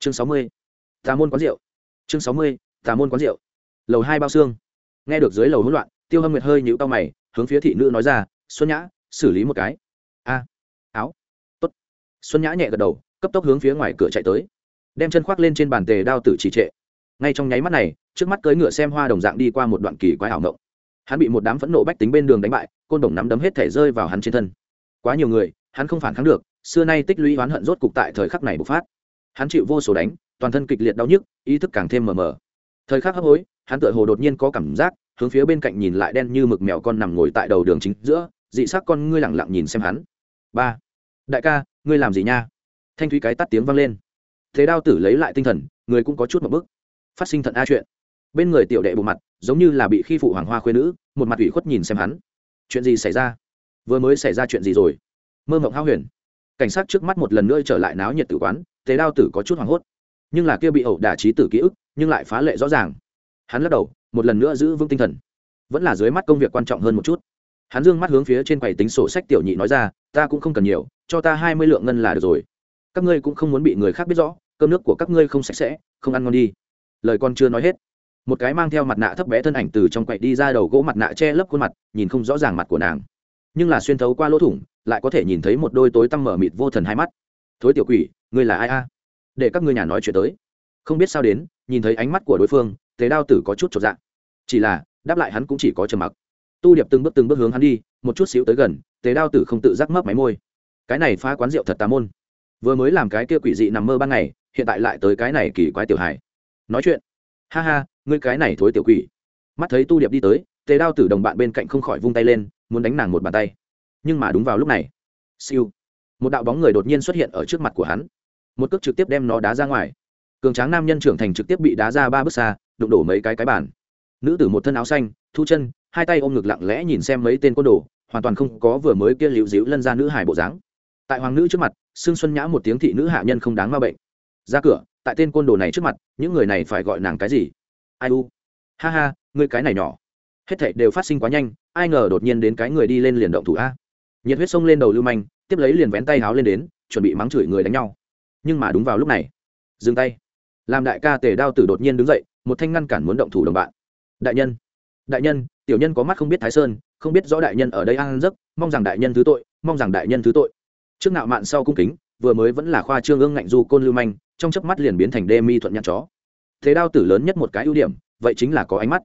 chương sáu mươi, tà môn quán rượu. Chương sáu mươi, tà môn quán rượu. Lầu hai bao xương. Nghe được dưới lầu hỗn loạn, tiêu hâm nguyệt hơi nhũ cao mày, hướng phía thị nữ nói ra, xuân nhã, xử lý một cái. A, áo. Tốt. Xuân nhã nhẹ gật đầu, cấp tốc hướng phía ngoài cửa chạy tới. Đem chân khoác lên trên bàn tề đao tử trì trệ. Ngay trong nháy mắt này, trước mắt cưỡi ngựa xem hoa đồng dạng đi qua một đoạn kỳ quái ảo ngộng hắn bị một đám phẫn nộ bách tính bên đường đánh bại, côn đồng nắm đấm hết thể rơi vào hắn trên thân. Quá nhiều người, hắn không phản kháng được, xưa nay tích lũy oán hận rốt cục tại thời khắc này bộc phát hắn chịu vô số đánh, toàn thân kịch liệt đau nhức, ý thức càng thêm mờ mờ. Thời khắc hấp hối, hắn tựa hồ đột nhiên có cảm giác, hướng phía bên cạnh nhìn lại đen như mực mèo con nằm ngồi tại đầu đường chính giữa, dị sắc con ngươi lẳng lặng nhìn xem hắn. Ba. Đại ca, ngươi làm gì nha? Thanh thúy cái tắt tiếng vang lên. Thế đao tử lấy lại tinh thần, người cũng có chút một bức phát sinh thận a chuyện. Bên người tiểu đệ bộ mặt, giống như là bị khi phụ hoàng hoa khuyên nữ, một mặt ủy khuất nhìn xem hắn. Chuyện gì xảy ra? Vừa mới xảy ra chuyện gì rồi? Mơ mộng hao huyền. Cảnh sát trước mắt một lần nữa trở lại náo nhiệt tử quán Tế đao tử có chút hoảng hốt. Nhưng là kia bị ẩu đả trí tử ký ức, nhưng lại phá lệ rõ ràng. Hắn lắc đầu, một lần nữa giữ vững tinh thần. Vẫn là dưới mắt công việc quan trọng hơn một chút. Hắn dương mắt hướng phía trên quầy tính sổ sách tiểu nhị nói ra, ta cũng không cần nhiều, cho ta hai mươi lượng ngân là được rồi. Các ngươi cũng không muốn bị người khác biết rõ, cơm nước của các ngươi không sạch sẽ, không ăn ngon đi. Lời con chưa nói hết, một cái mang theo mặt nạ thấp bé thân ảnh từ trong quậy đi ra đầu gỗ mặt nạ che lấp khuôn mặt, nhìn không rõ ràng mặt của nàng. Nhưng là xuyên thấu qua lỗ thủng, lại có thể nhìn thấy một đôi tối tăm mở mịt vô thần hai mắt thối tiểu quỷ, ngươi là ai a? Để các ngươi nhà nói chuyện tới. Không biết sao đến, nhìn thấy ánh mắt của đối phương tế đao tử có chút trọn dạng chỉ là, đáp lại hắn cũng chỉ có trầm mặc. Tu điệp từng bước từng bước hướng hắn đi, một chút xíu tới gần tế đao tử không tự giác mấp máy môi. Cái này phá quán rượu thật tà môn. Vừa mới làm cái kia quỷ dị nằm mơ ban ngày, hiện tại lại tới cái này kỳ quái tiểu hài. Nói chuyện. Ha ha, ngươi cái này thối tiểu quỷ. Mắt thấy tu điệp đi tới tế đao tử đồng bạn bên cạnh không khỏi vung tay lên, muốn đánh nàng một bàn tay. Nhưng mà đúng vào lúc này, siêu một đạo bóng người đột nhiên xuất hiện ở trước mặt của hắn. Một cước trực tiếp đem nó đá ra ngoài. Cường tráng nam nhân trưởng thành trực tiếp bị đá ra ba bước xa, đụng đổ mấy cái cái bàn. Nữ tử một thân áo xanh, thu chân, hai tay ôm ngực lặng lẽ nhìn xem mấy tên côn đồ, hoàn toàn không có vừa mới kia liễu díu lân ra nữ hải bộ dáng. Tại hoàng nữ trước mặt xương xuân nhã một tiếng thị nữ hạ nhân không đáng ma bệnh. Ra cửa, tại tên côn đồ này trước mặt, những người này phải gọi nàng cái gì? Ai u? Ha ha người cái này nhỏ. Hết thảy đều phát sinh quá nhanh, ai ngờ đột nhiên đến cái người đi lên liền động thủ a. Nhiệt huyết sông lên đầu lưu manh tiếp lấy liền vén tay háo lên đến, chuẩn bị mắng chửi người đánh nhau. Nhưng mà đúng vào lúc này, dừng tay. Làm đại ca tề đao tử đột nhiên đứng dậy, một thanh ngăn cản muốn động thủ đồng bạn. Đại nhân đại nhân, tiểu nhân có mắt không biết thái sơn, không biết rõ đại nhân ở đây ăn giấc, mong rằng đại nhân thứ tội, mong rằng đại nhân thứ tội. Trước nạo mạn sau cung kính, vừa mới vẫn là khoa trương ương ngạnh du côn lưu manh, trong chớp mắt liền biến thành đê mi thuận nhăn chó. Thế đao tử lớn nhất một cái ưu điểm, vậy chính là có ánh mắt.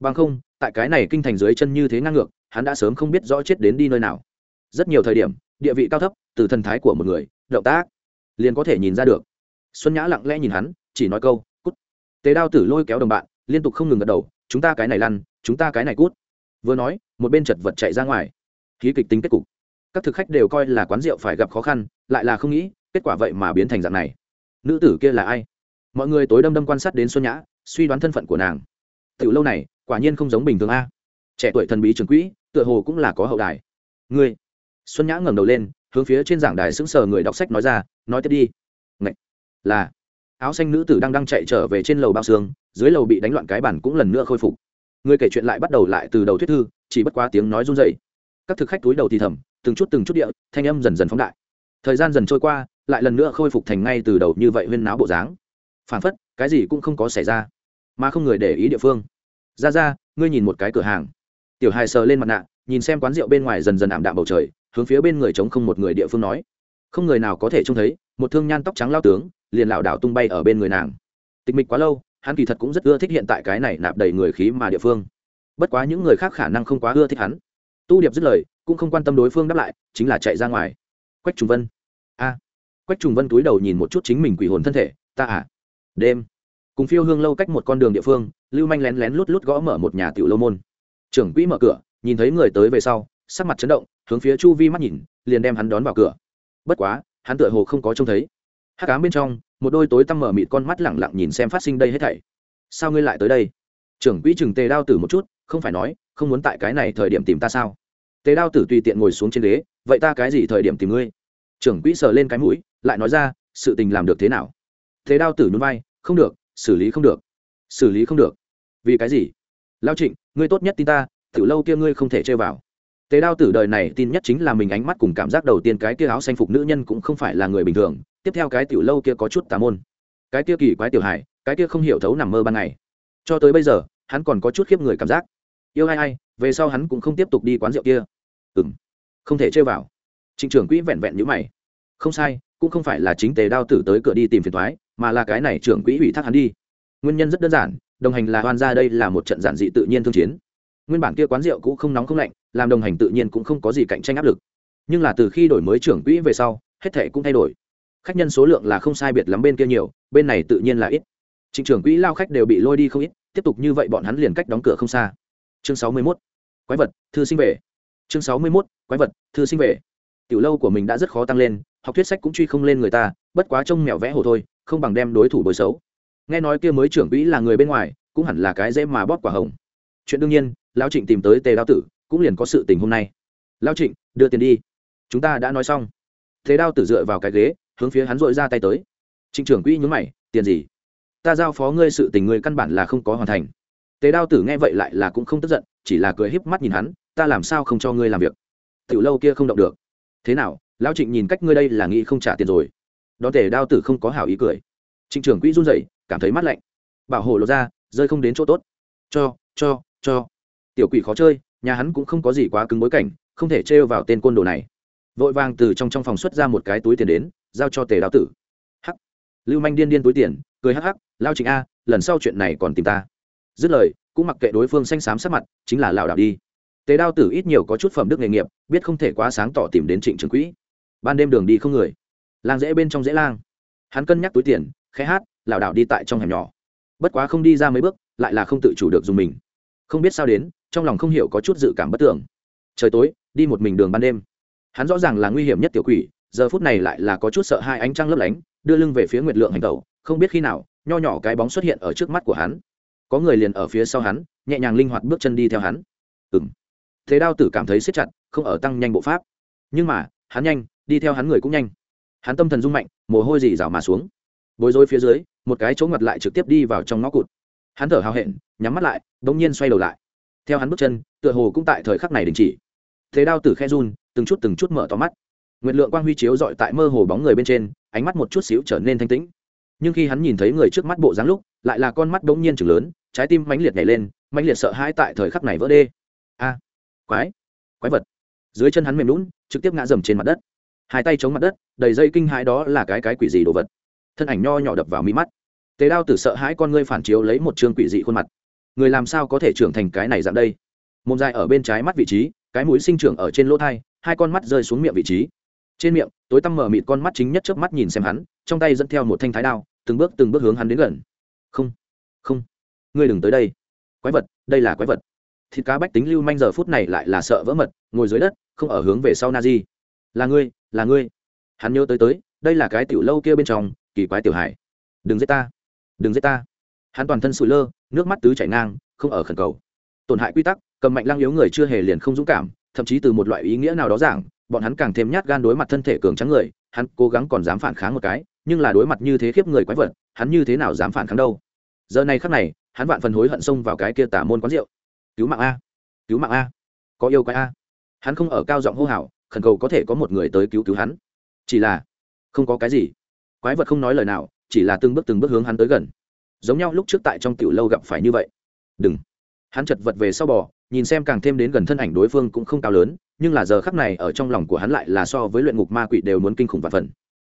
Bằng không, tại cái này kinh thành dưới chân như thế ngang ngược, hắn đã sớm không biết rõ chết đến đi nơi nào. Rất nhiều thời điểm địa vị cao thấp, từ thần thái của một người, động tác liền có thể nhìn ra được. Xuân nhã lặng lẽ nhìn hắn, chỉ nói câu, cút. Tế đao tử lôi kéo đồng bạn, liên tục không ngừng gật đầu, chúng ta cái này lăn, chúng ta cái này cút. Vừa nói, một bên chật vật chạy ra ngoài. Khí kịch tính kết cục. Các thực khách đều coi là quán rượu phải gặp khó khăn, lại là không nghĩ, kết quả vậy mà biến thành dạng này. Nữ tử kia là ai? Mọi người tối đâm đâm quan sát đến xuân nhã, suy đoán thân phận của nàng. Tiểu lâu này, quả nhiên không giống bình thường a. Trẻ tuổi thần bí trường quỹ, tựa hồ cũng là có hậu đài. Ngươi xuân nhã ngẩng đầu lên, hướng phía trên giảng đài sững sờ người đọc sách nói ra, nói tiếp đi. Ngậy! là, áo xanh nữ tử đang đang chạy trở về trên lầu bao xương, dưới lầu bị đánh loạn cái bản cũng lần nữa khôi phục. Người kể chuyện lại bắt đầu lại từ đầu thuyết thư, chỉ bất quá tiếng nói run dậy các thực khách túi đầu thì thầm, từng chút từng chút địa, thanh âm dần dần phóng đại. Thời gian dần trôi qua, lại lần nữa khôi phục thành ngay từ đầu như vậy huyên náo bộ dáng. Phản phất, cái gì cũng không có xảy ra, mà không người để ý địa phương. Ra ra, ngươi nhìn một cái cửa hàng. Tiểu hài sờ lên mặt nạ, nhìn xem quán rượu bên ngoài dần dần ảm đạm bầu trời hướng phía bên người chống không một người địa phương nói. Không người nào có thể trông thấy, một thương nhan tóc trắng lao tướng, liền lảo đảo tung bay ở bên người nàng. Tịch mịch quá lâu, hắn kỳ thật cũng rất ưa thích hiện tại cái này nạp đầy người khí mà địa phương. Bất quá những người khác khả năng không quá ưa thích hắn. Tu điệp dứt lời, cũng không quan tâm đối phương đáp lại, chính là chạy ra ngoài. Quách trùng vân. A. Quách trùng vân túi đầu nhìn một chút chính mình quỷ hồn thân thể, ta à. Đêm. Cùng phiêu hương lâu cách một con đường địa phương, lưu manh lén lén lút lút gõ mở một nhà tiểu lâu môn. Trưởng quỹ mở cửa, nhìn thấy người tới về sau, sắc mặt chấn động hướng phía chu vi mắt nhìn, liền đem hắn đón vào cửa. Bất quá, hắn tựa hồ không có trông thấy. Hát cám bên trong, một đôi tối tăm mở mịt con mắt lẳng lặng nhìn xem phát sinh đây hết thảy. Sao ngươi lại tới đây? Trưởng quỹ chừng tề đao tử một chút, không phải nói, không muốn tại cái này thời điểm tìm ta sao? Tề đao tử tùy tiện ngồi xuống trên ghế, vậy ta cái gì thời điểm tìm ngươi? Trưởng quỹ sờ lên cái mũi, lại nói ra, sự tình làm được thế nào? Thế đao tử nhún vai, không được, xử lý không được. Xử lý không được. Vì cái gì? Lao trịnh, ngươi tốt nhất tin ta từ lâu kia ngươi không thể chơi vào tế đao tử đời này tin nhất chính là mình ánh mắt cùng cảm giác đầu tiên cái kia áo xanh phục nữ nhân cũng không phải là người bình thường, tiếp theo cái tiểu lâu kia có chút tà môn. Cái kia kỳ quái tiểu hải cái kia không hiểu thấu nằm mơ ban ngày. Cho tới bây giờ, hắn còn có chút khiếp người cảm giác. Yêu ai ai, về sau hắn cũng không tiếp tục đi quán rượu kia. Ừ m không thể chơi vào. Trịnh trưởng quỹ vẹn vẹn nhữ mày. Không sai, cũng không phải là chính tề đao tử tới cửa đi tìm phiền thoái mà là cái này trưởng quỹ ủy thác hắn đi. Nguyên nhân rất đơn giản, đồng hành là hoan ra đây là một trận giản dị tự nhiên thương chiến. Nguyên bản kia quán rượu cũng không nóng không lạnh làm đồng hành tự nhiên cũng không có gì cạnh tranh áp lực. Nhưng là từ khi đổi mới trưởng quỹ về sau, hết thệ cũng thay đổi. Khách nhân số lượng là không sai biệt lắm bên kia nhiều, bên này tự nhiên là ít. Trịnh trưởng quỹ lao khách đều bị lôi đi không ít, tiếp tục như vậy bọn hắn liền cách đóng cửa không xa. Chương sáu mươi 61. quái vật, thư sinh về. Chương sáu mươi 61. quái vật, thư sinh về. Tiểu lâu của mình đã rất khó tăng lên, học thuyết sách cũng truy không lên người ta, bất quá trông mèo vẽ hồ thôi, không bằng đem đối thủ bồi xấu. Nghe nói kia mới trưởng quỹ là người bên ngoài, cũng hẳn là cái dễ mà bóp quả hồng. Chuyện đương nhiên, lão trịnh tìm tới tề đao tử cũng liền có sự tình hôm nay. Lão trịnh, đưa tiền đi. Chúng ta đã nói xong. Thế đao tử dựa vào cái ghế, hướng phía hắn dội ra tay tới. Trịnh trưởng quỹ nhúng mày, tiền gì? Ta giao phó ngươi sự tình ngươi căn bản là không có hoàn thành. Tế đao tử nghe vậy lại là cũng không tức giận, chỉ là cười híp mắt nhìn hắn, ta làm sao không cho ngươi làm việc? Tiểu lâu kia không động được. Thế nào? Lão trịnh nhìn cách ngươi đây là nghĩ không trả tiền rồi. Đón tề đao tử không có hảo ý cười. Trịnh trưởng quỹ run rẩy, cảm thấy mát lạnh. Bảo hộ lột ra, rơi không đến chỗ tốt. Cho cho cho. Tiểu quỷ khó chơi nhà hắn cũng không có gì quá cứng bối cảnh, không thể trêu vào tên côn đồ này. Vội vàng từ trong trong phòng xuất ra một cái túi tiền đến, giao cho tề đạo tử. Hắc. Lưu manh điên điên túi tiền, cười hắc hắc, lao trịnh a, lần sau chuyện này còn tìm ta. Dứt lời, cũng mặc kệ đối phương xanh xám sắc mặt, chính là lảo đảo đi. Tề đao tử ít nhiều có chút phẩm đức nghề nghiệp, biết không thể quá sáng tỏ tìm đến trịnh trường quỹ. Ban đêm đường đi không người. Lang dễ bên trong dễ lang. Hắn cân nhắc túi tiền, khẽ hát, lảo đảo đi tại trong hẻm nhỏ. Bất quá không đi ra mấy bước, lại là không tự chủ được dùng mình. Không biết sao đến trong lòng không hiểu có chút dự cảm bất tưởng. Trời tối, đi một mình đường ban đêm. Hắn rõ ràng là nguy hiểm nhất tiểu quỷ, giờ phút này lại là có chút sợ hai ánh trăng lấp lánh, đưa lưng về phía nguyệt lượng hành tẩu, không biết khi nào, nho nhỏ cái bóng xuất hiện ở trước mắt của hắn. Có người liền ở phía sau hắn, nhẹ nhàng linh hoạt bước chân đi theo hắn. Ừ m thế đao tử cảm thấy siết chặt, không ở tăng nhanh bộ pháp. Nhưng mà, hắn nhanh, đi theo hắn người cũng nhanh. Hắn tâm thần rung mạnh, mồ hôi dì rào mà xuống. Bối rối phía dưới, một cái chỗ ngặt lại trực tiếp đi vào trong ngõ cụt. Hắn thở hào hẹn, nhắm mắt lại đ ỗ n g nhiên xoay đầu lại theo hắn bước chân, tựa hồ cũng tại thời khắc này đình chỉ. Thế đao tử khe run, từng chút từng chút mở to mắt. Nguyệt lượng quang huy chiếu dọi tại mơ hồ bóng người bên trên, ánh mắt một chút xíu trở nên thanh tĩnh. Nhưng khi hắn nhìn thấy người trước mắt bộ dáng lúc, lại là con mắt đ ố n g nhiên chừng lớn, trái tim mãnh liệt nhảy lên, mãnh liệt sợ hãi tại thời khắc này vỡ đê. A, quái quái vật. Dưới chân hắn mềm lún trực tiếp ngã dầm trên mặt đất. Hai tay chống mặt đất, đầy dây kinh hãi đó là cái cái quỷ gì đồ vật. Thân ảnh nho nhỏ đập vào mi mắt. Tế đao tử sợ hãi con ngươi phản chiếu lấy một chương quỷ dị khuôn mặt người làm sao có thể trưởng thành cái này dạng đây? Mồm dài ở bên trái mắt vị trí, cái mũi sinh trưởng ở trên lỗ thai, hai con mắt rơi xuống miệng vị trí. Trên miệng, tối tăm mở mịt con mắt chính nhất trước mắt nhìn xem hắn, trong tay dẫn theo một thanh thái đao, từng bước từng bước hướng hắn đến gần. Không không, ngươi đừng tới đây. Quái vật, đây là quái vật. Thịt cá bách tính lưu manh giờ phút này lại là sợ vỡ mật, ngồi dưới đất, không ở hướng về sau na di. Là ngươi là ngươi. Hắn nhớ tới tới, đây là cái tiểu lâu kia bên trong, kỳ quái tiểu hải đừng giết ta, đừng giết ta hắn toàn thân sụi lơ, nước mắt tứ chảy ngang, không ở khẩn cầu. Tổn hại quy tắc, cầm mạnh lăng yếu người chưa hề liền không dũng cảm, thậm chí từ một loại ý nghĩa nào đó giảng, bọn hắn càng thêm nhát gan đối mặt thân thể cường trắng người, hắn cố gắng còn dám phản kháng một cái, nhưng là đối mặt như thế khiếp người quái vật, hắn như thế nào dám phản kháng đâu? Giờ này khắc này, hắn vạn phần hối hận xông vào cái kia tả môn quán rượu. Cứu mạng a! Cứu mạng a! Có yêu quái a! Hắn không ở cao giọng hô hào, khẩn cầu có thể có một người tới cứu cứu hắn. Chỉ là, không có cái gì. Quái vật không nói lời nào, chỉ là từng bước từng bước hướng hắn tới gần giống nhau lúc trước tại trong tiểu lâu gặp phải như vậy. Đừng. Hắn chật vật về sau bò, nhìn xem càng thêm đến gần thân ảnh đối phương cũng không cao lớn, nhưng là giờ khắc này ở trong lòng của hắn lại là so với luyện ngục ma quỷ đều muốn kinh khủng và phần.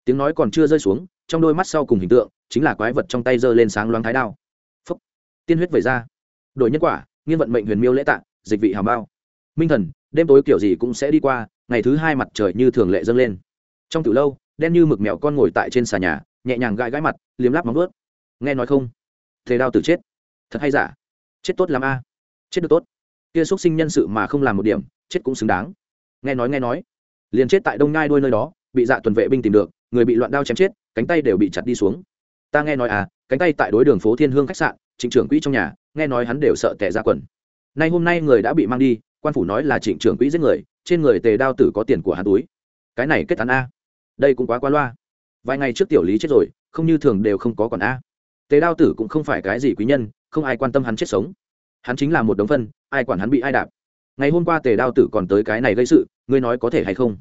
Tiếng nói còn chưa rơi xuống, trong đôi mắt sau cùng hình tượng, chính là quái vật trong tay giơ lên sáng loáng thái đao. Phúc. Tiên huyết về ra. Đội nhân quả, nghiên vận mệnh huyền miêu lễ tạ, dịch vị hàm bao. Minh thần, đêm tối kiểu gì cũng sẽ đi qua, ngày thứ hai mặt trời như thường lệ dâng lên. Trong từ lâu, đen như mực mèo con ngồi tại trên xà nhà, nhẹ nhàng gãi gãi mặt, liếm láp móng ướt nghe nói không? Thế đao tử chết. Thật hay giả? Chết tốt làm a. Chết được tốt. Kia x sinh nhân sự mà không làm một điểm, chết cũng xứng đáng. Nghe nói nghe nói. Liền chết tại đông ngai đuôi nơi đó, bị dạ tuần vệ binh tìm được, người bị loạn đao chém chết, cánh tay đều bị chặt đi xuống. Ta nghe nói à cánh tay tại đối đường phố thiên hương khách sạn, trịnh trưởng quỹ trong nhà, nghe nói hắn đều sợ tẻ ra quần. Nay hôm nay người đã bị mang đi, quan phủ nói là trịnh trưởng quỹ giết người, trên người tề đao tử có tiền của hắn túi. Cái này kết tán a. Đây cũng quá qua loa. Vài ngày trước tiểu lý chết rồi, không như thường đều không có còn a tề đao tử cũng không phải cái gì quý nhân, không ai quan tâm hắn chết sống. Hắn chính là một đống phân, ai quản hắn bị ai đạp. Ngày hôm qua tề đao tử còn tới cái này gây sự, ngươi nói có thể hay không?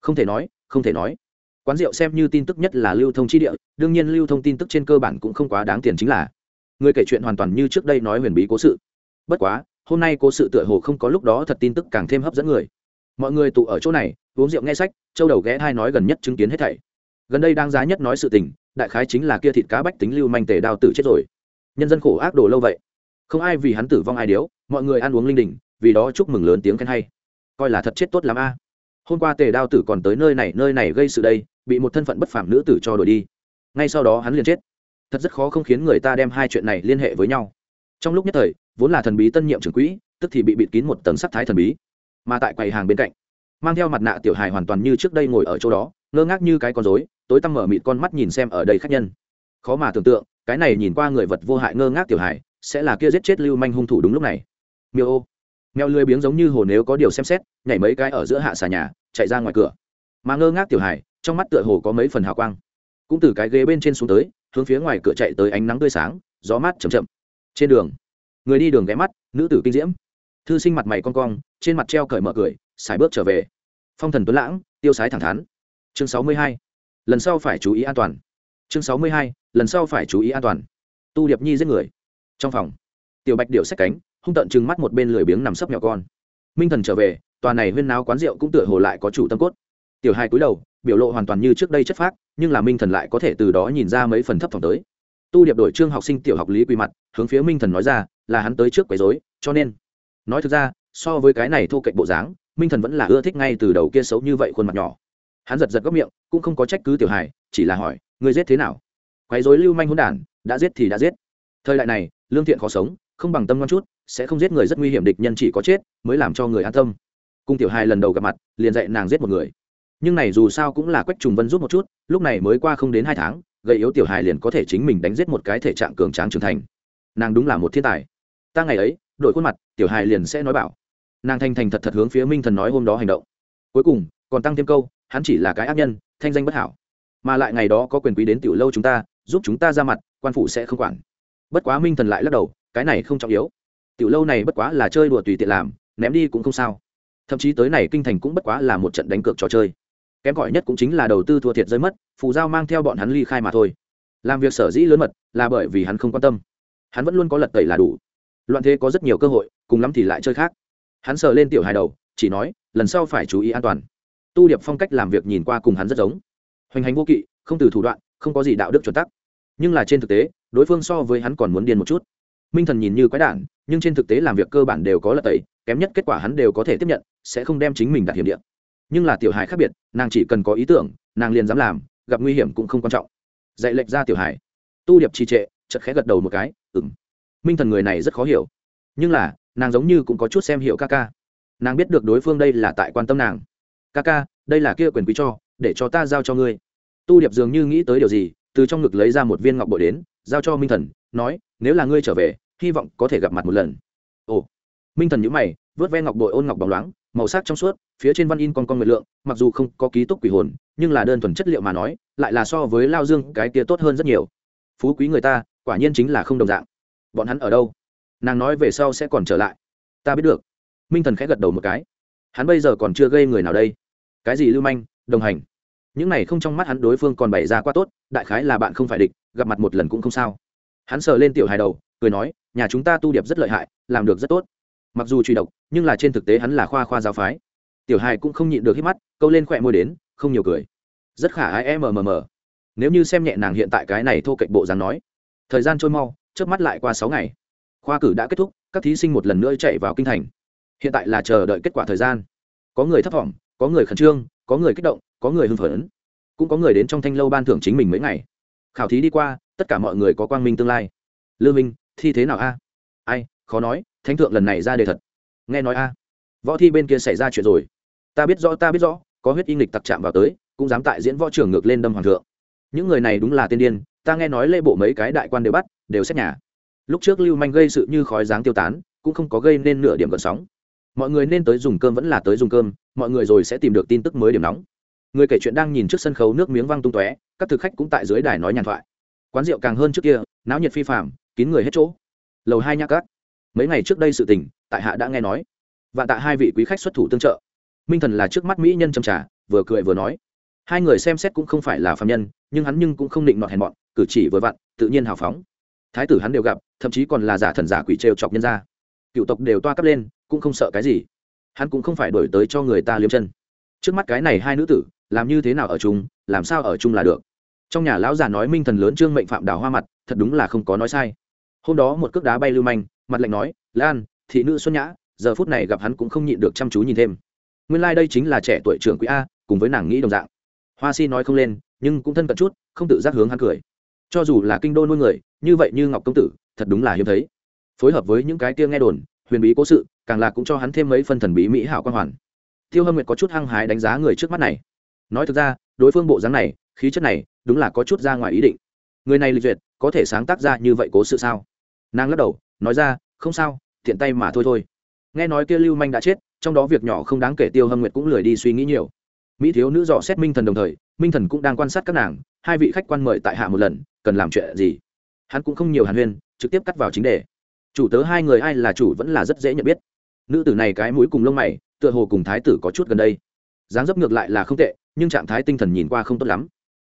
Không thể nói, không thể nói. Quán rượu xem như tin tức nhất là lưu thông chi địa, đương nhiên lưu thông tin tức trên cơ bản cũng không quá đáng tiền chính là. Người kể chuyện hoàn toàn như trước đây nói huyền bí cố sự. Bất quá, hôm nay cố sự tựa hồ không có lúc đó thật tin tức càng thêm hấp dẫn người. Mọi người tụ ở chỗ này, uống rượu nghe sách, châu đầu ghé thai nói gần nhất chứng kiến hết thảy. Gần đây đang giá nhất nói sự tình đại khái chính là kia thịt cá bách tính lưu manh tề đao tử chết rồi. Nhân dân khổ ác đồ lâu vậy. Không ai vì hắn tử vong ai điếu, mọi người ăn uống linh đình, vì đó chúc mừng lớn tiếng khen hay. Coi là thật chết tốt lắm a. Hôm qua tề đao tử còn tới nơi này nơi này gây sự đây, bị một thân phận bất phạm nữ tử cho đuổi đi. Ngay sau đó hắn liền chết. Thật rất khó không khiến người ta đem hai chuyện này liên hệ với nhau. Trong lúc nhất thời, vốn là thần bí tân nhiệm trưởng quỹ, tức thì bị bịt kín một tầng sắc thái thần bí, mà tại quầy hàng bên cạnh, mang theo mặt nạ tiểu hài hoàn toàn như trước đây ngồi ở chỗ đó ngơ ngác như cái con rối, tối tăm mở mịt con mắt nhìn xem ở đây khách nhân. Khó mà tưởng tượng, cái này nhìn qua người vật vô hại ngơ ngác tiểu hải sẽ là kia giết chết lưu manh hung thủ đúng lúc này. Miêu ô. Mèo lười biếng giống như hồ nếu có điều xem xét, nhảy mấy cái ở giữa hạ xà nhà, chạy ra ngoài cửa. Mà ngơ ngác tiểu hải trong mắt tựa hồ có mấy phần hào quang. Cũng từ cái ghế bên trên xuống tới, hướng phía ngoài cửa chạy tới ánh nắng tươi sáng, gió mát chầm chậm. Trên đường, người đi đường ghé mắt, nữ tử kinh diễm. Thư sinh mặt mày con cong, trên mặt treo cởi mở cười xài bước trở về. Phong thần tuấn lãng, tiêu sái thẳng thắn chương sáu mươi hai, lần sau phải chú ý an toàn. Chương sáu mươi hai, lần sau phải chú ý an toàn. Tu điệp nhi giết người. Trong phòng, tiểu bạch điệu xét cánh, hung tận chừng mắt một bên lười biếng nằm sấp nhỏ con. Minh thần trở về, tòa này huyên náo quán rượu cũng tựa hồ lại có chủ tâm cốt. Tiểu hai cúi đầu, biểu lộ hoàn toàn như trước đây chất phác, nhưng là minh thần lại có thể từ đó nhìn ra mấy phần thấp thỏm tới. Tu điệp đổi trương học sinh tiểu học lý quy mặt, hướng phía minh thần nói ra, là hắn tới trước quấy dối cho nên. Nói thực ra, so với cái này thô cạnh bộ dáng, minh thần vẫn là ưa thích ngay từ đầu kia xấu như vậy khuôn mặt nhỏ hắn giật giật góc miệng cũng không có trách cứ tiểu hải, chỉ là hỏi người giết thế nào? Quấy dối lưu manh hôn đản đã giết thì đã giết. Thời đại này lương thiện khó sống không bằng tâm ngon chút sẽ không giết người rất nguy hiểm địch nhân chỉ có chết mới làm cho người an tâm. Cung tiểu hai lần đầu gặp mặt liền dạy nàng giết một người. Nhưng này dù sao cũng là quách trùng vân giúp một chút lúc này mới qua không đến hai tháng gây yếu tiểu hài liền có thể chính mình đánh giết một cái thể trạng cường tráng trưởng thành. Nàng đúng là một thiên tài. Ta ngày ấy đổi khuôn mặt tiểu hài liền sẽ nói bảo. Nàng thanh thành thật thật hướng phía minh thần nói hôm đó hành động. Cuối cùng còn tăng thêm câu hắn chỉ là cái ác nhân, thanh danh bất hảo. Mà lại ngày đó có quyền quý đến tiểu lâu chúng ta, giúp chúng ta ra mặt, quan phủ sẽ không quản. Bất quá minh thần lại lắc đầu, cái này không trọng yếu. Tiểu lâu này bất quá là chơi đùa tùy tiện làm, ném đi cũng không sao. Thậm chí tới này kinh thành cũng bất quá là một trận đánh cược trò chơi. Kém cỏi nhất cũng chính là đầu tư thua thiệt rơi mất, phù giao mang theo bọn hắn ly khai mà thôi. Làm việc sở dĩ lớn mật, là bởi vì hắn không quan tâm. Hắn vẫn luôn có lật tẩy là đủ. Loạn thế có rất nhiều cơ hội, cùng lắm thì lại chơi khác. Hắn sờ lên tiểu hài đầu, chỉ nói, lần sau phải chú ý an toàn tu điệp phong cách làm việc nhìn qua cùng hắn rất giống. Hoành hành vô kỵ không từ thủ đoạn không có gì đạo đức chuẩn tắc. Nhưng là trên thực tế đối phương so với hắn còn muốn điên một chút. Minh thần nhìn như quái đản nhưng trên thực tế làm việc cơ bản đều có lật tẩy kém nhất kết quả hắn đều có thể tiếp nhận sẽ không đem chính mình đặt hiểm điện nhưng là tiểu Hải khác biệt nàng chỉ cần có ý tưởng nàng liền dám làm gặp nguy hiểm cũng không quan trọng. Dạy lệch ra tiểu Hải, tu điệp trì trệ chật khẽ gật đầu một cái ừng minh thần người này rất khó hiểu. Nhưng là nàng giống như cũng có chút xem hiểu ca ca. Nàng biết được đối phương đây là tại quan tâm nàng ca ca, đây là kia quyền quý cho, để cho ta giao cho ngươi. Tu điệp dường như nghĩ tới điều gì, từ trong ngực lấy ra một viên ngọc bội đến, giao cho minh thần, nói, nếu là ngươi trở về, hy vọng có thể gặp mặt một lần. Ồ. Minh thần nhữ mày, vớt ve ngọc bội ôn ngọc bóng loáng, màu sắc trong suốt, phía trên văn in con con nguyệt lượng, mặc dù không có ký túc quỷ hồn, nhưng là đơn thuần chất liệu mà nói, lại là so với lao dương cái kia tốt hơn rất nhiều. Phú quý người ta, quả nhiên chính là không đồng dạng. Bọn hắn ở đâu? Nàng nói về sau sẽ còn trở lại. Ta biết được. Minh thần khẽ gật đầu một cái. Hắn bây giờ còn chưa gây người nào đây cái gì lưu manh, đồng hành. Những này không trong mắt hắn đối phương còn bày ra quá tốt, đại khái là bạn không phải địch, gặp mặt một lần cũng không sao. Hắn sờ lên tiểu hài đầu, cười nói, nhà chúng ta tu điệp rất lợi hại, làm được rất tốt. Mặc dù truy độc, nhưng là trên thực tế hắn là khoa khoa giáo phái. Tiểu hài cũng không nhịn được hít mắt, câu lên khỏe môi đến, không nhiều cười. Rất khả ái mmm nếu như xem nhẹ nàng hiện tại cái này thô cạnh bộ dáng nói. Thời gian trôi mau trước mắt lại qua sáu ngày. Khoa cử đã kết thúc, các thí sinh một lần nữa chạy vào kinh thành. Hiện tại là chờ đợi kết quả thời gian. Có người thấp thỏm có người khẩn trương, có người kích động, có người hưng phấn. Cũng có người đến trong thanh lâu ban thưởng chính mình mấy ngày. Khảo thí đi qua, tất cả mọi người có quang minh tương lai. Lư minh, thi thế nào a? Ai, khó nói, thánh thượng lần này ra đề thật. Nghe nói a. Võ thi bên kia xảy ra chuyện rồi. Ta biết rõ, ta biết rõ, có huyết y nghịch tặc chạm vào tới, cũng dám tại diễn võ trưởng ngược lên đâm hoàng thượng. Những người này đúng là tiên điên, ta nghe nói lê bộ mấy cái đại quan đều bắt, đều xét nhà. Lúc trước lưu manh gây sự như khói dáng tiêu tán, cũng không có gây nên nửa điểm gần sóng mọi người nên tới dùng cơm vẫn là tới dùng cơm, mọi người rồi sẽ tìm được tin tức mới điểm nóng. Người kể chuyện đang nhìn trước sân khấu nước miếng văng tung tóe, các thực khách cũng tại dưới đài nói nhàn thoại. Quán rượu càng hơn trước kia, náo nhiệt phi phạm kín người hết chỗ. Lầu hai nhạc cát. Mấy ngày trước đây sự tình, tại hạ đã nghe nói. Và tạ hai vị quý khách xuất thủ tương trợ. Minh thần là trước mắt mỹ nhân châm trà, vừa cười vừa nói. Hai người xem xét cũng không phải là phạm nhân, nhưng hắn nhưng cũng không định nọt hèn bọn, cử chỉ vừa vặn, tự nhiên hào phóng. Thái tử hắn đều gặp, thậm chí còn là giả thần giả quỷ trêu chọc nhân ra cựu tộc đều toa cấp lên, cũng không sợ cái gì. Hắn cũng không phải đổi tới cho người ta liếm chân. Trước mắt cái này hai nữ tử, làm như thế nào ở chung, làm sao ở chung là được. Trong nhà lão già nói minh thần lớn trương mệnh phạm đào hoa mặt, thật đúng là không có nói sai. Hôm đó một cước đá bay lưu manh, mặt lạnh nói, lan, thị nữ xuân nhã, giờ phút này gặp hắn cũng không nhịn được chăm chú nhìn thêm. Nguyên lai、like、đây chính là trẻ tuổi trưởng quý a, cùng với nàng nghĩ đồng dạng. Hoa si nói không lên, nhưng cũng thân cận chút, không tự giác hướng hắn cười. Cho dù là kinh đô nuôi người, như vậy như ngọc công tử, thật đúng là hiếm thấy phối hợp với những cái kia nghe đồn, huyền bí cố sự, càng là cũng cho hắn thêm mấy phân thần bí mỹ hảo quan hoàn. Tiêu hâm nguyệt có chút hăng hái đánh giá người trước mắt này. Nói thực ra, đối phương bộ dáng này, khí chất này, đúng là có chút ra ngoài ý định. Người này lịch duyệt, có thể sáng tác ra như vậy cố sự sao? Nàng lắc đầu, nói ra, không sao thiện tay mà thôi thôi. Nghe nói kia lưu manh đã chết, trong đó việc nhỏ không đáng kể tiêu hâm nguyệt cũng lười đi suy nghĩ nhiều. Mỹ thiếu nữ dò xét minh thần đồng thời, minh thần cũng đang quan sát các nàng, hai vị khách quan mời tại hạ một lần, cần làm chuyện gì? Hắn cũng không nhiều hàn huyên, trực tiếp cắt vào chính đề chủ tớ hai người ai là chủ vẫn là rất dễ nhận biết. Nữ tử này cái mũi cùng lông mày, tựa hồ cùng thái tử có chút gần đây. Dáng dấp ngược lại là không tệ, nhưng trạng thái tinh thần nhìn qua không tốt lắm.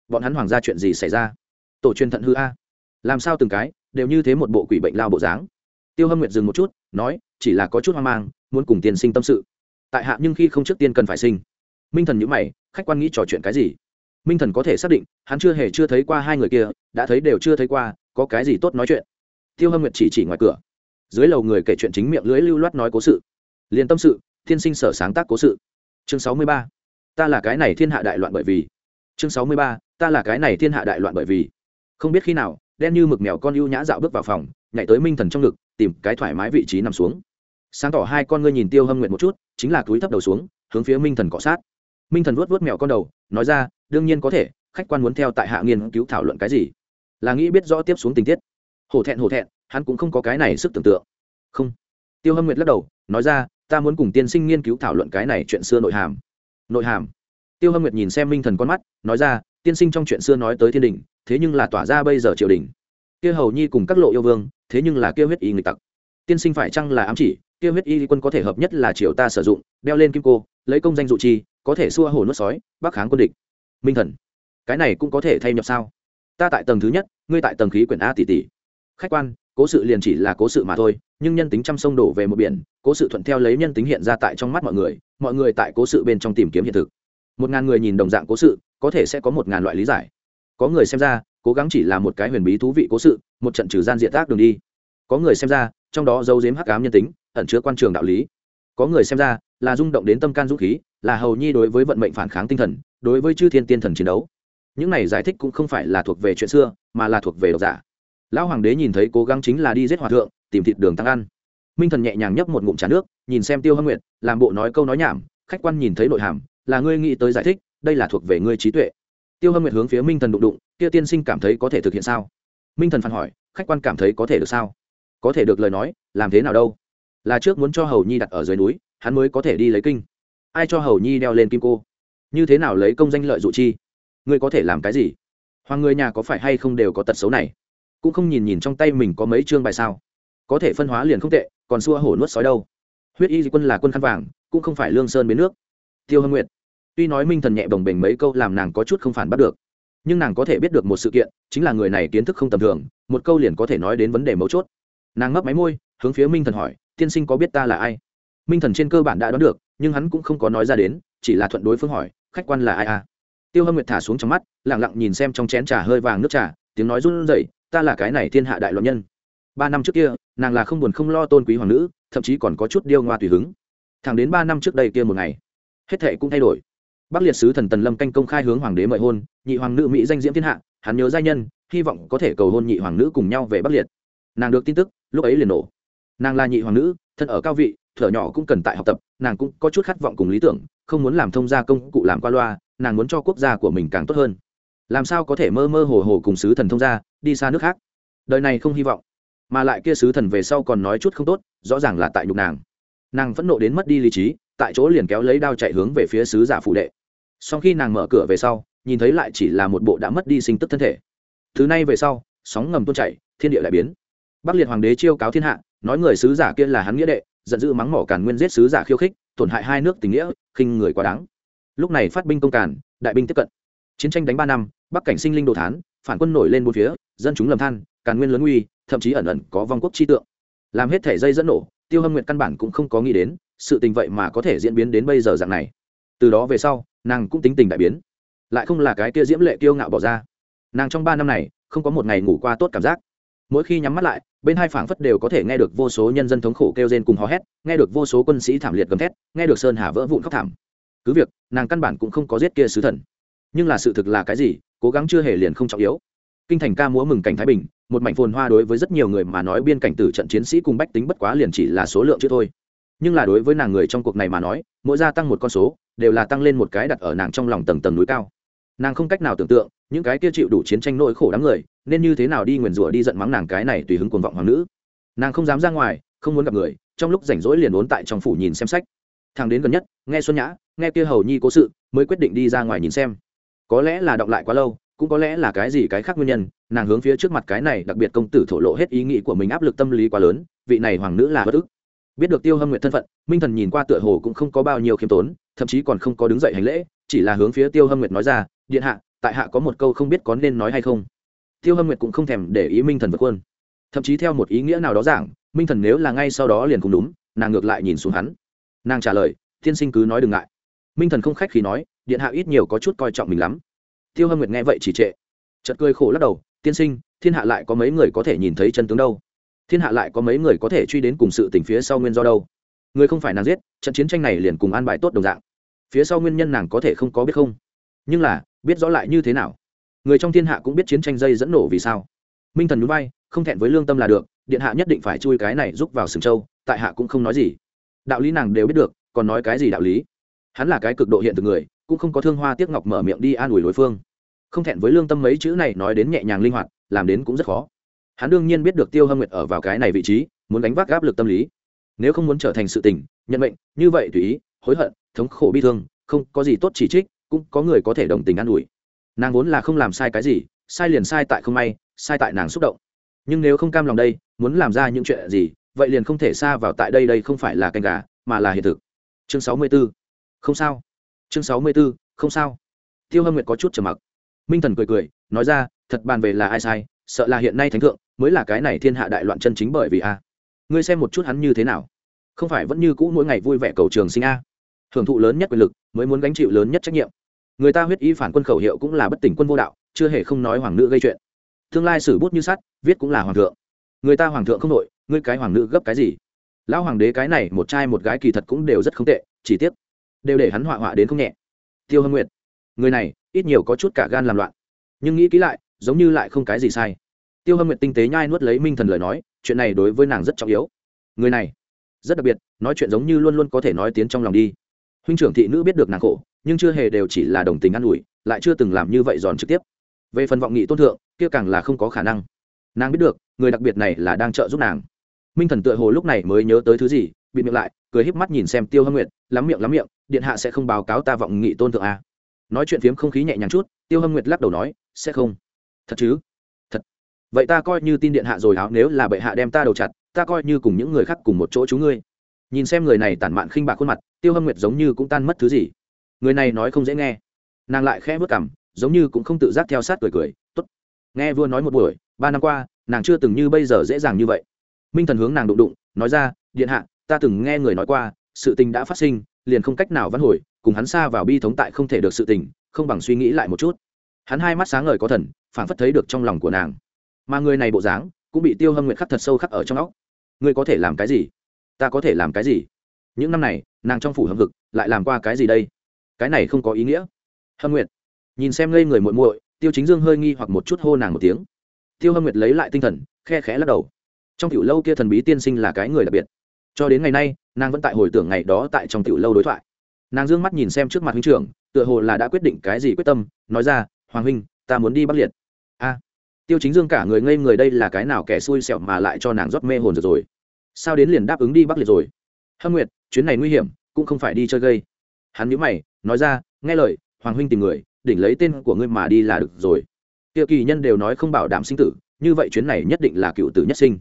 Bọn hắn hoàng gia chuyện gì xảy ra? Tổ truyền thận hư a. Làm sao từng cái, đều như thế một bộ quỷ bệnh lao bộ dáng. Tiêu hâm nguyệt dừng một chút, nói, chỉ là có chút hoang mang, muốn cùng tiên sinh tâm sự. Tại hạ nhưng khi không trước tiên cần phải sinh. Minh thần nhữ mày, khách quan nghĩ trò chuyện cái gì? Minh thần có thể xác định, hắn chưa hề chưa thấy qua hai người kia, đã thấy đều chưa thấy qua, có cái gì tốt nói chuyện. Tiêu hâm nguyệt chỉ chỉ ngoài cửa dưới lầu người kể chuyện chính miệng lưới lưu loát nói cố sự. Liền tâm sự, thiên sinh sở sáng tác cố sự. Chương sáu mươi ba, ta là cái này thiên hạ đại loạn bởi vì. Chương sáu mươi ba, ta là cái này thiên hạ đại loạn bởi vì. Không biết khi nào, đen như mực mèo con ưu nhã dạo bước vào phòng, nhảy tới minh thần trong ngực, tìm cái thoải mái vị trí nằm xuống. Sáng tỏ hai con ngươi nhìn tiêu hâm nguyện một chút, chính là túi thấp đầu xuống, hướng phía minh thần cọ sát. Minh thần vuốt vuốt mèo con đầu, nói ra, đương nhiên có thể, khách quan muốn theo tại hạ nghiên cứu thảo luận cái gì. Là nghĩ biết rõ tiếp xuống tình tiết. Hổ thẹn hổ thẹn hắn cũng không có cái này sức tưởng tượng. Không. Tiêu hâm nguyệt lắc đầu, nói ra, ta muốn cùng tiên sinh nghiên cứu thảo luận cái này chuyện xưa nội hàm. Nội hàm? Tiêu hâm nguyệt nhìn xem minh thần con mắt, nói ra, tiên sinh trong chuyện xưa nói tới thiên đình, thế nhưng là tỏa ra bây giờ triều đình. Kia hầu nhi cùng các lộ yêu vương, thế nhưng là kia huyết y người tặc. Tiên sinh phải chăng là ám chỉ, kia huyết y quân có thể hợp nhất là triều ta sử dụng, đeo lên kim cô, lấy công danh dụ chi, có thể xua hồ nuốt sói, bắc kháng quân địch. Minh thần, cái này cũng có thể thay nhập sao? Ta tại tầng thứ nhất, ngươi tại tầng khí quyển a tỷ tỷ. Khách quan cố sự liền chỉ là cố sự mà thôi, nhưng nhân tính trăm sông đổ về một biển, cố sự thuận theo lấy nhân tính hiện ra tại trong mắt mọi người mọi người tại cố sự bên trong tìm kiếm hiện thực. Một ngàn người nhìn đồng dạng cố sự, có thể sẽ có một ngàn loại lý giải. Có người xem ra, cố gắng chỉ là một cái huyền bí thú vị cố sự, một trận trừ gian diện tác đường đi. Có người xem ra, trong đó dấu dếm hắc ám nhân tính, ẩn chứa quan trường đạo lý. Có người xem ra, là rung động đến tâm can dũng khí, là hầu nhi đối với vận mệnh phản kháng tinh thần, đối với chư thiên tiên thần chiến đấu. Những này giải thích cũng không phải là thuộc về chuyện xưa, mà là thuộc về độc giả lão hoàng đế nhìn thấy cố gắng chính là đi giết hòa thượng, tìm thịt đường tăng ăn. Minh thần nhẹ nhàng nhấp một ngụm trà nước, nhìn xem tiêu hâm nguyệt, làm bộ nói câu nói nhảm, khách quan nhìn thấy nội hàm, là ngươi nghĩ tới giải thích, đây là thuộc về ngươi trí tuệ. Tiêu hâm nguyệt hướng phía minh thần đụng đụng, kia tiên sinh cảm thấy có thể thực hiện sao? Minh thần phản hỏi, khách quan cảm thấy có thể được sao? Có thể được lời nói, làm thế nào đâu? Là trước muốn cho hầu nhi đặt ở dưới núi, hắn mới có thể đi lấy kinh. Ai cho hầu nhi đeo lên kim cô? Như thế nào lấy công danh lợi dụ chi? Ngươi có thể làm cái gì? Hoàng người nhà có phải hay không đều có tật xấu này? Cũng không nhìn nhìn trong tay mình có mấy chương bài sao. Có thể phân hóa liền không tệ, còn xua hổ nuốt sói đâu. Huyết y quân là quân khăn vàng, cũng không phải lương sơn bến nước. Tiêu hâm nguyệt, tuy nói minh thần nhẹ bồng bềnh mấy câu làm nàng có chút không phản bắt được, nhưng nàng có thể biết được một sự kiện, chính là người này kiến thức không tầm thường, một câu liền có thể nói đến vấn đề mấu chốt. Nàng mấp máy môi, hướng phía minh thần hỏi, tiên sinh có biết ta là ai? Minh thần trên cơ bản đã đoán được, nhưng hắn cũng không có nói ra đến, chỉ là thuận đối phương hỏi, khách quan là ai à? Tiêu hâm nguyệt thả xuống trong mắt lẳng lặng nhìn xem trong chén trà hơi vàng nước trà, tiếng nói run rẩy ta là cái này thiên hạ đại loạn nhân. Ba năm trước kia, nàng là không buồn không lo tôn quý hoàng nữ, thậm chí còn có chút điêu ngoa tùy hứng. Thẳng đến ba năm trước đây kia một ngày, hết thệ cũng thay đổi. Bắc liệt sứ thần tần lâm canh công khai hướng hoàng đế mời hôn, nhị hoàng nữ mỹ danh diễm thiên hạ, hắn nhớ giai nhân, hy vọng có thể cầu hôn nhị hoàng nữ cùng nhau về bắc liệt. Nàng được tin tức, lúc ấy liền nổ. Nàng là nhị hoàng nữ, thân ở cao vị, thở nhỏ cũng cần tại học tập, nàng cũng có chút khát vọng cùng lý tưởng, không muốn làm thông gia công cụ làm qua loa, nàng muốn cho quốc gia của mình càng tốt hơn làm sao có thể mơ mơ hồ hồ cùng sứ thần thông gia đi xa nước khác? Đời này không hy vọng. Mà lại kia sứ thần về sau còn nói chút không tốt, rõ ràng là tại nhục nàng. Nàng phẫn nộ đến mất đi lý trí, tại chỗ liền kéo lấy đao chạy hướng về phía sứ giả phụ đệ. Sau khi nàng mở cửa về sau, nhìn thấy lại chỉ là một bộ đã mất đi sinh tức thân thể. Thứ này về sau, sóng ngầm tuôn chảy, thiên địa lại biến. Bắc liệt hoàng đế chiêu cáo thiên hạ, nói người sứ giả kia là hắn nghĩa đệ, giận dữ mắng mỏ càn nguyên giết sứ giả khiêu khích, tổn hại hai nước tình nghĩa, khinh người quá đáng. Lúc này phát binh công càn, đại binh tiếp cận. Chiến tranh đánh ba năm bắc cảnh sinh linh đồ thán, phản quân nổi lên bốn phía, dân chúng lầm than, càn nguyên lớn uy, thậm chí ẩn ẩn có vong quốc chi tượng. Làm hết thể dây dẫn nổ, tiêu hâm nguyện căn bản cũng không có nghĩ đến, sự tình vậy mà có thể diễn biến đến bây giờ dạng này. Từ đó về sau, nàng cũng tính tình đại biến. Lại không là cái kia diễm lệ kiêu ngạo bỏ ra. Nàng trong ba năm này, không có một ngày ngủ qua tốt cảm giác. Mỗi khi nhắm mắt lại, bên hai phảng phất đều có thể nghe được vô số nhân dân thống khổ kêu rên cùng hò hét, nghe được vô số quân sĩ thảm liệt gầm thét, nghe được sơn hà vỡ vụn khóc thảm. Cứ việc, nàng căn bản cũng không có giết kia sứ thần. Nhưng là sự thực là cái gì cố gắng chưa hề liền không trọng yếu. Kinh thành ca múa mừng cảnh thái bình, một mảnh phồn hoa đối với rất nhiều người mà nói biên cảnh tử trận chiến sĩ cùng bách tính bất quá liền chỉ là số lượng chứ thôi. Nhưng là đối với nàng người trong cuộc này mà nói, mỗi gia tăng một con số, đều là tăng lên một cái đặt ở nàng trong lòng tầng tầng núi cao. Nàng không cách nào tưởng tượng, những cái kia chịu đủ chiến tranh nỗi khổ đám người, nên như thế nào đi nguyền rủa đi giận mắng nàng cái này tùy hứng cuồng vọng hoàng nữ. Nàng không dám ra ngoài, không muốn gặp người, trong lúc rảnh rỗi liền ốn tại trong phủ nhìn xem sách. Thằng đến gần nhất, nghe xuân nhã, nghe kia hầu nhi cố sự, mới quyết định đi ra ngoài nhìn xem có lẽ là đọng lại quá lâu, cũng có lẽ là cái gì cái khác nguyên nhân, nàng hướng phía trước mặt cái này đặc biệt công tử thổ lộ hết ý nghĩ của mình áp lực tâm lý quá lớn, vị này hoàng nữ là bất ức. Biết được tiêu hâm nguyện thân phận, minh thần nhìn qua tựa hồ cũng không có bao nhiêu khiêm tốn, thậm chí còn không có đứng dậy hành lễ, chỉ là hướng phía tiêu hâm nguyệt nói ra, điện hạ, tại hạ có một câu không biết có nên nói hay không? Tiêu hâm nguyệt cũng không thèm để ý minh thần vượt quân thậm chí theo một ý nghĩa nào đó giảng, minh thần nếu là ngay sau đó liền cùng đúng, nàng ngược lại nhìn xuống hắn. Nàng trả lời, tiên sinh cứ nói đừng ngại minh thần không khách khi nói, điện hạ ít nhiều có chút coi trọng mình lắm. Tiêu hâm nguyệt nghe vậy chỉ trệ. Chật cười khổ lắc đầu, tiên sinh, thiên hạ lại có mấy người có thể nhìn thấy chân tướng đâu? Thiên hạ lại có mấy người có thể truy đến cùng sự tình phía sau nguyên do đâu? Người không phải nàng giết, trận chiến tranh này liền cùng an bài tốt đồng dạng. Phía sau nguyên nhân nàng có thể không có biết không? Nhưng là, biết rõ lại như thế nào? Người trong thiên hạ cũng biết chiến tranh dây dẫn nổ vì sao? Minh thần núi bay không thẹn với lương tâm là được, điện hạ nhất định phải chui cái này rúc vào sừng châu tại hạ cũng không nói gì. Đạo lý nàng đều biết được, còn nói cái gì đạo lý? Hắn là cái cực độ hiện thực người, cũng không có thương hoa tiếc ngọc mở miệng đi an ủi đối phương. Không thẹn với lương tâm mấy chữ này nói đến nhẹ nhàng linh hoạt, làm đến cũng rất khó. Hắn đương nhiên biết được tiêu hâm nguyệt ở vào cái này vị trí, muốn đánh vác áp lực tâm lý. Nếu không muốn trở thành sự tình, nhận mệnh, như vậy tùy ý, hối hận, thống khổ bi thương, không có gì tốt chỉ trích, cũng có người có thể đồng tình an ủi. Nàng vốn là không làm sai cái gì, sai liền sai tại không may, sai tại nàng xúc động. Nhưng nếu không cam lòng đây, muốn làm ra những chuyện gì, vậy liền không thể xa vào tại đây đây không phải là canh gà, mà là hiện thực. Chương sáu mươi 64 không sao. Chương sáu mươi 64, không sao. Tiêu hâm nguyệt có chút trầm mặc. Minh thần cười cười nói ra thật bàn về là ai sai sợ là hiện nay thánh thượng mới là cái này thiên hạ đại loạn chân chính bởi vì a. Ngươi xem một chút hắn như thế nào. Không phải vẫn như cũ mỗi ngày vui vẻ cầu trường sinh a. Hưởng thụ lớn nhất quyền lực mới muốn gánh chịu lớn nhất trách nhiệm. Người ta huyết y phản quân khẩu hiệu cũng là bất tỉnh quân vô đạo chưa hề không nói hoàng nữ gây chuyện. Tương lai sử bút như sắt viết cũng là hoàng thượng. Người ta hoàng thượng không đội ngươi cái hoàng nữ gấp cái gì? Lão hoàng đế cái này một trai một gái kỳ thật cũng đều rất không tệ chỉ tiếc đều để hắn họa họa đến không nhẹ. Tiêu hâm nguyệt, người này ít nhiều có chút cả gan làm loạn, nhưng nghĩ kỹ lại, giống như lại không cái gì sai. Tiêu hâm nguyệt tinh tế nhai nuốt lấy minh thần lời nói, chuyện này đối với nàng rất trọng yếu. Người này, rất đặc biệt, nói chuyện giống như luôn luôn có thể nói tiếng trong lòng đi. Huynh trưởng thị nữ biết được nàng khổ, nhưng chưa hề đều chỉ là đồng tình ă n ủi, lại chưa từng làm như vậy giòn trực tiếp. Về phần vọng nghị tôn thượng, kia càng là không có khả năng. Nàng biết được, người đặc biệt này là đang trợ giúp nàng. Minh thần tựa hồ lúc này mới nhớ tới thứ gì bị miệng lại, cười híp mắt nhìn xem tiêu hâm nguyệt, lắm miệng lắm miệng điện hạ sẽ không báo cáo ta vọng nghị tôn thượng a. À. nói chuyện phiếm không khí nhẹ nhàng chút, tiêu hâm nguyệt lắc đầu nói, sẽ không. Thật chứ? Thật. Vậy ta coi như tin điện hạ rồi áo nếu là bệ hạ đem ta đầu chặt, ta coi như cùng những người khác cùng một chỗ chú ngươi. Nhìn xem người này tản mạn khinh bạc khuôn mặt, tiêu hâm nguyệt giống như cũng tan mất thứ gì. Người này nói không dễ nghe. Nàng lại khẽ vớt cảm giống như cũng không tự giác theo sát cười cười t ố t nghe vua nói một buổi, ba năm qua, nàng chưa từng như bây giờ dễ dàng như vậy. Minh thần hướng nàng đụng đụng, nói ra, điện hạ, ta từng nghe người nói qua, sự tình đã phát sinh liền không cách nào vãn hồi, cùng hắn xa vào bi thống tại không thể được sự tình, không bằng suy nghĩ lại một chút. Hắn hai mắt sáng ngời có thần phản phất thấy được trong lòng của nàng. Mà người này bộ dáng, cũng bị tiêu hâm Nguyệt khắc thật sâu khắc ở trong óc. Ngươi có thể làm cái gì? Ta có thể làm cái gì? Những năm này, nàng trong phủ hâm vực lại làm qua cái gì đây? Cái này không có ý nghĩa. Hâm nguyệt. Nhìn xem ngây người muội muội, tiêu chính dương hơi nghi hoặc một chút hô nàng một tiếng. Tiêu hâm nguyệt lấy lại tinh thần, khe khẽ lắc đầu. Trong tiểu lâu kia thần bí tiên sinh là cái người đặc biệt cho đến ngày nay nàng vẫn tại hồi tưởng ngày đó tại trong tiểu lâu đối thoại. Nàng d ư ơ n g mắt nhìn xem trước mặt huynh trưởng tựa hồ là đã quyết định cái gì quyết tâm nói ra hoàng huynh ta muốn đi bắc liệt. A. Tiêu chính dương cả người ngây người đây là cái nào kẻ xui xẻo mà lại cho nàng rót mê hồn rồi, sao đến liền đáp ứng đi bắc liệt rồi? Hâm nguyệt chuyến này nguy hiểm cũng không phải đi chơi gây. Hắn nhữ mày nói ra nghe lời hoàng huynh tìm người đỉnh lấy tên của ngươi mà đi là được rồi. Tiêu kỳ nhân đều nói không bảo đảm sinh tử như vậy chuyến này nhất định là cựu tử nhất sinh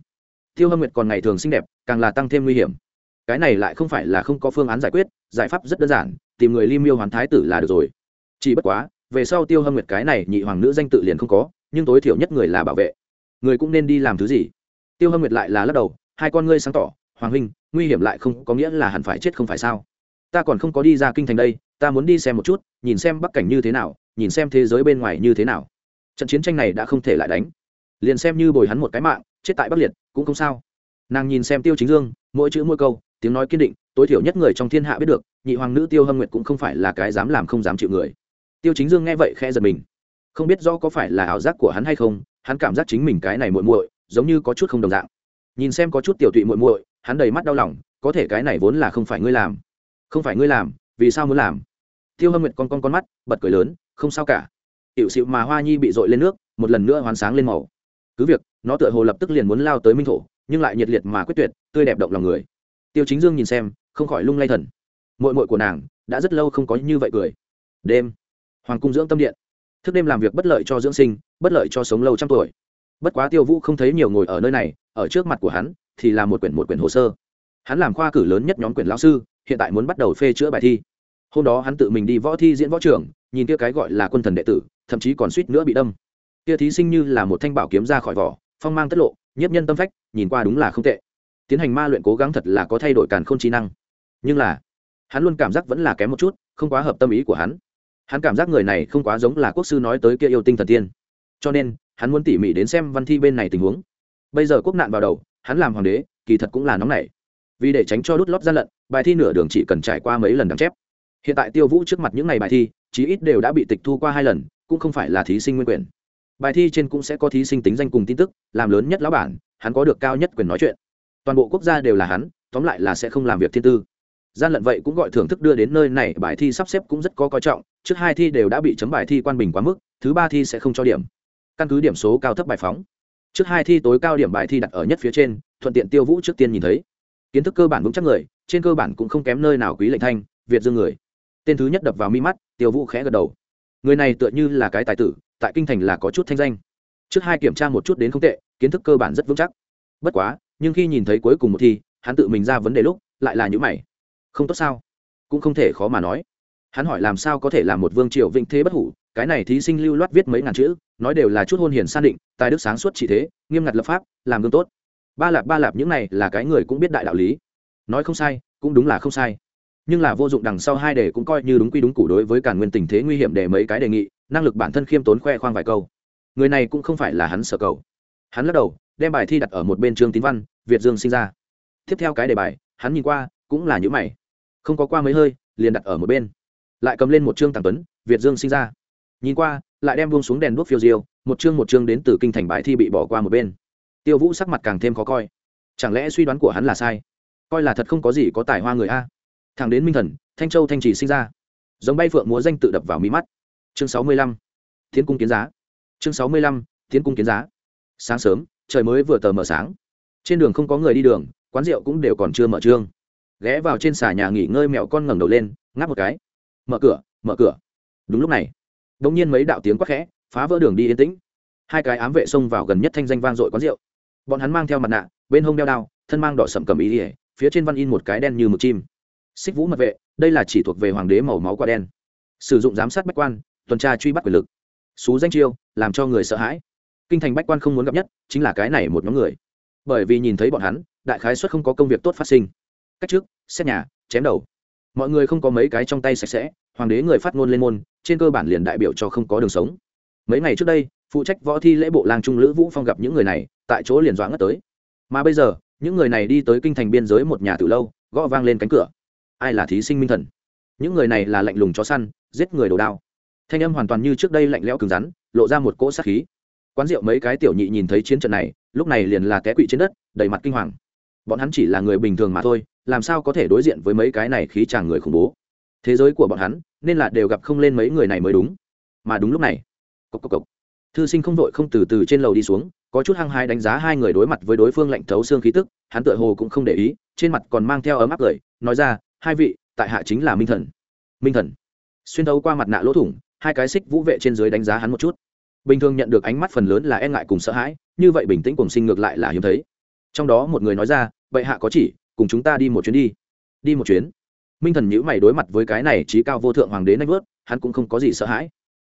tiêu hâm nguyệt còn ngày thường xinh đẹp, càng là tăng thêm nguy hiểm. Cái này lại không phải là không có phương án giải quyết, giải pháp rất đơn giản, tìm người ly miêu hoàn thái tử là được rồi. Chỉ bất quá, về sau tiêu hâm nguyệt cái này nhị hoàng nữ danh tự liền không có, nhưng tối thiểu nhất người là bảo vệ. Người cũng nên đi làm thứ gì? Tiêu hâm nguyệt lại là lắc đầu, hai con ngươi sáng tỏ, hoàng huynh, nguy hiểm lại không có nghĩa là hẳn phải chết không phải sao? Ta còn không có đi ra kinh thành đây, ta muốn đi xem một chút, nhìn xem bắc cảnh như thế nào, nhìn xem thế giới bên ngoài như thế nào. Trận chiến tranh này đã không thể lại đánh. Liền xem như bồi hắn một cái mạng chết tại bắc liệt, cũng không sao. Nàng nhìn xem tiêu chính dương, mỗi chữ mỗi câu, tiếng nói kiên định, tối thiểu nhất người trong thiên hạ biết được, nhị hoàng nữ tiêu hâm nguyệt cũng không phải là cái dám làm không dám chịu người. Tiêu chính dương nghe vậy khẽ giật mình. Không biết do có phải là ảo giác của hắn hay không, hắn cảm giác chính mình cái này muội muội, giống như có chút không đồng dạng. Nhìn xem có chút tiểu tụy muội muội, hắn đầy mắt đau lòng, có thể cái này vốn là không phải ngươi làm. Không phải ngươi làm, vì sao muốn làm? Tiêu hâm nguyệt con con con mắt, bật cười lớn, không sao cả. Hiệu xịu mà hoa nhi bị dội lên nước, một lần nữa hoàn sáng lên màu cứ việc, nó tựa hồ lập tức liền muốn lao tới minh thổ, nhưng lại nhiệt liệt mà quyết tuyệt, tươi đẹp động lòng người. Tiêu chính dương nhìn xem, không khỏi lung lay thần. Mội mội của nàng, đã rất lâu không có như vậy cười. Đêm. Hoàng cung dưỡng tâm điện. Thức đêm làm việc bất lợi cho dưỡng sinh, bất lợi cho sống lâu trăm tuổi. Bất quá tiêu vũ không thấy nhiều ngồi ở nơi này, ở trước mặt của hắn, thì là một quyển một quyển hồ sơ. Hắn làm khoa cử lớn nhất nhóm quyển lão sư, hiện tại muốn bắt đầu phê chữa bài thi. Hôm đó hắn tự mình đi võ thi diễn võ trưởng nhìn kia cái gọi là quân thần đệ tử, thậm chí còn suýt nữa bị đâm kia thí sinh như là một thanh bảo kiếm ra khỏi vỏ, phong mang tất lộ, nhiếp nhân tâm phách, nhìn qua đúng là không tệ. Tiến hành ma luyện cố gắng thật là có thay đổi càn k h ô n trí năng. Nhưng là, hắn luôn cảm giác vẫn là kém một chút, không quá hợp tâm ý của hắn. Hắn cảm giác người này không quá giống là quốc sư nói tới kia yêu tinh thần tiên. Cho nên, hắn muốn tỉ mỉ đến xem văn thi bên này tình huống. Bây giờ quốc nạn vào đầu, hắn làm hoàng đế, kỳ thật cũng là nóng nảy. Vì để tránh cho đút lót gian lận, bài thi nửa đường chỉ cần trải qua mấy lần đ chép. Hiện tại tiêu vũ trước mặt những ngày bài thi, chí ít đều đã bị tịch thu qua hai lần, cũng không phải là thí sinh nguyên quyền bài thi trên cũng sẽ có thí sinh tính danh cùng tin tức, làm lớn nhất lão bản, hắn có được cao nhất quyền nói chuyện. Toàn bộ quốc gia đều là hắn, tóm lại là sẽ không làm việc thiên tư. Gian lận vậy cũng gọi thưởng thức đưa đến nơi này, bài thi sắp xếp cũng rất có coi trọng, trước hai thi đều đã bị chấm bài thi quan bình quá mức, thứ ba thi sẽ không cho điểm. Căn cứ điểm số cao thấp bài phóng. Trước hai thi tối cao điểm bài thi đặt ở nhất phía trên, thuận tiện tiêu vũ trước tiên nhìn thấy. Kiến thức cơ bản vững chắc người, trên cơ bản cũng không kém nơi nào quý lệnh thanh, việt dương người. Tên thứ nhất đập vào mi mắt, tiêu vũ khẽ gật đầu. Người này tựa như là cái tài tử tại kinh thành là có chút thanh danh. Trước hai kiểm tra một chút đến không tệ, kiến thức cơ bản rất vững chắc. Bất quá, nhưng khi nhìn thấy cuối cùng một thi, hắn tự mình ra vấn đề lúc, lại là những mày. Không tốt sao? Cũng không thể khó mà nói. Hắn hỏi làm sao có thể làm một vương triều vĩnh thế bất hủ, cái này thí sinh lưu loát viết mấy ngàn chữ, nói đều là chút hôn hiền san định, tài đức sáng suốt chỉ thế, nghiêm ngặt lập pháp, làm gương tốt. Ba lạp ba lạp những này là cái người cũng biết đại đạo lý. Nói không sai, cũng đúng là không sai. Nhưng là vô dụng đằng sau hai đề cũng coi như đúng quy đúng củ đối với cả nguyên tình thế nguy hiểm để mấy cái đề nghị năng lực bản thân khiêm tốn khoe khoang vài câu. Người này cũng không phải là hắn sở cầu. Hắn lắc đầu, đem bài thi đặt ở một bên trương tín văn, việt dương sinh ra. Tiếp theo cái đề bài, hắn nhìn qua, cũng là những mày. Không có qua mấy hơi, liền đặt ở một bên. Lại cầm lên một chương tàng tuấn, việt dương sinh ra. Nhìn qua, lại đem buông xuống đèn đuốc phiêu diêu, một chương một chương đến từ kinh thành bài thi bị bỏ qua một bên. Tiêu vũ sắc mặt càng thêm khó coi. Chẳng lẽ suy đoán của hắn là sai? Coi là thật không có gì có tài hoa người a. Thằng đến minh thần, thanh châu thanh trì sinh ra. Giống bay phượng múa danh tự đập vào mí mắt chương sáu mươi lăm, tiến cung kiến giá. Chương sáu mươi lăm, tiến cung kiến giá. Sáng sớm, trời mới vừa tờ mờ sáng. Trên đường không có người đi đường, quán rượu cũng đều còn chưa mở trương. Ghé vào trên xà nhà nghỉ ngơi mẹo con ngẩng đầu lên, ngáp một cái. Mở cửa mở cửa. Đúng lúc này đ ỗ n g nhiên mấy đạo tiếng quắc khẽ, phá vỡ đường đi yên tĩnh. Hai cái ám vệ xông vào gần nhất thanh danh vang dội quán rượu. Bọn hắn mang theo mặt nạ, bên hông đeo đao, thân mang đỏ sậm cầm ý ỉa phía trên văn in một cái đen như mực chim. Xích vũ mật vệ, đây là chỉ thuộc về hoàng đế màu máu quả đen. Sử dụng giám sát bách quan tuần tra truy bắt quyền lực. Xú danh chiêu, làm cho người sợ hãi. Kinh thành bách quan không muốn gặp nhất, chính là cái này một nhóm người. Bởi vì nhìn thấy bọn hắn, đại khái xuất không có công việc tốt phát sinh. Cách trước, xét nhà, chém đầu. Mọi người không có mấy cái trong tay sạch sẽ, hoàng đế người phát ngôn lên môn, trên cơ bản liền đại biểu cho không có đường sống. Mấy ngày trước đây, phụ trách võ thi lễ bộ lang trung lữ vũ phong gặp những người này, tại chỗ liền doãn ngất tới. Mà bây giờ, những người này đi tới kinh thành biên giới một nhà từ lâu, gõ vang lên cánh cửa. Ai là thí sinh minh thần? Những người này là lạnh lùng chó săn, giết người đồ đao thanh âm hoàn toàn như trước đây lạnh lẽo cứng rắn, lộ ra một cỗ sát khí. Quán rượu mấy cái tiểu nhị nhìn thấy chiến trận này, lúc này liền là té quỵ trên đất, đầy mặt kinh hoàng. Bọn hắn chỉ là người bình thường mà thôi, làm sao có thể đối diện với mấy cái này khí chàng người khủng bố? Thế giới của bọn hắn, nên là đều gặp không lên mấy người này mới đúng. Mà đúng lúc này cốc cốc cốc. thư sinh không vội không từ từ trên lầu đi xuống, có chút hăng hái đánh giá hai người đối mặt với đối phương lạnh thấu xương khí tức, hắn tựa hồ cũng không để ý, trên mặt còn mang theo ấm áp cười, nói ra, hai vị, tại hạ chính là minh thần. Minh thần. Xuyên thấu qua mặt nạ lỗ thủng hai cái xích vũ vệ trên dưới đánh giá hắn một chút. Bình thường nhận được ánh mắt phần lớn là e ngại cùng sợ hãi, như vậy bình tĩnh cùng sinh ngược lại là hiếm thấy. Trong đó một người nói ra, bệ hạ có chỉ, cùng chúng ta đi một chuyến đi. Đi một chuyến? Minh thần nhữ mày đối mặt với cái này trí cao vô thượng hoàng đế nanh vớt, hắn cũng không có gì sợ hãi.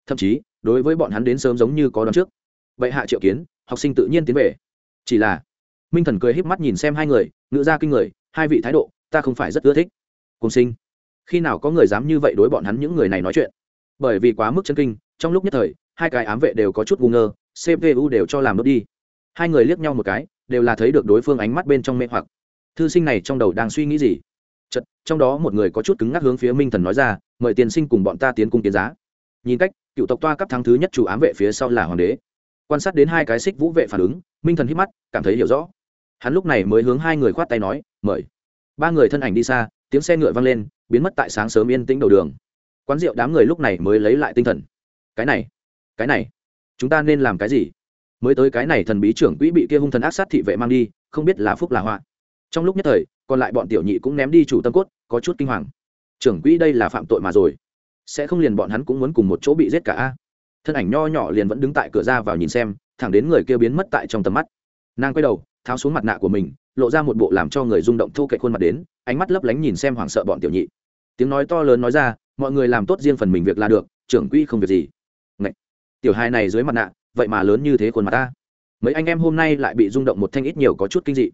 Thậm chí, đối với bọn hắn đến sớm giống như có đón trước. Vậy hạ triệu kiến, học sinh tự nhiên tiến về. Chỉ là, minh thần cười híp mắt nhìn xem hai người, ngữ ra kinh người, hai vị thái độ, ta không phải rất ưa thích. Cùng sinh. Khi nào có người dám như vậy đối bọn hắn những người này nói chuyện? Bởi vì quá mức chân kinh trong lúc nhất thời hai cái ám vệ đều có chút ngu ngơ cpu đều cho làm đốt đi. Hai người liếc nhau một cái đều là thấy được đối phương ánh mắt bên trong mê hoặc. Thư sinh này trong đầu đang suy nghĩ gì? Chật, trong đó một người có chút cứng ngắc hướng phía minh thần nói ra mời tiền sinh cùng bọn ta tiến cung kiến giá. Nhìn cách cựu tộc toa cấp thắng thứ nhất chủ ám vệ phía sau là hoàng đế. Quan sát đến hai cái xích vũ vệ phản ứng minh thần hít mắt cảm thấy hiểu rõ. Hắn lúc này mới hướng hai người khoát tay nói mời. Ba người thân ảnh đi xa tiếng xe ngựa vang lên biến mất tại sáng sớm yên tĩnh đầu đường quán rượu đám người lúc này mới lấy lại tinh thần. Cái này cái này, chúng ta nên làm cái gì? Mới tới cái này thần bí trưởng quỹ bị kia hung thần ác sát thị vệ mang đi, không biết là phúc là họa. Trong lúc nhất thời, còn lại bọn tiểu nhị cũng ném đi chủ tâm cốt, có chút kinh hoàng. Trưởng quỹ đây là phạm tội mà rồi. Sẽ không liền bọn hắn cũng muốn cùng một chỗ bị giết cả a. Thân ảnh nho nhỏ liền vẫn đứng tại cửa ra vào nhìn xem, thẳng đến người kia biến mất tại trong tầm mắt. Nàng quay đầu, tháo xuống mặt nạ của mình, lộ ra một bộ làm cho người rung động thô kệ khuôn mặt đến, ánh mắt lấp lánh nhìn xem hoảng sợ bọn tiểu nhị. Tiếng nói to lớn nói ra mọi người làm tốt riêng phần mình việc là được, trưởng quỹ không việc gì. Ngậy! tiểu hai này dưới mặt nạ, vậy mà lớn như thế khuôn mặt ta. Mấy anh em hôm nay lại bị rung động một thanh ít nhiều có chút kinh dị.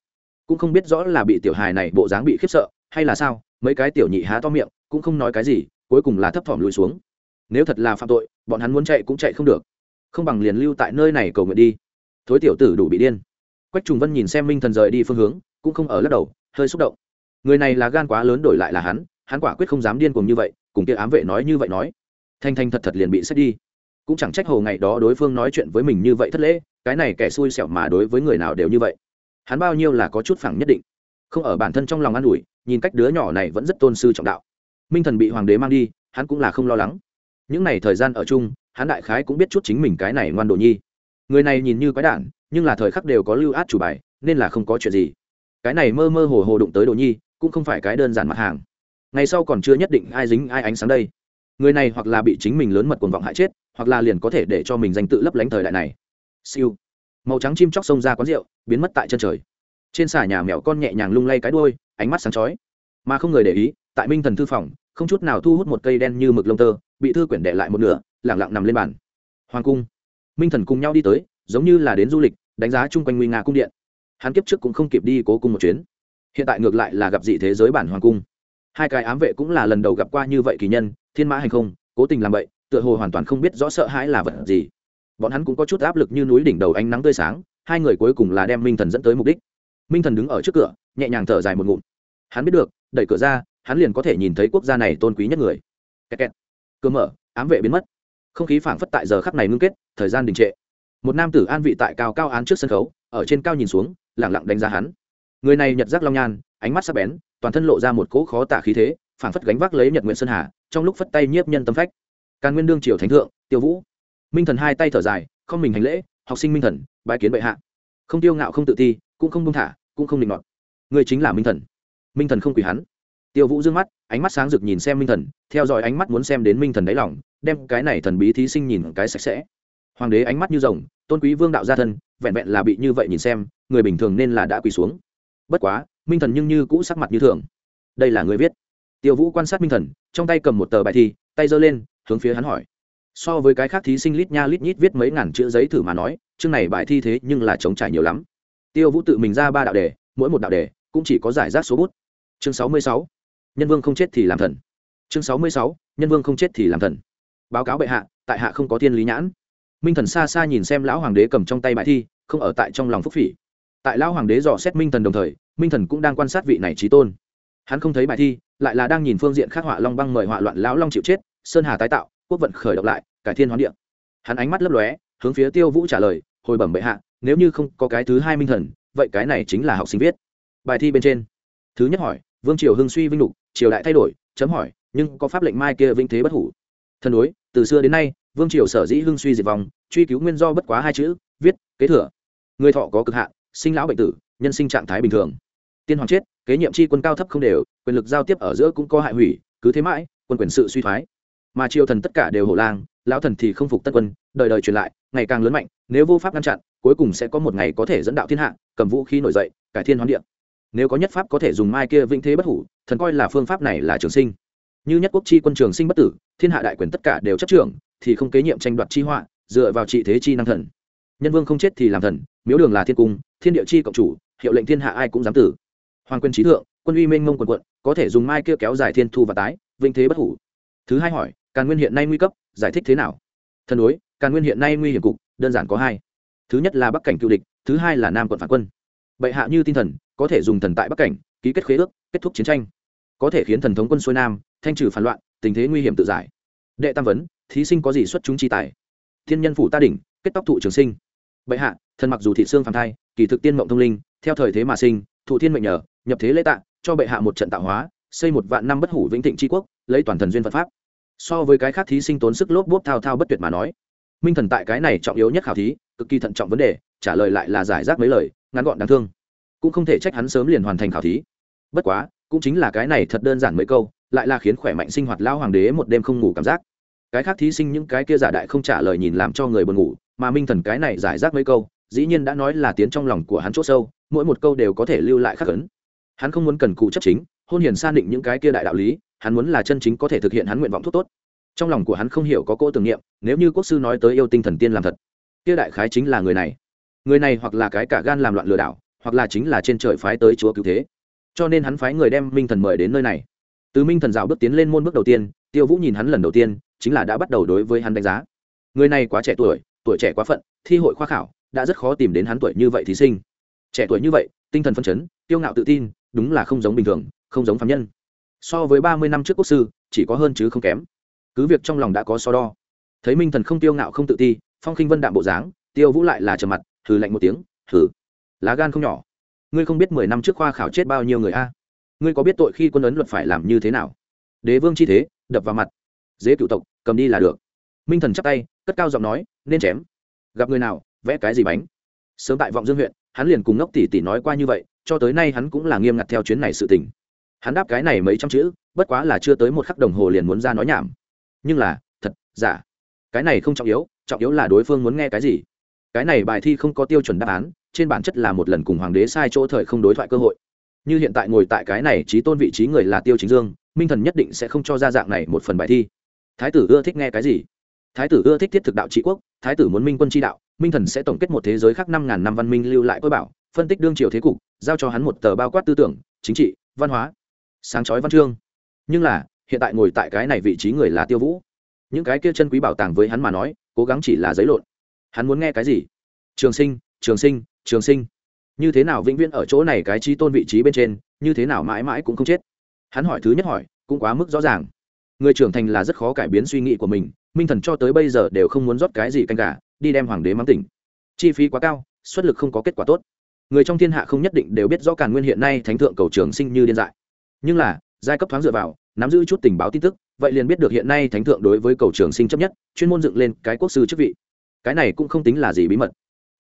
Cũng không biết rõ là bị tiểu hài này bộ dáng bị khiếp sợ, hay là sao, mấy cái tiểu nhị há to miệng, cũng không nói cái gì, cuối cùng là thấp thỏm lùi xuống. Nếu thật là phạm tội, bọn hắn muốn chạy cũng chạy không được. Không bằng liền lưu tại nơi này cầu nguyện đi. Thối tiểu tử đủ bị điên. Quách trùng vân nhìn xem minh thần rời đi phương hướng, cũng không ở lắc đầu, hơi xúc động. Người này là gan quá lớn đổi lại là hắn hắn quả quyết không dám điên cùng như vậy cùng kia ám vệ nói như vậy nói. Thanh thanh thật thật liền bị xét đi. Cũng chẳng trách hồ ngày đó đối phương nói chuyện với mình như vậy thất lễ, cái này kẻ xui xẻo mà đối với người nào đều như vậy. Hắn bao nhiêu là có chút phẳng nhất định. Không ở bản thân trong lòng an ủi, nhìn cách đứa nhỏ này vẫn rất tôn sư trọng đạo. Minh thần bị hoàng đế mang đi, hắn cũng là không lo lắng. Những n à y thời gian ở chung, hắn đại khái cũng biết chút chính mình cái này ngoan đồ nhi. Người này nhìn như quái đản, nhưng là thời khắc đều có lưu át chủ bài, nên là không có chuyện gì. Cái này mơ mơ hồ hồ đụng tới đồ nhi, cũng không phải cái đơn giản mặt hàng ngày sau còn chưa nhất định ai dính ai ánh sáng đây. Người này hoặc là bị chính mình lớn mật cuồng vọng hại chết, hoặc là liền có thể để cho mình danh tự lấp lánh thời đại này. Siêu. Màu trắng chim chóc xông ra quán rượu, biến mất tại chân trời. Trên xà nhà mèo con nhẹ nhàng lung lay cái đuôi, ánh mắt sáng chói. Mà không người để ý, tại minh thần thư phòng, không chút nào thu hút một cây đen như mực lông tơ, bị thư quyển đệ lại một nửa, lẳng lặng nằm lên bàn. Hoàng cung. Minh thần cùng nhau đi tới, giống như là đến du lịch, đánh giá chung quanh nguy nga cung điện. Hắn kiếp trước cũng không kịp đi cố cung một chuyến. Hiện tại ngược lại là gặp dị thế giới bản hoàng cung hai cái ám vệ cũng là lần đầu gặp qua như vậy kỳ nhân, thiên mã hành không, cố tình làm vậy tựa hồ hoàn toàn không biết rõ sợ hãi là vật gì. Bọn hắn cũng có chút áp lực như núi đỉnh đầu ánh nắng tươi sáng, hai người cuối cùng là đem minh thần dẫn tới mục đích. Minh thần đứng ở trước cửa, nhẹ nhàng thở dài một ngụm. Hắn biết được, đẩy cửa ra, hắn liền có thể nhìn thấy quốc gia này tôn quý nhất người. Kẹt kẹt. cửa mở, ám vệ biến mất. Không khí phảng phất tại giờ khắc này ngưng kết, thời gian đình trệ. Một nam tử an vị tại cao cao án trước sân khấu, ở trên cao nhìn xuống lẳng lặng đánh giá hắn người này nhật giác long nhan, ánh mắt sắc bén, toàn thân lộ ra một cỗ khó tả khí thế, phảng phất gánh vác lấy nhật nguyện sơn hà, trong lúc phất tay nhiếp nhân tâm phách. Càn nguyên đương triều thánh thượng, tiêu vũ. Minh thần hai tay thở dài, không mình hành lễ, học sinh minh thần bãi kiến bệ hạ. Không tiêu ngạo không tự ti, cũng không buông thả, cũng không định ngọt người chính là minh thần. Minh thần không quỳ hắn. Tiêu vũ dương mắt, ánh mắt sáng rực nhìn xem minh thần, theo dõi ánh mắt muốn xem đến minh thần đáy lòng, đem cái này thần bí thí sinh nhìn cái sạch sẽ. Hoàng đế ánh mắt như rồng, tôn quý vương đạo gia thân, vẹn vẹn là bị như vậy nhìn xem, người bình thường nên là đã quỳ xuống bất quá, minh thần nhưng như cũ sắc mặt như thường. Đây là người viết. Tiêu vũ quan sát minh thần, trong tay cầm một tờ bài thi, tay giơ lên, hướng phía hắn hỏi. So với cái khác thí sinh lít nha lít nhít viết mấy ngàn chữ giấy thử mà nói, chương này bài thi thế nhưng là chống trải nhiều lắm. Tiêu vũ tự mình ra ba đạo đề, mỗi một đạo đề cũng chỉ có giải rác số bút. Chương sáu mươi sáu. Nhân vương không chết thì làm thần. Chương sáu mươi sáu. Nhân vương không chết thì làm thần. Báo cáo bệ hạ, tại hạ không có thiên lý nhãn. Minh thần xa xa nhìn xem lão hoàng đế cầm trong tay bài thi, không ở tại trong lòng phúc phỉ tại lão hoàng đế dò xét minh thần đồng thời, minh thần cũng đang quan sát vị này trí tôn. Hắn không thấy bài thi, lại là đang nhìn phương diện khắc họa long băng mời họa loạn lão long chịu chết, sơn hà tái tạo, quốc vận khởi động lại, cải thiên hoán địa. Hắn ánh mắt lấp lóe, hướng phía tiêu vũ trả lời, hồi bẩm bệ hạ, nếu như không có cái thứ hai minh thần, vậy cái này chính là học sinh viết. Bài thi bên trên, thứ nhất hỏi, vương triều hưng suy vinh lục, triều đại thay đổi, chấm hỏi, nhưng có pháp lệnh mai kia vinh thế bất hủ? Thần đối, từ xưa đến nay, vương triều sở dĩ hưng suy diệt vong truy cứu nguyên do bất quá hai chữ, viết, kế thừa. Người thọ có cực hạn sinh lão bệnh tử, nhân sinh trạng thái bình thường. Tiên hoàng chết, kế nhiệm chi quân cao thấp không đều, quyền lực giao tiếp ở giữa cũng có hại hủy, cứ thế mãi, quân quyền sự suy thoái. Mà triều thần tất cả đều hổ lang, lão thần thì không phục tất quân, đời đời truyền lại, ngày càng lớn mạnh, nếu vô pháp ngăn chặn, cuối cùng sẽ có một ngày có thể dẫn đạo thiên hạ, cầm vũ khí nổi dậy, cải thiên hoán địa. Nếu có nhất pháp có thể dùng mai kia vĩnh thế bất hủ, thần coi là phương pháp này là trường sinh. Như nhất quốc chi quân trường sinh bất tử, thiên hạ đại quyền tất cả đều chấp trưởng, thì không kế nhiệm tranh đoạt chi họa, dựa vào trị thế chi năng thần nhân vương không chết thì làm thần, miếu đường là thiên cung, thiên địa chi cộng chủ, hiệu lệnh thiên hạ ai cũng dám tử. Hoàng quyền trí thượng, quân uy minh mông quần quận, có thể dùng mai kia kéo dài thiên thu và tái, vinh thế bất hủ. Thứ hai hỏi, càn nguyên hiện nay nguy cấp, giải thích thế nào? Thần đối, càn nguyên hiện nay nguy hiểm cục, đơn giản có hai. Thứ nhất là bắc cảnh cựu địch, thứ hai là nam quận phản quân. Bệ hạ như tin thần, có thể dùng thần tại bắc cảnh, ký kết khế ước, kết thúc chiến tranh. Có thể khiến thần thống quân xuôi nam, thanh trừ phản loạn, tình thế nguy hiểm tự giải. Đệ tam vấn, thí sinh có gì xuất chúng chi tài? Thiên nhân phủ ta đỉnh, kết tóc thụ trường sinh bệ hạ, thần mặc dù thị xương phàm thai, kỳ thực tiên mộng thông linh, theo thời thế mà sinh, thụ thiên mệnh nhờ, nhập thế lễ tạ, cho bệ hạ một trận tạo hóa, xây một vạn năm bất hủ vĩnh thịnh tri quốc, lấy toàn thần duyên phật pháp. So với cái khác thí sinh tốn sức lốp bốp thao thao bất tuyệt mà nói, minh thần tại cái này trọng yếu nhất khảo thí, cực kỳ thận trọng vấn đề, trả lời lại là giải rác mấy lời, ngắn gọn đáng thương. Cũng không thể trách hắn sớm liền hoàn thành khảo thí. Bất quá, cũng chính là cái này thật đơn giản mấy câu, lại là khiến khỏe mạnh sinh hoạt lao hoàng đế một đêm không ngủ cảm giác. Cái khác thí sinh những cái kia giả đại không trả lời nhìn làm cho người buồn ngủ mà minh thần cái này giải rác mấy câu, dĩ nhiên đã nói là tiến trong lòng của hắn c h ỗ sâu, mỗi một câu đều có thể lưu lại khắc ấn. Hắn không muốn cần cụ chấp chính, hôn hiền san định những cái kia đại đạo lý, hắn muốn là chân chính có thể thực hiện hắn nguyện vọng thuốc tốt. Trong lòng của hắn không hiểu có cô tưởng niệm, nếu như quốc sư nói tới yêu tinh thần tiên làm thật, kia đại khái chính là người này. Người này hoặc là cái cả gan làm loạn lừa đảo, hoặc là chính là trên trời phái tới chúa cứu thế. Cho nên hắn phái người đem minh thần mời đến nơi này. Từ minh thần rào bước tiến lên môn bước đầu tiên, tiêu vũ nhìn hắn lần đầu tiên, chính là đã bắt đầu đối với hắn đánh giá. Người này quá trẻ tuổi tuổi trẻ quá phận, thi hội khoa khảo, đã rất khó tìm đến hắn tuổi như vậy thí sinh. Trẻ tuổi như vậy, tinh thần phân chấn tiêu ngạo tự tin, đúng là không giống bình thường, không giống phạm nhân. So với ba mươi năm trước quốc sư, chỉ có hơn chứ không kém. Cứ việc trong lòng đã có so đo. Thấy minh thần không tiêu ngạo không tự ti, phong khinh vân đạm bộ dáng, tiêu vũ lại là trầm mặt thử lạnh một tiếng thử lá gan không nhỏ. Ngươi không biết mười năm trước khoa khảo chết bao nhiêu người a. Ngươi có biết tội khi quân ấn luật phải làm như thế nào? Đế vương chi thế, đập vào mặt. Dế cựu tộc, cầm đi là được. Minh thần chắp tay, cất cao giọng nói nên chém. Gặp người nào, vẽ cái gì bánh? Sớm tại vọng dương huyện, hắn liền cùng ngốc tỷ tỷ nói qua như vậy, cho tới nay hắn cũng là nghiêm ngặt theo chuyến này sự tình. Hắn đáp cái này mấy trăm chữ, bất quá là chưa tới một khắc đồng hồ liền muốn ra nói nhảm. Nhưng là, thật, giả. Cái này không trọng yếu trọng yếu là đối phương muốn nghe cái gì. Cái này bài thi không có tiêu chuẩn đáp án, trên bản chất là một lần cùng hoàng đế sai chỗ thời không đối thoại cơ hội. Như hiện tại ngồi tại cái này trí tôn vị trí người là tiêu chính dương, minh thần nhất định sẽ không cho ra dạng này một phần bài thi. Thái tử ưa thích nghe cái gì? Thái tử ưa thích thiết thực đạo trị quốc thái tử muốn minh quân tri đạo, minh thần sẽ tổng kết một thế giới khác năm ngàn năm văn minh lưu lại cơ bảo, phân tích đương triều thế cục, giao cho hắn một tờ bao quát tư tưởng, chính trị, văn hóa. Sáng chói văn chương. Nhưng là, hiện tại ngồi tại cái này vị trí người là tiêu vũ. Những cái kia chân quý bảo tàng với hắn mà nói, cố gắng chỉ là giấy lộn. Hắn muốn nghe cái gì? Trường sinh trường sinh trường sinh. Như thế nào vĩnh viễn ở chỗ này cái trí tôn vị trí bên trên, như thế nào mãi mãi cũng không chết? Hắn hỏi thứ nhất hỏi, cũng quá mức rõ ràng. Người trưởng thành là rất khó cải biến suy nghĩ của mình minh thần cho tới bây giờ đều không muốn rót cái gì canh gà, đi đem hoàng đế mắng tỉnh. Chi phí quá cao, xuất lực không có kết quả tốt. Người trong thiên hạ không nhất định đều biết rõ càn nguyên hiện nay thánh thượng cầu trường sinh như điên dại. Nhưng là, giai cấp thoáng dựa vào, nắm giữ chút tình báo tin tức, vậy liền biết được hiện nay thánh thượng đối với cầu trường sinh chấp nhất, chuyên môn dựng lên cái quốc sư chức vị. Cái này cũng không tính là gì bí mật.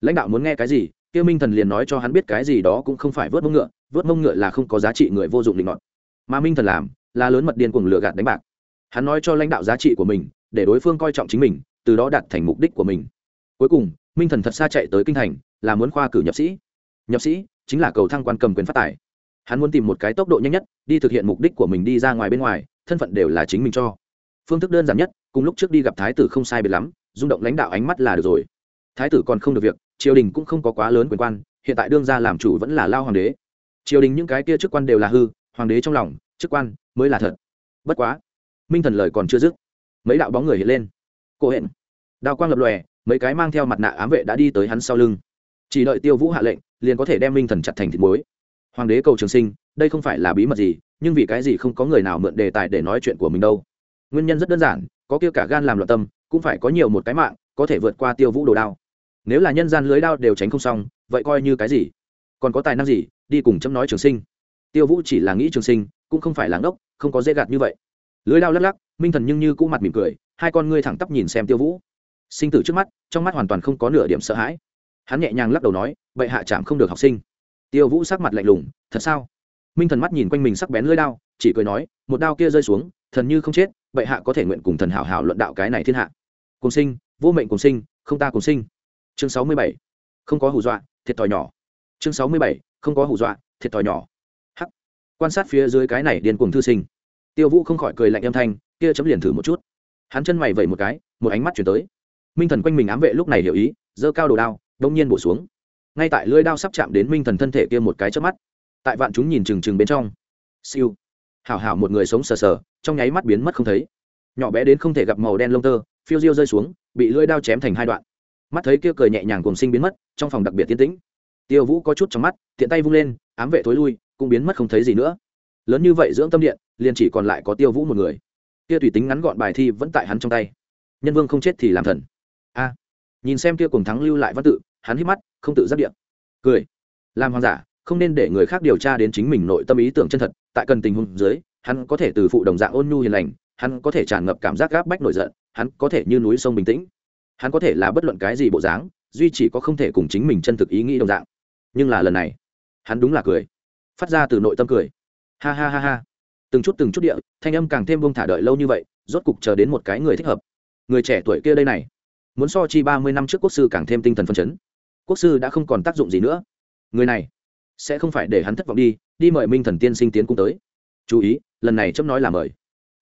Lãnh đạo muốn nghe cái gì kêu minh thần liền nói cho hắn biết cái gì đó cũng không phải vớt mông ngựa, vớt mông ngựa là không có giá trị người vô dụng định ngọn mà minh thần làm, là lớn mật điên cuồng lừa gạt đánh bạc. Hắn nói cho lãnh đạo giá trị của mình để đối phương coi trọng chính mình, từ đó đạt thành mục đích của mình. Cuối cùng, minh thần thật xa chạy tới kinh thành, là muốn khoa cử nhập sĩ. Nhập sĩ chính là cầu thăng quan cầm quyền phát tài. Hắn muốn tìm một cái tốc độ nhanh nhất, đi thực hiện mục đích của mình đi ra ngoài bên ngoài, thân phận đều là chính mình cho. Phương thức đơn giản nhất, cùng lúc trước đi gặp thái tử không sai biệt lắm, rung động lãnh đạo ánh mắt là được rồi. Thái tử còn không được việc, triều đình cũng không có quá lớn quyền quan, hiện tại đương ra làm chủ vẫn là lao hoàng đế. Triều đình những cái kia chức quan đều là hư, hoàng đế trong lòng, chức quan mới là thật. Bất quá, minh thần lời còn chưa dứt mấy đạo bóng người hiện lên. Cô hẹn đào quang lập lòe, mấy cái mang theo mặt nạ ám vệ đã đi tới hắn sau lưng. Chỉ đợi tiêu vũ hạ lệnh, liền có thể đem minh thần chặt thành thịt muối. Hoàng đế cầu trường sinh, đây không phải là bí mật gì, nhưng vì cái gì không có người nào mượn đề tài để nói chuyện của mình đâu. Nguyên nhân rất đơn giản, có kia cả gan làm loạn tâm, cũng phải có nhiều một cái mạng, có thể vượt qua tiêu vũ đồ đao. Nếu là nhân gian lưới đao đều tránh không xong, vậy coi như cái gì? Còn có tài năng gì? Đi cùng chấm nói trường sinh. Tiêu vũ chỉ là nghĩ trường sinh, cũng không phải là ngốc, không có dễ gạt như vậy. Lưới đao lắc lắc minh thần nhưng như cũ mặt mỉm cười, hai con ngươi thẳng tắp nhìn xem tiêu vũ. Sinh tử trước mắt, trong mắt hoàn toàn không có nửa điểm sợ hãi. Hắn nhẹ nhàng lắc đầu nói, bệ hạ chạm không được học sinh. Tiêu vũ sắc mặt lạnh lùng, thật sao? Minh thần mắt nhìn quanh mình sắc bén lưỡi đao, chỉ cười nói, một đao kia rơi xuống, thần như không chết, bệ hạ có thể nguyện cùng thần hảo hảo luận đạo cái này thiên hạ. Cùng sinh, vô mệnh cùng sinh, không ta cùng sinh. Chương sáu mươi bảy, không có hù dọa, thiệt thòi nhỏ. Chương sáu mươi bảy, không có hù dọa, thiệt thòi nhỏ. Hắc. Quan sát phía dưới cái này điên cuồng thư sinh. Tiêu vũ không khỏi cười lạnh âm thanh kia chấm liền thử một chút. Hắn chân mày vẩy một cái, một ánh mắt chuyển tới. Minh thần quanh mình ám vệ lúc này hiểu ý, giơ cao đồ đao, đông nhiên bổ xuống. Ngay tại lưỡi đao sắp chạm đến minh thần thân thể kia một cái chớp mắt, tại vạn chúng nhìn trừng trừng bên trong. Siêu. Hảo hảo một người sống sờ sờ, trong nháy mắt biến mất không thấy. Nhỏ bé đến không thể gặp màu đen lông tơ, phiêu diêu rơi xuống, bị lưỡi đao chém thành hai đoạn. Mắt thấy kia cười nhẹ nhàng cùng sinh biến mất, trong phòng đặc biệt tiến tĩnh. Tiêu vũ có chút trong mắt, tiện tay vung lên, ám vệ thối lui, cũng biến mất không thấy gì nữa. Lớn như vậy dưỡng tâm điện, liền chỉ còn lại có tiêu vũ một người kia tùy tính ngắn gọn bài thi vẫn tại hắn trong tay. Nhân vương không chết thì làm thần. A. Nhìn xem kia cùng thắng lưu lại văn tự, hắn hít mắt, không tự giác điện cười. Làm hoàng giả, không nên để người khác điều tra đến chính mình nội tâm ý tưởng chân thật, tại cần tình huống dưới, hắn có thể từ phụ đồng dạng ôn nhu hiền lành, hắn có thể tràn ngập cảm giác gáp bách nổi giận, hắn có thể như núi sông bình tĩnh. Hắn có thể là bất luận cái gì bộ dáng, duy chỉ có không thể cùng chính mình chân thực ý nghĩ đồng dạng. Nhưng là lần này, hắn đúng là cười. Phát ra từ nội tâm cười. Ha ha ha ha từng chút từng chút địa, thanh âm càng thêm bông thả đợi lâu như vậy, rốt cục chờ đến một cái người thích hợp. Người trẻ tuổi kia đây này, muốn so chi ba mươi năm trước quốc sư càng thêm tinh thần phân chấn. Quốc sư đã không còn tác dụng gì nữa. Người này, sẽ không phải để hắn thất vọng đi đi mời minh thần tiên sinh tiến cung tới. Chú ý, lần này chấm nói là mời.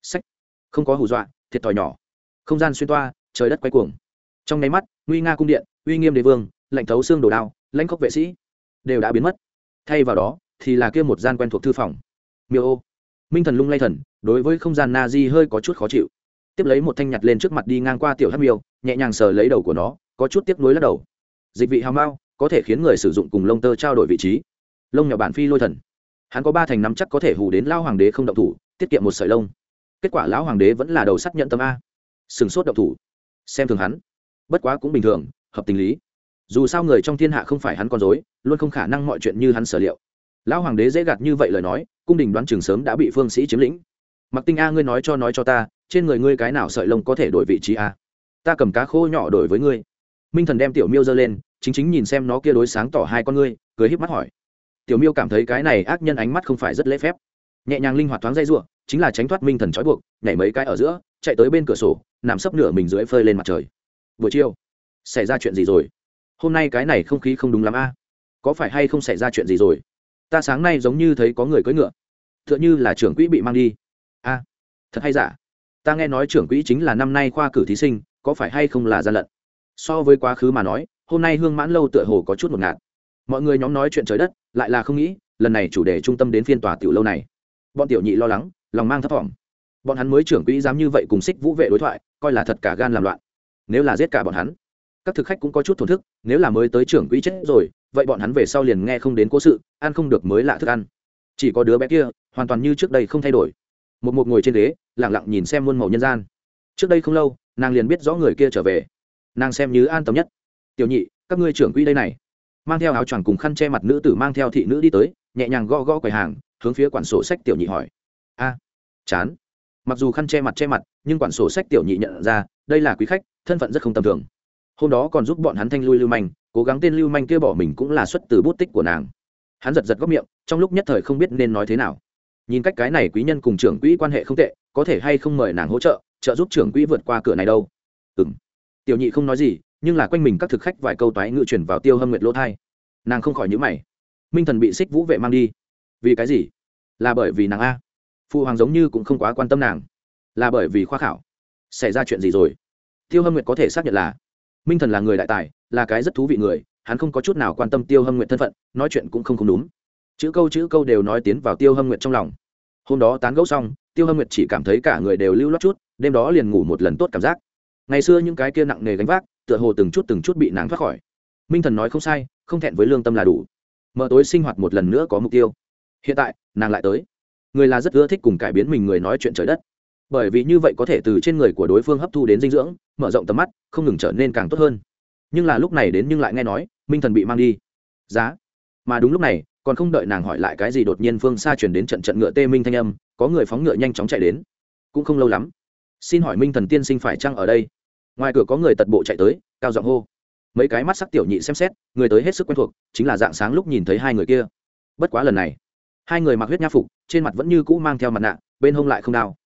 Sách. Không có hù dọa, thiệt thòi nhỏ. Không gian xuyên toa, trời đất quay cuồng. Trong nháy mắt, nguy nga cung điện, uy nghiêm đế vương, lạnh thấu xương đồ đao, lãnh khốc vệ sĩ, đều đã biến mất. Thay vào đó, thì là kia một gian quen thuộc thư phòng. Miêu ô minh thần lung lay thần, đối với không gian na di hơi có chút khó chịu. Tiếp lấy một thanh nhặt lên trước mặt đi ngang qua tiểu hát miêu, nhẹ nhàng sờ lấy đầu của nó, có chút tiếp nối lắc đầu. Dịch vị hào mao, có thể khiến người sử dụng cùng lông tơ trao đổi vị trí. Lông nhỏ bản phi lôi thần. Hắn có ba thành năm chắc có thể hù đến lao hoàng đế không động thủ, tiết kiệm một sợi lông. Kết quả lão hoàng đế vẫn là đầu sắt nhận tâm a. Sừng sốt động thủ. Xem thường hắn. Bất quá cũng bình thường, hợp tình lý. Dù sao người trong thiên hạ không phải hắn con dối luôn không khả năng mọi chuyện như hắn sở liệu lão hoàng đế dễ gạt như vậy lời nói, cung đình đoán chừng sớm đã bị phương sĩ chiếm lĩnh. Mặc tinh a, ngươi nói cho nói cho ta, trên người ngươi cái nào sợi lông có thể đổi vị trí a? Ta cầm cá khô nhỏ đổi với ngươi. Minh thần đem tiểu miêu giơ lên, chính chính nhìn xem nó kia đối sáng tỏ hai con ngươi, cười híp mắt hỏi. Tiểu miêu cảm thấy cái này ác nhân ánh mắt không phải rất lễ phép. Nhẹ nhàng linh hoạt thoáng dây r chính là tránh thoát minh thần trói buộc, nhảy mấy cái ở giữa, chạy tới bên cửa sổ, nằm sấp nửa mình dưới phơi lên mặt trời. Buổi chiều, xảy ra chuyện gì rồi? Hôm nay cái này không khí không đúng lắm a. Có phải hay không xảy ra chuyện gì rồi? Ta sáng nay giống như thấy có người cưỡi ngựa t h ư ợ n h ư là trưởng quỹ bị mang đi. A, thật hay giả? Ta nghe nói trưởng quỹ chính là năm nay khoa cử thí sinh, có phải hay không là gian lận? So với quá khứ mà nói, hôm nay hương mãn lâu tựa hồ có chút một ngạt. Mọi người nhóm nói chuyện trời đất, lại là không nghĩ, lần này chủ đề trung tâm đến phiên tòa tiểu lâu này. Bọn tiểu nhị lo lắng, lòng mang thấp thỏm. Bọn hắn mới trưởng quỹ dám như vậy cùng xích vũ vệ đối thoại, coi là thật cả gan làm loạn. Nếu là giết cả bọn hắn, các thực khách cũng có chút thổn thức, nếu là mới tới trưởng quỹ chết rồi vậy bọn hắn về sau liền nghe không đến cố sự, ăn không được mới lạ thức ăn. Chỉ có đứa bé kia, hoàn toàn như trước đây không thay đổi. Một một ngồi trên ghế lẳng lặng nhìn xem muôn màu nhân gian. Trước đây không lâu, nàng liền biết rõ người kia trở về. Nàng xem như an tâm nhất. Tiểu nhị, các ngươi trưởng quỹ đây này. Mang theo áo choàng cùng khăn che mặt nữ tử mang theo thị nữ đi tới, nhẹ nhàng gõ gõ quầy hàng, hướng phía quản sổ sách tiểu nhị hỏi. A, chán. Mặc dù khăn che mặt che mặt, nhưng quản sổ sách tiểu nhị nhận ra, đây là quý khách, thân phận rất không tầm thường hôm đó còn giúp bọn hắn thanh lui lưu manh, cố gắng tên lưu manh kia bỏ mình cũng là xuất từ bút tích của nàng. Hắn giật giật góc miệng, trong lúc nhất thời không biết nên nói thế nào. Nhìn cách cái này quý nhân cùng trưởng quỹ quan hệ không tệ, có thể hay không mời nàng hỗ trợ trợ giúp trưởng quỹ vượt qua cửa này đâu. Ừ m tiểu nhị không nói gì, nhưng là quanh mình các thực khách vài câu toái ngự chuyển vào tiêu hâm nguyệt lỗ thai. Nàng không khỏi nhữ mày. Minh thần bị xích vũ vệ mang đi. Vì cái gì? Là bởi vì nàng a. Phụ hoàng giống như cũng không quá quan tâm nàng. Là bởi vì khoa khảo. Xảy ra chuyện gì rồi? Tiêu hâm nguyệt có thể xác nhận là minh thần là người đại tài, là cái rất thú vị người, hắn không có chút nào quan tâm tiêu hâm nguyện thân phận, nói chuyện cũng không không đúng. Chữ câu chữ câu đều nói tiến vào tiêu hâm nguyện trong lòng. Hôm đó tán gẫu xong, tiêu hâm nguyệt chỉ cảm thấy cả người đều lưu lót chút, đêm đó liền ngủ một lần tốt cảm giác. Ngày xưa những cái kia nặng nề gánh vác, tựa hồ từng chút từng chút bị nàng thoát khỏi. Minh thần nói không sai, không thẹn với lương tâm là đủ. Mở tối sinh hoạt một lần nữa có mục tiêu. Hiện tại, nàng lại tới. Người là rất ưa thích cùng cải biến mình người nói chuyện trời đất bởi vì như vậy có thể từ trên người của đối phương hấp thu đến dinh dưỡng, mở rộng tầm mắt, không ngừng trở nên càng tốt hơn. Nhưng là lúc này đến nhưng lại nghe nói, minh thần bị mang đi. Giá. Mà đúng lúc này, còn không đợi nàng hỏi lại cái gì đột nhiên phương xa chuyển đến trận trận ngựa tê minh thanh âm, có người phóng ngựa nhanh chóng chạy đến. Cũng không lâu lắm. Xin hỏi minh thần tiên sinh phải chăng ở đây? Ngoài cửa có người tật bộ chạy tới, cao giọng hô. Mấy cái mắt sắc tiểu nhị xem xét, người tới hết sức quen thuộc, chính là dạng sáng lúc nhìn thấy hai người kia. Bất quá lần này, hai người mặc huyết nha phục, trên mặt vẫn như cũ mang theo mặt nạ, bên hông lại không đao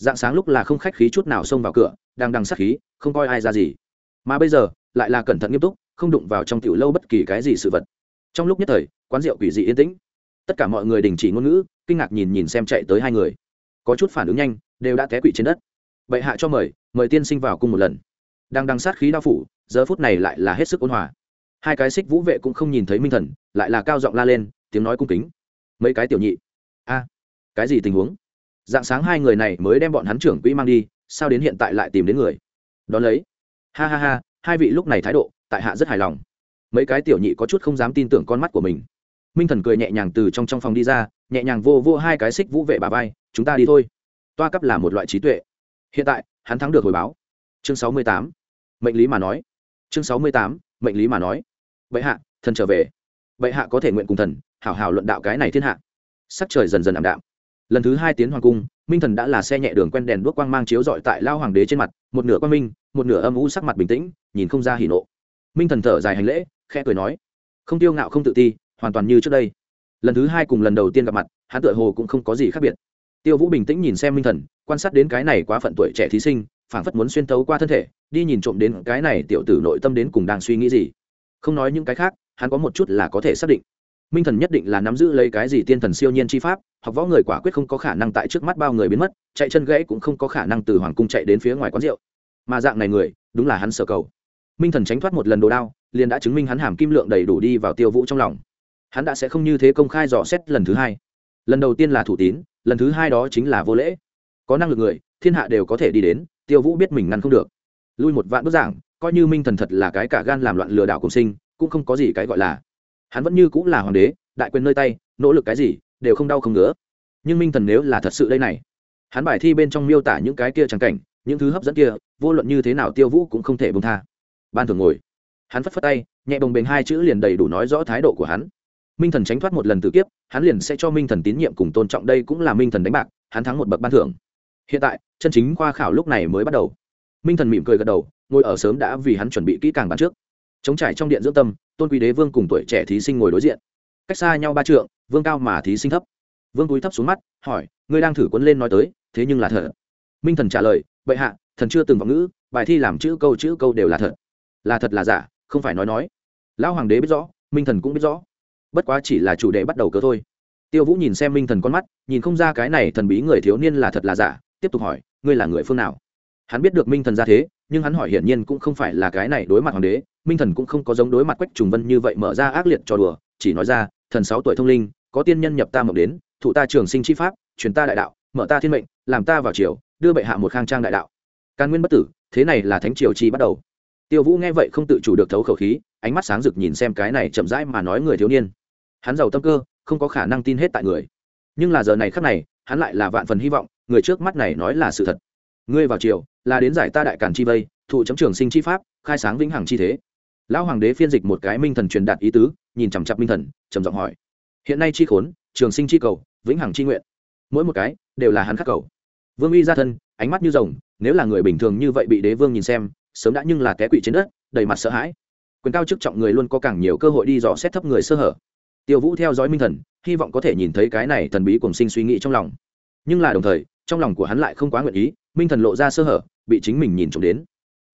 dạng sáng lúc là không khách khí chút nào xông vào cửa, đang đằng sát khí, không coi ai ra gì. Mà bây giờ, lại là cẩn thận nghiêm túc, không đụng vào trong tiểu lâu bất kỳ cái gì sự vật. Trong lúc nhất thời, quán rượu quỷ dị yên tĩnh. Tất cả mọi người đình chỉ ngôn ngữ, kinh ngạc nhìn nhìn xem chạy tới hai người. Có chút phản ứng nhanh, đều đã té quỵ trên đất. Bệ hạ cho mời mời tiên sinh vào cung một lần. Đang đằng sát khí đao phủ, giờ phút này lại là hết sức ôn hòa. Hai cái xích vũ vệ cũng không nhìn thấy minh thần, lại là cao giọng la lên, tiếng nói cung kính. Mấy cái tiểu nhị? A, cái gì tình huống? Dạng sáng hai người này mới đem bọn hắn trưởng quỹ mang đi, sao đến hiện tại lại tìm đến người? Đón lấy. Ha ha ha, hai vị lúc này thái độ, tại hạ rất hài lòng. Mấy cái tiểu nhị có chút không dám tin tưởng con mắt của mình. Minh thần cười nhẹ nhàng từ trong trong phòng đi ra, nhẹ nhàng vô vô hai cái xích vũ vệ bà vai, chúng ta đi thôi. Toa cấp là một loại trí tuệ. Hiện tại, hắn thắng được hồi báo. Chương sáu mươi tám. Mệnh lý mà nói. Chương sáu mươi tám, mệnh lý mà nói. Bệ hạ, thần trở về. Bệ hạ có thể nguyện cùng thần, hảo hảo luận đạo cái này thiên hạ. Sắc trời dần dần ảm đạm lần thứ hai tiến hoàng cung, minh thần đã là xe nhẹ đường quen đèn đuốc quang mang chiếu dọi tại lao hoàng đế trên mặt, một nửa quang minh, một nửa âm u sắc mặt bình tĩnh, nhìn không ra hỉ nộ. Minh thần thở dài hành lễ, khẽ cười nói, không tiêu ngạo không tự ti, hoàn toàn như trước đây. Lần thứ hai cùng lần đầu tiên gặp mặt, hắn tựa hồ cũng không có gì khác biệt. Tiêu vũ bình tĩnh nhìn xem minh thần, quan sát đến cái này quá phận tuổi trẻ thí sinh, phảng phất muốn xuyên tấu qua thân thể, đi nhìn trộm đến cái này tiểu tử nội tâm đến cùng đang suy nghĩ gì. Không nói những cái khác, hắn có một chút là có thể xác định minh thần nhất định là nắm giữ lấy cái gì tiên thần siêu nhiên chi pháp, học võ người quả quyết không có khả năng tại trước mắt bao người biến mất, chạy chân gãy cũng không có khả năng từ hoàng cung chạy đến phía ngoài quán rượu. Mà dạng này người, đúng là hắn sở cầu. Minh thần tránh thoát một lần đồ đao, liền đã chứng minh hắn hàm kim lượng đầy đủ đi vào tiêu vũ trong lòng. Hắn đã sẽ không như thế công khai dò xét lần thứ hai. Lần đầu tiên là thủ tín, lần thứ hai đó chính là vô lễ. Có năng lực người, thiên hạ đều có thể đi đến, tiêu vũ biết mình ngăn không được. Lui một vạn bức giảng, coi như minh thần thật là cái cả gan làm loạn lừa đảo cùng sinh, cũng không có gì cái gọi là hắn vẫn như cũng là hoàng đế, đại quyền nơi tay, nỗ lực cái gì, đều không đau không ngứa. Nhưng minh thần nếu là thật sự đây này, hắn bài thi bên trong miêu tả những cái kia trắng cảnh, những thứ hấp dẫn kia, vô luận như thế nào tiêu vũ cũng không thể bông tha. Ban thường ngồi. Hắn phất phất tay, nhẹ bồng bềnh hai chữ liền đầy đủ nói rõ thái độ của hắn. Minh thần tránh thoát một lần tự kiếp, hắn liền sẽ cho minh thần tín nhiệm cùng tôn trọng, đây cũng là minh thần đánh bạc, hắn thắng một bậc ban thưởng. Hiện tại, chân chính khoa khảo lúc này mới bắt đầu. Minh thần mỉm cười gật đầu, ngồi ở sớm đã vì hắn chuẩn bị kỹ càng bàn trước. Chống trải trong điện dưỡng tâm tôn quý đế vương cùng tuổi trẻ thí sinh ngồi đối diện. Cách xa nhau ba trượng, vương cao mà thí sinh thấp. Vương túi thấp xuống mắt, hỏi, ngươi đang thử quấn lên nói tới, thế nhưng là thật? Minh thần trả lời, bệ hạ, thần chưa từng vọng ngữ, bài thi làm chữ câu chữ câu đều là thật. Là thật là giả, không phải nói nói. Lão hoàng đế biết rõ, minh thần cũng biết rõ. Bất quá chỉ là chủ đề bắt đầu cơ thôi. Tiêu vũ nhìn xem minh thần con mắt, nhìn không ra cái này thần bí người thiếu niên là thật là giả, tiếp tục hỏi, ngươi là người phương nào? Hắn biết được minh thần ra thế nhưng hắn hỏi hiển nhiên cũng không phải là cái này đối mặt hoàng đế, minh thần cũng không có giống đối mặt quách trùng vân như vậy mở ra ác liệt cho đùa, chỉ nói ra, thần sáu tuổi thông linh, có tiên nhân nhập ta mộng đến, thụ ta trường sinh chi pháp, truyền ta đại đạo, mở ta thiên mệnh, làm ta vào triều, đưa bệ hạ một khang trang đại đạo. Can nguyên bất tử, thế này là thánh triều chi bắt đầu. Tiêu vũ nghe vậy không tự chủ được thấu khẩu khí, ánh mắt sáng rực nhìn xem cái này chậm rãi mà nói người thiếu niên. Hắn giàu tâm cơ, không có khả năng tin hết tại người. Nhưng là giờ này khắc này, hắn lại là vạn phần hy vọng, người trước mắt này nói là sự thật ngươi vào triều, là đến giải ta đại càn chi vây, thụ chấm trường sinh chi pháp, khai sáng vĩnh hằng chi thế. Lão hoàng đế phiên dịch một cái minh thần truyền đạt ý tứ, nhìn chằm chặp minh thần, trầm giọng hỏi. Hiện nay chi khốn, trường sinh chi cầu, vĩnh hằng chi nguyện. Mỗi một cái, đều là hắn khắc cầu. Vương uy ra thân, ánh mắt như rồng, nếu là người bình thường như vậy bị đế vương nhìn xem, sớm đã nhưng là té quỵ trên đất, đầy mặt sợ hãi. Quyền cao chức trọng người luôn có càng nhiều cơ hội đi dò xét thấp người sơ hở. Tiêu vũ theo dõi minh thần, hy vọng có thể nhìn thấy cái này thần bí cùng sinh suy nghĩ trong lòng. Nhưng là đồng thời trong lòng của hắn lại không quá nguyện ý, minh thần lộ ra sơ hở, bị chính mình nhìn trộm đến.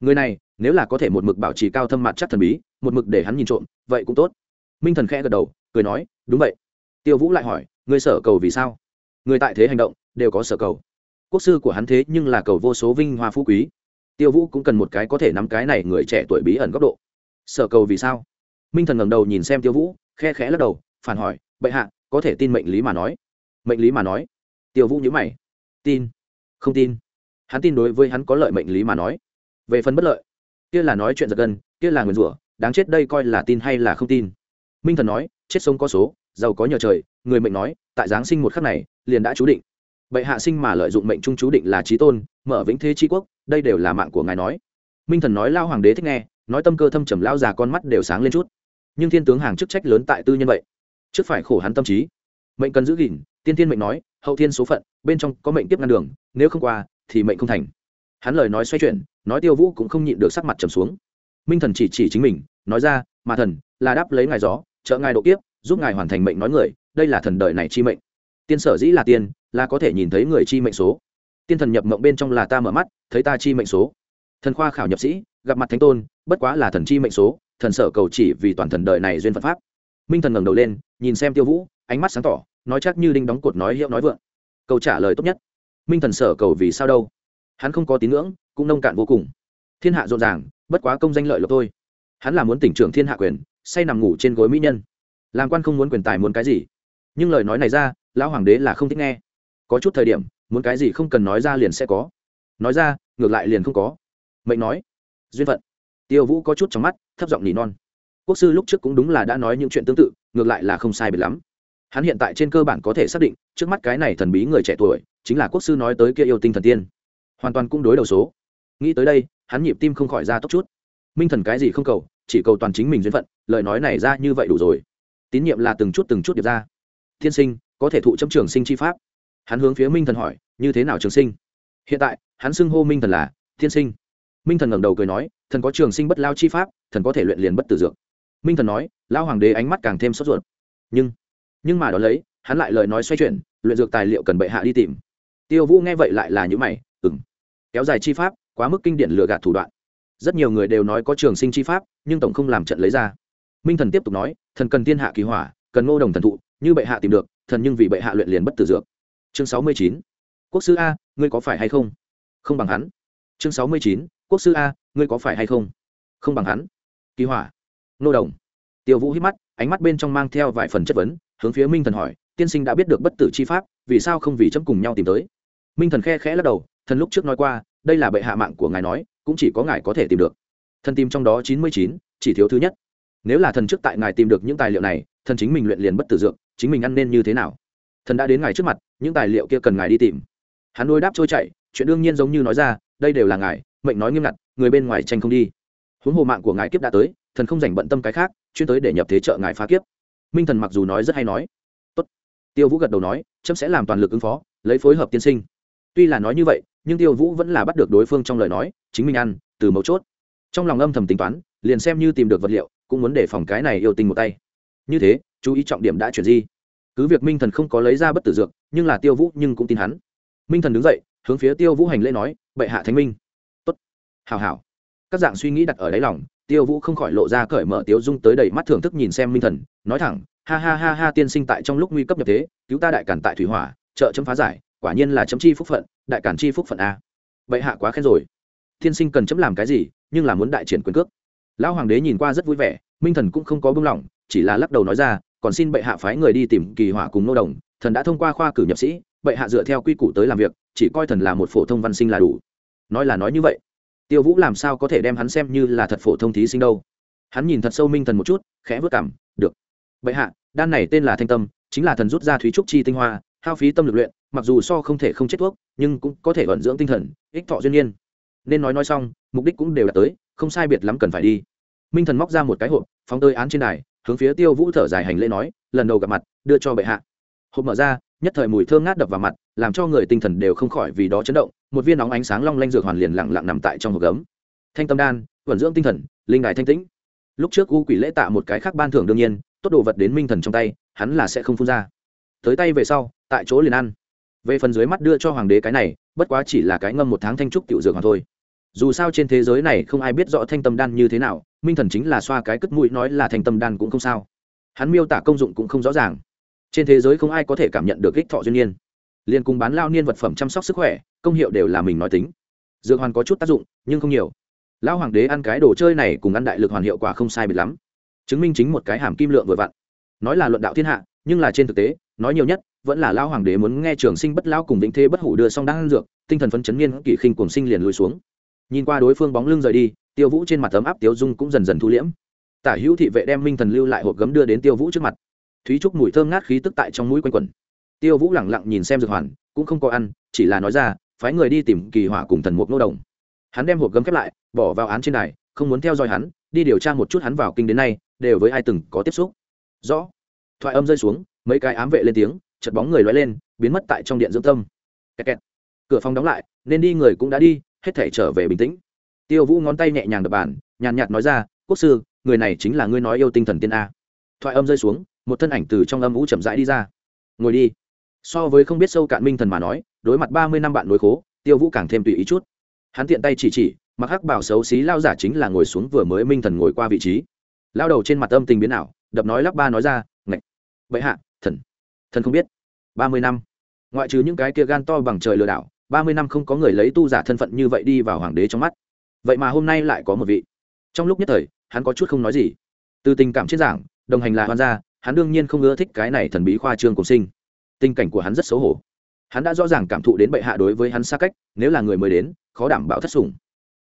Người này, nếu là có thể một mực bảo trì cao thâm mặt chắc thần bí, một mực để hắn nhìn trộm, vậy cũng tốt. Minh thần khẽ gật đầu, cười nói, đúng vậy. Tiêu vũ lại hỏi người sở cầu vì sao? Người tại thế hành động, đều có sở cầu. Quốc sư của hắn thế nhưng là cầu vô số vinh hoa phú quý. Tiêu vũ cũng cần một cái có thể nắm cái này người trẻ tuổi bí ẩn góc độ. Sở cầu vì sao? Minh thần ngẩng đầu nhìn xem tiêu vũ, khe khẽ lắc đầu, phản hỏi, bệ hạ, có thể tin mệnh lý mà nói? Mệnh lý mà nói? Tiêu vũ nhữ mày tin. Không tin. Hắn tin đối với hắn có lợi mệnh lý mà nói. Về phần bất lợi, kia là nói chuyện giật gân, kia là nguyền rủa, đáng chết đây coi là tin hay là không tin. Minh thần nói, chết sống có số, giàu có nhờ trời, người mệnh nói, tại giáng sinh một khắc này, liền đã chú định. Bệ hạ sinh mà lợi dụng mệnh trung chú định là trí tôn, mở vĩnh thế tri quốc, đây đều là mạng của ngài nói. Minh thần nói lao hoàng đế thích nghe, nói tâm cơ thâm trầm lao già con mắt đều sáng lên chút. Nhưng thiên tướng hàng chức trách lớn tại tư nhân vậy. Trước phải khổ hắn tâm trí. Mệnh cần giữ gìn, tiên tiên mệnh nói hậu thiên số phận, bên trong có mệnh tiếp ngăn đường, nếu không qua, thì mệnh không thành. Hắn lời nói xoay chuyển, nói tiêu vũ cũng không nhịn được sắc mặt trầm xuống. Minh thần chỉ chỉ chính mình, nói ra, mà thần, là đáp lấy ngài gió, trợ ngài độ kiếp, giúp ngài hoàn thành mệnh nói người, đây là thần đời này chi mệnh. Tiên sở dĩ là tiên, là có thể nhìn thấy người chi mệnh số. Tiên thần nhập mộng bên trong là ta mở mắt, thấy ta chi mệnh số. Thần khoa khảo nhập sĩ, gặp mặt thánh tôn, bất quá là thần chi mệnh số, thần sở cầu chỉ vì toàn thần đời này duyên phật pháp. Minh thần ngẩng đầu lên, nhìn xem tiêu vũ, ánh mắt sáng tỏ nói chắc như đinh đóng cột nói hiệu nói vượng. Câu trả lời tốt nhất. Minh thần sở cầu vì sao đâu? Hắn không có tín ngưỡng, cũng nông cạn vô cùng. Thiên hạ rộn ràng, bất quá công danh lợi lộc thôi. Hắn là muốn tỉnh trưởng thiên hạ quyền, say nằm ngủ trên gối mỹ nhân. Làm quan không muốn quyền tài muốn cái gì? Nhưng lời nói này ra, lão hoàng đế là không thích nghe. Có chút thời điểm, muốn cái gì không cần nói ra liền sẽ có. Nói ra, ngược lại liền không có. Mệnh nói. Duyên phận. Tiêu vũ có chút trong mắt, thấp giọng nỉ non. Quốc sư lúc trước cũng đúng là đã nói những chuyện tương tự, ngược lại là không sai biệt lắm hắn hiện tại trên cơ bản có thể xác định, trước mắt cái này thần bí người trẻ tuổi, chính là quốc sư nói tới kia yêu tinh thần tiên. Hoàn toàn cũng đối đầu số. Nghĩ tới đây, hắn nhịp tim không khỏi ra tốc chút. Minh thần cái gì không cầu, chỉ cầu toàn chính mình duyên phận, lời nói này ra như vậy đủ rồi. Tín nhiệm là từng chút từng chút điệp ra. Thiên sinh, có thể thụ chấm trường sinh chi pháp. Hắn hướng phía minh thần hỏi, như thế nào trường sinh? Hiện tại, hắn xưng hô minh thần là thiên sinh. Minh thần ngẩng đầu cười nói, thần có trường sinh bất lao chi pháp, thần có thể luyện liền bất tử dược. Minh thần nói lao hoàng đế ánh mắt càng thêm sốt ruột. Nhưng nhưng mà đó lấy, hắn lại lời nói xoay chuyển, luyện dược tài liệu cần bệ hạ đi tìm. Tiêu vũ nghe vậy lại là những mày ừng kéo dài chi pháp, quá mức kinh điển lừa gạt thủ đoạn. Rất nhiều người đều nói có trường sinh chi pháp, nhưng tổng không làm trận lấy ra. Minh thần tiếp tục nói, thần cần thiên hạ kỳ hỏa, cần ngô đồng thần thụ, như bệ hạ tìm được, thần nhưng vì bệ hạ luyện liền bất tử dược. Chương sáu mươi chín, quốc sư a, ngươi có phải hay không? Không bằng hắn. Chương sáu mươi chín, quốc sư a, ngươi có phải hay không? Không bằng hắn. Kỳ hỏa, ngô đồng. Tiêu vũ hít mắt, ánh mắt bên trong mang theo vài phần chất vấn hướng phía minh thần hỏi, tiên sinh đã biết được bất tử chi pháp, vì sao không vì chấm cùng nhau tìm tới? Minh thần khe khẽ lắc đầu, thần lúc trước nói qua, đây là bệ hạ mạng của ngài nói, cũng chỉ có ngài có thể tìm được. Thần tìm trong đó chín mươi chín, chỉ thiếu thứ nhất. Nếu là thần trước tại ngài tìm được những tài liệu này, thần chính mình luyện liền bất tử dược, chính mình ăn nên như thế nào? Thần đã đến ngài trước mặt, những tài liệu kia cần ngài đi tìm. Hắn đôi đáp trôi chạy chuyện đương nhiên giống như nói ra, đây đều là ngài, mệnh nói nghiêm ngặt, người bên ngoài tranh không đi. Huống hồ mạng của ngài kiếp đã tới, thần không dành bận tâm cái khác, chuyên tới để nhập thế trợ ngài phá kiếp minh thần mặc dù nói rất hay nói. Tốt. tiêu vũ gật đầu nói trâm sẽ làm toàn lực ứng phó, lấy phối hợp tiên sinh. Tuy là nói như vậy, nhưng tiêu vũ vẫn là bắt được đối phương trong lời nói, chính mình ăn, từ mấu chốt. Trong lòng âm thầm tính toán, liền xem như tìm được vật liệu, cũng muốn để phòng cái này yêu tình một tay. Như thế, chú ý trọng điểm đã chuyển di. Cứ việc minh thần không có lấy ra bất tử dược, nhưng là tiêu vũ nhưng cũng tin hắn. Minh thần đứng dậy, hướng phía tiêu vũ hành lễ nói, bệ hạ thánh minh. Tốt. Hào hào các dạng suy nghĩ đặt ở đáy lòng tiêu vũ không khỏi lộ ra cởi mở tiêu dung tới đầy mắt thưởng thức nhìn xem minh thần, nói thẳng, ha ha ha ha, tiên sinh tại trong lúc nguy cấp nhập thế, cứu ta đại cản tại thủy hỏa, trợ chấm phá giải, quả nhiên là chấm chi phúc phận, đại cản chi phúc phận a. Bệ hạ quá khen rồi. Tiên sinh cần chấm làm cái gì, nhưng là muốn đại triển quyền cước. Lão hoàng đế nhìn qua rất vui vẻ, minh thần cũng không có bưng lỏng, chỉ là lắc đầu nói ra, còn xin bệ hạ phái người đi tìm kỳ hỏa cùng nô đồng, thần đã thông qua khoa cử nhập sĩ, bệ hạ dựa theo quy củ tới làm việc, chỉ coi thần là một phổ thông văn sinh là đủ. Nói là nói như vậy tiêu vũ làm sao có thể đem hắn xem như là thật phổ thông thí sinh đâu? Hắn nhìn thật sâu minh thần một chút, khẽ vớt cảm, được. Bệ hạ, đan này tên là thanh tâm, chính là thần rút ra thúy trúc chi tinh hoa, hao phí tâm lực luyện, mặc dù so không thể không chết thuốc, nhưng cũng có thể vận dưỡng tinh thần, ích thọ duyên nhiên. Nên nói nói xong, mục đích cũng đều đạt tới, không sai biệt lắm cần phải đi. Minh thần móc ra một cái hộp, phóng tơi án trên đài, hướng phía tiêu vũ thở dài hành lễ nói, lần đầu gặp mặt, đưa cho bệ hạ. Hộp mở ra, nhất thời mùi thơm ngát đập vào mặt làm cho người tinh thần đều không khỏi vì đó chấn động, một viên nóng ánh sáng long lanh dược hoàn liền lặng lặng nằm tại trong hộp gấm. Thanh tâm đan, vận dưỡng tinh thần, linh đài thanh tĩnh. Lúc trước u quỷ lễ tạ một cái khác ban thưởng đương nhiên, tốt đồ vật đến minh thần trong tay, hắn là sẽ không phun ra. Tới tay về sau, tại chỗ liền ăn. Về phần dưới mắt đưa cho hoàng đế cái này, bất quá chỉ là cái ngâm một tháng thanh trúc tiểu dược hoàn thôi. Dù sao trên thế giới này không ai biết rõ thanh tâm đan như thế nào, minh thần chính là xoa cái cất mũi nói là thanh tâm đan cũng không sao. Hắn miêu tả công dụng cũng không rõ ràng. Trên thế giới không ai có thể cảm nhận được ích thọ duyên nhiên liền cùng bán lao niên vật phẩm chăm sóc sức khỏe, công hiệu đều là mình nói tính. Dược hoàn có chút tác dụng, nhưng không nhiều. Lão hoàng đế ăn cái đồ chơi này cùng ăn đại lực hoàn hiệu quả không sai biệt lắm. Chứng minh chính một cái hàm kim lượng vừa vặn. Nói là luận đạo thiên hạ, nhưng là trên thực tế, nói nhiều nhất, vẫn là lão hoàng đế muốn nghe trường sinh bất lão cùng vĩnh thế bất hủ đưa xong đang ăn dược, tinh thần phấn chấn niên kỷ khinh cùng sinh liền lùi xuống. Nhìn qua đối phương bóng lưng rời đi, tiêu vũ trên mặt tấm áp tiêu dung cũng dần dần thu liễm. Tả hữu thị vệ đem minh thần lưu lại hộp gấm đưa đến tiêu vũ trước mặt. Thúy trúc mùi thơm ngát khí tức tại trong mũi quanh quẩn tiêu vũ lẳng lặng nhìn xem dược hoàn, cũng không có ăn, chỉ là nói ra, phái người đi tìm kỳ hỏa cùng thần mục nô đồng. Hắn đem hộp gấm khép lại, bỏ vào án trên đài, không muốn theo dõi hắn, đi điều tra một chút hắn vào kinh đến nay, đều với ai từng có tiếp xúc. Rõ. Thoại âm rơi xuống, mấy cái ám vệ lên tiếng chật bóng người loay lên, biến mất tại trong điện dưỡng tâm. Kẹt kẹt. cửa phòng đóng lại, nên đi người cũng đã đi, hết thể trở về bình tĩnh. Tiêu vũ ngón tay nhẹ nhàng đập bàn, nhàn nhạt nói ra, quốc sư, người này chính là ngươi nói yêu tinh thần tiên a. Thoại âm rơi xuống, một thân ảnh từ trong âm vũ chậm rãi đi ra. Ngồi đi so với không biết sâu cạn minh thần mà nói, đối mặt ba mươi năm bạn nối khố, tiêu vũ càng thêm tùy ý chút. Hắn tiện tay chỉ chỉ, mặc hắc bảo xấu xí lao giả chính là ngồi xuống vừa mới minh thần ngồi qua vị trí. Lao đầu trên mặt âm tình biến ảo, đập nói lắp ba nói ra, ngạch vậy hạ, thần thần không biết. Ba mươi năm. Ngoại trừ những cái kia gan to bằng trời lừa đảo, ba mươi năm không có người lấy tu giả thân phận như vậy đi vào hoàng đế trong mắt. Vậy mà hôm nay lại có một vị. Trong lúc nhất thời, hắn có chút không nói gì. Từ tình cảm trên giảng, đồng hành là hoan gia, hắn đương nhiên không ưa thích cái này thần bí khoa trương cùng sinh tình cảnh của hắn rất xấu hổ. Hắn đã rõ ràng cảm thụ đến bệ hạ đối với hắn xa cách, nếu là người mới đến, khó đảm bảo thất sủng.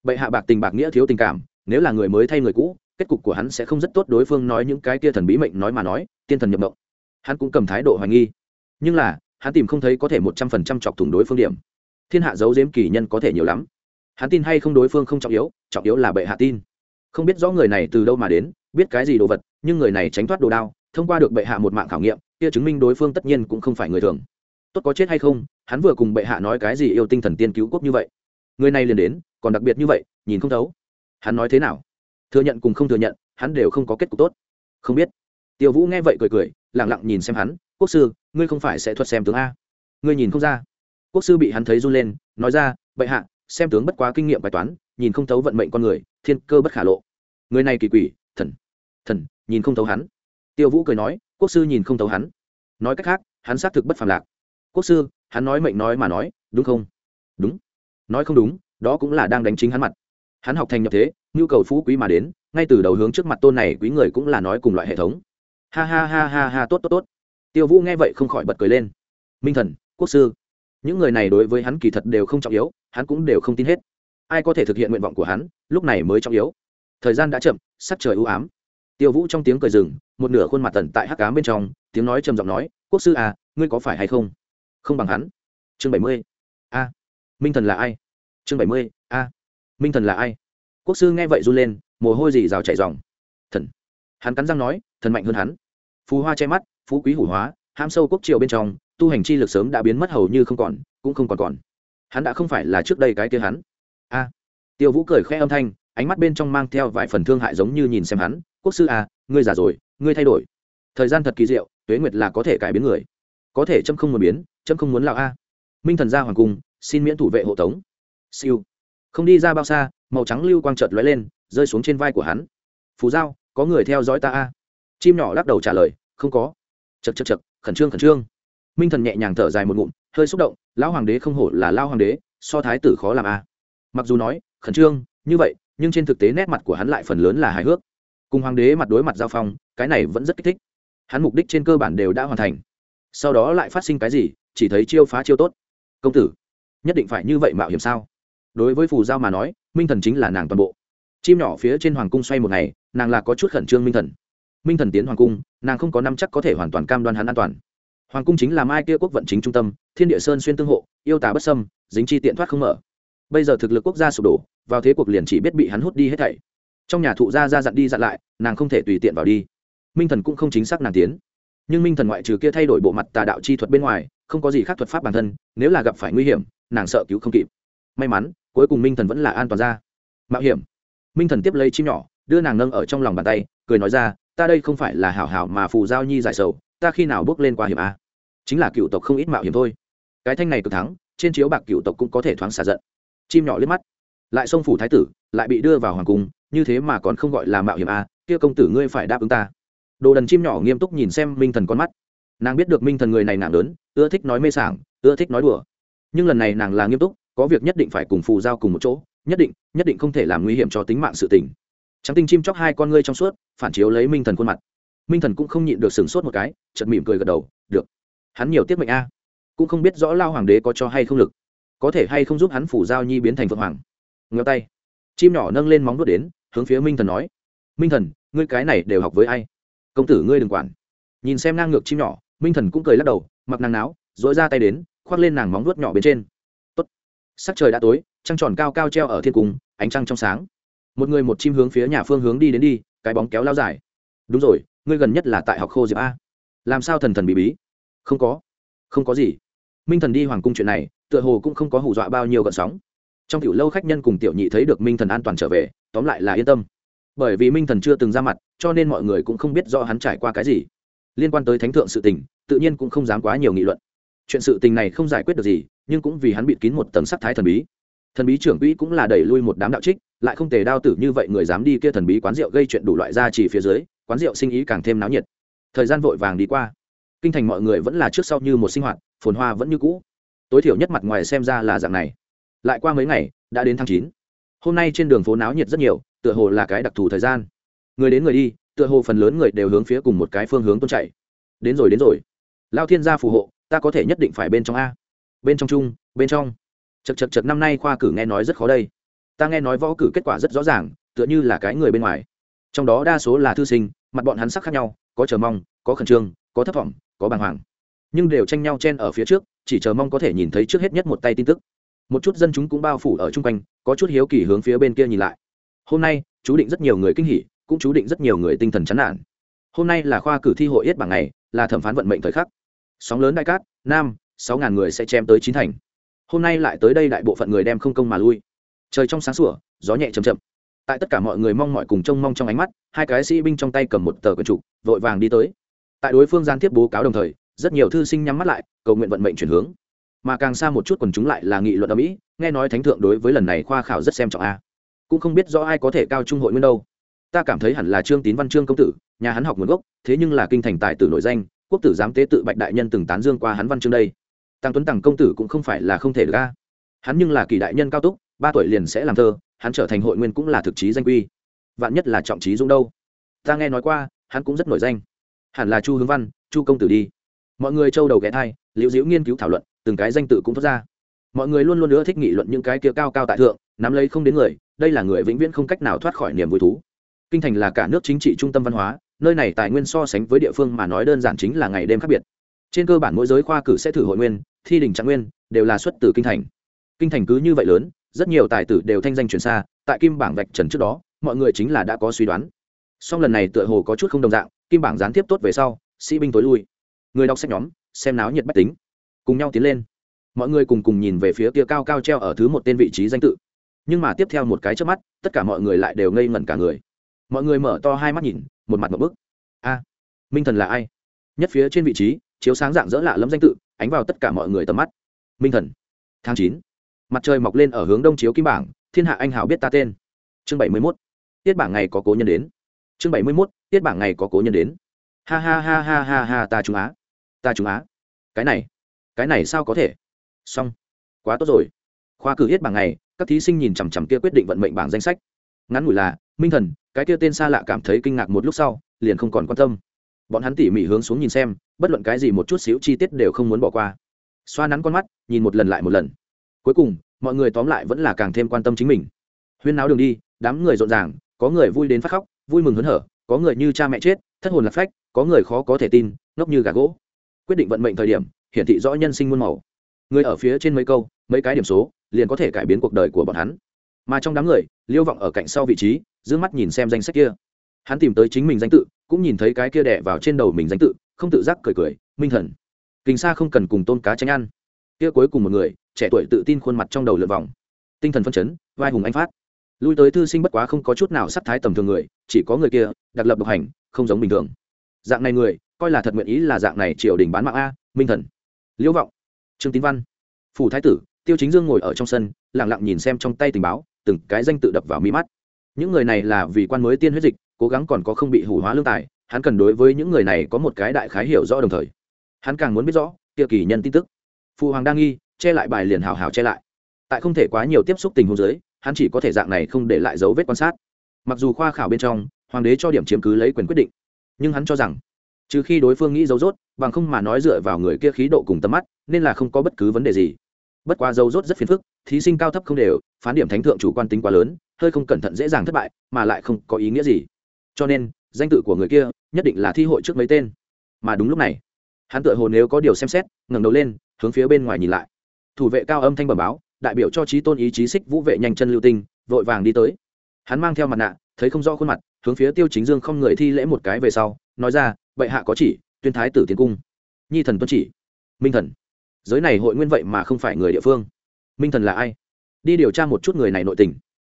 Bệ hạ bạc tình bạc nghĩa thiếu tình cảm, nếu là người mới thay người cũ, kết cục của hắn sẽ không rất tốt đối phương nói những cái kia thần bí mệnh nói mà nói, tiên thần nhập động hắn cũng cầm thái độ hoài nghi. Nhưng là, hắn tìm không thấy có thể một trăm phần trăm chọc thủng đối phương điểm. Thiên hạ giấu giếm kỳ nhân có thể nhiều lắm. Hắn tin hay không đối phương không trọng yếu trọng yếu là bệ hạ tin. Không biết rõ người này từ đâu mà đến, biết cái gì đồ vật, nhưng người này tránh thoát đồ đao, thông qua được bệ hạ một mạng khảo nghiệm kia chứng minh đối phương tất nhiên cũng không phải người thường. Tốt có chết hay không, hắn vừa cùng bệ hạ nói cái gì yêu tinh thần tiên cứu quốc như vậy? Người này liền đến, còn đặc biệt như vậy, nhìn không thấu. Hắn nói thế nào? Thừa nhận cùng không thừa nhận, hắn đều không có kết cục tốt. Không biết. Tiêu vũ nghe vậy cười cười lẳng lặng nhìn xem hắn, quốc sư, ngươi không phải sẽ thuật xem tướng a? Ngươi nhìn không ra. Quốc sư bị hắn thấy run lên, nói ra, bệ hạ, xem tướng bất quá kinh nghiệm bài toán, nhìn không thấu vận mệnh con người, thiên cơ bất khả lộ. Người này kỳ quỷ, thần thần, nhìn không thấu hắn tiêu vũ cười nói, quốc sư nhìn không thấu hắn. Nói cách khác, hắn xác thực bất phàm lạc. Quốc sư, hắn nói mệnh nói mà nói, đúng không? Đúng. Nói không đúng, đó cũng là đang đánh chính hắn mặt. Hắn học thành nhập thế, nhu cầu phú quý mà đến, ngay từ đầu hướng trước mặt tôn này quý người cũng là nói cùng loại hệ thống. Ha ha ha ha ha, tốt tốt tốt. Tiêu vũ nghe vậy không khỏi bật cười lên. Minh thần, quốc sư, những người này đối với hắn kỳ thật đều không trọng yếu, hắn cũng đều không tin hết. Ai có thể thực hiện nguyện vọng của hắn, lúc này mới trọng yếu. Thời gian đã chậm, sắc trời ưu ám. Tiêu vũ trong tiếng cười rừng một nửa khuôn mặt tần tại hắc cám bên trong, tiếng nói trầm giọng nói, quốc sư à ngươi có phải hay không? Không bằng hắn. Chương bảy mươi. A. Minh thần là ai? Chương bảy mươi, a. Minh thần là ai? Quốc sư nghe vậy run lên, mồ hôi dì rào chảy dòng thần. Hắn cắn răng nói, thần mạnh hơn hắn. Phú hoa che mắt, phú quý hủ hóa, ham sâu quốc triều bên trong, tu hành chi lực sớm đã biến mất hầu như không còn, cũng không còn còn. Hắn đã không phải là trước đây cái kia hắn. A. Tiêu vũ cười khẽ âm thanh, ánh mắt bên trong mang theo vài phần thương hại giống như nhìn xem hắn quốc sư à, ngươi già rồi ngươi thay đổi. Thời gian thật kỳ diệu tuế nguyệt là có thể cải biến người. Có thể châm không muốn biến châm không muốn lão a. Minh thần gia hoàng cung xin miễn thủ vệ hộ tống. Siêu. Không đi ra bao xa màu trắng lưu quang trợt lóe lên rơi xuống trên vai của hắn. Phù giao có người theo dõi ta a? Chim nhỏ lắc đầu trả lời không có. Chật chật chật khẩn trương khẩn trương. Minh thần nhẹ nhàng thở dài một ngụm hơi xúc động lão hoàng đế không hổ là lao hoàng đế so thái tử khó làm a. Mặc dù nói khẩn trương như vậy nhưng trên thực tế nét mặt của hắn lại phần lớn là hài hước cùng hoàng đế mặt đối mặt giao phong, cái này vẫn rất kích thích. Hắn mục đích trên cơ bản đều đã hoàn thành. Sau đó lại phát sinh cái gì, chỉ thấy chiêu phá chiêu tốt. Công tử, nhất định phải như vậy mạo hiểm sao? Đối với phù giao mà nói, minh thần chính là nàng toàn bộ. Chim nhỏ phía trên hoàng cung xoay một ngày, nàng là có chút khẩn trương minh thần. Minh thần tiến hoàng cung, nàng không có năm chắc có thể hoàn toàn cam đoan hắn an toàn. Hoàng cung chính là mai kia quốc vận chính trung tâm, thiên địa sơn xuyên tương hộ, yêu tà bất sâm dính chi tiện thoát không mở. Bây giờ thực lực quốc gia sụp đổ, vào thế cuộc liền chỉ biết bị hắn hút đi hết thảy trong nhà thụ gia ra dặn đi dặn lại, nàng không thể tùy tiện vào đi. Minh thần cũng không chính xác nàng tiến. Nhưng minh thần ngoại trừ kia thay đổi bộ mặt tà đạo chi thuật bên ngoài, không có gì khác thuật pháp bản thân, nếu là gặp phải nguy hiểm, nàng sợ cứu không kịp. May mắn, cuối cùng minh thần vẫn là an toàn ra. Mạo hiểm. Minh thần tiếp lấy chim nhỏ, đưa nàng nâng ở trong lòng bàn tay, cười nói ra, ta đây không phải là hảo hảo mà phù giao nhi giải sầu, ta khi nào bước lên qua hiểm a? Chính là cựu tộc không ít mạo hiểm thôi. Cái thanh này cực thắng, trên chiếu bạc cựu tộc cũng có thể thoáng xả giận. Chim nhỏ liếc mắt. Lại xông phủ thái tử, lại bị đưa vào hoàng cung như thế mà còn không gọi là mạo hiểm à? kia công tử ngươi phải đáp ứng ta. Đồ đần chim nhỏ nghiêm túc nhìn xem minh thần con mắt. Nàng biết được minh thần người này nàng lớn, ưa thích nói mê sảng, ưa thích nói đùa. Nhưng lần này nàng là nghiêm túc, có việc nhất định phải cùng phù giao cùng một chỗ, nhất định nhất định không thể làm nguy hiểm cho tính mạng sự tình. Trắng tinh chim chóc hai con ngươi trong suốt, phản chiếu lấy minh thần khuôn mặt. Minh thần cũng không nhịn được sừng sốt một cái chật mỉm cười gật đầu, được. Hắn nhiều tiết mệnh a. Cũng không biết rõ lao hoàng đế có cho hay không lực. Có thể hay không giúp hắn phủ giao nhi biến thành phượng hoàng. Ngheo tay. Chim nhỏ nâng lên móng đốt đến hướng phía minh thần nói, minh thần, ngươi cái này đều học với ai? Công tử ngươi đừng quản. Nhìn xem ngang ngược chim nhỏ, minh thần cũng cười lắc đầu, mặc nàng náo, dội ra tay đến, khoác lên nàng móng vuốt nhỏ bên trên. Tốt. sắc trời đã tối, trăng tròn cao cao treo ở thiên cung, ánh trăng trong sáng. Một người một chim hướng phía nhà phương hướng đi đến đi, cái bóng kéo lao dài. Đúng rồi, ngươi gần nhất là tại học khô diệp a. Làm sao thần thần bí bí? Không có. Không có gì. Minh thần đi hoàng cung chuyện này, tựa hồ cũng không có hù dọa bao nhiêu gợn sóng trong tiểu lâu khách nhân cùng tiểu nhị thấy được minh thần an toàn trở về, tóm lại là yên tâm. Bởi vì minh thần chưa từng ra mặt, cho nên mọi người cũng không biết rõ hắn trải qua cái gì. Liên quan tới thánh thượng sự tình, tự nhiên cũng không dám quá nhiều nghị luận. Chuyện sự tình này không giải quyết được gì, nhưng cũng vì hắn bịt kín một tầng sắc thái thần bí. Thần bí trưởng quỹ cũng là đẩy lui một đám đạo trích, lại không tề đao tử như vậy người dám đi kia thần bí quán rượu gây chuyện đủ loại ra chỉ phía dưới, quán rượu sinh ý càng thêm náo nhiệt. Thời gian vội vàng đi qua. Kinh thành mọi người vẫn là trước sau như một sinh hoạt, phồn hoa vẫn như cũ. Tối thiểu nhất mặt ngoài xem ra là dạng này lại qua mấy ngày, đã đến tháng chín. Hôm nay trên đường phố náo nhiệt rất nhiều, tựa hồ là cái đặc thù thời gian. Người đến người đi, tựa hồ phần lớn người đều hướng phía cùng một cái phương hướng tôn chạy đến rồi đến rồi. Lao thiên gia phù hộ, ta có thể nhất định phải bên trong a. Bên trong chung, bên trong. Chật chật chật năm nay khoa cử nghe nói rất khó đây. Ta nghe nói võ cử kết quả rất rõ ràng, tựa như là cái người bên ngoài. Trong đó đa số là thư sinh, mặt bọn hắn sắc khác nhau, có chờ mong, có khẩn trương, có thất vọng, có bàng hoàng. Nhưng đều tranh nhau chen ở phía trước, chỉ chờ mong có thể nhìn thấy trước hết nhất một tay tin tức một chút dân chúng cũng bao phủ ở chung quanh, có chút hiếu kỳ hướng phía bên kia nhìn lại. Hôm nay, chú định rất nhiều người kinh hỉ, cũng chú định rất nhiều người tinh thần chán nản. Hôm nay là khoa cử thi hội yết bảng ngày, là thẩm phán vận mệnh thời khắc. Sóng lớn đại cát, nam, sáu ngàn người sẽ chém tới chín thành. Hôm nay lại tới đây đại bộ phận người đem không công mà lui. Trời trong sáng sủa, gió nhẹ chầm chậm. Tại tất cả mọi người mong mọi cùng trông mong trong ánh mắt, hai cái sĩ binh trong tay cầm một tờ quần trục vội vàng đi tới. Tại đối phương gian tiếp bố cáo đồng thời, rất nhiều thư sinh nhắm mắt lại, cầu nguyện vận mệnh chuyển hướng mà càng xa một chút quần chúng lại là nghị luận ở mỹ, nghe nói thánh thượng đối với lần này khoa khảo rất xem trọng a. Cũng không biết rõ ai có thể cao trung hội nguyên đâu. Ta cảm thấy hẳn là trương tín văn trương công tử, nhà hắn học nguồn gốc, thế nhưng là kinh thành tài tử nội danh, quốc tử giám tế tự bạch đại nhân từng tán dương qua hắn văn chương đây. Tăng tuấn tằng công tử cũng không phải là không thể được hắn nhưng là kỳ đại nhân cao túc, ba tuổi liền sẽ làm thơ, hắn trở thành hội nguyên cũng là thực chí danh quy. Vạn nhất là trọng trí dũng đâu. Ta nghe nói qua, hắn cũng rất nổi danh. Hẳn là chu hướng văn, chu công tử đi. Mọi người châu đầu ghé thai liễu diễu nghiên cứu thảo luận từng cái danh tự cũng thoát ra. Mọi người luôn luôn nữa thích nghị luận những cái kia cao cao tại thượng, nắm lấy không đến người, đây là người vĩnh viễn không cách nào thoát khỏi niềm vui thú. Kinh thành là cả nước chính trị trung tâm văn hóa, nơi này tài nguyên so sánh với địa phương mà nói đơn giản chính là ngày đêm khác biệt. Trên cơ bản mỗi giới khoa cử sẽ thử hội nguyên, thi đình trạng nguyên, đều là xuất từ kinh thành. Kinh thành cứ như vậy lớn, rất nhiều tài tử đều thanh danh truyền xa, tại kim bảng vạch trần trước đó, mọi người chính là đã có suy đoán. Song lần này tựa hồ có chút không đồng dạng, kim bảng gián tiếp tốt về sau, sĩ binh tối lui. Người đọc sách nhóm, xem náo nhiệt bách tính cùng nhau tiến lên. Mọi người cùng cùng nhìn về phía kia cao cao treo ở thứ một tên vị trí danh tự. Nhưng mà tiếp theo một cái trước mắt, tất cả mọi người lại đều ngây ngẩn cả người. Mọi người mở to hai mắt nhìn, một mặt một bức. A, minh thần là ai? Nhất phía trên vị trí, chiếu sáng dạng dỡ lạ lẫm danh tự, ánh vào tất cả mọi người tầm mắt. Minh thần, tháng chín. Mặt trời mọc lên ở hướng đông chiếu kim bảng, thiên hạ anh hào biết ta tên. Chương bảy mươi mốt. Tiết bảng ngày có cố nhân đến. Chương bảy mươi mốt, tiết bảng ngày có cố nhân đến. Ha ha ha ha ha ha, ta trung á. Ta trung á. Cái này cái này sao có thể? Xong. Quá tốt rồi. Khoa cử hết bảng ngày các thí sinh nhìn chằm chằm kia quyết định vận mệnh bảng danh sách. Ngắn ngủi là, minh thần, cái kia tên xa lạ cảm thấy kinh ngạc một lúc sau, liền không còn quan tâm. Bọn hắn tỉ mỉ hướng xuống nhìn xem, bất luận cái gì một chút xíu chi tiết đều không muốn bỏ qua. Xoa nắn con mắt, nhìn một lần lại một lần. Cuối cùng, mọi người tóm lại vẫn là càng thêm quan tâm chính mình. Huyên náo đường đi, đám người rộn ràng, có người vui đến phát khóc, vui mừng hớn hở, có người như cha mẹ chết, thất hồn lạc phách, có người khó có thể tin, ngốc như gà gỗ. Quyết định vận mệnh thời điểm hiển thị rõ nhân sinh muôn màu. Người ở phía trên mấy câu, mấy cái điểm số, liền có thể cải biến cuộc đời của bọn hắn. Mà trong đám người, liêu vọng ở cạnh sau vị trí d mắt nhìn xem danh sách kia. Hắn tìm tới chính mình danh tự, cũng nhìn thấy cái kia đẻ vào trên đầu mình danh tự, không tự giác cười cười, minh thần. Kình xa không cần cùng tôn cá tranh ăn. Kia cuối cùng một người, trẻ tuổi tự tin khuôn mặt trong đầu lượt vòng. Tinh thần phân chấn, vai hùng anh phát. Lui tới thư sinh bất quá không có chút nào sắc thái tầm thường người, chỉ có người kia, đặc lập độc hành, không giống bình thường. Dạng này người, coi là thật nguyện ý là dạng này triều đình bán mạng a, minh thần liễu vọng, trương tín văn, phủ thái tử, tiêu chính dương ngồi ở trong sân lẳng lặng nhìn xem trong tay tình báo, từng cái danh tự đập vào mi mắt. Những người này là vì quan mới tiên huyết dịch, cố gắng còn có không bị hủ hóa lương tài, hắn cần đối với những người này có một cái đại khái hiểu rõ đồng thời. Hắn càng muốn biết rõ tiêu kỳ nhân tin tức. Phụ hoàng đang nghi, che lại bài liền hào hào che lại. Tại không thể quá nhiều tiếp xúc tình huống giới hắn chỉ có thể dạng này không để lại dấu vết quan sát. Mặc dù khoa khảo bên trong, hoàng đế cho điểm chiếm cứ lấy quyền quyết định, nhưng hắn cho rằng trừ khi đối phương nghĩ dấu dốt bằng không mà nói dựa vào người kia khí độ cùng tầm mắt, nên là không có bất cứ vấn đề gì. Bất quá dấu dốt rất phiền phức, thí sinh cao thấp không đều, phán điểm thánh thượng chủ quan tính quá lớn, hơi không cẩn thận dễ dàng thất bại, mà lại không có ý nghĩa gì. Cho nên, danh tự của người kia nhất định là thi hội trước mấy tên. Mà đúng lúc này, hắn tự hồ nếu có điều xem xét, ngẩng đầu lên, hướng phía bên ngoài nhìn lại. Thủ vệ cao âm thanh bẩm báo, đại biểu cho trí tôn ý chí xích vũ vệ nhanh chân lưu tinh, vội vàng đi tới. Hắn mang theo mặt nạ, thấy không rõ khuôn mặt, hướng phía tiêu chính dương không người thi lễ một cái về sau nói ra, bệ hạ có chỉ, tuyên thái tử tiến cung. Nhi thần tuân chỉ. Minh thần. Giới này hội nguyên vậy mà không phải người địa phương. Minh thần là ai? Đi điều tra một chút người này nội tình.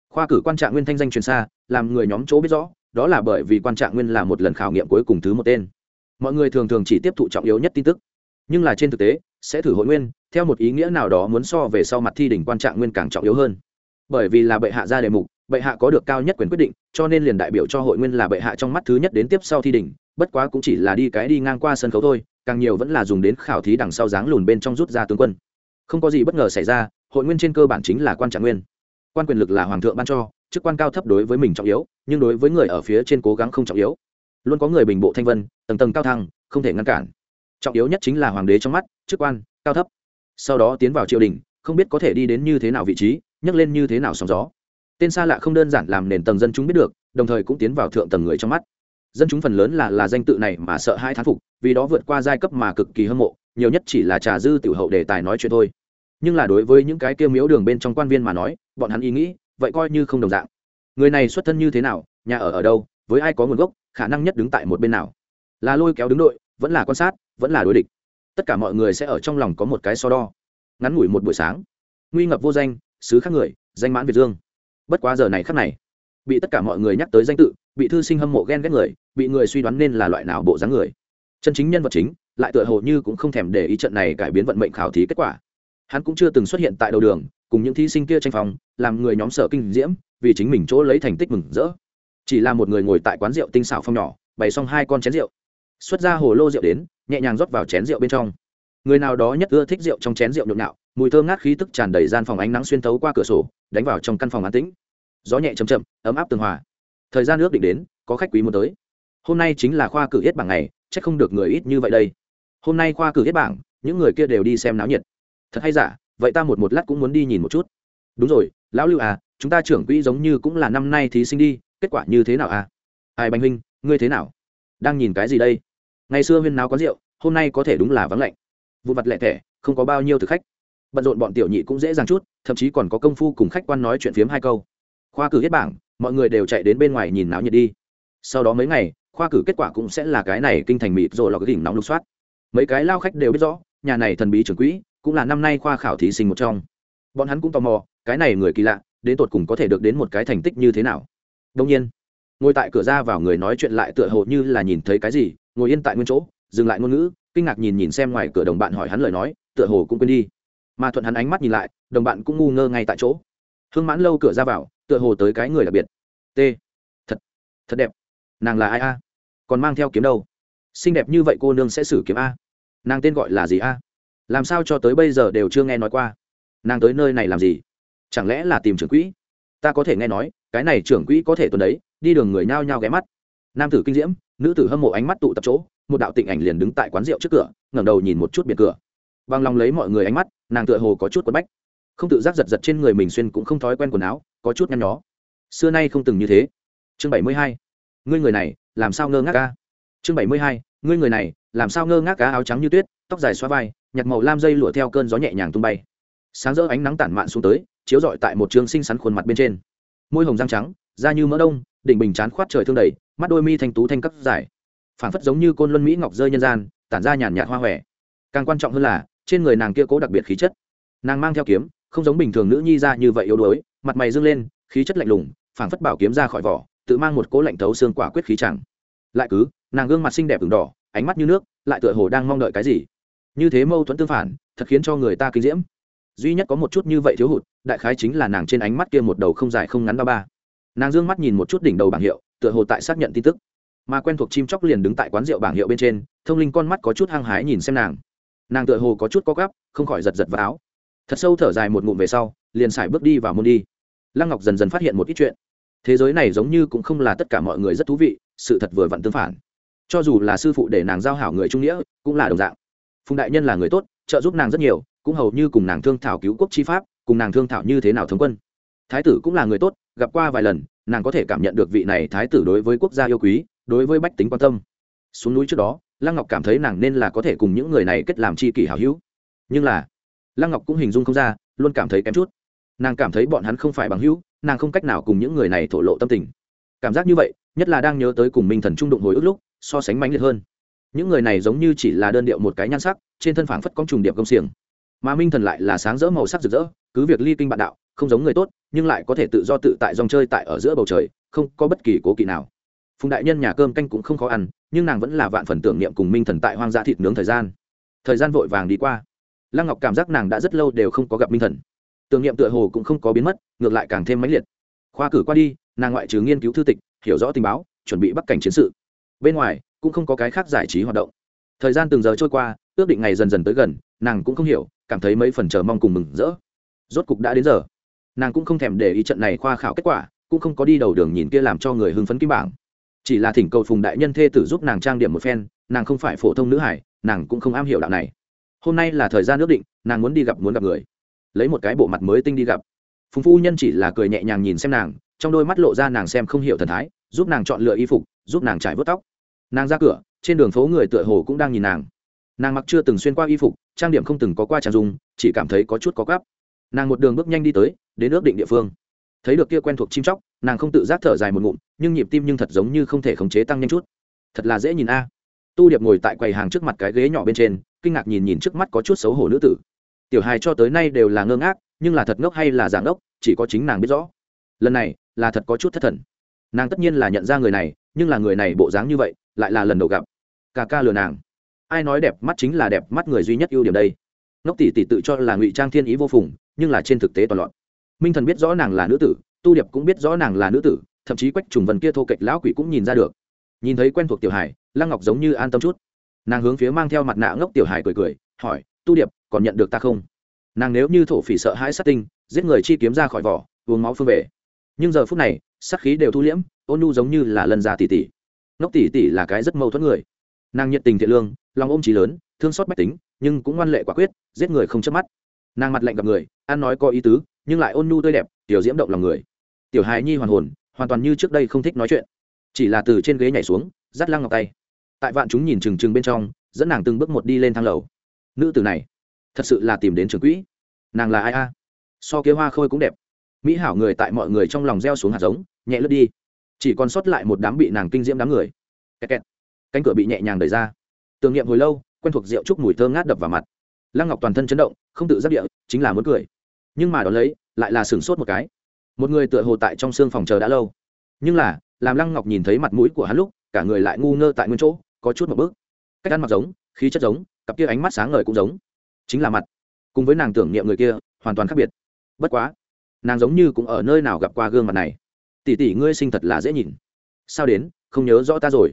Khoa cử quan trạng nguyên thanh danh truyền xa, làm người nhóm chỗ biết rõ, đó là bởi vì quan trạng nguyên là một lần khảo nghiệm cuối cùng thứ một tên. Mọi người thường thường chỉ tiếp thụ trọng yếu nhất tin tức. Nhưng là trên thực tế, sẽ thử hội nguyên, theo một ý nghĩa nào đó muốn so về sau mặt thi đỉnh quan trạng nguyên càng trọng yếu hơn. Bởi vì là bệ hạ ra đề mục, bệ hạ có được cao nhất quyền quyết định, cho nên liền đại biểu cho hội nguyên là bệ hạ trong mắt thứ nhất đến tiếp sau thi đỉnh bất quá cũng chỉ là đi cái đi ngang qua sân khấu thôi, càng nhiều vẫn là dùng đến khảo thí đằng sau dáng lùn bên trong rút ra tướng quân. Không có gì bất ngờ xảy ra, hội nguyên trên cơ bản chính là quan trạng nguyên. Quan quyền lực là hoàng thượng ban cho, chức quan cao thấp đối với mình trọng yếu, nhưng đối với người ở phía trên cố gắng không trọng yếu. Luôn có người bình bộ thanh vân, tầng tầng cao thăng, không thể ngăn cản. Trọng yếu nhất chính là hoàng đế trong mắt, chức quan, cao thấp. Sau đó tiến vào triều đình, không biết có thể đi đến như thế nào vị trí, nhấc lên như thế nào sóng gió. Tên xa lạ không đơn giản làm nền tầng dân chúng biết được, đồng thời cũng tiến vào thượng tầng người trong mắt dân chúng phần lớn là là danh tự này mà sợ hai thán phục, vì đó vượt qua giai cấp mà cực kỳ hâm mộ, nhiều nhất chỉ là trà dư tiểu hậu đề tài nói chuyện thôi. Nhưng là đối với những cái kia miếu đường bên trong quan viên mà nói, bọn hắn ý nghĩ, vậy coi như không đồng dạng. Người này xuất thân như thế nào, nhà ở ở đâu, với ai có nguồn gốc, khả năng nhất đứng tại một bên nào. Là lôi kéo đứng đội, vẫn là quan sát, vẫn là đối địch. Tất cả mọi người sẽ ở trong lòng có một cái so đo. Ngắn ngủi một buổi sáng. Nguy ngập vô danh, xứ khác người, danh mãn việt dương. Bất quá giờ này khắc này bị tất cả mọi người nhắc tới danh tự, bị thư sinh hâm mộ ghen ghét người, bị người suy đoán nên là loại nào bộ dáng người. Chân chính nhân vật chính, lại tựa hồ như cũng không thèm để ý trận này cải biến vận mệnh khảo thí kết quả. Hắn cũng chưa từng xuất hiện tại đầu đường, cùng những thí sinh kia tranh phòng làm người nhóm sở kinh diễm, vì chính mình chỗ lấy thành tích mừng rỡ. Chỉ là một người ngồi tại quán rượu tinh xảo phong nhỏ, bày xong hai con chén rượu. Xuất ra hồ lô rượu đến, nhẹ nhàng rót vào chén rượu bên trong. Người nào đó nhất ưa thích rượu trong chén rượu nhộn nhạo, mùi thơm ngát khí tức tràn đầy gian phòng ánh nắng xuyên thấu qua cửa sổ, đánh vào trong căn phòng an tĩnh gió nhẹ chầm chậm, ấm áp tường hòa. Thời gian nước định đến, có khách quý muốn tới. Hôm nay chính là khoa cử hết bảng này chắc không được người ít như vậy đây. Hôm nay khoa cử hết bảng, những người kia đều đi xem náo nhiệt. Thật hay giả, vậy ta một một lát cũng muốn đi nhìn một chút. Đúng rồi, lão lưu à chúng ta trưởng quỹ giống như cũng là năm nay thí sinh đi, kết quả như thế nào à? Ai bánh huynh, ngươi thế nào? Đang nhìn cái gì đây? Ngày xưa huyên náo có rượu, hôm nay có thể đúng là vắng lạnh. Vụ mặt lẹ thẻ không có bao nhiêu thực khách. Bận rộn bọn tiểu nhị cũng dễ dàng chút, thậm chí còn có công phu cùng khách quan nói chuyện phiếm hai câu khoa cử hết bảng, mọi người đều chạy đến bên ngoài nhìn náo nhiệt đi. Sau đó mấy ngày, khoa cử kết quả cũng sẽ là cái này kinh thành mịt rồi lọc cái đỉnh nóng lục soát. Mấy cái lao khách đều biết rõ, nhà này thần bí trưởng quỹ, cũng là năm nay khoa khảo thí sinh một trong. Bọn hắn cũng tò mò, cái này người kỳ lạ, đến tột cùng có thể được đến một cái thành tích như thế nào? Đông nhiên, ngồi tại cửa ra vào người nói chuyện lại tựa hồ như là nhìn thấy cái gì, ngồi yên tại nguyên chỗ, dừng lại ngôn ngữ, kinh ngạc nhìn nhìn xem ngoài cửa đồng bạn hỏi hắn lời nói, tựa hồ cũng quên đi. Mà thuận hắn ánh mắt nhìn lại, đồng bạn cũng ngu ngơ ngay tại chỗ. Hương mãn lâu cửa ra vào tựa hồ tới cái người đặc biệt. T. Thật thật đẹp. Nàng là ai a? Còn mang theo kiếm đâu? Xinh đẹp như vậy cô nương sẽ xử kiếm a? Nàng tên gọi là gì a? Làm sao cho tới bây giờ đều chưa nghe nói qua? Nàng tới nơi này làm gì? Chẳng lẽ là tìm trưởng quỹ? Ta có thể nghe nói, cái này trưởng quỹ có thể tuần đấy, đi đường người nhao nhao ghé mắt. Nam tử kinh diễm, nữ tử hâm mộ ánh mắt tụ tập chỗ, một đạo tịnh ảnh liền đứng tại quán rượu trước cửa, ngẩng đầu nhìn một chút biệt cửa. Bằng lòng lấy mọi người ánh mắt, nàng tựa hồ có chút quất bách không tự giác giật giật trên người mình xuyên cũng không thói quen quần áo, có chút nhăn nhó. Xưa nay không từng như thế. Chương bảy mươi hai. Ngươi người này, làm sao ngơ ngác ca chương bảy mươi hai. Ngươi người này, làm sao ngơ ngác cá áo trắng như tuyết, tóc dài xoa vai, nhặt màu lam dây lụa theo cơn gió nhẹ nhàng tung bay. Sáng rỡ ánh nắng tản mạn xuống tới, chiếu rọi tại một trường xinh xắn khuôn mặt bên trên. Môi hồng răng trắng, da như mỡ đông, đỉnh bình chán khoát trời thương đầy, mắt đôi mi thanh tú thanh cấp dài. Phảng phất giống như côn luân mỹ ngọc rơi nhân gian, tản ra nhàn nhạt hoa hòe. Càng quan trọng hơn là, trên người nàng kia cố đặc biệt khí chất. Nàng mang theo kiếm không giống bình thường nữ nhi ra như vậy yếu đuối, mặt mày dâng lên, khí chất lạnh lùng, phảng phất bảo kiếm ra khỏi vỏ, tự mang một cố lạnh thấu xương quả quyết khí chẳng. Lại cứ, nàng gương mặt xinh đẹp ửng đỏ, ánh mắt như nước, lại tựa hồ đang mong đợi cái gì. Như thế mâu thuẫn tương phản, thật khiến cho người ta kinh diễm. Duy nhất có một chút như vậy thiếu hụt, đại khái chính là nàng trên ánh mắt kia một đầu không dài không ngắn ba ba. Nàng d ư ơ n g mắt nhìn một chút đỉnh đầu bảng hiệu, tựa hồ tại xác nhận tin tức. Mà quen thuộc chim chóc liền đứng tại quán rượu bảng hiệu bên trên, thông linh con mắt có chút hăng hái nhìn xem nàng. Nàng tựa hồ có chút có gắp không khỏi giật giật vào áo thật sâu thở dài một ngụm về sau, liền xài bước đi vào môn đi. Lăng ngọc dần dần phát hiện một ít chuyện. Thế giới này giống như cũng không là tất cả mọi người rất thú vị, sự thật vừa vặn tương phản. Cho dù là sư phụ để nàng giao hảo người trung nghĩa, cũng là đồng dạng. Phùng đại nhân là người tốt, trợ giúp nàng rất nhiều, cũng hầu như cùng nàng thương thảo cứu quốc chi pháp, cùng nàng thương thảo như thế nào thống quân. Thái tử cũng là người tốt, gặp qua vài lần, nàng có thể cảm nhận được vị này thái tử đối với quốc gia yêu quý, đối với bách tính quan tâm. Xuống núi trước đó, lăng ngọc cảm thấy nàng nên là có thể cùng những người này kết làm tri kỷ hảo hữu. Nhưng là lăng ngọc cũng hình dung không ra, luôn cảm thấy kém chút. Nàng cảm thấy bọn hắn không phải bằng hữu, nàng không cách nào cùng những người này thổ lộ tâm tình. Cảm giác như vậy, nhất là đang nhớ tới cùng minh thần trung đụng hồi ức lúc, so sánh mãnh liệt hơn. Những người này giống như chỉ là đơn điệu một cái nhan sắc, trên thân phảng phất con trùng điệp công xiềng. Mà minh thần lại là sáng rỡ màu sắc rực rỡ, cứ việc ly kinh bạn đạo, không giống người tốt, nhưng lại có thể tự do tự tại dòng chơi tại ở giữa bầu trời, không có bất kỳ cố kỵ nào. Phùng đại nhân nhà cơm canh cũng không khó ăn, nhưng nàng vẫn là vạn phần tưởng niệm cùng minh thần tại hoang dã thịt nướng thời gian. Thời gian vội vàng đi qua lăng ngọc cảm giác nàng đã rất lâu đều không có gặp minh thần. Tưởng niệm tựa hồ cũng không có biến mất, ngược lại càng thêm mãnh liệt. Khoa cử qua đi, nàng ngoại trừ nghiên cứu thư tịch, hiểu rõ tình báo, chuẩn bị bắc cảnh chiến sự. Bên ngoài, cũng không có cái khác giải trí hoạt động. Thời gian từng giờ trôi qua, ước định ngày dần dần tới gần, nàng cũng không hiểu, cảm thấy mấy phần chờ mong cùng mừng rỡ. Rốt cục đã đến giờ. Nàng cũng không thèm để ý trận này khoa khảo kết quả, cũng không có đi đầu đường nhìn kia làm cho người hưng phấn kim bảng. Chỉ là thỉnh cầu phùng đại nhân thê tử giúp nàng trang điểm một phen, nàng không phải phổ thông nữ hải, nàng cũng không am hiểu đạo này hôm nay là thời gian ước định, nàng muốn đi gặp, muốn gặp người. Lấy một cái bộ mặt mới tinh đi gặp. Phùng phu nhân chỉ là cười nhẹ nhàng nhìn xem nàng, trong đôi mắt lộ ra nàng xem không hiểu thần thái, giúp nàng chọn lựa y phục, giúp nàng trải vớt tóc. Nàng ra cửa, trên đường phố người tựa hồ cũng đang nhìn nàng. Nàng mặc chưa từng xuyên qua y phục, trang điểm không từng có qua trang dung, chỉ cảm thấy có chút có gắp nàng một đường bước nhanh đi tới, đến ước định địa phương. Thấy được kia quen thuộc chim chóc, nàng không tự giác thở dài một ngụm, nhưng nhịp tim nhưng thật giống như không thể khống chế tăng nhanh chút. Thật là dễ nhìn a. Tu điệp ngồi tại quầy hàng trước mặt cái ghế nhỏ bên trên kinh ngạc nhìn nhìn trước mắt có chút xấu hổ nữ tử. Tiểu hài cho tới nay đều là ngơ ngác, nhưng là thật ngốc hay là giả ngốc, chỉ có chính nàng biết rõ. Lần này, là thật có chút thất thần. Nàng tất nhiên là nhận ra người này, nhưng là người này bộ dáng như vậy, lại là lần đầu gặp. Ca ca lừa nàng. Ai nói đẹp mắt chính là đẹp mắt người duy nhất ưu điểm đây. Ngốc tỷ tỷ tự cho là ngụy trang thiên ý vô phùng, nhưng là trên thực tế toàn loạn. Minh thần biết rõ nàng là nữ tử, tu điệp cũng biết rõ nàng là nữ tử, thậm chí quách trùng vần kia thô kệch lão quỷ cũng nhìn ra được. Nhìn thấy quen thuộc tiểu hải lăng ngọc giống như an tâm chút nàng hướng phía mang theo mặt nạ ngốc tiểu hải cười cười, hỏi, tu điệp, còn nhận được ta không? Nàng nếu như thổ phỉ sợ hãi sát tinh, giết người chi kiếm ra khỏi vỏ, uống máu phương về. Nhưng giờ phút này sắc khí đều thu liễm, ôn nu giống như là lần già tỷ tỷ ngốc tỷ tỷ là cái rất mâu thuẫn người. Nàng nhiệt tình thiện lương, lòng ôm trí lớn, thương xót bách tính, nhưng cũng ngoan lệ quả quyết, giết người không chớp mắt. Nàng mặt lạnh gặp người, ăn nói có ý tứ, nhưng lại ôn nhu tươi đẹp, tiểu diễm động lòng người. Tiểu hài nhi hoàn hồn, hoàn toàn như trước đây không thích nói chuyện. Chỉ là từ trên ghế nhảy xuống, dắt lăng ngọc tay tại vạn chúng nhìn trừng trừng bên trong, dẫn nàng từng bước một đi lên thang lầu. Nữ tử này, thật sự là tìm đến trường quỹ. Nàng là ai a? So kế hoa khôi cũng đẹp. Mỹ hảo người tại mọi người trong lòng gieo xuống hạt giống, nhẹ lướt đi. Chỉ còn sót lại một đám bị nàng kinh diễm đám người. Kẹt kẹt. cánh cửa bị nhẹ nhàng đẩy ra. Tưởng niệm hồi lâu, quen thuộc rượu trúc mùi thơm ngát đập vào mặt. Lăng ngọc toàn thân chấn động, không tự giác địa, chính là muốn cười. Nhưng mà đ ó lấy, lại là sửng sốt một cái. Một người tựa hồ tại trong xương phòng chờ đã lâu. Nhưng là, làm lăng ngọc nhìn thấy mặt mũi của hắn lúc, cả người lại ngu ngơ tại nguyên chỗ có chút một bước. Cách ăn mặc giống, khí chất giống, cặp kia ánh mắt sáng ngời cũng giống. Chính là mặt. Cùng với nàng tưởng niệm người kia, hoàn toàn khác biệt. Bất quá, nàng giống như cũng ở nơi nào gặp qua gương mặt này. Tỷ tỷ ngươi sinh thật là dễ nhìn. Sao đến, không nhớ rõ ta rồi.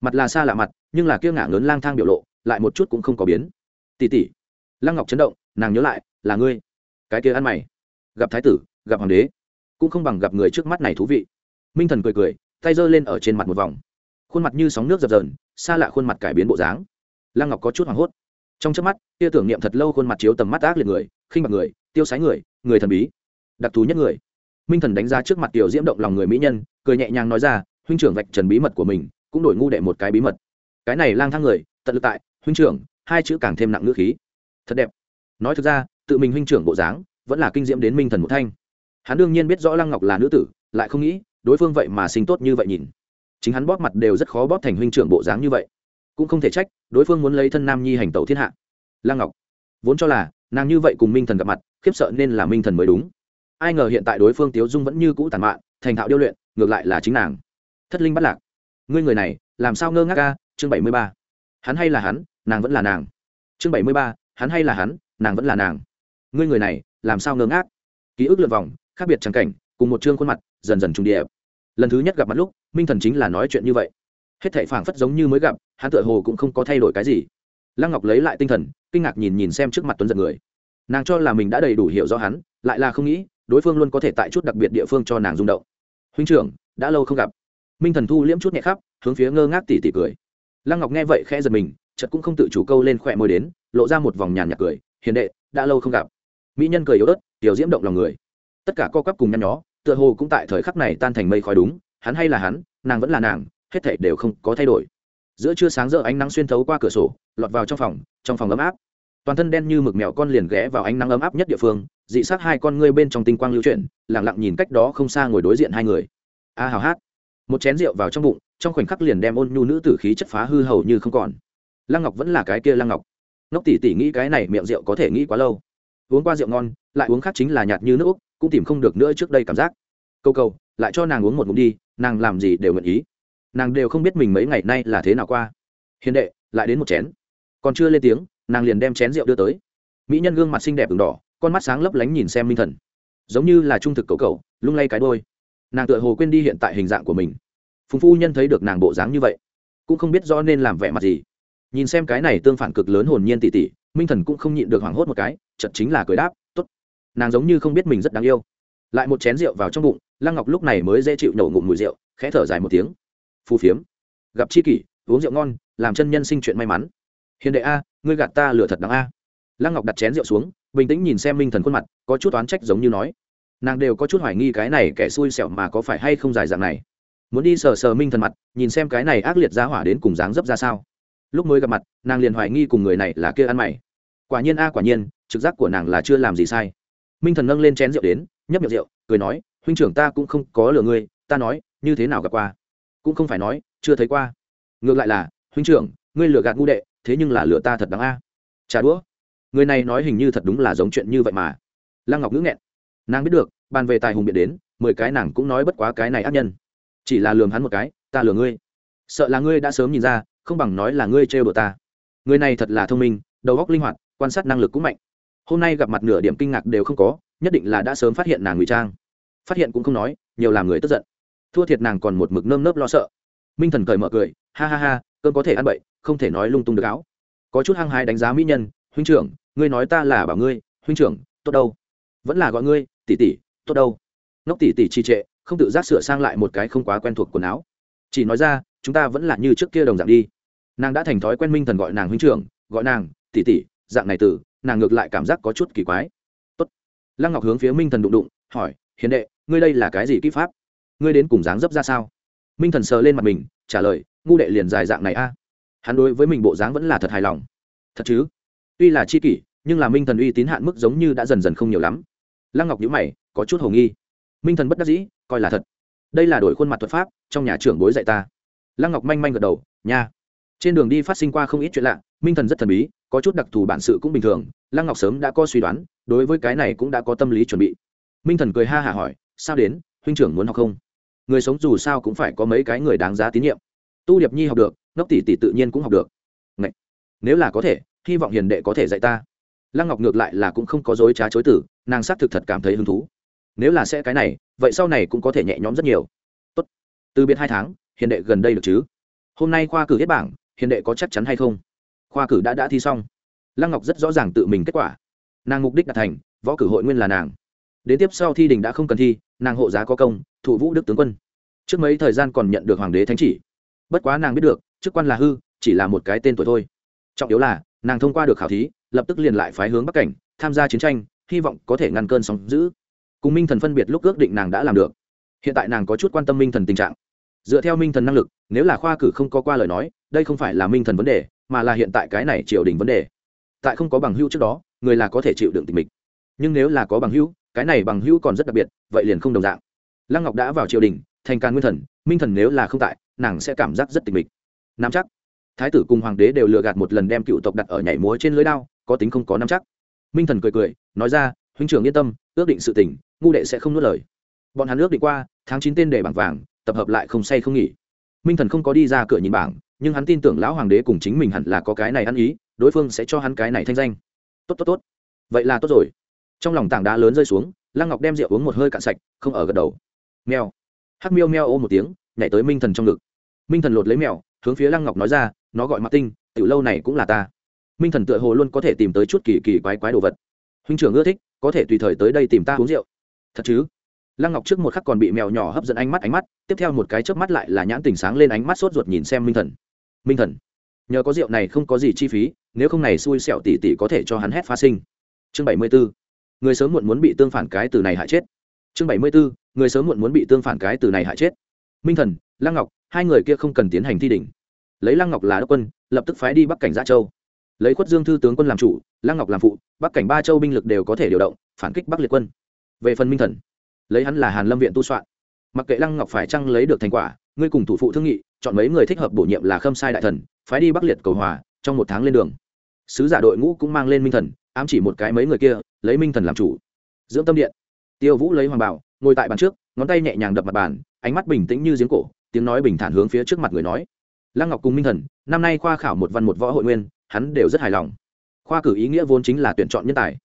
Mặt là xa lạ mặt, nhưng là kia ngả lớn lang thang biểu lộ, lại một chút cũng không có biến. Tỷ tỷ. Lăng ngọc chấn động, nàng nhớ lại, là ngươi. Cái kia ăn mày. Gặp thái tử, gặp hoàng đế. Cũng không bằng gặp người trước mắt này thú vị. Minh thần cười cười, tay giơ lên ở trên mặt một vòng. Khuôn mặt như sóng nước dập dờn xa lạ khuôn mặt cải biến bộ dáng. Lăng ngọc có chút hoảng hốt. Trong trước mắt, tia tưởng niệm thật lâu khuôn mặt chiếu tầm mắt ác liệt người, khinh mặt người, tiêu sái người người thần bí. Đặc thù nhất người. Minh thần đánh giá trước mặt tiểu diễm động lòng người mỹ nhân, cười nhẹ nhàng nói ra, huynh trưởng vạch trần bí mật của mình, cũng đổi ngu đệ một cái bí mật. Cái này lang thang người, tận lực tại, huynh trưởng, hai chữ càng thêm nặng ngữ khí. Thật đẹp. Nói thực ra, tự mình huynh trưởng bộ dáng, vẫn là kinh diễm đến minh thần một thanh. Hắn đương nhiên biết rõ lăng ngọc là nữ tử, lại không nghĩ đối phương vậy mà sinh tốt như vậy nhìn chính hắn bóp mặt đều rất khó bóp thành huynh trưởng bộ dáng như vậy. Cũng không thể trách, đối phương muốn lấy thân nam nhi hành tẩu thiên hạ. Lăng ngọc, vốn cho là nàng như vậy cùng minh thần gặp mặt, khiếp sợ nên là minh thần mới đúng. Ai ngờ hiện tại đối phương tiếu dung vẫn như cũ tàn mạn, thành thạo điêu luyện, ngược lại là chính nàng. Thất linh bắt lạc, ngươi người này, làm sao ngơ ngác ca chương bảy mươi ba. Hắn hay là hắn, nàng vẫn là nàng. Chương bảy mươi ba. Hắn hay là hắn, nàng vẫn là nàng. Ngươi người này, làm sao ngơ ngác? Ký ức lượt vòng, khác biệt trắng cảnh, cùng một chương khuôn mặt, dần dần trùng địa lần thứ nhất gặp mặt lúc, minh thần chính là nói chuyện như vậy. Hết thảy phảng phất giống như mới gặp, hắn tựa hồ cũng không có thay đổi cái gì. Lăng ngọc lấy lại tinh thần, kinh ngạc nhìn nhìn xem trước mặt tuấn giật người. Nàng cho là mình đã đầy đủ hiểu rõ hắn, lại là không nghĩ, đối phương luôn có thể tại chút đặc biệt địa phương cho nàng rung động. Huynh trưởng, đã lâu không gặp. Minh thần thu liễm chút nhẹ khắp, hướng phía ngơ ngác tỉ tỉ cười. Lăng ngọc nghe vậy khẽ giật mình, chợt cũng không tự chủ câu lên khỏe môi đến, lộ ra một vòng nhàn nhạt cười, hiền đệ, đã lâu không gặp. Mỹ nhân cười yếu ớt, tiểu diễm động lòng người. Tất cả co quắp cùng nhăn nhó tựa hồ cũng tại thời khắc này tan thành mây khói đúng, hắn hay là hắn, nàng vẫn là nàng, hết thảy đều không có thay đổi. Giữa trưa sáng giờ ánh nắng xuyên thấu qua cửa sổ, lọt vào trong phòng trong phòng ấm áp. Toàn thân đen như mực mèo con liền ghé vào ánh nắng ấm áp nhất địa phương, dị sát hai con ngươi bên trong tinh quang lưu chuyển lẳng lặng nhìn cách đó không xa ngồi đối diện hai người. A hào hát. Một chén rượu vào trong bụng, trong khoảnh khắc liền đem ôn nhu nữ tử khí chất phá hư hầu như không còn. Lăng ngọc vẫn là cái kia lăng ngọc. Ngốc tỷ tỷ nghĩ cái này miệng rượu có thể nghĩ quá lâu. Uống qua rượu ngon, lại uống khác chính là nhạt như nước úc cũng tìm không được nữa trước đây cảm giác. Câu câu lại cho nàng uống một ngụm đi, nàng làm gì đều nguyện ý. Nàng đều không biết mình mấy ngày nay là thế nào qua. Hiền đệ, lại đến một chén. Còn chưa lên tiếng, nàng liền đem chén rượu đưa tới. Mỹ nhân gương mặt xinh đẹp ửng đỏ, con mắt sáng lấp lánh nhìn xem minh thần. Giống như là trung thực cầu cầu lung lay cái đôi. Nàng tựa hồ quên đi hiện tại hình dạng của mình. Phùng phu nhân thấy được nàng bộ dáng như vậy, cũng không biết rõ nên làm vẻ mặt gì. Nhìn xem cái này tương phản cực lớn hồn nhiên tỉ tỉ, minh thần cũng không nhịn được hoảng hốt một cái chật chính là cười đáp nàng giống như không biết mình rất đáng yêu. Lại một chén rượu vào trong bụng, lăng ngọc lúc này mới dễ chịu nổ ngụm mùi rượu, khẽ thở dài một tiếng. Phù phiếm. Gặp chi kỷ, uống rượu ngon, làm chân nhân sinh chuyện may mắn. Hiền đệ a, ngươi gạt ta lừa thật đáng a. Lăng ngọc đặt chén rượu xuống, bình tĩnh nhìn xem minh thần khuôn mặt, có chút oán trách giống như nói. Nàng đều có chút hoài nghi cái này kẻ xui xẻo mà có phải hay không dài dạng này. Muốn đi sờ sờ minh thần mặt, nhìn xem cái này ác liệt giá hỏa đến cùng dáng dấp ra sao. Lúc mới gặp mặt, nàng liền hoài nghi cùng người này là kia ăn mày. Quả nhiên a, quả nhiên, trực giác của nàng là chưa làm gì sai minh thần nâng lên chén rượu đến, nhấp miệng rượu, cười nói, huynh trưởng ta cũng không có lừa ngươi, ta nói, như thế nào gặp qua? Cũng không phải nói, chưa thấy qua. Ngược lại là, huynh trưởng, ngươi lừa gạt ngu đệ, thế nhưng là lừa ta thật đáng a. Trả đũa. Người này nói hình như thật đúng là giống chuyện như vậy mà. Lăng ngọc ngữ nghẹn. Nàng biết được, bàn về tài hùng biện đến, mười cái nàng cũng nói bất quá cái này ác nhân. Chỉ là lường hắn một cái, ta lừa ngươi. Sợ là ngươi đã sớm nhìn ra, không bằng nói là ngươi trêu đùa ta. Người này thật là thông minh, đầu óc linh hoạt, quan sát năng lực cũng mạnh hôm nay gặp mặt nửa điểm kinh ngạc đều không có, nhất định là đã sớm phát hiện nàng ngụy trang. Phát hiện cũng không nói, nhiều làm người tức giận. Thua thiệt nàng còn một mực nơm nớp lo sợ. Minh thần cười mở cười, ha ha ha cơn có thể ăn bậy, không thể nói lung tung được áo. Có chút hăng hái đánh giá mỹ nhân, huynh trưởng, ngươi nói ta là bảo ngươi, huynh trưởng, tốt đâu? Vẫn là gọi ngươi, tỷ tỷ, tốt đâu? Ngốc tỷ tỷ trì trệ, không tự giác sửa sang lại một cái không quá quen thuộc quần áo. Chỉ nói ra, chúng ta vẫn là như trước kia đồng dạng đi. Nàng đã thành thói quen minh thần gọi nàng huynh trưởng, gọi nàng, tỷ tỷ, dạng này từ nàng ngược lại cảm giác có chút kỳ quái. Tốt. lăng ngọc hướng phía minh thần đụng đụng, hỏi, hiền đệ, ngươi đây là cái gì kỹ pháp? Ngươi đến cùng dáng dấp ra sao? Minh thần sờ lên mặt mình, trả lời, ngu đệ liền dài dạng này a. Hắn đối với mình bộ dáng vẫn là thật hài lòng. Thật chứ? Tuy là chi kỷ, nhưng là minh thần uy tín hạn mức giống như đã dần dần không nhiều lắm. Lăng ngọc nhữ mày, có chút h ầ nghi. Minh thần bất đắc dĩ, coi là thật. Đây là đổi khuôn mặt thuật pháp, trong nhà trưởng bối dạy ta. Lăng ngọc manh manh gật đầu, nha. Trên đường đi phát sinh qua không ít chuyện lạ, minh thần rất thần bí có chút đặc thù bản sự cũng bình thường, lăng ngọc sớm đã có suy đoán, đối với cái này cũng đã có tâm lý chuẩn bị. Minh thần cười ha hả hỏi, sao đến, huynh trưởng muốn học không? Người sống dù sao cũng phải có mấy cái người đáng giá tín nhiệm. Tu điệp nhi học được, ngốc tỷ tỷ tự nhiên cũng học được. Ngậy! nếu là có thể, hy vọng hiền đệ có thể dạy ta. Lăng ngọc ngược lại là cũng không có dối trá chối tử nàng xác thực thật cảm thấy hứng thú. Nếu là sẽ cái này, vậy sau này cũng có thể nhẹ nhõm rất nhiều. Tốt. từ biệt hai tháng, hiền đệ gần đây được chứ? Hôm nay khoa cử hết bảng, hiền đệ có chắc chắn hay không? Khoa cử đã đã thi xong. Lăng ngọc rất rõ ràng tự mình kết quả. Nàng mục đích đạt thành, võ cử hội nguyên là nàng. Đến tiếp sau thi đình đã không cần thi, nàng hộ giá có công thủ vũ đức tướng quân. Trước mấy thời gian còn nhận được hoàng đế thánh chỉ. Bất quá nàng biết được, chức quan là hư, chỉ là một cái tên tuổi thôi. Trọng yếu là, nàng thông qua được khảo thí, lập tức liền lại phái hướng bắc cảnh, tham gia chiến tranh, hy vọng có thể ngăn cơn sóng giữ cùng minh thần phân biệt lúc ước định nàng đã làm được. Hiện tại nàng có chút quan tâm minh thần tình trạng. Dựa theo minh thần năng lực, nếu là khoa cử không có qua lời nói, đây không phải là minh thần vấn đề mà là hiện tại cái này triều đình vấn đề. Tại không có bằng hữu trước đó, người là có thể chịu đựng tình mình nhưng nếu là có bằng hữu, cái này bằng hữu còn rất đặc biệt, vậy liền không đồng dạng. Lăng ngọc đã vào triều đình, thành càn nguyên thần, minh thần nếu là không tại, nàng sẽ cảm giác rất tình mình nắm chắc. Thái tử cùng hoàng đế đều lừa gạt một lần đem cựu tộc đặt ở nhảy múa trên lưới đao, có tính không có nắm chắc. Minh thần cười cười, nói ra, huynh trưởng yên tâm, ước định sự tỉnh ngu đệ sẽ không nuốt lời. Bọn hắn ước định qua, tháng chín tên để bảng vàng, tập hợp lại không say không nghỉ. Minh thần không có đi ra cửa nhìn bảng nhưng hắn tin tưởng lão hoàng đế cùng chính mình hẳn là có cái này ăn ý, đối phương sẽ cho hắn cái này thanh danh. Tốt tốt tốt. Vậy là tốt rồi. Trong lòng tảng đá lớn rơi xuống, lăng ngọc đem rượu uống một hơi cạn sạch, không ở gật đầu. Mèo. Hắc miêu meo ô một tiếng, nhảy tới minh thần trong ngực. Minh thần lột lấy mèo, hướng phía lăng ngọc nói ra, nó gọi mặt tinh, tiểu lâu này cũng là ta. Minh thần tựa hồ luôn có thể tìm tới chút kỳ kỳ quái quái đồ vật. Huynh trưởng ưa thích, có thể tùy thời tới đây tìm ta uống rượu. Thật chứ? Lăng ngọc trước một khắc còn bị mèo nhỏ hấp dẫn ánh mắt ánh mắt, tiếp theo một cái chớp mắt lại là nhãn tình sáng lên, ánh mắt sốt ruột nhìn xem minh thần minh thần, nhờ có rượu này không có gì chi phí, nếu không này xui xẻo tỉ tỉ có thể cho hắn hét phá sinh. Chương bảy mươi b ố người sớm muộn muốn bị tương phản cái từ này hại chết. Chương bảy mươi b ố người sớm muộn muốn bị tương phản cái từ này hại chết. Minh thần, lăng ngọc, hai người kia không cần tiến hành thi đỉnh. Lấy lăng ngọc là đốc quân, lập tức phái đi bắc cảnh gia châu. Lấy khuất dương thư tướng quân làm chủ, lăng ngọc làm phụ, bắc cảnh ba châu binh lực đều có thể điều động, phản kích bắc liệt quân. Về phần minh thần, lấy hắn là hàn lâm viện tu soạn mặc kệ lăng ngọc phải chăng lấy được thành quả, ngươi cùng thủ phụ thương nghị, chọn mấy người thích hợp bổ nhiệm là khâm sai đại thần, phái đi bắc liệt cầu hòa, trong một tháng lên đường. Sứ giả đội ngũ cũng mang lên minh thần, ám chỉ một cái mấy người kia, lấy minh thần làm chủ. Dưỡng tâm điện. Tiêu vũ lấy hoàng bảo, ngồi tại bàn trước, ngón tay nhẹ nhàng đập mặt bàn, ánh mắt bình tĩnh như giếng cổ, tiếng nói bình thản hướng phía trước mặt người nói. Lăng ngọc cùng minh thần, năm nay khoa khảo một văn một võ hội nguyên, hắn đều rất hài lòng. Khoa cử ý nghĩa vốn chính là tuyển chọn nhân tài.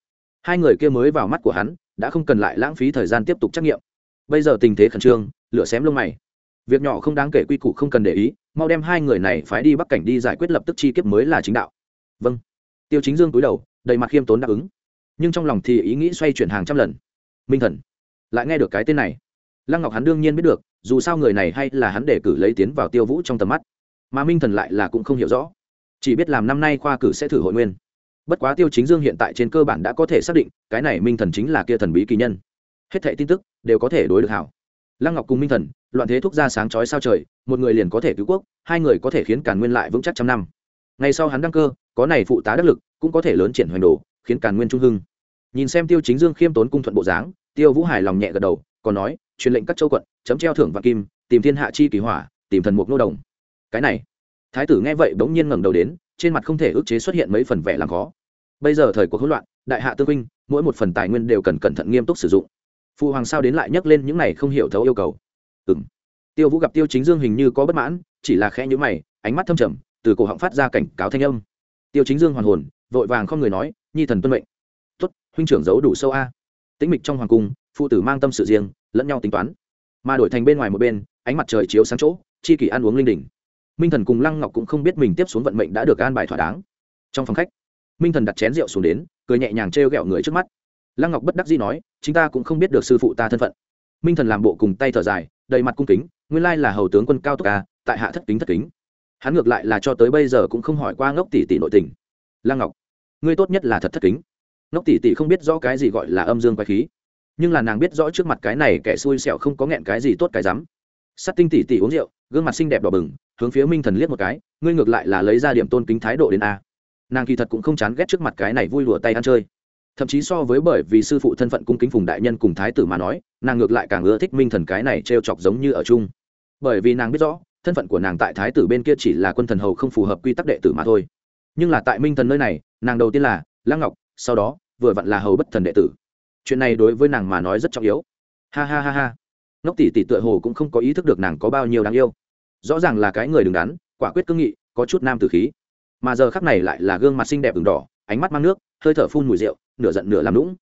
Hai người kia mới vào mắt của hắn, đã không cần lại lãng phí thời gian tiếp tục trắc nghiệm bây giờ tình thế khẩn trương, lửa xém lông mày. Việc nhỏ không đáng kể quy củ không cần để ý, mau đem hai người này phái đi bắc cảnh đi giải quyết lập tức chi kiếp mới là chính đạo. Vâng. Tiêu chính dương túi đầu, đầy mặt khiêm tốn đáp ứng. Nhưng trong lòng thì ý nghĩ xoay chuyển hàng trăm lần. Minh thần, lại nghe được cái tên này. Lăng ngọc hắn đương nhiên biết được, dù sao người này hay là hắn để cử lấy tiến vào tiêu vũ trong tầm mắt. Mà minh thần lại là cũng không hiểu rõ. Chỉ biết làm năm nay khoa cử sẽ thử hội nguyên. Bất quá tiêu chính dương hiện tại trên cơ bản đã có thể xác định, cái này minh thần chính là kia thần bí kỳ nhân hết thệ tin tức đều có thể đối được hảo. Lăng ngọc cùng minh thần, loạn thế thúc ra sáng chói sao trời, một người liền có thể cứu quốc, hai người có thể khiến càn nguyên lại vững chắc trăm năm. Ngay sau hắn đăng cơ, có này phụ tá đắc lực, cũng có thể lớn triển hoành đồ, khiến càn nguyên trung hưng. Nhìn xem tiêu chính dương khiêm tốn cung thuận bộ dáng, tiêu vũ hải lòng nhẹ gật đầu, còn nói, truyền lệnh các châu quận, chấm treo thưởng và kim, tìm thiên hạ chi kỳ hỏa, tìm thần mục nô đồng. Cái này, thái tử nghe vậy bỗng nhiên ngẩng đầu đến, trên mặt không thể ức chế xuất hiện mấy phần vẻ làm khó. Bây giờ thời cuộc hỗn loạn, đại hạ tương huynh, mỗi một phần tài nguyên đều cần cẩn thận nghiêm túc sử dụng phụ hoàng sao đến lại nhắc lên những này không hiểu thấu yêu cầu? Ừng tiêu vũ gặp tiêu chính dương hình như có bất mãn, chỉ là khẽ nhữ mày, ánh mắt thâm trầm, từ cổ họng phát ra cảnh cáo thanh âm. Tiêu chính dương hoàn hồn, vội vàng không người nói, nhi thần tuân mệnh. Tuất huynh trưởng giấu đủ sâu a. Tĩnh mịch trong hoàng cung, phụ tử mang tâm sự riêng, lẫn nhau tính toán. Mà đổi thành bên ngoài một bên, ánh mặt trời chiếu sáng chỗ, chi kỷ ăn uống linh đình. Minh thần cùng lăng ngọc cũng không biết mình tiếp xuống vận mệnh đã được an bài thỏa đáng. Trong phòng khách, minh thần đặt chén rượu xuống đến, cười nhẹ nhàng t r g ẹ o người trước mắt lăng ngọc bất đắc dĩ nói, chính ta cũng không biết được sư phụ ta thân phận. Minh thần làm bộ cùng tay thở dài, đầy mặt cung kính, nguyên lai là hầu tướng quân cao tốc ca tại hạ thất kính thất kính. Hắn ngược lại là cho tới bây giờ cũng không hỏi qua ngốc tỷ tỷ nội tình. Lăng ngọc, ngươi tốt nhất là thật thất kính. Ngốc tỷ tỷ không biết rõ cái gì gọi là âm dương quái khí, nhưng là nàng biết rõ trước mặt cái này kẻ xui xẻo không có nghẹn cái gì tốt cái rắm. Sắt tinh tỷ tỷ uống rượu, gương mặt xinh đẹp đỏ bừng, hướng phía minh thần liếc một cái, ngươi ngược lại là lấy ra điểm tôn kính thái độ đến a. Nàng kỳ thật cũng không chán ghét trước mặt cái này vui lùa tay ăn chơi thậm chí so với bởi vì sư phụ thân phận cung kính phùng đại nhân cùng thái tử mà nói, nàng ngược lại càng ưa thích minh thần cái này t r e o chọc giống như ở chung. Bởi vì nàng biết rõ, thân phận của nàng tại thái tử bên kia chỉ là quân thần hầu không phù hợp quy tắc đệ tử mà thôi. Nhưng là tại minh thần nơi này, nàng đầu tiên là lăng ngọc, sau đó, vừa vặn là hầu bất thần đệ tử. Chuyện này đối với nàng mà nói rất trọng yếu. Ha ha ha ha. Ngốc tỷ tỷ tựa hồ cũng không có ý thức được nàng có bao nhiêu đáng yêu. Rõ ràng là cái người đứng đắn, quả quyết cương nghị, có chút nam tử khí. Mà giờ khắc này lại là gương mặt xinh đẹp ửng đỏ, ánh mắt mang nước, hơi thở phun mùi rượu nửa giận nửa làm lũng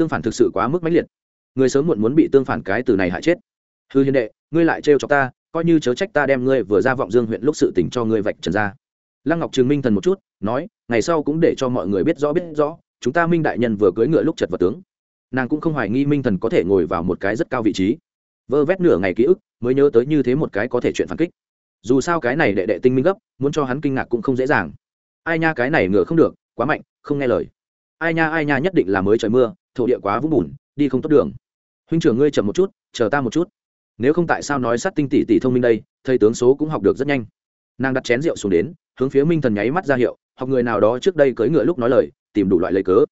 tương phản thực sự quá mức mãnh liệt. Người sớm muộn muốn bị tương phản cái từ này hại chết. Hư hiền đệ, ngươi lại trêu cho ta, coi như chớ trách ta đem ngươi vừa ra vọng dương huyện lúc sự tình cho ngươi vạch trần ra. Lăng ngọc trường minh thần một chút, nói, ngày sau cũng để cho mọi người biết rõ biết rõ, chúng ta minh đại nhân vừa cưới ngựa lúc chật vật tướng. Nàng cũng không hoài nghi minh thần có thể ngồi vào một cái rất cao vị trí. Vơ vét nửa ngày ký ức, mới nhớ tới như thế một cái có thể chuyện phản kích. Dù sao cái này đệ đệ tinh minh gấp, muốn cho hắn kinh ngạc cũng không dễ dàng. Ai nha cái này ngựa không được, quá mạnh, không nghe lời ai nha ai nha, nhất định là mới trời mưa, thổ địa quá vũng bùn, đi không tốt đường. Huynh trưởng ngươi chậm một chút, chờ ta một chút. Nếu không tại sao nói sát tinh tỷ tỷ thông minh đây, thầy tướng số cũng học được rất nhanh. Nàng đặt chén rượu xuống đến, hướng phía minh thần nháy mắt ra hiệu, học người nào đó trước đây cưỡi ngựa lúc nói lời, tìm đủ loại lời cớ.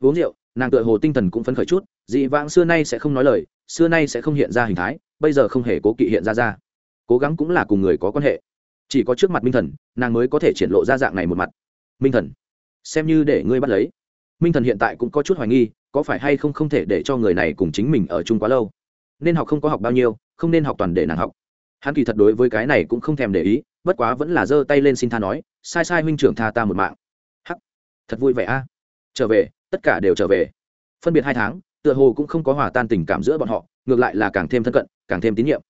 Uống rượu, nàng tựa hồ tinh thần cũng phấn khởi chút, dị vãng xưa nay sẽ không nói lời, xưa nay sẽ không hiện ra hình thái, bây giờ không hề cố kỵ hiện ra ra. Cố gắng cũng là cùng người có quan hệ. Chỉ có trước mặt minh thần, nàng mới có thể triển lộ ra dạng này một mặt. Minh thần, xem như để ngươi bắt lấy minh thần hiện tại cũng có chút hoài nghi, có phải hay không không thể để cho người này cùng chính mình ở chung quá lâu? Nên học không có học bao nhiêu, không nên học toàn để nàng học. Hắn kỳ thật đối với cái này cũng không thèm để ý, bất quá vẫn là giơ tay lên xin tha nói, sai sai huynh trưởng tha ta một mạng. Hắc. Thật vui vẻ a. Trở về, tất cả đều trở về. Phân biệt hai tháng, tựa hồ cũng không có hòa tan tình cảm giữa bọn họ, ngược lại là càng thêm thân cận, càng thêm tín nhiệm.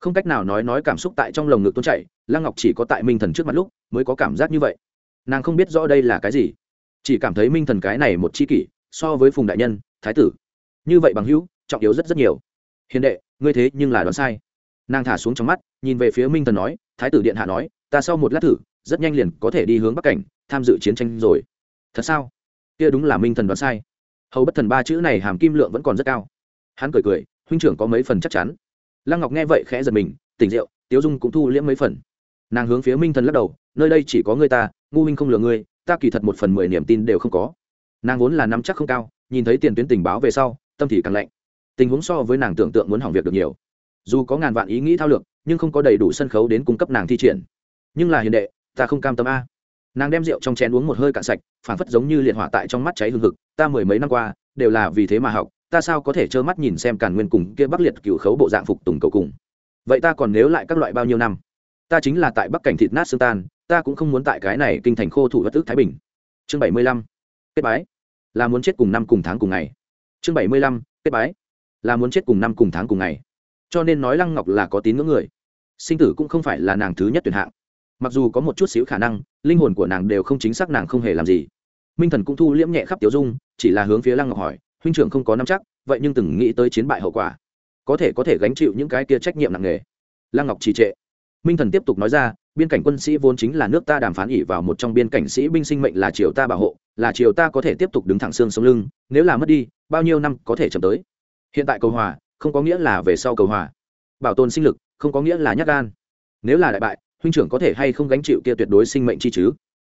Không cách nào nói nói cảm xúc tại trong lồng ngực tuôn chảy, lăng ngọc chỉ có tại minh thần trước mặt lúc mới có cảm giác như vậy. Nàng không biết rõ đây là cái gì chỉ cảm thấy minh thần cái này một c h i kỷ, so với phùng đại nhân, thái tử, như vậy bằng hữu, trọng yếu rất rất nhiều. Hiền đệ, ngươi thế nhưng là đoán sai. Nàng thả xuống trong mắt, nhìn về phía minh thần nói, thái tử điện hạ nói, ta sau một lát thử, rất nhanh liền có thể đi hướng bắc cảnh, tham dự chiến tranh rồi. Thật sao? Kia đúng là minh thần đoán sai. Hầu bất thần ba chữ này hàm kim lượng vẫn còn rất cao. Hắn cười cười, huynh trưởng có mấy phần chắc chắn. Lăng ngọc nghe vậy khẽ giật mình, tỉnh rượu, tiếu dung cũng thu liễm mấy phần. Nàng hướng phía minh thần lắc đầu, nơi đây chỉ có người ta, ngu minh không lừa ngươi ta kỳ thật một phần mười niềm tin đều không có. Nàng vốn là nắm chắc không cao, nhìn thấy tiền tuyến tình báo về sau, tâm thì càng lạnh. Tình huống so với nàng tưởng tượng muốn hỏng việc được nhiều. Dù có ngàn vạn ý nghĩ thao lược, nhưng không có đầy đủ sân khấu đến cung cấp nàng thi triển. Nhưng là hiền đệ, ta không cam tâm a. Nàng đem rượu trong chén uống một hơi cạn sạch phản phất giống như liệt hỏa tại trong mắt cháy hương thực ta mười mấy năm qua, đều là vì thế mà học, ta sao có thể trơ mắt nhìn xem càn nguyên cùng kia bắc liệt cựu khấu bộ dạng phục tùng cầu cùng. Vậy ta còn nếu lại các loại bao nhiêu năm? Ta chính là tại bắc cảnh thịt nát xương tan ta cũng không muốn tại cái này kinh thành khô thủ bất tức thái bình. Chương bảy mươi lăm, kết bái. Là muốn chết cùng năm cùng tháng cùng ngày. Chương bảy mươi lăm, kết bái. Là muốn chết cùng năm cùng tháng cùng ngày. Cho nên nói lăng ngọc là có tín ngưỡng người. Sinh tử cũng không phải là nàng thứ nhất tuyển hạng. Mặc dù có một chút xíu khả năng, linh hồn của nàng đều không chính xác nàng không hề làm gì. Minh thần cũng thu liễm nhẹ khắp tiểu dung, chỉ là hướng phía lăng ngọc hỏi, huynh trưởng không có nắm chắc, vậy nhưng từng nghĩ tới chiến bại hậu quả, có thể có thể gánh chịu những cái kia trách nhiệm nặng nề. Lăng ngọc trì trệ minh thần tiếp tục nói ra, biên cảnh quân sĩ vốn chính là nước ta đàm phán ỉ vào một trong biên cảnh sĩ binh sinh mệnh là triều ta bảo hộ, là triều ta có thể tiếp tục đứng thẳng xương sống lưng, nếu là mất đi, bao nhiêu năm có thể chậm tới? Hiện tại cầu hòa, không có nghĩa là về sau cầu hòa. Bảo tồn sinh lực, không có nghĩa là nhắc gan. Nếu là đại bại, huynh trưởng có thể hay không gánh chịu kia tuyệt đối sinh mệnh chi chứ?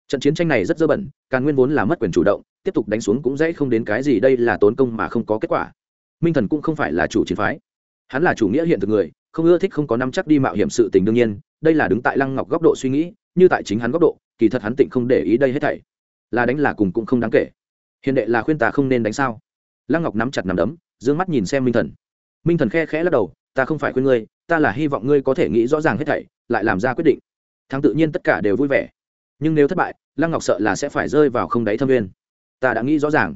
Trận chiến tranh này rất dơ bẩn càng nguyên vốn là mất quyền chủ động, tiếp tục đánh xuống cũng dễ không đến cái gì, đây là tốn công mà không có kết quả. Minh thần cũng không phải là chủ chiến phái. Hắn là chủ nghĩa hiện thực người không ưa thích không có năm chắc đi mạo hiểm sự tình đương nhiên, đây là đứng tại lăng ngọc góc độ suy nghĩ, như tại chính hắn góc độ, kỳ thật hắn tịnh không để ý đây hết thảy. Là đánh là cùng cũng không đáng kể. Hiện đệ là khuyên ta không nên đánh sao? Lăng ngọc nắm chặt nằm đấm d ư ơ n g mắt nhìn xem minh thần. Minh thần khe khẽ lắc đầu, ta không phải khuyên ngươi, ta là hy vọng ngươi có thể nghĩ rõ ràng hết thảy, lại làm ra quyết định. Thắng tự nhiên tất cả đều vui vẻ. Nhưng nếu thất bại, lăng ngọc sợ là sẽ phải rơi vào không đáy thâm viên ta đã nghĩ rõ ràng.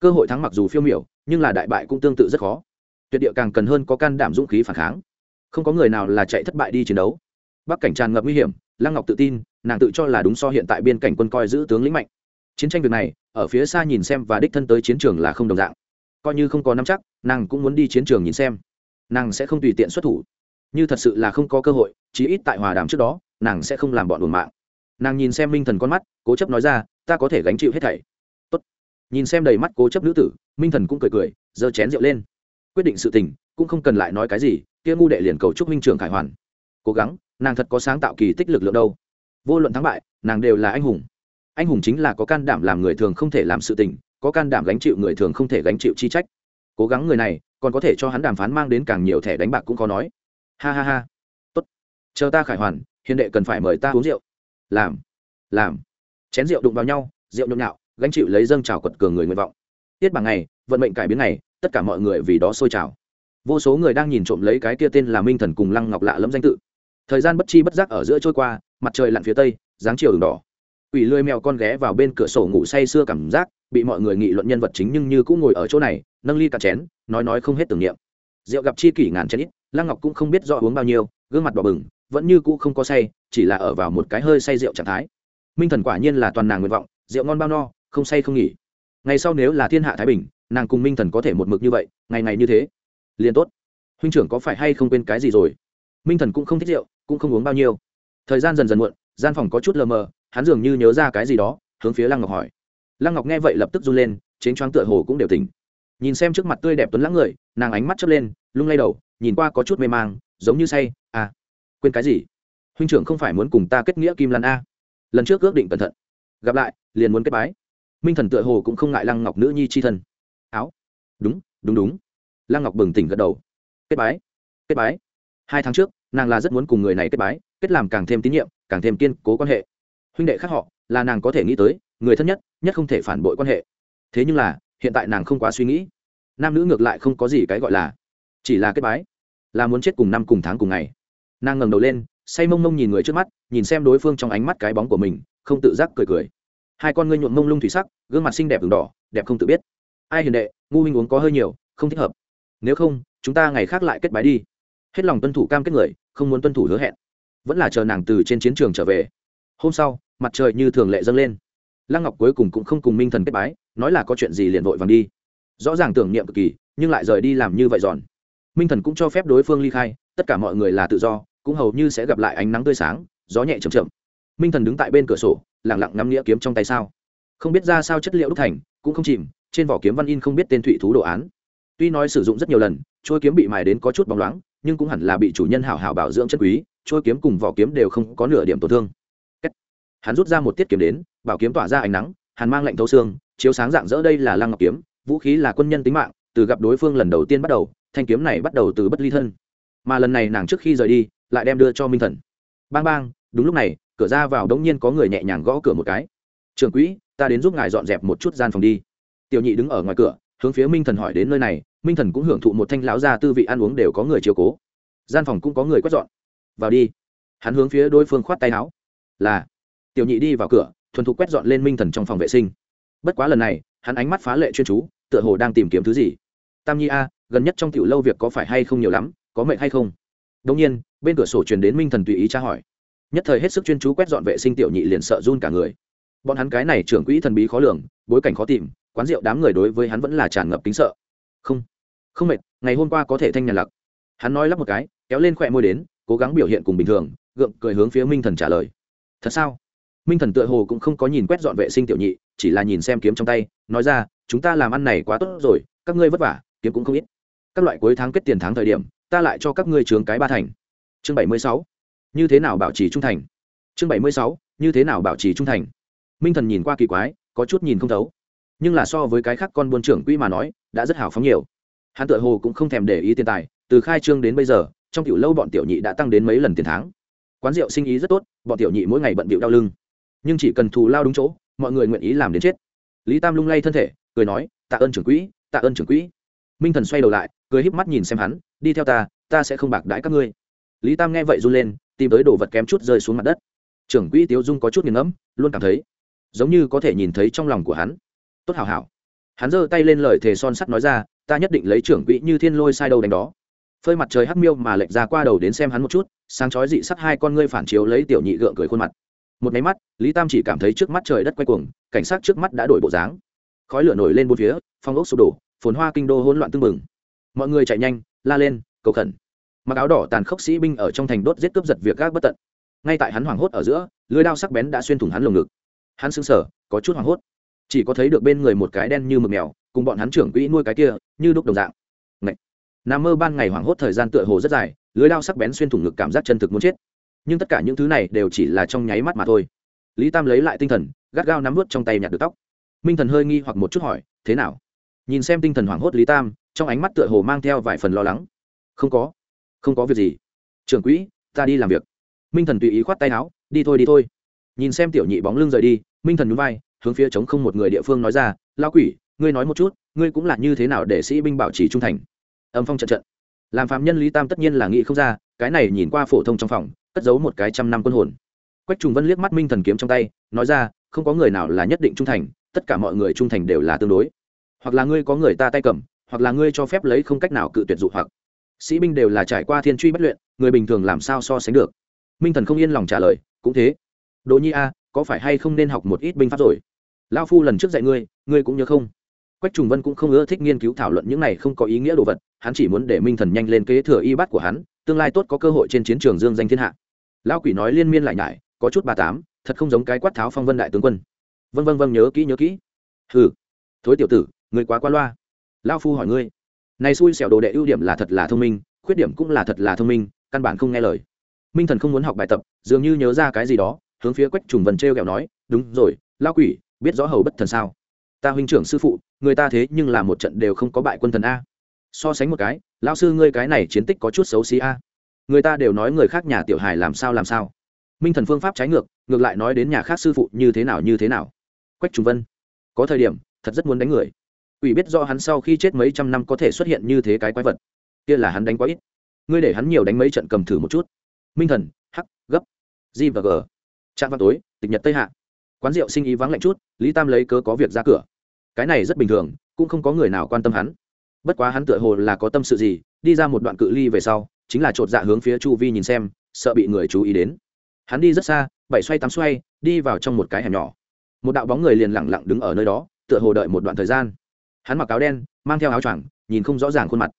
Cơ hội thắng mặc dù phiêu miểu, nhưng là đại bại cũng tương tự rất khó. Tuyệt địa càng cần hơn có can đảm dũng khí phản kháng không có người nào là chạy thất bại đi chiến đấu. Bắc cảnh tràn ngập nguy hiểm, lăng ngọc tự tin, nàng tự cho là đúng so hiện tại biên cảnh quân coi giữ tướng lĩnh mạnh. Chiến tranh việc này, ở phía xa nhìn xem và đích thân tới chiến trường là không đồng dạng. Coi như không có nắm chắc, nàng cũng muốn đi chiến trường nhìn xem. Nàng sẽ không tùy tiện xuất thủ. Như thật sự là không có cơ hội, chí ít tại hòa đàm trước đó, nàng sẽ không làm bọn buồn mạng. Nàng nhìn xem minh thần con mắt, cố chấp nói ra, ta có thể gánh chịu hết thảy. Tốt. nhìn xem đầy mắt cố chấp nữ tử, minh thần cũng cười cười, giơ chén rượu lên. Quyết định sự tình cũng không cần lại nói cái gì, kia ngu đệ liền cầu chúc minh trưởng khải hoàn. Cố gắng, nàng thật có sáng tạo kỳ tích lực lượng đâu. Vô luận thắng bại, nàng đều là anh hùng. Anh hùng chính là có can đảm làm người thường không thể làm sự tình, có can đảm gánh chịu người thường không thể gánh chịu chi trách. Cố gắng người này, còn có thể cho hắn đàm phán mang đến càng nhiều thẻ đánh bạc cũng có nói. Ha ha ha. Tốt. Chờ ta khải hoàn, hiền đệ cần phải mời ta uống rượu. Làm. Làm. Chén rượu đụng vào nhau, rượu nhộn nhạo, gánh chịu lấy dâng trào quật cường người nguyện vọng. Tiết bằng ngày, vận mệnh cải biến này tất cả mọi người vì đó sôi trào vô số người đang nhìn trộm lấy cái kia tên là minh thần cùng lăng ngọc lạ lẫm danh tự. Thời gian bất chi bất giác ở giữa trôi qua, mặt trời lặn phía tây, dáng chiều đường đỏ. Ủy lười mèo con ghé vào bên cửa sổ ngủ say sưa cảm giác, bị mọi người nghị luận nhân vật chính nhưng như cũng ngồi ở chỗ này, nâng ly cả chén, nói nói không hết tưởng niệm. Rượu gặp chi kỷ ngàn chén ít, lăng ngọc cũng không biết rõ uống bao nhiêu, gương mặt đỏ bừng, vẫn như cũ không có say, chỉ là ở vào một cái hơi say rượu trạng thái. Minh thần quả nhiên là toàn nàng nguyện vọng, rượu ngon bao no, không say không nghỉ. Ngày sau nếu là thiên hạ thái bình, nàng cùng minh thần có thể một mực như vậy, ngày ngày như thế liền tốt. Huynh trưởng có phải hay không quên cái gì rồi? Minh thần cũng không thích rượu, cũng không uống bao nhiêu. Thời gian dần dần muộn, gian phòng có chút lờ mờ, hắn dường như nhớ ra cái gì đó, hướng phía lăng ngọc hỏi. Lăng ngọc nghe vậy lập tức run lên chén choáng tựa hồ cũng đều tỉnh. Nhìn xem trước mặt tươi đẹp tuấn lãng người, nàng ánh mắt chớp lên, lung lay đầu, nhìn qua có chút mê mang, giống như say à quên cái gì? Huynh trưởng không phải muốn cùng ta kết nghĩa kim lan a? Lần trước ước định cẩn thận. Gặp lại, liền muốn kết bái. Minh thần tựa hồ cũng không ngại lăng ngọc nữ nhi chi thân. Áo. Đúng đúng đúng lăng ngọc bừng tỉnh gật đầu. Kết bái kết bái. Hai tháng trước, nàng là rất muốn cùng người này kết bái, kết làm càng thêm tín nhiệm, càng thêm kiên cố quan hệ. Huynh đệ khác họ, là nàng có thể nghĩ tới, người thân nhất nhất không thể phản bội quan hệ. Thế nhưng là, hiện tại nàng không quá suy nghĩ. Nam nữ ngược lại không có gì cái gọi là, chỉ là kết bái, là muốn chết cùng năm cùng tháng cùng ngày. Nàng ngẩng đầu lên, say mông mông nhìn người trước mắt, nhìn xem đối phương trong ánh mắt cái bóng của mình, không tự giác cười cười. Hai con ngươi nhuộm mông lung thủy sắc, gương mặt xinh đẹp v đỏ, đẹp không tự biết. Ai hiền đệ, ngu huynh uống có hơi nhiều, không thích hợp nếu không, chúng ta ngày khác lại kết bái đi. Hết lòng tuân thủ cam kết người, không muốn tuân thủ hứa hẹn. Vẫn là chờ nàng từ trên chiến trường trở về. Hôm sau, mặt trời như thường lệ dâng lên. Lăng ngọc cuối cùng cũng không cùng minh thần kết bái, nói là có chuyện gì liền vội vàng đi. Rõ ràng tưởng niệm cực kỳ, nhưng lại rời đi làm như vậy giòn. Minh thần cũng cho phép đối phương ly khai, tất cả mọi người là tự do, cũng hầu như sẽ gặp lại ánh nắng tươi sáng, gió nhẹ chầm chậm. Minh thần đứng tại bên cửa sổ lẳng lặng ngắm nghĩa kiếm trong tay sao. Không biết ra sao chất liệu đúc thành, cũng không chìm, trên vỏ kiếm văn in không biết tên thụy thú đồ án tuy nói sử dụng rất nhiều lần trôi kiếm bị mài đến có chút bóng loáng, nhưng cũng hẳn là bị chủ nhân hảo hảo bảo dưỡng chất quý trôi kiếm cùng vỏ kiếm đều không có nửa điểm tổn thương. Hắn rút ra một tiết kiếm đến, bảo kiếm tỏa ra ánh nắng, hàn mang lạnh thấu xương, chiếu sáng dạng dỡ đây là lăng ngọc kiếm, vũ khí là quân nhân tính mạng, từ gặp đối phương lần đầu tiên bắt đầu, thanh kiếm này bắt đầu từ bất ly thân. Mà lần này nàng trước khi rời đi, lại đem đưa cho minh thần. Bang bang, đúng lúc này, cửa ra vào đống nhiên có người nhẹ nhàng gõ cửa một cái. Trường quỹ, ta đến giúp ngài dọn dẹp một chút gian phòng đi. Tiểu nhị đứng ở ngoài cửa hướng phía minh thần hỏi đến nơi này, minh thần cũng hưởng thụ một thanh lão gia tư vị ăn uống đều có người chiều cố. Gian phòng cũng có người quét dọn. Vào đi. Hắn hướng phía đối phương khoát tay áo. Là. Tiểu nhị đi vào cửa, thuần thục quét dọn lên minh thần trong phòng vệ sinh. Bất quá lần này, hắn ánh mắt phá lệ chuyên chú, tựa hồ đang tìm kiếm thứ gì. Tam nhi a, gần nhất trong tiểu lâu việc có phải hay không nhiều lắm, có mệnh hay không? Đông nhiên, bên cửa sổ truyền đến minh thần tùy ý tra hỏi. Nhất thời hết sức chuyên chú quét dọn vệ sinh tiểu nhị liền sợ run cả người. Bọn hắn cái này trưởng quỹ thần bí khó lường, bối cảnh khó tìm quán rượu đám người đối với hắn vẫn là tràn ngập kính sợ. Không không mệt, ngày hôm qua có thể thanh nhàn lặc. Hắn nói lắp một cái, kéo lên khỏe môi đến, cố gắng biểu hiện cùng bình thường, gượng cười hướng phía minh thần trả lời. Thật sao? Minh thần tựa hồ cũng không có nhìn quét dọn vệ sinh tiểu nhị, chỉ là nhìn xem kiếm trong tay, nói ra, chúng ta làm ăn này quá tốt rồi, các ngươi vất vả, kiếm cũng không ít. Các loại cuối tháng kết tiền tháng thời điểm, ta lại cho các ngươi trướng cái ba thành. Chương bảy mươi sáu. Như thế nào bảo trì trung thành? Chương bảy mươi sáu. Như thế nào bảo trì trung thành? Minh thần nhìn qua kỳ quái, có chút nhìn không thấu nhưng là so với cái khác con buôn trưởng quỹ mà nói, đã rất hào phóng nhiều. Hắn tự hồ cũng không thèm để ý tiền tài, từ khai trương đến bây giờ, trong tiểu lâu bọn tiểu nhị đã tăng đến mấy lần tiền tháng. Quán rượu sinh ý rất tốt, bọn tiểu nhị mỗi ngày bận bịu đau lưng. Nhưng chỉ cần thù lao đúng chỗ, mọi người nguyện ý làm đến chết. Lý tam lung lay thân thể, cười nói, tạ ơn trưởng quỹ, tạ ơn trưởng quỹ. Minh thần xoay đầu lại, cười híp mắt nhìn xem hắn, đi theo ta ta sẽ không bạc đãi các ngươi. Lý tam nghe vậy run lên, tìm tới đồ vật kém chút rơi xuống mặt đất. Trưởng quỹ tiếu dung có chút nghiền ngẫm, luôn cảm thấy, giống như có thể nhìn thấy trong lòng của hắn tốt hảo hảo. Hắn giơ tay lên lời thề son sắt nói ra, ta nhất định lấy trưởng quỹ như thiên lôi sai đầu đánh đó. Phơi mặt trời hắc miêu mà lệch ra qua đầu đến xem hắn một chút, sáng chói dị sắc hai con ngươi phản chiếu lấy tiểu nhị gượng cười khuôn mặt. Một máy mắt, lý tam chỉ cảm thấy trước mắt trời đất quay cuồng, cảnh sát trước mắt đã đổi bộ dáng. Khói lửa nổi lên bốn phía, phong ốc sụp đổ, phồn hoa kinh đô hỗn loạn tưng bừng. Mọi người chạy nhanh, la lên, cầu khẩn. Mặc áo đỏ tàn khốc sĩ binh ở trong thành đốt giết cướp giật việc gác bất tận. Ngay tại hắn hoảng hốt ở giữa, lưới đao sắc bén đã xuyên thủng hắn lồng ngực. Hắn sững sờ, có chút hoảng hốt chỉ có thấy được bên người một cái đen như mực mèo, cùng bọn hắn trưởng quỹ nuôi cái kia, như đúc đồng dạng. Ngậy. nằm mơ ban ngày hoảng hốt thời gian tựa hồ rất dài, lưới đao sắc bén xuyên thủng ngực cảm giác chân thực muốn chết. Nhưng tất cả những thứ này đều chỉ là trong nháy mắt mà thôi. Lý tam lấy lại tinh thần, gắt gao nắm vút trong tay nhặt được tóc. Minh thần hơi nghi hoặc một chút hỏi, thế nào? Nhìn xem tinh thần hoảng hốt lý tam, trong ánh mắt tựa hồ mang theo vài phần lo lắng. Không có. Không có việc gì. Trưởng quỹ, ta đi làm việc. Minh thần tùy ý khoát tay áo, đi thôi đi thôi. Nhìn xem tiểu nhị bóng lưng rời đi, minh thần nhún vai hướng phía chống không một người địa phương nói ra lao quỷ, ngươi nói một chút, ngươi cũng là như thế nào để sĩ binh bảo trì trung thành? Âm phong trận trận. Làm phạm nhân lý tam tất nhiên là nghĩ không ra, cái này nhìn qua phổ thông trong phòng, cất giấu một cái trăm năm quân hồn. Quách trùng vân liếc mắt minh thần kiếm trong tay, nói ra, không có người nào là nhất định trung thành, tất cả mọi người trung thành đều là tương đối. Hoặc là ngươi có người ta tay cầm, hoặc là ngươi cho phép lấy không cách nào cự tuyệt dụ hoặc. Sĩ binh đều là trải qua thiên truy bất luyện, người bình thường làm sao so sánh được? Minh thần không yên lòng trả lời, cũng thế. Đỗ nhi a, có phải hay không nên học một ít binh pháp rồi? Lao phu lần trước dạy ngươi ngươi cũng nhớ không? Quách trùng vân cũng không ưa thích nghiên cứu thảo luận những này không có ý nghĩa đồ vật, hắn chỉ muốn để minh thần nhanh lên kế thừa y bát của hắn, tương lai tốt có cơ hội trên chiến trường dương danh thiên hạ. Lão quỷ nói liên miên lại nhải, có chút bà tám, thật không giống cái quát tháo phong vân đại tướng quân. Vân vân vân nhớ kỹ nhớ kỹ. Hừ. Thối tiểu tử người quá qua loa. Lao phu hỏi ngươi, này xui xẻo đồ đệ ưu điểm là thật là thông minh, khuyết điểm cũng là thật là thông minh, căn bản không nghe lời. Minh thần không muốn học bài tập, dường như nhớ ra cái gì đó, hướng phía quách trùng vần t r e o kẹo nói, đúng rồi lao quỷ biết rõ hầu bất thần sao? Ta huynh trưởng sư phụ, người ta thế nhưng là một trận đều không có bại quân thần a. So sánh một cái lao sư ngươi cái này chiến tích có chút xấu xí a. Người ta đều nói người khác nhà tiểu hài làm sao làm sao. Minh thần phương pháp trái ngược ngược lại nói đến nhà khác sư phụ như thế nào như thế nào. Quách trùng vân, có thời điểm, thật rất muốn đánh người. Ủy biết do hắn sau khi chết mấy trăm năm có thể xuất hiện như thế cái quái vật. Kia là hắn đánh quá ít. Ngươi để hắn nhiều đánh mấy trận cầm thử một chút. Minh thần, hắc, gấp, g và g. Trạm vào tối, tịch nhật tây hạ quán rượu sinh ý vắng lạnh chút, lý tam lấy cớ có việc ra cửa. Cái này rất bình thường, cũng không có người nào quan tâm hắn. Bất quá hắn tựa hồ là có tâm sự gì, đi ra một đoạn cự ly về sau, chính là chột dạ hướng phía chu vi nhìn xem, sợ bị người chú ý đến. Hắn đi rất xa, bảy xoay tám xoay, đi vào trong một cái hẻm nhỏ. Một đạo bóng người liền lẳng lặng đứng ở nơi đó, tựa hồ đợi một đoạn thời gian. Hắn mặc áo đen, mang theo áo choàng, nhìn không rõ ràng khuôn mặt.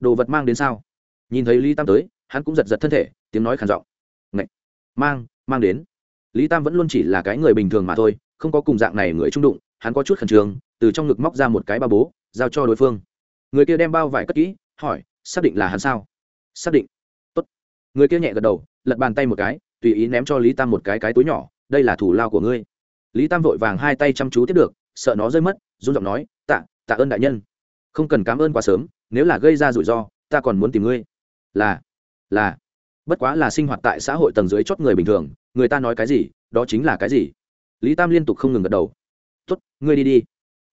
Đồ vật mang đến sao? Nhìn thấy lý tam tới, hắn cũng giật giật thân thể, tiếng nói khàn giọng. Ngậy! mang mang đến lý tam vẫn luôn chỉ là cái người bình thường mà thôi, không có cùng dạng này người trung đụng, hắn có chút khẩn trương, từ trong ngực móc ra một cái ba bố, giao cho đối phương. Người kia đem bao vải cất kỹ, hỏi, xác định là hắn sao? Xác định. Tốt. người kia nhẹ gật đầu, lật bàn tay một cái, tùy ý ném cho lý tam một cái cái túi nhỏ, đây là thủ lao của ngươi. Lý tam vội vàng hai tay chăm chú tiếp được, sợ nó rơi mất, run giọng nói, tạ tạ ơn đại nhân. Không cần cảm ơn quá sớm, nếu là gây ra rủi ro, ta còn muốn tìm ngươi. Là là, bất quá là sinh hoạt tại xã hội tầng dưới chót người bình thường người ta nói cái gì, đó chính là cái gì? Lý tam liên tục không ngừng gật đầu. Tuất ngươi đi đi.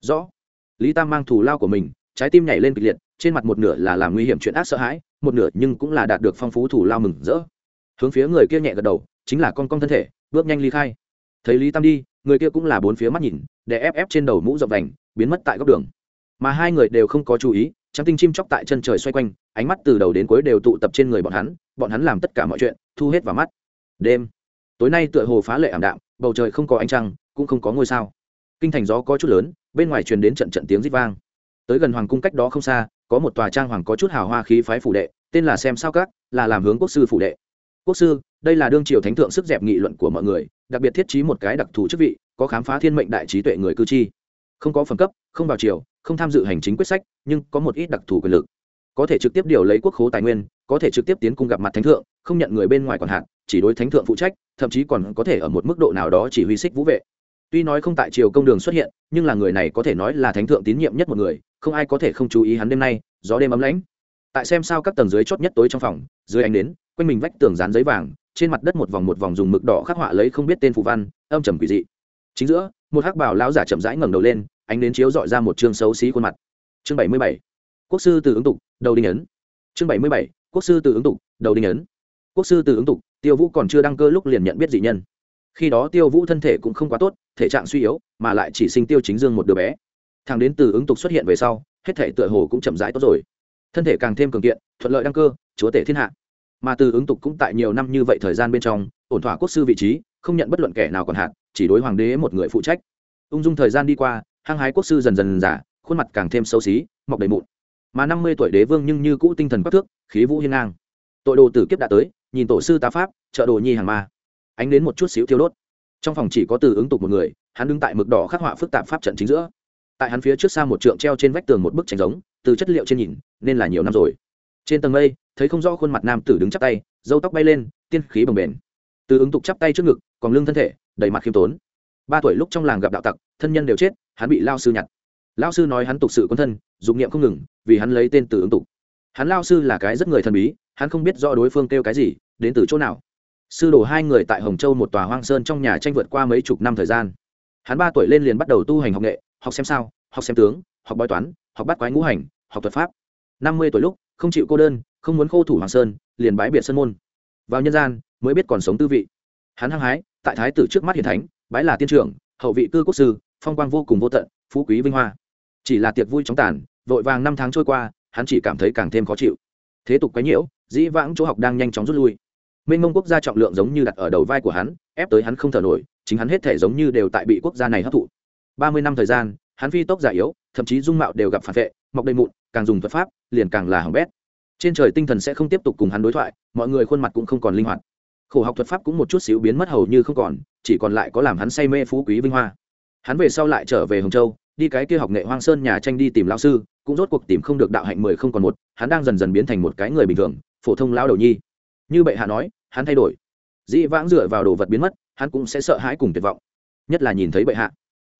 Rõ. Lý tam mang thù lao của mình, trái tim nhảy lên kịch liệt, trên mặt một nửa là làm nguy hiểm chuyện ác sợ hãi, một nửa nhưng cũng là đạt được phong phú thù lao mừng rỡ. Hướng phía người kia nhẹ gật đầu, chính là con con thân thể, bước nhanh ly khai. Thấy lý tam đi, người kia cũng là bốn phía mắt nhìn để ép ép trên đầu mũ rộng vành, biến mất tại góc đường. Mà hai người đều không có chú ý, trắng tinh chim chóc tại chân trời xoay quanh, ánh mắt từ đầu đến cuối đều tụ tập trên người bọn hắn bọn hắn làm tất cả mọi chuyện, thu hết vào mắt. Đêm tối nay tựa hồ phá lệ ảm đạm, bầu trời không có ánh trăng, cũng không có ngôi sao. Kinh thành gió có chút lớn, bên ngoài truyền đến trận trận tiếng rít vang. Tới gần hoàng cung cách đó không xa, có một tòa trang hoàng có chút hào hoa khí phái phủ đệ, tên là xem sao các, là làm hướng quốc sư phủ đệ. Quốc sư, đây là đương triều thánh thượng sức dẹp nghị luận của mọi người, đặc biệt thiết trí một cái đặc thù chức vị, có khám phá thiên mệnh đại trí tuệ người cư chi. Không có phẩm cấp, không vào triều, không tham dự hành chính quyết sách, nhưng có một ít đặc thù quyền lực. Có thể trực tiếp điều lấy quốc khố tài nguyên, có thể trực tiếp tiến cung gặp mặt thánh thượng, không nhận người bên ngoài còn hạn chỉ đối thánh thượng phụ trách, thậm chí còn có thể ở một mức độ nào đó chỉ huy xích vũ vệ. Tuy nói không tại triều công đường xuất hiện, nhưng là người này có thể nói là thánh thượng tín nhiệm nhất một người, không ai có thể không chú ý hắn đêm nay, gió đêm ấm lãnh. Tại xem sao các tầng dưới chót nhất tối trong phòng, dưới ánh đến quanh mình vách tường dán giấy vàng, trên mặt đất một vòng một vòng dùng mực đỏ khắc họa lấy không biết tên phù văn, âm trầm quỷ dị. Chính giữa, một hắc bảo lão giả chậm rãi ngẩng đầu lên, ánh đến chiếu dọi ra một chương xấu xí khuôn mặt. Chương bảy mươi bảy, quốc sư từ ứng tục, đầu đinh ấn. Chương bảy mươi bảy, quốc sư từ ứng tục, đầu đinh ấn. Quốc sư từ ứng tục tiêu vũ còn chưa đăng cơ lúc liền nhận biết dị nhân. Khi đó tiêu vũ thân thể cũng không quá tốt, thể trạng suy yếu, mà lại chỉ sinh tiêu chính dương một đứa bé. Thằng đến từ ứng tục xuất hiện về sau, hết thể tựa hồ cũng chậm rãi tốt rồi. Thân thể càng thêm cường kiện, thuận lợi đăng cơ, chúa tể thiên hạ. Mà từ ứng tục cũng tại nhiều năm như vậy thời gian bên trong, ổn thỏa quốc sư vị trí, không nhận bất luận kẻ nào còn hạn, chỉ đối hoàng đế một người phụ trách. Ung dung thời gian đi qua, hăng hái quốc sư dần dần giả khuôn mặt càng thêm xấu xí, mọc đầy mụn. Mà năm mươi tuổi đế vương nhưng như cũ tinh thần quắc thước, khí vũ hiên ngang. Tội đồ tử kiếp đã tới nhìn tổ sư tá pháp, trợ đồ nhi hàng ma. Ánh đến một chút xíu thiêu đốt. Trong phòng chỉ có từ ứng tục một người, hắn đứng tại mực đỏ khắc họa phức tạp pháp trận chính giữa. Tại hắn phía trước xa một trượng treo trên vách tường một bức tranh giống, từ chất liệu trên nhìn, nên là nhiều năm rồi. Trên tầng mây, thấy không rõ khuôn mặt nam tử đứng chắp tay dâu tóc bay lên, tiên khí bồng bềnh. Từ ứng tục chắp tay trước ngực, còn lưng thân thể, đầy mặt khiêm tốn. Ba tuổi lúc trong làng gặp đạo tặc, thân nhân đều chết, hắn bị lao sư nhặt. Lao sư nói hắn tục sự quân thân dụng nghiệm không ngừng, vì hắn lấy tên từ ứng tục. Hắn lao sư là cái rất người thần bí hắn không biết rõ đối phương kêu cái gì, đến từ chỗ nào. Sư đồ hai người tại hồng châu một tòa hoang sơn trong nhà tranh vượt qua mấy chục năm thời gian. Hắn ba tuổi lên liền bắt đầu tu hành học nghệ, học xem sao, học xem tướng, học bói toán, học bắt quái ngũ hành, học thuật pháp. Năm mươi tuổi lúc, không chịu cô đơn, không muốn khô thủ hoàng sơn, liền bái biệt sơn môn. Vào nhân gian, mới biết còn sống tư vị. Hắn hăng hái, tại thái tử trước mắt hiền thánh, bái là tiên trưởng, hậu vị cư quốc sư, phong quang vô cùng vô tận, phú quý vinh hoa. Chỉ là tiệc vui chóng tàn, vội vàng năm tháng trôi qua, hắn chỉ cảm thấy càng thêm khó chịu. Thế tục quấy nhiễu dĩ vãng chỗ học đang nhanh chóng rút lui. Mênh mông quốc gia trọng lượng giống như đặt ở đầu vai của hắn, ép tới hắn không thở nổi, chính hắn hết thể giống như đều tại bị quốc gia này hấp thụ. Ba mươi năm thời gian, hắn phi tốc già yếu, thậm chí dung mạo đều gặp phản vệ, mọc đầy mụn, càng dùng thuật pháp, liền càng là hỏng bét. Trên trời tinh thần sẽ không tiếp tục cùng hắn đối thoại, mọi người khuôn mặt cũng không còn linh hoạt. Khổ học thuật pháp cũng một chút xíu biến mất hầu như không còn, chỉ còn lại có làm hắn say mê phú quý vinh hoa. Hắn về sau lại trở về hồng châu, đi cái kia học nghệ hoang sơn nhà tranh đi tìm lao sư, cũng rốt cuộc tìm không được đạo hạnh mười không còn một, hắn đang dần dần biến thành một cái người bình thường phổ thông lao đầu nhi. Như bệ hạ nói, hắn thay đổi. Dĩ vãng dựa vào đồ vật biến mất, hắn cũng sẽ sợ hãi cùng tuyệt vọng. Nhất là nhìn thấy bệ hạ.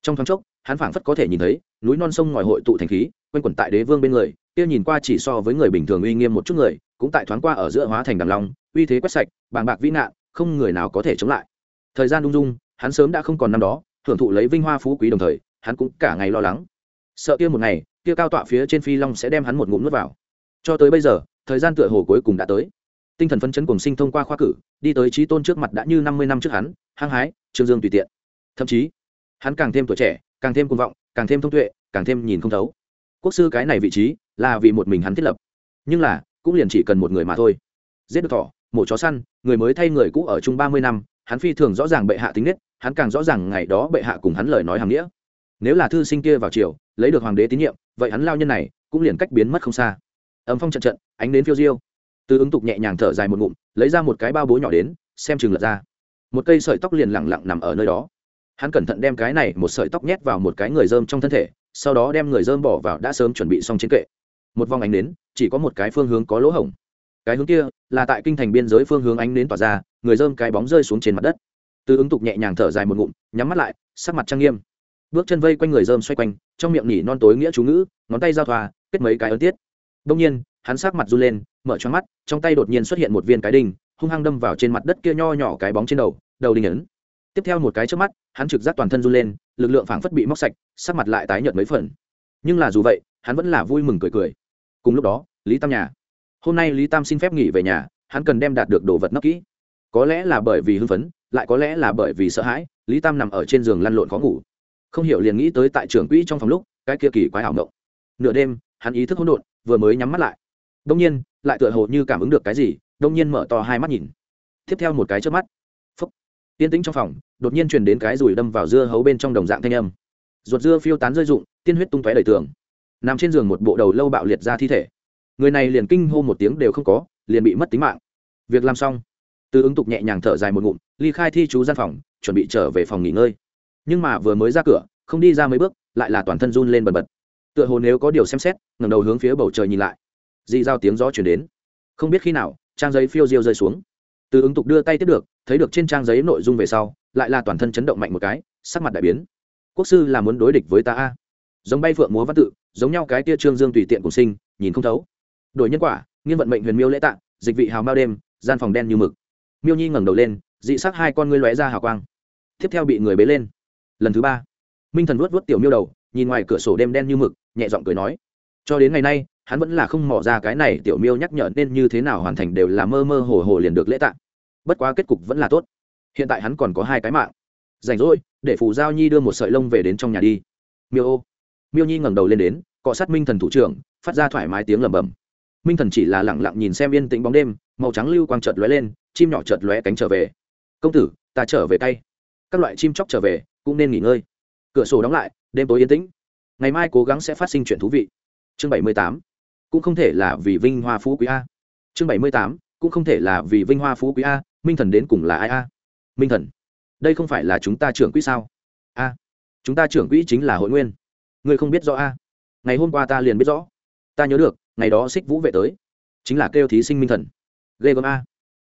Trong thoáng chốc, hắn phảng phất có thể nhìn thấy núi non sông ngòi hội tụ thành khí, quanh quẩn tại đế vương bên người, kia nhìn qua chỉ so với người bình thường uy nghiêm một chút người, cũng tại thoáng qua ở giữa hóa thành đằng long, uy thế quét sạch, bàng bạc vĩ nạn không người nào có thể chống lại. Thời gian đung dung, hắn sớm đã không còn năm đó, hưởng thụ lấy vinh hoa phú quý đồng thời, hắn cũng cả ngày lo lắng. Sợ kia một ngày, kia cao tọa phía trên phi long sẽ đem hắn một ngụm nuốt vào. Cho tới bây giờ thời gian tựa hồ cuối cùng đã tới. Tinh thần phấn chấn cùng sinh thông qua khoa cử, đi tới trí tôn trước mặt đã như năm mươi năm trước hắn, hăng hái, trương dương tùy tiện. Thậm chí, hắn càng thêm tuổi trẻ, càng thêm cuồng vọng, càng thêm thông tuệ, càng thêm nhìn không thấu. Quốc sư cái này vị trí là vì một mình hắn thiết lập, nhưng là cũng liền chỉ cần một người mà thôi. Giết được thỏ, mổ chó săn, người mới thay người cũ ở chung ba mươi năm, hắn phi thường rõ ràng bệ hạ tính nết, hắn càng rõ ràng ngày đó bệ hạ cùng hắn lời nói hàng nghĩa. Nếu là thư sinh kia vào triều, lấy được hoàng đế tín nhiệm, vậy hắn lao nhân này cũng liền cách biến mất không xa âm phong trận trận, ánh đến phiêu diêu. Từ ứng tục nhẹ nhàng thở dài một ngụm, lấy ra một cái bao bố nhỏ đến, xem chừng lật ra. Một cây sợi tóc liền lẳng lặng nằm ở nơi đó. Hắn cẩn thận đem cái này một sợi tóc nhét vào một cái người dơm trong thân thể, sau đó đem người dơm bỏ vào đã sớm chuẩn bị xong trên kệ. Một vòng ánh nến chỉ có một cái phương hướng có lỗ hổng. Cái hướng kia là tại kinh thành biên giới phương hướng ánh nến tỏa ra, người dơm cái bóng rơi xuống trên mặt đất. Từ ứng tục nhẹ nhàng thở dài một ngụm, nhắm mắt lại, sắc mặt trang nghiêm. Bước chân vây quanh người dơm xoay quanh, trong miệng nhỉ non tối nghĩa chú ngữ, ngón tay giao thoa, kết mấy cái ấn tiết đông nhiên, hắn sắc mặt run lên, mở choáng mắt, trong tay đột nhiên xuất hiện một viên cái đinh, hung hăng đâm vào trên mặt đất kia nho nhỏ cái bóng trên đầu đầu đinh ấn. Tiếp theo một cái chớp mắt, hắn trực giác toàn thân run lên, lực lượng phảng phất bị móc sạch, sắc mặt lại tái nhợt mấy phần. Nhưng là dù vậy, hắn vẫn là vui mừng cười cười. Cùng lúc đó, lý tam nhà. Hôm nay lý tam xin phép nghỉ về nhà, hắn cần đem đạt được đồ vật nấp kỹ. Có lẽ là bởi vì hưng phấn, lại có lẽ là bởi vì sợ hãi, lý tam nằm ở trên giường lăn lộn khó ngủ. Không hiểu liền nghĩ tới tại trưởng quỹ trong phòng lúc, cái kia kỳ quái ảo mộng nửa đêm, hắn ý thức hỗn độn vừa mới nhắm mắt lại. Đông nhiên, lại tựa hồ như cảm ứng được cái gì, đông nhiên mở to hai mắt nhìn. Tiếp theo một cái trước mắt, phúc tiên tĩnh trong phòng, đột nhiên truyền đến cái rùi đâm vào dưa hấu bên trong đồng dạng thanh âm. Ruột dưa phiêu tán rơi rụng, tiên huyết tung tóe đầy tường. Nằm trên giường một bộ đầu lâu bạo liệt ra thi thể. Người này liền kinh hô một tiếng đều không có, liền bị mất tính mạng. Việc làm xong. Từ ứng tục nhẹ nhàng thở dài một ngụm, ly khai thi chú gian phòng, chuẩn bị trở về phòng nghỉ ngơi. Nhưng mà vừa mới ra cửa, không đi ra mấy bước, lại là toàn thân run lên bần bật tựa hồ nếu có điều xem xét, ngẩng đầu hướng phía bầu trời nhìn lại. Dị giao tiếng gió chuyển đến. Không biết khi nào, trang giấy phiêu diêu rơi xuống. Từ ứng tục đưa tay tiếp được, thấy được trên trang giấy nội dung về sau, lại là toàn thân chấn động mạnh một cái, sắc mặt đại biến. Quốc sư là muốn đối địch với ta a? Giống bay phượng múa văn tự, giống nhau cái tia trương dương tùy tiện cùng sinh, nhìn không thấu. Đổi nhân quả nghiên vận mệnh huyền miêu lễ tạng dịch vị hào mao đêm, gian phòng đen như mực. Miêu nhi ngẩng đầu lên, dị sắc hai con ngươi lóe ra hào quang. Tiếp theo bị người bế lên. Lần thứ ba, minh thần vuốt vuốt tiểu miêu đầu, nhìn ngoài cửa sổ đêm đen như mực nhẹ giọng cười nói. Cho đến ngày nay, hắn vẫn là không mỏ ra cái này tiểu miêu nhắc nhở nên như thế nào hoàn thành đều là mơ mơ hồ hồ liền được lễ tạng bất quá kết cục vẫn là tốt. Hiện tại hắn còn có hai cái mạng. Rảnh rỗi, để phù giao nhi đưa một sợi lông về đến trong nhà đi. Miêu ô. Miêu nhi ngẩng đầu lên đến, cọ sát minh thần thủ trưởng, phát ra thoải mái tiếng lẩm bẩm. Minh thần chỉ là lẳng lặng nhìn xem yên tĩnh bóng đêm, màu trắng lưu quang chợt lóe lên, chim nhỏ chợt lóe cánh trở về. Công tử, ta trở về tay. Các loại chim chóc trở về, cũng nên nghỉ ngơi. Cửa sổ đóng lại, đêm tối yên tĩnh ngày mai cố gắng sẽ phát sinh chuyện thú vị. Chương bảy mươi tám, cũng không thể là vì vinh hoa phú quý a. Chương bảy mươi tám, cũng không thể là vì vinh hoa phú quý a, minh thần đến cùng là ai a? Minh thần, đây không phải là chúng ta trưởng quỹ sao? A, chúng ta trưởng quỹ chính là hội nguyên. Ngươi không biết rõ a? Ngày hôm qua ta liền biết rõ. Ta nhớ được, ngày đó xích vũ vệ tới. Chính là kêu thí sinh minh thần. Ghê gớm a.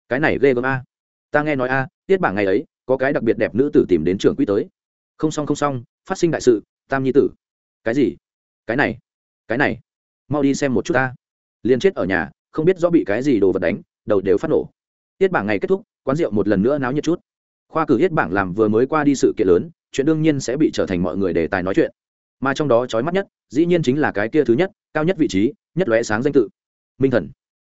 Cái này ghê gớm a. Ta nghe nói a, tiết bảng ngày ấy, có cái đặc biệt đẹp nữ tử tìm đến trưởng quỹ tới. Không xong không xong, phát sinh đại sự, tam nhi tử cái gì? Cái này? Cái này? Mau đi xem một chút ta. Liền chết ở nhà, không biết rõ bị cái gì đồ vật đánh, đầu đều phát nổ. Tiết bảng ngày kết thúc, quán rượu một lần nữa náo nhiệt chút. Khoa cử tiết bảng làm vừa mới qua đi sự kiện lớn, chuyện đương nhiên sẽ bị trở thành mọi người đề tài nói chuyện. Mà trong đó trói mắt nhất, dĩ nhiên chính là cái kia thứ nhất, cao nhất vị trí, nhất lóe sáng danh tự. Minh thần.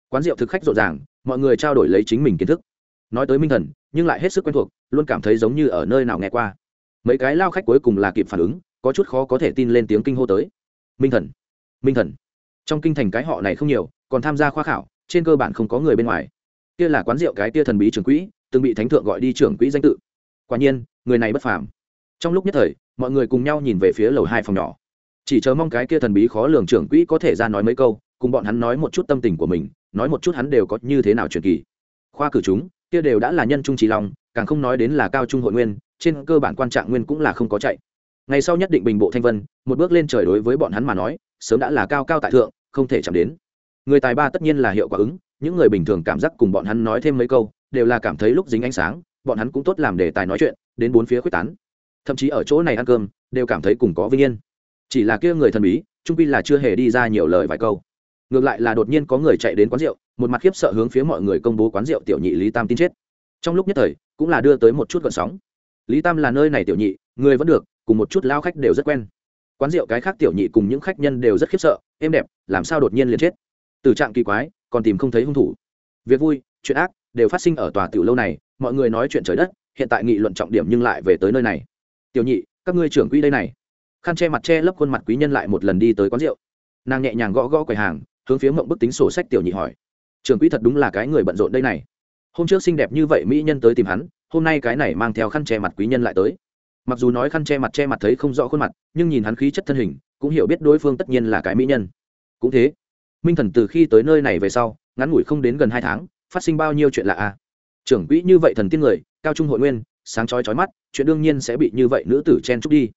Quán rượu thực khách rộn ràng, mọi người trao đổi lấy chính mình kiến thức. Nói tới minh thần, nhưng lại hết sức quen thuộc, luôn cảm thấy giống như ở nơi nào nghe qua. Mấy cái lao khách cuối cùng là kịp phản ứng có chút khó có thể tin lên tiếng kinh hô tới. Minh thần minh thần. Trong kinh thành cái họ này không nhiều, còn tham gia khoa khảo, trên cơ bản không có người bên ngoài. Kia là quán rượu cái kia thần bí trưởng quỹ, từng bị thánh thượng gọi đi trưởng quỹ danh tự. Quả nhiên, người này bất phàm. Trong lúc nhất thời, mọi người cùng nhau nhìn về phía lầu hai phòng nhỏ. Chỉ chờ mong cái kia thần bí khó lường trưởng quỹ có thể ra nói mấy câu, cùng bọn hắn nói một chút tâm tình của mình, nói một chút hắn đều có như thế nào truyền kỳ. Khoa cử chúng, kia đều đã là nhân trung trí lòng càng không nói đến là cao trung hội nguyên, trên cơ bản quan trạng nguyên cũng là không có chạy ngày sau nhất định bình bộ thanh vân, một bước lên trời đối với bọn hắn mà nói, sớm đã là cao cao tại thượng, không thể chạm đến. Người tài ba tất nhiên là hiệu quả ứng, những người bình thường cảm giác cùng bọn hắn nói thêm mấy câu, đều là cảm thấy lúc dính ánh sáng, bọn hắn cũng tốt làm đề tài nói chuyện, đến bốn phía quyết tán. Thậm chí ở chỗ này ăn cơm, đều cảm thấy cùng có vinh yên. Chỉ là kia người thần bí, trung pi là chưa hề đi ra nhiều lời vài câu. Ngược lại là đột nhiên có người chạy đến quán rượu, một mặt khiếp sợ hướng phía mọi người công bố quán rượu tiểu nhị lý tam tin chết. Trong lúc nhất thời, cũng là đưa tới một chút gợn sóng. Lý tam là nơi này tiểu nhị, người vẫn được cùng một chút lao khách đều rất quen. Quán rượu cái khác tiểu nhị cùng những khách nhân đều rất khiếp sợ êm đẹp, làm sao đột nhiên liền chết? Từ trạng kỳ quái, còn tìm không thấy hung thủ. Việc vui, chuyện ác đều phát sinh ở tòa tiểu lâu này, mọi người nói chuyện trời đất, hiện tại nghị luận trọng điểm nhưng lại về tới nơi này. Tiểu nhị, các ngươi trưởng quỹ đây này. Khăn che mặt che lấp khuôn mặt quý nhân lại một lần đi tới quán rượu. Nàng nhẹ nhàng gõ gõ quầy hàng, hướng phía mộng bức tính sổ sách tiểu nhị hỏi, trưởng quỹ thật đúng là cái người bận rộn đây này. Hôm trước xinh đẹp như vậy mỹ nhân tới tìm hắn, hôm nay cái này mang theo khăn che mặt quý nhân lại tới mặc dù nói khăn che mặt che mặt thấy không rõ khuôn mặt, nhưng nhìn hắn khí chất thân hình, cũng hiểu biết đối phương tất nhiên là cái mỹ nhân. Cũng thế, minh thần từ khi tới nơi này về sau, ngắn ngủi không đến gần hai tháng, phát sinh bao nhiêu chuyện lạ a trưởng quỹ như vậy thần tiên người, cao trung hội nguyên, sáng chói chói mắt, chuyện đương nhiên sẽ bị như vậy nữ tử chen chúc đi.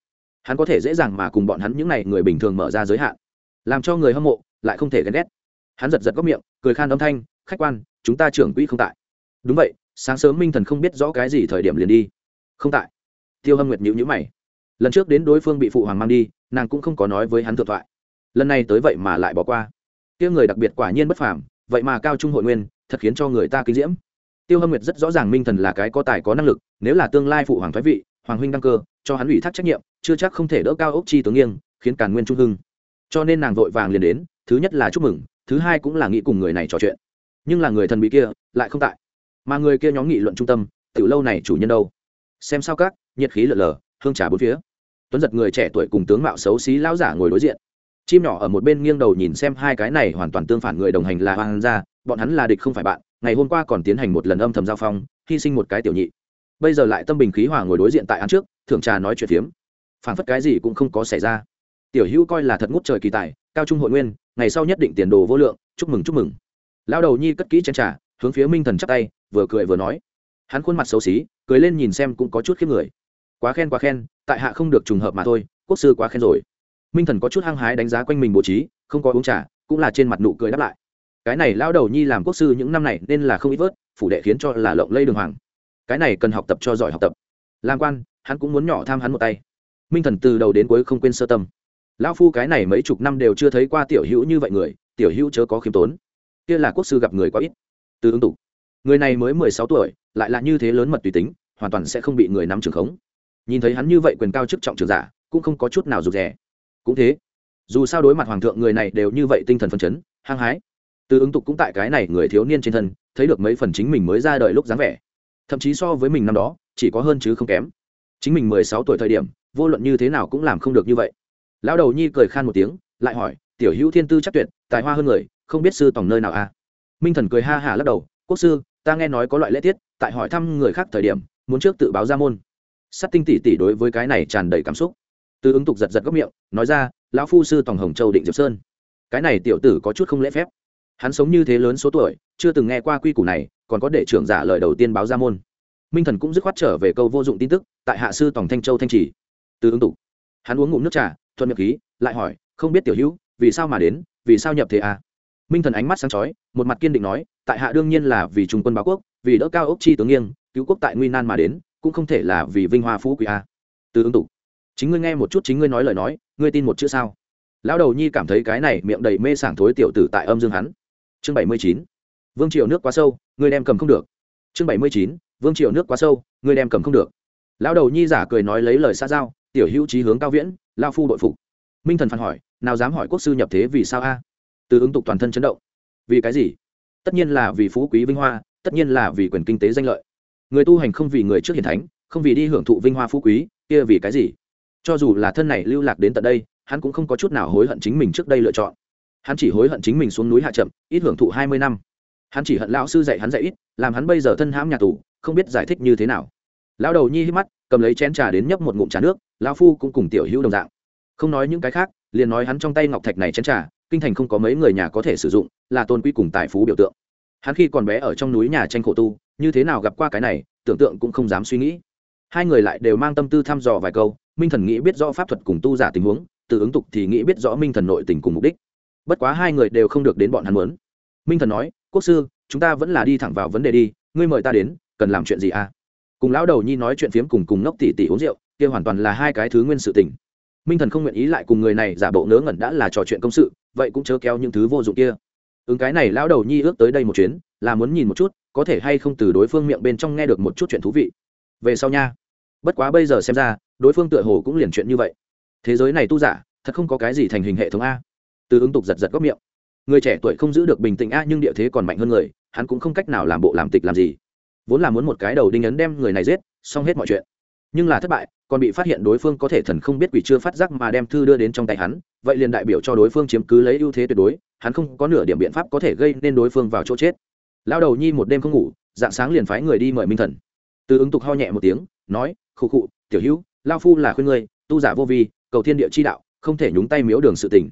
Hắn có thể dễ dàng mà cùng bọn hắn những n à y người bình thường mở ra giới hạn, làm cho người hâm mộ, lại không thể ghen ghét. Hắn giật giật góc miệng, cười khan âm thanh, khách quan, chúng ta trưởng quỹ không tại. Đúng vậy, sáng sớm minh thần không biết rõ cái gì thời điểm liền đi. Không tại tiêu hâm nguyệt nhữ nhữ mày. Lần trước đến đối phương bị phụ hoàng mang đi, nàng cũng không có nói với hắn thượng thoại. Lần này tới vậy mà lại bỏ qua. Tiêu người đặc biệt quả nhiên bất phàm, vậy mà cao trung hội nguyên, thật khiến cho người ta kinh diễm. Tiêu hâm nguyệt rất rõ ràng minh thần là cái có tài có năng lực, nếu là tương lai phụ hoàng thoái vị, hoàng huynh đăng cơ, cho hắn ủy thác trách nhiệm, chưa chắc không thể đỡ cao ốc chi tướng nghiêng, khiến càn nguyên trung hưng. Cho nên nàng vội vàng liền đến, thứ nhất là chúc mừng, thứ hai cũng là nghĩ cùng người này trò chuyện. Nhưng là người thần bị kia, lại không tại. Mà người kia nhóm nghị luận trung tâm, tiểu lâu này chủ nhân đâu? Xem sao các? Nhiệt khí lở lờ, hương trà bốn phía. Tuấn giật người trẻ tuổi cùng tướng mạo xấu xí lão giả ngồi đối diện. Chim nhỏ ở một bên nghiêng đầu nhìn xem hai cái này hoàn toàn tương phản người đồng hành là hoàng gia, bọn hắn là địch không phải bạn, ngày hôm qua còn tiến hành một lần âm thầm giao phong, hy sinh một cái tiểu nhị. Bây giờ lại tâm bình khí hòa ngồi đối diện tại án trước, thưởng trà nói chuyện phiếm. Phản phất cái gì cũng không có xảy ra. Tiểu hữu coi là thật ngút trời kỳ tài, cao trung hội nguyên, ngày sau nhất định tiền đồ vô lượng, chúc mừng chúc mừng. Lão đầu nhi cất kỹ chén trà, hướng phía minh thần chắp tay, vừa cười vừa nói. Hắn khuôn mặt xấu xí, cười lên nhìn xem cũng có chút khiếp người quá khen quá khen, tại hạ không được trùng hợp mà thôi, quốc sư quá khen rồi. Minh thần có chút hăng hái đánh giá quanh mình bố trí, không có uống trà, cũng là trên mặt nụ cười đáp lại. Cái này lao đầu nhi làm quốc sư những năm này nên là không ít vớt, phủ đệ khiến cho là lộng lây đường hoàng. Cái này cần học tập cho giỏi học tập. Làm quan, hắn cũng muốn nhỏ tham hắn một tay. Minh thần từ đầu đến cuối không quên sơ tâm. Lão phu cái này mấy chục năm đều chưa thấy qua tiểu hữu như vậy người, tiểu hữu chớ có khiêm tốn. Kia là quốc sư gặp người quá ít. Từ ứng tục. Người này mới mười sáu tuổi, lại là như thế lớn mật tùy tính, hoàn toàn sẽ không bị người nắm trường khống nhìn thấy hắn như vậy quyền cao chức trọng trường giả, cũng không có chút nào rụt rè. Cũng thế, dù sao đối mặt hoàng thượng người này đều như vậy tinh thần phấn chấn, hăng hái. Từ ứng tục cũng tại cái này người thiếu niên trên thân, thấy được mấy phần chính mình mới ra đời lúc dáng vẻ. Thậm chí so với mình năm đó, chỉ có hơn chứ không kém. Chính mình mười sáu tuổi thời điểm, vô luận như thế nào cũng làm không được như vậy. Lão đầu nhi cười khan một tiếng, lại hỏi, tiểu hữu thiên tư chắc tuyệt, tài hoa hơn người, không biết sư tòng nơi nào a à? minh thần cười ha hả lắc đầu, quốc sư, ta nghe nói có loại lễ tiết, tại hỏi thăm người khác thời điểm, muốn trước tự báo ra môn sắt tinh tỷ tỷ đối với cái này tràn đầy cảm xúc. Từ ứng tục giật giật góc miệng, nói ra, lão phu sư tòng hồng châu định diệp sơn. Cái này tiểu tử có chút không lễ phép. Hắn sống như thế lớn số tuổi, chưa từng nghe qua quy củ này, còn có để trưởng giả lời đầu tiên báo ra môn. Minh thần cũng dứt khoát trở về câu vô dụng tin tức, tại hạ sư tòng thanh châu thanh trì. Từ ứng tục, hắn uống ngụm nước trà, thuận miệng khí, lại hỏi, không biết tiểu hữu, vì sao mà đến, vì sao nhập thế à? minh thần ánh mắt sáng chói, một mặt kiên định nói, tại hạ đương nhiên là vì trung quân báo quốc, vì đỡ cao ốc chi tướng nghiêng, cứu quốc tại nguy nan mà đến cũng không thể là vì vinh hoa phú quý a. Từ ứng tục, chính ngươi nghe một chút chính ngươi nói lời nói, ngươi tin một chữ sao? Lão đầu nhi cảm thấy cái này miệng đầy mê sảng thối tiểu tử tại âm dương hắn. Chương bảy mươi chín, vương triều nước quá sâu, ngươi đem cầm không được. Chương bảy mươi chín, vương triều nước quá sâu, ngươi đem cầm không được. Lão đầu nhi giả cười nói lấy lời xa giao, tiểu hữu trí hướng cao viễn, lao phu đội phục. Minh thần phản hỏi, nào dám hỏi quốc sư nhập thế vì sao a? Từ ứng tục toàn thân chấn động. Vì cái gì? Tất nhiên là vì phú quý vinh hoa, tất nhiên là vì quyền kinh tế danh lợi người tu hành không vì người trước hiền thánh, không vì đi hưởng thụ vinh hoa phú quý, kia vì cái gì? Cho dù là thân này lưu lạc đến tận đây, hắn cũng không có chút nào hối hận chính mình trước đây lựa chọn. Hắn chỉ hối hận chính mình xuống núi hạ chậm, ít hưởng thụ hai mươi năm. Hắn chỉ hận lão sư dạy hắn dạy ít, làm hắn bây giờ thân hãm nhà tù, không biết giải thích như thế nào. Lão đầu nhi hít mắt, cầm lấy chén trà đến nhấp một ngụm trà nước, lão phu cũng cùng tiểu hữu đồng dạng. Không nói những cái khác, liền nói hắn trong tay ngọc thạch này chén trà, kinh thành không có mấy người nhà có thể sử dụng, là tôn quý cùng tài phú biểu tượng. Hắn khi còn bé ở trong núi nhà tranh khổ tu như thế nào gặp qua cái này, tưởng tượng cũng không dám suy nghĩ. Hai người lại đều mang tâm tư thăm dò vài câu, minh thần nghĩ biết rõ pháp thuật cùng tu giả tình huống, từ ứng tục thì nghĩ biết rõ minh thần nội tình cùng mục đích. Bất quá hai người đều không được đến bọn hắn muốn. Minh thần nói, quốc sư, chúng ta vẫn là đi thẳng vào vấn đề đi, ngươi mời ta đến, cần làm chuyện gì à? Cùng lão đầu nhi nói chuyện phiếm cùng cùng ngốc tỉ tỉ uống rượu, kia hoàn toàn là hai cái thứ nguyên sự tình. Minh thần không nguyện ý lại cùng người này giả bộ ngớ ngẩn đã là trò chuyện công sự, vậy cũng chớ kéo những thứ vô dụng kia ứng cái này lão đầu nhi ước tới đây một chuyến, là muốn nhìn một chút, có thể hay không từ đối phương miệng bên trong nghe được một chút chuyện thú vị. Về sau nha. Bất quá bây giờ xem ra, đối phương tựa hồ cũng liền chuyện như vậy. Thế giới này tu giả, thật không có cái gì thành hình hệ thống a. Từ ứng tục giật giật góc miệng. Người trẻ tuổi không giữ được bình tĩnh a nhưng địa thế còn mạnh hơn người, hắn cũng không cách nào làm bộ làm tịch làm gì. Vốn là muốn một cái đầu đinh ấn đem người này giết, xong hết mọi chuyện. Nhưng là thất bại, còn bị phát hiện đối phương có thể thần không biết quỷ chưa phát giác mà đem thư đưa đến trong tay hắn, vậy liền đại biểu cho đối phương chiếm cứ lấy ưu thế tuyệt đối hắn không có nửa điểm biện pháp có thể gây nên đối phương vào chỗ chết. Lao đầu nhi một đêm không ngủ, dạng sáng liền phái người đi mời minh thần. Từ ứng tục ho nhẹ một tiếng, nói, khụ khụ, tiểu hữu lao phu là khuyên ngươi, tu giả vô vi, cầu thiên địa chi đạo, không thể nhúng tay miếu đường sự tình.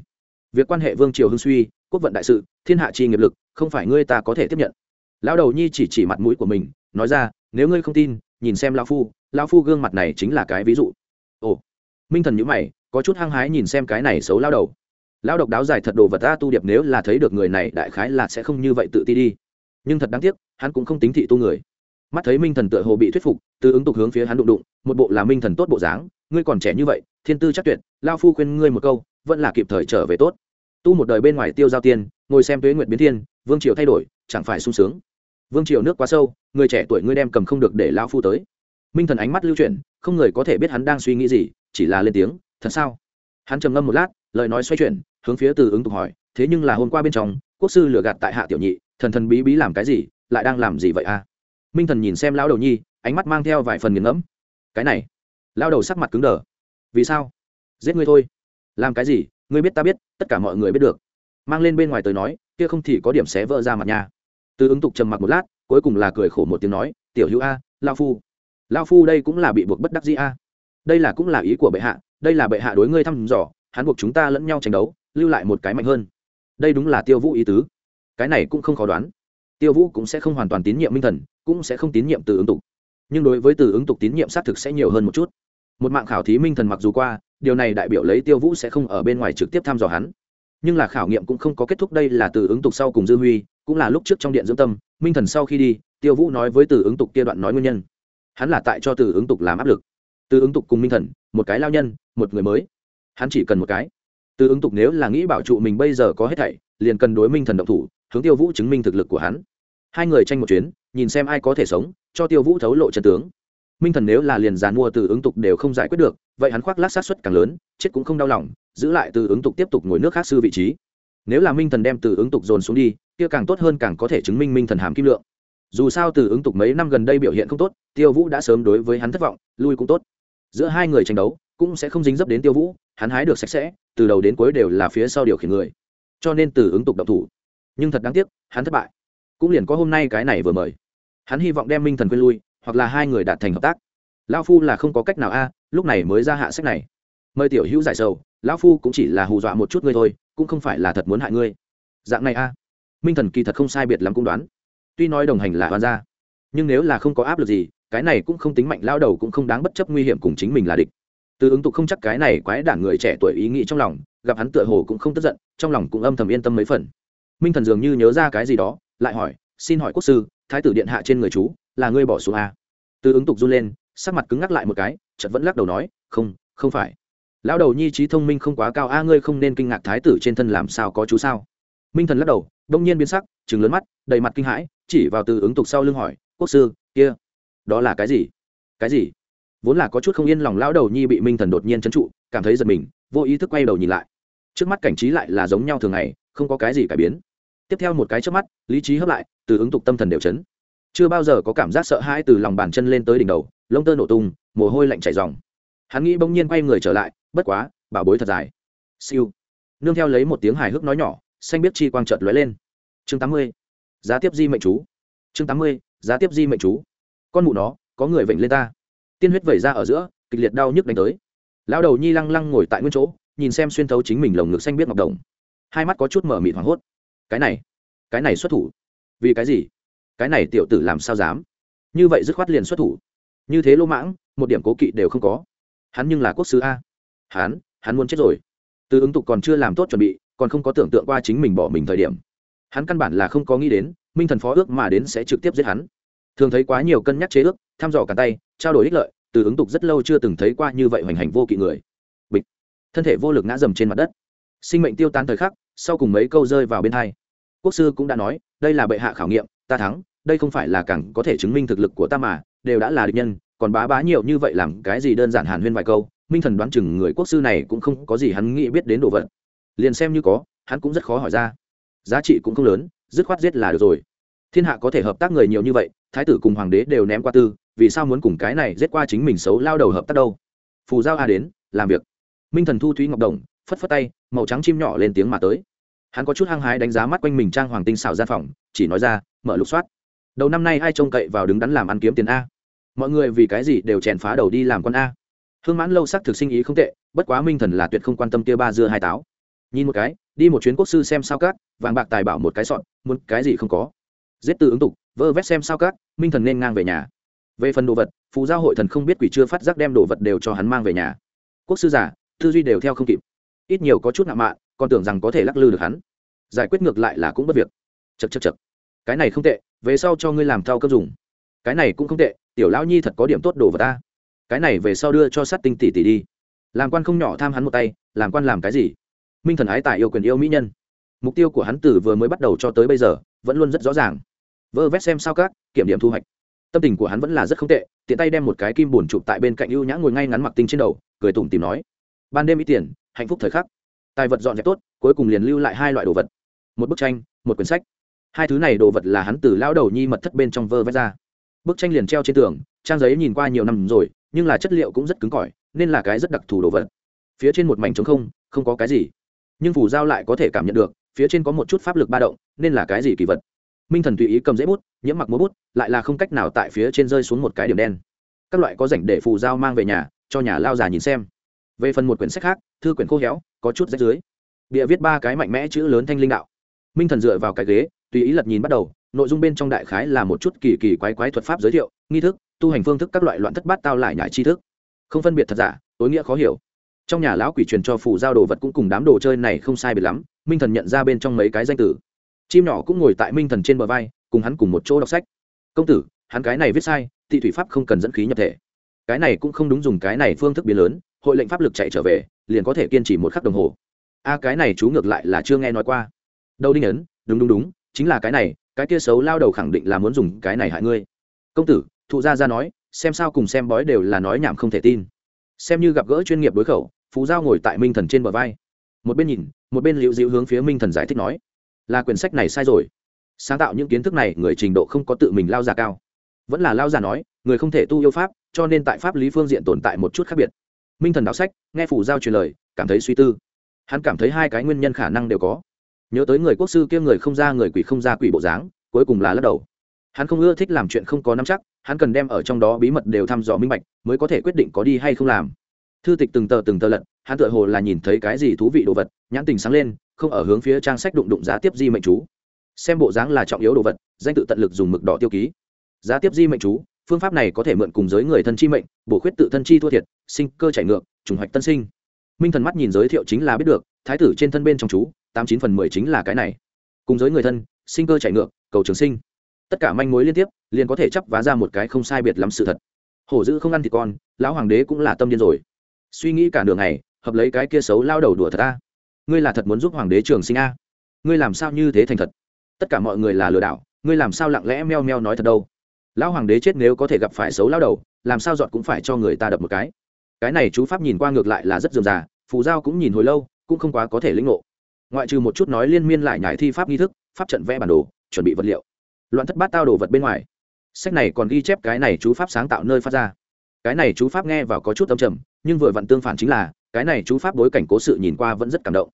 Việc quan hệ vương triều hưng suy, quốc vận đại sự, thiên hạ chi nghiệp lực, không phải ngươi ta có thể tiếp nhận. Lão đầu nhi chỉ chỉ mặt mũi của mình, nói ra, nếu ngươi không tin, nhìn xem lao phu lao phu gương mặt này chính là cái ví dụ. Ồ. Minh thần nhữ mày, có chút hăng hái nhìn xem cái này xấu lao đầu. Lão độc đáo dài thật đồ vật ta tu điệp nếu là thấy được người này, đại khái là sẽ không như vậy tự ti đi. Nhưng thật đáng tiếc, hắn cũng không tính thị tu người. Mắt thấy minh thần tựa hồ bị thuyết phục từ ứng tục hướng phía hắn đụng đụng, một bộ là minh thần tốt bộ dáng, ngươi còn trẻ như vậy, thiên tư chắc tuyệt lao phu khuyên ngươi một câu, vẫn là kịp thời trở về tốt. Tu một đời bên ngoài tiêu giao tiên ngồi xem tuế nguyện biến thiên, vương triều thay đổi, chẳng phải sung sướng. Vương triều nước quá sâu, người trẻ tuổi ngươi đem cầm không được để lao phu tới. Minh thần ánh mắt lưu chuyển, không người có thể biết hắn đang suy nghĩ gì, chỉ là lên tiếng, thật sao? Hắn trầm ngâm một lát, lời nói xoay chuyển hướng phía từ ứng tục hỏi, thế nhưng là hôm qua bên trong, quốc sư lừa gạt tại hạ tiểu nhị, thần thần bí bí làm cái gì, lại đang làm gì vậy a minh thần nhìn xem lão đầu nhi, ánh mắt mang theo vài phần nghiền ngẫm. Cái này. Lão đầu sắc mặt cứng đờ. Vì sao? Giết ngươi thôi. Làm cái gì? Ngươi biết ta biết, tất cả mọi người biết được. Mang lên bên ngoài tới nói, kia không thì có điểm xé vỡ ra mặt nhà từ ứng tục trầm mặc một lát, cuối cùng là cười khổ một tiếng nói, tiểu hữu a lao phu. Lao phu đây cũng là bị buộc bất đắc dĩ a. Đây là cũng là ý của bệ hạ, đây là bệ hạ đối ngươi thăm dò, hắn buộc chúng ta lẫn nhau tranh đấu lưu lại một cái mạnh hơn. Đây đúng là tiêu vũ ý tứ. Cái này cũng không khó đoán. Tiêu vũ cũng sẽ không hoàn toàn tín nhiệm minh thần, cũng sẽ không tín nhiệm từ ứng tục. Nhưng đối với từ ứng tục tín nhiệm xác thực sẽ nhiều hơn một chút. Một mạng khảo thí minh thần mặc dù qua, điều này đại biểu lấy tiêu vũ sẽ không ở bên ngoài trực tiếp thăm dò hắn. Nhưng là khảo nghiệm cũng không có kết thúc đây là từ ứng tục sau cùng dư huy, cũng là lúc trước trong điện dưỡng tâm, minh thần sau khi đi, tiêu vũ nói với từ ứng tục kia đoạn nói nguyên nhân. Hắn là tại cho từ ứng tục làm áp lực. Từ ứng tục cùng minh thần, một cái lao nhân, một người mới. Hắn chỉ cần một cái từ ứng tục nếu là nghĩ bảo trụ mình bây giờ có hết thảy, liền cần đối minh thần động thủ, hướng tiêu vũ chứng minh thực lực của hắn. Hai người tranh một chuyến, nhìn xem ai có thể sống, cho tiêu vũ thấu lộ chân tướng. Minh thần nếu là liền dàn mua từ ứng tục đều không giải quyết được, vậy hắn khoác lát sát xuất càng lớn, chết cũng không đau lòng, giữ lại từ ứng tục tiếp tục ngồi nước khác sư vị trí. Nếu là minh thần đem từ ứng tục dồn xuống đi, kia càng tốt hơn càng có thể chứng minh minh thần hàm kim lượng. Dù sao từ ứng tục mấy năm gần đây biểu hiện không tốt, tiêu vũ đã sớm đối với hắn thất vọng, lui cũng tốt. Giữa hai người tranh đấu, cũng sẽ không dính dấp đến tiêu vũ, hắn hái được sạch sẽ từ đầu đến cuối đều là phía sau điều khiển người, cho nên từ ứng tục động thủ. Nhưng thật đáng tiếc, hắn thất bại. Cũng liền có hôm nay cái này vừa mời. Hắn hy vọng đem minh thần quên lui, hoặc là hai người đạt thành hợp tác. Lao phu là không có cách nào a, lúc này mới ra hạ sách này. Mời tiểu hữu giải sầu, lão phu cũng chỉ là hù dọa một chút ngươi thôi, cũng không phải là thật muốn hại ngươi. Dạng này a. Minh thần kỳ thật không sai biệt lắm cũng đoán. Tuy nói đồng hành là hoàn gia, nhưng nếu là không có áp lực gì, cái này cũng không tính mạnh lao đầu cũng không đáng bất chấp nguy hiểm cùng chính mình là địch từ ứng tục không chắc cái này quái đản người trẻ tuổi ý nghĩ trong lòng, gặp hắn tựa hồ cũng không tức giận, trong lòng cũng âm thầm yên tâm mấy phần. Minh thần dường như nhớ ra cái gì đó, lại hỏi, xin hỏi quốc sư, thái tử điện hạ trên người chú, là ngươi bỏ xuống à? a từ ứng tục run lên, sắc mặt cứng ngắc lại một cái, chợt vẫn lắc đầu nói, không không phải. Lão đầu nhi trí thông minh không quá cao a, ngươi không nên kinh ngạc thái tử trên thân làm sao có chú sao? Minh thần lắc đầu, đông nhiên biến sắc chừng lớn mắt, đầy mặt kinh hãi, chỉ vào từ ứng tục sau lưng hỏi, quốc sư, kia, đó là cái gì? Cái gì? Vốn là có chút không yên lòng lão đầu nhi bị minh thần đột nhiên trấn trụ, cảm thấy giật mình, vô ý thức quay đầu nhìn lại. Trước mắt cảnh trí lại là giống nhau thường ngày, không có cái gì cải biến. Tiếp theo một cái trước mắt, lý trí hấp lại, từ ứng tục tâm thần đều chấn. Chưa bao giờ có cảm giác sợ hãi từ lòng bàn chân lên tới đỉnh đầu, lông tơ nổ tung, mồ hôi lạnh chảy dòng hắn nghĩ bỗng nhiên quay người trở lại, bất quá, bảo bối thật dài. Siêu. Nương theo lấy một tiếng hài hước nói nhỏ, xanh biết chi quang trợt lóe lên. Chương tám mươi. Giá tiếp di mệnh chú. Chương tám mươi, giá tiếp di mệnh chú. Con mụ nó, có người vịnh lên ta tiên huyết vẩy ra ở giữa, kịch liệt đau nhức đánh tới. Lão đầu nhi lăng lăng ngồi tại nguyên chỗ, nhìn xem xuyên thấu chính mình lồng ngực xanh biết ngọc đồng. Hai mắt có chút mở mịt hoảng hốt. Cái này cái này xuất thủ. Vì cái gì? Cái này tiểu tử làm sao dám? Như vậy dứt khoát liền xuất thủ. Như thế lô mãng, một điểm cố kỵ đều không có. Hắn nhưng là quốc sứ a. Hắn hắn muốn chết rồi. Từ ứng tục còn chưa làm tốt chuẩn bị, còn không có tưởng tượng qua chính mình bỏ mình thời điểm. Hắn căn bản là không có nghĩ đến, minh thần phó ước mà đến sẽ trực tiếp giết hắn thường thấy quá nhiều cân nhắc chế ước, thăm dò cả tay, trao đổi ích lợi, từ ứng tục rất lâu chưa từng thấy qua như vậy hoành hành vô kỵ người. Bịch. Thân thể vô lực ngã dầm trên mặt đất. Sinh mệnh tiêu tan thời khắc, sau cùng mấy câu rơi vào bên hai. Quốc sư cũng đã nói, đây là bệ hạ khảo nghiệm, ta thắng, đây không phải là càng có thể chứng minh thực lực của ta mà, đều đã là địch nhân, còn bá bá nhiều như vậy làm cái gì đơn giản hàn huyên vài câu, minh thần đoán chừng người quốc sư này cũng không có gì hắn nghĩ biết đến đồ vật. Liền xem như có, hắn cũng rất khó hỏi ra. Giá trị cũng không lớn, dứt khoát giết là được rồi thiên hạ có thể hợp tác người nhiều như vậy, thái tử cùng hoàng đế đều ném qua tư, vì sao muốn cùng cái này giết qua chính mình xấu lao đầu hợp tác đâu? Phù giao a đến, làm việc. Minh thần thu thúy ngọc đồng, phất phất tay, màu trắng chim nhỏ lên tiếng mà tới. Hắn có chút hăng hái đánh giá mắt quanh mình trang hoàng tinh xảo gian phòng, chỉ nói ra, mở lục soát. Đầu năm nay ai trông cậy vào đứng đắn làm ăn kiếm tiền a? Mọi người vì cái gì đều chèn phá đầu đi làm con a? Hương mãn lâu sắc thực sinh ý không tệ, bất quá minh thần là tuyệt không quan tâm kia ba dưa hai táo. Nhìn một cái, đi một chuyến quốc sư xem sao cát vàng bạc tài bảo một cái sọn, muốn cái gì không có giết từ ứng tục, vơ vét xem sao các. minh thần nên ngang về nhà. Về phần đồ vật, phù giao hội thần không biết quỷ chưa phát giác đem đồ vật đều cho hắn mang về nhà. Quốc sư giả, tư duy đều theo không kịp. Ít nhiều có chút ngạo mạn, còn tưởng rằng có thể lắc lư được hắn. Giải quyết ngược lại là cũng bất việc. Chật chật chật cái này không tệ, về sau cho ngươi làm thao cấp dùng. Cái này cũng không tệ, tiểu lão nhi thật có điểm tốt đồ vật ta. Cái này về sau đưa cho sát tinh tỷ tỷ đi. Làm quan không nhỏ tham hắn một tay, làm quan làm cái gì? Minh thần ái tài yêu quyền yêu mỹ nhân. Mục tiêu của hắn từ vừa mới bắt đầu cho tới bây giờ, vẫn luôn rất rõ ràng vơ vét xem sao các, kiểm điểm thu hoạch. Tâm tình của hắn vẫn là rất không tệ, tiện tay đem một cái kim bổn chụp tại bên cạnh ưu nhã ngồi ngay ngắn mặc tinh trên đầu, cười tủm tìm nói. Ban đêm ít tiền, hạnh phúc thời khắc. Tài vật dọn dẹp tốt, cuối cùng liền lưu lại hai loại đồ vật. Một bức tranh, một quyển sách. Hai thứ này đồ vật là hắn từ lão đầu nhi mật thất bên trong vơ vét ra. Bức tranh liền treo trên tường, trang giấy nhìn qua nhiều năm rồi, nhưng là chất liệu cũng rất cứng cỏi, nên là cái rất đặc thù đồ vật. Phía trên một mảnh trống không không có cái gì. Nhưng phủ giao lại có thể cảm nhận được, phía trên có một chút pháp lực ba động, nên là cái gì kỳ vật minh thần tùy ý cầm dễ bút, nhiễm mặc múa bút, lại là không cách nào tại phía trên rơi xuống một cái điểm đen. Các loại có rảnh để phù giao mang về nhà, cho nhà lao già nhìn xem. Về phần một quyển sách khác, thư quyển khô héo, có chút rách dưới. Bịa viết ba cái mạnh mẽ chữ lớn thanh linh đạo. Minh thần dựa vào cái ghế, tùy ý lật nhìn bắt đầu, nội dung bên trong đại khái là một chút kỳ kỳ quái quái thuật pháp giới thiệu, nghi thức, tu hành phương thức các loại loạn thất bát tao lại nhải tri thức. Không phân biệt thật giả, tối nghĩa khó hiểu. Trong nhà lão quỷ truyền cho phù giao đồ vật cũng cùng đám đồ chơi này không sai biệt lắm, minh thần nhận ra bên trong mấy cái danh tử chim nhỏ cũng ngồi tại minh thần trên bờ vai, cùng hắn cùng một chỗ đọc sách. Công tử, hắn cái này viết sai, thị thủy pháp không cần dẫn khí nhập thể. Cái này cũng không đúng dùng cái này phương thức biến lớn, hội lệnh pháp lực chạy trở về, liền có thể kiên trì một khắc đồng hồ. A, cái này chú ngược lại là chưa nghe nói qua. Đâu đinh ấn, đúng đúng đúng, chính là cái này, cái kia xấu lao đầu khẳng định là muốn dùng cái này hại ngươi. Công tử, thụ gia ra nói, xem sao cùng xem bói đều là nói nhảm không thể tin. Xem như gặp gỡ chuyên nghiệp đối khẩu, phú giao ngồi tại minh thần trên bờ vai. Một bên nhìn, một bên liệu dịu hướng phía minh thần giải thích nói là quyển sách này sai rồi. Sáng tạo những kiến thức này, người trình độ không có tự mình lao già cao. Vẫn là lao già nói, người không thể tu yêu pháp, cho nên tại pháp lý phương diện tồn tại một chút khác biệt. Minh thần đọc sách, nghe phủ giao truyền lời, cảm thấy suy tư. Hắn cảm thấy hai cái nguyên nhân khả năng đều có. Nhớ tới người quốc sư kia người không ra người quỷ không ra quỷ bộ dáng, cuối cùng là lắc đầu. Hắn không ưa thích làm chuyện không có nắm chắc, hắn cần đem ở trong đó bí mật đều thăm dò minh bạch, mới có thể quyết định có đi hay không làm. Thư tịch từng tờ từng tờ lật, hắn tựa hồ là nhìn thấy cái gì thú vị đồ vật, nhãn tình sáng lên không ở hướng phía trang sách đụng đụng giá tiếp di mệnh chú. Xem bộ dáng là trọng yếu đồ vật, danh tự tận lực dùng mực đỏ tiêu ký. Giá tiếp di mệnh chú, phương pháp này có thể mượn cùng giới người thân chi mệnh, bổ khuyết tự thân chi thua thiệt, sinh, cơ chảy ngược, trùng hoạch tân sinh. Minh thần mắt nhìn giới thiệu chính là biết được, thái tử trên thân bên trong chú, tám chín phần mười chính là cái này. Cùng giới người thân, sinh, cơ chảy ngược, cầu trường sinh. Tất cả manh mối liên tiếp, liền có thể chấp vá ra một cái không sai biệt lắm sự thật. Hổ dữ không ăn thì con, lão hoàng đế cũng là tâm điên rồi. Suy nghĩ cả đường này hợp lấy cái kia xấu lao đầu đùa thật ta ngươi là thật muốn giúp hoàng đế trường sinh a? Ngươi làm sao như thế thành thật? Tất cả mọi người là lừa đảo, ngươi làm sao lặng lẽ meo meo nói thật đâu? Lão hoàng đế chết nếu có thể gặp phải xấu lao đầu, làm sao dọn cũng phải cho người ta đập một cái. Cái này chú pháp nhìn qua ngược lại là rất dườm già, phù giao cũng nhìn hồi lâu, cũng không quá có thể lĩnh ngộ. Ngoại trừ một chút nói liên miên lại nhải thi pháp nghi thức, pháp trận vẽ bản đồ, chuẩn bị vật liệu. Loạn thất bát tao đồ vật bên ngoài. Sách này còn ghi chép cái này chú pháp sáng tạo nơi phát ra. Cái này chú pháp nghe vào có chút âm trầm, nhưng vừa vặn tương phản chính là, cái này chú pháp bối cảnh cố sự nhìn qua vẫn rất cảm động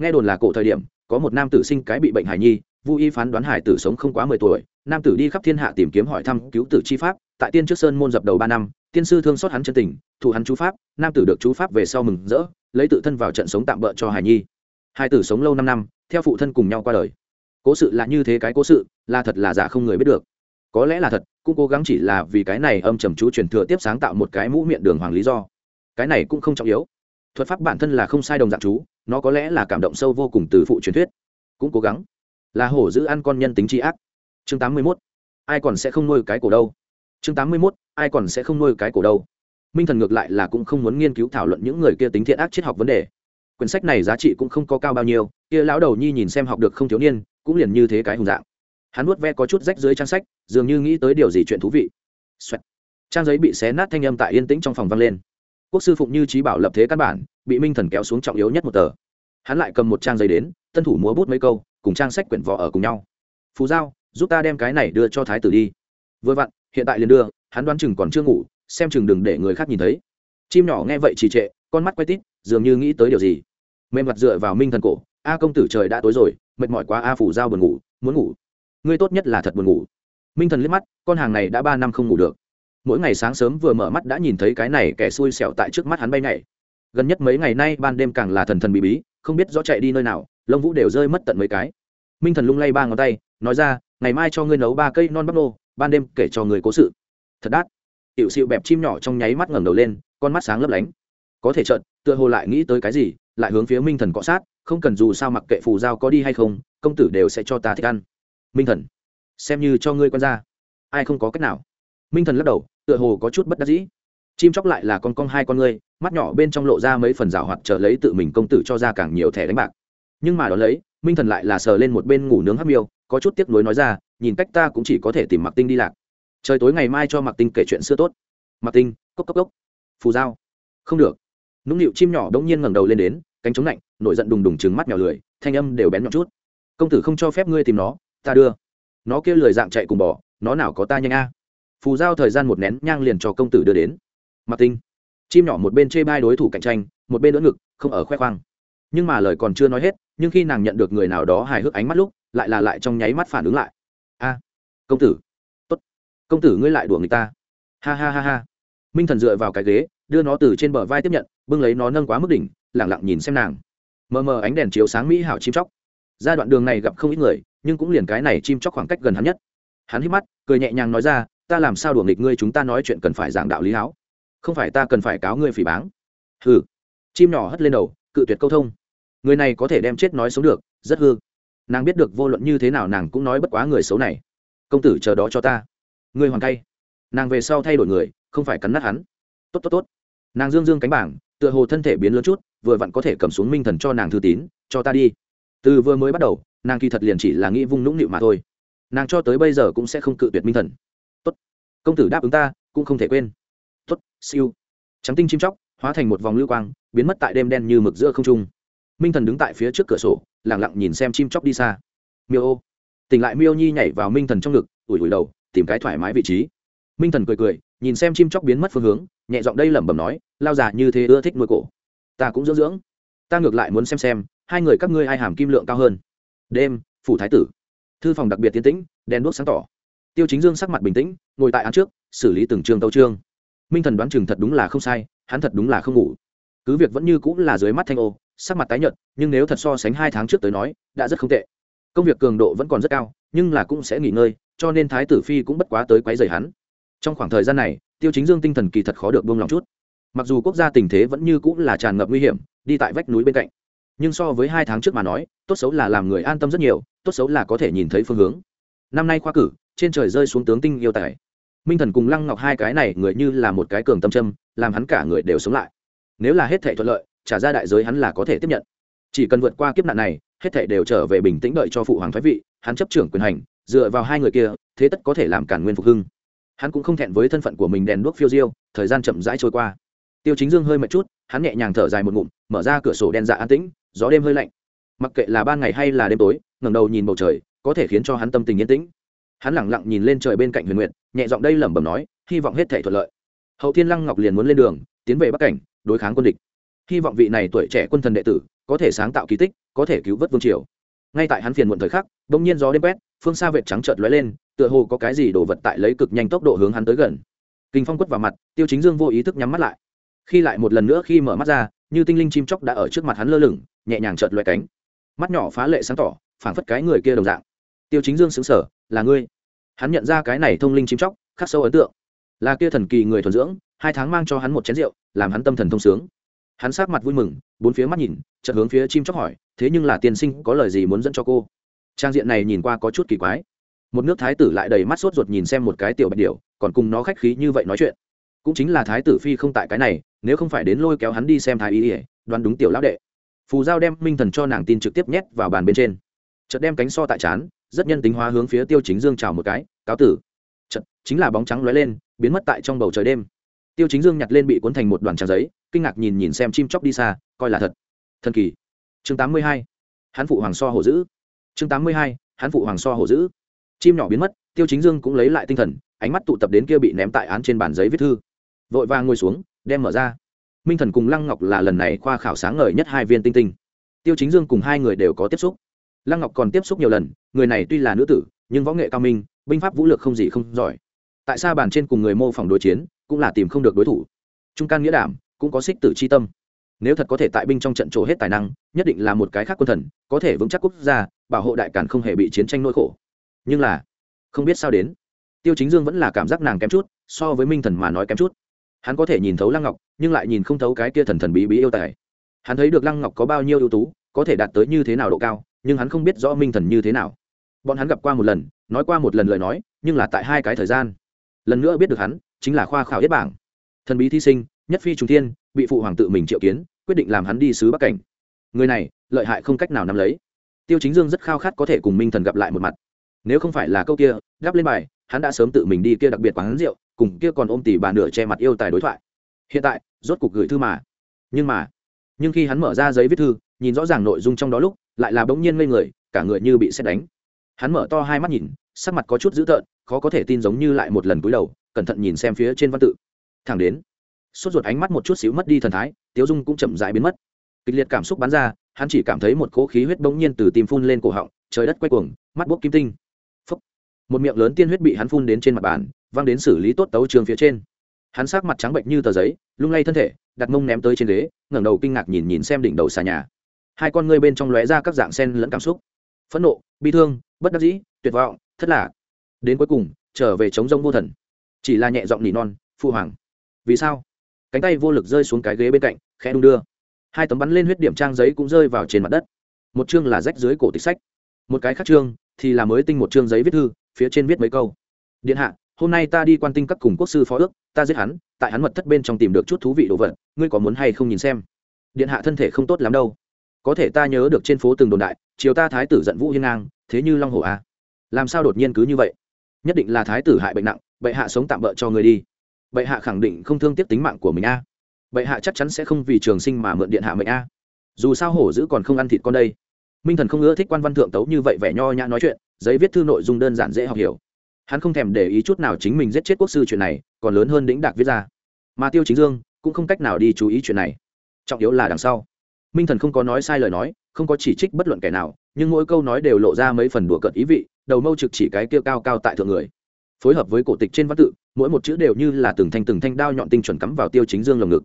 nghe đồn là cổ thời điểm, có một nam tử sinh cái bị bệnh hải nhi, vu y phán đoán hải tử sống không quá mười tuổi. Nam tử đi khắp thiên hạ tìm kiếm hỏi thăm cứu tử chi pháp. Tại tiên trước sơn môn dập đầu ba năm, tiên sư thương xót hắn chân tình, thụ hắn chú pháp. Nam tử được chú pháp về sau mừng rỡ, lấy tự thân vào trận sống tạm bỡ cho hải nhi. Hai tử sống lâu năm năm, theo phụ thân cùng nhau qua đời. Cố sự là như thế cái cố sự, là thật là giả không người biết được. Có lẽ là thật, cũng cố gắng chỉ là vì cái này âm trầm chú truyền thừa tiếp sáng tạo một cái mũ miệng đường hoàng lý do. Cái này cũng không trọng yếu. Thuật pháp bản thân là không sai đồng dạng chú nó có lẽ là cảm động sâu vô cùng từ phụ truyền thuyết. Cũng cố gắng. Là hổ giữ ăn con nhân tính tri ác. Chương tám mươi mốt. Ai còn sẽ không nuôi cái cổ đâu? Chương tám mươi mốt. Ai còn sẽ không nuôi cái cổ đâu? Minh thần ngược lại là cũng không muốn nghiên cứu thảo luận những người kia tính thiện ác triết học vấn đề. Quyển sách này giá trị cũng không có cao bao nhiêu, kia lão đầu nhi nhìn xem học được không thiếu niên, cũng liền như thế cái hùng dạng. Hắn nuốt ve có chút rách dưới trang sách, dường như nghĩ tới điều gì chuyện thú vị、Xoẹt. trang giấy bị xé nát thanh âm tại yên tĩnh trong phòng vang lên quốc sư phụng như trí bảo lập thế căn bản, bị minh thần kéo xuống trọng yếu nhất một tờ. Hắn lại cầm một trang giấy đến, tân thủ múa bút mấy câu, cùng trang sách quyển vỏ ở cùng nhau. Phú giao, giúp ta đem cái này đưa cho thái tử đi. Vừa vặn, hiện tại liền đưa, hắn đoán chừng còn chưa ngủ, xem chừng đừng để người khác nhìn thấy. Chim nhỏ nghe vậy trì trệ, con mắt quay tít, dường như nghĩ tới điều gì. Mềm mặt dựa vào minh thần cổ, a công tử trời đã tối rồi, mệt mỏi quá, a phủ giao buồn ngủ, muốn ngủ. Ngươi tốt nhất là thật buồn ngủ. Minh thần liếc mắt, con hàng này đã ba năm không ngủ được mỗi ngày sáng sớm vừa mở mắt đã nhìn thấy cái này kẻ xui xẻo tại trước mắt hắn bay nhảy. Gần nhất mấy ngày nay ban đêm càng là thần thần bí bí, không biết rõ chạy đi nơi nào, lông vũ đều rơi mất tận mấy cái. Minh thần lung lay ba ngón tay, nói ra, ngày mai cho ngươi nấu ba cây non bắp nô, ban đêm kể cho người cố sự. Thật đắt. Hiệu xịu bẹp chim nhỏ trong nháy mắt ngẩng đầu lên, con mắt sáng lấp lánh. Có thể trợn tựa hồ lại nghĩ tới cái gì, lại hướng phía minh thần cọ sát, không cần dù sao mặc kệ phù giao có đi hay không, công tử đều sẽ cho ta thích ăn. Minh thần, xem như cho ngươi quan ra ai không có cách nào minh thần lắc đầu, tựa hồ có chút bất đắc dĩ. Chim chóc lại là con con hai con ngươi, mắt nhỏ bên trong lộ ra mấy phần rào hoạt trở lấy tự mình công tử cho ra càng nhiều thẻ đánh bạc. Nhưng mà đ ó lấy, minh thần lại là sờ lên một bên ngủ nướng hắc miêu, có chút tiếc nuối nói ra, nhìn cách ta cũng chỉ có thể tìm mặc tinh đi lạc. Trời tối ngày mai cho mặc tinh kể chuyện xưa tốt. Mặc tinh, cốc cốc cốc. Phù Dao. không được. Nũng nịu chim nhỏ đ ỗ n g nhiên ngẩng đầu lên đến, cánh chống lạnh, nổi giận đùng đùng trừng mắt nhỏ lười, thanh âm đều bén nhọn chút. Công tử không cho phép ngươi tìm nó, ta đưa. Nó kêu lười dạng chạy cùng bỏ nó nào có ta nhanh a? Phù giao thời gian một nén nhang liền cho công tử đưa đến. Mặc tinh, chim nhỏ một bên chê bai đối thủ cạnh tranh, một bên đỡ ngực, không ở khoe khoang. Nhưng mà lời còn chưa nói hết, nhưng khi nàng nhận được người nào đó hài hước ánh mắt lúc, lại là lại trong nháy mắt phản ứng lại. A, công tử, tốt. Công tử ngươi lại đùa người ta. Ha ha ha ha. Minh thần dựa vào cái ghế, đưa nó từ trên bờ vai tiếp nhận, bưng lấy nó nâng quá mức đỉnh, lẳng lặng nhìn xem nàng. Mờ mờ ánh đèn chiếu sáng mỹ hảo chim chóc. Ra đoạn đường này gặp không ít người, nhưng cũng liền cái này chim chóc khoảng cách gần hắn nhất. Hắn hít mắt, cười nhẹ nhàng nói ra ta làm sao đùa nghịch ngươi, chúng ta nói chuyện cần phải giảng đạo lý háo. Không phải ta cần phải cáo ngươi phỉ báng. Hừ. Chim nhỏ hất lên đầu, cự tuyệt câu thông. Người này có thể đem chết nói sống được, rất hư. Nàng biết được vô luận như thế nào nàng cũng nói bất quá người xấu này. Công tử chờ đó cho ta. Ngươi hoàn cay nàng về sau thay đổi người, không phải cắn nát hắn. Tốt tốt tốt. Nàng dương dương cánh bảng, tựa hồ thân thể biến lớn chút, vừa vặn có thể cầm xuống minh thần cho nàng thư tín, cho ta đi. Từ vừa mới bắt đầu, nàng kỳ thật liền chỉ là nghĩ vung nũng nịu mà thôi. Nàng cho tới bây giờ cũng sẽ không cự tuyệt minh thần công tử đáp ứng ta, cũng không thể quên. Tuất siêu. Trắng tinh chim chóc, hóa thành một vòng lưu quang, biến mất tại đêm đen như mực giữa không trung. Minh thần đứng tại phía trước cửa sổ lẳng lặng nhìn xem chim chóc đi xa. Miêu ô. Tỉnh lại miêu nhi nhảy vào minh thần trong ngực, ủi ủi đầu, tìm cái thoải mái vị trí. Minh thần cười cười, nhìn xem chim chóc biến mất phương hướng, nhẹ giọng đây lẩm bẩm nói, lao già như thế ưa thích nuôi cổ. Ta cũng dưỡng dưỡng. Ta ngược lại muốn xem xem, hai người các ngươi ai hàm kim lượng cao hơn. Đêm, phủ thái tử. Thư phòng đặc biệt tiến tĩnh, đèn đuốc sáng tỏ tiêu chính dương sắc mặt bình tĩnh, ngồi tại án trước, xử lý từng chương tấu trương minh thần đoán chừng thật đúng là không sai, hắn thật đúng là không ngủ. Cứ việc vẫn như cũng là dưới mắt thanh ô, sắc mặt tái nhợt, nhưng nếu thật so sánh hai tháng trước tới nói, đã rất không tệ. Công việc cường độ vẫn còn rất cao, nhưng là cũng sẽ nghỉ ngơi, cho nên thái tử phi cũng bất quá tới quấy rầy hắn. Trong khoảng thời gian này, tiêu chính dương tinh thần kỳ thật khó được buông lòng chút. Mặc dù quốc gia tình thế vẫn như cũng là tràn ngập nguy hiểm, đi tại vách núi bên cạnh, nhưng so với hai tháng trước mà nói, tốt xấu là làm người an tâm rất nhiều, tốt xấu là có thể nhìn thấy phương hướng. Năm nay khoa cử trên trời rơi xuống tướng tinh yêu tài. Minh thần cùng lăng ngọc hai cái này người như là một cái cường tâm châm, làm hắn cả người đều sống lại. Nếu là hết thể thuận lợi, trả ra đại giới hắn là có thể tiếp nhận. Chỉ cần vượt qua kiếp nạn này, hết thể đều trở về bình tĩnh đợi cho phụ hoàng thái vị, hắn chấp trưởng quyền hành, dựa vào hai người kia, thế tất có thể làm cản nguyên phục hưng. Hắn cũng không thẹn với thân phận của mình đèn đuốc phiêu diêu, thời gian chậm rãi trôi qua. Tiêu chính dương hơi mệt chút, hắn nhẹ nhàng thở dài một ngụm, mở ra cửa sổ đen dạ an tĩnh, gió đêm hơi lạnh. Mặc kệ là ban ngày hay là đêm tối, ngẩng đầu nhìn bầu trời, có thể khiến cho hắn tâm tình yên tĩnh hắn lẳng lặng nhìn lên trời bên cạnh huyền nguyện nhẹ giọng đây lẩm bẩm nói, hy vọng hết thể thuận lợi. Hậu thiên lăng ngọc liền muốn lên đường, tiến về bắc cảnh, đối kháng quân địch. Hy vọng vị này tuổi trẻ quân thần đệ tử có thể sáng tạo kỳ tích, có thể cứu vớt vương triều. Ngay tại hắn phiền muộn thời khắc đ ỗ n g nhiên gió đêm quét, phương xa vệt trắng trợt lóe lên, tựa hồ có cái gì đổ vật tại lấy cực nhanh tốc độ hướng hắn tới gần. Kinh phong quất vào mặt, tiêu chính dương vô ý thức nhắm mắt lại. Khi lại một lần nữa khi mở mắt ra, như tinh linh chim chóc đã ở trước mặt hắn lơ lửng, nhẹ nhàng trợt lóe cánh. Mắt nhỏ phá lệ sáng tỏ, phảng phất cái người kia đồng dạng. Tiêu chính dương xứng sở là ngươi. Hắn nhận ra cái này thông linh chim chóc, khắc sâu ấn tượng. Là kia thần kỳ người thuần dưỡng, hai tháng mang cho hắn một chén rượu, làm hắn tâm thần thông sướng. Hắn sát mặt vui mừng, bốn phía mắt nhìn, chợt hướng phía chim chóc hỏi, thế nhưng là tiên sinh có lời gì muốn dẫn cho cô? Trang diện này nhìn qua có chút kỳ quái. Một nước thái tử lại đầy mắt sốt ruột nhìn xem một cái tiểu bạch điểu, còn cùng nó khách khí như vậy nói chuyện. Cũng chính là thái tử phi không tại cái này, nếu không phải đến lôi kéo hắn đi xem thái y ỉa đoán đúng tiểu lão đệ. Phù giao đem minh thần cho nàng tin trực tiếp nhét vào bàn bên trên. Chợt đem cánh so tại chán rất nhân tính hóa hướng phía tiêu chính dương chào một cái cáo tử. Chật, chính là bóng trắng lóe lên biến mất tại trong bầu trời đêm. Tiêu chính dương nhặt lên bị cuốn thành một đoàn trang giấy kinh ngạc nhìn nhìn xem chim chóc đi xa coi là thật. Thần kỳ. Chương tám mươi hai hắn phụ hoàng so hổ dữ. Chương tám mươi hai hắn phụ hoàng so hổ dữ. Chim nhỏ biến mất tiêu chính dương cũng lấy lại tinh thần ánh mắt tụ tập đến kia bị ném tại án trên bàn giấy viết thư. Vội vàng ngồi xuống đem mở ra. Minh thần cùng lăng ngọc là lần này khoa khảo sáng ngời nhất hai viên tinh tinh. Tiêu chính dương cùng hai người đều có tiếp xúc lăng ngọc còn tiếp xúc nhiều lần, người này tuy là nữ tử, nhưng võ nghệ cao minh, binh pháp vũ lược không gì không giỏi. Tại sao bàn trên cùng người mô phỏng đối chiến, cũng là tìm không được đối thủ. Trung can nghĩa đảm, cũng có xích tử c h i tâm. Nếu thật có thể tại binh trong trận trổ hết tài năng, nhất định là một cái khác quân thần, có thể vững chắc quốc gia, bảo hộ đại cản không hề bị chiến tranh nỗi khổ. Nhưng là, không biết sao đến. Tiêu chính dương vẫn là cảm giác nàng kém chút, so với minh thần mà nói kém chút. Hắn có thể nhìn thấu lăng ngọc, nhưng lại nhìn không thấu cái kia thần thần bí bí yêu tài. Hắn thấy được lăng ngọc có bao nhiêu ưu tú, có thể đạt tới như thế nào độ cao nhưng hắn không biết rõ minh thần như thế nào. Bọn hắn gặp qua một lần, nói qua một lần lời nói, nhưng là tại hai cái thời gian. Lần nữa biết được hắn, chính là khoa khảo yết bảng. Thần bí thi sinh, nhất phi trung thiên, bị phụ hoàng tự mình triệu kiến, quyết định làm hắn đi sứ bắc cảnh. Người này, lợi hại không cách nào nắm lấy. Tiêu chính dương rất khao khát có thể cùng minh thần gặp lại một mặt. Nếu không phải là câu kia, gắp lên bài, hắn đã sớm tự mình đi kia đặc biệt quán rượu, cùng kia còn ôm tỉ bà nửa che mặt yêu tài đối thoại. Hiện tại, rốt cục gửi thư mà. Nhưng mà, nhưng khi hắn mở ra giấy viết thư, nhìn rõ ràng nội dung trong đó lúc lại là bỗng nhiên ngây người, cả người như bị xét đánh. Hắn mở to hai mắt nhìn, sắc mặt có chút dữ tợn, khó có thể tin giống như lại một lần cúi đầu, cẩn thận nhìn xem phía trên văn tự. Thẳng đến, sốt ruột ánh mắt một chút xíu mất đi thần thái, tiếu dung cũng chậm rãi biến mất. Kịch liệt cảm xúc bắn ra, hắn chỉ cảm thấy một cỗ khí huyết bỗng nhiên từ tim phun lên cổ họng, trời đất quay cuồng, mắt bốc kim tinh. Phúc. một miệng lớn tiên huyết bị hắn phun đến trên mặt bàn, văng đến xử lý tốt tấu trường phía trên. Hắn sắc mặt trắng bệnh như tờ giấy, lung lay thân thể, đặt mông ném tới trên ghế, ngẩng đầu kinh ngạc nhìn nhìn xem đỉnh đầu xà nhà hai con ngươi bên trong lóe ra các dạng sen lẫn cảm xúc. Phẫn nộ, bi thương, bất đắc dĩ, tuyệt vọng, thất lạc. Đến cuối cùng, trở về chống rông vô thần. Chỉ là nhẹ giọng nỉ non phụ hoàng, vì sao? Cánh tay vô lực rơi xuống cái ghế bên cạnh, khẽ đung đưa. Hai tấm bắn lên huyết điểm trang giấy cũng rơi vào trên mặt đất. Một chương là rách dưới cổ tịch sách. Một cái khác chương thì là mới tinh một chương giấy viết thư, phía trên viết mấy câu. Điện hạ, hôm nay ta đi quan tinh các cùng quốc sư phó ước, ta giết hắn, tại hắn mật thất bên trong tìm được chút thú vị đồ vật, ngươi có muốn hay không nhìn xem? Điện hạ thân thể không tốt lắm đâu có thể ta nhớ được trên phố từng đồn đại, chiều ta thái tử giận vũ hiên ngang, thế như long hổ a à? làm sao đột nhiên cứ như vậy? Nhất định là thái tử hại bệnh nặng, bệ hạ sống tạm bỡ cho người đi. Bệ hạ khẳng định không thương tiếc tính mạng của mình a bệ hạ chắc chắn sẽ không vì trường sinh mà mượn điện hạ mệnh a dù sao hổ dữ còn không ăn thịt con đây. Minh thần không ưa thích quan văn thượng tấu như vậy vẻ nho nhã nói chuyện, giấy viết thư nội dung đơn giản dễ học hiểu. Hắn không thèm để ý chút nào chính mình giết chết quốc sư chuyện này, còn lớn hơn đĩnh đạc viết ra. Mà tiêu chính dương cũng không cách nào đi chú ý chuyện này. Trọng yếu là đằng sau minh thần không có nói sai lời nói, không có chỉ trích bất luận kẻ nào, nhưng mỗi câu nói đều lộ ra mấy phần đùa cợt ý vị, đầu mâu trực chỉ cái kia cao cao tại thượng người. Phối hợp với cổ tịch trên văn tự, mỗi một chữ đều như là từng thanh từng thanh đao nhọn tinh chuẩn cắm vào tiêu chính dương lồng ngực.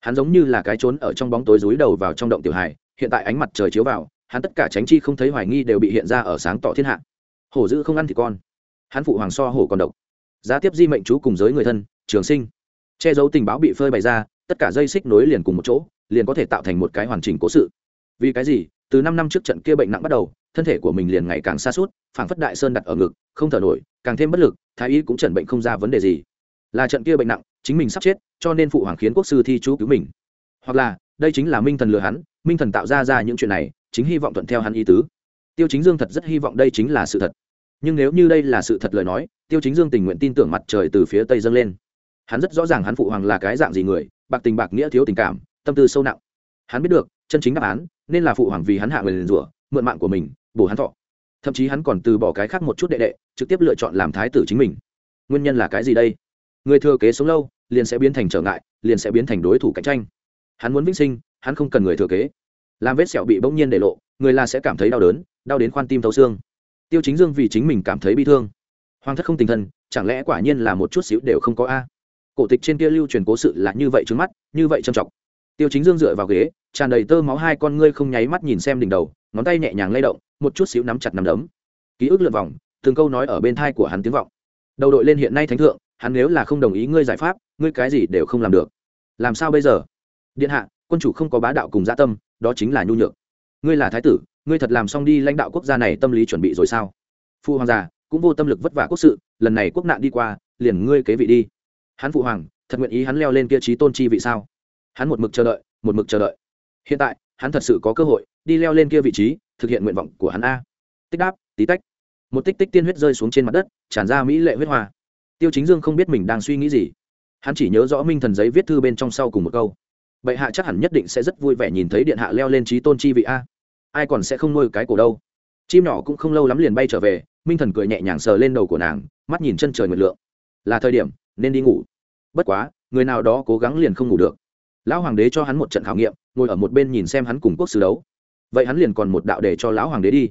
Hắn giống như là cái trốn ở trong bóng tối rúi đầu vào trong động tiểu hài, hiện tại ánh mặt trời chiếu vào, hắn tất cả tránh chi không thấy hoài nghi đều bị hiện ra ở sáng tỏ thiên hạ. Hổ dữ không ăn thì con. Hắn phụ hoàng so hổ còn độc. Giá tiếp di mệnh chú cùng giới người thân, trường sinh. Che giấu tình báo bị phơi bày ra, tất cả dây xích nối liền cùng một chỗ liền có thể tạo thành một cái hoàn chỉnh cố sự. Vì cái gì? Từ năm năm trước trận kia bệnh nặng bắt đầu, thân thể của mình liền ngày càng xa suốt phảng phất đại sơn đặt ở ngực, không thở nổi, càng thêm bất lực, thái y cũng chẩn bệnh không ra vấn đề gì. Là trận kia bệnh nặng, chính mình sắp chết, cho nên phụ hoàng khiến quốc sư thi chú cứu mình. Hoặc là, đây chính là minh thần lừa hắn, minh thần tạo ra ra những chuyện này, chính hy vọng thuận theo hắn ý tứ. Tiêu chính dương thật rất hy vọng đây chính là sự thật. Nhưng nếu như đây là sự thật lời nói, tiêu chính dương tình nguyện tin tưởng mặt trời từ phía tây dâng lên. Hắn rất rõ ràng hắn phụ hoàng là cái dạng gì người, bạc tình bạc nghĩa thiếu tình cảm tâm tư sâu nặng. Hắn biết được, chân chính đáp án, nên là phụ hoàng vì hắn hạ người liền rủa, mượn mạng của mình, bổ hắn thọ. Thậm chí hắn còn từ bỏ cái khác một chút đệ đệ, trực tiếp lựa chọn làm thái tử chính mình. Nguyên nhân là cái gì đây? Người thừa kế sống lâu, liền sẽ biến thành trở ngại, liền sẽ biến thành đối thủ cạnh tranh. Hắn muốn vĩnh sinh, hắn không cần người thừa kế. Làm vết sẹo bị bỗng nhiên để lộ, người là sẽ cảm thấy đau đớn, đau đến khoan tim thấu xương. Tiêu chính dương vì chính mình cảm thấy bi thương. Hoàng thất không tình thân, chẳng lẽ quả nhiên là một chút xíu đều không có a? Cổ tịch trên kia lưu truyền cố sự là như vậy trước mắt, như vậy trầm trọng tiêu chính dương dựa vào ghế, tràn đầy tơ máu hai con ngươi không nháy mắt nhìn xem đỉnh đầu, ngón tay nhẹ nhàng lay động, một chút xíu nắm chặt nắm đấm. Ký ức lượn vòng, từng câu nói ở bên thai của hắn tiếng vọng. Đầu đội lên hiện nay thánh thượng, hắn nếu là không đồng ý ngươi giải pháp, ngươi cái gì đều không làm được. Làm sao bây giờ? Điện hạ, quân chủ không có bá đạo cùng gia tâm, đó chính là nhu nhược. Ngươi là thái tử, ngươi thật làm xong đi lãnh đạo quốc gia này tâm lý chuẩn bị rồi sao? Phụ hoàng già, cũng vô tâm lực vất vả quốc sự, lần này quốc nạn đi qua, liền ngươi kế vị đi. Hắn phụ hoàng, thật nguyện ý hắn leo lên kia trí tôn chi vị sao? Hắn một mực chờ đợi, một mực chờ đợi. Hiện tại, hắn thật sự có cơ hội đi leo lên kia vị trí, thực hiện nguyện vọng của hắn a. Tích đáp, tí tách. Một tích tích tiên huyết rơi xuống trên mặt đất, tràn ra mỹ lệ huyết hoa. Tiêu chính dương không biết mình đang suy nghĩ gì. Hắn chỉ nhớ rõ minh thần giấy viết thư bên trong sau cùng một câu. Bệ hạ chắc hẳn nhất định sẽ rất vui vẻ nhìn thấy điện hạ leo lên trí tôn chi vị a. Ai còn sẽ không nuôi cái cổ đâu. Chim nhỏ cũng không lâu lắm liền bay trở về, minh thần cười nhẹ nhàng sờ lên đầu của nàng, mắt nhìn chân trời nguyệt lượng. Là thời điểm, nên đi ngủ. Bất quá, người nào đó cố gắng liền không ngủ được lão hoàng đế cho hắn một trận khảo nghiệm, ngồi ở một bên nhìn xem hắn cùng quốc sư đấu. Vậy hắn liền còn một đạo để cho lão hoàng đế đi.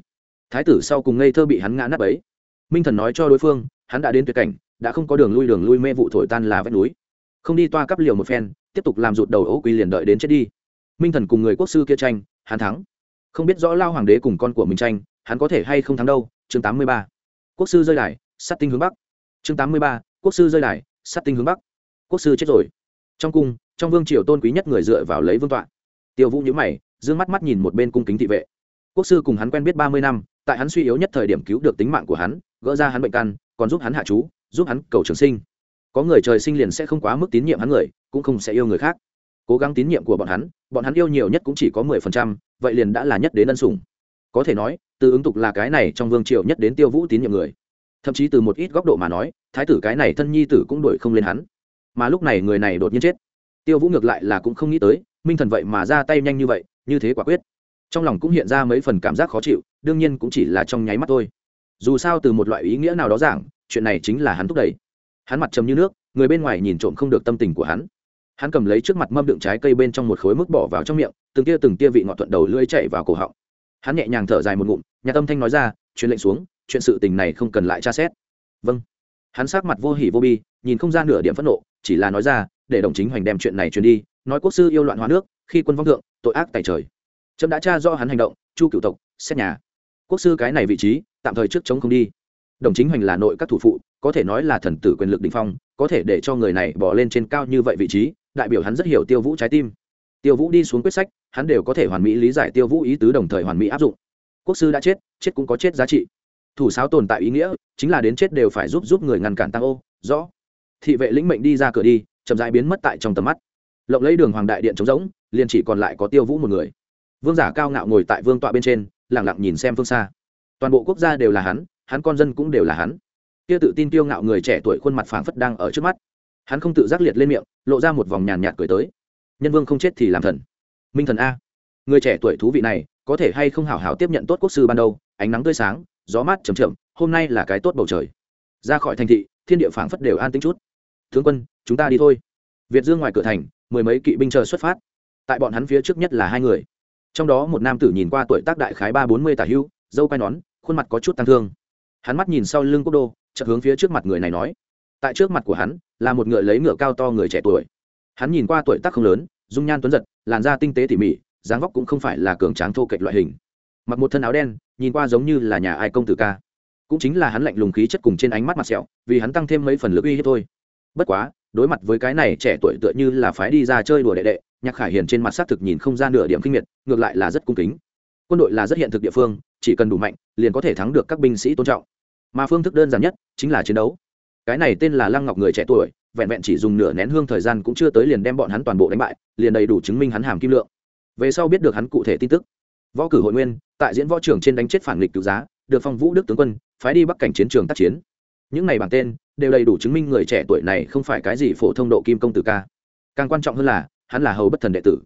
Thái tử sau cùng ngây thơ bị hắn ngã nắp ấy minh thần nói cho đối phương, hắn đã đến tuyệt cảnh, đã không có đường lui đường lui mê vụ thổi tan là vách núi. Không đi toa cắp liều một phen, tiếp tục làm rụt đầu ấu quy liền đợi đến chết đi. Minh thần cùng người quốc sư kia tranh, hắn thắng. Không biết rõ lao hoàng đế cùng con của mình tranh, hắn có thể hay không thắng đâu? Chương tám mươi ba. Quốc sư rơi đài, sát tinh hướng bắc. Chương tám mươi ba. Quốc sư rơi đài, sát tinh hướng bắc. Quốc sư chết rồi. Trong cung trong vương triều tôn quý nhất người dựa vào lấy vương tọa. Tiêu vũ nhữ mày d ư ơ n g mắt mắt nhìn một bên cung kính thị vệ. Quốc sư cùng hắn quen biết ba mươi năm, tại hắn suy yếu nhất thời điểm cứu được tính mạng của hắn, gỡ ra hắn bệnh căn, còn giúp hắn hạ chú, giúp hắn cầu trường sinh. Có người trời sinh liền sẽ không quá mức tín nhiệm hắn người, cũng không sẽ yêu người khác. Cố gắng tín nhiệm của bọn hắn bọn hắn yêu nhiều nhất cũng chỉ có mười phần trăm, vậy liền đã là nhất đến ân sủng. Có thể nói, từ ứng tục là cái này trong vương triều nhất đến tiêu vũ tín nhiệm người. Thậm chí từ một ít góc độ mà nói, thái tử cái này thân nhi tử cũng đổi không lên hắn. Mà lúc này người này đột nhiên chết tiêu vũ ngược lại là cũng không nghĩ tới, minh thần vậy mà ra tay nhanh như vậy, như thế quả quyết. Trong lòng cũng hiện ra mấy phần cảm giác khó chịu, đương nhiên cũng chỉ là trong nháy mắt thôi. Dù sao từ một loại ý nghĩa nào đó giảng, chuyện này chính là hắn thúc đẩy. Hắn mặt trầm như nước, người bên ngoài nhìn trộm không được tâm tình của hắn. Hắn cầm lấy trước mặt mâm đựng trái cây bên trong một khối mức bỏ vào trong miệng, từng tia từng tia vị ngọt thuận đầu lưỡi chạy vào cổ họng. Hắn nhẹ nhàng thở dài một ngụm, nhà tâm thanh nói ra, truyền lệnh xuống, chuyện sự tình này không cần lại tra xét. Vâng. Hắn sắc mặt vô hỉ vô bi, nhìn không ra nửa điểm phẫn nộ, chỉ là nói ra để đồng chính hoành đem chuyện này truyền đi, nói quốc sư yêu loạn hóa nước, khi quân vong thượng, tội ác tại trời. Trâm đã tra do hắn hành động, chu cựu tộc, xét nhà. Quốc sư cái này vị trí, tạm thời trước chống không đi. Đồng chính hoành là nội các thủ phụ, có thể nói là thần tử quyền lực đ ỉ n h phong, có thể để cho người này bỏ lên trên cao như vậy vị trí, đại biểu hắn rất hiểu tiêu vũ trái tim. Tiêu vũ đi xuống quyết sách, hắn đều có thể hoàn mỹ lý giải tiêu vũ ý tứ đồng thời hoàn mỹ áp dụng. Quốc sư đã chết chết cũng có chết giá trị. Thủ sáo tồn tại ý nghĩa, chính là đến chết đều phải giúp giúp người ngăn cản tăng ô, rõ. Thị vệ lĩnh mệnh đi ra cửa đi chậm rãi biến mất tại trong tầm mắt. Lộng lấy đường hoàng đại điện trống rỗng, liền chỉ còn lại có tiêu vũ một người. Vương giả cao ngạo ngồi tại vương tọa bên trên lẳng lặng nhìn xem phương xa. Toàn bộ quốc gia đều là hắn hắn con dân cũng đều là hắn. Kia tự tin tiêu ngạo người trẻ tuổi khuôn mặt phảng phất đang ở trước mắt. Hắn không tự giác liệt lên miệng, lộ ra một vòng nhàn nhạt cười tới. Nhân vương không chết thì làm thần. Minh thần a. Người trẻ tuổi thú vị này, có thể hay không hảo hảo tiếp nhận tốt quốc sư ban đầu, ánh nắng tươi sáng, gió mát chầm chậm, hôm nay là cái tốt bầu trời. Ra khỏi thành thị, thiên địa phảng phất đều an tính chút. Tướng quân chúng ta đi thôi. Việt dương ngoài cửa thành, mười mấy kỵ binh chờ xuất phát. Tại bọn hắn phía trước nhất là hai người. Trong đó một nam tử nhìn qua tuổi tác đại khái ba bốn mươi tả hưu, dâu quai nón, khuôn mặt có chút tăng thương. Hắn mắt nhìn sau lưng quốc đô, chợt hướng phía trước mặt người này nói. Tại trước mặt của hắn, là một ngựa lấy ngựa cao to người trẻ tuổi. Hắn nhìn qua tuổi tác không lớn, dung nhan tuấn giật, làn da tinh tế tỉ mỉ, dáng vóc cũng không phải là cường tráng thô kệch loại hình. Mặc một thân áo đen, nhìn qua giống như là nhà ai công tử ca. Cũng chính là hắn lạnh lùng khí chất cùng trên ánh mắt mặt sẹo, vì hắn tăng thêm mấy phần lực uy hiếp thôi. Bất quá đối mặt với cái này trẻ tuổi tựa như là phái đi ra chơi đùa đệ đệ, nhạc khải hiền trên mặt xác thực nhìn không ra nửa điểm kinh miệt, ngược lại là rất cung kính. Quân đội là rất hiện thực địa phương, chỉ cần đủ mạnh, liền có thể thắng được các binh sĩ tôn trọng. Mà phương thức đơn giản nhất chính là chiến đấu. Cái này tên là lăng ngọc người trẻ tuổi, vẹn vẹn chỉ dùng nửa nén hương thời gian cũng chưa tới liền đem bọn hắn toàn bộ đánh bại, liền đầy đủ chứng minh hắn hàm kim lượng. Về sau biết được hắn cụ thể tin tức. Võ cử hội nguyên, tại diễn võ trưởng trên đánh chết phản nghịch cứu giá, được phong vũ đức tướng quân, phái đi bắc cảnh chiến trường tác chiến những này bằng tên đều đầy đủ chứng minh người trẻ tuổi này không phải cái gì phổ thông độ kim công tử ca. Càng quan trọng hơn là, hắn là hầu bất thần đệ tử.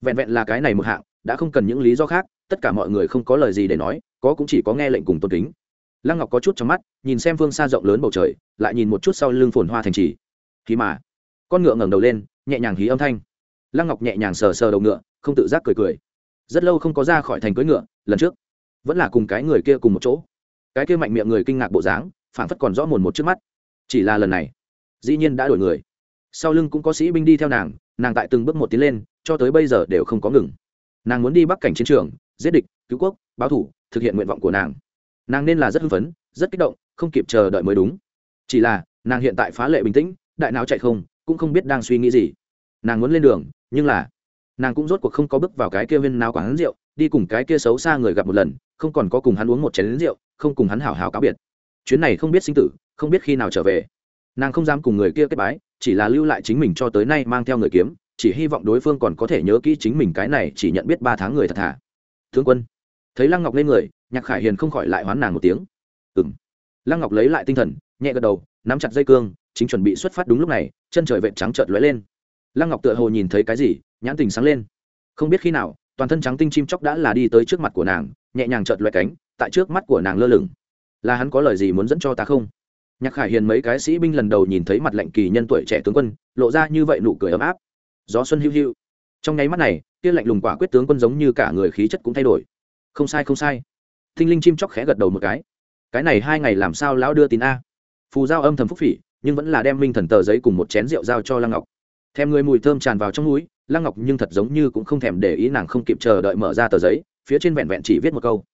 Vẹn vẹn là cái này một hạng, đã không cần những lý do khác, tất cả mọi người không có lời gì để nói, có cũng chỉ có nghe lệnh cùng tôn kính. Lăng ngọc có chút trong mắt, nhìn xem phương xa rộng lớn bầu trời, lại nhìn một chút sau lưng phồn hoa thành trì. Khi mà, con ngựa ngẩng đầu lên, nhẹ nhàng hí âm thanh. Lăng ngọc nhẹ nhàng sờ sờ đầu ngựa, không tự giác cười cười. Rất lâu không có ra khỏi thành cưỡi ngựa, lần trước vẫn là cùng cái người kia cùng một chỗ. Cái kia mạnh miệng người kinh ngạc bộ dáng phản phất còn rõ mồn một trước mắt. Chỉ là lần này, dĩ nhiên đã đổi người. Sau lưng cũng có sĩ binh đi theo nàng nàng tại từng bước một tiến lên, cho tới bây giờ đều không có ngừng. Nàng muốn đi bắc cảnh chiến trường, giết địch, cứu quốc, báo thủ, thực hiện nguyện vọng của nàng. Nàng nên là rất hưng phấn, rất kích động, không kịp chờ đợi mới đúng. Chỉ là, nàng hiện tại phá lệ bình tĩnh, đại não chạy không, cũng không biết đang suy nghĩ gì. Nàng muốn lên đường, nhưng là, nàng cũng rốt cuộc không có bước vào cái kia viên nào quán rượu, đi cùng cái kia xấu xa người gặp một lần, không còn có cùng hắn uống một chén rượu, không cùng hắn hảo hảo cáo biệt chuyến này không biết sinh tử, không biết khi nào trở về. Nàng không dám cùng người kia kết bái, chỉ là lưu lại chính mình cho tới nay mang theo người kiếm, chỉ hy vọng đối phương còn có thể nhớ kỹ chính mình cái này chỉ nhận biết ba tháng người thật thà. Thương quân. Thấy lăng ngọc lên người, nhạc khải hiền không khỏi lại hoán nàng một tiếng. Ừng lăng ngọc lấy lại tinh thần, nhẹ gật đầu, nắm chặt dây cương, chính chuẩn bị xuất phát đúng lúc này, chân trời vệt trắng trợt lóe lên. Lăng ngọc tựa hồ nhìn thấy cái gì, nhãn tình sáng lên. Không biết khi nào, toàn thân trắng tinh chim chóc đã là đi tới trước mặt của nàng, nhẹ nhàng trợt lóe cánh, tại trước mắt của nàng lơ lửng là hắn có lời gì muốn dẫn cho ta không? Nhạc khải hiền mấy cái sĩ binh lần đầu nhìn thấy mặt lệnh kỳ nhân tuổi trẻ tướng quân, lộ ra như vậy nụ cười ấm áp. Gió xuân hữu hữu. Trong nháy mắt này, kia lạnh lùng quả quyết tướng quân giống như cả người khí chất cũng thay đổi. Không sai không sai. Thinh linh chim chóc khẽ gật đầu một cái. Cái này hai ngày làm sao lão đưa tin a? Phù giao âm thầm phúc phỉ, nhưng vẫn là đem minh thần tờ giấy cùng một chén rượu giao cho lăng ngọc. Thèm người mùi thơm tràn vào trong núi, lăng ngọc nhưng thật giống như cũng không thèm để ý nàng không kịp chờ đợi mở ra tờ giấy, phía trên vẹn vẹn chỉ viết một câu.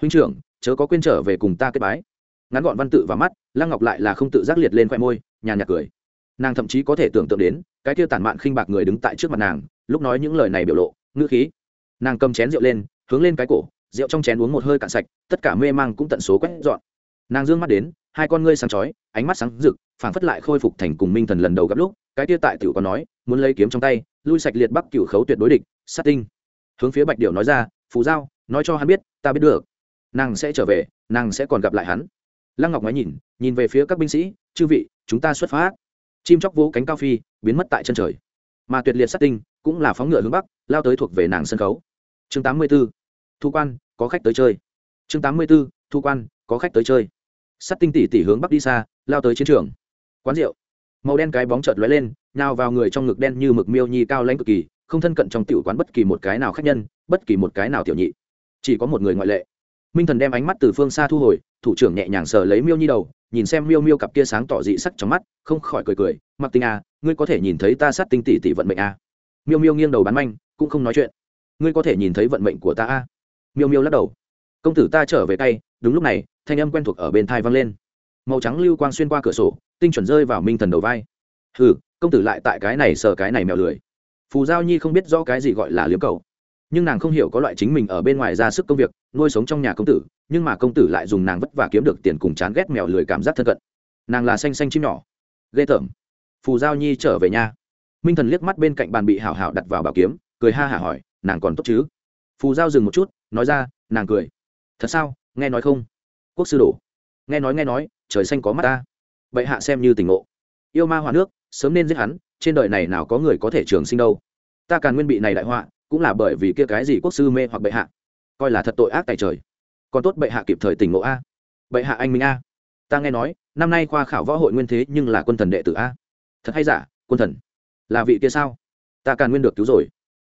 Huynh trưởng chớ có quên trở về cùng ta kết bái. Ngắn gọn văn tự và mắt, lăng ngọc lại là không tự giác liệt lên khoe môi, nhàn nhạt cười. Nàng thậm chí có thể tưởng tượng đến, cái kia tản mạn khinh bạc người đứng tại trước mặt nàng, lúc nói những lời này biểu lộ, ngữ khí. Nàng cầm chén rượu lên, hướng lên cái cổ, rượu trong chén uống một hơi cạn sạch, tất cả mê mang cũng tận số quét dọn. Nàng d ư ơ n g mắt đến, hai con ngươi sáng chói, ánh mắt sáng rực, phảng phất lại khôi phục thành cùng minh thần lần đầu gặp lúc, cái kia tại tiểu có nói, muốn lấy kiếm trong tay, lui sạch liệt bắc cựu khấu tuyệt đối địch, sát tinh. Hướng phía bạch điệu nói ra, phù giao, nói cho hắn biết, ta biết được nàng sẽ trở về, nàng sẽ còn gặp lại hắn. Lăng ngọc ngoái nhìn nhìn về phía các binh sĩ, chư vị, chúng ta xuất phát. Chim chóc vỗ cánh cao phi, biến mất tại chân trời. Mà tuyệt liệt sát tinh cũng là phóng ngựa hướng bắc, lao tới thuộc về nàng sân khấu. Chương tám mươi b ố thu quan, có khách tới chơi. Chương tám mươi b ố thu quan, có khách tới chơi. Sát tinh tỉ tỉ hướng bắc đi xa, lao tới chiến trường. Quán rượu. Màu đen cái bóng chợt lóe lên nào vào người trong ngực đen như mực miêu nhi cao lãnh cực kỳ, không thân cận trong tiểu quán bất kỳ một cái nào khác nhân, bất kỳ một cái nào tiểu nhị. Chỉ có một người ngoại lệ minh thần đem ánh mắt từ phương xa thu hồi, thủ trưởng nhẹ nhàng sờ lấy miêu nhi đầu, nhìn xem miêu miêu cặp kia sáng tỏ dị sắc trong mắt, không khỏi cười cười, mặc tinh à ngươi có thể nhìn thấy ta sát tinh tỷ tỷ vận mệnh à. miêu miêu nghiêng đầu bán manh, cũng không nói chuyện. Ngươi có thể nhìn thấy vận mệnh của ta à. miêu miêu lắc đầu. Công tử ta trở về tay. Đúng lúc này, thanh âm quen thuộc ở bên thai vang lên. Màu trắng lưu quang xuyên qua cửa sổ, tinh chuẩn rơi vào minh thần đầu vai. Hừ, công tử lại tại cái này sờ cái này mèo lười. Phù giao nhi không biết rõ cái gì gọi là liếm cầu nhưng nàng không hiểu có loại chính mình ở bên ngoài ra sức công việc, nuôi sống trong nhà công tử, nhưng mà công tử lại dùng nàng vất vả kiếm được tiền cùng chán ghét mèo lười cảm giác thân cận. Nàng là xanh xanh chim nhỏ. Ghê tởm. Phù giao nhi trở về nhà. Minh thần liếc mắt bên cạnh bàn bị hảo hảo đặt vào bảo kiếm, cười ha hả hỏi, nàng còn tốt chứ? Phù giao dừng một chút, nói ra, nàng cười. Thật sao? Nghe nói không? Quốc sư đổ. Nghe nói nghe nói, trời xanh có mắt ta. Vậy hạ xem như tình ngộ. Yêu ma hòa nước, sớm nên giết hắn, trên đời này nào có người có thể trường sinh đâu. Ta càng nguyên bị này đại họa cũng là bởi vì kia cái gì quốc sư mê hoặc bệ hạ. Coi là thật tội ác tại trời. Còn tốt bệ hạ kịp thời tỉnh ngộ a. Bệ hạ anh minh a. Ta nghe nói, năm nay khoa khảo võ hội nguyên thế nhưng là quân thần đệ tử a. Thật hay giả, quân thần? Là vị kia sao? Ta càng nguyên được cứu rồi.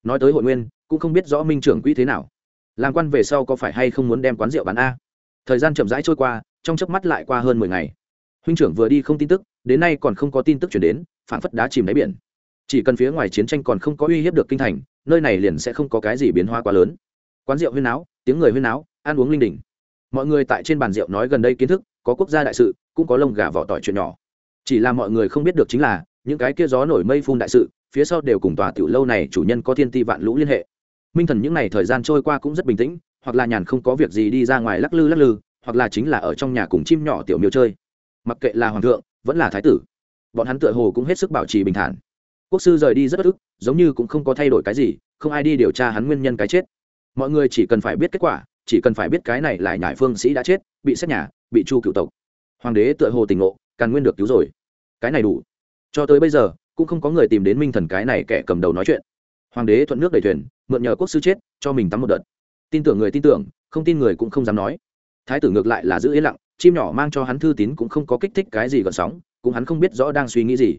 Nói tới hội nguyên, cũng không biết rõ minh trưởng quỹ thế nào. Làm quan về sau có phải hay không muốn đem quán rượu bán a? Thời gian chậm rãi trôi qua, trong chớp mắt lại qua hơn mười ngày. Huynh trưởng vừa đi không tin tức, đến nay còn không có tin tức chuyển đến phản phất đá chìm đáy biển. Chỉ cần phía ngoài chiến tranh còn không có uy hiếp được kinh thành nơi này liền sẽ không có cái gì biến hóa quá lớn. Quán rượu huyên náo tiếng người huyên náo ăn uống linh đình. Mọi người tại trên bàn rượu nói gần đây kiến thức, có quốc gia đại sự, cũng có lông gà vỏ tỏi chuyện nhỏ. Chỉ là mọi người không biết được chính là, những cái kia gió nổi mây phun đại sự, phía sau đều cùng tòa tiểu lâu này chủ nhân có thiên ti vạn lũ liên hệ. Minh thần những ngày thời gian trôi qua cũng rất bình tĩnh, hoặc là nhàn không có việc gì đi ra ngoài lắc lư lắc lư, hoặc là chính là ở trong nhà cùng chim nhỏ tiểu miêu chơi. Mặc kệ là hoàng thượng, vẫn là thái tử. Bọn hắn tựa hồ cũng hết sức bảo trì bình thản quốc sư rời đi rất bất ức, giống như cũng không có thay đổi cái gì, không ai đi điều tra hắn nguyên nhân cái chết. Mọi người chỉ cần phải biết kết quả, chỉ cần phải biết cái này lại nhải phương sĩ đã chết, bị xét nhà, bị chu cựu tộc. Hoàng đế tựa hồ tình ngộ, càn nguyên được cứu rồi. Cái này đủ. Cho tới bây giờ, cũng không có người tìm đến minh thần cái này kẻ cầm đầu nói chuyện. Hoàng đế thuận nước đầy thuyền, mượn nhờ quốc sư chết, cho mình tắm một đợt. Tin tưởng người tin tưởng, không tin người cũng không dám nói. Thái tử ngược lại là giữ yên lặng, chim nhỏ mang cho hắn thư tín cũng không có kích thích cái gì gợn sóng, cũng hắn không biết rõ đang suy nghĩ gì.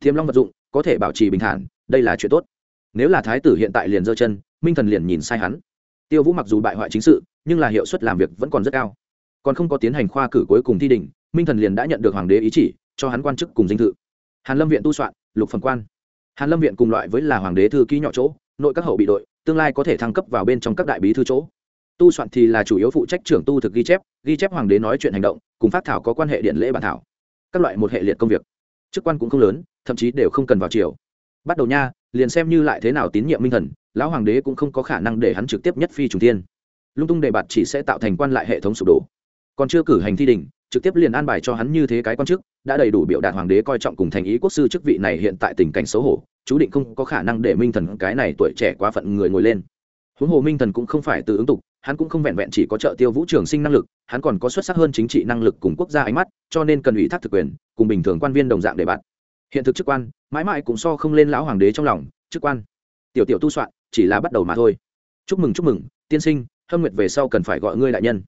Thiềm long vật dụng có thể bảo trì bình thản, đây là chuyện tốt. Nếu là thái tử hiện tại liền giơ chân, minh thần liền nhìn sai hắn. Tiêu vũ mặc dù bại hoại chính sự, nhưng là hiệu suất làm việc vẫn còn rất cao. Còn không có tiến hành khoa cử cuối cùng thi đình minh thần liền đã nhận được hoàng đế ý chỉ, cho hắn quan chức cùng danh thự. Hàn lâm viện tu soạn, lục phần quan. Hàn lâm viện cùng loại với là hoàng đế thư ký nhỏ chỗ, nội các hậu bị đội, tương lai có thể thăng cấp vào bên trong các đại bí thư chỗ. Tu soạn thì là chủ yếu phụ trách trưởng tu thực ghi chép ghi chép hoàng đế nói chuyện hành động, cùng phát thảo có quan hệ điện lễ bản thảo. Các loại một hệ liệt công việc chức quan cũng không lớn, thậm chí đều không cần vào triều. bắt đầu nha, liền xem như lại thế nào tín nhiệm minh thần, lão hoàng đế cũng không có khả năng để hắn trực tiếp nhất phi trùng tiên lung tung đề bạt chỉ sẽ tạo thành quan lại hệ thống sụp đổ. Còn chưa cử hành thi đình trực tiếp liền an bài cho hắn như thế cái quan chức, đã đầy đủ biểu đạt hoàng đế coi trọng cùng thành ý quốc sư chức vị này hiện tại tình cảnh xấu hổ, chú định không có khả năng để minh thần cái này tuổi trẻ quá phận người ngồi lên. Huống hồ minh thần cũng không phải từ ứng tục, hắn cũng không vẹn vẹn chỉ có trợ tiêu vũ trường sinh năng lực, hắn còn có xuất sắc hơn chính trị năng lực cùng quốc gia ánh mắt, cho nên cần ủy thác thực quyền cùng bình thường quan viên đồng dạng để bạn. Hiện thực chức quan, mãi mãi cũng so không lên lão hoàng đế trong lòng, chức quan. Tiểu tiểu tu soạn, chỉ là bắt đầu mà thôi. Chúc mừng chúc mừng, tiên sinh, hâm nguyệt về sau cần phải gọi ngươi đại nhân.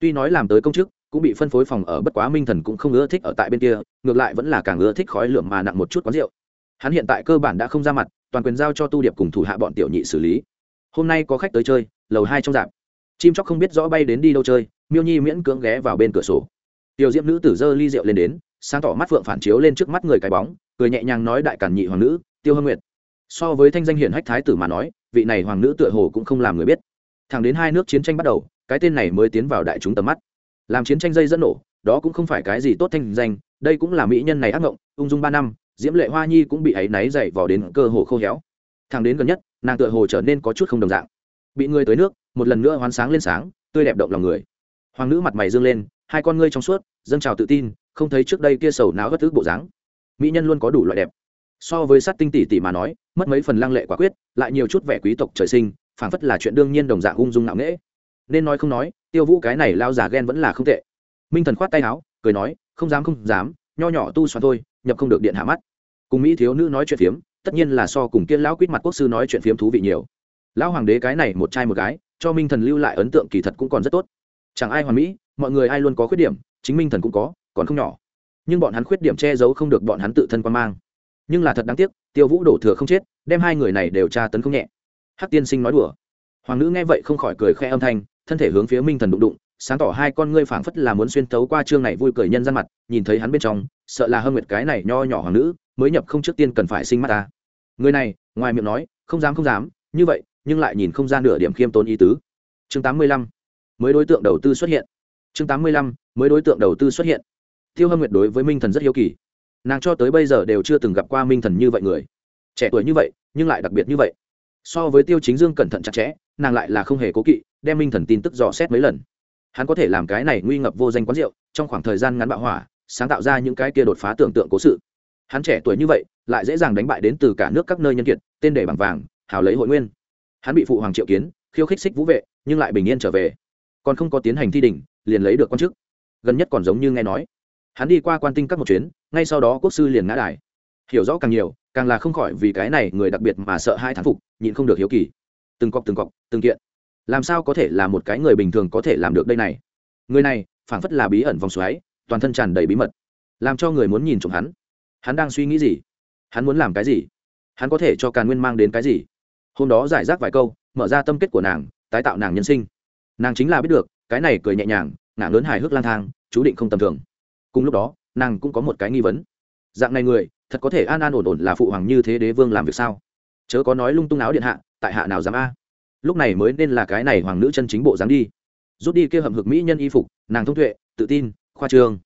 Tuy nói làm tới công chức, cũng bị phân phối phòng ở bất quá minh thần cũng không ưa thích ở tại bên kia, ngược lại vẫn là càng ưa thích khói lượm mà nặng một chút quán rượu. Hắn hiện tại cơ bản đã không ra mặt, toàn quyền giao cho tu điệp cùng thủ hạ bọn tiểu nhị xử lý. Hôm nay có khách tới chơi, lầu hai trong dạp. Chim chóc không biết rõ bay đến đi đâu chơi, miêu nhi miễn cưỡng ghé vào bên cửa sổ. Tiểu diễm nữ tử dơ ly rượu lên đến sáng tỏ mắt phượng phản chiếu lên trước mắt người cái bóng, cười nhẹ nhàng nói đại cản nhị hoàng nữ, tiêu hâm nguyệt. So với thanh danh hiển hách thái tử mà nói, vị này hoàng nữ tựa hồ cũng không làm người biết. Thẳng đến hai nước chiến tranh bắt đầu, cái tên này mới tiến vào đại chúng tầm mắt. Làm chiến tranh dây dẫn nổ, đó cũng không phải cái gì tốt thanh danh, đây cũng là mỹ nhân này ác ngộng, ung dung ba năm, diễm lệ hoa nhi cũng bị áy náy dậy vào đến cơ hồ khô héo. Thằng đến gần nhất, nàng tựa hồ trở nên có chút không đồng dạng. Bị người tới nước, một lần nữa hoán sáng lên sáng, tươi đẹp động lòng người. Hoàng nữ mặt mày dương lên, hai con ngươi trong suốt, dâng trào tự tin không thấy trước đây kia sầu não bất tức bộ dáng. Mỹ nhân luôn có đủ loại đẹp. So với sát tinh tỷ tỷ mà nói, mất mấy phần lăng lệ quả quyết, lại nhiều chút vẻ quý tộc trời sinh, phảng phất là chuyện đương nhiên đồng dạng ung dung nặng nghễ. Nên nói không nói, tiêu vũ cái này lao già ghen vẫn là không tệ. Minh thần khoát tay áo, cười nói, không dám không dám, nho nhỏ tu soạn thôi, nhập không được điện hạ mắt. Cùng mỹ thiếu nữ nói chuyện phiếm, tất nhiên là so cùng kiên lão quýt mặt quốc sư nói chuyện phiếm thú vị nhiều. Lão hoàng đế cái này một trai một gái, cho minh thần lưu lại ấn tượng kỳ thật cũng còn rất tốt. Chẳng ai hoàn mỹ, mọi người ai luôn có khuyết điểm, chính minh thần cũng có còn không nhỏ. Nhưng bọn hắn khuyết điểm che giấu không được bọn hắn tự thân quan mang. Nhưng là thật đáng tiếc, tiêu vũ đổ thừa không chết, đem hai người này đều tra tấn không nhẹ. Hắc tiên sinh nói đùa. Hoàng nữ nghe vậy không khỏi cười khẽ âm thanh, thân thể hướng phía minh thần đụng đụng, sáng tỏ hai con ngươi phảng phất là muốn xuyên tấu qua chương này vui cười nhân gian mặt, nhìn thấy hắn bên trong, sợ là hơn nguyệt cái này nho nhỏ hoàng nữ, mới nhập không trước tiên cần phải sinh mắt ta. Người này, ngoài miệng nói, không dám không dám, như vậy, nhưng lại nhìn không ra nửa điểm khiêm tốn ý tứ. Chương tám mươi lăm, mới đối tượng đầu tư xuất hiện. Chương tám mươi lăm, mới đối tượng đầu tư xuất hiện tiêu hâm nguyệt đối với minh thần rất hiếu kỳ. Nàng cho tới bây giờ đều chưa từng gặp qua minh thần như vậy người. Trẻ tuổi như vậy, nhưng lại đặc biệt như vậy. So với tiêu chính dương cẩn thận chặt chẽ, nàng lại là không hề cố kỵ, đem minh thần tin tức dò xét mấy lần. Hắn có thể làm cái này nguy ngập vô danh quán rượu, trong khoảng thời gian ngắn bạo hỏa, sáng tạo ra những cái kia đột phá tưởng tượng cố sự. Hắn trẻ tuổi như vậy, lại dễ dàng đánh bại đến từ cả nước các nơi nhân kiệt, tên để bằng vàng, hào lấy hội nguyên. Hắn bị phụ hoàng triệu kiến, khiêu khích xích vũ vệ, nhưng lại bình yên trở về. Còn không có tiến hành thi đỉnh, liền lấy được quan chức. Gần nhất còn giống như nghe nói hắn đi qua quan tinh các một chuyến, ngay sau đó quốc sư liền ngã đài. Hiểu rõ càng nhiều, càng là không khỏi vì cái này người đặc biệt mà sợ hai thán phục, nhịn không được hiếu kỳ. Từng cọc từng cọc, từng kiện. Làm sao có thể là một cái người bình thường có thể làm được đây này? Người này, phảng phất là bí ẩn vòng xoáy, toàn thân tràn đầy bí mật. Làm cho người muốn nhìn trộm hắn. Hắn đang suy nghĩ gì? Hắn muốn làm cái gì? Hắn có thể cho càn nguyên mang đến cái gì? Hôm đó giải rác vài câu, mở ra tâm kết của nàng, tái tạo nàng nhân sinh. Nàng chính là biết được, cái này cười nhẹ nhàng nàng lớn hài hước lang thang, chú định không tầm thường cùng lúc đó, nàng cũng có một cái nghi vấn. Dạng này người, thật có thể an an ổn ổn là phụ hoàng như thế đế vương làm việc sao? Chớ có nói lung tung áo điện hạ, tại hạ nào dám a? Lúc này mới nên là cái này hoàng nữ chân chính bộ dám đi. Rút đi kia hầm hực mỹ nhân y phục, nàng thông tuệ, tự tin, khoa trương.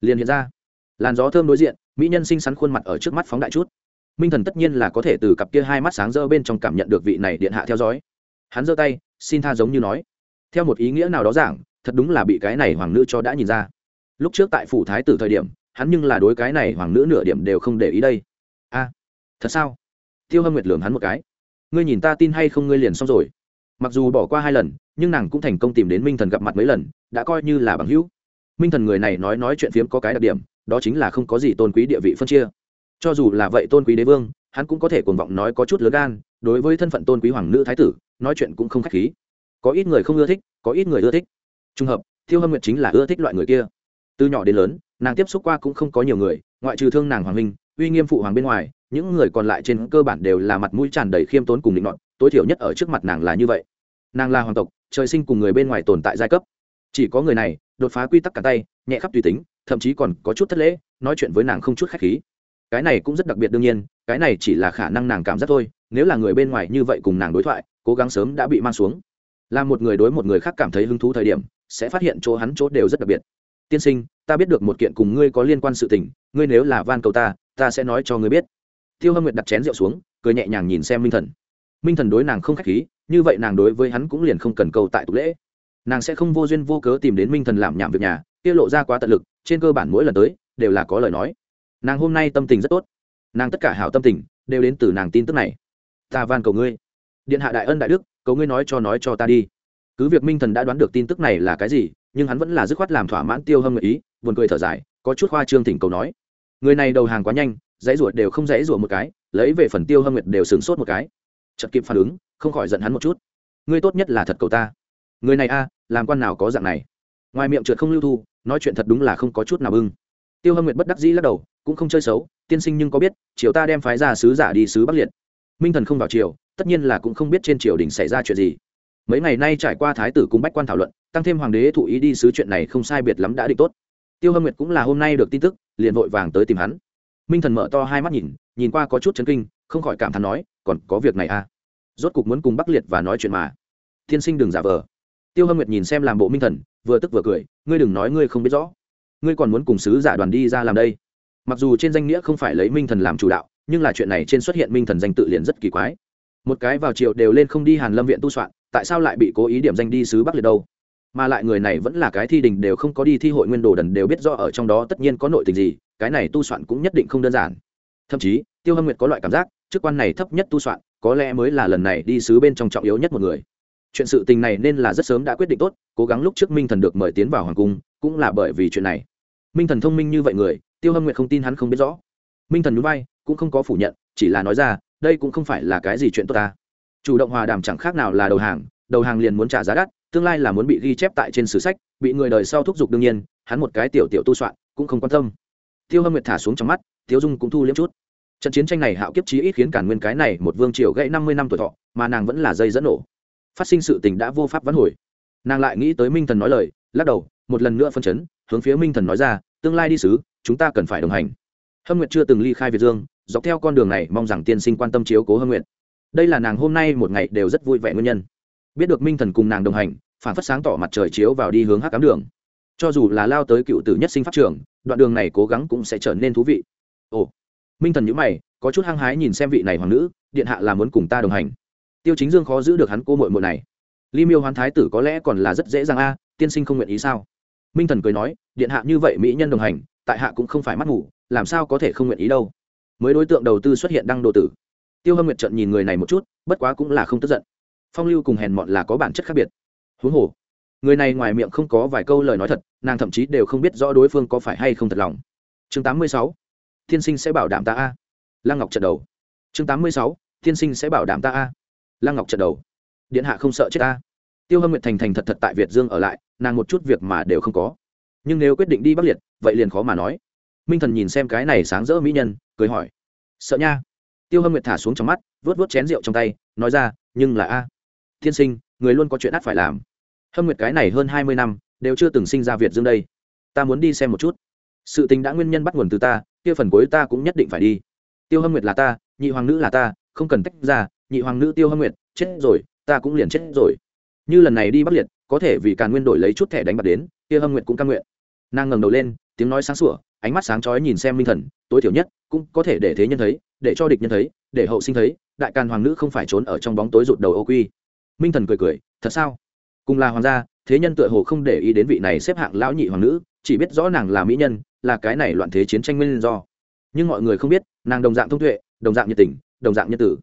Liền hiện ra. Làn gió thơm đối diện, mỹ nhân xinh xắn khuôn mặt ở trước mắt phóng đại chút. Minh thần tất nhiên là có thể từ cặp kia hai mắt sáng rỡ bên trong cảm nhận được vị này điện hạ theo dõi. Hắn giơ tay, xin tha giống như nói. Theo một ý nghĩa nào đó giảng, thật đúng là bị cái này hoàng nữ cho đã nhìn ra lúc trước tại phủ thái tử thời điểm, hắn nhưng là đối cái này hoàng nữ nửa điểm đều không để ý đây. A, thật sao? Tiêu hâm nguyệt lường hắn một cái. Ngươi nhìn ta tin hay không ngươi liền xong rồi. Mặc dù bỏ qua hai lần, nhưng nàng cũng thành công tìm đến minh thần gặp mặt mấy lần, đã coi như là bằng hữu. Minh thần người này nói nói chuyện phiếm có cái đặc điểm, đó chính là không có gì tôn quý địa vị phân chia. Cho dù là vậy tôn quý đế vương, hắn cũng có thể cuồng vọng nói có chút lớn gan, đối với thân phận tôn quý hoàng nữ thái tử, nói chuyện cũng không k h á c h khí. Có ít người không ưa thích, có ít người ưa thích. Trùng hợp thiêu hâm nguyệt chính là ưa thích loại người kia từ nhỏ đến lớn, nàng tiếp xúc qua cũng không có nhiều người, ngoại trừ thương nàng hoàng minh uy nghiêm phụ hoàng bên ngoài, những người còn lại trên cơ bản đều là mặt mũi tràn đầy khiêm tốn cùng định luận tối thiểu nhất ở trước mặt nàng là như vậy. Nàng là hoàng tộc, trời sinh cùng người bên ngoài tồn tại giai cấp. Chỉ có người này, đột phá quy tắc cả tay, nhẹ khắp tùy tính, thậm chí còn có chút thất lễ, nói chuyện với nàng không chút khách khí. Cái này cũng rất đặc biệt đương nhiên, cái này chỉ là khả năng nàng cảm giác thôi, nếu là người bên ngoài như vậy cùng nàng đối thoại, cố gắng sớm đã bị mang xuống. Là một người đối một người khác cảm thấy hứng thú thời điểm, sẽ phát hiện chỗ hắn chỗ đều rất đặc biệt tiên sinh, ta biết được một kiện cùng ngươi có liên quan sự tình, ngươi nếu là van cầu ta ta sẽ nói cho ngươi biết. Tiêu hâm nguyệt đặt chén rượu xuống, cười nhẹ nhàng nhìn xem minh thần. Minh thần đối nàng không k h á c h khí, như vậy nàng đối với hắn cũng liền không cần cầu tại tục lễ. Nàng sẽ không vô duyên vô cớ tìm đến minh thần làm nhảm việc nhà tiết lộ ra quá tận lực, trên cơ bản mỗi lần tới, đều là có lời nói. Nàng hôm nay tâm tình rất tốt. Nàng tất cả hảo tâm tình, đều đến từ nàng tin tức này. Ta van cầu ngươi. Điện hạ đại ân đại đức, cầu ngươi nói cho nói cho ta đi cứ việc minh thần đã đoán được tin tức này là cái gì, nhưng hắn vẫn là dứt khoát làm thỏa mãn tiêu hâm ngợi ý, buồn cười thở dài, có chút khoa trương thỉnh cầu nói. Người này đầu hàng quá nhanh, dãy ruột đều không dãy ruột một cái, lấy về phần tiêu hâm nguyệt đều sửng sốt một cái. Chật kịp phản ứng, không khỏi giận hắn một chút. Ngươi tốt nhất là thật cầu ta. Người này a, làm quan nào có dạng này? Ngoài miệng trượt không lưu thu, nói chuyện thật đúng là không có chút nào bưng. Tiêu hâm nguyệt bất đắc dĩ lắc đầu, cũng không chơi xấu, tiên sinh nhưng có biết, triều ta đem phái ra sứ giả đi sứ bắc liệt. Minh thần không vào triều, tất nhiên là cũng không biết trên triều đình xảy ra chuyện gì mấy ngày nay trải qua thái tử cùng bách quan thảo luận, tăng thêm hoàng đế thụ ý đi sứ chuyện này không sai biệt lắm đã định tốt. Tiêu hâm nguyệt cũng là hôm nay được tin tức, liền vội vàng tới tìm hắn. Minh thần mở to hai mắt nhìn nhìn qua có chút chấn kinh, không khỏi cảm thán nói, còn có việc này à? Rốt cục muốn cùng bắc liệt và nói chuyện mà. Tiên sinh đừng giả vờ. Tiêu hâm nguyệt nhìn xem làm bộ minh thần, vừa tức vừa cười, ngươi đừng nói ngươi không biết rõ. Ngươi còn muốn cùng sứ giả đoàn đi ra làm đây? Mặc dù trên danh nghĩa không phải lấy minh thần làm chủ đạo, nhưng là chuyện này trên xuất hiện minh thần danh tự liền rất kỳ quái. Một cái vào triệu đều lên không đi hàn lâm viện tu soạn tại sao lại bị cố ý điểm danh đi sứ bắc liệt đâu? Mà lại người này vẫn là cái thi đình đều không có đi thi hội nguyên đồ đần đều biết rõ ở trong đó tất nhiên có nội tình gì, cái này tu soạn cũng nhất định không đơn giản. Thậm chí, tiêu hâm nguyệt có loại cảm giác, chức quan này thấp nhất tu soạn, có lẽ mới là lần này đi sứ bên trong trọng yếu nhất một người. Chuyện sự tình này nên là rất sớm đã quyết định tốt, cố gắng lúc trước minh thần được mời tiến vào hoàng cung, cũng là bởi vì chuyện này. Minh thần thông minh như vậy người, tiêu hâm nguyệt không tin hắn không biết rõ. Minh thần núi bay cũng không có phủ nhận, chỉ là nói ra, đây cũng không phải là cái gì chuyện tốt ta chủ động hòa đàm chẳng khác nào là đầu hàng đầu hàng liền muốn trả giá đắt, tương lai là muốn bị ghi chép tại trên sử sách, bị người đời sau thúc giục đương nhiên, hắn một cái tiểu tiểu tu soạn, cũng không quan tâm. Tiêu hâm nguyệt thả xuống trong mắt tiêu dung cũng thu liếm chút. Trận chiến tranh này hạo kiếp chí ít khiến cản nguyên cái này một vương triều gãy năm mươi năm tuổi thọ, mà nàng vẫn là dây dẫn nổ. Phát sinh sự tình đã vô pháp vãn hồi. Nàng lại nghĩ tới minh thần nói lời, lắc đầu, một lần nữa phân chấn, hướng phía minh thần nói ra, tương lai đi sứ, chúng ta cần phải đồng hành. Hâm nguyệt chưa từng ly khai việt dương, dọc theo con đường này mong rằng tiên sinh quan tâm chiếu cố hâm nguyệt đây là nàng hôm nay một ngày đều rất vui vẻ nguyên nhân. Biết được minh thần cùng nàng đồng hành, phản phất sáng tỏ mặt trời chiếu vào đi hướng hắc cám đường. Cho dù là lao tới cựu tử nhất sinh pháp trường, đoạn đường này cố gắng cũng sẽ trở nên thú vị. Ồ, minh thần nhữ mày, có chút hăng hái nhìn xem vị này hoàng nữ, điện hạ là muốn cùng ta đồng hành. Tiêu chính dương khó giữ được hắn cô mội mội này. Ly miêu hoán thái tử có lẽ còn là rất dễ dàng a à, tiên sinh không nguyện ý sao? Minh thần cười nói, điện hạ như vậy mỹ nhân đồng hành, tại hạ cũng không phải mắt ngủ làm sao có thể không nguyện ý đâu? Mới đối tượng đầu tư xuất hiện đăng độ tử tiêu hâm nguyệt trận nhìn người này một chút, bất quá cũng là không tức giận. Phong lưu cùng hèn mọn là có bản chất khác biệt. Huống hồ, người này ngoài miệng không có vài câu lời nói thật, nàng thậm chí đều không biết rõ đối phương có phải hay không thật lòng. Chương 86. tiên sinh sẽ bảo đảm ta a. Lăng ngọc trận đầu. Chương 86. tiên sinh sẽ bảo đảm ta a. Lăng ngọc trận đầu. Điện hạ không sợ chết ta. Tiêu hâm nguyệt thành thành thật thật tại việt dương ở lại, nàng một chút việc mà đều không có. Nhưng nếu quyết định đi bắc liệt, vậy liền khó mà nói. Minh thần nhìn xem cái này sáng rỡ mỹ nhân, cười hỏi. Sợ nha tiêu hâm nguyệt thả xuống trong mắt, vớt vớt chén rượu trong tay, nói ra, nhưng là a thiên sinh, người luôn có chuyện ắt phải làm. Hâm nguyệt cái này hơn hai mươi năm, đều chưa từng sinh ra việt dương đây. Ta muốn đi xem một chút. Sự tình đã nguyên nhân bắt nguồn từ ta, kia phần cuối ta cũng nhất định phải đi. Tiêu hâm nguyệt là ta, nhị hoàng nữ là ta, không cần tách ra, nhị hoàng nữ tiêu hâm nguyệt, chết rồi, ta cũng liền chết rồi. Như lần này đi bắc liệt, có thể vì càn nguyên đổi lấy chút thẻ đánh bạc đến, kia hâm nguyệt cũng căn nguyện. Nàng ngẩng đầu lên tiếng nói sáng sủa, ánh mắt sáng chói nhìn xem minh thần, tối thiểu nhất cũng có thể để thế nhân thấy, để cho địch nhân thấy, để hậu sinh thấy, đại càn hoàng nữ không phải trốn ở trong bóng tối rụt đầu ô quy. Minh thần cười cười, thật sao? Cùng là hoàng gia, thế nhân tựa hồ không để ý đến vị này xếp hạng lão nhị hoàng nữ, chỉ biết rõ nàng là mỹ nhân, là cái này loạn thế chiến tranh nguyên do. Nhưng mọi người không biết, nàng đồng dạng thông tuệ, đồng dạng nhiệt tình, đồng dạng nhân tử.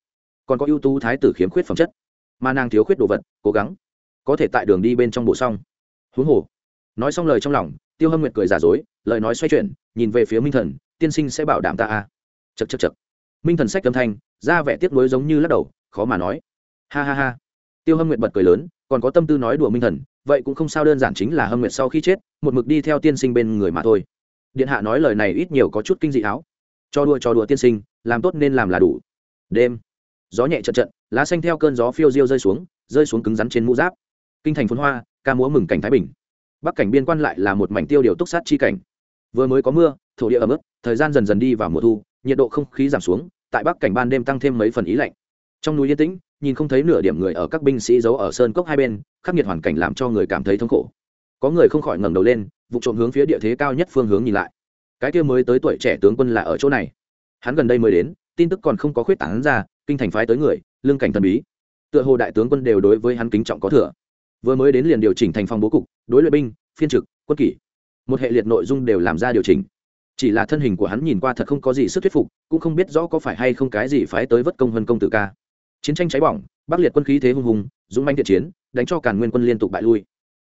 Còn có ưu tú thái tử khiếm khuyết phẩm chất. Mà nàng thiếu khuyết đồ vật, cố gắng, có thể tại đường đi bên trong bộ xong. Huống hồ nói xong lời trong lòng, tiêu hâm nguyệt cười giả dối, lời nói xoay chuyển, nhìn về phía minh thần, tiên sinh sẽ bảo đảm ta a à. chật chật chật minh thần sách âm thanh, ra vẻ tiếc nuối giống như lắc đầu, khó mà nói. Ha ha ha. Tiêu hâm nguyệt bật cười lớn, còn có tâm tư nói đùa minh thần, vậy cũng không sao, đơn giản chính là hâm nguyệt sau khi chết, một mực đi theo tiên sinh bên người mà thôi. Điện hạ nói lời này ít nhiều có chút kinh dị áo. Cho đùa cho đùa tiên sinh, làm tốt nên làm là đủ. Đêm, gió nhẹ trận trận lá xanh theo cơn gió phiêu diêu rơi xuống rơi xuống cứng rắn trên mũ giáp. Kinh thành phun hoa, ca múa mừng cảnh thái bình bắc cảnh biên quan lại là một mảnh tiêu điều túc sát chi cảnh. Vừa mới có mưa, thổ địa ẩm ướt, thời gian dần dần đi vào mùa thu, nhiệt độ không khí giảm xuống, tại bắc cảnh ban đêm tăng thêm mấy phần ý lạnh. Trong núi yên tĩnh, nhìn không thấy nửa điểm người ở các binh sĩ giấu ở sơn cốc hai bên, khắc nghiệt hoàn cảnh làm cho người cảm thấy thống khổ. Có người không khỏi ngẩng đầu lên, vụ trộm hướng phía địa thế cao nhất phương hướng nhìn lại. Cái kia mới tới tuổi trẻ tướng quân là ở chỗ này. Hắn gần đây mới đến, tin tức còn không có khuyết tảng ra, kinh thành phái tới người, lương cảnh thần bí. Tựa hồ đại tướng quân đều đối với hắn kính trọng có thừa vừa mới đến liền điều chỉnh thành phòng bố cục, đối luyện binh, phiên trực, quân kỷ. Một hệ liệt nội dung đều làm ra điều chỉnh. Chỉ là thân hình của hắn nhìn qua thật không có gì sức thuyết phục, cũng không biết rõ có phải hay không cái gì phái tới vất công hơn công tử ca. Chiến tranh cháy bỏng, bắc liệt quân khí thế hung hùng, dũng manh thiện chiến, đánh cho càn nguyên quân liên tục bại lui.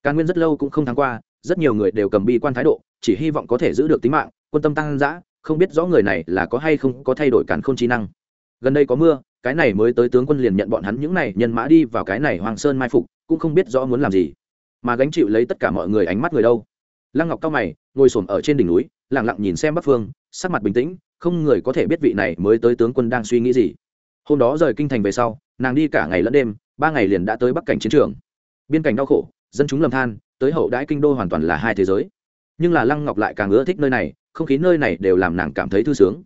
Càn nguyên rất lâu cũng không thắng qua, rất nhiều người đều cầm bi quan thái độ, chỉ hy vọng có thể giữ được tính mạng, quân tâm tăng giã không biết rõ người này là có hay không có thay đổi càn không trí năng. Gần đây có mưa, cái này mới tới tướng quân liền nhận bọn hắn những này nhân mã đi vào cái này hoàng sơn mai phục cũng không biết rõ muốn làm gì. Mà gánh chịu lấy tất cả mọi người ánh mắt người đâu. Lăng ngọc cao mày, ngồi s ở trên đỉnh núi lẳng lặng nhìn xem bắc phương, sắc mặt bình tĩnh, không người có thể biết vị này mới tới tướng quân đang suy nghĩ gì. Hôm đó rời kinh thành về sau, nàng đi cả ngày lẫn đêm, ba ngày liền đã tới bắc cảnh chiến trường. Biên cảnh đau khổ, dân chúng lầm than, tới hậu đãi kinh đô hoàn toàn là hai thế giới. Nhưng là lăng ngọc lại càng ưa thích nơi này, không khí nơi này đều làm nàng cảm thấy thư sướng.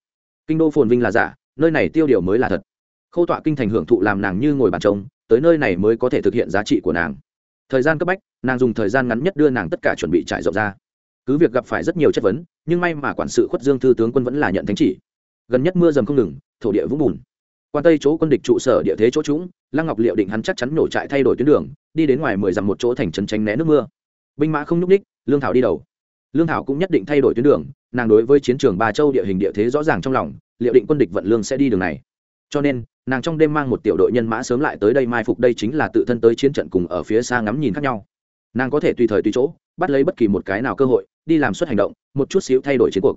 Kinh đô phồn vinh là giả, nơi này tiêu điều mới là thật. Khâu tọa kinh thành hưởng thụ làm nàng như ngồi bàn trông tới nơi này mới có thể thực hiện giá trị của nàng. Thời gian cấp bách, nàng dùng thời gian ngắn nhất đưa nàng tất cả chuẩn bị trải rộng ra. Cứ việc gặp phải rất nhiều chất vấn, nhưng may mà quản sự khuất dương thư tướng quân vẫn là nhận thánh chỉ. Gần nhất mưa dầm không ngừng, thổ địa vũng bùn. Quan tây chỗ quân địch trụ sở địa thế chỗ trũng, lăng ngọc liệu định hắn chắc chắn nổ trại thay đổi tuyến đường, đi đến ngoài mười dặm một chỗ thành trấn tránh né nước mưa. Binh mã không nhúc ních lương thảo đi đầu. Lương thảo cũng nhất định thay đổi tuyến đường, nàng đối với chiến trường ba châu địa hình địa thế rõ ràng trong lòng, liệu định quân địch vận lương sẽ đi đường này. Cho nên nàng trong đêm mang một tiểu đội nhân mã sớm lại tới đây mai phục đây chính là tự thân tới chiến trận cùng ở phía xa ngắm nhìn khác nhau. Nàng có thể tùy thời tùy chỗ, bắt lấy bất kỳ một cái nào cơ hội, đi làm suất hành động, một chút xíu thay đổi chiến cuộc.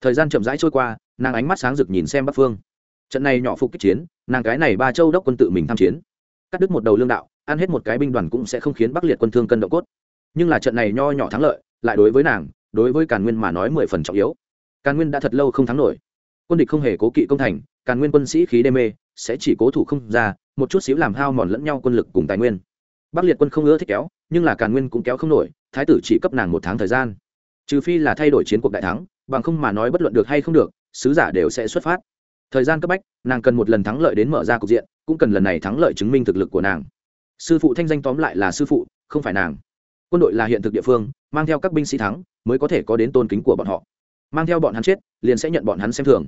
Thời gian chậm rãi trôi qua, nàng ánh mắt sáng rực nhìn xem bắc phương. Trận này nhỏ phục kích chiến, nàng cái này ba châu đốc quân tự mình tham chiến. Cắt đứt một đầu lương đạo, ăn hết một cái binh đoàn cũng sẽ không khiến bắc liệt quân thương cân động cốt. Nhưng là trận này nho nhỏ thắng lợi, lại đối với nàng, đối với càn nguyên mà nói mười phần trọng yếu. Càn nguyên đã thật lâu không thắng nổi. Quân địch không hề cố kỵ công thành, càn nguyên quân sĩ khí đê mê sẽ chỉ cố thủ không ra, một chút xíu làm hao mòn lẫn nhau quân lực cùng tài nguyên. Bắc liệt quân không ưa thích kéo, nhưng là càn nguyên cũng kéo không nổi, thái tử chỉ cấp nàng một tháng thời gian. Trừ phi là thay đổi chiến cuộc đại thắng, bằng không mà nói bất luận được hay không được, sứ giả đều sẽ xuất phát. Thời gian cấp bách, nàng cần một lần thắng lợi đến mở ra cục diện, cũng cần lần này thắng lợi chứng minh thực lực của nàng. Sư phụ thanh danh tóm lại là sư phụ, không phải nàng. Quân đội là hiện thực địa phương, mang theo các binh sĩ thắng, mới có thể có đến tôn kính của bọn họ. Mang theo bọn hắn chết, liền sẽ nhận bọn hắn xem thường.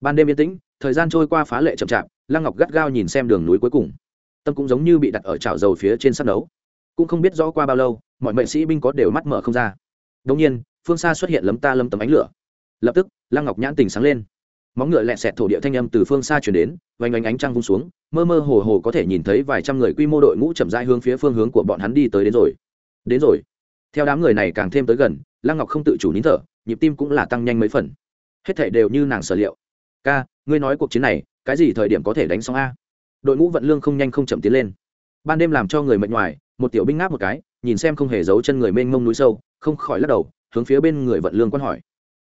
Ban đêm yên tĩnh, thời gian trôi qua phá lệ chậm chạp lăng ngọc gắt gao nhìn xem đường núi cuối cùng. Tâm cũng giống như bị đặt ở chảo dầu phía trên sắt đấu cũng không biết rõ qua bao lâu, mọi mệnh sĩ binh có đều mắt mở không ra. Đông nhiên, phương xa xuất hiện lấm ta lấm tấm ánh lửa. Lập tức, lăng ngọc nhãn tình sáng lên. Móng ngựa lẹ sẹt thổ địa thanh âm từ phương xa chuyển đến vành ánh ánh trăng vung xuống, mơ mơ hồ hồ có thể nhìn thấy vài trăm người quy mô đội ngũ chậm rãi hướng phía phương hướng của bọn hắn đi tới đến rồi. Đến rồi. Theo đám người này càng thêm tới gần, lăng ngọc không tự chủ nín thở, nhịp tim cũng là tăng nhanh mấy phần. Hết thể đều như nàng sở liệu. Ca, ngươi nói cuộc chiến này cái gì thời điểm có thể đánh xong a? Đội ngũ vận lương không nhanh không chậm tiến lên. Ban đêm làm cho người mệt ngoài, một tiểu binh ngáp một cái, nhìn xem không hề giấu chân người mênh mông núi sâu, không khỏi lắc đầu, hướng phía bên người vận lương quan hỏi.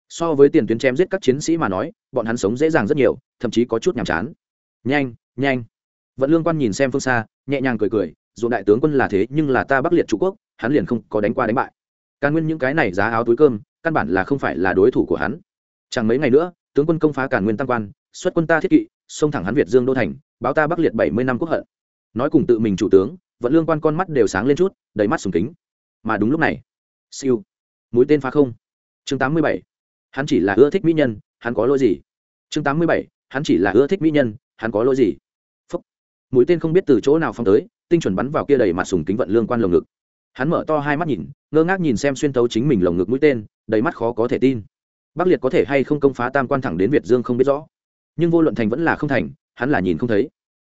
So với tiền tuyến chém giết các chiến sĩ mà nói, bọn hắn sống dễ dàng rất nhiều, thậm chí có chút nhàm chán. Nhanh nhanh. Vận lương quan nhìn xem phương xa, nhẹ nhàng cười cười, dù đại tướng quân là thế nhưng là ta bắc liệt trụ quốc, hắn liền không có đánh qua đánh bại. Càng nguyên những cái này giá áo túi cơm, căn bản là không phải là đối thủ của hắn. Chẳng mấy ngày nữa, tướng quân công phá càn nguyên tăng quan, xuất quân ta thiết kỵ xông thẳng hắn việt dương đô thành, báo ta bắc liệt bảy mươi năm quốc hận. Nói cùng tự mình chủ tướng, vận lương quan con mắt đều sáng lên chút, đầy mắt sùng kính. Mà đúng lúc này, siêu, mũi tên phá không. Chương tám mươi bảy, hắn chỉ là ưa thích mỹ nhân, hắn có lỗi gì? Chương tám mươi bảy, hắn chỉ là ưa thích mỹ nhân, hắn có lỗi gì? Phúc. mũi tên không biết từ chỗ nào phong tới, tinh chuẩn bắn vào kia đầy mặt sùng kính vận lương quan lồng ngực. Hắn mở to hai mắt nhìn, ngơ ngác nhìn xem xuyên tấu chính mình lồng ngực mũi tên, đầy mắt khó có thể tin. Bắc liệt có thể hay không công phá tam quan thẳng đến việt dương không biết rõ nhưng vô luận thành vẫn là không thành, hắn là nhìn không thấy.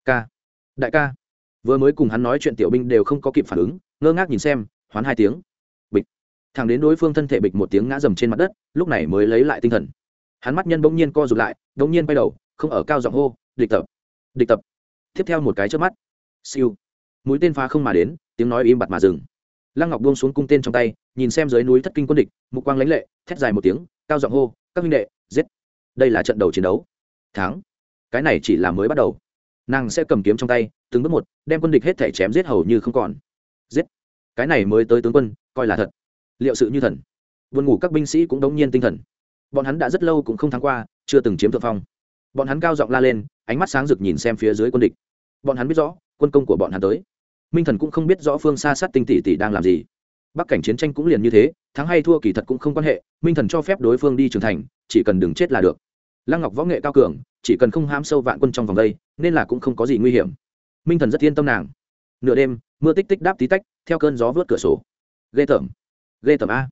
Ca đại ca. Vừa mới cùng hắn nói chuyện tiểu binh đều không có kịp phản ứng, ngơ ngác nhìn xem, hoán hai tiếng. Bịch. Thằng đến đối phương thân thể bịch một tiếng ngã dầm trên mặt đất, lúc này mới lấy lại tinh thần. Hắn mắt nhân bỗng nhiên co rụt lại, bỗng nhiên bay đầu, không ở cao giọng hô, địch tập. Địch tập. Tiếp theo một cái trước mắt. Siêu. Mũi tên phá không mà đến, tiếng nói im bặt mà dừng. Lăng ngọc buông xuống cung tên trong tay, nhìn xem dưới núi thất kinh quân địch, mục quang lãnh lệ, thét dài một tiếng, cao giọng hô, các huynh đệ, giết. Đây là trận đầu chiến đấu thắng. Cái này chỉ là mới bắt đầu. Nàng sẽ cầm kiếm trong tay, từng bước một, đem quân địch hết thể chém giết hầu như không còn. Giết. Cái này mới tới tướng quân, coi là thật. Liệu sự như thần. Vườn ngủ các binh sĩ cũng đống nhiên tinh thần. Bọn hắn đã rất lâu cũng không thắng qua, chưa từng chiếm thượng phong. Bọn hắn cao giọng la lên, ánh mắt sáng rực nhìn xem phía dưới quân địch. Bọn hắn biết rõ, quân công của bọn hắn tới. Minh thần cũng không biết rõ phương xa sát tinh tỷ tỷ đang làm gì. Bắc cảnh chiến tranh cũng liền như thế, thắng hay thua kỳ thật cũng không quan hệ, minh thần cho phép đối phương đi trưởng thành, chỉ cần đừng chết là được lăng ngọc võ nghệ cao cường, chỉ cần không hám sâu vạn quân trong vòng đây, nên là cũng không có gì nguy hiểm. Minh thần rất yên tâm nàng. Nửa đêm, mưa tích tích đáp tí tách, theo cơn gió vớt cửa sổ. Ghê tởm. Ghê tởm a.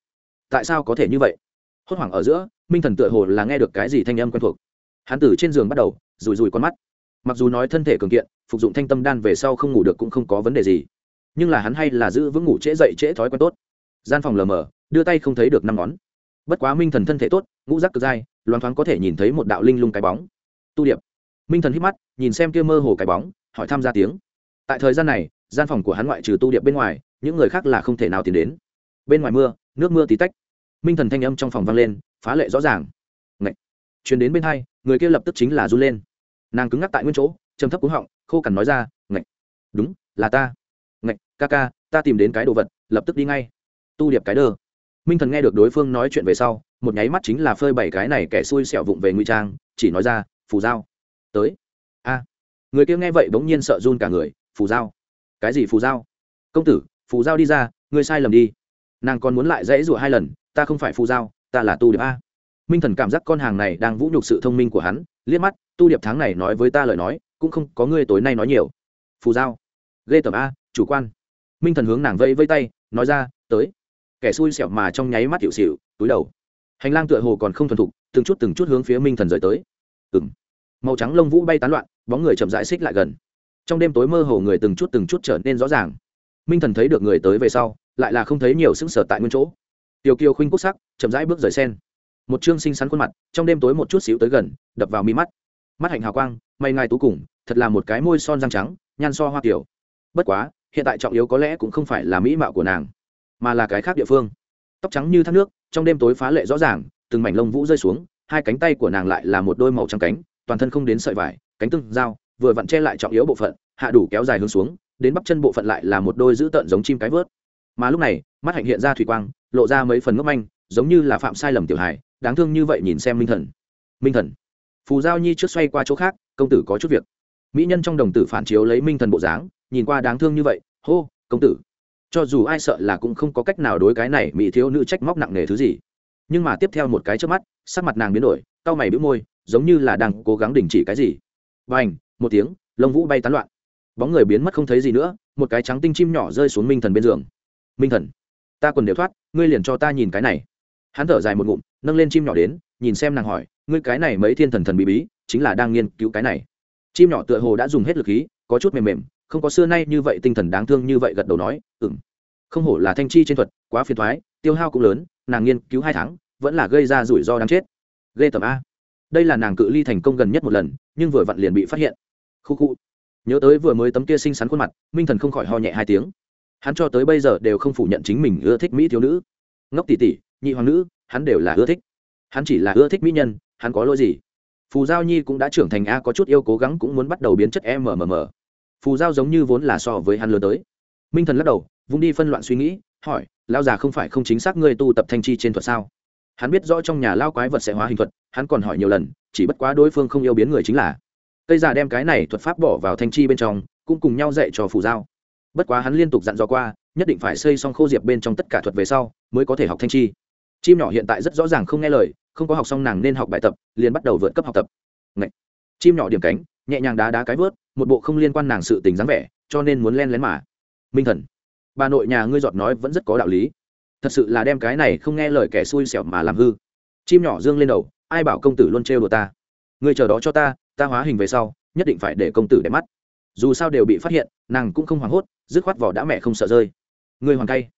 Tại sao có thể như vậy? Hốt hoảng ở giữa, minh thần tựa hồ là nghe được cái gì thanh âm quen thuộc. Hắn từ trên giường bắt đầu rùi rùi con mắt. Mặc dù nói thân thể cường kiện, phục dụng thanh tâm đan về sau không ngủ được cũng không có vấn đề gì. Nhưng là hắn hay là giữ vững ngủ trễ dậy trễ thói quen tốt. Gian phòng lờ mờ, đưa tay không thấy được năm ngón bất quá minh thần thân thể tốt ngũ rắc cực dai loan thoáng có thể nhìn thấy một đạo linh lung cái bóng. Tu điệp. Minh thần hít mắt nhìn xem kia mơ hồ cái bóng hỏi tham gia tiếng. Tại thời gian này gian phòng của hắn ngoại trừ tu điệp bên ngoài những người khác là không thể nào tiến đến. Bên ngoài mưa nước mưa tí tách. Minh thần thanh âm trong phòng vang lên phá lệ rõ ràng. Ngậy. chuyển đến bên hai người kia lập tức chính là run lên. Nàng cứng ngắc tại nguyên chỗ trầm thấp cúng họng khô cằn nói ra Ngậy. đúng là ta. Ngậy, ca ca ta tìm đến cái đồ vật lập tức đi ngay. Tu điệp cái đơ minh thần nghe được đối phương nói chuyện về sau, một nháy mắt chính là phơi bảy cái này kẻ xui xẻo vụng về nguy trang, chỉ nói ra, phù dao tới. A. Người kia nghe vậy bỗng nhiên sợ run cả người, phù dao cái gì phù dao công tử, phù dao đi ra, ngươi sai lầm đi. Nàng còn muốn lại dãy rủa hai lần, ta không phải phù dao ta là tu điệp a. Minh thần cảm giác con hàng này đang vũ nhục sự thông minh của hắn, liếc mắt, tu điệp tháng này nói với ta lời nói, cũng không có ngươi tối nay nói nhiều. Phù dao ghê tởm a, chủ quan. Minh thần hướng nàng vẫy vây tay, nói ra, tới kẻ xui xẻo mà trong nháy mắt hiệu xịu, túi đầu. Hành lang tựa hồ còn không thuần thục, từng chút từng chút hướng phía minh thần rời tới. Ừng màu trắng lông vũ bay tán loạn, bóng người chậm rãi xích lại gần. Trong đêm tối mơ hồ người từng chút từng chút trở nên rõ ràng. Minh thần thấy được người tới về sau, lại là không thấy nhiều sững sờ tại nguyên chỗ. Tiểu kiều khuynh quốc sắc, chậm rãi bước rời sen. Một chương xinh xắn khuôn mặt, trong đêm tối một chút xíu tới gần, đập vào mi mắt. Mắt hạnh hào quang, may ngai tú cùng, thật là một cái môi son răng trắng, nhan so hoa kiểu bất quá, hiện tại trọng yếu có lẽ cũng không phải là mỹ mạo của nàng mà là cái khác địa phương. Tóc trắng như thác nước, trong đêm tối phá lệ rõ ràng, từng mảnh lông vũ rơi xuống, hai cánh tay của nàng lại là một đôi màu trắng cánh, toàn thân không đến sợi vải, cánh tương dao vừa vặn che lại trọng yếu bộ phận, hạ đủ kéo dài hướng xuống, đến bắp chân bộ phận lại là một đôi dữ tợn giống chim cái vớt. Mà lúc này, mắt hạnh hiện ra thủy quang, lộ ra mấy phần ngốc manh, giống như là phạm sai lầm tiểu hài, đáng thương như vậy nhìn xem minh thần. Minh thần. Phù giao nhi trước xoay qua chỗ khác, công tử có chút việc. Mỹ nhân trong đồng tử phản chiếu lấy minh thần bộ dáng, nhìn qua đáng thương như vậy, hô, công tử cho dù ai sợ là cũng không có cách nào đối cái này mỹ thiếu nữ trách móc nặng nề thứ gì. Nhưng mà tiếp theo một cái trước mắt, sắc mặt nàng biến đổi, cau mày bĩu môi, giống như là đang cố gắng đình chỉ cái gì. Và ảnh một tiếng, lông vũ bay tán loạn. Bóng người biến mất không thấy gì nữa, một cái trắng tinh chim nhỏ rơi xuống minh thần bên giường. Minh thần, ta quần đều thoát, ngươi liền cho ta nhìn cái này. Hắn thở dài một ngụm, nâng lên chim nhỏ đến, nhìn xem nàng hỏi, ngươi cái này mấy thiên thần thần bí bí, chính là đang nghiên cứu cái này. Chim nhỏ tựa hồ đã dùng hết lực khí, có chút mềm mềm không có xưa nay như vậy tinh thần đáng thương như vậy gật đầu nói, ừm. Không hổ là thanh chi trên thuật, quá phiền thoái tiêu hao cũng lớn, nàng nghiên cứu hai tháng, vẫn là gây ra rủi ro đáng chết. Ghê tầm a. Đây là nàng cự ly thành công gần nhất một lần, nhưng vừa vặn liền bị phát hiện. Khu khu. Nhớ tới vừa mới tấm kia xinh xắn khuôn mặt, minh thần không khỏi ho nhẹ hai tiếng. Hắn cho tới bây giờ đều không phủ nhận chính mình ưa thích mỹ thiếu nữ. Ngốc tỷ tỷ, nhị hoàng nữ, hắn đều là ưa thích. Hắn chỉ là ưa thích mỹ nhân, hắn có lỗi gì? Phù giao nhi cũng đã trưởng thành a, có chút yêu cố gắng cũng muốn bắt đầu biến chất mmm phù giao giống như vốn là so với hắn lớn tới. Minh thần lắc đầu, vung đi phân loạn suy nghĩ, hỏi lao già không phải không chính xác ngươi tu tập thanh chi trên thuật sao? Hắn biết rõ trong nhà lao quái vật sẽ hóa hình thuật, hắn còn hỏi nhiều lần, chỉ bất quá đối phương không yêu biến người chính là. Cây già đem cái này thuật pháp bỏ vào thanh chi bên trong, cũng cùng nhau dạy cho phù giao. Bất quá hắn liên tục dặn dò qua, nhất định phải xây xong khô diệp bên trong tất cả thuật về sau, mới có thể học thanh chi. Chim nhỏ hiện tại rất rõ ràng không nghe lời, không có học xong nàng nên học bài tập, liền bắt đầu vượt cấp học tập. Ngậy! Chim nhỏ điểm cánh, nhẹ nhàng đá đá cái vớt, một bộ không liên quan nàng sự tình dáng vẻ, cho nên muốn len lén mà. Minh thần, bà nội nhà ngươi giọt nói vẫn rất có đạo lý. Thật sự là đem cái này không nghe lời kẻ xui xẻo mà làm hư. Chim nhỏ dương lên đầu, ai bảo công tử luôn trêu đùa ta? Ngươi chờ đó cho ta ta hóa hình về sau, nhất định phải để công tử để mắt. Dù sao đều bị phát hiện, nàng cũng không hoảng hốt, dứt khoát vỏ đã mẹ không sợ rơi. Ngươi hoàng cay.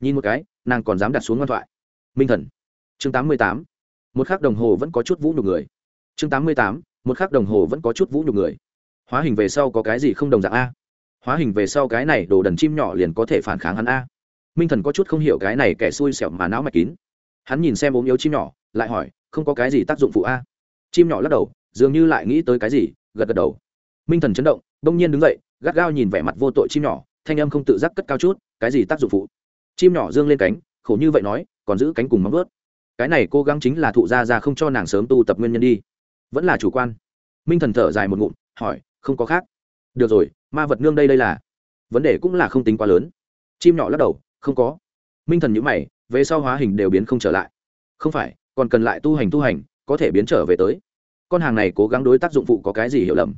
Nhìn một cái, nàng còn dám đặt xuống ngoan thoại. Minh thần, chương tám mươi tám. Một khắc đồng hồ vẫn có chút vũ nhục người. Chương tám mươi tám một khắc đồng hồ vẫn có chút vũ nhục người. Hóa hình về sau có cái gì không đồng dạng a? Hóa hình về sau cái này đồ đần chim nhỏ liền có thể phản kháng hắn a. Minh thần có chút không hiểu cái này kẻ xui xẻo mà não mạch kín. Hắn nhìn xem ốm yếu chim nhỏ, lại hỏi, không có cái gì tác dụng phụ a? Chim nhỏ lắc đầu, dường như lại nghĩ tới cái gì, gật gật đầu. Minh thần chấn động, đông nhiên đứng dậy, gắt gao nhìn vẻ mặt vô tội chim nhỏ, thanh âm không tự giác cất cao chút, cái gì tác dụng phụ? Chim nhỏ dương lên cánh, khổ như vậy nói, còn giữ cánh cùng móng vớt cái này cố gắng chính là thụ gia ra không cho nàng sớm tu tập nguyên nhân đi vẫn là chủ quan. Minh thần thở dài một ngụm, hỏi, không có khác. Được rồi, ma vật nương đây đây là. Vấn đề cũng là không tính quá lớn. Chim nhỏ lắc đầu, không có. Minh thần nhữ mày, về sau hóa hình đều biến không trở lại. Không phải, còn cần lại tu hành tu hành, có thể biến trở về tới. Con hàng này cố gắng đối tác dụng phụ có cái gì hiểu lầm?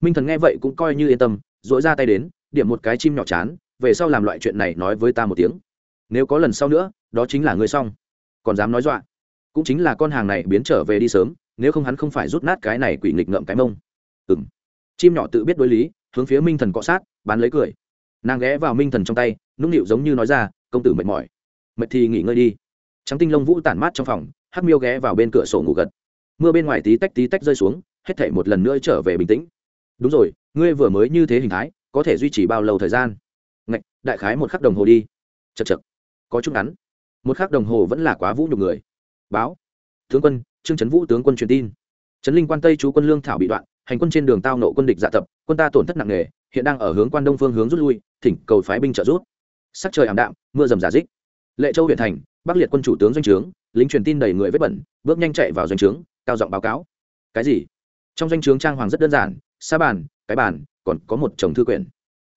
Minh thần nghe vậy cũng coi như yên tâm dỗi ra tay đến, điểm một cái chim nhỏ chán, về sau làm loại chuyện này nói với ta một tiếng. Nếu có lần sau nữa, đó chính là ngươi xong. Còn dám nói dọa. Cũng chính là con hàng này biến trở về đi sớm nếu không hắn không phải rút nát cái này quỷ nghịch ngợm cái mông. Ừng chim nhỏ tự biết đối lý, hướng phía minh thần cọ sát, bán lấy cười. Nàng ghé vào minh thần trong tay, nũng nịu giống như nói ra, công tử mệt mỏi. Mệt thì nghỉ ngơi đi. Trắng tinh lông vũ tản mát trong phòng, hắc miêu ghé vào bên cửa sổ ngủ gật. Mưa bên ngoài tí tách tí tách rơi xuống, hết thể một lần nữa trở về bình tĩnh. Đúng rồi, ngươi vừa mới như thế hình thái, có thể duy trì bao lâu thời gian? Ngạch, đại khái một khắc đồng hồ đi. Chật chật có chút ngắn. Một khắc đồng hồ vẫn là quá vũ nhục người. Báo, tướng quân trương trấn vũ tướng quân truyền tin. Trấn linh quan tây chú quân lương thảo bị đoạn, hành quân trên đường tao nộ quân địch dạ tập, quân ta tổn thất nặng nề, hiện đang ở hướng quan đông phương hướng rút lui, thỉnh cầu phái binh trợ rút sắc trời ảm đạm, mưa rầm giả dích lệ châu huyện thành, bắc liệt quân chủ tướng doanh trướng, lính truyền tin đầy người vết bẩn, bước nhanh chạy vào doanh trướng, cao giọng báo cáo. Cái gì? Trong doanh trướng trang hoàng rất đơn giản, sa bàn, cái bàn, còn có một chồng thư quyển.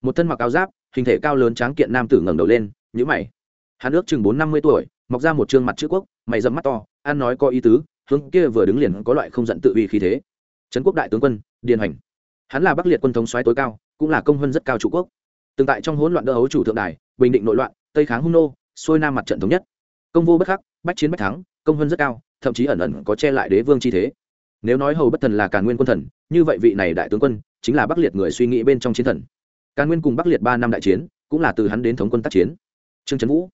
Một thân mặc áo giáp, hình thể cao lớn tráng kiện nam tử ngẩng đầu lên nhữ mày. Hắn ước chừng bốn năm mươi tuổi, mọc ra một trương mặt chữ quốc, mày dẫm mắt to, ăn nói có ý tứ hướng kia vừa đứng liền có loại không giận tự uy khí thế. Trấn quốc đại tướng quân, điền hành hắn là bắc liệt quân thống soái tối cao, cũng là công hơn rất cao trụ quốc. Từng tại trong hỗn loạn đỡ hấu chủ thượng đài, bình định nội loạn, tây kháng hung nô, xuôi nam mặt trận thống nhất. Công vô bất khắc, bách chiến bách thắng, công hơn rất cao, thậm chí ẩn ẩn có che lại đế vương chi thế. Nếu nói hầu bất thần là càn nguyên quân thần, như vậy vị này đại tướng quân, chính là bắc liệt người suy nghĩ bên trong chiến thần. Càn nguyên cùng bắc liệt ba năm đại chiến, cũng là từ hắn đến thống quân tác chiến. Trương trấn vũ,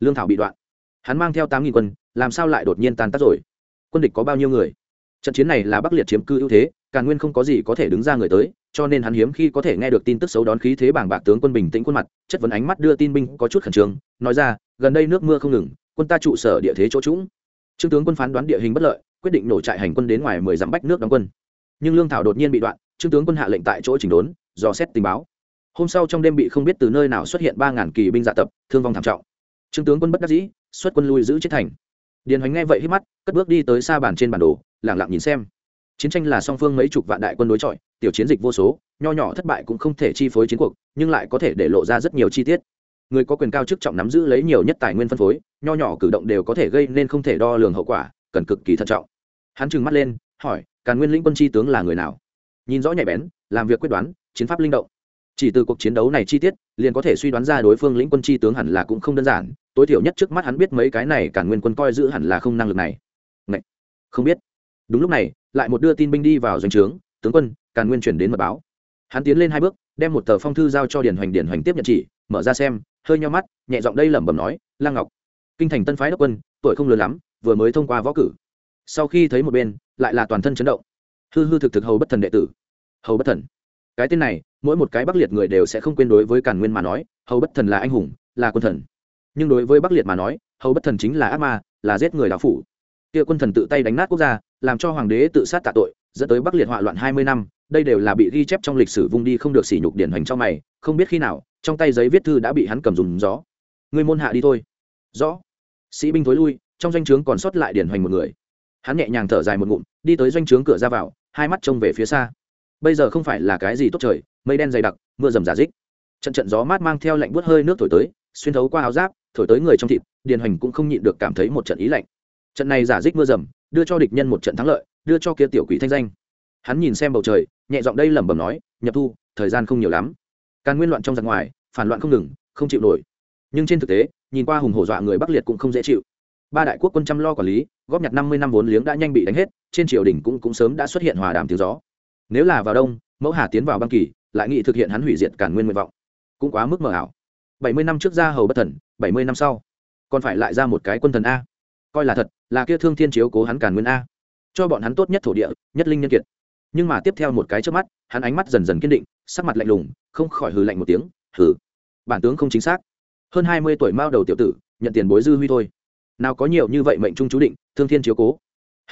lương thảo bị đoạn. Hắn mang theo tám nghìn quân, làm sao lại đột nhiên tan tác rồi? Quân địch có bao nhiêu người? Trận chiến này là bắc liệt chiếm cư ưu thế, càn nguyên không có gì có thể đứng ra người tới, cho nên hắn hiếm khi có thể nghe được tin tức xấu đón khí thế bảng bạc tướng quân bình tĩnh khuôn mặt, chất vấn ánh mắt đưa tin binh có chút khẩn trương, nói ra, gần đây nước mưa không ngừng, quân ta trụ sở địa thế chỗ trũng. Trương tướng quân phán đoán địa hình bất lợi, quyết định nổ trại hành quân đến ngoài mười dặm bách nước đóng quân. Nhưng lương thảo đột nhiên bị đoạn, trương tướng quân hạ lệnh tại chỗ chỉnh đốn, dò xét tình báo. Hôm sau trong đêm bị không biết từ nơi nào xuất hiện ba ngàn kỳ binh dạ tập, thương vong thảm trọng. Trương tướng quân bất đắc dĩ, xuất quân lui giữ chết thành điền hoành nghe vậy hít mắt, cất bước đi tới xa bàn trên bản đồ lẳng lặng nhìn xem. Chiến tranh là song phương mấy chục vạn đại quân đối chọi, tiểu chiến dịch vô số, nho nhỏ thất bại cũng không thể chi phối chiến cuộc, nhưng lại có thể để lộ ra rất nhiều chi tiết. Người có quyền cao chức trọng nắm giữ lấy nhiều nhất tài nguyên phân phối, nho nhỏ cử động đều có thể gây nên không thể đo lường hậu quả, cần cực kỳ thận trọng. Hắn trừng mắt lên, hỏi, càn nguyên lĩnh quân chi tướng là người nào? Nhìn rõ nhạy bén, làm việc quyết đoán, chiến pháp linh động chỉ từ cuộc chiến đấu này chi tiết, liền có thể suy đoán ra đối phương lĩnh quân chi tướng hẳn là cũng không đơn giản. Tối thiểu nhất trước mắt hắn biết mấy cái này cả nguyên quân coi giữ hẳn là không năng lực này. Ngậy! không biết. Đúng lúc này, lại một đưa tin binh đi vào doanh trướng, tướng quân, càn nguyên chuyển đến mật báo. Hắn tiến lên hai bước, đem một tờ phong thư giao cho điền hoành điền hoành tiếp nhận chỉ, mở ra xem, hơi nho mắt, nhẹ giọng đây lẩm bẩm nói lang ngọc, kinh thành tân phái đốc quân, tuổi không lớn lắm, vừa mới thông qua võ cử. Sau khi thấy một bên, lại là toàn thân chấn động. Hư hư thực thực hầu bất thần đệ tử. Hầu bất thần. Cái tên này mỗi một cái bắc liệt người đều sẽ không quên đối với càn nguyên mà nói, hầu bất thần là anh hùng, là quân thần. Nhưng đối với bắc liệt mà nói, hầu bất thần chính là ác ma, là giết người đạo phủ. Kia quân thần tự tay đánh nát quốc gia, làm cho hoàng đế tự sát tạ tội, dẫn tới bắc liệt họa loạn hai mươi năm, đây đều là bị ghi chép trong lịch sử vung đi không được sỉ nhục điển hoành trong mày, không biết khi nào, trong tay giấy viết thư đã bị hắn cầm dùng gió. Người môn hạ đi thôi. Rõ sĩ binh thối lui, trong doanh trướng còn sót lại điển hoành một người. Hắn nhẹ nhàng thở dài một ngụm, đi tới doanh trướng cửa ra vào, hai mắt trông về phía xa bây giờ không phải là cái gì tốt trời, mây đen dày đặc, mưa rầm giả dích trận trận gió mát mang theo lạnh buốt hơi nước thổi tới, xuyên thấu qua áo giáp, thổi tới người trong thịt, điền hoành cũng không nhịn được cảm thấy một trận ý lạnh. Trận này giả dích mưa rầm, đưa cho địch nhân một trận thắng lợi, đưa cho kia tiểu quỷ thanh danh. Hắn nhìn xem bầu trời, nhẹ giọng đây lẩm bẩm nói, nhập thu, thời gian không nhiều lắm. Càng nguyên loạn trong giặc ngoài, phản loạn không ngừng, không chịu nổi. Nhưng trên thực tế, nhìn qua hùng hổ dọa người bắc liệt cũng không dễ chịu. Ba đại quốc quân chăm lo quản lý, góp nhặt năm mươi năm vốn liếng đã nhanh bị đánh hết, trên triều đình cũng cũng sớm đã xuất hiện hòa đàm tiếng gió nếu là vào đông, mẫu hà tiến vào băng kỳ, lại nghị thực hiện hắn hủy diệt cản nguyên nguyện vọng. Cũng quá mức mờ ảo. Bảy mươi năm trước ra hầu bất thần, bảy mươi năm sau, còn phải lại ra một cái quân thần a. Coi là thật, là kia thương thiên chiếu cố hắn càn nguyên a. Cho bọn hắn tốt nhất thổ địa, nhất linh nhân kiệt. Nhưng mà tiếp theo một cái trước mắt, hắn ánh mắt dần dần kiên định, sắc mặt lạnh lùng, không khỏi hừ lạnh một tiếng, hừ, bản tướng không chính xác. Hơn hai mươi tuổi mao đầu tiểu tử, nhận tiền bối dư huy thôi. Nào có nhiều như vậy mệnh trung chú định, thương thiên chiếu cố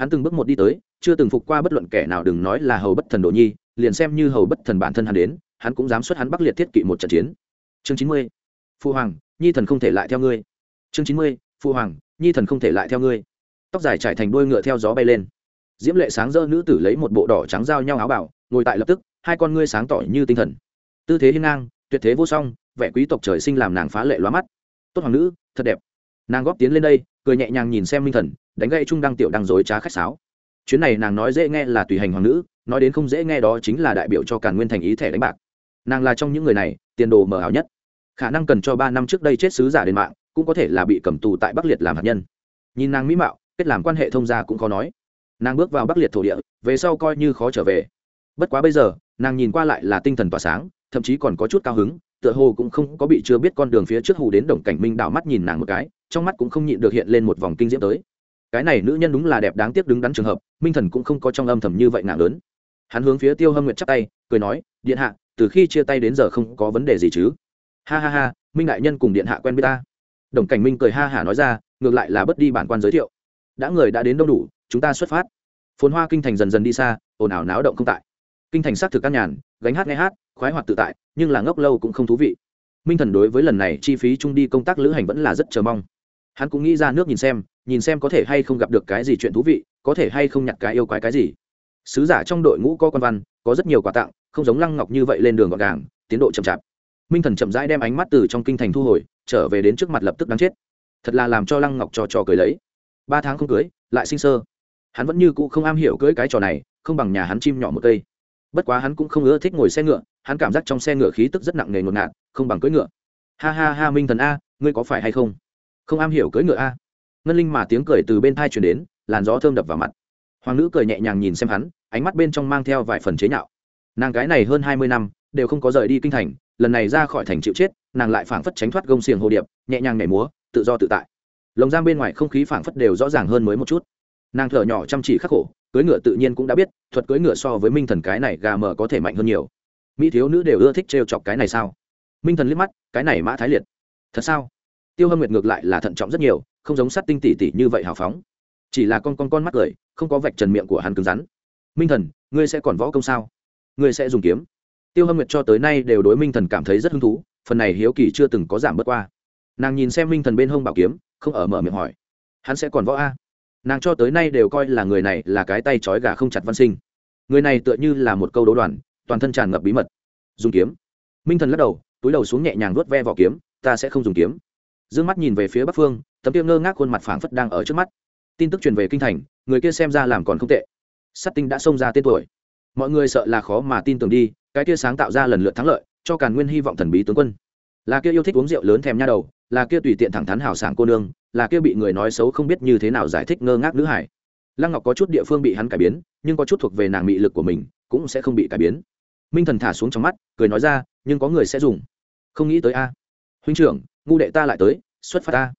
hắn từng bước một đi tới, chưa từng phục qua bất luận kẻ nào đừng nói là hầu bất thần đồ nhi, liền xem như hầu bất thần bản thân hắn đến, hắn cũng dám xuất hắn bắc liệt thiết kỵ một trận chiến. Chương chín mươi, phu hoàng, nhi thần không thể lại theo ngươi. Chương chín mươi, phu hoàng, nhi thần không thể lại theo ngươi. Tóc dài trải thành đuôi ngựa theo gió bay lên. Diễm lệ sáng rỡ nữ tử lấy một bộ đỏ trắng giao nhau áo bảo, ngồi tại lập tức, hai con ngươi sáng tỏ như tinh thần. Tư thế hiên ngang, tuyệt thế vô song, vẻ quý tộc trời sinh làm nàng phá lệ lóa mắt. Tốt hoàng nữ, thật đẹp nàng góp tiến lên đây, cười nhẹ nhàng nhìn xem minh thần, đánh gậy trung đăng tiểu đang dối trá khách sáo. Chuyến này nàng nói dễ nghe là tùy hành hoàng nữ, nói đến không dễ nghe đó chính là đại biểu cho càn nguyên thành ý thẻ đánh bạc. Nàng là trong những người này, tiền đồ mờ ảo nhất. Khả năng cần cho ba năm trước đây chết sứ giả đến mạng, cũng có thể là bị cầm tù tại bắc liệt làm hạt nhân. Nhìn nàng mỹ mạo, kết làm quan hệ thông gia cũng khó nói. Nàng bước vào bắc liệt thổ địa, về sau coi như khó trở về. Bất quá bây giờ, nàng nhìn qua lại là tinh thần tỏa sáng, thậm chí còn có chút cao hứng, tựa hồ cũng không có bị chưa biết con đường phía trước hù đến đồng cảnh minh đảo mắt nhìn nàng một cái trong mắt cũng không nhịn được hiện lên một vòng kinh diễm tới. Cái này nữ nhân đúng là đẹp đáng tiếc đứng đắn trường hợp, minh thần cũng không có trong âm thầm như vậy nặng lớn. Hắn hướng phía tiêu hâm nguyệt chắp tay, cười nói, điện hạ, từ khi chia tay đến giờ không có vấn đề gì chứ? Ha ha ha, minh đại nhân cùng điện hạ quen biết ta. Đồng cảnh minh cười ha hả nói ra, ngược lại là bất đi bản quan giới thiệu. Đã người đã đến đông đủ, chúng ta xuất phát. Phồn hoa kinh thành dần dần đi xa, ồn ào náo động không tại. Kinh thành sát thực căn nhàn, gánh hát nghe hát, khoái hoạt tự tại, nhưng là ngốc lâu cũng không thú vị. Minh thần đối với lần này chi phí chung đi công tác lữ hành vẫn là rất chờ mong hắn cũng nghĩ ra nước nhìn xem nhìn xem có thể hay không gặp được cái gì chuyện thú vị, có thể hay không nhặt cái yêu quái cái gì. Sứ giả trong đội ngũ có quan văn, có rất nhiều quà tặng, không giống lăng ngọc như vậy lên đường gọn gàng, tiến độ chậm chạp. Minh thần chậm rãi đem ánh mắt từ trong kinh thành thu hồi, trở về đến trước mặt lập tức đáng chết. Thật là làm cho lăng ngọc trò trò cười lấy. Ba tháng không cưới, lại sinh sơ. Hắn vẫn như cũ không am hiểu cưới cái trò này, không bằng nhà hắn chim nhỏ một cây. Bất quá hắn cũng không ưa thích ngồi xe ngựa, hắn cảm giác trong xe ngựa khí tức rất nặng nề ngột ngạt, không bằng cưỡi ngựa. Ha ha ha minh thần a, ngươi có phải hay không? Không am hiểu cưỡi ngựa a. Ngân linh mà tiếng cười từ bên thai chuyển đến, làn gió thơm đập vào mặt. Hoàng nữ cười nhẹ nhàng nhìn xem hắn, ánh mắt bên trong mang theo vài phần chế nhạo. Nàng cái này hơn hai mươi năm, đều không có rời đi kinh thành, lần này ra khỏi thành chịu chết, nàng lại phảng phất tránh thoát gông xiềng hồ điệp, nhẹ nhàng nhảy múa, tự do tự tại. Lồng giam bên ngoài không khí phảng phất đều rõ ràng hơn mới một chút. Nàng thở nhỏ chăm chỉ khắc khổ, cưỡi ngựa tự nhiên cũng đã biết, thuật cưỡi ngựa so với minh thần cái này gà mờ có thể mạnh hơn nhiều. Mỹ thiếu nữ đều ưa thích trêu chọc cái này sao? Minh thần liếc mắt, cái này mã thái liệt. Thật sao? Tiêu hâm nguyệt ngược lại là thận trọng rất nhiều, không giống sát tinh tỉ tỉ như vậy hào phóng. Chỉ là con con con mắt cười, không có vạch trần miệng của hắn cứng rắn. Minh thần, ngươi sẽ còn võ công sao? Ngươi sẽ dùng kiếm. Tiêu hâm nguyệt cho tới nay đều đối minh thần cảm thấy rất hứng thú, phần này hiếu kỳ chưa từng có giảm bớt qua. Nàng nhìn xem minh thần bên hông bảo kiếm, không ở mở miệng hỏi. Hắn sẽ còn võ a? Nàng cho tới nay đều coi là người này là cái tay trói gà không chặt văn sinh. Người này tựa như là một câu đố đoàn, toàn thân tràn ngập bí mật. Dùng kiếm. Minh thần lắc đầu, túi đầu xuống nhẹ nhàng vuốt ve vỏ kiếm, ta sẽ không dùng kiếm. Dương mắt nhìn về phía bắc phương, tấm kia ngơ ngác khuôn mặt phảng phất đang ở trước mắt. Tin tức truyền về kinh thành, người kia xem ra làm còn không tệ. Sắt tinh đã xông ra tên tuổi. Mọi người sợ là khó mà tin tưởng đi, cái kia sáng tạo ra lần lượt thắng lợi, cho càn nguyên hy vọng thần bí tướng quân. Là kia yêu thích uống rượu lớn thèm nha đầu, là kia tùy tiện thẳng thắn hào sảng cô nương, là kia bị người nói xấu không biết như thế nào giải thích ngơ ngác nữ hải. Lăng ngọc có chút địa phương bị hắn cải biến, nhưng có chút thuộc về nàng mị lực của mình, cũng sẽ không bị cải biến. Minh thần thả xuống trong mắt, cười nói ra, nhưng có người sẽ dùng. Không nghĩ tới a. Huynh trưởng ngu đệ ta lại tới, xuất phát ta.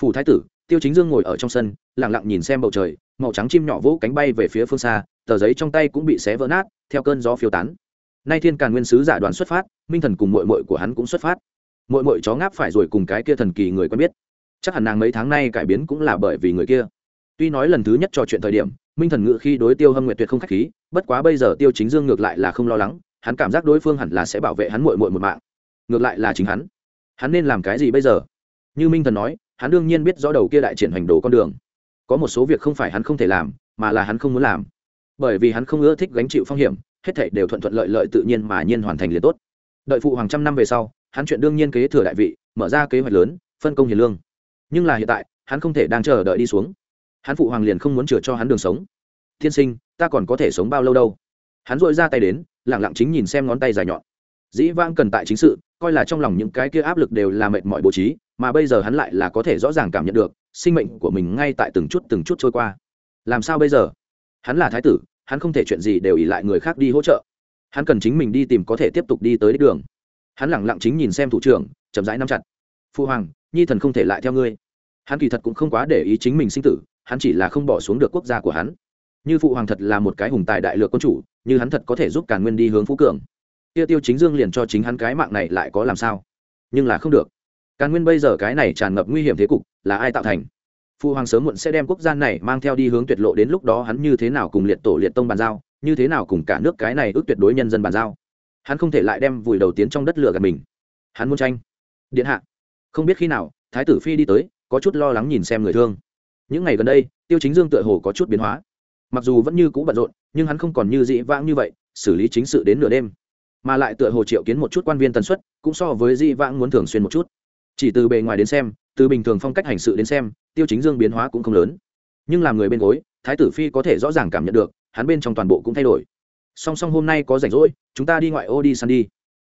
Phủ thái tử, tiêu chính dương ngồi ở trong sân lẳng lặng nhìn xem bầu trời, màu trắng chim nhỏ vỗ cánh bay về phía phương xa, tờ giấy trong tay cũng bị xé vỡ nát, theo cơn gió phiêu tán. Nay thiên càn nguyên sứ giả đoàn xuất phát, minh thần cùng mội mội của hắn cũng xuất phát. Mội mội chó ngáp phải rồi cùng cái kia thần kỳ người quen biết. Chắc hẳn nàng mấy tháng nay cải biến cũng là bởi vì người kia. Tuy nói lần thứ nhất trò chuyện thời điểm, minh thần ngự khi đối tiêu hâm nguyệt tuyệt không k h á c h khí, bất quá bây giờ tiêu chính dương ngược lại là không lo lắng, hắn cảm giác đối phương hẳn là sẽ bảo vệ hắn mội mội một mạng. Ngược lại là chính hắn hắn nên làm cái gì bây giờ? Như minh thần nói, hắn đương nhiên biết rõ đầu kia đại triển hoành đồ con đường. Có một số việc không phải hắn không thể làm, mà là hắn không muốn làm. Bởi vì hắn không ưa thích gánh chịu phong hiểm, hết thảy đều thuận thuận lợi lợi tự nhiên mà nhiên hoàn thành liền tốt. Đợi phụ hoàng trăm năm về sau, hắn chuyện đương nhiên kế thừa đại vị, mở ra kế hoạch lớn, phân công hiền lương. Nhưng là hiện tại, hắn không thể đang chờ đợi đi xuống. Hắn phụ hoàng liền không muốn chừa cho hắn đường sống. Thiên sinh, ta còn có thể sống bao lâu đâu? Hắn dội ra tay đến lẳng lặng chính nhìn xem ngón tay dài nhọn dĩ vãng cần tại chính sự, coi là trong lòng những cái kia áp lực đều là mệt mỏi bố trí, mà bây giờ hắn lại là có thể rõ ràng cảm nhận được, sinh mệnh của mình ngay tại từng chút từng chút trôi qua. Làm sao bây giờ? Hắn là thái tử, hắn không thể chuyện gì đều ỉ lại người khác đi hỗ trợ. Hắn cần chính mình đi tìm có thể tiếp tục đi tới đích đường. Hắn lẳng lặng chính nhìn xem thủ trưởng, chậm rãi nắm chặt. Phu hoàng, nhi thần không thể lại theo ngươi. Hắn kỳ thật cũng không quá để ý chính mình sinh tử, hắn chỉ là không bỏ xuống được quốc gia của hắn. Như phụ hoàng thật là một cái hùng tài đại lược quân chủ, như hắn thật có thể giúp càn nguyên đi hướng phú cường tiêu tiêu chính dương liền cho chính hắn cái mạng này lại có làm sao? Nhưng là không được. Càn nguyên bây giờ cái này tràn ngập nguy hiểm thế cục, là ai tạo thành? Phụ hoàng sớm muộn sẽ đem quốc gia này mang theo đi hướng tuyệt lộ đến lúc đó hắn như thế nào cùng liệt tổ liệt tông bàn giao, như thế nào cùng cả nước cái này ước tuyệt đối nhân dân bàn giao. Hắn không thể lại đem vùi đầu tiến trong đất lửa gần mình. Hắn muốn tranh. Điện hạ. Không biết khi nào, thái tử phi đi tới, có chút lo lắng nhìn xem người thương. Những ngày gần đây, tiêu chính dương tựa hồ có chút biến hóa. Mặc dù vẫn như cũ bận rộn, nhưng hắn không còn như dĩ vãng như vậy, xử lý chính sự đến nửa đêm mà lại tựa hồ triệu kiến một chút quan viên tần suất, cũng so với di vãng muốn thường xuyên một chút. Chỉ từ bề ngoài đến xem, từ bình thường phong cách hành sự đến xem, tiêu chính dương biến hóa cũng không lớn. Nhưng làm người bên gối, thái tử phi có thể rõ ràng cảm nhận được, hắn bên trong toàn bộ cũng thay đổi. Song song hôm nay có rảnh rỗi, chúng ta đi ngoại ô đi săn đi.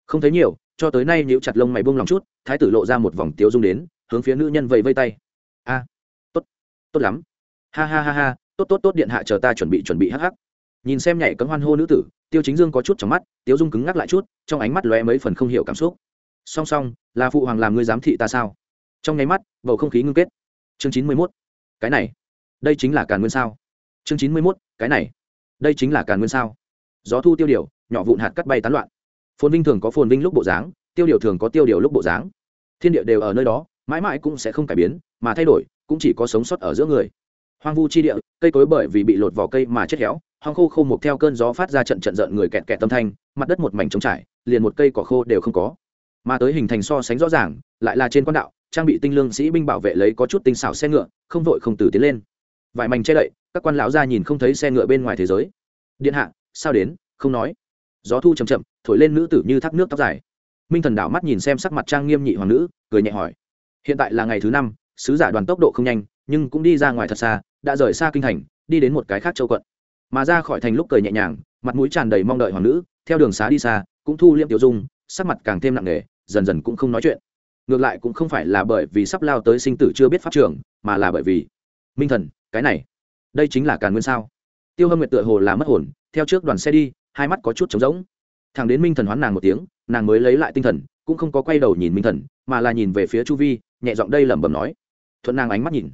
Không thấy nhiều, cho tới nay nhíu chặt lông mày buông lòng chút, thái tử lộ ra một vòng tiếu dung đến, hướng phía nữ nhân vẫy vây tay. A, tốt tốt lắm. Ha ha ha ha, tốt tốt tốt điện hạ chờ ta chuẩn bị chuẩn bị hắc hắc nhìn xem nhảy cấm hoan hô nữ tử, tiêu chính dương có chút trong mắt tiêu dung cứng ngắc lại chút, trong ánh mắt lóe mấy phần không hiểu cảm xúc. Song song, là phụ hoàng làm ngươi giám thị ta sao? Trong nháy mắt, bầu không khí ngưng kết. Chương chín mươi mốt, cái này. Đây chính là càn nguyên sao. Chương chín mươi mốt, cái này. Đây chính là càn nguyên sao. Gió thu tiêu điều, nhỏ vụn hạt cắt bay tán loạn. Phồn vinh thường có phồn vinh lúc bộ dáng, tiêu điều thường có tiêu điều lúc bộ dáng. Thiên địa đều ở nơi đó, mãi mãi cũng sẽ không cải biến, mà thay đổi, cũng chỉ có sống sót ở giữa người. Hoang vu chi địa, cây cối bởi vì bị lột vỏ cây mà chết héo hong khô khô mục theo cơn gió phát ra trận trận rợn người kẹt kẹt tâm thanh, mặt đất một mảnh trống trải, liền một cây cỏ khô đều không có. Mà tới hình thành so sánh rõ ràng, lại là trên quan đạo, trang bị tinh lương sĩ binh bảo vệ lấy có chút tinh xảo xe ngựa, không vội không từ tiến lên. Vải mảnh che đậy, các quan lão ra nhìn không thấy xe ngựa bên ngoài thế giới. Điện hạ, sao đến, không nói. Gió thu chầm chậm, thổi lên nữ tử như thác nước tóc dài. Minh thần đảo mắt nhìn xem sắc mặt trang nghiêm nhị hoàng nữ, cười nhẹ hỏi. Hiện tại là ngày thứ năm, sứ giả đoàn tốc độ không nhanh, nhưng cũng đi ra ngoài thật xa, đã rời xa kinh thành, đi đến một cái khác châu quận mà ra khỏi thành lúc cười nhẹ nhàng, mặt mũi tràn đầy mong đợi hoàng nữ, theo đường xá đi xa, cũng thu liệm tiểu dung, sắc mặt càng thêm nặng nề, dần dần cũng không nói chuyện. Ngược lại cũng không phải là bởi vì sắp lao tới sinh tử chưa biết pháp trường, mà là bởi vì minh thần, cái này, đây chính là càn nguyên sao? Tiêu hâm nguyệt tựa hồ là mất hồn, theo trước đoàn xe đi, hai mắt có chút trống rỗng. Thằng đến minh thần hoán nàng một tiếng, nàng mới lấy lại tinh thần, cũng không có quay đầu nhìn minh thần, mà là nhìn về phía chu vi, nhẹ giọng đây lẩm bẩm nói. Thuận nàng ánh mắt nhìn.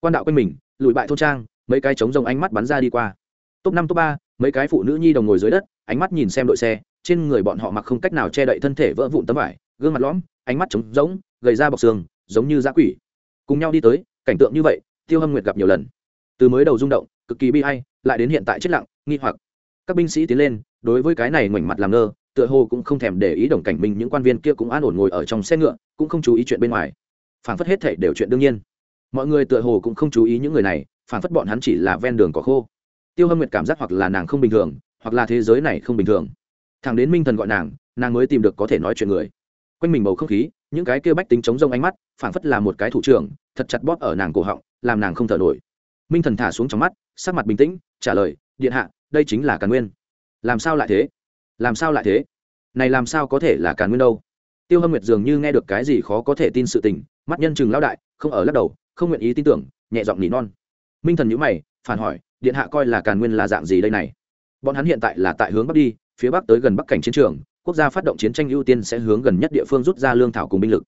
Quan đạo quanh mình, lùi bại thôn trang, mấy cái trống rồng ánh mắt bắn ra đi qua top năm, top ba, mấy cái phụ nữ nhi đồng ngồi dưới đất, ánh mắt nhìn xem đội xe, trên người bọn họ mặc không cách nào che đậy thân thể vỡ vụn tấm vải, gương mặt lõm, ánh mắt trống rỗng, gầy ra bọc xương giống như giã quỷ. Cùng nhau đi tới, cảnh tượng như vậy, tiêu hâm nguyệt gặp nhiều lần. Từ mới đầu rung động, cực kỳ bi hay lại đến hiện tại chết lặng, nghi hoặc. Các binh sĩ tiến lên, đối với cái này ngoảnh mặt làm ngơ, tựa hồ cũng không thèm để ý đồng cảnh mình, những quan viên kia cũng an ổn ngồi ở trong xe ngựa, cũng không chú ý chuyện bên ngoài. Phản phất hết thể đều chuyện đương nhiên. Mọi người tựa hồ cũng không chú ý những người này, phản phất bọn hắn chỉ là ven đường có khô tiêu hâm nguyệt cảm giác hoặc là nàng không bình thường, hoặc là thế giới này không bình thường. Thằng đến minh thần gọi nàng nàng mới tìm được có thể nói chuyện người. Quanh mình bầu không khí, những cái kia bách tính chống rông ánh mắt, phảng phất là một cái thủ trưởng, thật chặt bóp ở nàng cổ họng, làm nàng không thở nổi. Minh thần thả xuống trong mắt, sắc mặt bình tĩnh, trả lời, điện hạ, đây chính là càn nguyên. Làm sao lại thế? Làm sao lại thế? Này làm sao có thể là càn nguyên đâu? Tiêu hâm nguyệt dường như nghe được cái gì khó có thể tin sự tình, mắt nhân chừng lao đại, không ở lắc đầu, không nguyện ý tin tưởng, nhẹ giọng nỉ non minh thần nhữ mày, phản hỏi, điện hạ coi là càn nguyên là dạng gì đây này? Bọn hắn hiện tại là tại hướng bắc đi, phía bắc tới gần bắc cảnh chiến trường, quốc gia phát động chiến tranh ưu tiên sẽ hướng gần nhất địa phương rút ra lương thảo cùng binh lực.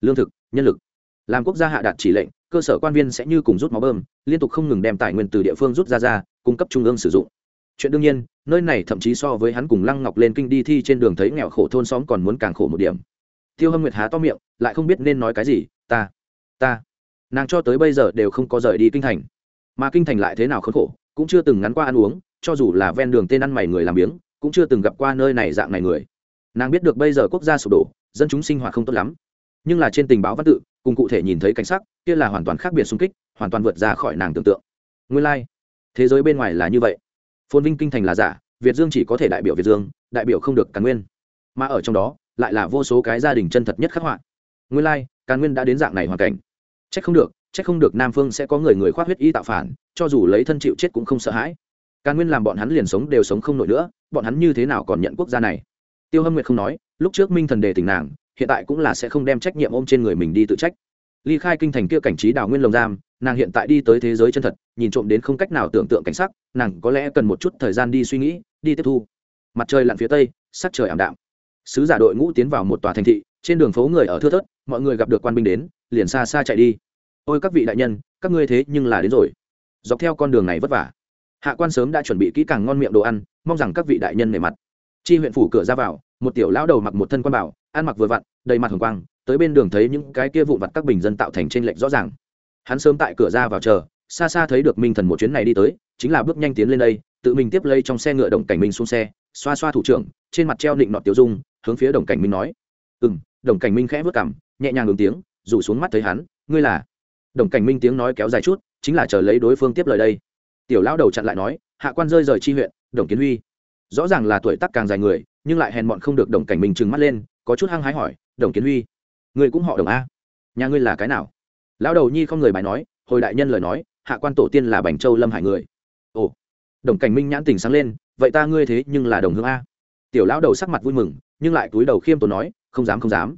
Lương thực, nhân lực. Làm quốc gia hạ đạt chỉ lệnh, cơ sở quan viên sẽ như cùng rút máu bơm, liên tục không ngừng đem tài nguyên từ địa phương rút ra ra, cung cấp trung ương sử dụng. Chuyện đương nhiên, nơi này thậm chí so với hắn cùng lăng ngọc lên kinh đi thi trên đường thấy nghèo khổ thôn xóm còn muốn càng khổ một điểm. Tiêu hâm nguyệt há to miệng, lại không biết nên nói cái gì, ta ta. Nàng cho tới bây giờ đều không có rời đi kinh thành mà kinh thành lại thế nào khốn khổ cũng chưa từng ngắn qua ăn uống cho dù là ven đường tên ăn mày người làm biếng cũng chưa từng gặp qua nơi này dạng này người. Nàng biết được bây giờ quốc gia sụp đổ dân chúng sinh hoạt không tốt lắm. Nhưng là trên tình báo văn tự cùng cụ thể nhìn thấy cảnh sắc kia là hoàn toàn khác biệt xung kích hoàn toàn vượt ra khỏi nàng tưởng tượng. Nguyên lai、like. thế giới bên ngoài là như vậy. Phồn vinh kinh thành là giả việt dương chỉ có thể đại biểu việt dương đại biểu không được càn nguyên. Mà ở trong đó lại là vô số cái gia đình chân thật nhất khắc họa. Nguyên lai、like, càn nguyên đã đến dạng này hoàn cảnh. C h ắ c không được Chắc không được nam phương sẽ có người người khoác huyết y tạo phản, cho dù lấy thân chịu chết cũng không sợ hãi. Càn nguyên làm bọn hắn liền sống đều sống không nổi nữa, bọn hắn như thế nào còn nhận quốc gia này? Tiêu hâm nguyệt không nói, lúc trước minh thần đề tình nàng, hiện tại cũng là sẽ không đem trách nhiệm ôm trên người mình đi tự trách. Ly khai kinh thành kia cảnh trí đào nguyên lồng giam, nàng hiện tại đi tới thế giới chân thật, nhìn trộm đến không cách nào tưởng tượng cảnh sắc, nàng có lẽ cần một chút thời gian đi suy nghĩ, đi tiếp thu. Mặt trời lặn phía tây, sắc trời ảm đạm. Sứ giả đội ngũ tiến vào một tòa thành thị, trên đường phố người ở thưa thớt, mọi người gặp được quan binh đến, liền xa xa chạy đi ôi các vị đại nhân, các ngươi thế nhưng là đến rồi. Dọc theo con đường này vất vả. Hạ quan sớm đã chuẩn bị kỹ càng ngon miệng đồ ăn, mong rằng các vị đại nhân nề mặt. Chi huyện phủ cửa ra vào, một tiểu lão đầu mặc một thân quan bảo, ăn mặc vừa vặn, đầy mặt hồng quang, tới bên đường thấy những cái kia vụn vặt các bình dân tạo thành trên lệch rõ ràng. Hắn sớm tại cửa ra vào chờ, xa xa thấy được minh thần một chuyến này đi tới, chính là bước nhanh tiến lên đây, tự mình tiếp lây trong xe ngựa đồng cảnh minh xuống xe, xoa xoa thủ trưởng, trên mặt treo định nọt tiểu dung, hướng phía đồng cảnh minh nói ừ m đồng cảnh minh khẽ vớt cảm nhẹ nhàng ứng tiếng, rủ xuống mắt thấy hắn, ngươi là? Đồng cảnh minh tiếng nói kéo dài chút, chính là chờ lấy đối phương tiếp lời đây. Tiểu lão đầu chặn lại nói, hạ quan rơi rời chi huyện, đồng kiến huy. Rõ ràng là tuổi tác càng dài người, nhưng lại hèn mọn không được đồng cảnh minh trừng mắt lên, có chút hăng hái hỏi, đồng kiến huy, người cũng họ đồng a? Nhà ngươi là cái nào? Lão đầu nhi không người bài nói, hồi đại nhân lời nói, hạ quan tổ tiên là bành châu lâm hải người. Ồ. Đồng cảnh minh nhãn tình sáng lên, vậy ta ngươi thế nhưng là đồng hương a? Tiểu lão đầu sắc mặt vui mừng, nhưng lại túi đầu khiêm tốn nói, không dám không dám.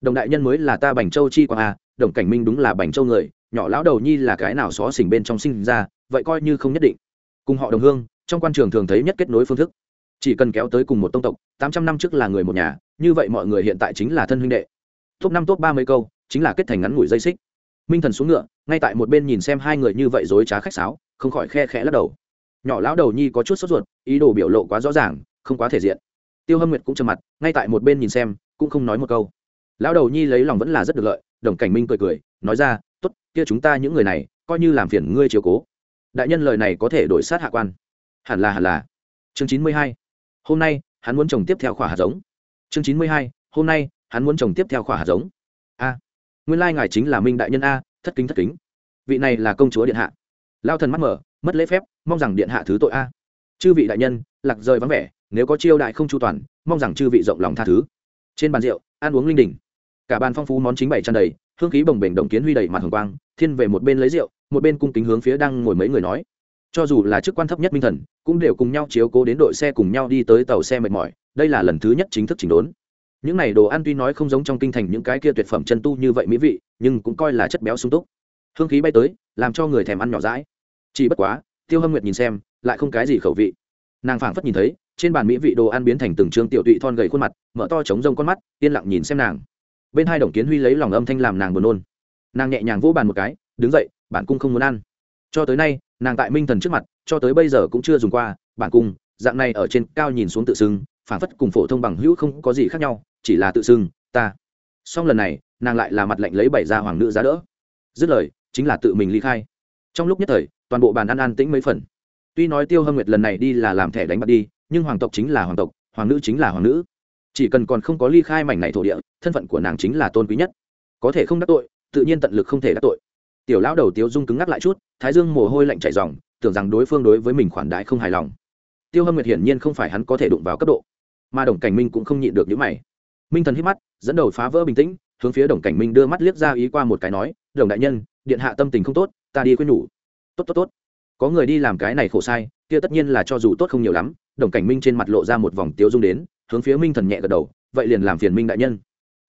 Đồng đại nhân mới là ta bành châu chi quang a đồng cảnh minh đúng là bành châu người, nhỏ lão đầu nhi là cái nào xó xỉnh bên trong sinh ra, vậy coi như không nhất định. Cùng họ đồng hương, trong quan trường thường thấy nhất kết nối phương thức. Chỉ cần kéo tới cùng một tông tộc, tám trăm năm trước là người một nhà, như vậy mọi người hiện tại chính là thân huynh đệ. Top năm top ba mươi câu, chính là kết thành ngắn ngủi dây xích. Minh thần xuống ngựa, ngay tại một bên nhìn xem hai người như vậy dối trá khách sáo, không khỏi khe khẽ lắc đầu. Nhỏ lão đầu nhi có chút sốt ruột, ý đồ biểu lộ quá rõ ràng, không quá thể diện. Tiêu hâm nguyệt cũng trầm mặt, ngay tại một bên nhìn xem, cũng không nói một câu. Lão đầu nhi lấy lòng vẫn là rất được lợi đồng cảnh minh cười cười, nói ra t ố t kia chúng ta những người này, coi như làm phiền ngươi chiều cố. Đại nhân lời này có thể đổi sát hạ quan. Hẳn là hẳn là. Chương chín mươi hai. Hôm nay, hắn muốn trồng tiếp theo khỏa hạt giống. Chương chín mươi hai. Hôm nay, hắn muốn trồng tiếp theo khỏa hạt giống. A, nguyên lai ngài chính là minh đại nhân a, thất kính thất kính. Vị này là công chúa điện hạ. Lao thần mắt mở, mất lễ phép, mong rằng điện hạ thứ tội a. Chư vị đại nhân, lạc rời vắng vẻ, nếu có chiêu đại không chu toàn, mong rằng chư vị rộng lòng tha thứ. Trên bàn rượu, ăn uống linh đình cả bàn phong phú món chính bày tràn đầy, hương khí bồng bềnh đồng kiến huy đầy mặt hồng quang, thiên về một bên lấy rượu, một bên cung kính hướng phía đang ngồi mấy người nói. Cho dù là chức quan thấp nhất minh thần, cũng đều cùng nhau chiếu cố đến đội xe cùng nhau đi tới tàu xe mệt mỏi, đây là lần thứ nhất chính thức chỉnh đốn. Những này đồ ăn tuy nói không giống trong kinh thành những cái kia tuyệt phẩm chân tu như vậy mỹ vị, nhưng cũng coi là chất béo sung túc. Hương khí bay tới, làm cho người thèm ăn nhỏ rãi chỉ bất quá, tiêu hâm nguyệt nhìn xem, lại không cái gì khẩu vị. Nàng phảng phất nhìn thấy, trên bàn mỹ vị đồ ăn biến thành từng trương tiểu tụy thon gầy khuôn mặt, mở to trống rông con mắt, yên lặng nhìn xem nàng bên hai đồng kiến huy lấy lòng âm thanh làm nàng buồn nôn. Nàng nhẹ nhàng vỗ bàn một cái, đứng dậy, bản cung không muốn ăn. Cho tới nay, nàng tại minh thần trước mặt, cho tới bây giờ cũng chưa dùng qua, bản cung, dạng này ở trên cao nhìn xuống tự xưng phản phất cùng phổ thông bằng hữu không có gì khác nhau, chỉ là tự xưng, ta. Song lần này, nàng lại là mặt lệnh lấy bảy ra hoàng nữ giá đỡ. Dứt lời, chính là tự mình ly khai. Trong lúc nhất thời, toàn bộ bàn ăn an tĩnh mấy phần. Tuy nói tiêu hâm nguyệt lần này đi là làm thẻ đánh bạc đi, nhưng hoàng tộc chính là hoàng tộc, hoàng nữ chính là hoàng nữ chỉ cần còn không có ly khai mảnh này thổ địa, thân phận của nàng chính là tôn quý nhất. Có thể không đắc tội, tự nhiên tận lực không thể đắc tội. Tiểu lão đầu tiêu dung cứng ngắc lại chút, thái dương mồ hôi lạnh chảy dòng tưởng rằng đối phương đối với mình khoản đại không hài lòng. Tiêu hâm nguyệt hiển nhiên không phải hắn có thể đụng vào cấp độ, mà đồng cảnh minh cũng không nhịn được những mày. Minh thần hít mắt, dẫn đầu phá vỡ bình tĩnh, hướng phía đồng cảnh minh đưa mắt liếc ra ý qua một cái nói, đồng đại nhân, điện hạ tâm tình không tốt, ta đi khuyên nhủ. Tốt tốt tốt. Có người đi làm cái này khổ sai, kia tất nhiên là cho dù tốt không nhiều lắm. Đồng cảnh minh trên mặt lộ ra một vòng tiếu dung đến hướng phía minh thần nhẹ gật đầu, vậy liền làm phiền minh đại nhân.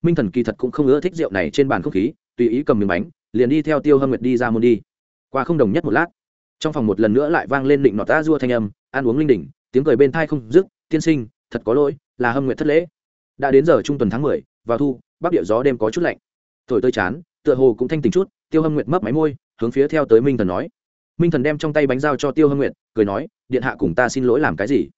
Minh thần kỳ thật cũng không ưa thích rượu này trên bàn không khí, tùy ý cầm miếng bánh, liền đi theo tiêu hâm nguyệt đi ra môn đi. Qua không đồng nhất một lát, trong phòng một lần nữa lại vang lên định nọt ta dua thanh âm, ăn uống linh đỉnh, tiếng cười bên thai không dứt, tiên sinh, thật có lỗi, là hâm nguyệt thất lễ. Đã đến giờ trung tuần tháng mười, vào thu, bắc địa gió đêm có chút lạnh. Thổi tơi chán, tựa hồ cũng thanh tình chút, tiêu hâm nguyệt mấp máy môi, hướng phía theo tới minh thần nói. Minh thần đem trong tay bánh dao cho tiêu hâm nguyệt, cười nói, điện hạ cùng ta xin lỗi làm cái gì?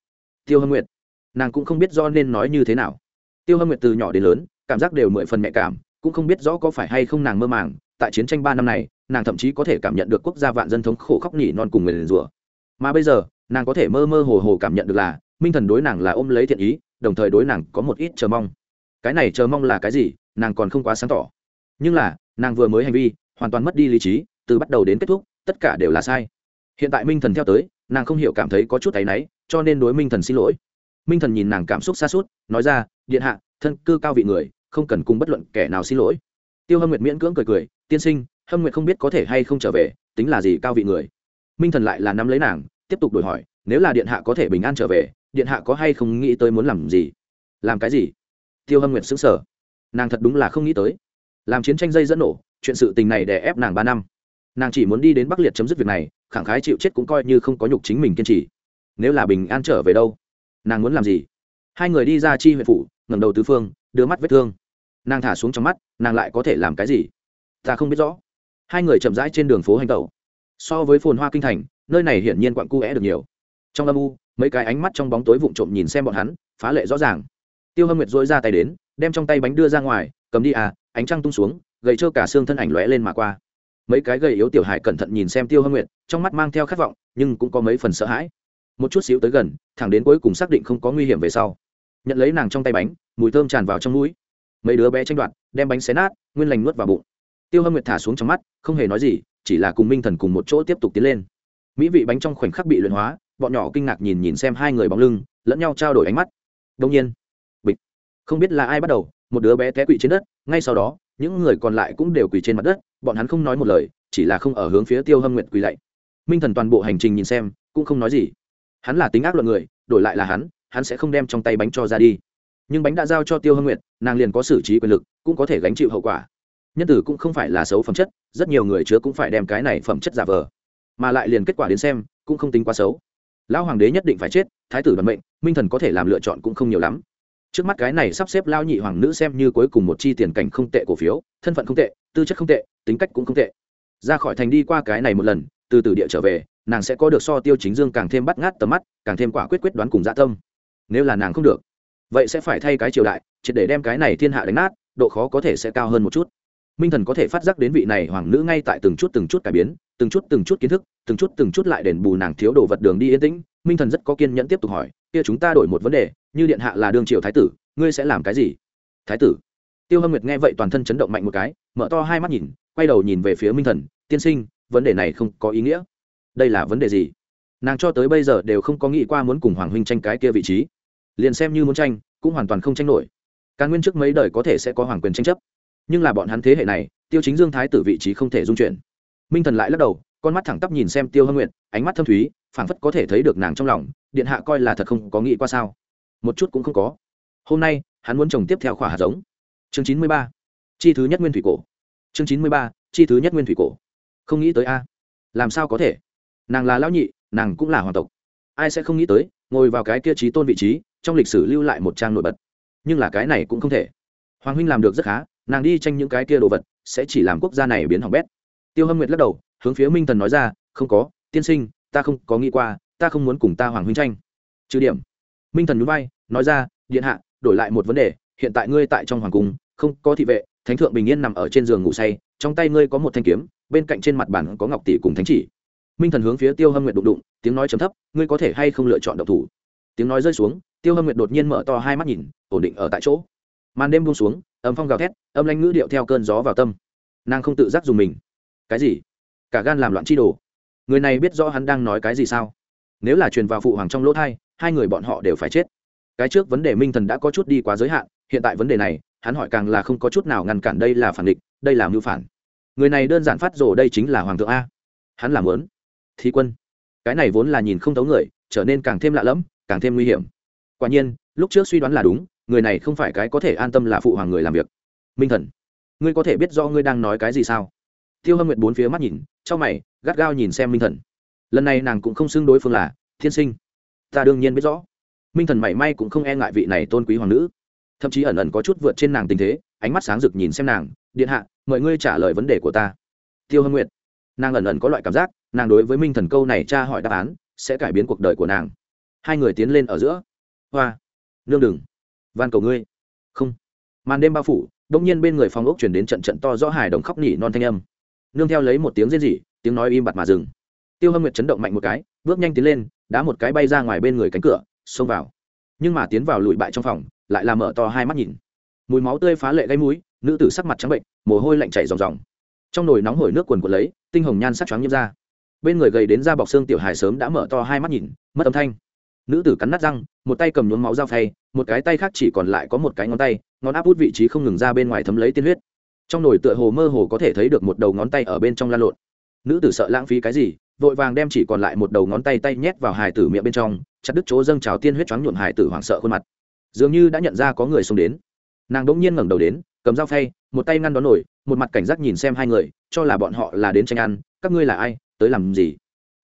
Tiêu hâm nguyệt nàng cũng không biết do nên nói như thế nào. Tiêu hâm nguyệt từ nhỏ đến lớn, cảm giác đều mười phần nhạy cảm, cũng không biết rõ có phải hay không nàng mơ màng, tại chiến tranh ba năm này, nàng thậm chí có thể cảm nhận được quốc gia vạn dân thống khổ khóc nỉ non cùng người liền rủa. Mà bây giờ, nàng có thể mơ mơ hồ hồ cảm nhận được là, minh thần đối nàng là ôm lấy thiện ý, đồng thời đối nàng có một ít chờ mong. Cái này chờ mong là cái gì, nàng còn không quá sáng tỏ. Nhưng là, nàng vừa mới hành vi, hoàn toàn mất đi lý trí, từ bắt đầu đến kết thúc, tất cả đều là sai. Hiện tại minh thần theo tới, nàng không hiểu cảm thấy có chút áy náy, cho nên đối minh thần xin lỗi minh thần nhìn nàng cảm xúc xa suốt, nói ra, điện hạ, thân cư cao vị người, không cần cùng bất luận kẻ nào xin lỗi. Tiêu hâm nguyệt miễn cưỡng cười cười, tiên sinh, hâm nguyệt không biết có thể hay không trở về, tính là gì cao vị người? Minh thần lại là nắm lấy nàng, tiếp tục đổi hỏi, nếu là điện hạ có thể bình an trở về, điện hạ có hay không nghĩ tới muốn làm gì? Làm cái gì? Tiêu hâm nguyệt xứng sở nàng thật đúng là không nghĩ tới. Làm chiến tranh dây dẫn nổ, chuyện sự tình này đè ép nàng ba năm. Nàng chỉ muốn đi đến bắc liệt chấm dứt việc này, khẳng khái chịu chết cũng coi như không có nhục chính mình kiên trì. Nếu là bình an trở về đâu? Nàng muốn làm gì? Hai người đi ra chi huyện phủ ngầm đầu tứ phương, đưa mắt vết thương. Nàng thả xuống trong mắt, nàng lại có thể làm cái gì? Ta không biết rõ. Hai người chậm rãi trên đường phố hành tẩu. So với phồn hoa kinh thành, nơi này hiển nhiên quặn cu é được nhiều. Trong âm u, mấy cái ánh mắt trong bóng tối vụn trộm nhìn xem bọn hắn, phá lệ rõ ràng. Tiêu hâm nguyệt dỗi ra tay đến, đem trong tay bánh đưa ra ngoài, cầm đi à ánh trăng tung xuống, gầy trơ cả xương thân ảnh lóe lên mà qua. Mấy cái gầy yếu tiểu hải cẩn thận nhìn xem tiêu hâm nguyệt, trong mắt mang theo khát vọng, nhưng cũng có mấy phần sợ hãi một chút xíu tới gần, thẳng đến cuối cùng xác định không có nguy hiểm về sau. Nhận lấy nàng trong tay bánh, mùi thơm tràn vào trong mũi. Mấy đứa bé tranh đoạt, đem bánh xé nát, nguyên lành nuốt vào bụng. Tiêu hâm nguyệt thả xuống trong mắt, không hề nói gì, chỉ là cùng minh thần cùng một chỗ tiếp tục tiến lên. Mỹ vị bánh trong khoảnh khắc bị luyện hóa, bọn nhỏ kinh ngạc nhìn nhìn xem hai người bóng lưng, lẫn nhau trao đổi ánh mắt. Đông nhiên, bịch. Không biết là ai bắt đầu, một đứa bé té quỵ trên đất, ngay sau đó, những người còn lại cũng đều quỳ trên mặt đất, bọn hắn không nói một lời, chỉ là không ở hướng phía tiêu hâm nguyệt quỳ lạy. Minh thần toàn bộ hành trình nhìn xem, cũng không nói gì hắn là tính ác luận người, đổi lại là hắn hắn sẽ không đem trong tay bánh cho ra đi. Nhưng bánh đã giao cho tiêu hương nguyệt, nàng liền có xử trí quyền lực, cũng có thể gánh chịu hậu quả. Nhân tử cũng không phải là xấu phẩm chất, rất nhiều người chứa cũng phải đem cái này phẩm chất giả vờ. Mà lại liền kết quả đến xem, cũng không tính quá xấu. Lão hoàng đế nhất định phải chết, thái tử bản mệnh, minh thần có thể làm lựa chọn cũng không nhiều lắm. Trước mắt cái này sắp xếp lao nhị hoàng nữ xem như cuối cùng một chi tiền cảnh không tệ cổ phiếu, thân phận không tệ, tư chất không tệ, tính cách cũng không tệ. Ra khỏi thành đi qua cái này một lần, từ từ địa trở về nàng sẽ có được so tiêu chính dương càng thêm bắt ngát tầm mắt, càng thêm quả quyết quyết đoán cùng dạ tâm. Nếu là nàng không được, vậy sẽ phải thay cái triều đại chỉ để đem cái này thiên hạ đánh nát, độ khó có thể sẽ cao hơn một chút. Minh thần có thể phát giác đến vị này hoàng nữ ngay tại từng chút từng chút cải biến, từng chút từng chút kiến thức, từng chút từng chút lại đền bù nàng thiếu đồ vật đường đi yên tĩnh. Minh thần rất có kiên nhẫn tiếp tục hỏi, kia chúng ta đổi một vấn đề, như điện hạ là đương triều thái tử, ngươi sẽ làm cái gì? Thái tử? Tiêu hâm nguyệt nghe vậy toàn thân chấn động mạnh một cái, mở to hai mắt nhìn, quay đầu nhìn về phía minh thần, tiên sinh, vấn đề này không có ý nghĩa đây là vấn đề gì? Nàng cho tới bây giờ đều không có nghĩ qua muốn cùng hoàng huynh tranh cái kia vị trí. Liền xem như muốn tranh, cũng hoàn toàn không tranh nổi. Càng nguyên trước mấy đời có thể sẽ có hoàng quyền tranh chấp, nhưng là bọn hắn thế hệ này, tiêu chính dương thái tử vị trí không thể dung chuyển. Minh thần lại lắc đầu, con mắt thẳng tắp nhìn xem tiêu hâm nguyện ánh mắt thâm thúy, phảng phất có thể thấy được nàng trong lòng, điện hạ coi là thật không có nghĩ qua sao. Một chút cũng không có. Hôm nay, hắn muốn trồng tiếp theo khỏa hạt giống. Chương chín mươi ba. Chi thứ nhất nguyên thủy cổ. Chương chín mươi ba, chi thứ nhất nguyên thủy cổ. Không nghĩ tới a. Làm sao có thể? Nàng là lão nhị, nàng cũng là hoàng tộc. Ai sẽ không nghĩ tới, ngồi vào cái kia trí tôn vị trí, trong lịch sử lưu lại một trang nổi bật. Nhưng là cái này cũng không thể. Hoàng huynh làm được rất khá, nàng đi tranh những cái kia đồ vật, sẽ chỉ làm quốc gia này biến hỏng bét. Tiêu hâm nguyệt lắc đầu, hướng phía minh thần nói ra, không có, tiên sinh, ta không có nghĩ qua, ta không muốn cùng ta hoàng huynh tranh. Trừ điểm, minh thần núi bay nói ra, điện hạ, đổi lại một vấn đề, hiện tại ngươi tại trong hoàng cung, không có thị vệ, thánh thượng bình yên nằm ở trên giường ngủ say, trong tay ngươi có một thanh kiếm, bên cạnh trên mặt bàn có ngọc tỷ cùng thánh chỉ minh thần hướng phía tiêu hâm nguyệt đụng đụng, tiếng nói chấm thấp, ngươi có thể hay không lựa chọn độc thủ? Tiếng nói rơi xuống, tiêu hâm nguyệt đột nhiên mở to hai mắt nhìn, ổn định ở tại chỗ. Màn đêm buông xuống, âm phong gào thét, âm lanh ngữ điệu theo cơn gió vào tâm. Nàng không tự giác dùng mình. Cái gì? Cả gan làm loạn chi đồ? Người này biết rõ hắn đang nói cái gì sao? Nếu là truyền vào phụ hoàng trong lỗ thai, hai người bọn họ đều phải chết. Cái trước vấn đề minh thần đã có chút đi quá giới hạn, hiện tại vấn đề này, hắn hỏi càng là không có chút nào ngăn cản đây là phản địch, đây là mưu phản. Người này đơn giản phát rồ đây chính là hoàng thượng a. Hắn làm lớn thí quân. Cái này vốn là nhìn không thấu người, trở nên càng thêm lạ lẫm, càng thêm nguy hiểm. Quả nhiên, lúc trước suy đoán là đúng, người này không phải cái có thể an tâm là phụ hoàng người làm việc. Minh thần, ngươi có thể biết do ngươi đang nói cái gì sao? Tiêu hâm nguyệt bốn phía mắt nhìn, trong mày, gắt gao nhìn xem minh thần. Lần này nàng cũng không xưng đối phương là thiên sinh. Ta đương nhiên biết rõ. Minh thần mảy may cũng không e ngại vị này tôn quý hoàng nữ. Thậm chí ẩn ẩn có chút vượt trên nàng tình thế, ánh mắt sáng rực nhìn xem nàng, điện hạ, mời ngươi trả lời vấn đề của ta. Tiêu hâm nguyệt, nàng ẩn ẩn có loại cảm giác nàng đối với minh thần câu này tra hỏi đáp án, sẽ cải biến cuộc đời của nàng. Hai người tiến lên ở giữa. Hoa. Nương đừng. Van cầu ngươi. Không. Màn đêm bao phủ đông nhiên bên người phòng ốc chuyển đến trận trận to rõ hài đồng khóc nỉ non thanh âm. Nương theo lấy một tiếng rên rỉ, tiếng nói im bặt mà dừng. Tiêu hâm nguyệt chấn động mạnh một cái, bước nhanh tiến lên, đá một cái bay ra ngoài bên người cánh cửa, xông vào. Nhưng mà tiến vào lụi bại trong phòng, lại làm mở to hai mắt nhìn. Mùi máu tươi phá lệ gây mũi, nữ tử sắc mặt trắng bệnh, mồ hôi lạnh chảy ròng ròng. Trong nồi nóng hổi nước quần quần lấy, tinh hồng nhan sắc choáng nhiễm ra bên người gầy đến da bọc xương tiểu hài sớm đã mở to hai mắt nhìn, mất âm thanh. Nữ tử cắn nát răng, một tay cầm nhuốm máu dao phay, một cái tay khác chỉ còn lại có một cái ngón tay, ngón áp út vị trí không ngừng ra bên ngoài thấm lấy tiên huyết. Trong nồi tựa hồ mơ hồ có thể thấy được một đầu ngón tay ở bên trong lan lộn. Nữ tử sợ lãng phí cái gì, vội vàng đem chỉ còn lại một đầu ngón tay tay nhét vào hài tử miệng bên trong, chặt đứt chỗ dâng trào tiên huyết choáng nhuộm hài tử hoảng sợ khuôn mặt. Dường như đã nhận ra có người xông đến. Nàng đỗng nhiên ngẩng đầu đến, cầm dao phay, một tay ngăn đón nổi một mặt cảnh giác nhìn xem hai người, cho là bọn họ là đến tranh ăn, các ngươi là ai tới làm gì?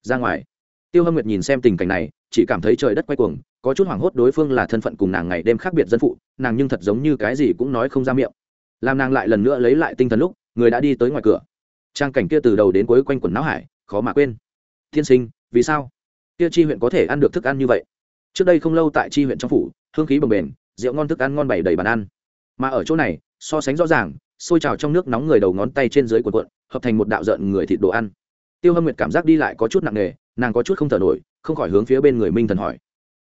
Ra ngoài. Tiêu hâm nguyệt nhìn xem tình cảnh này, chỉ cảm thấy trời đất quay cuồng, có chút hoảng hốt đối phương là thân phận cùng nàng ngày đêm khác biệt dân phụ, nàng nhưng thật giống như cái gì cũng nói không ra miệng. Làm nàng lại lần nữa lấy lại tinh thần lúc, người đã đi tới ngoài cửa. Trang cảnh kia từ đầu đến cuối quanh quần não hải, khó mà quên. Thiên sinh, vì sao? Kia chi huyện có thể ăn được thức ăn như vậy? Trước đây không lâu tại chi huyện trong phủ, hương khí bồng bềnh, rượu ngon thức ăn ngon bày đầy bàn ăn. Mà ở chỗ này, so sánh rõ ràng sôi trào trong nước nóng người đầu ngón tay trên dưới cuộn cuộn, hợp thành một đạo rợn người thịt đồ ăn tiêu hâm nguyệt cảm giác đi lại có chút nặng nề, nàng có chút không thở nổi, không khỏi hướng phía bên người minh thần hỏi.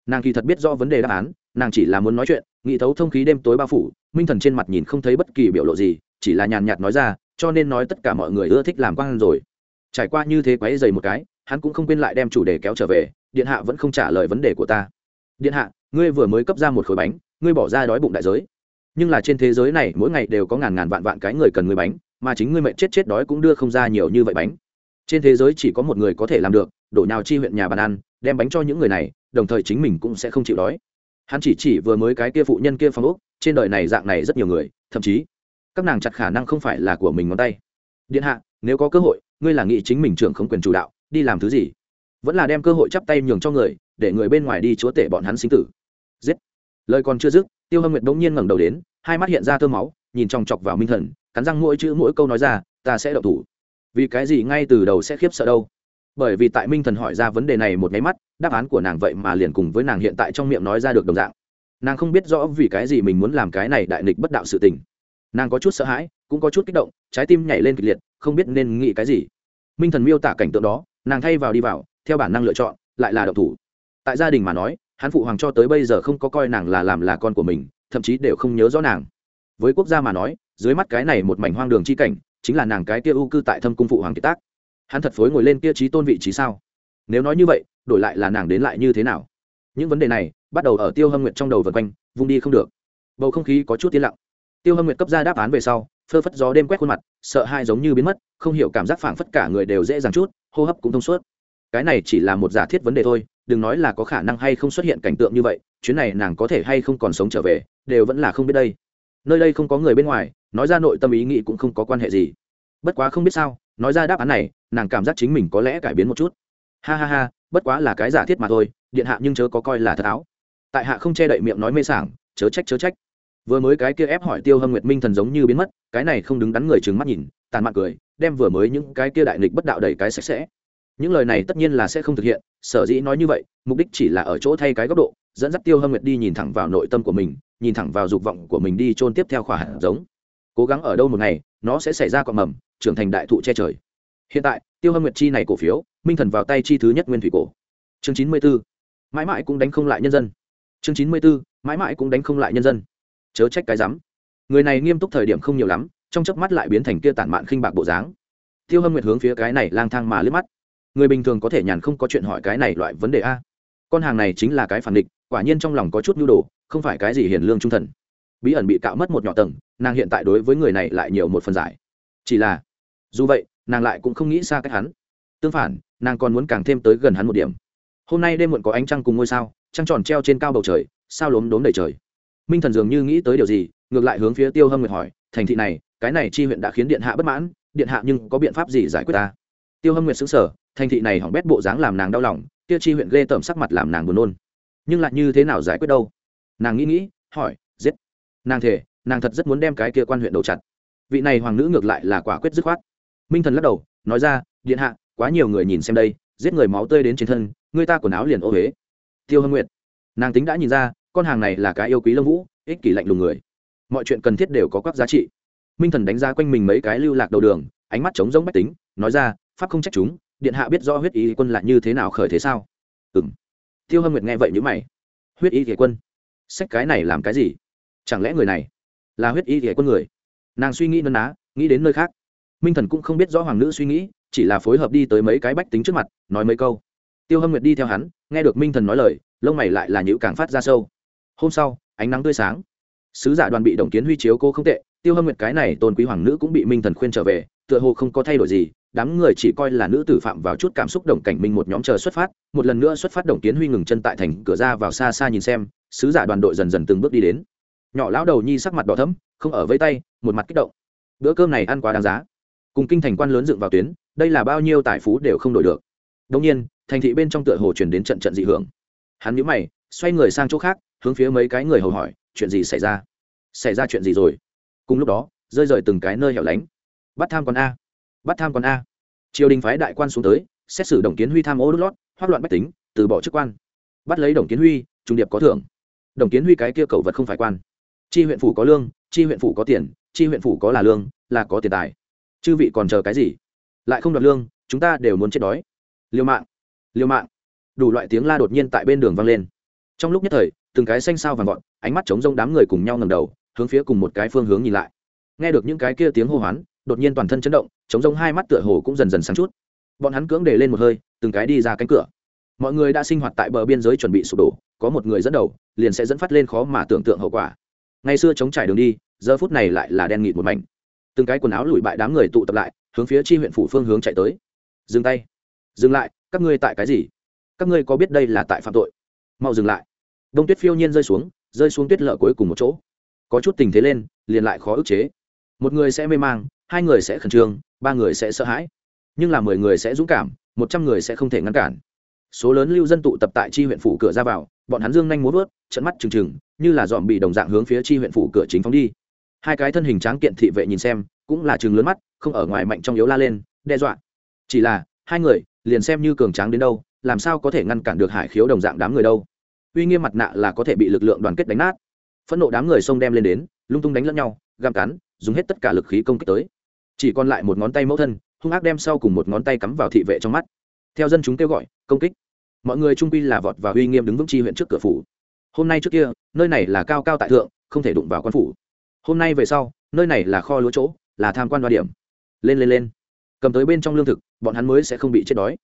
Nàng kỳ thật biết do vấn đề đáp án, nàng chỉ là muốn nói chuyện, nghĩ thấu thông khí đêm tối bao phủ, minh thần trên mặt nhìn không thấy bất kỳ biểu lộ gì, chỉ là nhàn nhạt nói ra, cho nên nói tất cả mọi người ưa thích làm quan rồi. Trải qua như thế quấy dày một cái, hắn cũng không quên lại đem chủ đề kéo trở về, điện hạ vẫn không trả lời vấn đề của ta. Điện hạ, ngươi vừa mới cấp ra một khối bánh, ngươi bỏ ra đói bụng đại giới. Nhưng là trên thế giới này mỗi ngày đều có ngàn ngàn vạn vạn cái người cần ngươi bánh, mà chính ngươi mệnh chết chết đói cũng đưa không ra nhiều như vậy bánh trên thế giới chỉ có một người có thể làm được, đổ nhào chi huyện nhà bàn ăn, đem bánh cho những người này, đồng thời chính mình cũng sẽ không chịu đói. Hắn chỉ chỉ vừa mới cái kia phụ nhân kia phong ốc, trên đời này dạng này rất nhiều người, thậm chí, các nàng chặt khả năng không phải là của mình ngón tay. Điện hạ, nếu có cơ hội, ngươi là nghị chính mình trưởng không quyền chủ đạo, đi làm thứ gì? Vẫn là đem cơ hội chắp tay nhường cho người, để người bên ngoài đi chúa tể bọn hắn sinh tử. Giết. Lời còn chưa dứt, tiêu hâm nguyệt bỗng nhiên ngẩng đầu đến, hai mắt hiện ra thơ máu, nhìn chòng chọc vào minh thần, cắn răng mỗi chữ mỗi câu nói ra, ta sẽ đậu thủ vì cái gì ngay từ đầu sẽ khiếp sợ đâu? Bởi vì tại minh thần hỏi ra vấn đề này một máy mắt, đáp án của nàng vậy mà liền cùng với nàng hiện tại trong miệng nói ra được đồng dạng. Nàng không biết rõ vì cái gì mình muốn làm cái này đại nghịch bất đạo sự tình. Nàng có chút sợ hãi, cũng có chút kích động, trái tim nhảy lên kịch liệt, không biết nên nghĩ cái gì. Minh thần miêu tả cảnh tượng đó, nàng thay vào đi vào, theo bản năng lựa chọn, lại là độc thủ. Tại gia đình mà nói, hắn phụ hoàng cho tới bây giờ không có coi nàng là làm là con của mình, thậm chí đều không nhớ rõ nàng. Với quốc gia mà nói, dưới mắt cái này một mảnh hoang đường chi cảnh chính là nàng cái kia ưu cư tại thâm cung phụ hoàng kiệt tác. Hắn thật phối ngồi lên kia trí tôn vị trí sao? Nếu nói như vậy, đổi lại là nàng đến lại như thế nào? Những vấn đề này, bắt đầu ở tiêu hâm nguyệt trong đầu vần quanh, vung đi không được. Bầu không khí có chút tiến lặng. Tiêu hâm nguyệt cấp ra đáp án về sau, phơ phất gió đêm quét khuôn mặt, sợ hai giống như biến mất, không hiểu cảm giác phảng phất cả người đều dễ dàng chút, hô hấp cũng thông suốt. Cái này chỉ là một giả thiết vấn đề thôi, đừng nói là có khả năng hay không xuất hiện cảnh tượng như vậy, chuyến này nàng có thể hay không còn sống trở về, đều vẫn là không biết đây. Nơi đây không có người bên ngoài nói ra nội tâm ý nghĩ cũng không có quan hệ gì. Bất quá không biết sao, nói ra đáp án này, nàng cảm giác chính mình có lẽ cải biến một chút. Ha ha ha, bất quá là cái giả thiết mà thôi, điện hạ nhưng chớ có coi là thật áo. Tại hạ không che đậy miệng nói mê sảng, chớ trách chớ trách. Vừa mới cái kia ép hỏi tiêu hâm nguyệt minh thần giống như biến mất, cái này không đứng đắn người trừng mắt nhìn, tàn mặt cười, đem vừa mới những cái kia đại nghịch bất đạo đầy cái sạch sẽ. Những lời này tất nhiên là sẽ không thực hiện, sở dĩ nói như vậy, mục đích chỉ là ở chỗ thay cái góc độ, dẫn dắt tiêu hâm nguyệt đi nhìn thẳng vào nội tâm của mình, nhìn thẳng vào dục vọng của mình đi chôn tiếp theo khỏa hạt giống cố gắng ở đâu một ngày, nó sẽ xảy ra cọn mầm, trưởng thành đại thụ che trời. Hiện tại, tiêu hâm nguyệt chi này cổ phiếu, minh thần vào tay chi thứ nhất nguyên thủy cổ. Chương chín mươi b ố mãi mãi cũng đánh không lại nhân dân. Chương chín mươi b ố mãi mãi cũng đánh không lại nhân dân. Chớ trách cái rắm. Người này nghiêm túc thời điểm không nhiều lắm, trong chớp mắt lại biến thành kia tản mạn khinh bạc bộ dáng. Tiêu hâm nguyệt hướng phía cái này lang thang mà liếc mắt. Người bình thường có thể nhàn không có chuyện hỏi cái này loại vấn đề a. Con hàng này chính là cái phản địch, quả nhiên trong lòng có chút nhu đồ, không phải cái gì hiền lương trung thần bí ẩn bị cạo mất một nhỏ tầng, nàng hiện tại đối với người này lại nhiều một phần giải. Chỉ là, dù vậy, nàng lại cũng không nghĩ xa cách hắn. Tương phản, nàng còn muốn càng thêm tới gần hắn một điểm. Hôm nay đêm muộn có ánh trăng cùng ngôi sao, trăng tròn treo trên cao bầu trời, sao lốm đốm đầy trời. Minh thần dường như nghĩ tới điều gì, ngược lại hướng phía tiêu hâm nguyệt hỏi, thành thị này, cái này chi huyện đã khiến điện hạ bất mãn, điện hạ nhưng có biện pháp gì giải quyết ta? Tiêu hâm nguyệt xứng sở thành thị này hỏng bét bộ dáng làm nàng đau lòng tiêu chi huyện ghê tởm sắc mặt làm nàng buồn nôn. Nhưng lại như thế nào giải quyết đâu? Nàng nghĩ nghĩ, hỏi nàng thể nàng thật rất muốn đem cái kia quan huyện đầu chặt. Vị này hoàng nữ ngược lại là quả quyết dứt khoát. Minh thần lắc đầu, nói ra, điện hạ, quá nhiều người nhìn xem đây, giết người máu tươi đến trên thân, người ta quần áo liền ô huế tiêu hâm nguyệt, nàng tính đã nhìn ra, con hàng này là cái yêu quý lâm vũ, ích kỷ lạnh lùng người. Mọi chuyện cần thiết đều có các giá trị. Minh thần đánh giá quanh mình mấy cái lưu lạc đầu đường, ánh mắt trống rỗng bách tính, nói ra, pháp không trách chúng, điện hạ biết rõ huyết ý quân là như thế nào khởi thế sao? Ừ m tiêu hâm nguyệt nghe vậy nhữ mày. Huyết ý thế quân? Sách cái này làm cái gì? Chẳng lẽ người này là huyết y thể quân người? Nàng suy nghĩ nân á nghĩ đến nơi khác. Minh thần cũng không biết rõ hoàng nữ suy nghĩ, chỉ là phối hợp đi tới mấy cái bách tính trước mặt, nói mấy câu. Tiêu hâm nguyệt đi theo hắn, nghe được minh thần nói lời, lông mày lại là nhữ càng phát ra sâu. Hôm sau, ánh nắng tươi sáng. Sứ giả đoàn bị đồng kiến huy chiếu cô không tệ, tiêu hâm nguyệt cái này tôn quý hoàng nữ cũng bị minh thần khuyên trở về, tựa hồ không có thay đổi gì, đám người chỉ coi là nữ tử phạm vào chút cảm xúc đồng cảnh minh một nhóm chờ xuất phát, một lần nữa xuất phát đồng kiến huy ngừng chân tại thành cửa ra vào xa xa nhìn xem, sứ giả đoàn đội dần dần từng bước đi đến nhỏ lão đầu nhi sắc mặt đỏ thấm không ở với tay, một mặt kích động. Bữa cơm này ăn quá đáng giá. Cùng kinh thành quan lớn dựng vào tuyến, đây là bao nhiêu tài phú đều không đổi được. Đông nhiên, thành thị bên trong tựa hồ chuyển đến trận trận dị hưởng. Hắn nhíu mày, xoay người sang chỗ khác, hướng phía mấy cái người hầu hỏi, chuyện gì xảy ra? Xảy ra chuyện gì rồi? Cùng lúc đó, rơi rời từng cái nơi hẻo lánh. Bắt tham quan a, bắt tham quan a. Triều đình phái đại quan xuống tới, xét xử đồng kiến huy tham ô đốt lót hoát loạn bách tính, từ bỏ chức quan. Bắt lấy đồng kiến huy, trung điệp có thưởng. Đồng kiến huy cái kia cầu vật không phải quan chi huyện phủ có lương, chi huyện phủ có tiền, chi huyện phủ có là lương, là có tiền tài. Chư vị còn chờ cái gì? Lại không đoạt lương, chúng ta đều muốn chết đói. Liêu mạng liêu mạng. Đủ loại tiếng la đột nhiên tại bên đường vang lên. Trong lúc nhất thời, từng cái xanh sao vàng vọt, ánh mắt chống rông đám người cùng nhau ngầm đầu, hướng phía cùng một cái phương hướng nhìn lại. Nghe được những cái kia tiếng hô hoán, đột nhiên toàn thân chấn động chống rông hai mắt tựa hồ cũng dần dần sáng chút. Bọn hắn cưỡng để lên một hơi, từng cái đi ra cánh cửa. Mọi người đã sinh hoạt tại bờ biên giới chuẩn bị sụp đổ, có một người dẫn đầu, liền sẽ dẫn phát lên khó mà tưởng tượng hậu quả ngày xưa chống trải đường đi, giờ phút này lại là đen nghịt một mảnh. Từng cái quần áo lụi bại đám người tụ tập lại, hướng phía chi huyện phủ phương hướng chạy tới. Dừng tay. Dừng lại, các ngươi tại cái gì? Các ngươi có biết đây là tại phạm tội? Mau dừng lại. Đông tuyết phiêu nhiên rơi xuống rơi xuống tuyết lở cuối cùng một chỗ. Có chút tình thế lên, liền lại khó ức chế. Một người sẽ mê mang, hai người sẽ khẩn trương, ba người sẽ sợ hãi. Nhưng là mười người sẽ dũng cảm, một trăm người sẽ không thể ngăn cản số lớn lưu dân tụ tập tại chi huyện phủ cửa ra vào, bọn hắn dương nhanh muốn vớt, trận mắt trừng trừng, như là dòm bị đồng dạng hướng phía chi huyện phủ cửa chính phóng đi. Hai cái thân hình tráng kiện thị vệ nhìn xem, cũng là chừng lớn mắt, không ở ngoài mạnh trong yếu la lên, đe dọa. Chỉ là, hai người, liền xem như cường tráng đến đâu, làm sao có thể ngăn cản được hải khiếu đồng dạng đám người đâu. Uy nghiêm mặt nạ là có thể bị lực lượng đoàn kết đánh nát. Phẫn nộ đám người xông đem lên đến, lung tung đánh lẫn nhau găm cắn, dùng hết tất cả lực khí công kích tới. Chỉ còn lại một ngón tay mẫu thân, hung ác đem sau cùng một ngón tay cắm vào thị vệ trong mắt theo dân chúng kêu gọi, công kích. Mọi người trung quy là vọt và uy nghiêm đứng vững chi huyện trước cửa phủ. Hôm nay trước kia, nơi này là cao cao tại thượng, không thể đụng vào quan phủ. Hôm nay về sau, nơi này là kho lúa chỗ, là tham quan đoa điểm. Lên lên lên. Cầm tới bên trong lương thực, bọn hắn mới sẽ không bị chết đói.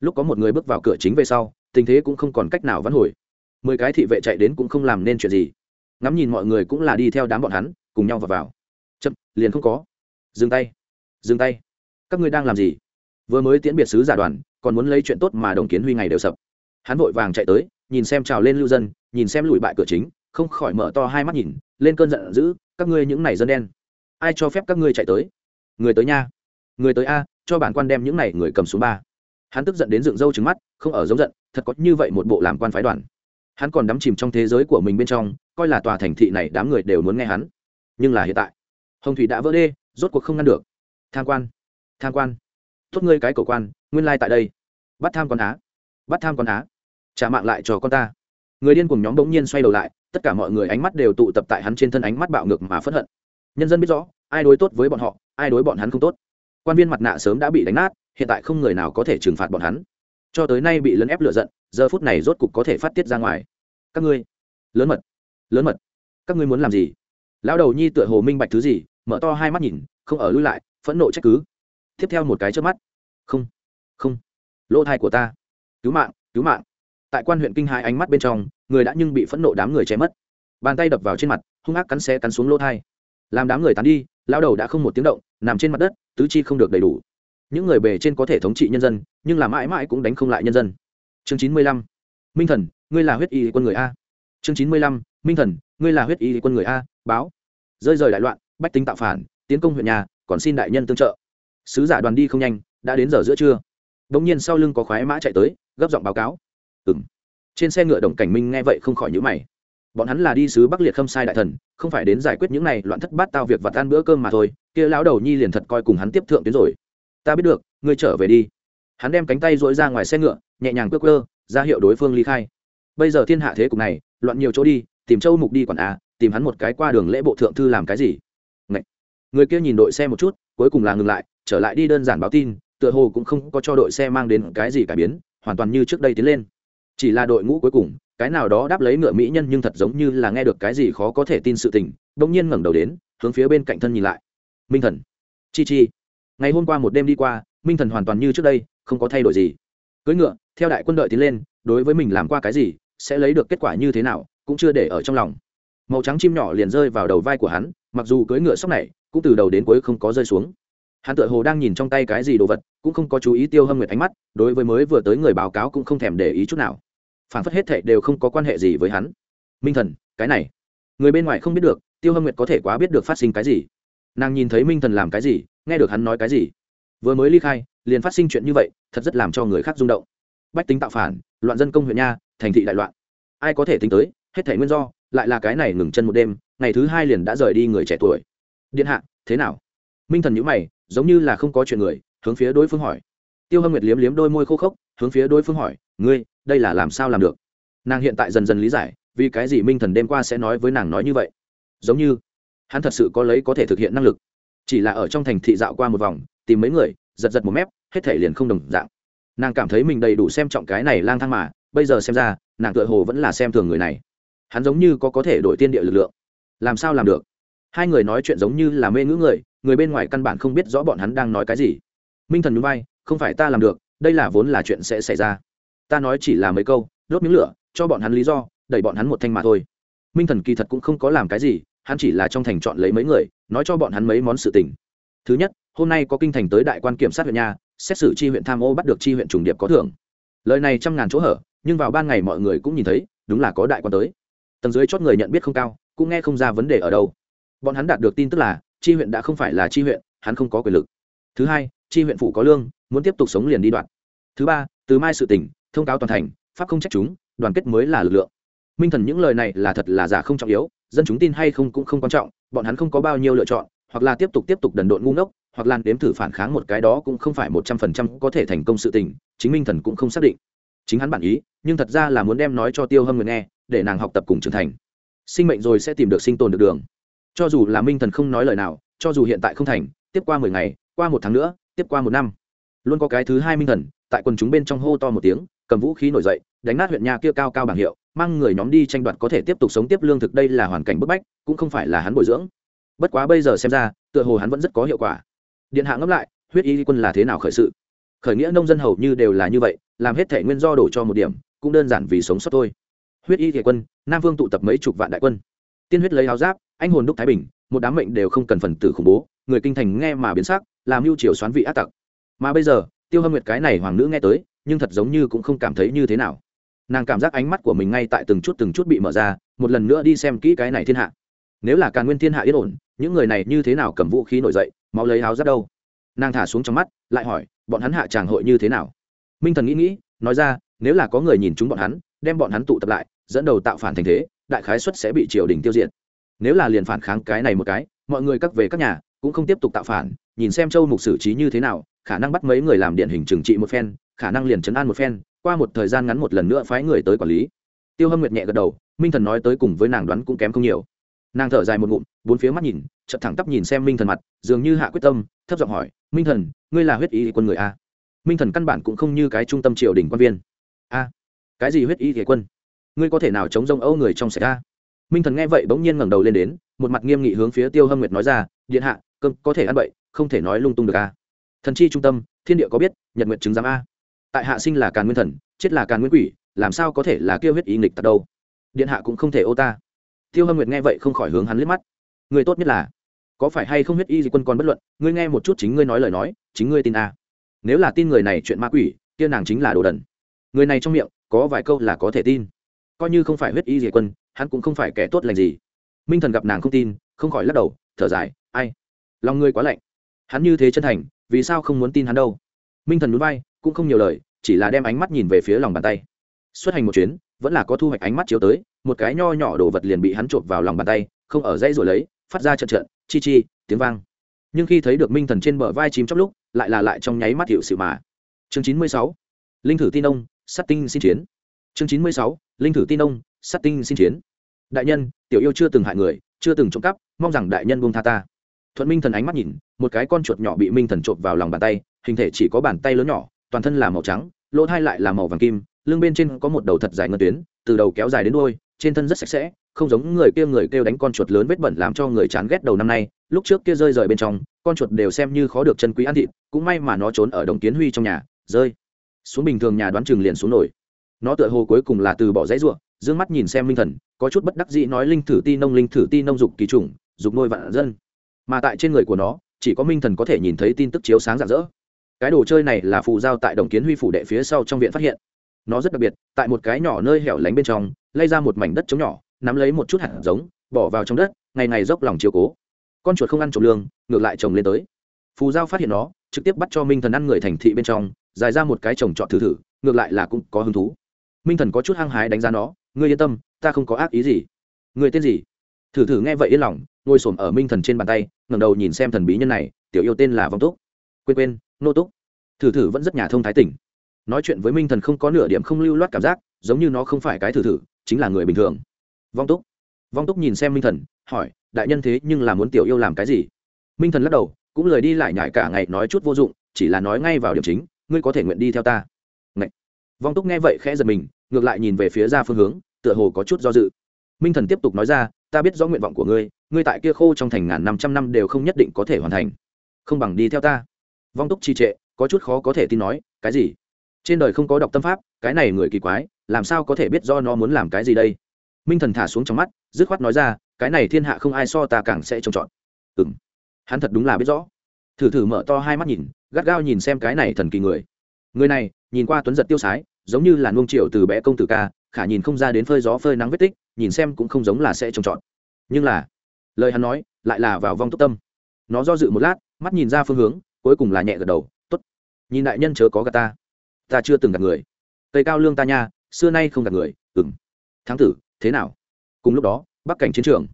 Lúc có một người bước vào cửa chính về sau, tình thế cũng không còn cách nào vãn hồi. Mười cái thị vệ chạy đến cũng không làm nên chuyện gì. Ngắm nhìn mọi người cũng là đi theo đám bọn hắn, cùng nhau vào vào. Chậm, liền không có. Dừng tay. Dừng tay. Các ngươi đang làm gì? Vừa mới tiễn biệt sứ giả đoàn còn muốn lấy chuyện tốt mà đồng kiến huy ngày đều sập. Hắn vội vàng chạy tới, nhìn xem trào lên lưu dân, nhìn xem lùi bại cửa chính, không khỏi mở to hai mắt nhìn, lên cơn giận dữ, các ngươi những này dân đen. Ai cho phép các ngươi chạy tới? Người tới nha. Người tới a, cho bản quan đem những này người cầm xuống ba. Hắn tức giận đến dựng râu trứng mắt, không ở giống giận, thật có như vậy một bộ làm quan phái đoàn. Hắn còn đắm chìm trong thế giới của mình bên trong, coi là tòa thành thị này đám người đều muốn nghe hắn. Nhưng là hiện tại, hồng thủy đã vỡ đê, rốt cuộc không ngăn được. Tham quan tham quan. Tốt ngươi cái cổ quan nguyên lai tại đây. Bắt tham con á, bắt tham con á. Trả mạng lại cho con ta. Người điên cùng nhóm bỗng nhiên xoay đầu lại, tất cả mọi người ánh mắt đều tụ tập tại hắn trên thân ánh mắt bạo ngược mà phẫn hận. Nhân dân biết rõ, ai đối tốt với bọn họ, ai đối bọn hắn không tốt. Quan viên mặt nạ sớm đã bị đánh nát, hiện tại không người nào có thể trừng phạt bọn hắn. Cho tới nay bị lấn ép lựa giận, giờ phút này rốt cục có thể phát tiết ra ngoài. Các ngươi, lớn mật lớn mật, các ngươi muốn làm gì? Lão đầu nhi tựa hồ minh bạch thứ gì, mở to hai mắt nhìn, không ở lui lại, phẫn nộ trách cứ. Tiếp theo một cái trước mắt. Không không. Lỗ thai của ta. Cứu mạng cứu mạng. Tại quan huyện kinh hai ánh mắt bên trong, người đã nhưng bị phẫn nộ đám người che mất. Bàn tay đập vào trên mặt, hung ác cắn xe cắn xuống lỗ thai. Làm đám người tán đi lao đầu đã không một tiếng động, nằm trên mặt đất, tứ chi không được đầy đủ. Những người bề trên có thể thống trị nhân dân, nhưng là mãi mãi cũng đánh không lại nhân dân. Chương chín mươi lăm. Minh thần, ngươi là huyết y quân người a. Chương chín mươi lăm. Minh thần, ngươi là huyết y quân người a, báo. Rơi rời đại loạn, bách tính tạo phản, tiến công huyện nhà, còn xin đại nhân tương trợ. Sứ giả đoàn đi không nhanh, đã đến giờ giữa trưa bỗng nhiên sau lưng có khoái mã chạy tới, gấp giọng báo cáo. Ừng trên xe ngựa đồng cảnh minh nghe vậy không khỏi nhữ mày. Bọn hắn là đi sứ bắc liệt khâm sai đại thần, không phải đến giải quyết những này loạn thất bát tao việc vặt ăn bữa cơm mà thôi, kia lão đầu nhi liền thật coi cùng hắn tiếp thượng tuyến rồi. Ta biết được, ngươi trở về đi. Hắn đem cánh tay dỗi ra ngoài xe ngựa, nhẹ nhàng quơ quơ, ra hiệu đối phương ly khai. Bây giờ thiên hạ thế cục này, loạn nhiều chỗ đi, tìm châu mục đi quản à tìm hắn một cái qua đường lễ bộ thượng thư làm cái gì? Ngậy. người kia nhìn đội xe một chút, cuối cùng là ngừng lại, trở lại đi đơn giản báo tin tựa hồ cũng không có cho đội xe mang đến cái gì cải biến, hoàn toàn như trước đây tiến lên. Chỉ là đội ngũ cuối cùng, cái nào đó đáp lấy ngựa mỹ nhân nhưng thật giống như là nghe được cái gì khó có thể tin sự tình đông nhiên ngẩng đầu đến, hướng phía bên cạnh thân nhìn lại. Minh thần. Chi chi. Ngày hôm qua một đêm đi qua, minh thần hoàn toàn như trước đây, không có thay đổi gì. Cưỡi ngựa, theo đại quân đội tiến lên, đối với mình làm qua cái gì, sẽ lấy được kết quả như thế nào, cũng chưa để ở trong lòng. Màu trắng chim nhỏ liền rơi vào đầu vai của hắn, mặc dù cưỡi ngựa sóc này, cũng từ đầu đến cuối không có rơi xuống hắn tựa hồ đang nhìn trong tay cái gì đồ vật, cũng không có chú ý tiêu hâm nguyệt ánh mắt, đối với mới vừa tới người báo cáo cũng không thèm để ý chút nào. Phản phất hết thệ đều không có quan hệ gì với hắn. Minh thần, cái này, người bên ngoài không biết được, tiêu hâm nguyệt có thể quá biết được phát sinh cái gì. Nàng nhìn thấy minh thần làm cái gì, nghe được hắn nói cái gì. Vừa mới ly khai, liền phát sinh chuyện như vậy, thật rất làm cho người khác rung động. Bách tính tạo phản, loạn dân công huyện nha, thành thị đại loạn. Ai có thể tính tới, hết thể nguyên do, lại là cái này ngừng chân một đêm, ngày thứ hai liền đã rời đi người trẻ tuổi. Điện hạ, thế nào? Minh thần nhữ mày giống như là không có chuyện người, hướng phía đối phương hỏi. Tiêu hâm nguyệt liếm liếm đôi môi khô khốc, hướng phía đối phương hỏi, ngươi, đây là làm sao làm được? Nàng hiện tại dần dần lý giải, vì cái gì minh thần đêm qua sẽ nói với nàng nói như vậy. Giống như, hắn thật sự có lấy có thể thực hiện năng lực. Chỉ là ở trong thành thị dạo qua một vòng, tìm mấy người, giật giật một mép, hết thể liền không đồng dạng. Nàng cảm thấy mình đầy đủ xem trọng cái này lang thang mà, bây giờ xem ra, nàng tựa hồ vẫn là xem thường người này. Hắn giống như có có thể đổi tiên địa lực lượng. Làm sao làm được? Hai người nói chuyện giống như là mê ngữ người người bên ngoài căn bản không biết rõ bọn hắn đang nói cái gì. Minh thần núi bay không phải ta làm được, đây là vốn là chuyện sẽ xảy ra. Ta nói chỉ là mấy câu, đốt miếng lửa, cho bọn hắn lý do, đẩy bọn hắn một thanh mà thôi. Minh thần kỳ thật cũng không có làm cái gì, hắn chỉ là trong thành chọn lấy mấy người, nói cho bọn hắn mấy món sự tình. Thứ nhất, hôm nay có kinh thành tới đại quan kiểm sát huyện nhà xét xử chi huyện tham ô bắt được chi huyện trùng điệp có thưởng. Lời này trăm ngàn chỗ hở, nhưng vào ban ngày mọi người cũng nhìn thấy, đúng là có đại quan tới. Tầng dưới chót người nhận biết không cao, cũng nghe không ra vấn đề ở đâu. Bọn hắn đạt được tin tức là chi huyện đã không phải là chi huyện, hắn không có quyền lực. Thứ hai, chi huyện phụ có lương, muốn tiếp tục sống liền đi đoạn. Thứ ba, từ mai sự tỉnh, thông cáo toàn thành, pháp không trách chúng, đoàn kết mới là lực lượng. Minh thần những lời này là thật là giả không trọng yếu, dân chúng tin hay không cũng không quan trọng, bọn hắn không có bao nhiêu lựa chọn, hoặc là tiếp tục tiếp tục đần độn ngu ngốc, hoặc là đếm thử phản kháng một cái đó cũng không phải một trăm phần trăm có thể thành công sự tình, chính minh thần cũng không xác định. Chính hắn bản ý, nhưng thật ra là muốn đem nói cho tiêu hâm người nghe, để nàng học tập cùng trưởng thành. Sinh mệnh rồi sẽ tìm được sinh tồn được đường cho dù là minh thần không nói lời nào, cho dù hiện tại không thành, tiếp qua mười ngày, qua một tháng nữa, tiếp qua một năm, luôn có cái thứ hai minh thần, tại quần chúng bên trong hô to một tiếng, cầm vũ khí nổi dậy, đánh nát huyện nhà kia cao cao bảng hiệu, mang người nhóm đi tranh đoạt có thể tiếp tục sống tiếp lương thực đây là hoàn cảnh bức bách, cũng không phải là hắn bồi dưỡng. Bất quá bây giờ xem ra, tựa hồ hắn vẫn rất có hiệu quả. Điện hạ ngẫm lại, huyết y quân là thế nào khởi sự? Khởi nghĩa nông dân hầu như đều là như vậy, làm hết thể nguyên do đổ cho một điểm, cũng đơn giản vì sống sót thôi. Huyết y thể quân, nam vương tụ tập mấy chục vạn đại quân tiên huyết lấy áo giáp, anh hồn đúc thái bình, một đám mệnh đều không cần phần tử khủng bố, người kinh thành nghe mà biến sắc, làm mưu triều xoán vị ác tặc. Mà bây giờ, tiêu hâm nguyệt cái này hoàng nữ nghe tới, nhưng thật giống như cũng không cảm thấy như thế nào. Nàng cảm giác ánh mắt của mình ngay tại từng chút từng chút bị mở ra, một lần nữa đi xem kỹ cái này thiên hạ. Nếu là càn nguyên thiên hạ yên ổn, những người này như thế nào cầm vũ khí nổi dậy, máu lấy áo giáp đâu? Nàng thả xuống trong mắt, lại hỏi, bọn hắn hạ tràng hội như thế nào? Minh thần nghĩ nghĩ, nói ra, nếu là có người nhìn chúng bọn hắn, đem bọn hắn tụ tập lại, dẫn đầu tạo phản thành thế đại khái xuất sẽ bị triều đình tiêu diệt. Nếu là liền phản kháng cái này một cái, mọi người cắt về các nhà cũng không tiếp tục tạo phản, nhìn xem châu mục xử trí như thế nào, khả năng bắt mấy người làm điện hình trừng trị một phen, khả năng liền chấn an một phen, qua một thời gian ngắn một lần nữa phái người tới quản lý. Tiêu hâm nguyệt nhẹ gật đầu, minh thần nói tới cùng với nàng đoán cũng kém không nhiều. Nàng thở dài một ngụm, bốn phía mắt nhìn, chợt thẳng tắp nhìn xem minh thần mặt, dường như hạ quyết tâm, thấp giọng hỏi, minh thần, ngươi là huyết y quân người a? Minh thần căn bản cũng không như cái trung tâm triều đình quan viên. A, cái gì huyết y thể quân? Ngươi có thể nào chống rông âu người trong xảy ra minh thần nghe vậy bỗng nhiên ngẩng đầu lên đến, một mặt nghiêm nghị hướng phía tiêu hâm nguyệt nói ra, điện hạ, cơm có thể ăn bậy không thể nói lung tung được a thần chi trung tâm, thiên địa có biết, nhật nguyệt chứng giám a. Tại hạ sinh là càn nguyên thần, chết là càn nguyên quỷ, làm sao có thể là kêu huyết ý nghịch tật đâu? Điện hạ cũng không thể ô ta. Tiêu hâm nguyệt nghe vậy không khỏi hướng hắn liếc mắt. Người tốt nhất là, có phải hay không huyết y gì quân còn bất luận, ngươi nghe một chút chính ngươi nói lời nói, chính ngươi tin a. Nếu là tin người này chuyện ma quỷ, kia nàng chính là đồ đần. Người này trong miệng, có vài câu là có thể tin coi như không phải huyết y dìa quân, hắn cũng không phải kẻ tốt lành gì. Minh thần gặp nàng không tin, không khỏi lắc đầu, thở dài, ai? Lòng ngươi quá lạnh. Hắn như thế chân thành, vì sao không muốn tin hắn đâu? Minh thần núi bay cũng không nhiều lời, chỉ là đem ánh mắt nhìn về phía lòng bàn tay. Xuất hành một chuyến, vẫn là có thu hoạch ánh mắt chiếu tới, một cái nho nhỏ đồ vật liền bị hắn trộm vào lòng bàn tay, không ở dãy rồi lấy, phát ra trận trận, chi chi, tiếng vang. Nhưng khi thấy được minh thần trên bờ vai chìm trong lúc, lại là lại trong nháy mắt hiệu sự mà. Chương chín mươi sáu, linh thử tin ông sắt tinh xin chiến chương chín mươi sáu, linh thử tin ông sắt tinh xin chiến. Đại nhân, tiểu yêu chưa từng hại người, chưa từng trộm cắp, mong rằng đại nhân buông tha ta. Thuận minh thần ánh mắt nhìn, một cái con chuột nhỏ bị minh thần trộm vào lòng bàn tay, hình thể chỉ có bàn tay lớn nhỏ, toàn thân là màu trắng, lỗ thai lại là màu vàng kim, lưng bên trên có một đầu thật dài ngân tuyến, từ đầu kéo dài đến đuôi, trên thân rất sạch sẽ, không giống người kia người kêu đánh con chuột lớn vết bẩn làm cho người chán ghét đầu năm nay, lúc trước kia rơi rời bên trong, con chuột đều xem như khó được chân quý ăn thịt, cũng may mà nó trốn ở đồng kiến huy trong nhà, rơi. Xuống bình thường nhà đoán chừng liền xuống nổi nó tựa hồ cuối cùng là từ bỏ dãy ruộng dương mắt nhìn xem minh thần có chút bất đắc dĩ nói linh thử ti nông linh thử ti nông dục kỳ trùng, dục nuôi vạn dân. Mà tại trên người của nó chỉ có minh thần có thể nhìn thấy tin tức chiếu sáng rạng rỡ. Cái đồ chơi này là phù giao tại đồng kiến huy phủ đệ phía sau trong viện phát hiện. Nó rất đặc biệt tại một cái nhỏ nơi hẻo lánh bên trong lay ra một mảnh đất trống nhỏ nắm lấy một chút hạt giống bỏ vào trong đất ngày ngày dốc lòng chiếu cố. Con chuột không ăn trồng lương ngược lại trồng lên tới. Phù giao phát hiện nó trực tiếp bắt cho minh thần ăn người thành thị bên trong dài ra một cái trồng trọt thử thử ngược lại là cũng có hứng thú minh thần có chút hăng hái đánh giá nó, ngươi yên tâm, ta không có ác ý gì. Người tên gì? Thử thử nghe vậy yên lòng, ngồi s ở minh thần trên bàn tay, ngẩng đầu nhìn xem thần bí nhân này, tiểu yêu tên là vong túc. Quên quên, nô túc. Thử thử vẫn rất nhà thông thái tỉnh. Nói chuyện với minh thần không có nửa điểm không lưu loát cảm giác, giống như nó không phải cái thử thử, chính là người bình thường. Vong túc. Vong túc nhìn xem minh thần, hỏi, đại nhân thế nhưng là muốn tiểu yêu làm cái gì? Minh thần lắc đầu, cũng lời đi lại nhải cả ngày nói chút vô dụng, chỉ là nói ngay vào điểm chính, ngươi có thể nguyện đi theo ta vong túc nghe vậy khẽ giật mình, ngược lại nhìn về phía ra phương hướng, tựa hồ có chút do dự. Minh thần tiếp tục nói ra, ta biết rõ nguyện vọng của ngươi ngươi tại kia khô trong thành ngàn năm trăm năm đều không nhất định có thể hoàn thành. Không bằng đi theo ta. Vong túc trì trệ, có chút khó có thể tin nói, cái gì? Trên đời không có đọc tâm pháp, cái này người kỳ quái, làm sao có thể biết do nó muốn làm cái gì đây? Minh thần thả xuống trong mắt, dứt khoát nói ra, cái này thiên hạ không ai so ta càng sẽ trông trọt ừ m hắn thật đúng là biết rõ. Thử thử mở to hai mắt nhìn, gắt gao nhìn xem cái này thần kỳ người. Người này nhìn qua tuấn giật tiêu sái, giống như là nuông triệu từ bé công tử ca, khả nhìn không ra đến phơi gió phơi nắng vết tích, nhìn xem cũng không giống là sẽ trông trọt. Nhưng là, lời hắn nói, lại là vào vong tốc tâm. Nó do dự một lát, mắt nhìn ra phương hướng, cuối cùng là nhẹ gật đầu t ố t nhìn đại nhân chớ có gà ta. Ta chưa từng gặp người. Cây cao lương ta nha, xưa nay không gặp người ừng thắng tử, thế nào? Cùng lúc đó, bắc cảnh chiến trường.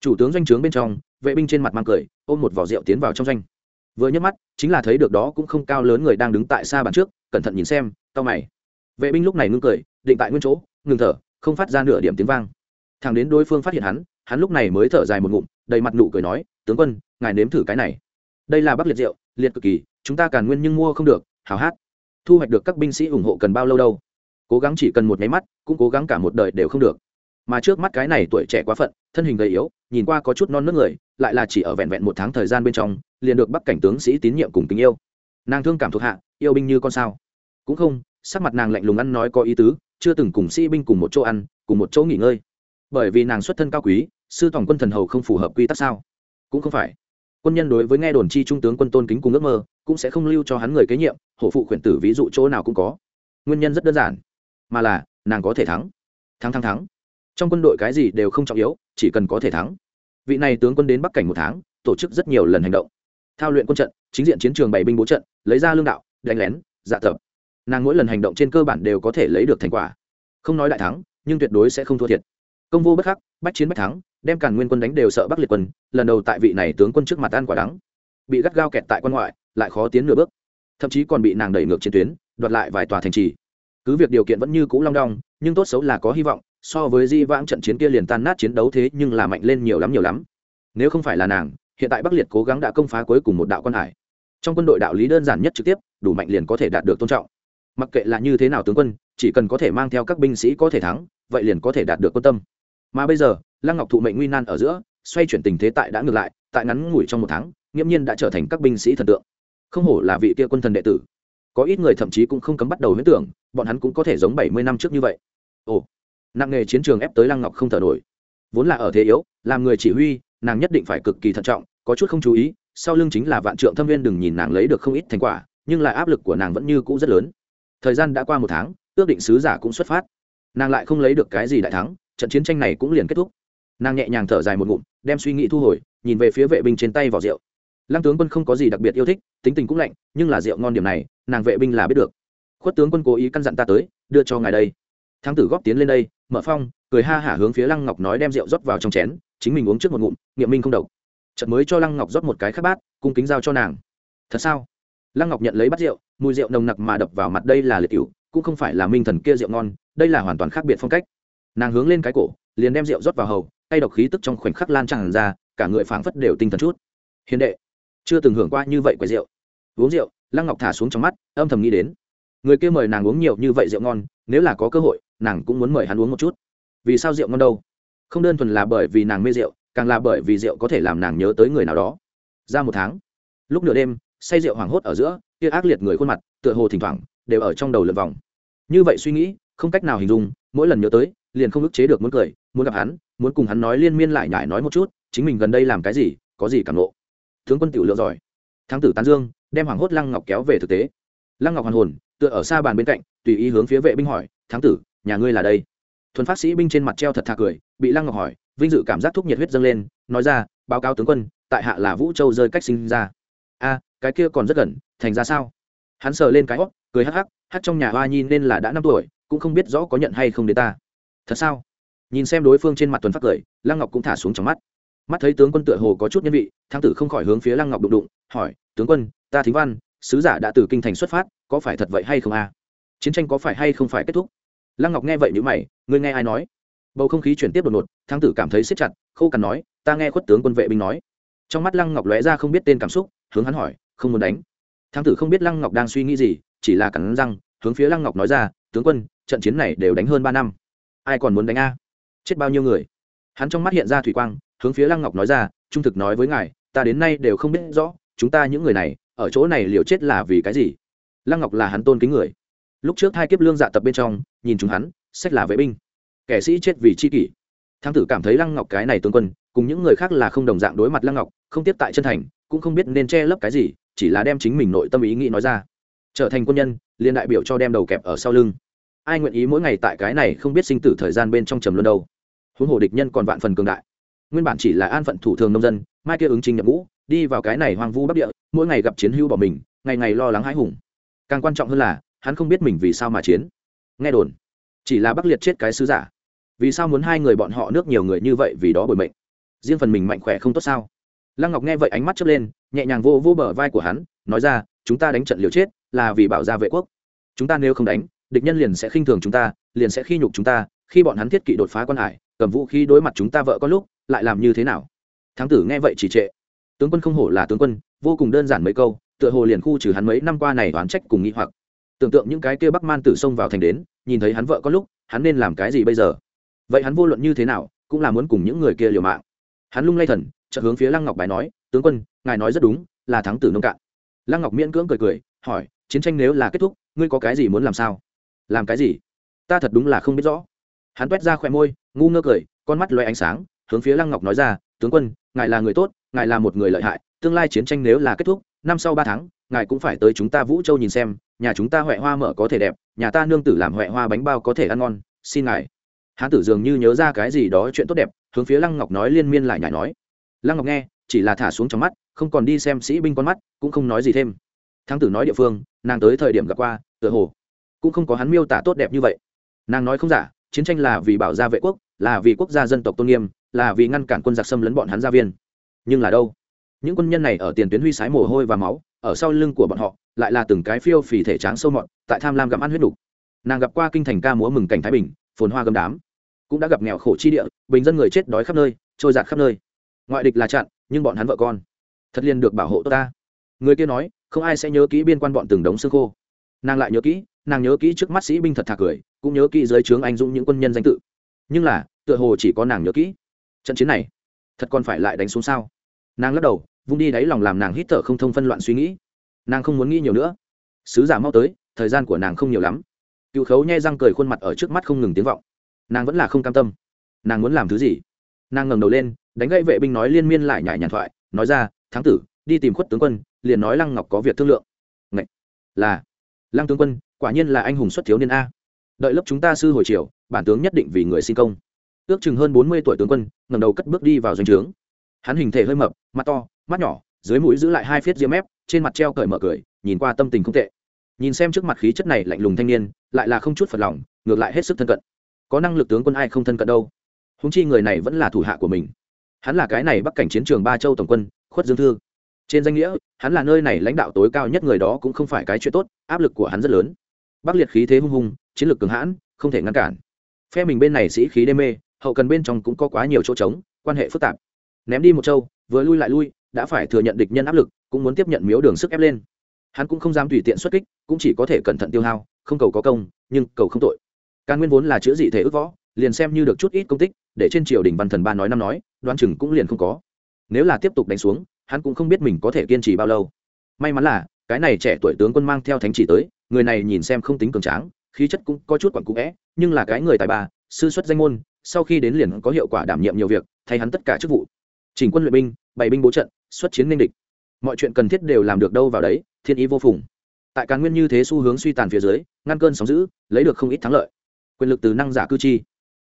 Chủ tướng doanh trướng bên trong, vệ binh trên mặt mang cười, ôm một vỏ rượu tiến vào trong doanh. Vừa nhấc mắt, chính là thấy được đó cũng không cao lớn người đang đứng tại xa bàn trước cẩn thận nhìn xem, tao mày. Vệ binh lúc này ngưng cười, định tại nguyên chỗ, ngừng thở, không phát ra nửa điểm tiếng vang. Thằng đến đối phương phát hiện hắn hắn lúc này mới thở dài một ngụm, đầy mặt nụ cười nói, tướng quân, ngài nếm thử cái này. Đây là bắc liệt rượu, liệt cực kỳ, chúng ta càn nguyên nhưng mua không được, hào hát. Thu hoạch được các binh sĩ ủng hộ cần bao lâu đâu? Cố gắng chỉ cần một nháy mắt, cũng cố gắng cả một đời đều không được. Mà trước mắt cái này tuổi trẻ quá phận, thân hình gầy yếu, nhìn qua có chút non nước người, lại là chỉ ở vẹn vẹn một tháng thời gian bên trong, liền được bắc cảnh tướng sĩ tín nhiệm cùng tình yêu. Nàng thương cảm thuộc hạ, yêu binh như con sao cũng không, sắc mặt nàng lạnh lùng ăn nói có ý tứ, chưa từng cùng sĩ binh cùng một chỗ ăn, cùng một chỗ nghỉ ngơi. Bởi vì nàng xuất thân cao quý, sư tổng quân thần hầu không phù hợp quy tắc sao? Cũng không phải. Quân nhân đối với nghe đồn chi trung tướng quân tôn kính cùng ước mơ, cũng sẽ không lưu cho hắn người kế nhiệm, hổ phụ khuyển tử ví dụ chỗ nào cũng có. Nguyên nhân rất đơn giản, mà là, nàng có thể thắng. Thắng thắng thắng. Trong quân đội cái gì đều không trọng yếu, chỉ cần có thể thắng. Vị này tướng quân đến bắc cảnh một tháng, tổ chức rất nhiều lần hành động. Thao luyện quân trận, chính diện chiến trường bày binh bố trận, lấy ra lương đạo, đánh lén dạ tập nàng mỗi lần hành động trên cơ bản đều có thể lấy được thành quả. Không nói đại thắng, nhưng tuyệt đối sẽ không thua thiệt. Công vô bất khắc, bách chiến bách thắng, đem càn nguyên quân đánh đều sợ bắc liệt quân, lần đầu tại vị này tướng quân trước mặt ăn quả đắng. Bị gắt gao kẹt tại quan ngoại, lại khó tiến nửa bước. Thậm chí còn bị nàng đẩy ngược chiến tuyến, đoạt lại vài tòa thành trì. Cứ việc điều kiện vẫn như cũ long đong, nhưng tốt xấu là có hy vọng, so với di vãng trận chiến kia liền tan nát chiến đấu thế nhưng là mạnh lên nhiều lắm nhiều lắm. Nếu không phải là nàng, hiện tại bắc liệt cố gắng đã công phá cuối cùng một đạo quan hải. Trong quân đội đạo lý đơn giản nhất trực tiếp, đủ mạnh liền có thể đạt được tôn trọng mặc kệ là như thế nào tướng quân, chỉ cần có thể mang theo các binh sĩ có thể thắng, vậy liền có thể đạt được quan tâm. Mà bây giờ, lăng ngọc thụ mệnh nguy nan ở giữa, xoay chuyển tình thế tại đã ngược lại, tại ngắn ngủi trong một tháng, nghiễm nhiên đã trở thành các binh sĩ thần tượng. Không hổ là vị kia quân thần đệ tử. Có ít người thậm chí cũng không cấm bắt đầu huyễn tưởng, bọn hắn cũng có thể giống bảy mươi năm trước như vậy. Ồ, nặng nghề chiến trường ép tới lăng ngọc không thở nổi. Vốn là ở thế yếu, làm người chỉ huy, nàng nhất định phải cực kỳ thận trọng, có chút không chú ý, sau lưng chính là vạn trượng thâm viên đừng nhìn nàng lấy được không ít thành quả, nhưng lại áp lực của nàng vẫn như cũ rất lớn thời gian đã qua một tháng, ước định sứ giả cũng xuất phát. Nàng lại không lấy được cái gì đại thắng, trận chiến tranh này cũng liền kết thúc. Nàng nhẹ nhàng thở dài một ngụm, đem suy nghĩ thu hồi, nhìn về phía vệ binh trên tay vào rượu. Lăng tướng quân không có gì đặc biệt yêu thích, tính tình cũng lạnh, nhưng là rượu ngon điểm này, nàng vệ binh là biết được. Khuất tướng quân cố ý căn dặn ta tới, đưa cho ngài đây. Thắng tử góp tiến lên đây, mở phong, cười ha hả hướng phía lăng ngọc nói đem rượu rót vào trong chén, chính mình uống trước một ngụm, nghiệm minh không độc. Trận mới cho lăng ngọc rót một cái khát bát, cung kính giao cho nàng. Thật sao? Lăng ngọc nhận lấy bát rượu mùi rượu nồng nặc mà đập vào mặt đây là liệt cựu cũng không phải là minh thần kia rượu ngon, đây là hoàn toàn khác biệt phong cách. Nàng hướng lên cái cổ, liền đem rượu rót vào hầu tay độc khí tức trong khoảnh khắc lan tràn ra, cả người phảng phất đều tinh thần chút. Hiền đệ, chưa từng hưởng qua như vậy quầy rượu. Uống rượu? Lăng ngọc thả xuống trong mắt, âm thầm nghĩ đến. Người kia mời nàng uống nhiều như vậy rượu ngon, nếu là có cơ hội, nàng cũng muốn mời hắn uống một chút. Vì sao rượu ngon đâu? Không đơn thuần là bởi vì nàng mê rượu, càng là bởi vì rượu có thể làm nàng nhớ tới người nào đó. Ra một tháng, lúc nửa đêm, say rượu hoảng hốt ở giữa kia ác liệt người khuôn mặt, tựa hồ thỉnh thoảng, đều ở trong đầu lượn vòng. Như vậy suy nghĩ, không cách nào hình dung, mỗi lần nhớ tới, liền không ức chế được muốn cười, muốn gặp hắn, muốn cùng hắn nói liên miên lại nhải nói một chút, chính mình gần đây làm cái gì, có gì cảm nộ tướng quân tiểu lượng giỏi. Thắng tử tán dương, đem hoàng hốt lăng ngọc kéo về thực tế. Lăng ngọc hoàn hồn, tựa ở xa bàn bên cạnh, tùy ý hướng phía vệ binh hỏi, thắng tử, nhà ngươi là đây? Thuần phát sĩ binh trên mặt treo thật thà cười, bị lăng ngọc hỏi, vinh dự cảm giác thúc nhiệt huyết dâng lên, nói ra, báo cáo tướng quân, tại hạ là vũ châu rơi cách sinh ra. A cái kia còn rất gần, thành ra sao? Hắn sờ lên cái hót cười hắc hắc hắc trong nhà hoa nhi nên là đã năm tuổi, cũng không biết rõ có nhận hay không đến ta. Thật sao? Nhìn xem đối phương trên mặt tuần phát cười, lăng ngọc cũng thả xuống trong mắt. Mắt thấy tướng quân tựa hồ có chút nhân vị thang tử không khỏi hướng phía lăng ngọc đụng đụng, hỏi, tướng quân, ta thính văn, sứ giả đã từ kinh thành xuất phát, có phải thật vậy hay không a? Chiến tranh có phải hay không phải kết thúc? Lăng ngọc nghe vậy nhữ mày, ngươi nghe ai nói? Bầu không khí chuyển tiếp đột ngột thang tử cảm thấy xếp chặt, khô cằn nói, ta nghe khuất tướng quân vệ binh nói. Trong mắt lăng ngọc lóe ra không biết tên cảm xúc, hướng hắn hỏi không muốn đánh. Thang tử không biết lăng ngọc đang suy nghĩ gì, chỉ là cắn răng, hướng phía lăng ngọc nói ra, tướng quân, trận chiến này đều đánh hơn ba năm. Ai còn muốn đánh a? Chết bao nhiêu người? Hắn trong mắt hiện ra thủy quang, hướng phía lăng ngọc nói ra, trung thực nói với ngài, ta đến nay đều không biết rõ, chúng ta những người này, ở chỗ này liều chết là vì cái gì? Lăng ngọc là hắn tôn kính người. Lúc trước hai kiếp lương dạ tập bên trong, nhìn chúng hắn, sách là vệ binh, kẻ sĩ chết vì chi kỷ. Thang tử cảm thấy lăng ngọc cái này tướng quân, cùng những người khác là không đồng dạng đối mặt lăng ngọc, không tiếp tại chân thành, cũng không biết nên che lấp cái gì chỉ là đem chính mình nội tâm ý nghĩ nói ra. Trở thành quân nhân liên đại biểu cho đem đầu kẹp ở sau lưng. Ai nguyện ý mỗi ngày tại cái này không biết sinh tử thời gian bên trong trầm luân đâu? Huống hồ địch nhân còn vạn phần cường đại. Nguyên bản chỉ là an phận thủ thường nông dân, mai kia ứng trình nhập ngũ, đi vào cái này hoang vu bắc địa, mỗi ngày gặp chiến hưu bỏ mình, ngày ngày lo lắng hãi hùng. Càng quan trọng hơn là, hắn không biết mình vì sao mà chiến. Nghe đồn, chỉ là bắc liệt chết cái sứ giả. Vì sao muốn hai người bọn họ nước nhiều người như vậy vì đó bồi mệnh? Riêng phần mình mạnh khỏe không tốt sao? Lăng ngọc nghe vậy ánh mắt chớp lên nhẹ nhàng vô vô bờ vai của hắn, nói ra, chúng ta đánh trận liều chết, là vì bảo gia vệ quốc. Chúng ta nếu không đánh, địch nhân liền sẽ khinh thường chúng ta, liền sẽ khi nhục chúng ta, khi bọn hắn thiết kỵ đột phá quan hải, cầm vũ khí đối mặt chúng ta vợ có lúc, lại làm như thế nào? Thắng tử nghe vậy chỉ trệ. Tướng quân không hổ là tướng quân, vô cùng đơn giản mấy câu, tựa hồ liền khu trừ hắn mấy năm qua này oán trách cùng nghĩ hoặc. Tưởng tượng những cái kia bắc man tử xông vào thành đến, nhìn thấy hắn vợ có lúc, hắn nên làm cái gì bây giờ? Vậy hắn vô luận như thế nào, cũng là muốn cùng những người kia liều mạng. Hắn lung lay thần, chợt hướng phía lăng ngọc bài nói tướng quân, ngài nói rất đúng, là thắng tử nông cạn. Lăng ngọc miễn cưỡng cười cười, hỏi, chiến tranh nếu là kết thúc, ngươi có cái gì muốn làm sao? Làm cái gì? Ta thật đúng là không biết rõ. Hắn quét ra khỏe môi, ngu ngơ cười, con mắt loay ánh sáng, hướng phía lăng ngọc nói ra, tướng quân, ngài là người tốt, ngài là một người lợi hại, tương lai chiến tranh nếu là kết thúc, năm sau ba tháng, ngài cũng phải tới chúng ta vũ châu nhìn xem, nhà chúng ta huệ hoa mở có thể đẹp, nhà ta nương tử làm huệ hoa bánh bao có thể ăn ngon, xin ngài. Hán tử dường như nhớ ra cái gì đó chuyện tốt đẹp, hướng phía lăng ngọc nói liên miên lại nhải nói. Lăng ngọc nghe chỉ là thả xuống trong mắt, không còn đi xem sĩ binh con mắt, cũng không nói gì thêm. Thắng tử nói địa phương, nàng tới thời điểm gặp qua, tựa hồ cũng không có hắn miêu tả tốt đẹp như vậy. Nàng nói không giả, chiến tranh là vì bảo gia vệ quốc, là vì quốc gia dân tộc tôn nghiêm, là vì ngăn cản quân giặc xâm lấn bọn hắn gia viên. Nhưng là đâu? Những quân nhân này ở tiền tuyến huy sái mồ hôi và máu, ở sau lưng của bọn họ, lại là từng cái phiêu phì thể tráng sâu mọt, tại tham lam gặm ăn huyết đủ. nàng gặp qua kinh thành ca múa mừng cảnh thái bình, phồn hoa gầm đám, cũng đã gặp nghèo khổ chi địa, bình dân người chết đói khắp nơi, trôi giạt khắp nơi ngoại địch là chặn, nhưng bọn hắn vợ con. Thật liền được bảo hộ tốt ta. Người kia nói, không ai sẽ nhớ kỹ biên quan bọn từng đống xương khô. Nàng lại nhớ kỹ, nàng nhớ kỹ trước mắt sĩ binh thật thà cười, cũng nhớ kỹ dưới trướng anh dũng những quân nhân danh tự. Nhưng là, tựa hồ chỉ có nàng nhớ kỹ. Trận chiến này, thật còn phải lại đánh xuống sao? Nàng lắc đầu, vung đi đáy lòng làm nàng hít thở không thông phân loạn suy nghĩ. Nàng không muốn nghĩ nhiều nữa. Sứ giả mau tới, thời gian của nàng không nhiều lắm. Cựu khấu nhai răng cười khuôn mặt ở trước mắt không ngừng tiếng vọng. Nàng vẫn là không cam tâm. Nàng muốn làm thứ gì? Nàng ngẩng đầu lên đánh gãy vệ binh nói liên miên lại nhải nhàn thoại, nói ra, thắng tử, đi tìm khuất tướng quân, liền nói lăng ngọc có việc thương lượng. Ngậy! là, lăng tướng quân, quả nhiên là anh hùng xuất thiếu niên a. Đợi lớp chúng ta sư hồi triều, bản tướng nhất định vì người xin công. Ước chừng hơn bốn mươi tuổi tướng quân ngầm đầu cất bước đi vào doanh trướng. Hắn hình thể hơi mập mắt to, mắt nhỏ, dưới mũi giữ lại hai phiết diêm mép, trên mặt treo cởi mở cười, nhìn qua tâm tình không tệ. Nhìn xem trước mặt khí chất này lạnh lùng thanh niên, lại là không chút phật lòng, ngược lại hết sức thân cận. Có năng lực tướng quân ai không thân cận đâu? Húng chi người này vẫn là thủ hạ của mình hắn là cái này bắc cảnh chiến trường ba châu tổng quân, khuất dương thư. Trên danh nghĩa, hắn là nơi này lãnh đạo tối cao nhất người đó cũng không phải cái chuyện tốt, áp lực của hắn rất lớn. Bắc liệt khí thế hung hùng chiến lược cường hãn, không thể ngăn cản. Phe mình bên này sĩ khí đê mê, hậu cần bên trong cũng có quá nhiều chỗ trống, quan hệ phức tạp. Ném đi một châu, vừa lui lại lui, đã phải thừa nhận địch nhân áp lực, cũng muốn tiếp nhận miếu đường sức ép lên. Hắn cũng không dám tùy tiện xuất kích, cũng chỉ có thể cẩn thận tiêu hao, không cầu có công, nhưng cầu không tội. Càng nguyên vốn là chữa dị thể ước võ liền xem như được chút ít công tích, để trên triều đình văn thần ba nói năm nói đoan chừng cũng liền không có. Nếu là tiếp tục đánh xuống, hắn cũng không biết mình có thể kiên trì bao lâu. May mắn là, cái này trẻ tuổi tướng quân mang theo thánh chỉ tới, người này nhìn xem không tính cường tráng, khí chất cũng có chút quặn cũ vẽ nhưng là cái người tài ba, sư xuất danh môn, sau khi đến liền có hiệu quả đảm nhiệm nhiều việc, thay hắn tất cả chức vụ. Chỉnh quân luyện binh, bày binh bố trận, xuất chiến ninh địch. Mọi chuyện cần thiết đều làm được đâu vào đấy, thiên ý vô phùng. Tại càn nguyên như thế xu hướng suy tàn phía dưới, ngăn cơn sóng giữ lấy được không ít thắng lợi. Quyền lực từ năng giả cư chi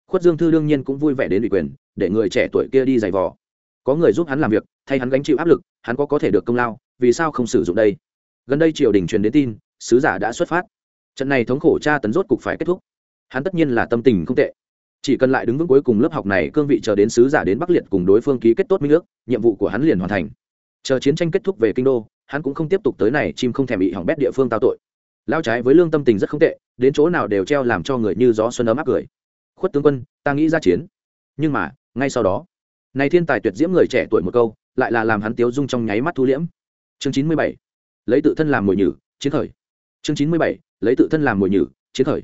khuất dương thư đương nhiên cũng vui vẻ đến ủy quyền, để người trẻ tuổi kia đi giày vò. Có người giúp hắn làm việc, thay hắn gánh chịu áp lực, hắn có có thể được công lao, vì sao không sử dụng đây? Gần đây triều đình truyền đến tin, sứ giả đã xuất phát. Trận này thống khổ tra tấn rốt cục phải kết thúc. Hắn tất nhiên là tâm tình không tệ. Chỉ cần lại đứng vững cuối cùng lớp học này, cương vị chờ đến sứ giả đến bắc liệt cùng đối phương ký kết tốt minh ước, nhiệm vụ của hắn liền hoàn thành. Chờ chiến tranh kết thúc về kinh đô, hắn cũng không tiếp tục tới này, chim không thèm bị hỏng bét địa phương tao tội. Lao trái với lương tâm tình rất không tệ, đến chỗ nào đều treo làm cho người như gió xuân ấm áp cười khuất tướng quân, ta nghĩ ra chiến. Nhưng mà, ngay sau đó, này thiên tài tuyệt diễm người trẻ tuổi một câu, lại là làm hắn tiếu dung trong nháy mắt thu liễm. Chương chín mươi bảy, lấy tự thân làm mồi nhử, chiến khởi. Chương chín mươi bảy, lấy tự thân làm mồi nhử, chiến khởi.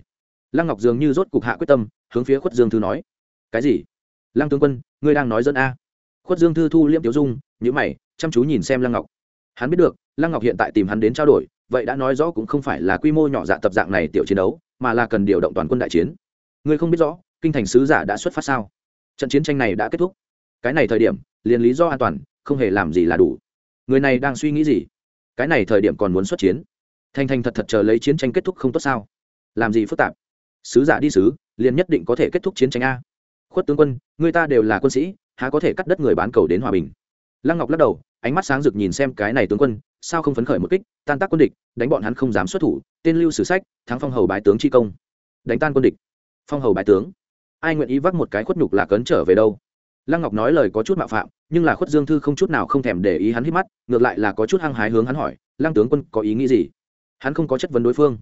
Lăng ngọc dường như rốt cục hạ quyết tâm, hướng phía khuất dương thư nói. Cái gì? Lăng tướng quân, ngươi đang nói dân a. Khuất dương thư thu liễm tiếu dung nhữ mày, chăm chú nhìn xem lăng ngọc. Hắn biết được, lăng ngọc hiện tại tìm hắn đến trao đổi, vậy đã nói rõ cũng không phải là quy mô nhỏ dạ tập dạng này tiểu chiến đấu, mà là cần điều động toàn quân đại chiến. Ngươi không biết rõ kinh thành sứ giả đã xuất phát sao? Trận chiến tranh này đã kết thúc. Cái này thời điểm, liền lý do an toàn, không hề làm gì là đủ. Người này đang suy nghĩ gì? Cái này thời điểm còn muốn xuất chiến. Thành thành thật thật chờ lấy chiến tranh kết thúc không tốt sao? Làm gì phức tạp? Sứ giả đi sứ, liền nhất định có thể kết thúc chiến tranh a. Khuất tướng quân, người ta đều là quân sĩ, há có thể cắt đất người bán cầu đến hòa bình? Lăng ngọc lắc đầu, ánh mắt sáng rực nhìn xem cái này tướng quân, sao không phấn khởi một kích, tan tác quân địch, đánh bọn hắn không dám xuất thủ, tên lưu sử sách, thắng phong hầu bái tướng chi công. Đánh tan quân địch. Phong hầu bái tướng ai nguyện ý vác một cái khuất nhục là cấn trở về đâu? Lăng ngọc nói lời có chút mạo phạm, nhưng là khuất dương thư không chút nào không thèm để ý hắn hít mắt, ngược lại là có chút hăng hái hướng hắn hỏi, lăng tướng quân, có ý nghĩ gì? Hắn không có chất vấn đối phương.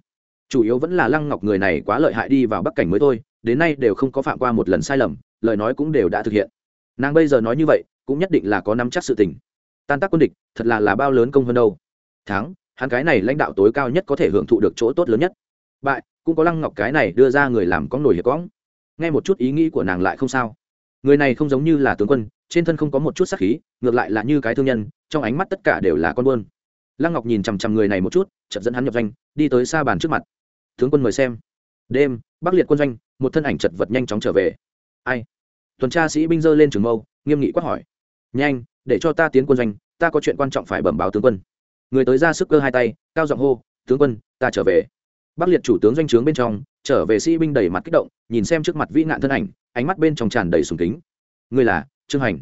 Chủ yếu vẫn là lăng ngọc người này quá lợi hại đi vào bắc cảnh mới thôi, đến nay đều không có phạm qua một lần sai lầm, lời nói cũng đều đã thực hiện. Nàng bây giờ nói như vậy, cũng nhất định là có nắm chắc sự tình. Tan tác quân địch, thật là là bao lớn công hơn đâu. Thắng, hắn cái này lãnh đạo tối cao nhất có thể hưởng thụ được chỗ tốt lớn nhất. Bại, cũng có lăng ngọc cái này đưa ra người làm có nổi hiệp cóng nghe một chút ý nghĩ của nàng lại không sao. Người này không giống như là tướng quân, trên thân không có một chút sắc khí, ngược lại là như cái thương nhân, trong ánh mắt tất cả đều là con buôn. Lăng ngọc nhìn chằm chằm người này một chút chậm dẫn hắn nhập doanh, đi tới xa bàn trước mặt. Tướng quân mời xem. Đêm, bắc liệt quân doanh, một thân ảnh chật vật nhanh chóng trở về. Ai? Tuần tra sĩ binh dơ lên trường mâu, nghiêm nghị quát hỏi. Nhanh, để cho ta tiến quân doanh, ta có chuyện quan trọng phải bẩm báo tướng quân. Người tới ra sức cơ hai tay, cao giọng hô, tướng quân, ta trở về. Bắc liệt chủ tướng doanh trướng bên trong trở về sĩ binh đầy mặt kích động, nhìn xem trước mặt vĩ nạn thân ảnh, ánh mắt bên trong tràn đầy sùng kính. Ngươi là trương hành.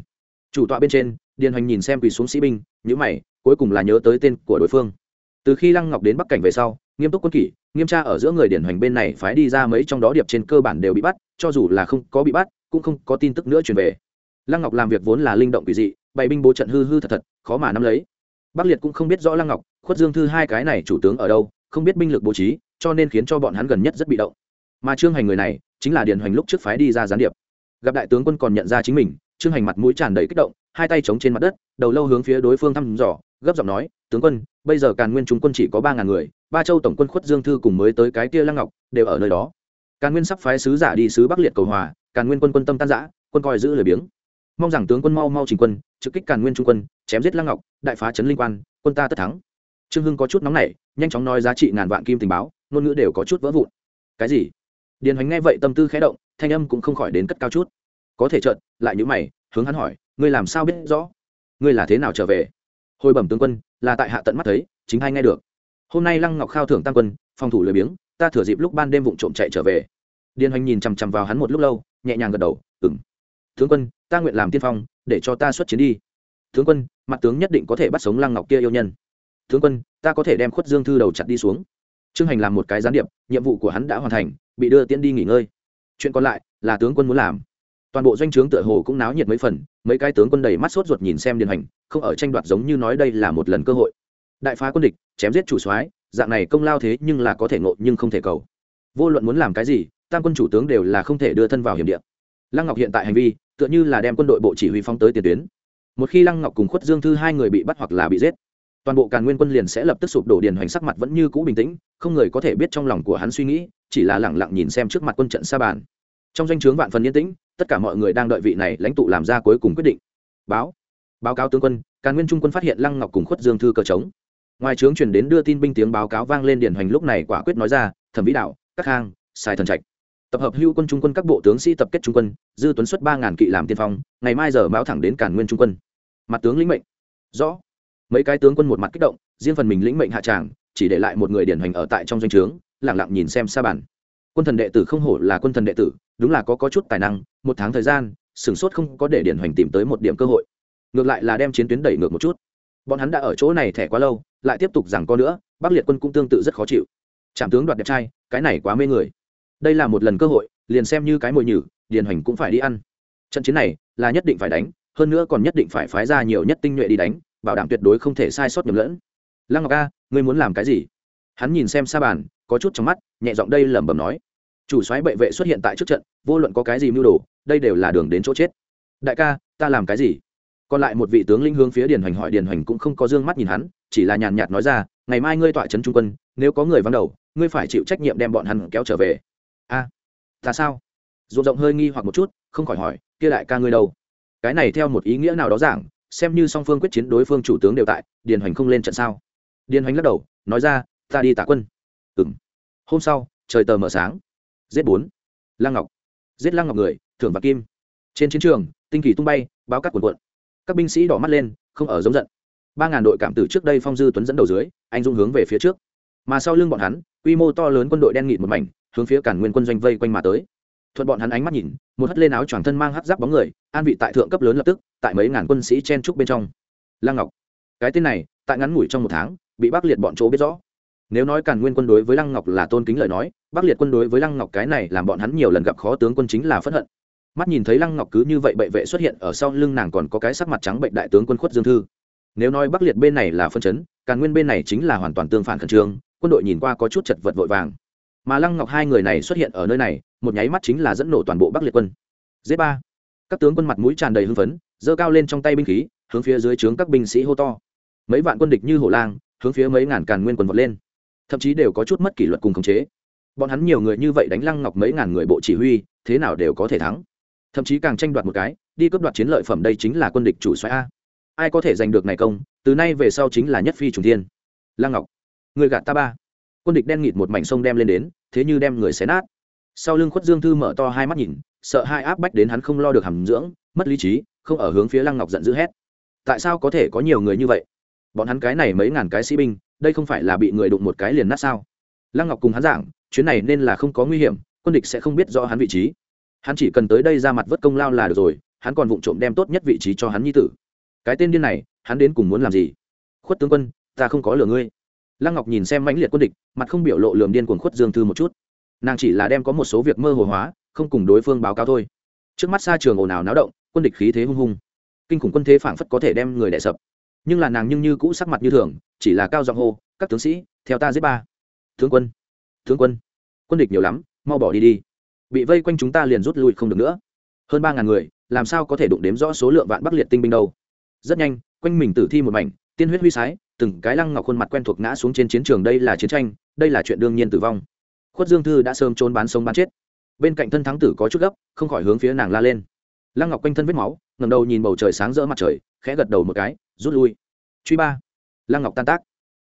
Chủ tọa bên trên, điền hoành nhìn xem quỳ xuống sĩ binh nhữ mày, cuối cùng là nhớ tới tên của đối phương. Từ khi lăng ngọc đến bắc cảnh về sau, nghiêm túc quân kỷ, nghiêm tra ở giữa người điển hoành bên này phái đi ra mấy trong đó điệp trên cơ bản đều bị bắt, cho dù là không có bị bắt, cũng không có tin tức nữa truyền về. Lăng ngọc làm việc vốn là linh động quỷ dị, bày binh bố trận hư hư thật thật, khó mà nắm lấy. Bắc liệt cũng không biết rõ lăng ngọc, khuất dương thư hai cái này chủ tướng ở đâu không biết binh lực bố trí, cho nên khiến cho bọn hắn gần nhất rất bị động. Mà trương hành người này, chính là điền hoành lúc trước phái đi ra gián điệp. Gặp đại tướng quân còn nhận ra chính mình, trương hành mặt mũi tràn đầy kích động, hai tay chống trên mặt đất, đầu lâu hướng phía đối phương thăm dò, gấp giọng nói, tướng quân, bây giờ càn nguyên trung quân chỉ có ba ngàn người, ba châu tổng quân khuất dương thư cùng mới tới cái kia lăng ngọc, đều ở nơi đó. Càn nguyên sắp phái sứ giả đi sứ bắc liệt cầu hòa, càn nguyên quân quân tâm tan giã quân coi giữ lời biếng. Mong rằng tướng quân mau mau trình quân, trực kích càn nguyên trung quân, chém giết lăng ngọc, đại phá trấn linh quan, quân ta tất thắng trương hưng có chút nóng nảy, nhanh chóng nói giá trị ngàn vạn kim tình báo, ngôn ngữ đều có chút vỡ vụn. Cái gì? Điền hoành nghe vậy tâm tư khẽ động, thanh âm cũng không khỏi đến cất cao chút. Có thể trợn lại những mày, hướng hắn hỏi, ngươi làm sao biết rõ? Ngươi là thế nào trở về? Hồi bẩm tướng quân, là tại hạ tận mắt thấy, chính hay nghe được. Hôm nay lăng ngọc khao thưởng tăng quân, phòng thủ lười biếng, ta thừa dịp lúc ban đêm vụng trộm chạy trở về. Điền hoành nhìn chằm chằm vào hắn một lúc lâu, nhẹ nhàng gật đầu ừng tướng quân, ta nguyện làm tiên phong, để cho ta xuất chiến đi. Tướng quân, mặt tướng nhất định có thể bắt sống lăng ngọc kia yêu nhân tướng quân, ta có thể đem khuất dương thư đầu chặt đi xuống. Trương hành làm một cái gián điệp, nhiệm vụ của hắn đã hoàn thành, bị đưa tiễn đi nghỉ ngơi. Chuyện còn lại là tướng quân muốn làm. Toàn bộ doanh trướng tựa hồ cũng náo nhiệt mấy phần, mấy cái tướng quân đầy mắt sốt ruột nhìn xem điền hành, không ở tranh đoạt giống như nói đây là một lần cơ hội. Đại phá quân địch, chém giết chủ soái, dạng này công lao thế nhưng là có thể ngộ nhưng không thể cầu. Vô luận muốn làm cái gì, tam quân chủ tướng đều là không thể đưa thân vào hiểm địa. Lăng ngọc hiện tại hành vi, tựa như là đem quân đội bộ chỉ huy phóng tới tiền tuyến. Một khi lăng ngọc cùng khuất dương thư hai người bị bắt hoặc là bị giết toàn bộ càn nguyên quân liền sẽ lập tức sụp đổ điền hoành sắc mặt vẫn như cũ bình tĩnh, không người có thể biết trong lòng của hắn suy nghĩ, chỉ là lẳng lặng nhìn xem trước mặt quân trận xa bàn. Trong danh o chướng vạn phần yên tĩnh, tất cả mọi người đang đợi vị này lãnh tụ làm ra cuối cùng quyết định. Báo báo cáo tướng quân, càn nguyên trung quân phát hiện lăng ngọc cùng khuất dương thư cờ trống. Ngoài trướng chuyển đến đưa tin binh tiếng báo cáo vang lên điển hoành lúc này quả quyết nói ra, thẩm vĩ đạo, các hang sai thần trạch. Tập hợp hưu quân trung quân các bộ tướng sĩ tập kết trung quân, dư tuấn xuất ba ngàn kỵ làm tiên phong, ngày mai giờ báo thẳng đến càn nguyên trung quân. Mặt tướng lĩnh mệnh. Rõ mấy cái tướng quân một mặt kích động, riêng phần mình lĩnh mệnh hạ tràng, chỉ để lại một người điển hoành ở tại trong doanh trướng lẳng lặng nhìn xem xa bản quân thần đệ tử không hổ là quân thần đệ tử, đúng là có có chút tài năng, một tháng thời gian, sửng sốt không có để điển hoành tìm tới một điểm cơ hội. Ngược lại là đem chiến tuyến đẩy ngược một chút. Bọn hắn đã ở chỗ này thẻ quá lâu, lại tiếp tục rằng có nữa, bắc liệt quân cũng tương tự rất khó chịu. Trạm tướng đoạt đẹp trai, cái này quá mê người. Đây là một lần cơ hội, liền xem như cái mồi nhử điền hoành cũng phải đi ăn. Trận chiến này là nhất định phải đánh, hơn nữa còn nhất định phải phái ra nhiều nhất tinh nhuệ đi đánh bảo đảm tuyệt đối không thể sai sót nhầm lẫn. Lăng ngọc a ngươi muốn làm cái gì? Hắn nhìn xem xa bàn có chút trong mắt nhẹ giọng đây lẩm bẩm nói. Chủ soái bệ vệ xuất hiện tại trước trận vô luận có cái gì mưu đồ đây đều là đường đến chỗ chết. Đại ca ta làm cái gì? Còn lại một vị tướng linh hướng phía điền hoành hỏi điền hoành cũng không có d ư ơ n g mắt nhìn hắn chỉ là nhàn nhạt nói ra ngày mai ngươi tọa trấn trung quân nếu có người vắng đầu ngươi phải chịu trách nhiệm đem bọn hắn kéo trở về. A à, ta sao? Ruộng rộng hơi nghi hoặc một chút không khỏi hỏi kia đại ca ngươi đâu? Cái này theo một ý nghĩa nào đó giảng xem như song phương quyết chiến đối phương chủ tướng đều tại, điền hoành không lên trận sao? Điền hoành lắc đầu, nói ra, ta đi tả quân. Ừ m hôm sau, trời tờ mở sáng. Giết bốn. Lăng ngọc. Giết lăng ngọc người, thưởng và kim. Trên chiến trường, tinh kỳ tung bay, báo cắt quần quận các binh sĩ đỏ mắt lên, không ở giống giận. Ba ngàn đội cảm tử trước đây phong dư tuấn dẫn đầu dưới, anh dung hướng về phía trước. Mà sau lưng bọn hắn, quy mô to lớn quân đội đen nghịt một mảnh, hướng phía cản nguyên quân doanh vây quanh mà tới thuận bọn hắn ánh mắt nhìn, một hất lên áo choàng thân mang hắt giáp bóng người, an vị tại thượng cấp lớn lập tức, tại mấy ngàn quân sĩ chen trúc bên trong. Lăng ngọc, cái tên này, tại ngắn ngủi trong một tháng, bị bác liệt bọn chỗ biết rõ. Nếu nói càn nguyên quân đối với lăng ngọc là tôn kính lời nói bác liệt quân đối với lăng ngọc cái này làm bọn hắn nhiều lần gặp khó tướng quân chính là phẫn hận. Mắt nhìn thấy lăng ngọc cứ như vậy bệ vệ xuất hiện ở sau lưng nàng còn có cái sắc mặt trắng bệnh đại tướng quân khuất dương thư. Nếu nói bắc liệt bên này là phân chấn, càn nguyên bên này chính là hoàn toàn tương phản khẩn trương, quân đội nhìn qua có chút chật vật vội vàng mà lăng ngọc hai người này xuất hiện ở nơi này, một nháy mắt chính là dẫn nổ toàn bộ bắc liệt quân. Z ba. Các tướng quân mặt mũi tràn đầy hưng phấn, giơ cao lên trong tay binh khí, hướng phía dưới trướng các binh sĩ hô to. Mấy vạn quân địch như hổ lang, hướng phía mấy ngàn càn nguyên quân vọt lên. Thậm chí đều có chút mất kỷ luật cùng khống chế. Bọn hắn nhiều người như vậy đánh lăng ngọc mấy ngàn người bộ chỉ huy, thế nào đều có thể thắng. Thậm chí càng tranh đoạt một cái, đi cướp đoạt chiến lợi phẩm đây chính là quân địch chủ xoáy a. Ai có thể giành được này công, từ nay về sau chính là nhất phi trùng thiên. Lăng ngọc, người gạt ta ba quân địch đen nghịt một mảnh sông đem lên đến, thế như đem người xé nát. Sau lưng khuất dương thư mở to hai mắt nhìn, sợ hai áp bách đến hắn không lo được hàm dưỡng, mất lý trí, không ở hướng phía lăng ngọc giận dữ hét. Tại sao có thể có nhiều người như vậy? Bọn hắn cái này mấy ngàn cái sĩ binh, đây không phải là bị người đụng một cái liền nát sao? Lăng ngọc cùng hắn giảng, chuyến này nên là không có nguy hiểm, quân địch sẽ không biết rõ hắn vị trí. Hắn chỉ cần tới đây ra mặt vất công lao là được rồi, hắn còn vụng trộm đem tốt nhất vị trí cho hắn nhi tử. Cái tên điên này, hắn đến cùng muốn làm gì? Khuất tướng quân, ta không có lừa ngươi lăng ngọc nhìn xem mãnh liệt quân địch, mặt không biểu lộ lườm điên cuồng khuất dương thư một chút. Nàng chỉ là đem có một số việc mơ hồ hóa, không cùng đối phương báo cáo thôi. Trước mắt xa trường ồn ào náo động, quân địch khí thế hung hung. Kinh khủng quân thế phảng phất có thể đem người đẻ sập. Nhưng là nàng nhưng như cũ sắc mặt như thường, chỉ là cao giọng hô, các tướng sĩ, theo ta giết ba. Tướng quân tướng quân. Quân địch nhiều lắm, mau bỏ đi đi. Bị vây quanh chúng ta liền rút lui không được nữa. Hơn ba ngàn người, làm sao có thể đụng đếm rõ số lượng vạn bắc liệt tinh binh đâu? Rất nhanh, quanh mình tử thi một mảnh tiên huyết huy sái, từng cái lăng ngọc khuôn mặt quen thuộc ngã xuống trên chiến trường đây là chiến tranh, đây là chuyện đương nhiên tử vong. Khuất dương thư đã sớm trốn bán sống bán chết. Bên cạnh thân thắng tử có chút gấp, không khỏi hướng phía nàng la lên. Lăng ngọc quanh thân vết máu ngầm đầu nhìn bầu trời sáng rỡ mặt trời, khẽ gật đầu một cái, rút lui. Truy ba. Lăng ngọc tan tác.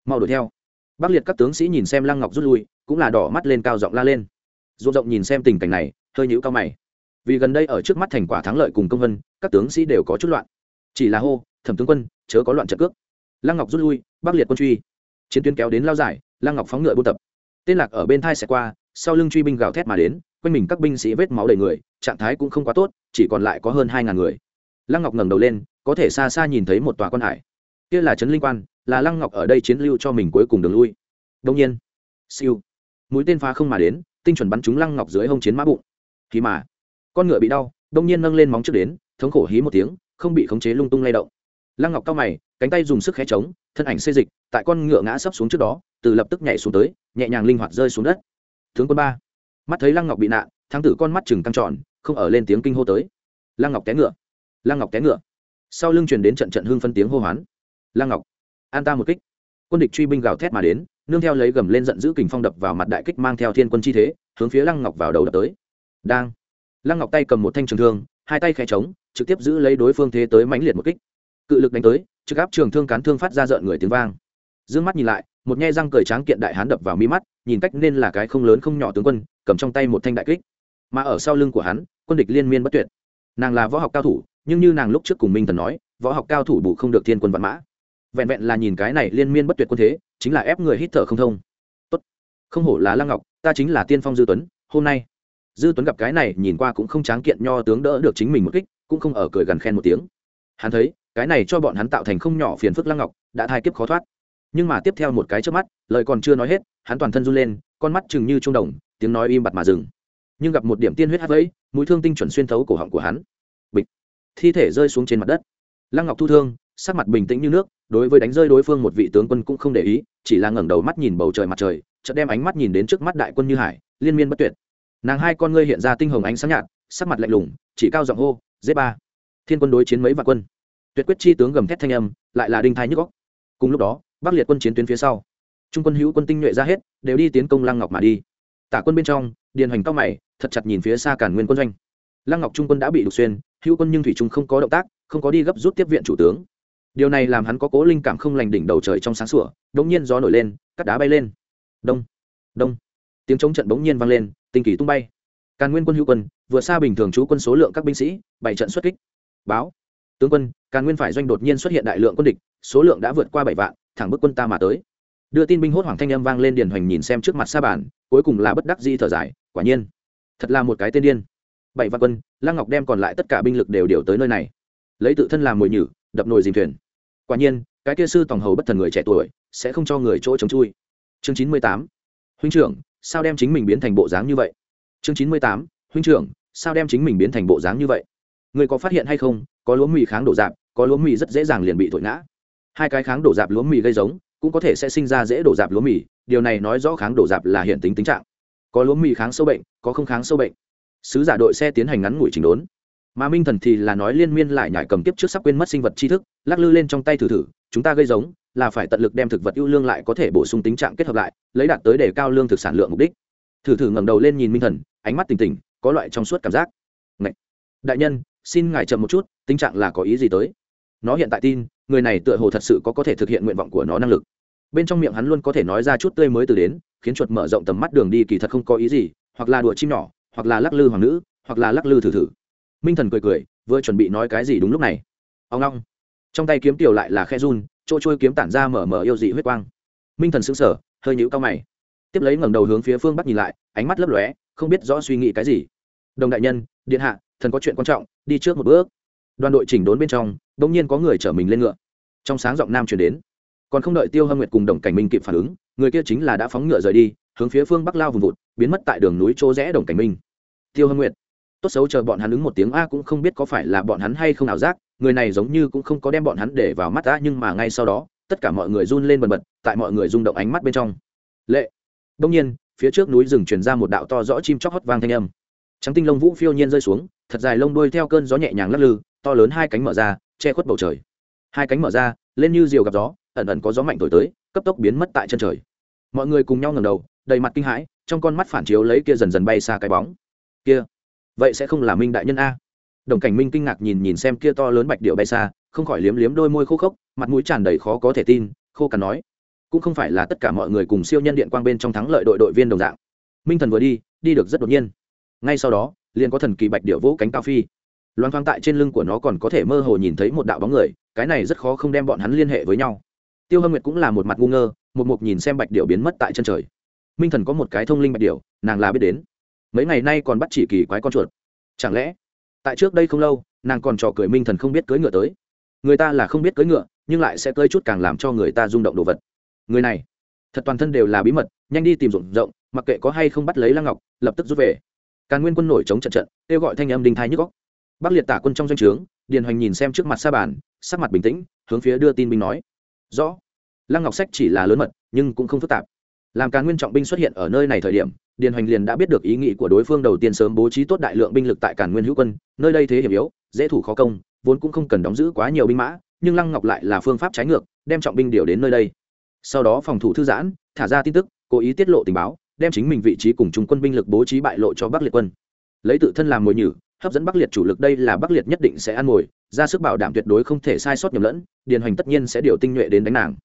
Mau đuổi theo. Bắc liệt các tướng sĩ nhìn xem lăng ngọc rút lui, cũng là đỏ mắt lên cao giọng la lên. Rộn rộng nhìn xem tình cảnh này, hơi nhũ cao mày. Vì gần đây ở trước mắt thành quả thắng lợi cùng công vân, các tướng sĩ đều có chút loạn. Chỉ là hô, thẩm tướng quân, chớ có loạn trận cước lăng ngọc rút lui, bắc liệt quân truy. Chiến tuyến kéo đến lao giải, lăng ngọc phóng ngựa buôn tập. Tên lạc ở bên thai sẽ qua, sau lưng truy binh gào thét mà đến, quanh mình các binh sĩ vết máu đầy người, trạng thái cũng không quá tốt, chỉ còn lại có hơn hai ngàn người. Lăng ngọc ngẩng đầu lên, có thể xa xa nhìn thấy một tòa quan hải. Kia là trấn linh quan, là lăng ngọc ở đây chiến lưu cho mình cuối cùng đường lui. Đông nhiên, siêu. Mũi tên phá không mà đến, tinh chuẩn bắn trúng lăng ngọc dưới hông chiến mã bụng. Khi mà, con ngựa bị đau, đông nhiên nâng lên móng trước đến, thống khổ hí một tiếng, không bị khống chế lung tung lay động. Lăng ngọc cao mày cánh tay dùng sức khé chống, thân ảnh xê dịch tại con ngựa ngã sấp xuống trước đó từ lập tức nhảy xuống tới nhẹ nhàng linh hoạt rơi xuống đất. Tướng quân ba mắt thấy lăng ngọc bị nạn thắng tử con mắt chừng căng tròn không ở lên tiếng kinh hô tới. Lăng ngọc té ngựa lăng ngọc té ngựa. Sau lưng truyền đến trận trận hương phân tiếng hô hoán. Lăng ngọc an ta một kích. Quân địch truy binh gào thét mà đến nương theo lấy gầm lên giận dữ kình phong đập vào mặt đại kích mang theo thiên quân chi thế hướng phía lăng ngọc vào đầu đập tới. Đang lăng ngọc tay cầm một thanh trường thương hai tay khẽ trống trực tiếp giữ lấy đối phương thế tới mãnh liệt một kích. Cự lực đánh tới trực áp trường thương cán thương phát ra rợn người tiếng vang. D mắt nhìn lại, một nhe răng cười tráng kiện đại hán đập vào mi mắt, nhìn cách nên là cái không lớn không nhỏ tướng quân, cầm trong tay một thanh đại kích. Mà ở sau lưng của hắn, quân địch liên miên bất tuyệt. Nàng là võ học cao thủ, nhưng như nàng lúc trước cùng minh thần nói, võ học cao thủ bù không được thiên quân văn mã. Vẹn vẹn là nhìn cái này liên miên bất tuyệt quân thế, chính là ép người hít thở không thông. Tốt. Không hổ là lăng ngọc, ta chính là tiên phong dư tuấn, hôm nay. Dư tuấn gặp cái này, nhìn qua cũng không tráng kiện nho tướng đỡ được chính mình một kích, cũng không ở cười gần khen một tiếng. Hắn thấy cái này cho bọn hắn tạo thành không nhỏ phiền phức lăng ngọc, đã thai kiếp khó thoát. Nhưng mà tiếp theo một cái trước mắt, lời còn chưa nói hết, hắn toàn thân run lên, con mắt chừng như trung đồng, tiếng nói im bặt mà dừng. Nhưng gặp một điểm tiên huyết hát vẫy, mũi thương tinh chuẩn xuyên thấu cổ họng của hắn. Bịch. Thi thể rơi xuống trên mặt đất. Lăng ngọc thu thương, sắc mặt bình tĩnh như nước, đối với đánh rơi đối phương một vị tướng quân cũng không để ý, chỉ là ngẩng đầu mắt nhìn bầu trời mặt trời, chợt đem ánh mắt nhìn đến trước mắt đại quân như hải, liên miên bất tuyệt. Nàng hai con ngươi hiện ra tinh hồng ánh sáng nhạt, sắc mặt lạnh lùng, chỉ cao giọng hô dễ ba. Thiên quân đối chiến mấy vạn quân tuyệt quyết chi tướng gầm thét thanh âm, lại là đinh thái nhức góc cùng lúc đó, bắc liệt quân chiến tuyến phía sau, trung quân hữu quân tinh nhuệ ra hết, đều đi tiến công lăng ngọc mà đi. Tả quân bên trong, điền hoành cao mày, thật chặt nhìn phía xa cản nguyên quân doanh. Lăng ngọc trung quân đã bị đục xuyên, hữu quân nhưng thủy trung không có động tác, không có đi gấp rút tiếp viện chủ tướng. Điều này làm hắn có cố linh cảm không lành đỉnh đầu trời trong sáng sủa đống nhiên gió nổi lên, cắt đá bay lên. Đông đông. Tiếng chống trận bỗng nhiên vang lên, tinh kỳ tung bay. Càn nguyên quân hữu quân, vừa xa bình thường chú quân số lượng các binh sĩ, bảy trận xuất kích. Báo tướng quân, càn nguyên phải doanh đột nhiên xuất hiện đại lượng quân địch, số lượng đã vượt qua bảy vạn, thẳng bức quân ta mà tới. Đưa tin binh hốt hoàng thanh âm vang lên điền hoành nhìn xem trước mặt xa bản, cuối cùng là bất đắc di thở dài, quả nhiên, thật là một cái tên điên. Bảy vạn quân, lăng ngọc đem còn lại tất cả binh lực đều điều tới nơi này. Lấy tự thân làm mồi nhử, đập nồi dìm thuyền. Quả nhiên, cái kia sư tòng hầu bất thần người trẻ tuổi, sẽ không cho người chỗ chống chui. Chương chín mươi tám, huynh trưởng, sao đem chính mình biến thành bộ dáng như vậy? Chương chín mươi tám, huynh trưởng, sao đem chính mình biến thành bộ dáng như vậy? Người có phát hiện hay không, có lúa mì kháng đổ dạp, có lúa mì rất dễ dàng liền bị thổi ngã. Hai cái kháng đổ dạp lúa mì gây giống, cũng có thể sẽ sinh ra dễ đổ dạp lúa mì, điều này nói rõ kháng đổ dạp là hiện tính tính trạng. Có lúa mì kháng sâu bệnh, có không kháng sâu bệnh. Sứ giả đội xe tiến hành ngắn ngủi chỉnh đốn. Mà minh thần thì là nói liên miên lại nhải cầm tiếp trước sắp quên mất sinh vật tri thức, lắc lư lên trong tay thử thử, chúng ta gây giống, là phải tận lực đem thực vật ưu lương lại có thể bổ sung tính trạng kết hợp lại, lấy đạt tới để cao lương thực sản lượng mục đích. Thử thử ngẩng đầu lên nhìn minh thần, ánh mắt tỉnh tỉnh, có loại trong suốt cảm giác. Ngậy! đại nhân xin ngài chậm một chút, tình trạng là có ý gì tới? Nó hiện tại tin, người này tựa hồ thật sự có có thể thực hiện nguyện vọng của nó năng lực. Bên trong miệng hắn luôn có thể nói ra chút tươi mới từ đến, khiến chuột mở rộng tầm mắt đường đi kỳ thật không có ý gì, hoặc là đùa chim nhỏ, hoặc là lắc lư hoàng nữ, hoặc là lắc lư thử thử. Minh thần cười cười, vừa chuẩn bị nói cái gì đúng lúc này. Ông long. Trong tay kiếm tiểu lại là khe run, chỗ trôi kiếm tản ra mở mở yêu dị huyết quang. Minh thần sững sờ, hơi nhũ cao mày. Tiếp lấy ngẩng đầu hướng phía phương bắc nhìn lại, ánh mắt lấp lóe, không biết rõ suy nghĩ cái gì. Đồng đại nhân, điện hạ, thần có chuyện quan trọng đi trước một bước. Đoàn đội chỉnh đốn bên trong đ ỗ n g nhiên có người chở mình lên ngựa. Trong sáng giọng nam chuyển đến. Còn không đợi tiêu hâm nguyệt cùng đồng cảnh minh kịp phản ứng, người kia chính là đã phóng ngựa rời đi, hướng phía phương bắc lao vùng vụt, biến mất tại đường núi chỗ rẽ đồng cảnh minh. Tiêu hâm nguyệt, tốt xấu chờ bọn hắn ứng một tiếng a cũng không biết có phải là bọn hắn hay không ảo giác, người này giống như cũng không có đem bọn hắn để vào mắt ta nhưng mà ngay sau đó, tất cả mọi người run lên bần bật, tại mọi người rung động ánh mắt bên trong. Lệ. Đông nhiên, phía trước núi rừng truyền ra một đạo to rõ chim chóc hót vang thanh âm. Trắng tinh lông vũ phiêu nhiên rơi xuống thật dài lông đuôi theo cơn gió nhẹ nhàng lắc lư, to lớn hai cánh mở ra, che khuất bầu trời. Hai cánh mở ra, lên như diều gặp gió, ẩn ẩn có gió mạnh thổi tới, cấp tốc biến mất tại chân trời. Mọi người cùng nhau ngầm đầu, đầy mặt kinh hãi, trong con mắt phản chiếu lấy kia dần dần bay xa cái bóng. Kia, vậy sẽ không là minh đại nhân a? Đồng cảnh minh kinh ngạc nhìn nhìn xem kia to lớn bạch điệu bay xa, không khỏi liếm liếm đôi môi khô khốc, mặt mũi tràn đầy khó có thể tin, khô cằn nói. Cũng không phải là tất cả mọi người cùng siêu nhân điện quang bên trong thắng lợi đội đội viên đồng dạng. Minh thần vừa đi đi được rất đột nhiên. Ngay sau đó liền có thần kỳ bạch điệu vỗ cánh cao phi. Loan thoáng tại trên lưng của nó còn có thể mơ hồ nhìn thấy một đạo bóng người, cái này rất khó không đem bọn hắn liên hệ với nhau. Tiêu hâm nguyệt cũng là một mặt ngu ngơ, một mục nhìn xem bạch điệu biến mất tại chân trời. Minh thần có một cái thông linh bạch điệu nàng là biết đến. Mấy ngày nay còn bắt chỉ kỳ quái con chuột. Chẳng lẽ, tại trước đây không lâu, nàng còn trò cười minh thần không biết cưỡi ngựa tới. Người ta là không biết cưỡi ngựa, nhưng lại sẽ cưỡi chút càng làm cho người ta rung động đồ vật. Người này, thật toàn thân đều là bí mật, nhanh đi tìm rộng rộng, mặc kệ có hay không bắt lấy lăng ngọc, lập tức rút về càn nguyên quân nổi chống trận trận, kêu gọi thanh âm đinh thái nhức góc bắc liệt tả quân trong doanh trướng, điền hoành nhìn xem trước mặt sa bàn, sắc mặt bình tĩnh, hướng phía đưa tin binh nói. Rõ. Lăng ngọc sách chỉ là lớn mật, nhưng cũng không phức tạp. Làm càn nguyên trọng binh xuất hiện ở nơi này thời điểm, điền hoành liền đã biết được ý nghĩ của đối phương đầu tiên sớm bố trí tốt đại lượng binh lực tại càn nguyên hữu quân, nơi đây thế hiểm yếu, dễ thủ khó công, vốn cũng không cần đóng giữ quá nhiều binh mã, nhưng lăng ngọc lại là phương pháp trái ngược, đem trọng binh điều đến nơi đây. Sau đó phòng thủ thư giãn, thả ra tin tức, cố ý tiết lộ tình báo đem chính mình vị trí cùng trung quân binh lực bố trí bại lộ cho bắc liệt quân. Lấy tự thân làm mồi nhử, hấp dẫn bắc liệt chủ lực đây là bắc liệt nhất định sẽ ăn mồi, ra sức bảo đảm tuyệt đối không thể sai sót nhầm lẫn, điền hoành tất nhiên sẽ điều tinh nhuệ đến đánh nàng.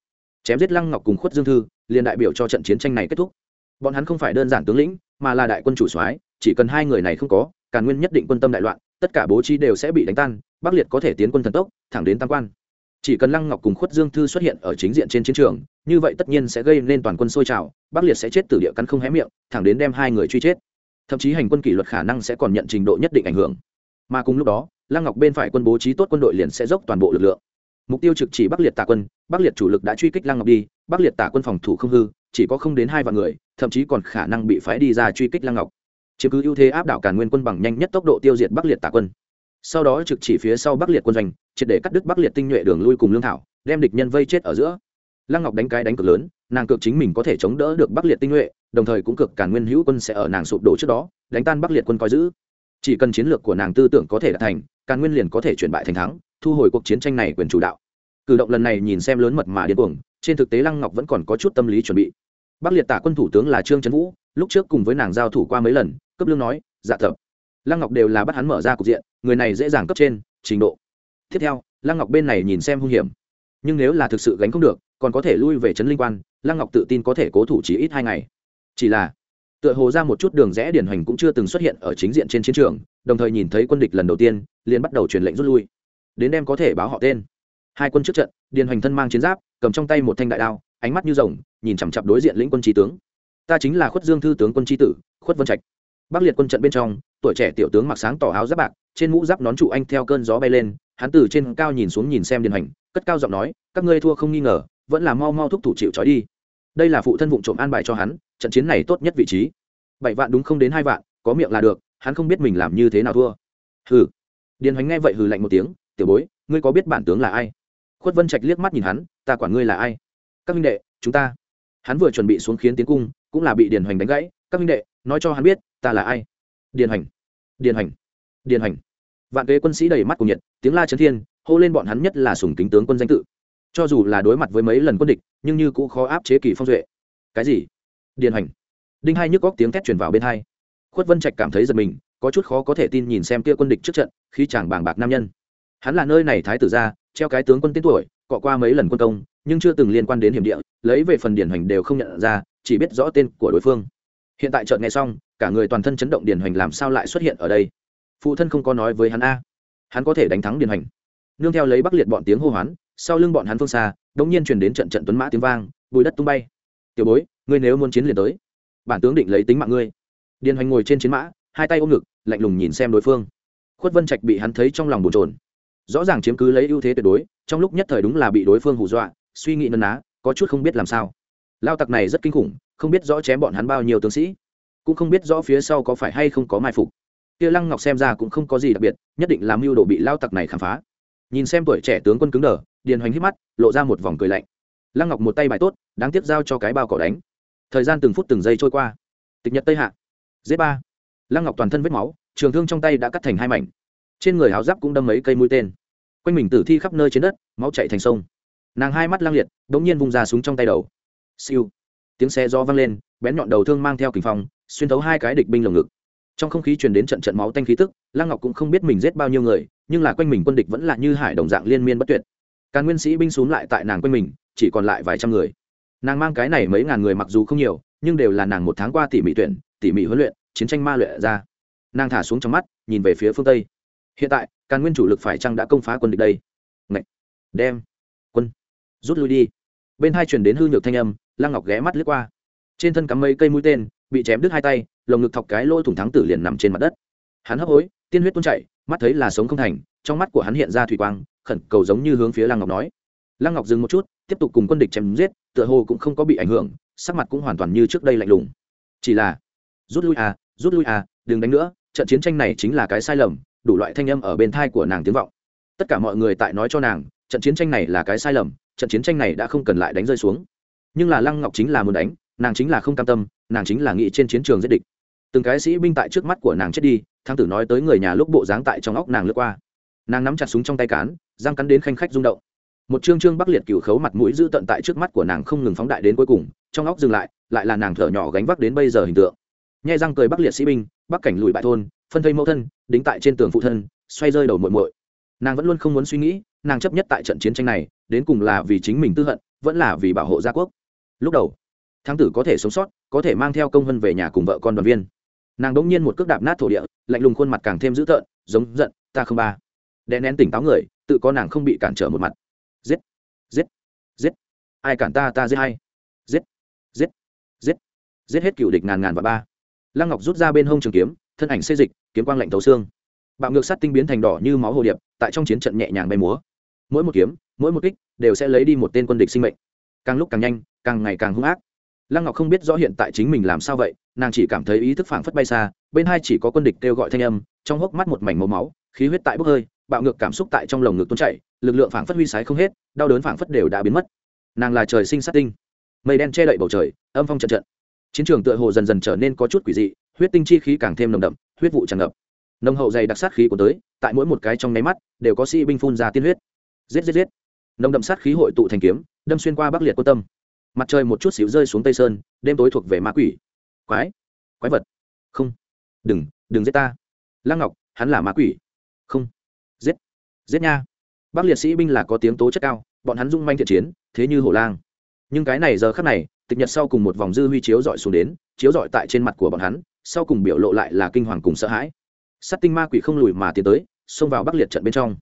Chém giết lăng ngọc cùng khuất dương thư, liền đại biểu cho trận chiến tranh này kết thúc. Bọn hắn không phải đơn giản tướng lĩnh, mà là đại quân chủ soái, chỉ cần hai người này không có, càn nguyên nhất định quân tâm đại loạn, tất cả bố trí đều sẽ bị đánh tan, bắc liệt có thể tiến quân thần tốc, thẳng đến tam quan chỉ cần lăng ngọc cùng khuất dương thư xuất hiện ở chính diện trên chiến trường, như vậy tất nhiên sẽ gây nên toàn quân sôi trào, bắc liệt sẽ chết từ địa căn không hé miệng, thẳng đến đem hai người truy chết. Thậm chí hành quân kỷ luật khả năng sẽ còn nhận trình độ nhất định ảnh hưởng. Mà cùng lúc đó, lăng ngọc bên phải quân bố trí tốt quân đội liền sẽ dốc toàn bộ lực lượng. Mục tiêu trực chỉ bắc liệt tả quân, bắc liệt chủ lực đã truy kích lăng ngọc đi, bắc liệt tả quân phòng thủ không hư, chỉ có không đến hai vạn người, thậm chí còn khả năng bị phái đi ra truy kích lăng ngọc. Chiếm cứ ưu thế áp đảo cả nguyên quân bằng nhanh nhất tốc độ tiêu diệt bắc liệt tả quân sau đó trực chỉ phía sau bắc liệt quân doanh, triệt để cắt đứt bắc liệt tinh nhuệ đường lui cùng lương thảo, đem địch nhân vây chết ở giữa. Lăng ngọc đánh cái đánh cực lớn, nàng cực chính mình có thể chống đỡ được bắc liệt tinh nhuệ, đồng thời cũng cực cả nguyên hữu quân sẽ ở nàng sụp đổ trước đó, đánh tan bắc liệt quân coi giữ. Chỉ cần chiến lược của nàng tư tưởng có thể đạt thành, càn nguyên liền có thể chuyển bại thành thắng, thu hồi cuộc chiến tranh này quyền chủ đạo. Cử động lần này nhìn xem lớn mật mà điên cuồng, trên thực tế lăng ngọc vẫn còn có chút tâm lý chuẩn bị. Bắc liệt tả quân thủ tướng là trương trấn vũ, lúc trước cùng với nàng giao thủ qua mấy lần cấp lương nói dạ thập lăng ngọc đều là bắt hắn mở ra cục diện, người này dễ dàng cấp trên, trình độ. Tiếp theo, lăng ngọc bên này nhìn xem hung hiểm. Nhưng nếu là thực sự gánh không được, còn có thể lui về trấn linh quan, lăng ngọc tự tin có thể cố thủ chỉ ít hai ngày. Chỉ là, tựa hồ ra một chút đường rẽ điển hoành cũng chưa từng xuất hiện ở chính diện trên chiến trường, đồng thời nhìn thấy quân địch lần đầu tiên, liền bắt đầu truyền lệnh rút lui. Đến đêm có thể báo họ tên. Hai quân trước trận, điền hoành thân mang chiến giáp, cầm trong tay một thanh đại đao, ánh mắt như rồng, nhìn chằm chặp đối diện lĩnh quân trí tướng. Ta chính là khuất dương thư tướng quân tri tử, khuất vân trạch. Bắc liệt quân trận bên trong tuổi trẻ tiểu tướng mặc sáng tỏ áo giáp bạc, trên mũ giáp nón trụ anh theo cơn gió bay lên, hắn từ trên cao nhìn xuống nhìn xem điền hành, cất cao giọng nói, các ngươi thua không nghi ngờ, vẫn là mau mau thúc thủ chịu trói đi. Đây là phụ thân vụ trộm an bài cho hắn, trận chiến này tốt nhất vị trí. Bảy vạn đúng không đến hai vạn, có miệng là được, hắn không biết mình làm như thế nào thua. Hừ. Điền hành nghe vậy hừ lạnh một tiếng, tiểu bối, ngươi có biết bản tướng là ai? Khuất vân trạch liếc mắt nhìn hắn, ta quản ngươi là ai? Các minh đệ, chúng ta. Hắn vừa chuẩn bị xuống khiến tiến cung, cũng là bị điền hoành đánh gãy, các minh đệ, nói cho hắn biết, ta là ai? Điền hành, điền hành, điền hành. vạn kế quân sĩ đầy mắt cùng nhiệt tiếng la trấn thiên hô lên bọn hắn nhất là sùng kính tướng quân danh tự. Cho dù là đối mặt với mấy lần quân địch nhưng như cũng khó áp chế kỳ phong duệ. Cái gì? Điền hành. đinh hai nhức góc tiếng thét chuyển vào bên hai. Khuất vân trạch cảm thấy giật mình có chút khó có thể tin nhìn xem kia quân địch trước trận khi chàng bàng bạc nam nhân. Hắn là nơi này thái tử ra treo cái tướng quân tên tuổi cọ qua mấy lần quân công nhưng chưa từng liên quan đến hiểm địa lấy về phần điển hành đều không nhận ra chỉ biết rõ tên của đối phương. Hiện tại chợt nghe xong cả người toàn thân chấn động điển hoành làm sao lại xuất hiện ở đây? Phụ thân không có nói với hắn a. Hắn có thể đánh thắng điển hoành. Nương theo lấy bắc liệt bọn tiếng hô hoán, sau lưng bọn hắn phương xa đống nhiên truyền đến trận trận tuấn mã tiếng vang, bùi đất tung bay. Tiểu bối, ngươi nếu muốn chiến liền tới. Bản tướng định lấy tính mạng ngươi. Điền hoành ngồi trên chiến mã, hai tay ôm ngực, lạnh lùng nhìn xem đối phương. Khuất vân trạch bị hắn thấy trong lòng bồn trồn rõ ràng chiếm cứ lấy ưu thế tuyệt đối, trong lúc nhất thời đúng là bị đối phương hù dọa, suy nghĩ nấn ná, có chút không biết làm sao. Lao tặc này rất kinh khủng, không biết rõ chém bọn hắn bao nhiêu tướng sĩ cũng không biết rõ phía sau có phải hay không có mai phục. Kia lăng ngọc xem ra cũng không có gì đặc biệt, nhất định làm mưu đồ bị lao tặc này khám phá. Nhìn xem tuổi trẻ tướng quân cứng đờ, điền hoành hít mắt, lộ ra một vòng cười lạnh. Lăng ngọc một tay bài tốt, đáng tiếc giao cho cái bao cỏ đánh. Thời gian từng phút từng giây trôi qua. Tịch nhật tây hạ. Z ba. Lăng ngọc toàn thân vết máu, trường thương trong tay đã cắt thành hai mảnh. Trên người áo giáp cũng đâm mấy cây mũi tên. Quanh mình tử thi khắp nơi trên đất, máu chạy thành sông. Nàng hai mắt lang liệt đ ỗ n g nhiên vung ra súng trong tay đầu. Siêu. Tiếng xe do văng lên, bén nhọn đầu thương mang theo kình phong xuyên thấu hai cái địch binh lồng ngực. Trong không khí truyền đến trận trận máu tanh khí tức, lăng ngọc cũng không biết mình giết bao nhiêu người, nhưng là quanh mình quân địch vẫn là như hải đồng dạng liên miên bất tuyệt. Càn nguyên sĩ binh xuống lại tại nàng quanh mình, chỉ còn lại vài trăm người. Nàng mang cái này mấy ngàn người mặc dù không nhiều, nhưng đều là nàng một tháng qua tỉ mỉ tuyển, tỉ mỉ huấn luyện, chiến tranh ma luyện ra. Nàng thả xuống trong mắt, nhìn về phía phương tây. Hiện tại, càn nguyên chủ lực phải chăng đã công phá quân địch đây? Ngậy! đem, quân, rút lui đi. Bên hai chuyển đến hư nhược thanh âm, lăng ngọc ghé mắt lướt qua. Trên thân cắm mấy cây mũi tên bị chém đứt hai tay, lồng ngực thọc cái lỗ thủng thắng tử liền nằm trên mặt đất. Hắn hấp hối, tiên huyết tuôn chảy, mắt thấy là sống không thành, trong mắt của hắn hiện ra thủy quang, khẩn cầu giống như hướng phía lăng ngọc nói. Lăng ngọc dừng một chút, tiếp tục cùng quân địch chém giết, tựa hồ cũng không có bị ảnh hưởng, sắc mặt cũng hoàn toàn như trước đây lạnh lùng. Chỉ là, rút lui à rút lui à đừng đánh nữa, trận chiến tranh này chính là cái sai lầm, đủ loại thanh âm ở bên thai của nàng tiếng vọng. Tất cả mọi người tại nói cho nàng, trận chiến tranh này là cái sai lầm, trận chiến tranh này đã không cần lại đánh rơi xuống. Nhưng là lăng ngọc chính là muốn đánh nàng chính là không cam tâm, nàng chính là nghĩ trên chiến trường giết địch. Từng cái sĩ binh tại trước mắt của nàng chết đi thang tử nói tới người nhà lúc bộ dáng tại trong óc nàng lướt qua. Nàng nắm chặt súng trong tay cán răng cắn đến khanh khách rung động. Một chương trương bắc liệt cửu khấu mặt mũi giữ tận tại trước mắt của nàng không ngừng phóng đại đến cuối cùng, trong óc dừng lại lại là nàng thở nhỏ gánh vác đến bây giờ hình tượng. Nhai răng cười bắc liệt sĩ binh, bắc cảnh lùi bại thôn, phân thây mẫu thân, đính tại trên tường phụ thân, xoay rơi đầu muội muội. Nàng vẫn luôn không muốn suy nghĩ, nàng chấp nhất tại trận chiến tranh này, đến cùng là vì chính mình tư hận, vẫn là vì bảo hộ gia quốc. Lúc đầu thắng tử có thể sống sót, có thể mang theo công vân về nhà cùng vợ con đoàn viên. Nàng đống nhiên một cước đạp nát thổ địa, lạnh lùng khuôn mặt càng thêm dữ tợn, giống giận, ta không ba. Đè nén tỉnh táo người, tự có nàng không bị cản trở một mặt. Giết giết giết. Ai cản ta ta giết hay giết giết giết. Giết hết cựu địch ngàn ngàn và ba. Lăng ngọc rút ra bên hông trường kiếm, thân ảnh xê dịch, kiếm quang lạnh thấu xương. Bạo ngược sắt tinh biến thành đỏ như máu hồ điệp, tại trong chiến trận nhẹ nhàng bay múa. Mỗi một kiếm, mỗi một kích, đều sẽ lấy đi một tên quân địch sinh mệnh. Càng lúc càng nhanh, càng ngày càng hung ác lăng ngọc không biết rõ hiện tại chính mình làm sao vậy, nàng chỉ cảm thấy ý thức phảng phất bay xa, bên hai chỉ có quân địch kêu gọi thanh âm, trong hốc mắt một mảnh màu máu, khí huyết tại bốc hơi, bạo ngược cảm xúc tại trong lồng ngực tuôn chảy, lực lượng phảng phất huy sái không hết, đau đớn phảng phất đều đã biến mất. Nàng là trời sinh sát tinh. Mây đen che đậy bầu trời, âm phong trận trận. Chiến trường tựa hồ dần dần trở nên có chút quỷ dị, huyết tinh chi khí càng thêm nồng đậm, huyết vụ tràn ngập. Nồng hậu dày đặc sát khí của tới, tại mỗi một cái trong nháy mắt, đều có sĩ binh phun ra tiên huyết. Giết giết giết. Nồng đậm sát khí hội tụ thành kiếm, đâm xuyên qua bắc liệt quân tâm mặt trời một chút xíu rơi xuống tây sơn đêm tối thuộc về ma quỷ quái quái vật không đừng đừng giết ta lăng ngọc hắn là ma quỷ không giết giết nha bắc liệt sĩ binh là có tiếng tố chất cao bọn hắn dung manh thiện chiến thế như hổ lang nhưng cái này giờ khắc này tịch nhật sau cùng một vòng dư huy chiếu dọi xuống đến chiếu dọi tại trên mặt của bọn hắn sau cùng biểu lộ lại là kinh hoàng cùng sợ hãi sắt tinh ma quỷ không lùi mà tiến tới xông vào bắc liệt trận bên trong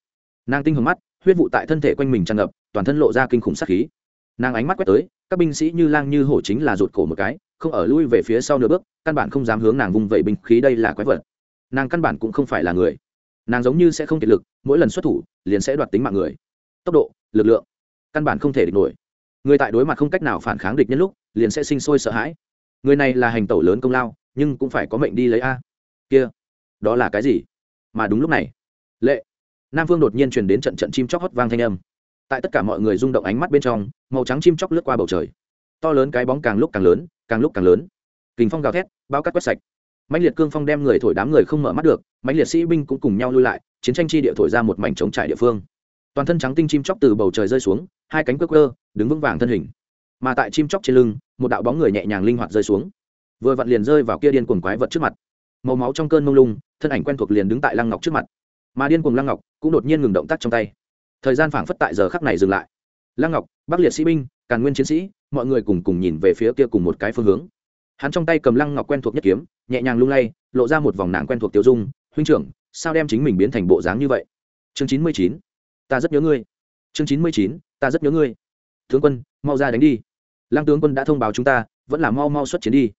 nàng tinh hồng mắt huyết vụ tại thân thể quanh mình tràn ngập toàn thân lộ ra kinh khủng sát khí nàng ánh mắt quét tới, các binh sĩ như lang như hổ chính là rụt cổ một cái, không ở lui về phía sau nửa bước, căn bản không dám hướng nàng vung vẩy binh khí đây là quái vật. Nàng căn bản cũng không phải là người. Nàng giống như sẽ không kiệt lực, mỗi lần xuất thủ, liền sẽ đoạt tính mạng người. Tốc độ, lực lượng, căn bản không thể địch nổi. Người tại đối mặt không cách nào phản kháng địch nhân lúc, liền sẽ sinh sôi sợ hãi. Người này là hành tẩu lớn công lao, nhưng cũng phải có mệnh đi lấy a. Kia, đó là cái gì? Mà đúng lúc này, lệ, nam phương đột nhiên truyền đến trận trận chim chóc hót vang thanh âm. Tại tất cả mọi người rung động ánh mắt bên trong màu trắng chim chóc lướt qua bầu trời. To lớn cái bóng càng lúc càng lớn, càng lúc càng lớn. Kình phong gào thét, bao cắt quét sạch. Mạnh liệt cương phong đem người thổi đám người không mở mắt được mạnh liệt sĩ binh cũng cùng nhau lui lại, chiến tranh chi địa thổi ra một mảnh trống trải địa phương. Toàn thân trắng tinh chim chóc từ bầu trời rơi xuống, hai cánh cơ cơ đứng vững vàng thân hình. Mà tại chim chóc trên lưng, một đạo bóng người nhẹ nhàng linh hoạt rơi xuống. Vừa vặn liền rơi vào kia điên cuồng quái vật trước mặt. Màu máu trong cơn mông lung, thân ảnh quen thuộc liền đứng tại lăng ngọc trước mặt. Mà điên cuồng lăng ngọc cũng đột nhiên ngừng động tác trong tay. Thời gian phảng phất tại giờ khắc này dừng lại lăng ngọc, bắc liệt sĩ binh, càn nguyên chiến sĩ, mọi người cùng cùng nhìn về phía kia cùng một cái phương hướng. Hắn trong tay cầm lăng ngọc quen thuộc nhất kiếm, nhẹ nhàng lung lay, lộ ra một vòng nạn quen thuộc tiêu dung. Huynh trưởng, sao đem chính mình biến thành bộ dáng như vậy? Chương chín mươi chín, ta rất nhớ ngươi. Chương chín mươi chín, ta rất nhớ ngươi. Tướng quân, mau ra đánh đi. Lăng tướng quân đã thông báo chúng ta, vẫn là mau mau xuất chiến đi.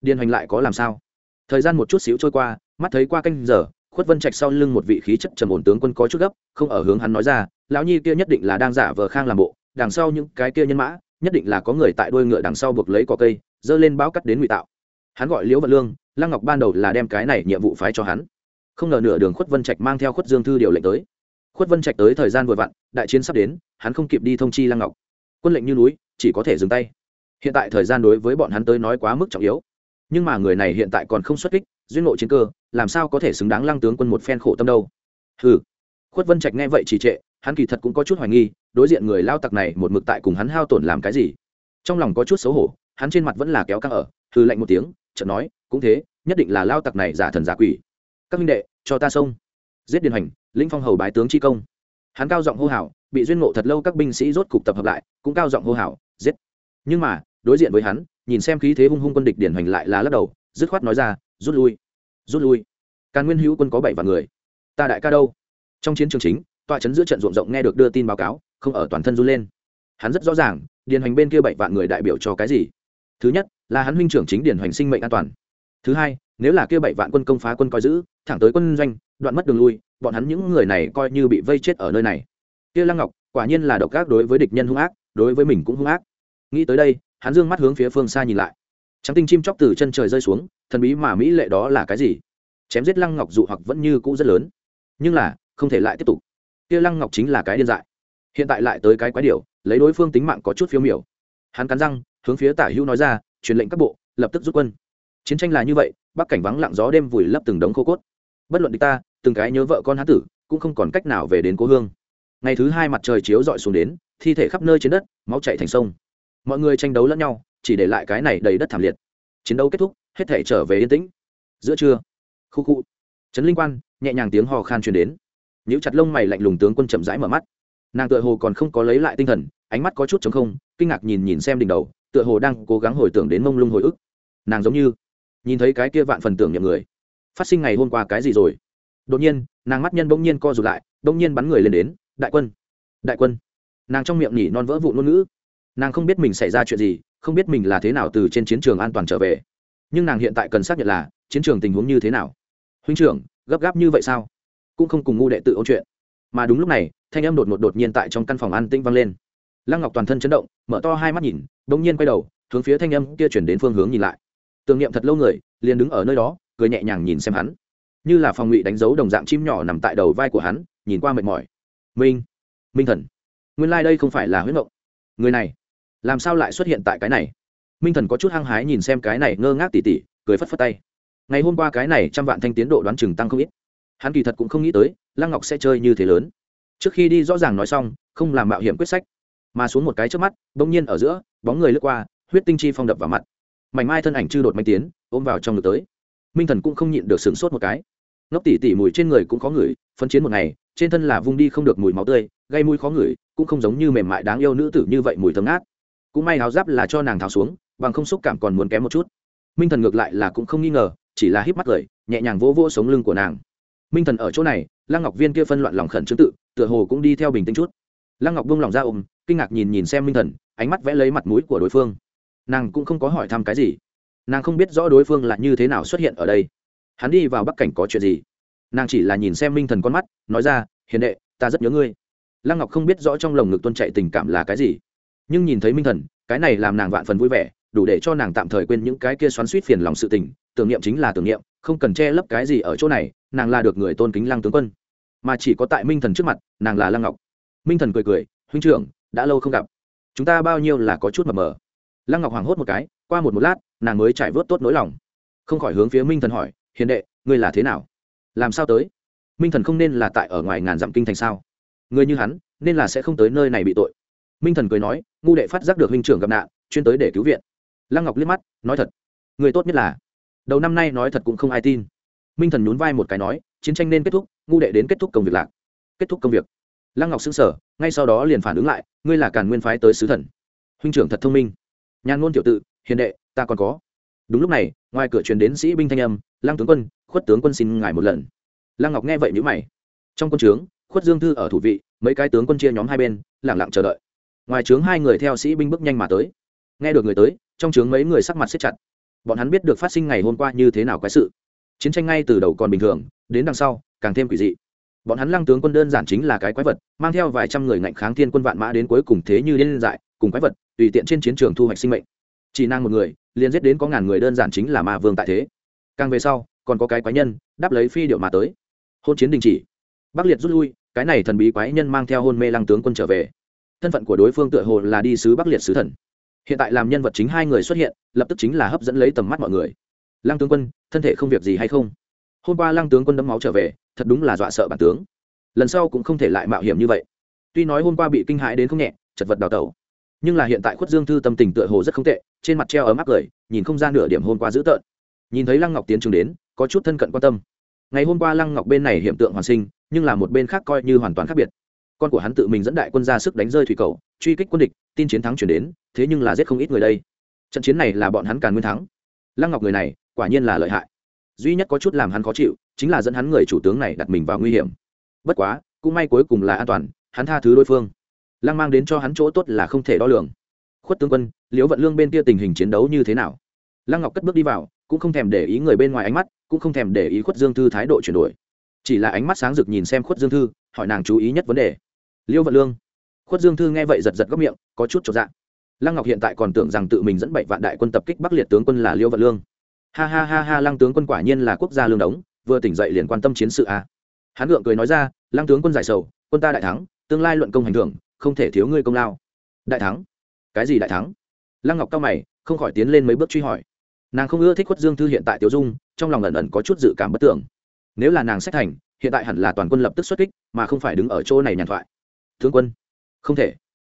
Điền hoành lại có làm sao? Thời gian một chút xíu trôi qua, mắt thấy qua canh giờ, khuất vân trạch sau lưng một vị khí chất trầm ổn tướng quân có chút gấp, không ở hướng hắn nói ra, lão nhi kia nhất định là đang giả vờ khang làm bộ đằng sau những cái kia nhân mã, nhất định là có người tại đuôi ngựa đằng sau buộc lấy cỏ cây, dơ lên báo cắt đến ngụy tạo. Hắn gọi liễu vận lương, lăng ngọc ban đầu là đem cái này nhiệm vụ phái cho hắn. Không ngờ nửa đường khuất vân trạch mang theo khuất dương thư điều lệnh tới. Khuất vân trạch tới thời gian vừa vặn, đại chiến sắp đến, hắn không kịp đi thông chi lăng ngọc. Quân lệnh như núi, chỉ có thể dừng tay. Hiện tại thời gian đối với bọn hắn tới nói quá mức trọng yếu. Nhưng mà người này hiện tại còn không xuất kích, duyên ngộ chiến cơ, làm sao có thể xứng đáng lăng tướng quân một phen khổ tâm đâu? Hừ khuất vân trạch nghe vậy chỉ trệ, hắn kỳ thật cũng có chút hoài nghi, đối diện người lao tặc này một mực tại cùng hắn hao tổn làm cái gì. Trong lòng có chút xấu hổ, hắn trên mặt vẫn là kéo căng ở hư lạnh một tiếng, chợt nói, cũng thế, nhất định là lao tặc này giả thần giả quỷ. Các minh đệ, cho ta xông. Giết điền hành lĩnh phong hầu bái tướng chi công. Hắn cao giọng hô hào, bị duyên ngộ thật lâu các binh sĩ rốt cục tập hợp lại, cũng cao giọng hô hào, giết. Nhưng mà, đối diện với hắn, nhìn xem khí thế hung hung quân địch điển hành lại là lắc đầu, dứt khoát nói ra, rút lui rút lui. Càn nguyên hữu quân có bảy vạn người. Ta đại ca đâu? Trong chiến trường chính, tọa trấn giữa trận ruộng rộng nghe được đưa tin báo cáo, không ở toàn thân run lên. Hắn rất rõ ràng, điền hoành bên kia bảy vạn người đại biểu cho cái gì. Thứ nhất, là hắn huynh trưởng chính điền hoành sinh mệnh an toàn. Thứ hai, nếu là kia bảy vạn quân công phá quân coi giữ, thẳng tới quân doanh, đoạn mất đường lui, bọn hắn những người này coi như bị vây chết ở nơi này. Kia lăng ngọc, quả nhiên là độc ác đối với địch nhân hung ác, đối với mình cũng hung ác. Nghĩ tới đây, hắn dương mắt hướng phía phương xa nhìn lại. Trắng tinh chim chóc từ chân trời rơi xuống, thần bí mà mỹ lệ đó là cái gì? Chém giết lăng ngọc dụ hoặc vẫn như cũ rất lớn. Nhưng là không thể lại tiếp tục. Kia lăng ngọc chính là cái điên dại. Hiện tại lại tới cái quái điều, lấy đối phương tính mạng có chút phiếu miểu. Hắn cắn răng hướng phía tả hữu nói ra truyền lệnh các bộ lập tức rút quân. Chiến tranh là như vậy bắc cảnh vắng lặng gió đêm vùi lấp từng đống khô cốt. Bất luận địch ta từng cái nhớ vợ con hán tử cũng không còn cách nào về đến cố hương. Ngày thứ hai mặt trời chiếu dọi xuống đến thi thể khắp nơi trên đất máu chạy thành sông. Mọi người tranh đấu lẫn nhau chỉ để lại cái này đầy đất thảm liệt. Chiến đấu kết thúc hết thể trở về yên tĩnh. Giữa trưa khu khu trấn linh quan nhẹ nhàng tiếng hò khan truyền đến. Nhíu chặt lông mày lạnh lùng tướng quân chậm rãi mở mắt. Nàng tựa hồ còn không có lấy lại tinh thần, ánh mắt có chút trống không, kinh ngạc nhìn nhìn xem đỉnh đầu, tựa hồ đang cố gắng hồi tưởng đến mông lung hồi ức. Nàng giống như nhìn thấy cái kia vạn phần tưởng niệm người. Phát sinh ngày hôm qua cái gì rồi? Đột nhiên, nàng mắt nhân bỗng nhiên co rụt lại, bỗng nhiên bắn người lên đến, đại quân đại quân. Nàng trong miệng nhỉ non vỡ vụn ngôn ngữ. Nàng không biết mình xảy ra chuyện gì, không biết mình là thế nào từ trên chiến trường an toàn trở về. Nhưng nàng hiện tại cần xác nhận là chiến trường tình huống như thế nào. Huynh trưởng, gấp gáp như vậy sao? Cũng không cùng ngu đệ tự ôn chuyện. Mà đúng lúc này, thanh âm đột ngột đột nhiên tại trong căn phòng an tĩnh vang lên. Lăng ngọc toàn thân chấn động, mở to hai mắt nhìn đ ỗ n g nhiên quay đầu, hướng phía thanh âm kia chuyển đến phương hướng nhìn lại. Tưởng niệm thật lâu người, liền đứng ở nơi đó, cười nhẹ nhàng nhìn xem hắn. Như là phòng ngụy đánh dấu đồng dạng chim nhỏ nằm tại đầu vai của hắn, nhìn qua mệt mỏi. Minh minh thần. Nguyên lai、like、đây không phải là huyết mộng. Người này, làm sao lại xuất hiện tại cái này? Minh thần có chút hăng hái nhìn xem cái này ngơ ngác tỉ tỉ, cười phất phất tay. Ngày hôm qua cái này trăm vạn thanh tiến độ đoán chừng tăng không ít hắn kỳ thật cũng không nghĩ tới, lăng ngọc sẽ chơi như thế lớn. Trước khi đi rõ ràng nói xong, không làm mạo hiểm quyết sách, mà xuống một cái trước mắt, bỗng nhiên ở giữa, bóng người lướt qua, huyết tinh chi phong đập vào mặt. Mảnh mai thân ảnh chư đột manh tiến, ôm vào trong ngực tới. Minh thần cũng không nhịn được sửng sốt một cái. Ngốc tỉ tỉ mùi trên người cũng có người phân chiến một ngày, trên thân là vung đi không được mùi máu tươi, gây mùi khó ngửi, cũng không giống như mềm mại đáng yêu nữ tử như vậy mùi thơm ngát. Cũng may áo giáp là cho nàng tháo xuống, bằng không xúc cảm còn muốn kém một chút. Minh thần ngược lại là cũng không nghi ngờ, chỉ là híp mắt cười, nhẹ nhàng vỗ vỗ sống lưng của nàng minh thần ở chỗ này, lăng ngọc viên kia phân loạn lòng khẩn trương tự, tựa hồ cũng đi theo bình tĩnh chút. Lăng ngọc buông lòng ra ôm, kinh ngạc nhìn nhìn xem minh thần, ánh mắt vẽ lấy mặt mũi của đối phương. Nàng cũng không có hỏi thăm cái gì. Nàng không biết rõ đối phương là như thế nào xuất hiện ở đây. Hắn đi vào bắc cảnh có chuyện gì? Nàng chỉ là nhìn xem minh thần con mắt, nói ra, hiền đệ, ta rất nhớ ngươi. Lăng ngọc không biết rõ trong lồng ngực tuân chạy tình cảm là cái gì. Nhưng nhìn thấy minh thần, cái này làm nàng vạn phần vui vẻ, đủ để cho nàng tạm thời quên những cái kia xoắn suýt phiền lòng sự tình, tưởng niệm chính là tưởng niệm, không cần che lấp cái gì ở chỗ này nàng là được người tôn kính lăng tướng quân. Mà chỉ có tại minh thần trước mặt, nàng là lăng ngọc. Minh thần cười cười, huynh trưởng, đã lâu không gặp. Chúng ta bao nhiêu là có chút mập mờ. Lăng ngọc hoảng hốt một cái, qua một một lát, nàng mới trải vớt tốt nỗi lòng. Không khỏi hướng phía minh thần hỏi, hiền đệ, ngươi là thế nào? Làm sao tới? Minh thần không nên là tại ở ngoài ngàn dặm kinh thành sao? Người như hắn, nên là sẽ không tới nơi này bị tội. Minh thần cười nói, ngu đệ phát giác được huynh trưởng gặp nạn, chuyên tới để cứu viện. Lăng ngọc liếc mắt, nói thật người tốt nhất là, đầu năm nay nói thật cũng không ai tin minh thần nhún vai một cái nói, chiến tranh nên kết thúc, ngu đệ đến kết thúc công việc lạc. Kết thúc công việc? Lăng ngọc xứng sở ngay sau đó liền phản ứng lại, ngươi là càn nguyên phái tới sứ thần. Huynh trưởng thật thông minh. Nhàn ngôn tiểu tự, hiền đệ, ta còn có. Đúng lúc này, ngoài cửa truyền đến sĩ binh thanh âm, lăng tướng quân, khuất tướng quân xin ngài một lần. Lăng ngọc nghe vậy nhữ mày. Trong quân trướng, khuất dương thư ở thủ vị, mấy cái tướng quân chia nhóm hai bên lẳng lặng chờ đợi. Ngoài trướng hai người theo sĩ binh bước nhanh mà tới. Nghe được người tới, trong trướng mấy người sắc mặt xếp chặt. Bọn hắn biết được phát sinh ngày hôm qua như thế nào quái sự chiến tranh ngay từ đầu còn bình thường, đến đằng sau, càng thêm quỷ dị. Bọn hắn lăng tướng quân đơn giản chính là cái quái vật, mang theo vài trăm người ngạnh kháng thiên quân vạn mã đến cuối cùng thế như liên dại, cùng quái vật, tùy tiện trên chiến trường thu hoạch sinh mệnh. Chỉ năng một người, liền giết đến có ngàn người đơn giản chính là ma vương tại thế. Càng về sau, còn có cái quái nhân, đáp lấy phi điệu mà tới. Hôn chiến đình chỉ. Bắc liệt rút lui, cái này thần bí quái nhân mang theo hôn mê lăng tướng quân trở về. Thân phận của đối phương tựa hồ là đi sứ bắc liệt sứ thần. Hiện tại làm nhân vật chính hai người xuất hiện, lập tức chính là hấp dẫn lấy tầm mắt mọi người lăng tướng quân, thân thể không việc gì hay không? Hôm qua lăng tướng quân đấm máu trở về, thật đúng là dọa sợ bản tướng. Lần sau cũng không thể lại mạo hiểm như vậy. Tuy nói hôm qua bị kinh hãi đến không nhẹ, chật vật đào tẩu. Nhưng là hiện tại khuất dương thư tâm tình tựa hồ rất không tệ, trên mặt treo ấm áp cười, nhìn không ra nửa điểm hôm qua dữ tợn. Nhìn thấy lăng ngọc tiến trường đến, có chút thân cận quan tâm. Ngày hôm qua lăng ngọc bên này hiện tượng hoàn sinh, nhưng là một bên khác coi như hoàn toàn khác biệt. Con của hắn tự mình dẫn đại quân ra sức đánh rơi thủy cầu, truy kích quân địch, tin chiến thắng chuyển đến, thế nhưng là giết không ít người đây. Trận chiến này là bọn hắn càn nguyên thắng. Lăng ngọc người này quả nhiên là lợi hại. Duy nhất có chút làm hắn khó chịu, chính là dẫn hắn người chủ tướng này đặt mình vào nguy hiểm. Bất quá, cũng may cuối cùng là an toàn, hắn tha thứ đối phương. Lăng mang đến cho hắn chỗ tốt là không thể đo lường. Khuất tướng quân, liễu vận lương bên kia tình hình chiến đấu như thế nào? Lăng ngọc cất bước đi vào, cũng không thèm để ý người bên ngoài ánh mắt, cũng không thèm để ý khuất dương thư thái độ chuyển đổi. Chỉ là ánh mắt sáng rực nhìn xem khuất dương thư, hỏi nàng chú ý nhất vấn đề. Liêu vận lương. Khuất dương thư nghe vậy giật giật góc miệng, có chút trọn dạng lăng ngọc hiện tại còn tưởng rằng tự mình dẫn bảy vạn đại quân tập kích bắc liệt tướng quân là liêu vận lương ha ha ha ha, lăng tướng quân quả nhiên là quốc gia lương đống, vừa tỉnh dậy liền quan tâm chiến sự a à. hắn ngượng cười nói ra, lăng tướng quân giải sầu, quân ta đại thắng, tương lai luận công hành thưởng, không thể thiếu ngươi công lao. Đại thắng? Cái gì đại thắng? Lăng ngọc cao mày, không khỏi tiến lên mấy bước truy hỏi. Nàng không ưa thích khuất dương thư hiện tại tiểu dung, trong lòng ẩn ẩn có chút dự cảm bất tưởng. Nếu là nàng xét thành, hiện tại hẳn là toàn quân lập tức xuất kích, mà không phải đứng ở chỗ này nhàn thoại. Tướng quân? Không thể.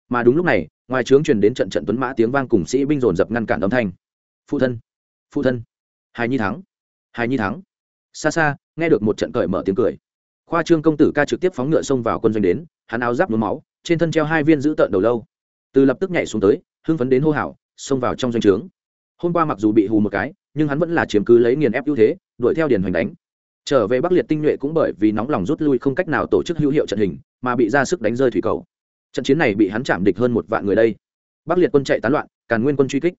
Mà đúng lúc này, ngoài trướng truyền đến trận trận tuấn mã tiếng vang cùng sĩ binh dồn dập ngăn cản âm thanh. Phụ thân! Phụ thân! Hài nhi thắng. Hài nhi thắng. Xa xa, nghe được một trận cởi mở tiếng cười. Khoa trương công tử ca trực tiếp phóng ngựa xông vào quân doanh đến, hắn áo giáp nhuốm máu, trên thân treo hai viên giữ tợn đầu lâu. Từ lập tức nhảy xuống tới, hưng phấn đến hô hào, xông vào trong doanh trướng. Hôm qua mặc dù bị hù một cái, nhưng hắn vẫn là chiếm cứ lấy nghiền ép ưu thế, đuổi theo điền hoành đánh. Trở về bắc liệt tinh nhuệ cũng bởi vì nóng lòng rút lui không cách nào tổ chức hữu hiệu trận hình, mà bị ra sức đánh rơi thủy cầu. Trận chiến này bị hắn chạm địch hơn một vạn người đây. Bắc liệt quân chạy tán loạn, càn nguyên quân truy kích.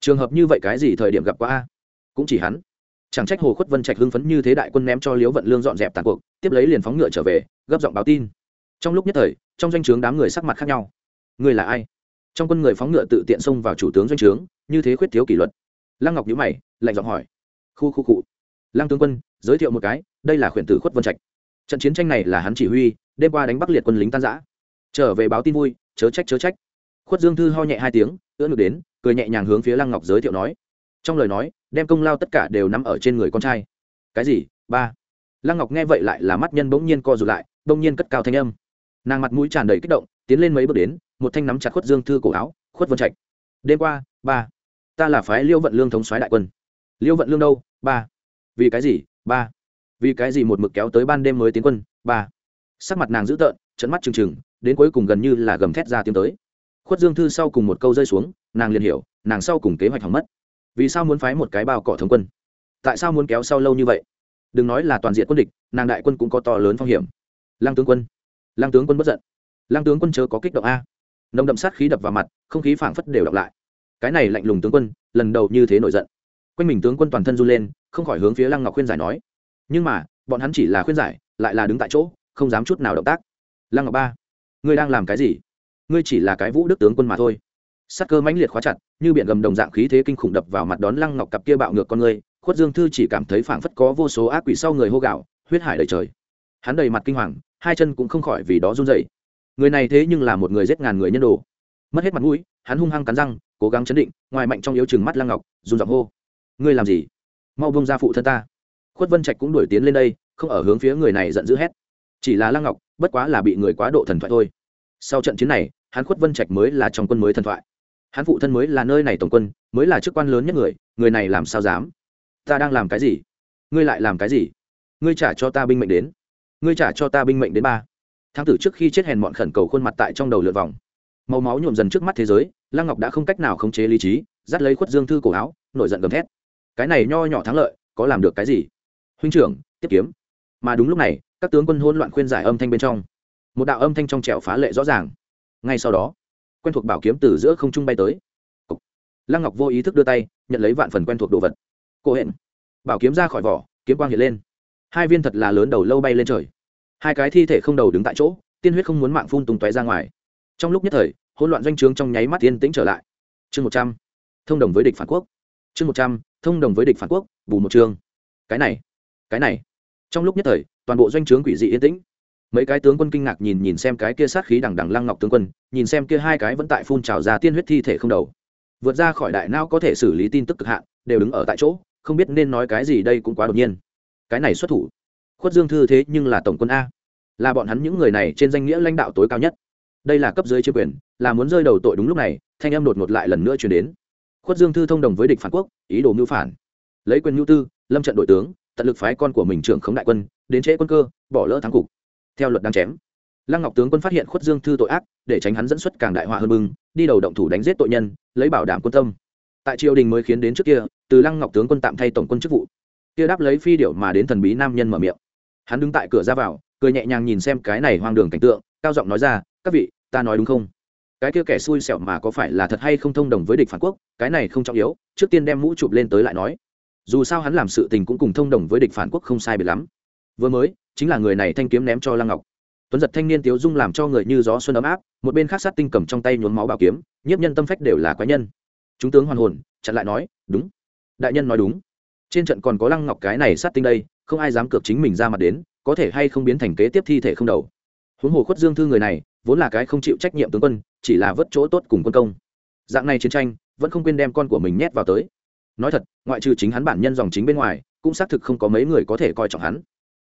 Trường hợp như vậy cái gì thời điểm gặp qua a? Cũng chỉ hắn. Chẳng trách hồ khuất vân trạch hưng phấn như thế đại quân ném cho liễu vận lương dọn dẹp tàn cuộc, tiếp lấy liền phóng ngựa trở về, gấp giọng báo tin. Trong lúc nhất thời, trong doanh trướng đám người sắc mặt khác nhau. Người là ai? Trong quân người phóng ngựa tự tiện xông vào chủ tướng doanh trướng, như thế khuyết thiếu kỷ luật. Lăng ngọc nhữ mày, lạnh giọng hỏi. Khu khu cụ lăng tướng quân, giới thiệu một cái, đây là khuyển tử khuất vân trạch. Trận chiến tranh này là hắn chỉ huy, đêm qua đánh bắc liệt quân lính tan giã trở về báo tin vui, chớ trách chớ trách. Khuất dương thư ho nhẹ hai tiếng, ưỡn ngược đến, cười nhẹ nhàng hướng phía lăng ngọc giới thiệu nói. Trong lời nói đem công lao tất cả đều nằm ở trên người con trai. Cái gì? Ba. Lăng ngọc nghe vậy lại là mắt nhân bỗng nhiên co rụt lại, bỗng nhiên cất cao thanh âm. Nàng mặt mũi tràn đầy kích động, tiến lên mấy bước đến, một thanh nắm chặt khuất dương thư cổ áo, khuất vân trạch. Đêm qua, ba. Ta là phái liêu vận lương thống soái đại quân. Liêu vận lương đâu? Ba. Vì cái gì? Ba. Vì cái gì một mực kéo tới ban đêm mới tiến quân? Ba. Sắc mặt nàng dữ tợn trận mắt trừng trừng, đến cuối cùng gần như là gầm thét ra tiếng tới. Khuất dương thư sau cùng một câu rơi xuống, nàng liền hiểu, nàng sau cùng kế hoạch hỏng mất vì sao muốn phái một cái bao cỏ thống quân? Tại sao muốn kéo sau lâu như vậy? Đừng nói là toàn diện quân địch, nàng đại quân cũng có to lớn phong hiểm. Lăng tướng quân. Lăng tướng quân bất giận. Lăng tướng quân chớ có kích động a. Nồng đậm sát khí đập vào mặt, không khí phảng phất đều đọc lại. Cái này lạnh lùng tướng quân, lần đầu như thế nổi giận. Quanh mình tướng quân toàn thân run lên, không khỏi hướng phía lăng ngọc khuyên giải nói. Nhưng mà, bọn hắn chỉ là khuyên giải, lại là đứng tại chỗ, không dám chút nào động tác. Lăng ngọc ba, ngươi đang làm cái gì? Ngươi chỉ là cái vũ đức tướng quân mà thôi sắc cơ mãnh liệt khóa chặt, như biển gầm đồng dạng khí thế kinh khủng đập vào mặt đón lăng ngọc cặp kia bạo ngược con người, khuất dương thư chỉ cảm thấy phảng phất có vô số ác quỷ sau người hô gạo huyết hải đầy trời. Hắn đầy mặt kinh hoàng, hai chân cũng không khỏi vì đó run rẩy. Người này thế nhưng là một người giết ngàn người nhân đồ. Mất hết mặt mũi, hắn hung hăng cắn răng, cố gắng chấn định, ngoài mạnh trong yếu chừng mắt lăng ngọc, run giọng hô. Ngươi làm gì? Mau bông ra phụ thân ta. Khuất vân trạch cũng đuổi tiến lên đây, không ở hướng phía người này giận dữ hét. Chỉ là lăng ngọc, bất quá là bị người quá độ thần thoại thôi. Sau trận chiến này, hắn khuất vân trạch mới là trong quân mới thần thoại hắn phụ thân mới là nơi này tổng quân, mới là chức quan lớn nhất người người này làm sao dám? Ta đang làm cái gì? Ngươi lại làm cái gì? Ngươi trả cho ta binh mệnh đến. Ngươi trả cho ta binh mệnh đến ba. Tháng tử trước khi chết hèn mọn khẩn cầu khuôn mặt tại trong đầu lượt vòng. Màu máu nhuộm dần trước mắt thế giới, lăng ngọc đã không cách nào khống chế lý trí, dắt lấy khuất dương thư cổ áo, nổi giận gầm thét. Cái này nho nhỏ thắng lợi, có làm được cái gì? Huynh trưởng, tiếp kiếm. Mà đúng lúc này, các tướng quân hỗn loạn khuyên giải âm thanh bên trong. Một đạo âm thanh trong trẻo phá lệ rõ ràng. Ngay sau đó quen thuộc bảo kiếm từ giữa không trung bay tới. Lăng ngọc vô ý thức đưa tay, nhận lấy vạn phần quen thuộc đồ vật. Cô hẹn. Bảo kiếm ra khỏi vỏ, kiếm quang hiện lên. Hai viên thật là lớn đầu lâu bay lên trời. Hai cái thi thể không đầu đứng tại chỗ, tiên huyết không muốn mạng phun tung tóe ra ngoài. Trong lúc nhất thời, hỗn loạn doanh trướng trong nháy mắt yên tĩnh trở lại. Chương một trăm. Thông đồng với địch phản quốc. Chương một trăm. Thông đồng với địch phản quốc, bù một chương. Cái này cái này. Trong lúc nhất thời, toàn bộ doanh trướng quỷ dị yên tĩnh mấy cái tướng quân kinh ngạc nhìn nhìn xem cái kia sát khí đằng đằng lăng ngọc tướng quân, nhìn xem kia hai cái vẫn tại phun trào ra tiên huyết thi thể không đầu. Vượt ra khỏi đại não có thể xử lý tin tức cực hạn, đều đứng ở tại chỗ, không biết nên nói cái gì đây cũng quá đột nhiên. Cái này xuất thủ. Khuất dương thư thế nhưng là tổng quân a. Là bọn hắn những người này trên danh nghĩa lãnh đạo tối cao nhất. Đây là cấp dưới chiếm quyền, là muốn rơi đầu tội đúng lúc này, thanh em đột ngột lại lần nữa chuyển đến. Khuất dương thư thông đồng với địch phản quốc, ý đồ mưu phản. Lấy quyền mưu tư, lâm trận đội tướng, tận lực phái con của mình trưởng khống đại quân, đến trễ quân cơ, bỏ lỡ thắng cục theo luật đang chém. Lăng ngọc tướng quân phát hiện khuất dương thư tội ác, để tránh hắn dẫn xuất càng đại họa hơn bưng, đi đầu động thủ đánh giết tội nhân, lấy bảo đảm quân tâm. Tại triều đình mới khiến đến trước kia, từ lăng ngọc tướng quân tạm thay tổng quân chức vụ. Kia đáp lấy phi điệu mà đến thần bí nam nhân mở miệng. Hắn đứng tại cửa ra vào, cười nhẹ nhàng nhìn xem cái này hoang đường cảnh tượng, cao giọng nói ra, các vị, ta nói đúng không? Cái kia kẻ xui xẻo mà có phải là thật hay không thông đồng với địch phản quốc, cái này không trọng yếu, trước tiên đem mũ chụp lên tới lại nói. Dù sao hắn làm sự tình cũng cùng thông đồng với địch phản quốc không sai biệt lắm. Vừa mới chính là người này thanh kiếm ném cho lăng ngọc. Tuấn giật thanh niên tiếu dung làm cho người như gió xuân ấm áp, một bên khác sát tinh cầm trong tay nhuốm máu bảo kiếm, nhiếp nhân tâm phách đều là quái nhân. Chúng tướng hoàn hồn, chặn lại nói, đúng. Đại nhân nói đúng. Trên trận còn có lăng ngọc cái này sát tinh đây, không ai dám cược chính mình ra mặt đến, có thể hay không biến thành kế tiếp thi thể không đầu. Huống hồ khuất dương thư người này, vốn là cái không chịu trách nhiệm tướng quân, chỉ là vớt chỗ tốt cùng quân công. Dạng này chiến tranh, vẫn không quên đem con của mình nhét vào tới. Nói thật, ngoại trừ chính hắn bản nhân dòng chính bên ngoài, cũng xác thực không có mấy người có thể coi trọng hắn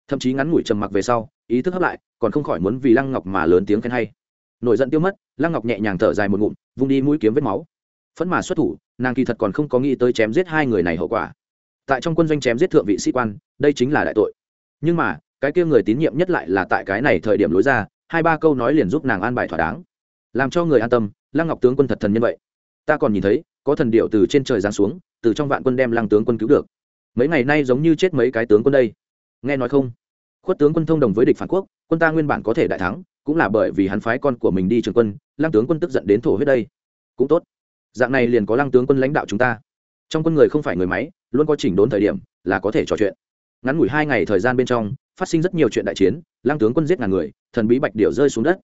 thậm chí ngắn ngủi trầm mặc về sau, ý thức hấp lại, còn không khỏi muốn vì lăng ngọc mà lớn tiếng khen hay. Nổi giận tiêu mất, lăng ngọc nhẹ nhàng thở dài một ngụm, vung đi mũi kiếm vết máu. Phẫn mà xuất thủ, nàng kỳ thật còn không có nghĩ tới chém giết hai người này hậu quả. Tại trong quân doanh chém giết thượng vị sĩ quan, đây chính là đại tội. Nhưng mà, cái kia người tín nhiệm nhất lại là tại cái này thời điểm lối ra, hai ba câu nói liền giúp nàng an bài thỏa đáng. Làm cho người an tâm, lăng ngọc tướng quân thật thần nhân vậy. Ta còn nhìn thấy, có thần điệu từ trên trời giáng xuống, từ trong vạn quân đem lăng tướng quân cứu được. Mấy ngày nay giống như chết mấy cái tướng quân đây nghe nói không? Khuất tướng quân thông đồng với địch phản quốc, quân ta nguyên bản có thể đại thắng, cũng là bởi vì hắn phái con của mình đi trường quân, lăng tướng quân tức giận đến thổ huyết đây. Cũng tốt. Dạng này liền có lăng tướng quân lãnh đạo chúng ta. Trong quân người không phải người máy, luôn có chỉnh đốn thời điểm, là có thể trò chuyện. Ngắn ngủi hai ngày thời gian bên trong, phát sinh rất nhiều chuyện đại chiến, lăng tướng quân giết ngàn người, thần bí bạch điệu rơi xuống đất.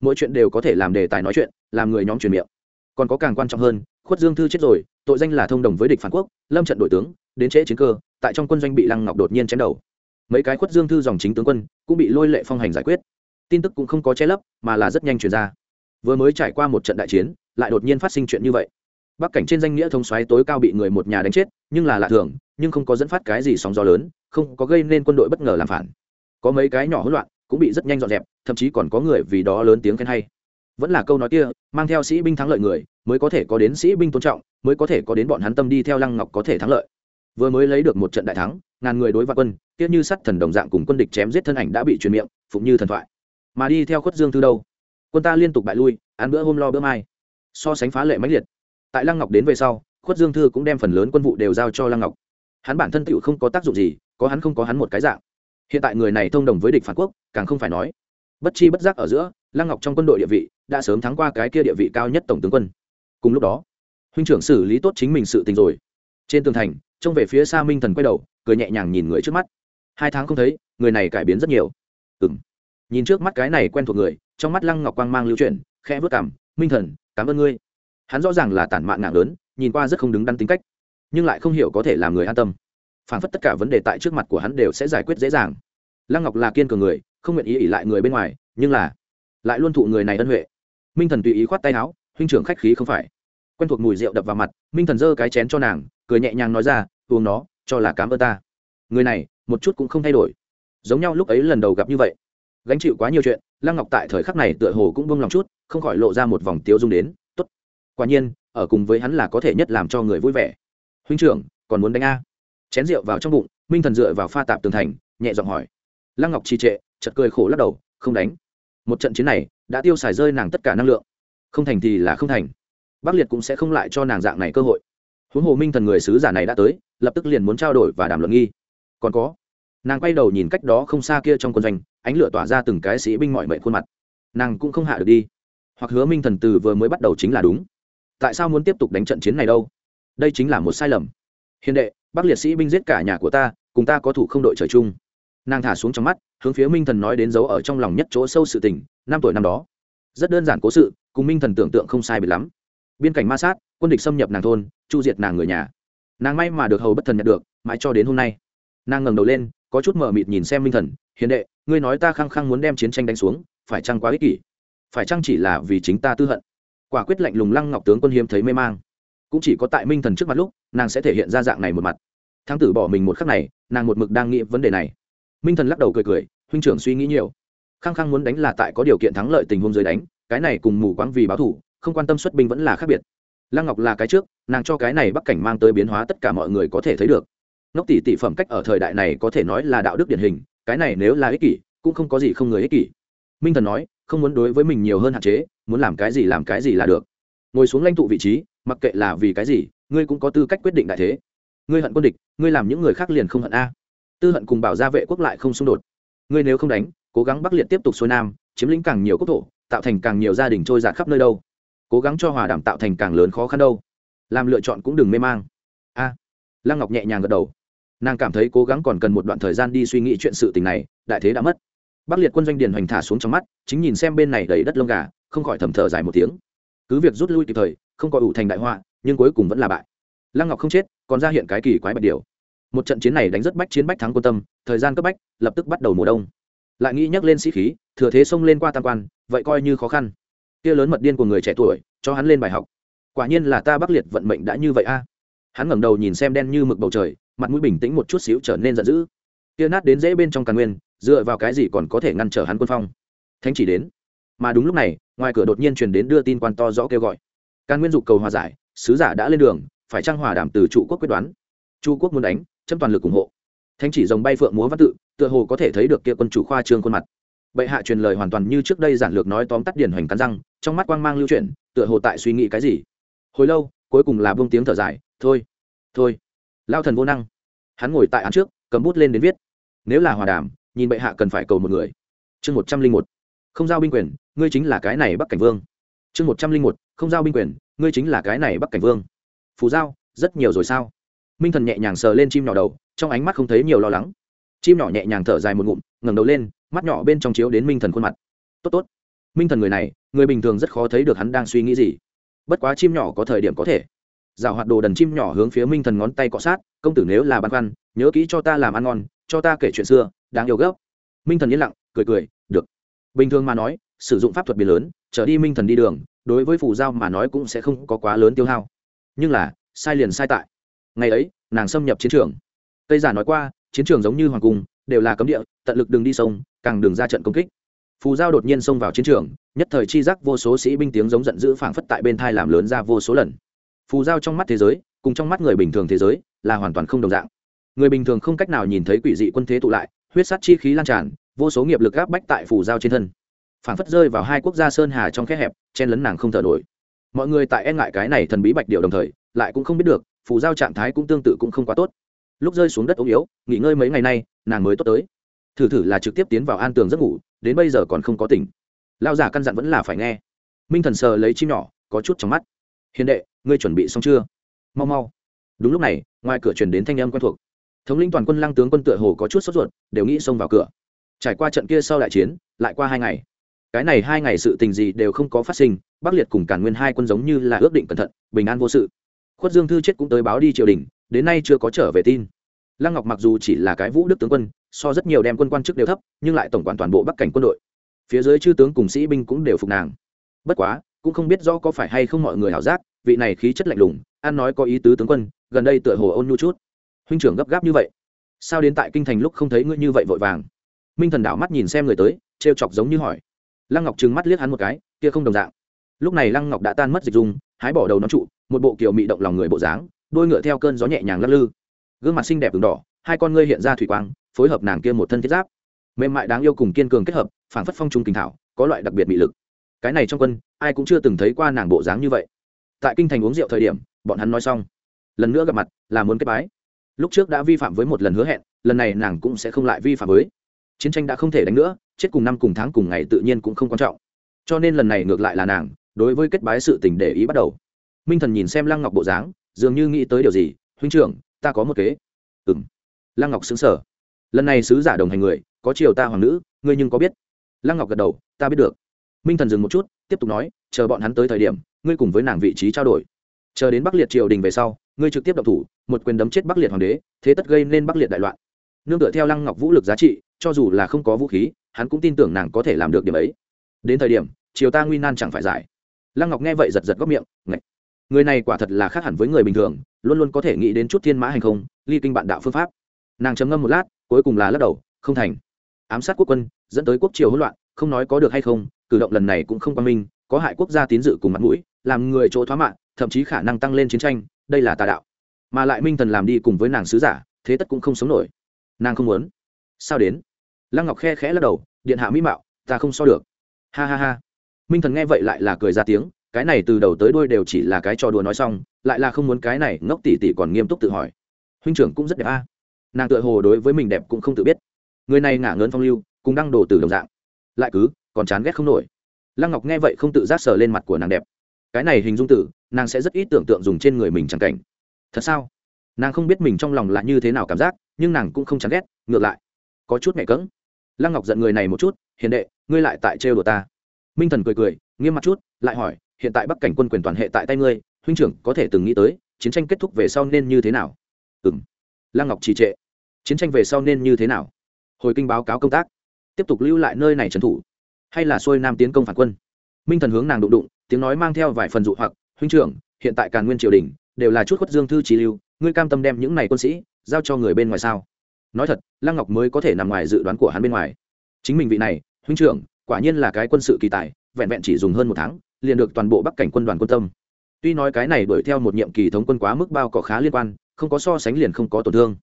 Mỗi chuyện đều có thể làm đề tài nói chuyện, làm người nhóm truyền miệng. Còn có càng quan trọng hơn, khuất dương thư chết rồi, tội danh là thông đồng với địch phản quốc, lâm trận đội tướng, đến trễ chiến cơ, tại trong quân doanh bị lăng ngọc đột nhiên chém đầu mấy cái khuất dương thư dòng chính tướng quân cũng bị lôi lệ phong hành giải quyết. Tin tức cũng không có che lấp, mà là rất nhanh truyền ra. Vừa mới trải qua một trận đại chiến, lại đột nhiên phát sinh chuyện như vậy. Bắc cảnh trên danh nghĩa thông xoáy tối cao bị người một nhà đánh chết, nhưng là lạ thường, nhưng không có dẫn phát cái gì sóng gió lớn, không có gây nên quân đội bất ngờ làm phản. Có mấy cái nhỏ hỗn loạn, cũng bị rất nhanh dọn dẹp, thậm chí còn có người vì đó lớn tiếng khen hay. Vẫn là câu nói kia, mang theo sĩ binh thắng lợi người, mới có thể có đến sĩ binh tôn trọng, mới có thể có đến bọn hắn tâm đi theo lăng ngọc có thể thắng lợi vừa mới lấy được một trận đại thắng, ngàn người đối vạn quân, tiếc như sắt thần đồng dạng cùng quân địch chém giết thân ảnh đã bị truyền miệng, phụng như thần thoại. Mà đi theo khuất dương thư đâu? Quân ta liên tục bại lui, ăn bữa hôm lo bữa mai. So sánh phá lệ mãnh liệt. Tại lăng ngọc đến về sau, khuất dương thư cũng đem phần lớn quân vụ đều giao cho lăng ngọc. Hắn bản thân tựu không có tác dụng gì, có hắn không có hắn một cái dạng. Hiện tại người này thông đồng với địch phản quốc, càng không phải nói. Bất chi bất giác ở giữa, lăng ngọc trong quân đội địa vị đã sớm thắng qua cái kia địa vị cao nhất tổng tướng quân. Cùng lúc đó, huynh trưởng xử lý tốt chính mình sự tình rồi. Trên tường thành trông về phía xa minh thần quay đầu, cười nhẹ nhàng nhìn người trước mắt. Hai tháng không thấy, người này cải biến rất nhiều. Ừ m nhìn trước mắt cái này quen thuộc người, trong mắt lăng ngọc quang mang lưu chuyển, khẽ vớt cảm minh thần, cảm ơn ngươi. Hắn rõ ràng là tản mạn nặng lớn, nhìn qua rất không đứng đắn tính cách, nhưng lại không hiểu có thể làm người an tâm. Phản phất tất cả vấn đề tại trước mặt của hắn đều sẽ giải quyết dễ dàng. Lăng ngọc là kiên cường người, không nguyện ý ỉ lại người bên ngoài, nhưng là lại luôn thụ người này ân huệ. Minh thần tùy ý khoát tay áo, huynh trưởng khách khí không phải. Quen thuộc mùi rượu đập vào mặt, minh thần giơ cái chén cho nàng cười nhẹ nhàng nói ra, uống nó, cho là cám ơn ta. Người này, một chút cũng không thay đổi. Giống nhau lúc ấy lần đầu gặp như vậy. Gánh chịu quá nhiều chuyện, lăng ngọc tại thời khắc này tựa hồ cũng bông lòng chút, không khỏi lộ ra một vòng tiêu dung đến. T ố t quả nhiên, ở cùng với hắn là có thể nhất làm cho người vui vẻ. Huynh trưởng, còn muốn đánh a? Chén rượu vào trong bụng, minh thần dựa vào pha tạp tường thành, nhẹ giọng hỏi. Lăng ngọc trì trệ chật cười khổ lắc đầu, không đánh. Một trận chiến này, đã tiêu xài rơi nàng tất cả năng lượng. Không thành thì là không thành. Bắc liệt cũng sẽ không lại cho nàng dạng này cơ hội huống hồ minh thần người sứ giả này đã tới, lập tức liền muốn trao đổi và đàm luận nghi. Còn có, nàng quay đầu nhìn cách đó không xa kia trong quân doanh, ánh lửa tỏa ra từng cái sĩ binh mọi mệnh khuôn mặt. Nàng cũng không hạ được đi. Hoặc hứa minh thần từ vừa mới bắt đầu chính là đúng. Tại sao muốn tiếp tục đánh trận chiến này đâu? Đây chính là một sai lầm. Hiền đệ bắc liệt sĩ binh giết cả nhà của ta, cùng ta có thủ không đội trời chung. Nàng thả xuống trong mắt, hướng phía minh thần nói đến dấu ở trong lòng nhất chỗ sâu sự tình, năm tuổi năm đó. Rất đơn giản cố sự, cùng minh thần tưởng tượng không sai biệt lắm. Biên cảnh ma sát, quân địch xâm nhập nàng thôn chu diệt nàng người nhà. Nàng may mà được hầu bất thần nhận được, mãi cho đến hôm nay. Nàng ngẩng đầu lên, có chút mờ mịt nhìn xem minh thần, hiền đệ, ngươi nói ta khăng khăng muốn đem chiến tranh đánh xuống, phải chăng quá ích kỷ? Phải chăng chỉ là vì chính ta tư hận? Quả quyết lạnh lùng lăng ngọc tướng quân hiếm thấy mê mang. Cũng chỉ có tại minh thần trước mặt lúc, nàng sẽ thể hiện ra dạng này một mặt. Thắng tử bỏ mình một khắc này, nàng một mực đang nghĩ vấn đề này. Minh thần lắc đầu cười cười, huynh trưởng suy nghĩ nhiều. Khăng khăng muốn đánh là tại có điều kiện thắng lợi tình huống dưới đánh, cái cái này cùng mù quáng vì báo thủ không quan tâm xuất binh vẫn là khác biệt. Lăng ngọc là cái trước nàng cho cái này bắc cảnh mang tới biến hóa tất cả mọi người có thể thấy được. Ngốc tỷ tỷ phẩm cách ở thời đại này có thể nói là đạo đức điển hình, cái này nếu là ích kỷ, cũng không có gì không người ích kỷ. Minh thần nói, không muốn đối với mình nhiều hơn hạn chế, muốn làm cái gì làm cái gì là được. Ngồi xuống lãnh tụ vị trí, mặc kệ là vì cái gì, ngươi cũng có tư cách quyết định đại thế. Ngươi hận quân địch, ngươi làm những người khác liền không hận a. Tư hận cùng bảo gia vệ quốc lại không xung đột. Ngươi nếu không đánh, cố gắng bắc liệt tiếp tục xuôi nam, chiếm lĩnh càng nhiều quốc thổ, tạo thành càng nhiều gia đình trôi giạt khắp nơi đâu. Cố gắng cho hòa đảm tạo thành càng lớn khó khăn đâu làm lựa chọn cũng đừng mê mang. A à, lăng ngọc nhẹ nhàng gật đầu. Nàng cảm thấy cố gắng còn cần một đoạn thời gian đi suy nghĩ chuyện sự tình này, đại thế đã mất. Bắc liệt quân doanh điền hoành thả xuống trong mắt, chính nhìn xem bên này đầy đất lông gà, không khỏi thầm thở dài một tiếng. Cứ việc rút lui kịp thời, không có ủ thành đại họa, nhưng cuối cùng vẫn là bại. Lăng ngọc không chết, còn ra hiện cái kỳ quái bạch điều. Một trận chiến này đánh rất bách chiến bách thắng quân tâm, thời gian cấp bách, lập tức bắt đầu mùa đông. Lại nghĩ nhắc lên sĩ khí, thừa thế xông lên qua tam quan, vậy coi như khó khăn. Kia lớn mật điên của người trẻ tuổi, cho hắn lên bài học quả nhiên là ta bắc liệt vận mệnh đã như vậy a. À. Hắn ngẩng đầu nhìn xem đen như mực bầu trời, mặt mũi bình tĩnh một chút xíu trở nên giận dữ. Tia nát đến dễ bên trong càn nguyên, dựa vào cái gì còn có thể ngăn trở hắn quân phong? Thánh chỉ đến. Mà đúng lúc này, ngoài cửa đột nhiên truyền đến đưa tin quan to rõ kêu gọi. Càn nguyên dục cầu hòa giải, sứ giả đã lên đường, phải trang hòa đảm từ trụ quốc quyết đoán. Chu quốc muốn đánh, chấm toàn lực ủng hộ. Thánh chỉ dòng bay phượng múa văn tự, tựa hồ có thể thấy được kia quân chủ khoa trương khuôn mặt. Bệ hạ truyền lời hoàn toàn như trước đây giản lược nói tóm tắt điển hoành cắn răng, trong mắt quang mang lưu chuyển, tựa hồ tại suy nghĩ cái gì hồi lâu, cuối cùng là bông tiếng thở dài, thôi thôi. Lao thần vô năng. Hắn ngồi tại án trước, cầm bút lên đến viết. Nếu là hòa đàm, nhìn bệ hạ cần phải cầu một người. Chương một trăm linh một. Không giao binh quyền, ngươi chính là cái này bắc cảnh vương. Chương một trăm linh một. Không giao binh quyền, ngươi chính là cái này bắc cảnh vương. Phù giao, rất nhiều rồi sao? Minh thần nhẹ nhàng sờ lên chim nhỏ đầu, trong ánh mắt không thấy nhiều lo lắng. Chim nhỏ nhẹ nhàng thở dài một ngụm, ngẩng đầu lên, mắt nhỏ bên trong chiếu đến minh thần khuôn mặt. Tốt tốt. Minh thần người này, người bình thường rất khó thấy được hắn đang suy nghĩ gì bất quá chim nhỏ có thời điểm có thể. Giảo hoạt đồ đần chim nhỏ hướng phía minh thần ngón tay cọ sát, công tử nếu là băn khoăn, nhớ kỹ cho ta làm ăn ngon, cho ta kể chuyện xưa, đáng yêu gấp. Minh thần yên lặng, cười cười, được. Bình thường mà nói, sử dụng pháp thuật biến lớn, trở đi minh thần đi đường, đối với phù giao mà nói cũng sẽ không có quá lớn tiêu hao. Nhưng là, sai liền sai tại. Ngày ấy, nàng xâm nhập chiến trường. Tây giả nói qua, chiến trường giống như hoàng cung, đều là cấm địa, tận lực đừng đi sông, càng đường ra trận công kích phù giao đột nhiên xông vào chiến trường, nhất thời chi giác vô số sĩ binh tiếng giống giận dữ phảng phất tại bên thai làm lớn ra vô số lần. Phù giao trong mắt thế giới, cùng trong mắt người bình thường thế giới, là hoàn toàn không đồng dạng. Người bình thường không cách nào nhìn thấy quỷ dị quân thế tụ lại, huyết sát chi khí lan tràn, vô số nghiệp lực gáp bách tại phù giao trên thân. Phảng phất rơi vào hai quốc gia sơn hà trong khe hẹp, chen lấn nàng không thở nổi. Mọi người tại e ngại cái này thần bí bạch điệu đồng thời, lại cũng không biết được, phù giao trạng thái cũng tương tự cũng không quá tốt. Lúc rơi xuống đất ống yếu, nghỉ ngơi mấy ngày nay, nàng mới tốt tới. Thử thử là trực tiếp tiến vào an tường giấc ngủ đến bây giờ còn không có tỉnh. Lao giả căn dặn vẫn là phải nghe. Minh thần sờ lấy chim nhỏ, có chút trong mắt. Hiền đệ, ngươi chuẩn bị xong chưa? Mau mau. Đúng lúc này, ngoài cửa chuyển đến thanh âm quen thuộc. Thống lĩnh toàn quân lăng tướng quân tựa hồ có chút sốt ruột, đều nghĩ xông vào cửa. Trải qua trận kia sau đại chiến, lại qua hai ngày. Cái này hai ngày sự tình gì đều không có phát sinh, bắc liệt cùng cản nguyên hai quân giống như là ước định cẩn thận, bình an vô sự. Khuất dương thư chết cũng tới báo đi triều đình, đến nay chưa có trở về tin. Lăng ngọc mặc dù chỉ là cái vũ đức tướng quân so rất nhiều đem quân quan chức đều thấp, nhưng lại tổng quản toàn bộ bắc cảnh quân đội. Phía dưới chư tướng cùng sĩ binh cũng đều phục nàng. Bất quá, cũng không biết rõ có phải hay không mọi người hảo giác, vị này khí chất lạnh lùng an nói có ý tứ tướng quân, gần đây tựa hồ ôn nhu chút. Huynh trưởng gấp gáp như vậy, sao đến tại kinh thành lúc không thấy ngươi như vậy vội vàng? Minh thần đảo mắt nhìn xem người tới, trêu chọc giống như hỏi. Lăng ngọc trừng mắt liếc hắn một cái, kia không đồng dạng. Lúc này lăng ngọc đã tan mất dịch dung, hái bỏ đầu nó trụ, một bộ kiểu mị động lòng người bộ dáng, đôi ngựa theo cơn gió nhẹ nhàng lắc lư. Gương mặt xinh đẹp v đỏ, hai con ngươi hiện ra thủy quang phối hợp nàng kia một thân thiết giáp. Mềm mại đáng yêu cùng kiên cường kết hợp phản phất phong trung kinh thảo, có loại đặc biệt mị lực. Cái này trong quân, ai cũng chưa từng thấy qua nàng bộ dáng như vậy. Tại kinh thành uống rượu thời điểm, bọn hắn nói xong. Lần nữa gặp mặt, là muốn kết bái. Lúc trước đã vi phạm với một lần hứa hẹn, lần này nàng cũng sẽ không lại vi phạm với. Chiến tranh đã không thể đánh nữa, chết cùng năm cùng tháng cùng ngày tự nhiên cũng không quan trọng. Cho nên lần này ngược lại là nàng, đối với kết bái sự tình để ý bắt đầu. Minh thần nhìn xem lăng ngọc bộ dáng, dường như nghĩ tới điều gì, huynh trưởng, ta có một kế. Ừ m lăng ngọc xứng sở lần này sứ giả đồng hành người, có triều ta hoàng nữ, ngươi nhưng có biết? Lăng ngọc gật đầu, ta biết được. Minh thần dừng một chút, tiếp tục nói, chờ bọn hắn tới thời điểm, ngươi cùng với nàng vị trí trao đổi. Chờ đến bắc liệt triều đình về sau, ngươi trực tiếp độc thủ, một quyền đấm chết bắc liệt hoàng đế, thế tất gây nên bắc liệt đại loạn. Nương tựa theo lăng ngọc vũ lực giá trị, cho dù là không có vũ khí, hắn cũng tin tưởng nàng có thể làm được điểm ấy. Đến thời điểm, triều ta nguy nan chẳng phải giải. Lăng ngọc nghe vậy giật giật góc miệng, ngạch, người này quả thật là khác hẳn với người bình thường, luôn luôn có thể nghĩ đến chút thiên mã hành không, ly kinh bạn đạo phương pháp. Nàng chấm ngâm một lát cuối cùng là lắc đầu, không thành. Ám sát quốc quân, dẫn tới quốc triều hỗn loạn, không nói có được hay không, cử động lần này cũng không quan minh, có hại quốc gia tín dự cùng mặt mũi, làm người chỗ thoá mạng, thậm chí khả năng tăng lên chiến tranh, đây là tà đạo. Mà lại minh thần làm đi cùng với nàng sứ giả, thế tất cũng không sống nổi. Nàng không muốn. Sao đến? Lăng ngọc khe khẽ lắc đầu, điện hạ mỹ mạo, ta không so được. Ha ha ha. Minh thần nghe vậy lại là cười ra tiếng, cái này từ đầu tới đuôi đều chỉ là cái trò đùa nói xong, lại là không muốn cái này, ngốc tỉ tỉ còn nghiêm túc tự hỏi. Huynh trưởng cũng rất đẹp a nàng tựa hồ đối với mình đẹp cũng không tự biết. Người này ngả ngớn phong lưu, cùng đăng đồ từ đồng dạng. Lại cứ, còn chán ghét không nổi. Lăng ngọc nghe vậy không tự giác sờ lên mặt của nàng đẹp. Cái này hình dung tử, nàng sẽ rất ít tưởng tượng dùng trên người mình chẳng cảnh. Thật sao? Nàng không biết mình trong lòng là như thế nào cảm giác, nhưng nàng cũng không chán ghét, ngược lại. Có chút mẹ cỡng lăng ngọc giận người này một chút, hiền đệ, ngươi lại tại trêu đồ ta. Minh thần cười cười, nghiêm mặt chút, lại hỏi, hiện tại bắc cảnh quân quyền toàn hệ tại tay ngươi, huynh trưởng có thể từng nghĩ tới, chiến tranh kết thúc về sau nên như thế nào? Ừ m lăng ngọc trì trệ chiến tranh về sau nên như thế nào? Hồi kinh báo cáo công tác, tiếp tục lưu lại nơi này trấn thủ, hay là xuôi nam tiến công phản quân? Minh thần hướng nàng đụng đụng, tiếng nói mang theo vài phần dụ hoặc, huynh trưởng, hiện tại càn nguyên triều đình đều là chút khuất dương thư trí lưu, ngươi cam tâm đem những này quân sĩ giao cho người bên ngoài sao? Nói thật, lăng ngọc mới có thể nằm ngoài dự đoán của hắn bên ngoài. Chính mình vị này, huynh trưởng, quả nhiên là cái quân sự kỳ tài, vẹn vẹn chỉ dùng hơn một tháng, liền được toàn bộ bắc cảnh quân đoàn quân tâm. Tuy nói cái này đuổi theo một nhiệm kỳ thống quân quá mức bao cỏ khá liên quan, không có so sánh liền không có tổn thương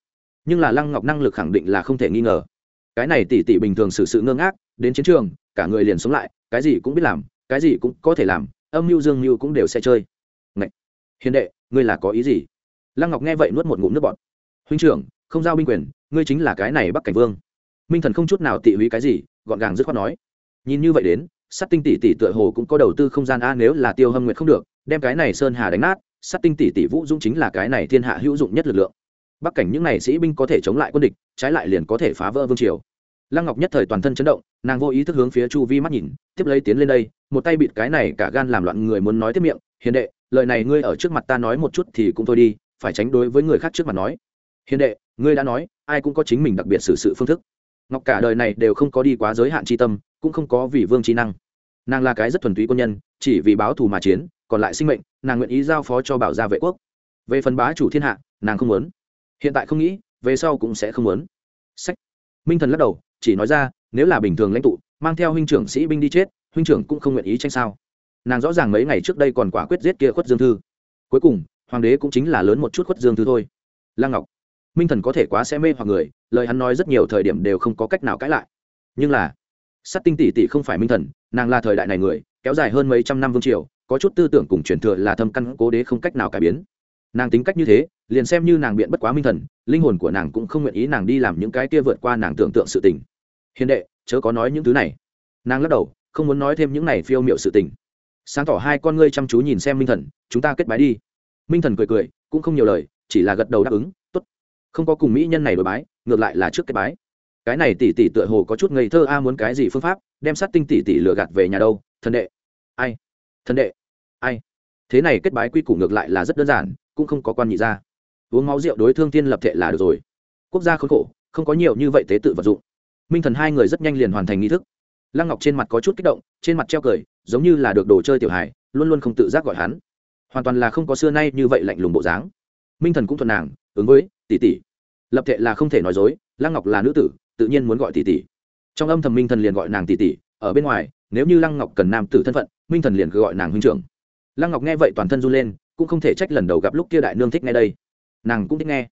nhưng là lăng ngọc năng lực khẳng định là không thể nghi ngờ. Cái này tỷ tỷ bình thường xử sự ngơ ngác, đến chiến trường, cả người liền sống lại, cái gì cũng biết làm, cái gì cũng có thể làm, âm mưu dương mưu cũng đều sẽ chơi. Ngậy! hiền đệ, ngươi là có ý gì? Lăng ngọc nghe vậy nuốt một ngụm nước bọt. Huynh trưởng, không giao binh quyền, ngươi chính là cái này bắc cảnh vương. Minh thần không chút nào tị húy cái gì, gọn gàng dứt khoát nói. Nhìn như vậy đến sắt tinh tỷ tỷ tựa hồ cũng có đầu tư không gian a, nếu là tiêu hâm nguyệt không được, đem cái này sơn hà đánh nát sắt tinh tỷ tỷ vũ dũng chính là cái này thiên hạ hữu dụng nhất lực lượng bắc cảnh những này sĩ binh có thể chống lại quân địch, trái lại liền có thể phá vỡ vương triều. Lăng ngọc nhất thời toàn thân chấn động, nàng vô ý thức hướng phía chu vi mắt nhìn, tiếp lấy tiến lên đây, một tay bịt cái này cả gan làm loạn người muốn nói tiếp miệng, hiền đệ, lời này ngươi ở trước mặt ta nói một chút thì cũng thôi đi, phải tránh đối với người khác trước mặt nói. Hiền đệ, ngươi đã nói, ai cũng có chính mình đặc biệt xử sự phương thức. Ngọc cả đời này đều không có đi quá giới hạn tri tâm, cũng không có vì vương trí năng. Nàng là cái rất thuần túy quân nhân, chỉ vì báo thù mà chiến, còn lại sinh mệnh, nàng nguyện ý giao phó cho bảo gia vệ quốc. Về phần bá chủ thiên hạ, nàng không muốn hiện tại không nghĩ, về sau cũng sẽ không muốn. Sách. Minh thần lắc đầu, chỉ nói ra, nếu là bình thường lãnh tụ, mang theo huynh trưởng sĩ binh đi chết, huynh trưởng cũng không nguyện ý tranh sao. Nàng rõ ràng mấy ngày trước đây còn quả quyết giết kia khuất dương thư. Cuối cùng, hoàng đế cũng chính là lớn một chút khuất dương thư thôi. Lăng ngọc. Minh thần có thể quá sẽ mê hoặc người, lời hắn nói rất nhiều thời điểm đều không có cách nào cãi lại. Nhưng là, sát tinh tỷ tỷ không phải minh thần, nàng là thời đại này người, kéo dài hơn mấy trăm năm vương triều, có chút tư tưởng cùng truyền thừa là thâm căn cố đế không cách nào cải biến. Nàng tính cách như thế liền xem như nàng biện bất quá minh thần, linh hồn của nàng cũng không nguyện ý nàng đi làm những cái kia vượt qua nàng tưởng tượng sự tình. Hiền đệ, chớ có nói những thứ này. Nàng lắc đầu, không muốn nói thêm những này phiêu m i ệ u sự tình. Sáng tỏ hai con ngươi chăm chú nhìn xem minh thần, chúng ta kết bái đi. Minh thần cười cười, cũng không nhiều lời, chỉ là gật đầu đáp ứng t ố t không có cùng mỹ nhân này đổi bái, ngược lại là trước kết bái. Cái này tỷ tỷ tựa hồ có chút ngây thơ a muốn cái gì phương pháp, đem sát tinh tỷ tỷ lừa gạt về nhà đâu, thần đệ. Ai? Thần đệ. Ai? Thế này kết bái quy củ ngược lại là rất đơn giản, cũng không có quan nhị ra uống máu rượu đối thương tiên lập thể là được rồi. Quốc gia khốn khổ, không có nhiều như vậy tế tự vật dụng. Minh thần hai người rất nhanh liền hoàn thành nghi thức. Lăng ngọc trên mặt có chút kích động, trên mặt treo cười, giống như là được đồ chơi tiểu hài, luôn luôn không tự giác gọi hắn. Hoàn toàn là không có xưa nay như vậy lạnh lùng bộ dáng. Minh thần cũng thuận nàng, ứng với, tỷ tỷ. Lập thệ là không thể nói dối, lăng ngọc là nữ tử, tự nhiên muốn gọi tỷ tỷ. Trong âm thầm minh thần liền gọi nàng tỷ tỷ, ở bên ngoài, nếu như lăng ngọc cần nam tử thân phận, minh thần liền cứ gọi nàng huynh trưởng. Lăng ngọc nghe vậy toàn thân run lên, cũng không thể trách lần đầu gặp lúc kia đại nương thích nghe đây nàng cũng thích nghe.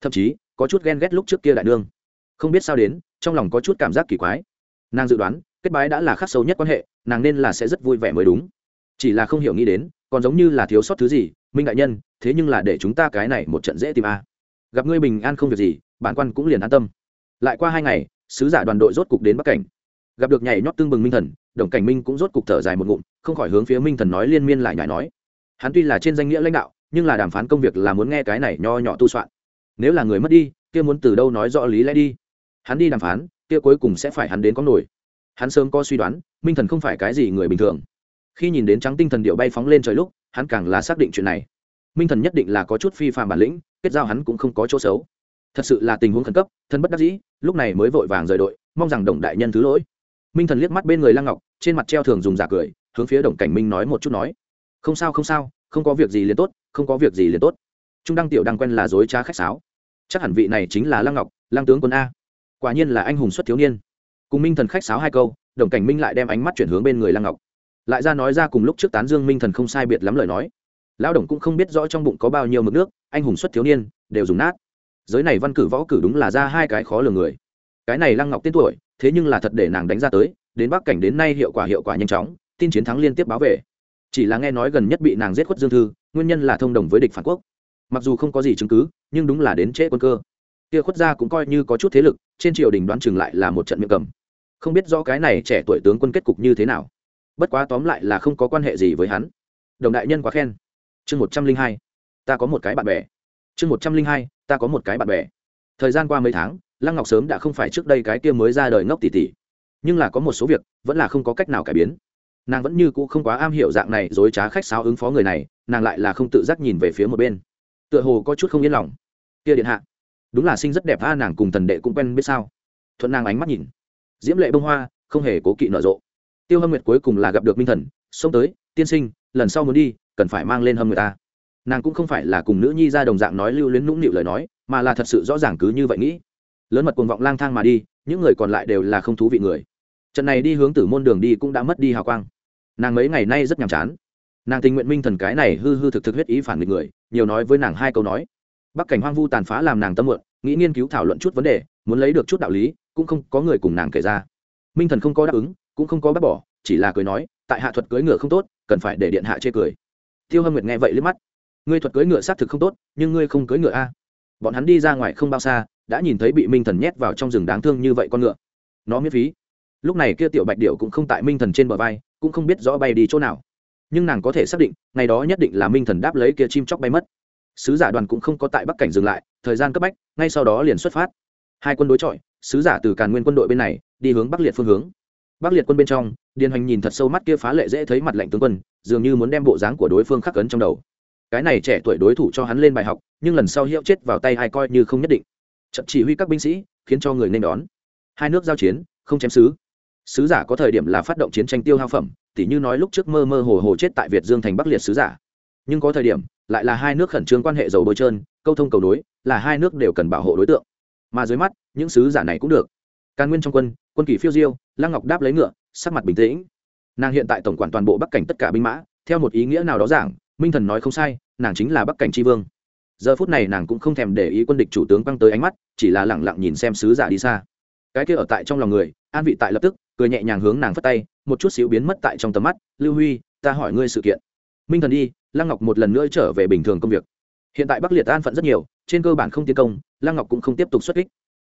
Thậm chí, có chút ghen ghét lúc trước kia đại nương. Không biết sao đến, trong lòng có chút cảm giác kỳ quái. Nàng dự đoán, kết bái đã là khắc sâu nhất quan hệ, nàng nên là sẽ rất vui vẻ mới đúng. Chỉ là không hiểu nghĩ đến, còn giống như là thiếu sót thứ gì, minh đại nhân, thế nhưng là để chúng ta cái này một trận dễ tìm a. Gặp ngươi bình an không việc gì, bản quan cũng liền an tâm. Lại qua hai ngày, sứ giả đoàn đội rốt cục đến bắc cảnh. Gặp được nhảy nhót tương bừng minh thần, đồng cảnh minh cũng rốt cục thở dài một ngụm, không khỏi hướng phía minh thần nói liên miên lại nhảy nói. Hắn tuy là trên danh nghĩa lãnh đạo nhưng là đàm phán công việc là muốn nghe cái này nho nhỏ tu soạn. Nếu là người mất đi, kia muốn từ đâu nói rõ lý lẽ đi? Hắn đi đàm phán, kia cuối cùng sẽ phải hắn đến có nổi. Hắn sớm có suy đoán, minh thần không phải cái gì người bình thường. Khi nhìn đến trắng tinh thần điệu bay phóng lên trời lúc, hắn càng là xác định chuyện này. Minh thần nhất định là có chút phi phạm bản lĩnh, kết giao hắn cũng không có chỗ xấu. Thật sự là tình huống khẩn cấp, thân bất đắc dĩ, lúc này mới vội vàng rời đội, mong rằng đồng đại nhân thứ lỗi. Minh thần liếc mắt bên người lăng ngọc, trên mặt treo thường dùng giả cười, hướng phía đồng cảnh minh nói một chút nói. Không sao không sao, không có việc gì liền tốt không có việc gì liền tốt. Trung đăng tiểu đăng quen là dối trá khách sáo. Chắc hẳn vị này chính là lăng ngọc, lăng tướng quân a. Quả nhiên là anh hùng xuất thiếu niên. Cùng minh thần khách sáo hai câu, đồng cảnh minh lại đem ánh mắt chuyển hướng bên người lăng ngọc. Lại ra nói ra cùng lúc trước tán dương minh thần không sai biệt lắm lời nói. Lão đồng cũng không biết rõ trong bụng có bao nhiêu mực nước, anh hùng xuất thiếu niên, đều dùng nát. Giới này văn cử võ cử đúng là ra hai cái khó lường người. Cái này lăng ngọc tên tuổi, thế nhưng là thật để nàng đánh ra tới, đến bắc cảnh đến nay hiệu quả hiệu quả nhanh chóng, tin chiến thắng liên tiếp báo về chỉ là nghe nói gần nhất bị nàng giết khuất dương thư, nguyên nhân là thông đồng với địch phản quốc. Mặc dù không có gì chứng cứ, nhưng đúng là đến trễ quân cơ. Kia khuất gia cũng coi như có chút thế lực, trên triều đình đoán chừng lại là một trận miệng cầm. Không biết rõ cái này trẻ tuổi tướng quân kết cục như thế nào. Bất quá tóm lại là không có quan hệ gì với hắn. Đồng đại nhân quá khen. Chương một trăm linh hai, ta có một cái bạn bè. Chương một trăm linh hai, ta có một cái bạn bè. Thời gian qua mấy tháng, lăng ngọc sớm đã không phải trước đây cái kia mới ra đời ngốc tỷ tỷ nhưng là có một số việc, vẫn là không có cách nào cải biến nàng vẫn như cũ không quá am hiểu dạng này dối trá khách sáo ứng phó người này, nàng lại là không tự giác nhìn về phía một bên. Tựa hồ có chút không yên lòng. Kia điện hạ, đúng là sinh rất đẹp tha nàng cùng thần đệ cũng quen biết sao? Thuận nàng ánh mắt nhìn. Diễm lệ bông hoa, không hề cố kỵ nở rộ. Tiêu hâm nguyệt cuối cùng là gặp được minh thần, xông tới, tiên sinh, lần sau muốn đi, cần phải mang lên hâm người ta. Nàng cũng không phải là cùng nữ nhi ra đồng dạng nói lưu luyến nũng nịu lời nói, mà là thật sự rõ ràng cứ như vậy nghĩ. Lớn mật cuồng vọng lang thang mà đi, những người còn lại đều là không thú vị người. Trận này đi hướng tử môn đường đi cũng đã mất đi hào quang nàng mấy ngày nay rất nhàm chán. Nàng tình nguyện minh thần cái này hư hư thực thực huyết ý phản nghịch người, nhiều nói với nàng hai câu nói. Bắc cảnh hoang vu tàn phá làm nàng tâm mượn nghĩ nghiên cứu thảo luận chút vấn đề, muốn lấy được chút đạo lý, cũng không có người cùng nàng kể ra. Minh thần không có đáp ứng, cũng không có bác bỏ, chỉ là cười nói, tại hạ thuật cưỡi ngựa không tốt, cần phải để điện hạ chê cười. Tiêu hâm nguyệt nghe vậy liếc mắt. Ngươi thuật cưỡi ngựa xác thực không tốt, nhưng ngươi không cưỡi ngựa a. Bọn hắn đi ra ngoài không bao xa, đã nhìn thấy bị minh thần nhét vào trong rừng đáng thương như vậy con ngựa. Nó miễn phí lúc này kia tiểu bạch điệu cũng không tại minh thần trên bờ vai, cũng không biết rõ bay đi chỗ nào. Nhưng nàng có thể xác định, ngày đó nhất định là minh thần đáp lấy kia chim chóc bay mất. Sứ giả đoàn cũng không có tại bắc cảnh dừng lại, thời gian cấp bách, ngay sau đó liền xuất phát. Hai quân đối chọi, sứ giả từ càn nguyên quân đội bên này, đi hướng bắc liệt phương hướng. Bắc liệt quân bên trong, điền hoành nhìn thật sâu mắt kia phá lệ dễ thấy mặt lệnh tướng quân, dường như muốn đem bộ dáng của đối phương khắc ấn trong đầu. Cái này trẻ tuổi đối thủ cho hắn lên bài học, nhưng lần sau hiệu chết vào tay ai coi như không nhất định. Trận chỉ huy các binh sĩ, khiến cho người nên đón. Hai nước giao chiến, không chém sứ sứ giả có thời điểm là phát động chiến tranh tiêu hao phẩm, tỉ như nói lúc trước mơ mơ hồ hồ chết tại việt dương thành bắc liệt sứ giả. Nhưng có thời điểm, lại là hai nước khẩn trương quan hệ dầu bôi trơn, câu thông cầu nối là hai nước đều cần bảo hộ đối tượng. Mà dưới mắt, những sứ giả này cũng được. Càn nguyên trong quân quân kỷ phiêu diêu, lăng ngọc đáp lấy ngựa, sắc mặt bình tĩnh. Nàng hiện tại tổng quản toàn bộ bắc cảnh tất cả binh mã, theo một ý nghĩa nào đó giảng, minh thần nói không sai, nàng chính là bắc cảnh tri vương. Giờ phút này nàng cũng không thèm để ý quân địch chủ tướng quăng tới ánh mắt, chỉ là lẳng lặng nhìn xem sứ giả đi xa. Cái kia ở tại trong lòng người an vị tại lập tức, cười nhẹ nhàng hướng nàng phất tay, một chút xíu biến mất tại trong tầm mắt. Lưu huy, ta hỏi ngươi sự kiện. Minh thần đi, lăng ngọc một lần nữa trở về bình thường công việc. Hiện tại bắc liệt an phận rất nhiều, trên cơ bản không tiến công, lăng ngọc cũng không tiếp tục xuất kích.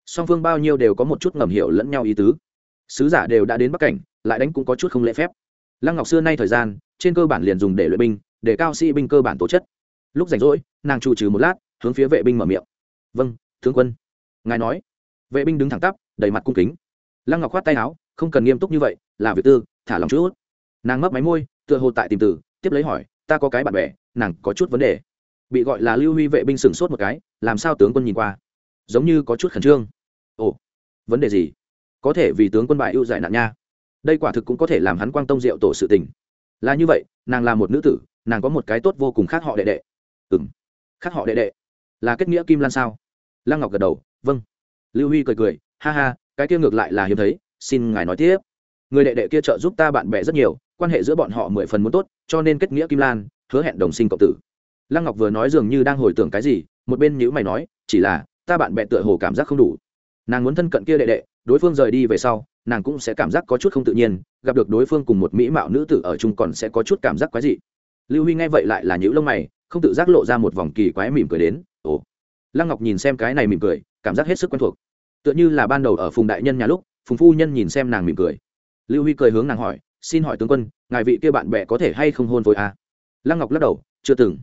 Song phương bao nhiêu đều có một chút ngầm hiểu lẫn nhau ý tứ. Sứ giả đều đã đến bắc cảnh, lại đánh cũng có chút không lễ phép. Lăng ngọc xưa nay thời gian, trên cơ bản liền dùng để luyện binh, để cao sĩ binh cơ bản tố chất. Lúc rảnh rỗi, nàng trụ trừ một lát, hướng phía vệ binh mở miệng. Vâng tướng quân. Ngài nói. Vệ binh đứng thẳng tắp, đầy mặt cung kính lăng ngọc khoát tay áo, không cần nghiêm túc như vậy, là việc tư, thả lòng chút. Nàng mấp máy môi, tựa hồ tại tìm từ, tiếp lấy hỏi, ta có cái bạn bè, nàng có chút vấn đề. Bị gọi là lưu huy vệ binh sửng sốt một cái, làm sao tướng quân nhìn qua? Giống như có chút khẩn trương. Ồ, vấn đề gì? Có thể vì tướng quân bại ưu giải nạn nha. Đây quả thực cũng có thể làm hắn quang tông diệu tổ sự tình. Là như vậy, nàng là một nữ tử, nàng có một cái tốt vô cùng khác họ đệ đệ. Ừ m khác họ đệ đệ? Là kết nghĩa kim lan sao? Lăng ngọc gật đầu vâng. Lưu huy cười cười, ha ha cái kia ngược lại là hiếm thấy, xin ngài nói tiếp. Người đệ đệ kia trợ giúp ta bạn bè rất nhiều, quan hệ giữa bọn họ mười phần muốn tốt, cho nên kết nghĩa kim lan, hứa hẹn đồng sinh cộng tử. Lăng ngọc vừa nói dường như đang hồi tưởng cái gì, một bên nhữ mày nói, chỉ là, ta bạn bè tựa hồ cảm giác không đủ. Nàng muốn thân cận kia đệ đệ, đối phương rời đi về sau, nàng cũng sẽ cảm giác có chút không tự nhiên, gặp được đối phương cùng một mỹ mạo nữ tử ở chung còn sẽ có chút cảm giác quái dị. Lưu huy nghe vậy lại là nhữ lông mày, không tự giác lộ ra một vòng kỳ quái mỉm cười đến. Ồ. Lăng ngọc nhìn xem cái này mỉm cười, cảm giác hết sức quen thuộc tựa như là ban đầu ở phùng đại nhân nhà lúc, phùng phu nhân nhìn xem nàng mỉm cười. Lưu huy cười hướng nàng hỏi, xin hỏi tướng quân, ngài vị kia bạn bè có thể hay không hôn phối a? Lăng ngọc lắc đầu, chưa từng.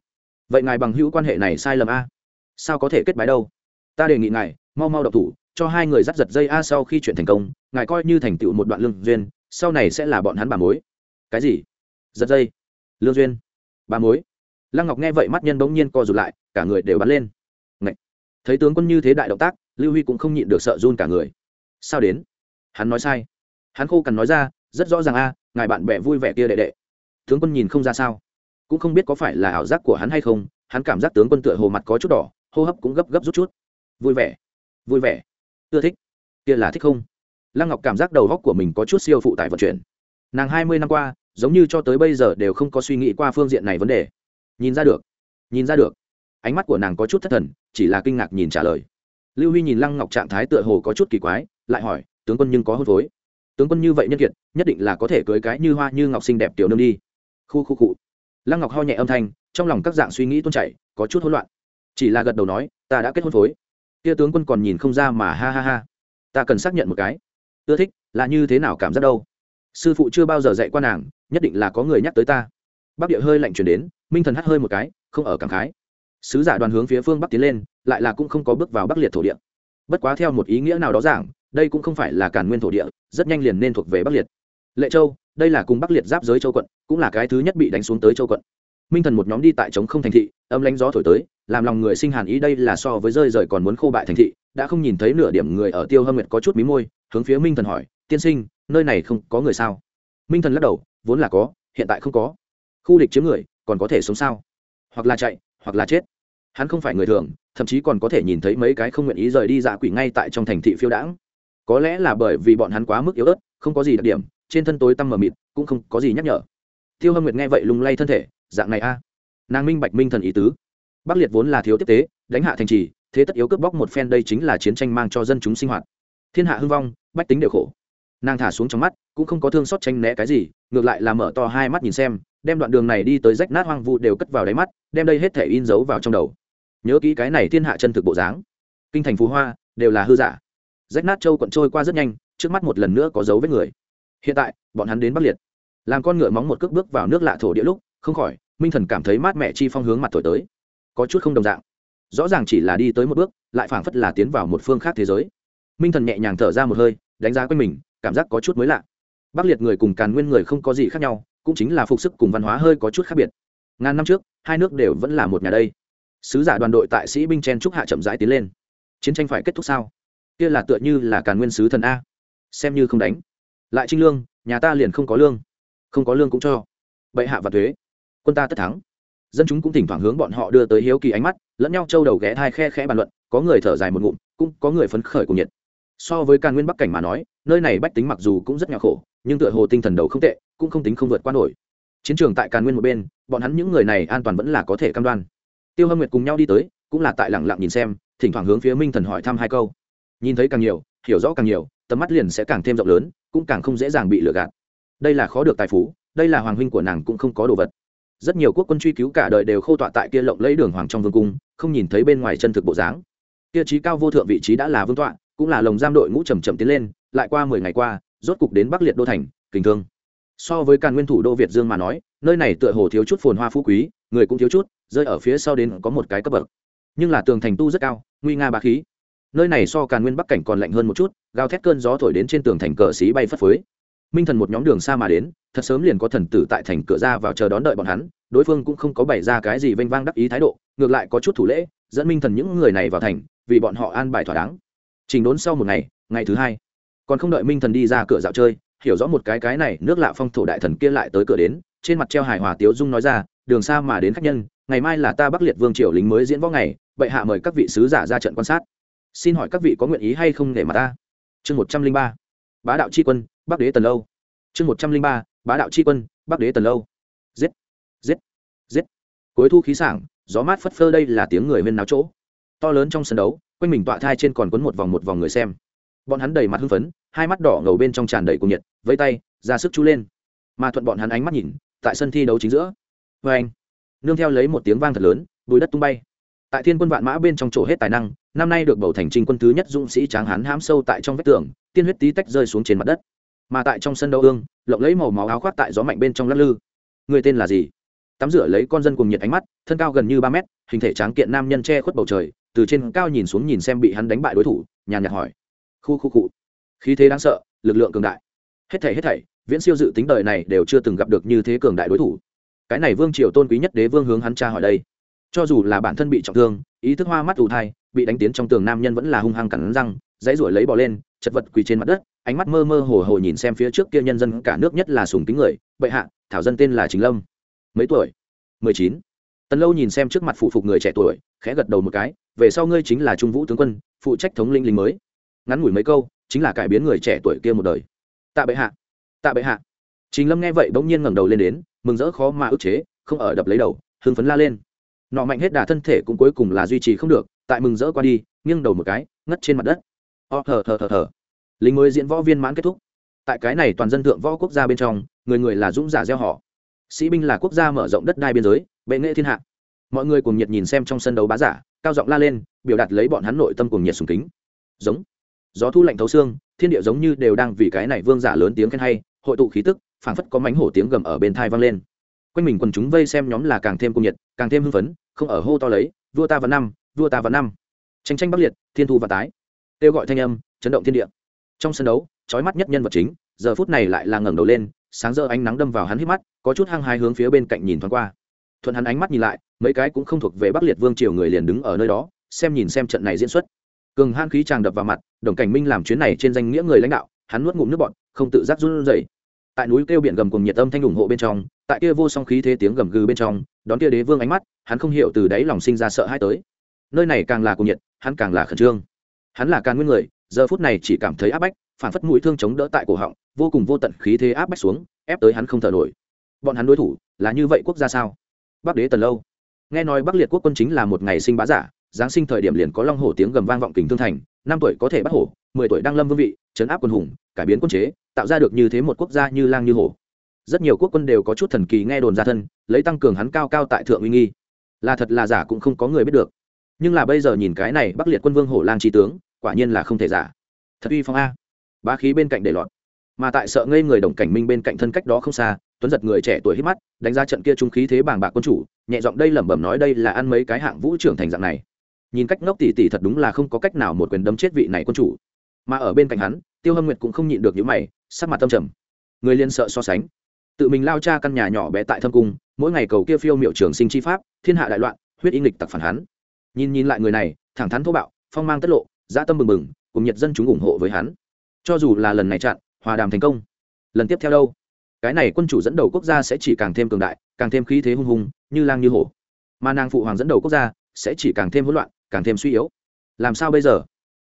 Vậy ngài bằng hữu quan hệ này sai lầm a? Sao có thể kết bái đâu? Ta đề nghị ngài, mau mau độc thủ, cho hai người dắt giật dây a sau khi chuyện thành công, ngài coi như thành tựu một đoạn lương duyên, sau này sẽ là bọn hắn bà mối. Cái gì? Giật dây. Lương duyên. Bà mối. Lăng ngọc nghe vậy mắt nhân bỗng nhiên co rụt lại, cả người đều bắn lên. Ngậy! thấy tướng quân như thế đại động tác lưu huy cũng không nhịn được sợ run cả người. Sao đến? Hắn nói sai. Hắn khô cằn nói ra, rất rõ ràng a, ngài bạn bè vui vẻ kia đệ đệ. Tướng quân nhìn không ra sao. Cũng không biết có phải là ảo giác của hắn hay không, hắn cảm giác tướng quân tựa hồ mặt có chút đỏ, hô hấp cũng gấp gấp rút chút. Vui vẻ. Vui vẻ. Ưa thích. Kia là thích không? Lăng ngọc cảm giác đầu góc của mình có chút siêu phụ tải vận chuyển. Nàng hai mươi năm qua, giống như cho tới bây giờ đều không có suy nghĩ qua phương diện này vấn đề. Nhìn ra được. Nhìn ra được. Ánh mắt của nàng có chút thất thần, chỉ là kinh ngạc nhìn trả lời lưu huy nhìn lăng ngọc trạng thái tựa hồ có chút kỳ quái, lại hỏi, tướng quân nhưng có hôn phối. Tướng quân như vậy nhân kiệt, nhất định là có thể cưới cái như hoa như ngọc xinh đẹp tiểu nương đi. Khu khu cụ lăng ngọc ho nhẹ âm thanh, trong lòng các dạng suy nghĩ tuôn chảy, có chút hỗn loạn. Chỉ là gật đầu nói, ta đã kết hôn phối. Kia tướng quân còn nhìn không ra mà ha ha ha. Ta cần xác nhận một cái. Ưa thích, là như thế nào cảm giác đâu? Sư phụ chưa bao giờ dạy qua nàng, nhất định là có người nhắc tới ta. Bác địa hơi lạnh chuyển đến, minh thần hắt hơi một cái, không ở cảm khái sứ giả đoàn hướng phía phương bắc tiến lên, lại là cũng không có bước vào bắc liệt thổ địa. Bất quá theo một ý nghĩa nào đó giảng, đây cũng không phải là cản nguyên thổ địa, rất nhanh liền nên thuộc về bắc liệt. Lệ châu, đây là cùng bắc liệt giáp giới châu quận, cũng là cái thứ nhất bị đánh xuống tới châu quận. Minh thần một nhóm đi tại trống không thành thị, âm lánh gió thổi tới, làm lòng người sinh hàn ý đây là so với rơi rời còn muốn khô bại thành thị, đã không nhìn thấy nửa điểm người ở tiêu hâm nguyệt có chút mí môi, hướng phía minh thần hỏi, tiên sinh, nơi này không có người sao? Minh thần lắc đầu, vốn là có, hiện tại không có. Khu địch chiếm người, còn có thể sống sao? Hoặc là chạy hoặc là chết. Hắn không phải người thường, thậm chí còn có thể nhìn thấy mấy cái không nguyện ý rời đi dạ quỷ ngay tại trong thành thị phiêu đãng. Có lẽ là bởi vì bọn hắn quá mức yếu ớt, không có gì đặc điểm, trên thân tối tăm mờ mịt, cũng không có gì nhắc nhở. Tiêu hâm nguyệt nghe vậy lung lay thân thể, dạng này a. Nàng minh bạch minh thần ý tứ. Bắc liệt vốn là thiếu tiếp tế, đánh hạ thành trì, thế tất yếu cướp bóc một phen đây chính là chiến tranh mang cho dân chúng sinh hoạt. Thiên hạ hưng vong, bách tính đều khổ nàng thả xuống trong mắt, cũng không có thương xót tranh né cái gì, ngược lại là mở to hai mắt nhìn xem, đem đoạn đường này đi tới rách nát hoang vu đều cất vào đáy mắt, đem đây hết thể in dấu vào trong đầu. Nhớ kỹ cái này thiên hạ chân thực bộ dáng. Kinh thành phú hoa, đều là hư giả. Rách nát châu quận trôi qua rất nhanh, trước mắt một lần nữa có dấu vết người. Hiện tại, bọn hắn đến bắc liệt. Làm con ngựa móng một cước bước vào nước lạ thổ địa lúc, không khỏi, minh thần cảm thấy mát mẹ chi phong hướng mặt thổi tới. Có chút không đồng dạng. Rõ ràng chỉ là đi tới một bước, lại phảng phất là tiến vào một phương khác thế giới. Minh thần nhẹ nhàng thở ra một hơi, đánh giá quanh mình cảm giác có chút mới lạ. Bắc liệt người cùng càn nguyên người không có gì khác nhau, cũng chính là phục sức cùng văn hóa hơi có chút khác biệt. Ngàn năm trước, hai nước đều vẫn là một nhà đây. Sứ giả đoàn đội tại sĩ binh chen trúc hạ chậm rãi tiến lên. Chiến tranh phải kết thúc sao? Kia là tựa như là càn nguyên sứ thần a. Xem như không đánh. Lại trinh lương, nhà ta liền không có lương. Không có lương cũng cho. Bệ hạ và thuế. Quân ta tất thắng. Dân chúng cũng thỉnh thoảng hướng bọn họ đưa tới hiếu kỳ ánh mắt, lẫn nhau trâu đầu ghé thai khe khẽ bàn luận, có người thở dài một ngụm, cũng có người phấn khởi cùng nhiệt. So với càn nguyên bắc cảnh mà nói nơi này bách tính mặc dù cũng rất nhỏ khổ, nhưng tựa hồ tinh thần đầu không tệ, cũng không tính không vượt qua nổi. Chiến trường tại càn nguyên một bên, bọn hắn những người này an toàn vẫn là có thể cam đoan. Tiêu hâm nguyệt cùng nhau đi tới, cũng là tại lẳng lặng nhìn xem, thỉnh thoảng hướng phía minh thần hỏi thăm hai câu. Nhìn thấy càng nhiều, hiểu rõ càng nhiều, tầm mắt liền sẽ càng thêm rộng lớn, cũng càng không dễ dàng bị lừa gạt. Đây là khó được tài phú, đây là hoàng huynh của nàng cũng không có đồ vật. Rất nhiều quốc quân truy cứu cả đời đều khâu tọa tại kia lộng lấy đường hoàng trong vương cung, không nhìn thấy bên ngoài chân thực bộ dáng. Kia trí cao vô thượng vị trí đã là vương tọa cũng là lồng giam đội ngũ chầm chậm tiến lên, lại qua mười ngày qua, rốt cục đến bắc liệt đô thành, kình thương. So với càn nguyên thủ đô việt dương mà nói, nơi này tựa hồ thiếu chút phồn hoa phú quý, người cũng thiếu chút, rơi ở phía sau đến có một cái cấp bậc. Nhưng là tường thành tu rất cao, nguy nga bá khí. Nơi này so càn nguyên bắc cảnh còn lạnh hơn một chút, gào thét cơn gió thổi đến trên tường thành cờ xí bay phất phới. Minh thần một nhóm đường xa mà đến, thật sớm liền có thần tử tại thành cửa ra vào chờ đón đợi bọn hắn, đối phương cũng không có bày ra cái gì vênh vang đắc ý thái độ, ngược lại có chút thủ lễ, dẫn minh thần những người này vào thành, vì bọn họ an bài thỏa đáng trình đốn sau một ngày ngày thứ hai. Còn không đợi minh thần đi ra cửa dạo chơi, hiểu rõ một cái cái này, nước lạ phong thổ đại thần kia lại tới cửa đến, trên mặt treo hài hòa tiếu dung nói ra, đường xa mà đến khách nhân, ngày mai là ta bắc liệt vương triều lính mới diễn võ ngày, bệ hạ mời các vị sứ giả ra trận quan sát. Xin hỏi các vị có nguyện ý hay không để mà ta? Chương một trăm linh ba. Bá đạo tri quân, bắc đế tần lâu. Chương một trăm linh ba. Bá đạo tri quân, bắc đế tần lâu. Giết giết giết. Cuối thu khí sảng, gió mát phất phơ đây là tiếng người bên náo chỗ. To lớn trong sân đấu quanh mình tọa thai trên còn quấn một vòng một vòng người xem. Bọn hắn đầy mặt hưng phấn, hai mắt đỏ ngầu bên trong tràn đầy cuồng nhiệt vây tay, ra sức chú lên. Mà thuận bọn hắn ánh mắt nhìn, tại sân thi đấu chính giữa. Vê anh, nương theo lấy một tiếng vang thật lớn, bùi đất tung bay. Tại thiên quân vạn mã bên trong chỗ hết tài năng, năm nay được bầu thành trình quân thứ nhất dũng sĩ tráng hán hãm sâu tại trong vách tường, tiên huyết tí tách rơi xuống trên mặt đất. Mà tại trong sân đấu ương, lộng lấy màu máu áo khoác tại gió mạnh bên trong lắc lư. Người tên là gì? Tắm rửa lấy con dân cùng nhiệt ánh mắt, thân cao gần như ba mét, hình thể tráng kiện nam nhân che khuất bầu trời từ trên cao nhìn xuống nhìn xem bị hắn đánh bại đối thủ, nhàn nhạt hỏi. Khu khu cụ khí thế đáng sợ, lực lượng cường đại. Hết thảy hết thảy, viễn siêu dự tính đời này đều chưa từng gặp được như thế cường đại đối thủ. Cái này vương triều tôn quý nhất đế vương hướng hắn tra hỏi đây. Cho dù là bản thân bị trọng thương, ý thức hoa mắt ù thai, bị đánh tiến trong tường nam nhân vẫn là hung hăng cắn răng, dãy ruổi lấy bỏ lên, chật vật quỳ trên mặt đất, ánh mắt mơ mơ hồ hồ nhìn xem phía trước kia nhân dân, cả nước nhất là sùng kính người, bệ hạ, thảo dân tên là chính lâm. Mấy tuổi? Mười chín. Tần lâu nhìn xem trước mặt phụ phục người trẻ tuổi, khẽ gật đầu một cái về sau ngươi chính là trung vũ tướng quân, phụ trách thống linh lính mới. Ngắn ngủi mấy câu, chính là cải biến người trẻ tuổi kia một đời. Tạ bệ hạ, tạ bệ hạ. Chính lâm nghe vậy bỗng nhiên ngẩng đầu lên đến, mừng rỡ khó mà ức chế, không ở đập lấy đầu, hưng phấn la lên. Nọ mạnh hết đà thân thể cũng cuối cùng là duy trì không được, tại mừng rỡ qua đi, nghiêng đầu một cái, ngất trên mặt đất. O thở thở thở thở. Lính mới diễn võ viên mãn kết thúc. Tại cái này toàn dân thượng võ quốc gia bên trong, người người là dũng giả gieo họ. Sĩ binh là quốc gia mở rộng đất đai biên giới, bệ nghệ thiên hạ. Mọi người cùng nhiệt nhìn xem trong sân đấu bá giả cao giọng la lên, biểu đạt lấy bọn hắn nội tâm cùng nhiệt sùng kính. Giống. Gió thu lạnh thấu xương, thiên địa giống như đều đang vì cái này vương giả lớn tiếng khen hay, hội tụ khí tức, phảng phất có mánh hổ tiếng gầm ở bên thai vang lên. Quanh mình quần chúng vây xem nhóm là càng thêm cung nhiệt, càng thêm hưng phấn, không ở hô to lấy, vua ta vào năm, vua ta vào năm. Tranh tranh bắc liệt, thiên thu và tái. Kêu gọi thanh âm, chấn động thiên địa. Trong sân đấu trói mắt nhất nhân vật chính, giờ phút này lại là ngẩng đầu lên, sáng giờ ánh nắng đâm vào hắn hít mắt, có chút hăng hái hướng phía bên cạnh nhìn thoáng qua. Thuận hắn ánh mắt nhìn lại mấy cái cũng không thuộc về bắc liệt vương triều người liền đứng ở nơi đó, xem nhìn xem trận này diễn xuất. Cường han khí tràng đập vào mặt, đồng cảnh minh làm chuyến này trên danh nghĩa người lãnh đạo, hắn nuốt ngụm nước bọt, không tự giác run rẩy. Tại núi kêu biển gầm cùng nhiệt âm thanh ủng hộ bên trong, tại kia vô song khí thế tiếng gầm gừ bên trong, đón kia đế vương ánh mắt, hắn không hiểu từ đáy lòng sinh ra sợ hãi tới. Nơi này càng là cùng nhiệt, hắn càng là khẩn trương. Hắn là càng nguyên người, giờ phút này chỉ cảm thấy áp bách, phản phất mũi thương chống đỡ tại cổ họng, vô cùng vô tận khí thế áp bách xuống, ép tới hắn không thở nổi. Bọn hắn đối thủ là như vậy quốc gia sao? Bắc đế tần lâu nghe nói bắc liệt quốc quân chính là một ngày sinh bá giả, giáng sinh thời điểm liền có long hổ tiếng gầm vang vọng kình thương thành, năm tuổi có thể bắt hổ, mười tuổi đang lâm vương vị chấn áp quân hùng, cải biến quân chế, tạo ra được như thế một quốc gia như lang như hổ. Rất nhiều quốc quân đều có chút thần kỳ nghe đồn ra thân, lấy tăng cường hắn cao cao tại thượng uy nghi. Là thật là giả cũng không có người biết được. Nhưng là bây giờ nhìn cái này bắc liệt quân vương hổ lang trí tướng, quả nhiên là không thể giả. Thật uy phong a. Bá khí bên cạnh để lọt. Mà tại sợ ngây người đồng cảnh minh bên cạnh thân cách đó không xa tuấn giật người trẻ tuổi hít mắt, đánh ra trận kia trung khí thế bàng bạc quân chủ, nhẹ giọng đây lẩm bẩm nói đây là ăn mấy cái hạng vũ trưởng thành dạng này. Nhìn cách ngốc tỉ tỉ thật đúng là không có cách nào một quyền đấm chết vị này quân chủ. Mà ở bên cạnh hắn, tiêu hâm nguyệt cũng không nhịn được những mày, sắc mặt tâm trầm. Người liên sợ so sánh. Tự mình lao cha căn nhà nhỏ bé tại thâm cung, mỗi ngày cầu kia phiêu miệu trường sinh chi pháp, thiên hạ đại loạn, huyết y nghịch tặc phản hắn. Nhìn nhìn lại người này, thẳng thắn thô bạo, phong mang tất lộ, dã tâm bừng bừng, cùng nhiệt dân chúng ủng hộ với hắn. Cho dù là lần này chặn, hòa đàm thành công. Lần tiếp theo đâu? Cái này quân chủ dẫn đầu quốc gia sẽ chỉ càng thêm cường đại, càng thêm khí thế hung hùng, như lang như hổ. Mà nàng phụ hoàng dẫn đầu quốc gia sẽ chỉ càng thêm hỗn loạn, càng thêm suy yếu. Làm sao bây giờ?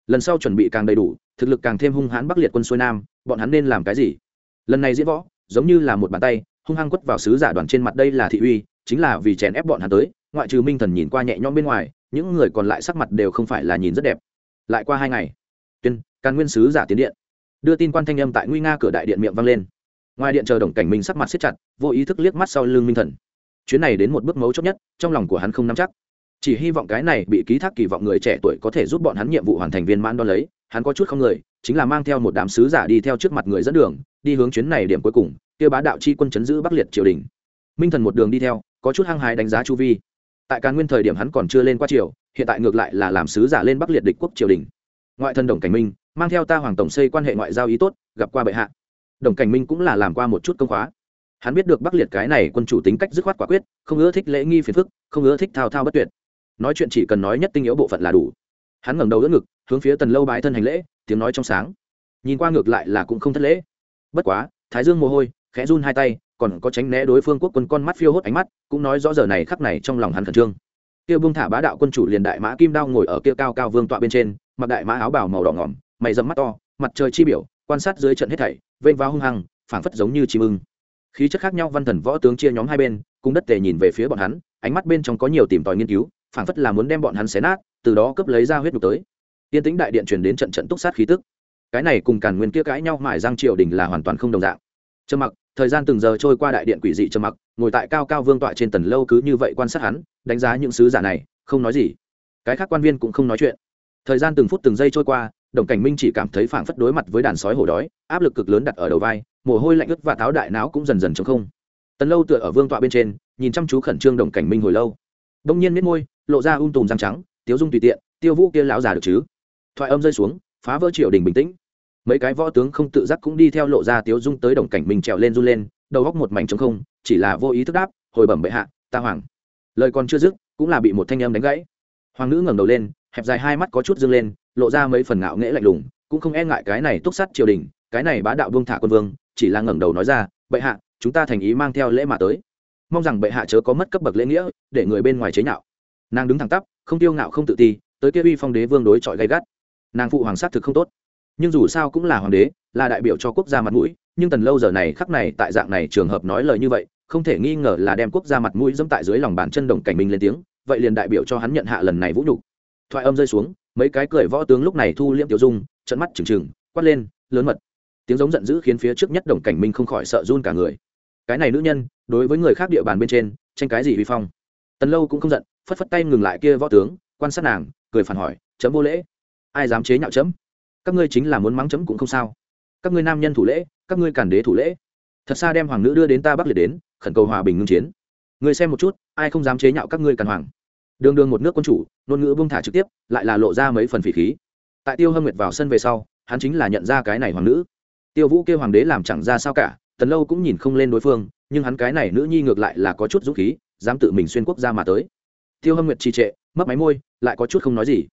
Lần sau chuẩn bị càng đầy đủ, thực lực càng thêm hung hãn bắc liệt quân xuôi nam, bọn hắn nên làm cái gì? Lần này diễn võ, giống như là một bàn tay, hung hăng quất vào sứ giả đoàn trên mặt đây là thị uy, chính là vì chèn ép bọn hắn tới, ngoại trừ minh thần nhìn qua nhẹ nhõm bên ngoài, những người còn lại sắc mặt đều không phải là nhìn rất đẹp. Lại qua hai ngày, tuyên, càn nguyên sứ giả tiến điện. Đưa tin quan thanh âm tại nguy nga cửa đại điện miệng vang lên ngoài điện chờ đồng cảnh minh sắc mặt siết chặt, vô ý thức liếc mắt sau lưng minh thần. Chuyến này đến một bước mấu chốt nhất, trong lòng của hắn không nắm chắc. Chỉ hy vọng cái này bị ký thác kỳ vọng người trẻ tuổi có thể giúp bọn hắn nhiệm vụ hoàn thành viên mãn đo lấy, hắn có chút không người, chính là mang theo một đám sứ giả đi theo trước mặt người dẫn đường, đi hướng chuyến này điểm cuối cùng, kia bá đạo chi quân chấn giữ bắc liệt triều đình. Minh thần một đường đi theo, có chút hăng hái đánh giá chu vi. Tại càn nguyên thời điểm hắn còn chưa lên qua triều, hiện tại ngược lại là làm sứ giả lên bắc liệt địch quốc triều đình. Ngoại thân đồng cảnh minh, mang theo ta hoàng tổng xây quan hệ ngoại giao ý tốt, gặp qua bệ hạ đồng cảnh minh cũng là làm qua một chút công khóa. Hắn biết được bắc liệt cái này quân chủ tính cách dứt khoát quả quyết, không ưa thích lễ nghi phiền phức, không ưa thích thao thao bất tuyệt. Nói chuyện chỉ cần nói nhất tinh yếu bộ phận là đủ. Hắn ngẩng đầu đỡ ngực, hướng phía tần lâu bái thân hành lễ, tiếng nói trong sáng. Nhìn qua ngược lại là cũng không thất lễ. Bất quá, thái dương mồ hôi, khẽ run hai tay, còn có tránh né đối phương quốc quân con mắt phiêu hốt ánh mắt, cũng nói rõ giờ này khắc này trong lòng hắn khẩn trương. Kia buông thả bá đạo quân chủ liền đại mã kim đao ngồi ở kia cao cao vương tọa bên trên, mặc đại mã áo bào màu đỏ ngỏm, mày dầm mắt to, mặt trời chi biểu quan sát dưới trận hết thảy, vênh vào hung hăng, phảng phất giống như chim ưng. Khí chất khác nhau, văn thần võ tướng chia nhóm hai bên, cùng đất tề nhìn về phía bọn hắn, ánh mắt bên trong có nhiều tìm tòi nghiên cứu, phảng phất là muốn đem bọn hắn xé nát, từ đó cấp lấy ra huyết nhục tới. Tiên tĩnh đại điện truyền đến trận trận túc sát khí tức. Cái này cùng càn nguyên kia cãi nhau mãi giang triều đình là hoàn toàn không đồng dạng. Trầm mặc, thời gian từng giờ trôi qua đại điện quỷ dị trầm mặc, ngồi tại cao cao vương tọa trên tần lâu cứ như vậy quan sát hắn, đánh giá những sứ giả này, không nói gì. Cái khác quan viên cũng không nói chuyện. Thời gian từng phút từng giây trôi qua đồng cảnh minh chỉ cảm thấy phảng phất đối mặt với đàn sói hổ đói, áp lực cực lớn đặt ở đầu vai, mồ hôi lạnh ướt và táo đại não cũng dần dần chống không. Tần lâu tựa ở vương tọa bên trên, nhìn chăm chú khẩn trương đồng cảnh minh hồi lâu. Đông nhiên miết môi, lộ ra um tùm răng trắng, tiếu dung tùy tiện, tiêu vũ kia lão già được chứ? Thoại âm rơi xuống, phá vỡ triều đình bình tĩnh. Mấy cái võ tướng không tự giác cũng đi theo lộ ra tiếu dung tới đồng cảnh minh trèo lên run lên, đầu góc một mảnh trống không, chỉ là vô ý thức đáp, hồi bẩm bệ hạ, ta hoàng. Lời còn chưa dứt, cũng là bị một thanh âm đánh gãy. Hoàng nữ ngẩng đầu lên, hẹp dài hai mắt có chút dâng lên lộ ra mấy phần ngạo nghễ lạnh lùng, cũng không e ngại cái này túc sát triều đình, cái này bá đạo vương thả quân vương, chỉ là ngẩng đầu nói ra, bệ hạ, chúng ta thành ý mang theo lễ mà tới. Mong rằng bệ hạ chớ có mất cấp bậc lễ nghĩa, để người bên ngoài chế nhạo. Nàng đứng thẳng tắp, không tiêu ngạo không tự ti, tới kia uy phong đế vương đối chọi gay gắt. Nàng phụ hoàng sát thực không tốt. Nhưng dù sao cũng là hoàng đế, là đại biểu cho quốc gia mặt mũi, nhưng tần lâu giờ này khắc này tại dạng này trường hợp nói lời như vậy, không thể nghi ngờ là đem quốc gia mặt mũi dẫm tại dưới lòng bàn chân đồng cảnh minh lên tiếng, vậy liền đại biểu cho hắn nhận hạ lần này vũ nhục. Thoại âm rơi xuống mấy cái cười võ tướng lúc này thu liễm tiểu dung trận mắt trừng trừng, quát lên, lớn mật. Tiếng giống giận dữ khiến phía trước nhất đồng cảnh minh không khỏi sợ run cả người. Cái này nữ nhân, đối với người khác địa bàn bên trên, tranh cái gì vi phong? Tần lâu cũng không giận, phất phất tay ngừng lại kia võ tướng, quan sát nàng, cười phản hỏi, chấm vô lễ. Ai dám chế nhạo chấm? Các ngươi chính là muốn mắng chấm cũng không sao. Các ngươi nam nhân thủ lễ, các ngươi cản đế thủ lễ. Thật xa đem hoàng nữ đưa đến ta bắc liệt đến, khẩn cầu hòa bình ngưng chiến. Người xem một chút, ai không dám chế nhạo các ngươi càn hoàng? Đường đường một nước quân chủ, ngôn ngữ bông thả trực tiếp, lại là lộ ra mấy phần phỉ khí. Tại tiêu hâm nguyệt vào sân về sau, hắn chính là nhận ra cái này hoàng nữ. Tiêu vũ kêu hoàng đế làm chẳng ra sao cả, tần lâu cũng nhìn không lên đối phương, nhưng hắn cái này nữ nhi ngược lại là có chút dũng khí, dám tự mình xuyên quốc gia mà tới. Tiêu hâm nguyệt trì trệ mất máy môi, lại có chút không nói gì.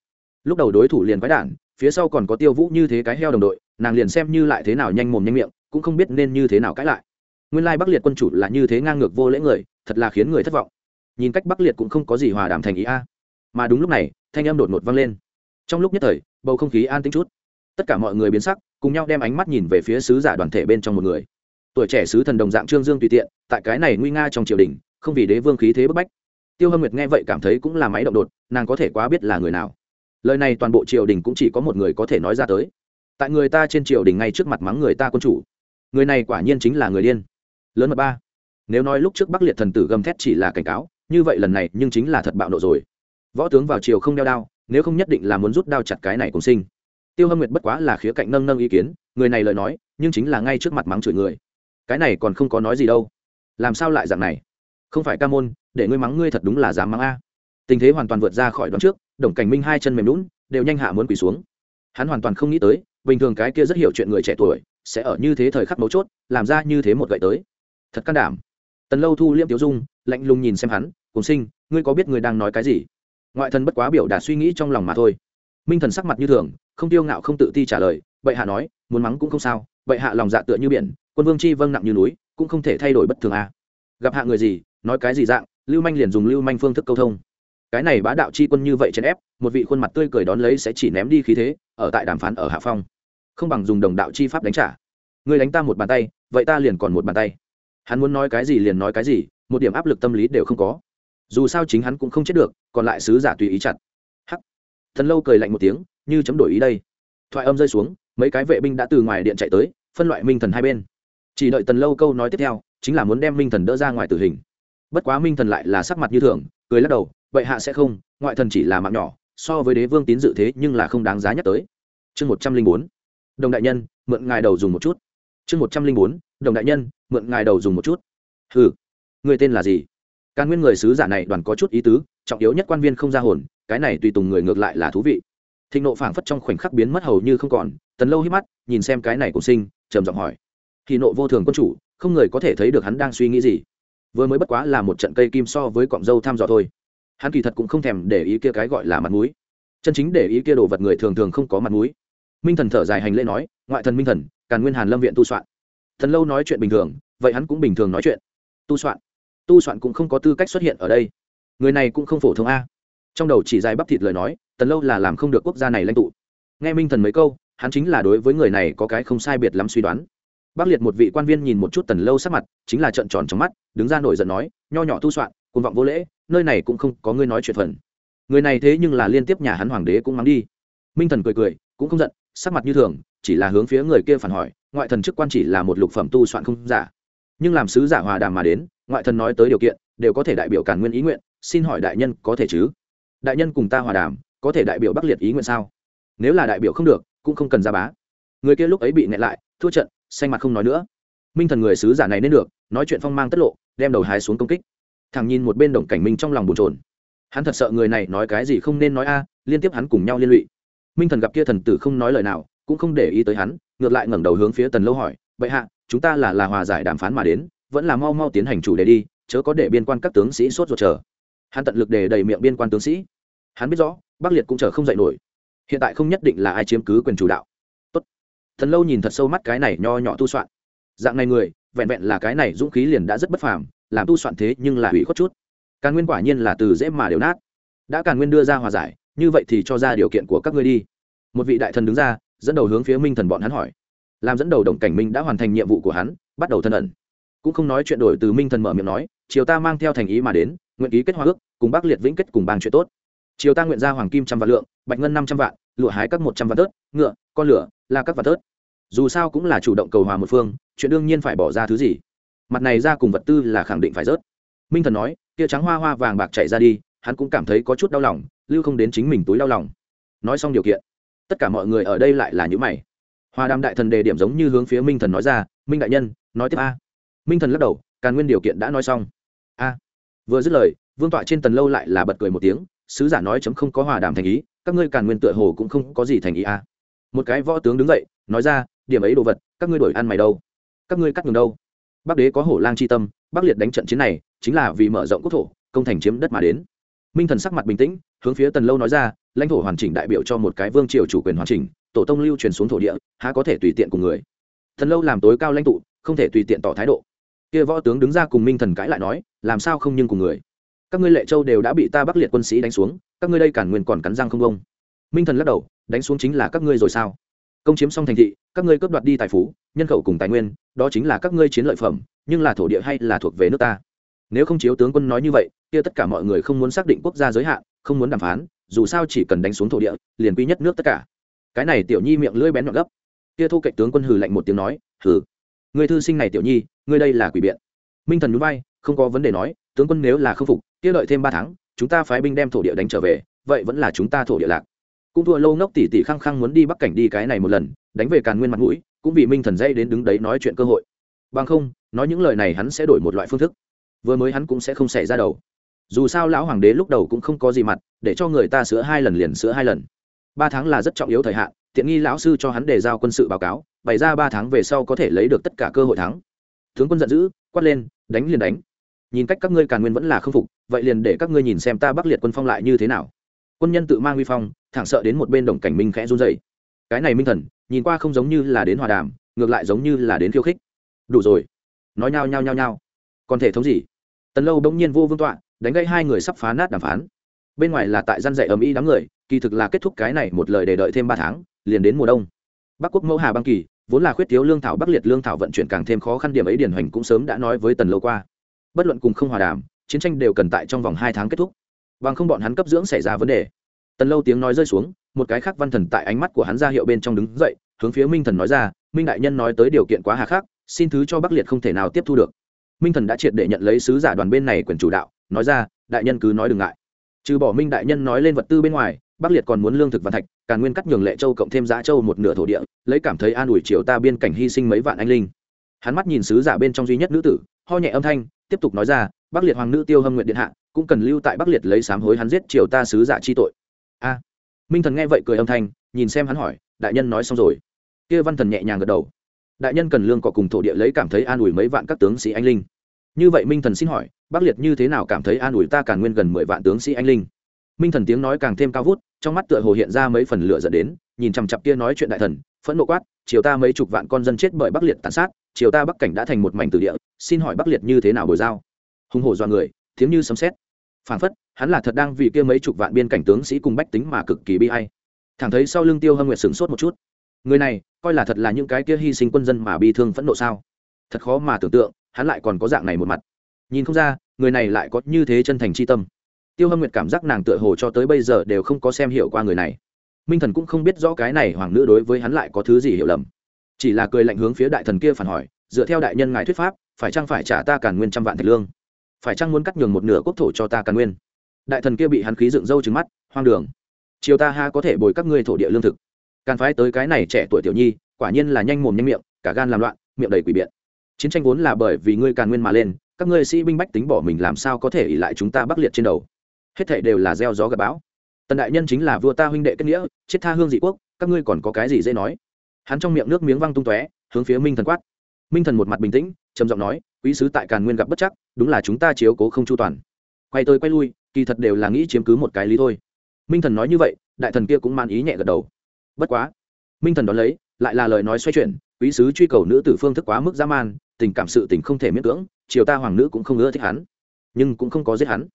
Lúc đầu đối thủ liền quái đản, phía sau còn có tiêu vũ như thế cái heo đồng đội, nàng liền xem như lại thế nào nhanh mồm nhanh miệng, cũng không biết nên như thế nào cãi lại. Nguyên lai bắc liệt quân chủ là như thế ngang ngược vô lễ người, thật là khiến người thất vọng nhìn cách bắc liệt cũng không có gì hòa đàm thành ý a. Mà đúng lúc này, thanh âm đột ngột vang lên. Trong lúc nhất thời, bầu không khí an tĩnh chút. Tất cả mọi người biến sắc, cùng nhau đem ánh mắt nhìn về phía sứ giả đoàn thể bên trong một người. Tuổi trẻ sứ thần đồng dạng trương dương tùy tiện, tại cái này nguy nga trong triều đình, không vì đế vương khí thế bức bách. Tiêu hâm nguyệt nghe vậy cảm thấy cũng là máy động đột, nàng có thể quá biết là người nào. Lời này toàn bộ triều đình cũng chỉ có một người có thể nói ra tới. Tại người ta trên triều đình ngay trước mặt mắng người ta quân chủ. Người này quả nhiên chính là người điên. Lớn mật ba. Nếu nói lúc trước bắc liệt thần tử gầm thét chỉ là cảnh cáo như vậy lần này nhưng chính là thật bạo nộ rồi. Võ tướng vào triều không đeo đao, nếu không nhất định là muốn rút đao chặt cái này cùng sinh. Tiêu hâm nguyệt bất quá là khía cạnh nâng nâng ý kiến, người này lời nói, nhưng chính là ngay trước mặt mắng chửi người. Cái này còn không có nói gì đâu. Làm sao lại dạng này? Không phải ca môn, để ngươi mắng ngươi thật đúng là dám mắng a. Tình thế hoàn toàn vượt ra khỏi đoạn trước, đồng cảnh minh hai chân mềm lún đều nhanh hạ muốn quỳ xuống. Hắn hoàn toàn không nghĩ tới, bình thường cái kia rất hiểu chuyện người trẻ tuổi, sẽ ở như thế thời khắc mấu chốt, làm ra như thế một gậy tới. Thật can đảm. Tần lâu thu liêm tiêu dung lạnh lùng nhìn xem hắn, cùng sinh, ngươi có biết người đang nói cái gì? Ngoại thần bất quá biểu đạt suy nghĩ trong lòng mà thôi. Minh thần sắc mặt như thường, không tiêu ngạo không tự ti trả lời, bệ hạ nói, muốn mắng cũng không sao, bệ hạ lòng dạ tựa như biển, quân vương chi vâng nặng như núi, cũng không thể thay đổi bất thường a. À. gặp hạ người gì, nói cái gì dạng, lưu manh liền dùng lưu manh phương thức câu thông. Cái này bá đạo chi quân như vậy chèn ép, một vị khuôn mặt tươi cười đón lấy sẽ chỉ ném đi khí thế, ở tại đàm phán ở hạ phong. Không bằng dùng đồng đạo chi pháp đánh trả. Người đánh ta một bàn tay, vậy ta liền còn một bàn tay. Hắn muốn nói cái gì liền nói cái gì một điểm áp lực tâm lý đều không có. Dù sao chính hắn cũng không chết được, còn lại sứ giả tùy ý chặt. Hắc. Thần lâu cười lạnh một tiếng, như chấm đổi ý đây. Thoại âm rơi xuống, mấy cái vệ binh đã từ ngoài điện chạy tới, phân loại minh thần hai bên. Chỉ đợi tần lâu câu nói tiếp theo, chính là muốn đem minh thần đỡ ra ngoài tử hình. Bất quá minh thần lại là sắc mặt như thường, cười lắc đầu vậy hạ sẽ không, ngoại thần chỉ là mạng nhỏ, so với đế vương tín dự thế nhưng là không đáng giá nhắc tới. Chương một trăm linh bốn. Đồng đại nhân, mượn ngài đầu dùng một chút. Chương một trăm linh bốn. Đồng đại nhân, mượn ngài đầu dùng một chút. Hừ người tên là gì? Càn nguyên người sứ giả này đoàn có chút ý tứ, trọng yếu nhất quan viên không ra hồn, cái này tùy tùng người ngược lại là thú vị. Thịnh nộ phảng phất trong khoảnh khắc biến mất hầu như không còn, tần lâu hít mắt, nhìn xem cái này cũng sinh, trầm giọng hỏi. Thì nộ vô thường quân chủ, không người có thể thấy được hắn đang suy nghĩ gì. Vừa mới bất quá là một trận cây kim so với cọng dâu thăm dò thôi. Hắn kỳ thật cũng không thèm để ý kia cái gọi là mặt mũi. Chân chính để ý kia đồ vật người thường thường không có mặt mũi. Minh thần thở dài hành lễ nói, ngoại thần minh thần, càn nguyên hàn lâm viện tu soạn. Thần lâu nói chuyện bình thường, vậy hắn cũng bình thường nói chuyện. Tu soạn tu soạn cũng không có tư cách xuất hiện ở đây. Người này cũng không phổ thông a. Trong đầu chỉ dài bắp thịt lời nói, tần lâu là làm không được quốc gia này lãnh tụ. Nghe minh thần mấy câu, hắn chính là đối với người này có cái không sai biệt lắm suy đoán. Bác liệt một vị quan viên nhìn một chút tần lâu sắc mặt, chính là trợn tròn trong mắt, đứng ra nổi giận nói, nho nhỏ tu soạn côn vọng vô lễ, nơi này cũng không có ngươi nói chuyện phần. Người này thế nhưng là liên tiếp nhà hắn hoàng đế cũng mắng đi. Minh thần cười cười, cũng không giận, sắc mặt như thường, chỉ là hướng phía người kia phản hỏi, ngoại thần chức quan chỉ là một lục phẩm tu soạn không giả nhưng làm sứ giả hòa đàm mà đến, ngoại thần nói tới điều kiện, đều có thể đại biểu cản nguyên ý nguyện, xin hỏi đại nhân có thể chứ? Đại nhân cùng ta hòa đàm, có thể đại biểu bắc liệt ý nguyện sao? Nếu là đại biểu không được, cũng không cần ra bá. Người kia lúc ấy bị nghẹn lại, thua trận, xanh mặt không nói nữa. Minh thần người sứ giả này nên được, nói chuyện phong mang tất lộ, đem đầu hái xuống công kích. Thằng nhìn một bên đồng cảnh minh trong lòng bồn trồn hắn thật sợ người này nói cái gì không nên nói a, liên tiếp hắn cùng nhau liên lụy. Minh thần gặp kia thần tử không nói lời nào, cũng không để ý tới hắn, ngược lại ngẩng đầu hướng phía tần lâu hỏi vậy hạ, chúng ta là là hòa giải đàm phán mà đến, vẫn là mau mau tiến hành chủ đề đi, chớ có để biên quan các tướng sĩ sốt ruột chờ. Hắn tận lực để đầy miệng biên quan tướng sĩ. Hắn biết rõ, bắc liệt cũng chờ không dậy nổi. Hiện tại không nhất định là ai chiếm cứ quyền chủ đạo. Tốt. Thần lâu nhìn thật sâu mắt cái này nho nhỏ tu soạn. Dạng này người, vẹn vẹn là cái này dũng khí liền đã rất bất phàm, làm tu soạn thế nhưng là hủy khuất chút. Càn nguyên quả nhiên là từ dễ mà đều nát. Đã càn nguyên đưa ra hòa giải, như vậy thì cho ra điều kiện của các ngươi đi. Một vị đại thần đứng ra, dẫn đầu hướng phía minh thần bọn hắn hỏi làm dẫn đầu đồng cảnh minh đã hoàn thành nhiệm vụ của hắn, bắt đầu thân ẩn. Cũng không nói chuyện đổi từ minh thần mở miệng nói chiều ta mang theo thành ý mà đến, nguyện ký kết hoa ước, cùng bác liệt vĩnh kết cùng bàn chuyện tốt. Chiều ta nguyện ra hoàng kim trăm vạn lượng, bạch ngân năm trăm vạn, lụa hái các một trăm vạn tớt, ngựa, con lửa là các vạn tớt. Dù sao cũng là chủ động cầu hòa một phương, chuyện đương nhiên phải bỏ ra thứ gì. Mặt này ra cùng vật tư là khẳng định phải rớt. Minh thần nói, kia trắng hoa hoa vàng bạc chạy ra đi, hắn cũng cảm thấy có chút đau lòng, lưu không đến chính mình túi đau lòng. Nói xong điều kiện, tất cả mọi người ở đây lại là những mày hoa đàm đại thần đề điểm giống như hướng phía minh thần nói ra, minh đại nhân, nói tiếp a. Minh thần lắc đầu, càn nguyên điều kiện đã nói xong. A. Vừa dứt lời, vương tọa trên tần lâu lại là bật cười một tiếng, sứ giả nói chấm không có hòa đàm thành ý, các ngươi càn nguyên tựa hồ cũng không có gì thành ý a. Một cái võ tướng đứng dậy, nói ra, điểm ấy đồ vật, các ngươi đổi ăn mày đâu? Các ngươi cắt đường đâu? Bắc đế có hổ lang chi tâm, bắc liệt đánh trận chiến này, chính là vì mở rộng quốc thổ, công thành chiếm đất mà đến minh thần sắc mặt bình tĩnh, hướng phía tần lâu nói ra, lãnh thổ hoàn chỉnh đại biểu cho một cái vương triều chủ quyền hoàn chỉnh, tổ tông lưu truyền xuống thổ địa, há có thể tùy tiện cùng người? Thần lâu làm tối cao lãnh tụ, không thể tùy tiện tỏ thái độ. Kia võ tướng đứng ra cùng minh thần cãi lại nói, làm sao không nhưng cùng người? Các ngươi lệ châu đều đã bị ta bắc liệt quân sĩ đánh xuống, các ngươi đây cản nguyên còn cắn răng không công minh thần lắc đầu, đánh xuống chính là các ngươi rồi sao? Công chiếm xong thành thị, các ngươi cướp đoạt đi tài phú, nhân khẩu cùng tài nguyên, đó chính là các ngươi chiến lợi phẩm, nhưng là thổ địa hay là thuộc về nước ta? Nếu không chiếu tướng quân nói như vậy, kia tất cả mọi người không muốn xác định quốc gia giới hạn, không muốn đàm phán, dù sao chỉ cần đánh xuống thổ địa, liền quy nhất nước tất cả. Cái này tiểu nhi miệng lưỡi bén nhọn gấp. Kia thu cạnh tướng quân hừ lạnh một tiếng nói, hừ, người thư sinh này tiểu nhi, ngươi đây là quỷ biện. Minh thần núi bay không có vấn đề nói, tướng quân nếu là không phục, kia đợi thêm ba tháng, chúng ta phái binh đem thổ địa đánh trở về, vậy vẫn là chúng ta thổ địa lạc. Cũng thua lâu ngốc tỷ tỷ khăng khăng muốn đi bắc cảnh đi cái này một lần, đánh về càn nguyên mặt mũi, cũng vì minh thần dây đến đứng đấy nói chuyện cơ hội. Bằng không, nói những lời này hắn sẽ đổi một loại phương thức vừa mới hắn cũng sẽ không xảy ra đầu. Dù sao lão hoàng đế lúc đầu cũng không có gì mặt, để cho người ta sửa hai lần liền sửa hai lần. Ba tháng là rất trọng yếu thời hạn, tiện nghi lão sư cho hắn đề giao quân sự báo cáo, bày ra ba tháng về sau có thể lấy được tất cả cơ hội thắng. Tướng quân giận dữ, quát lên, đánh liền đánh. Nhìn cách các ngươi càn nguyên vẫn là không phục, vậy liền để các ngươi nhìn xem ta bắc liệt quân phong lại như thế nào. Quân nhân tự mang uy phong, thẳng sợ đến một bên đồng cảnh minh khẽ run dày cái này minh thần, nhìn qua không giống như là đến hòa đàm, ngược lại giống như là đến khiêu khích. Đủ rồi. Nói nhao nhao nhao nhao còn thể thống gì? Tần lâu bỗng nhiên vô vương tọa, đánh gây hai người sắp phá nát đàm phán. Bên ngoài là tại gian dạy ầm ĩ đám người, kỳ thực là kết thúc cái này một lời để đợi thêm ba tháng, liền đến mùa đông. Bắc quốc mẫu hà băng kỳ, vốn là khuyết thiếu lương thảo bắc liệt lương thảo vận chuyển càng thêm khó khăn điểm ấy điển hoành cũng sớm đã nói với tần lâu qua. Bất luận cùng không hòa đàm, chiến tranh đều cần tại trong vòng hai tháng kết thúc. Bằng không bọn hắn cấp dưỡng xảy ra vấn đề. Tần lâu tiếng nói rơi xuống, một cái khác văn thần tại ánh mắt của hắn ra hiệu bên trong đứng dậy, hướng phía minh thần nói ra, minh đại nhân nói tới điều kiện quá hà khắc, xin thứ cho bắc liệt không thể nào tiếp thu được minh thần đã triệt để nhận lấy sứ giả đoàn bên này quyền chủ đạo, nói ra, đại nhân cứ nói đừng ngại. Trừ bỏ minh đại nhân nói lên vật tư bên ngoài, bắc liệt còn muốn lương thực và thạch càn nguyên cắt nhường lệ châu cộng thêm giá châu một nửa thổ địa, lấy cảm thấy an ủi triều ta biên cảnh hy sinh mấy vạn anh linh. Hắn mắt nhìn sứ giả bên trong duy nhất nữ tử, ho nhẹ âm thanh, tiếp tục nói ra, bắc liệt hoàng nữ tiêu hâm nguyện điện hạ, cũng cần lưu tại bắc liệt lấy sám hối hắn giết triều ta sứ giả chi tội. A. Minh thần nghe vậy cười âm thanh, nhìn xem hắn hỏi, đại nhân nói xong rồi? Kia văn thần nhẹ nhàng gật đầu đại nhân cần lương cọ cùng thổ địa lấy cảm thấy an ủi mấy vạn các tướng sĩ anh linh. Như vậy minh thần xin hỏi, bắc liệt như thế nào cảm thấy an ủi ta càn nguyên gần mười vạn tướng sĩ anh linh? Minh thần tiếng nói càng thêm cao vút, trong mắt tựa hồ hiện ra mấy phần lửa dẫn đến, nhìn chằm chặp kia nói chuyện đại thần, phẫn nộ quát chiều ta mấy chục vạn con dân chết bởi bắc liệt tàn sát chiều ta bắc cảnh đã thành một mảnh tử địa, xin hỏi bắc liệt như thế nào bồi giao? Hùng hổ do người thiếm như sấm xét phản phất, hắn là thật đang vì kia mấy chục vạn biên cảnh tướng sĩ cùng bách tính mà cực kỳ bi hay thẳng thấy sau lưng tiêu hâm nguyệt sửng sốt một chút. Người này coi là thật là những cái kia hy sinh quân dân mà bi thương phẫn nộ sao? Thật khó mà tưởng tượng, hắn lại còn có dạng này một mặt. Nhìn không ra, người này lại có như thế chân thành c h i tâm. Tiêu hâm nguyệt cảm giác nàng tựa hồ cho tới bây giờ đều không có xem hiểu qua người này. Minh thần cũng không biết rõ cái này hoàng nữ đối với hắn lại có thứ gì hiểu lầm. Chỉ là cười lạnh hướng phía đại thần kia phản hỏi, dựa theo đại nhân ngài thuyết pháp, phải chăng phải trả ta càn nguyên trăm vạn thạch lương? Phải chăng muốn cắt nhường một nửa quốc thổ cho ta càn nguyên? Đại thần kia bị hắn khí dựng râu trứng mắt, hoang đường chiều ta ha có thể bồi các ngươi thổ địa lương thực càn phái tới cái này trẻ tuổi tiểu nhi, quả nhiên là nhanh mồm nhanh miệng, cả gan làm loạn, miệng đầy quỷ biện. Chiến tranh vốn là bởi vì ngươi càn nguyên mà lên, các ngươi sĩ binh bách tính bỏ mình làm sao có thể ỉ lại chúng ta bắc liệt trên đầu? Hết thảy đều là gieo gió gặp bão. Tần đại nhân chính là vua ta huynh đệ kết nghĩa, chết tha hương dị quốc, các ngươi còn có cái gì dễ nói? Hắn trong miệng nước miếng văng tung tóe, hướng phía minh thần quát. Minh thần một mặt bình tĩnh, trầm giọng nói, quý sứ tại càn nguyên gặp bất chắc, đúng là chúng ta chiếu cố không chu toàn. Quay tôi quay lui, kỳ thật đều là nghĩ chiếm cứ một cái lý thôi. Minh thần nói như vậy, đại thần kia cũng man ý nhẹ gật đầu bất quá, minh thần đón lấy, lại là lời nói xoay chuyển, quý sứ truy cầu nữ tử phương thức quá mức dã man, tình cảm sự tình không thể miễn cưỡng, triều ta hoàng nữ cũng không ưa thích hắn, nhưng cũng không có giết hắn.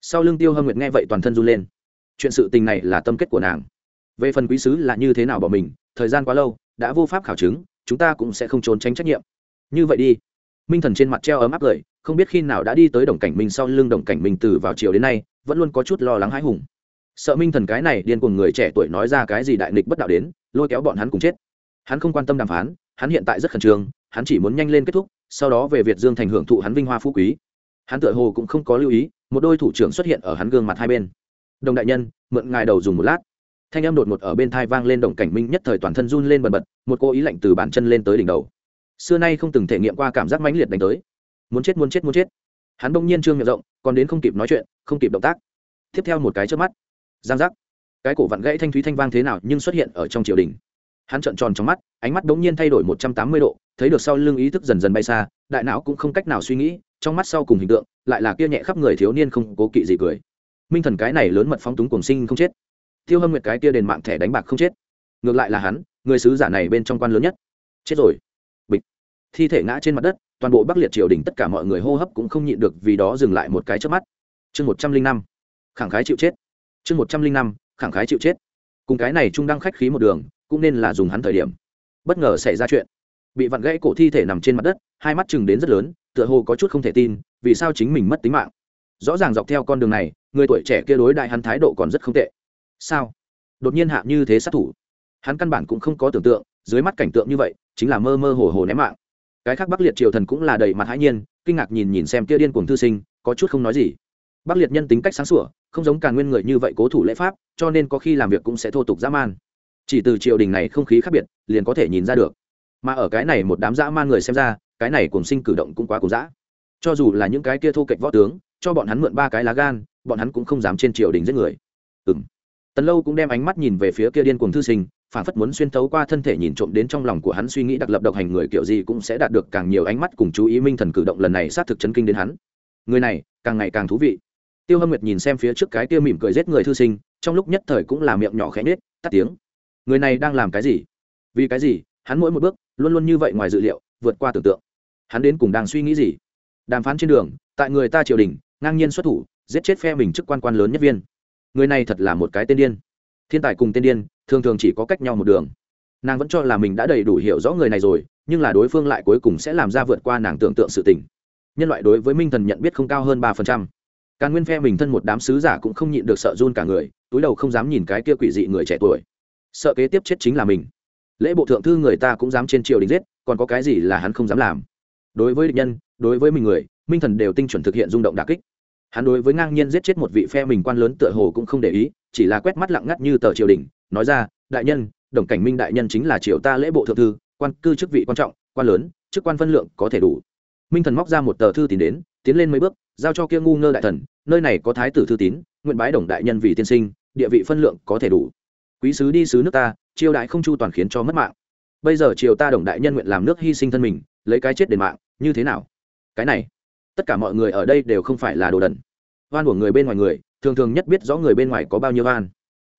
Sau lưng tiêu hâm nguyệt nghe vậy toàn thân run lên. Chuyện sự tình này là tâm kết của nàng. Về phần quý sứ là như thế nào bỏ mình, thời gian quá lâu, đã vô pháp khảo chứng, chúng ta cũng sẽ không trốn tránh trách nhiệm. Như vậy đi. Minh thần trên mặt treo ấm áp cười, không biết khi nào đã đi tới đồng cảnh minh, sau lưng đồng cảnh minh từ vào chiều đến nay, vẫn luôn có chút lo lắng hãi hùng sợ minh thần cái này điên cuồng người trẻ tuổi nói ra cái gì đại nghịch bất đạo đến, lôi kéo bọn hắn cùng chết. Hắn không quan tâm đàm phán, hắn hiện tại rất khẩn trương, hắn chỉ muốn nhanh lên kết thúc, sau đó về việt dương thành hưởng thụ hắn vinh hoa phú quý. Hắn tựa hồ cũng không có lưu ý, một đôi thủ trưởng xuất hiện ở hắn gương mặt hai bên. Đồng đại nhân, mượn ngài đầu dùng một lát. Thanh âm đột ngột ở bên thai vang lên đồng cảnh minh nhất thời toàn thân run lên bần bật, một cô ý lạnh từ bàn chân lên tới đỉnh đầu. Xưa nay không từng thể nghiệm qua cảm giác mãnh liệt đánh tới. Muốn chết muốn chết muốn chết. Hắn bỗng nhiên trương miệng rộng, còn đến không kịp nói chuyện, không kịp động tác. Tiếp theo một cái trước mắt giang giác. Cái cổ vặn gãy thanh thúy thanh vang thế nào nhưng xuất hiện ở trong triều đình. Hắn trợn tròn trong mắt, ánh mắt đống nhiên thay đổi một trăm tám mươi độ, thấy được sau lưng ý thức dần dần bay xa, đại não cũng không cách nào suy nghĩ, trong mắt sau cùng hình tượng, lại là kia nhẹ khắp người thiếu niên không cố kỵ gì cười. Minh thần cái này lớn mật phóng túng cuồng sinh không chết. Tiêu hâm nguyệt cái kia đền mạng thẻ đánh bạc không chết. Ngược lại là hắn, người sứ giả này bên trong quan lớn nhất. Chết rồi. Bịch. Thi thể ngã trên mặt đất, toàn bộ bắc liệt triều đình tất cả mọi người hô hấp cũng không nhịn được vì đó dừng lại một cái trước mắt. Chương một trăm linh năm. Khẳng khái chịu chết chương một trăm linh năm, khẳng khái chịu chết. Cùng cái này trung đăng khách khí một đường, cũng nên là dùng hắn thời điểm. Bất ngờ xảy ra chuyện. Bị vặn gãy cổ thi thể nằm trên mặt đất, hai mắt chừng đến rất lớn, tựa hồ có chút không thể tin, vì sao chính mình mất tính mạng. Rõ ràng dọc theo con đường này, người tuổi trẻ kia đối đại hắn thái độ còn rất không tệ. Sao? Đột nhiên hạ như thế sát thủ. Hắn căn bản cũng không có tưởng tượng, dưới mắt cảnh tượng như vậy, chính là mơ mơ hồ hồ ném mạng. Cái khác bắc liệt triều thần cũng là đầy mặt hãi nhiên, kinh ngạc nhìn nhìn xem kia điên cuồng thư sinh, có chút không nói gì bắc liệt nhân tính cách sáng sủa, không giống càng nguyên người như vậy cố thủ lễ pháp, cho nên có khi làm việc cũng sẽ thô tục dã man. Chỉ từ triều đình này không khí khác biệt, liền có thể nhìn ra được. Mà ở cái này một đám dã man người xem ra, cái này cùng sinh cử động cũng quá cùng dã. Cho dù là những cái kia thô kệch võ tướng, cho bọn hắn mượn ba cái lá gan, bọn hắn cũng không dám trên triều đình giết người. Ừ m tần lâu cũng đem ánh mắt nhìn về phía kia điên cuồng thư sinh phản phất muốn xuyên thấu qua thân thể nhìn trộm đến trong lòng của hắn suy nghĩ đặc lập độc hành người kiểu gì cũng sẽ đạt được càng nhiều ánh mắt cùng chú ý minh thần cử động lần này sát thực chấn kinh đến hắn. Người này, càng ngày càng thú vị tiêu hâm nguyệt nhìn xem phía trước cái kia mỉm cười giết người thư sinh, trong lúc nhất thời cũng là miệng nhỏ khẽ nết tắt tiếng. Người này đang làm cái gì? Vì cái gì? Hắn mỗi một bước, luôn luôn như vậy ngoài dự liệu, vượt qua tưởng tượng. Hắn đến cùng đang suy nghĩ gì? Đàm phán trên đường, tại người ta triều đình, ngang nhiên xuất thủ, giết chết phe mình chức quan quan lớn nhất viên. Người này thật là một cái tên điên. Thiên tài cùng tên điên, thường thường chỉ có cách nhau một đường. Nàng vẫn cho là mình đã đầy đủ hiểu rõ người này rồi, nhưng là đối phương lại cuối cùng sẽ làm ra vượt qua nàng tưởng tượng sự tình. Nhân loại đối với minh thần nhận biết không cao hơn ba phần trăm càn nguyên phe mình thân một đám sứ giả cũng không nhịn được sợ run cả người, túi đầu không dám nhìn cái kia quỷ dị người trẻ tuổi. Sợ kế tiếp chết chính là mình. Lễ bộ thượng thư người ta cũng dám trên triều đình giết, còn có cái gì là hắn không dám làm? Đối với địch nhân, đối với mình người, minh thần đều tinh chuẩn thực hiện rung động đà kích. Hắn đối với ngang nhiên giết chết một vị phe mình quan lớn tựa hồ cũng không để ý, chỉ là quét mắt lặng ngắt như tờ triều đình, nói ra, đại nhân, đồng cảnh minh đại nhân chính là triều ta lễ bộ thượng thư, quan cư chức vị quan trọng, quan lớn, chức quan phân lượng có thể đủ. Minh thần móc ra một tờ thư tìm đến, tiến lên mấy bước giao cho kia ngu ngơ đại thần, nơi này có thái tử thư tín, nguyện bái đồng đại nhân vì tiên sinh, địa vị phân lượng có thể đủ. Quý sứ đi sứ nước ta, triều đại không chu toàn khiến cho mất mạng. Bây giờ triều ta đồng đại nhân nguyện làm nước hy sinh thân mình, lấy cái chết đền mạng, như thế nào? Cái này, tất cả mọi người ở đây đều không phải là đồ đần. Van của người bên ngoài người, thường thường nhất biết rõ người bên ngoài có bao nhiêu van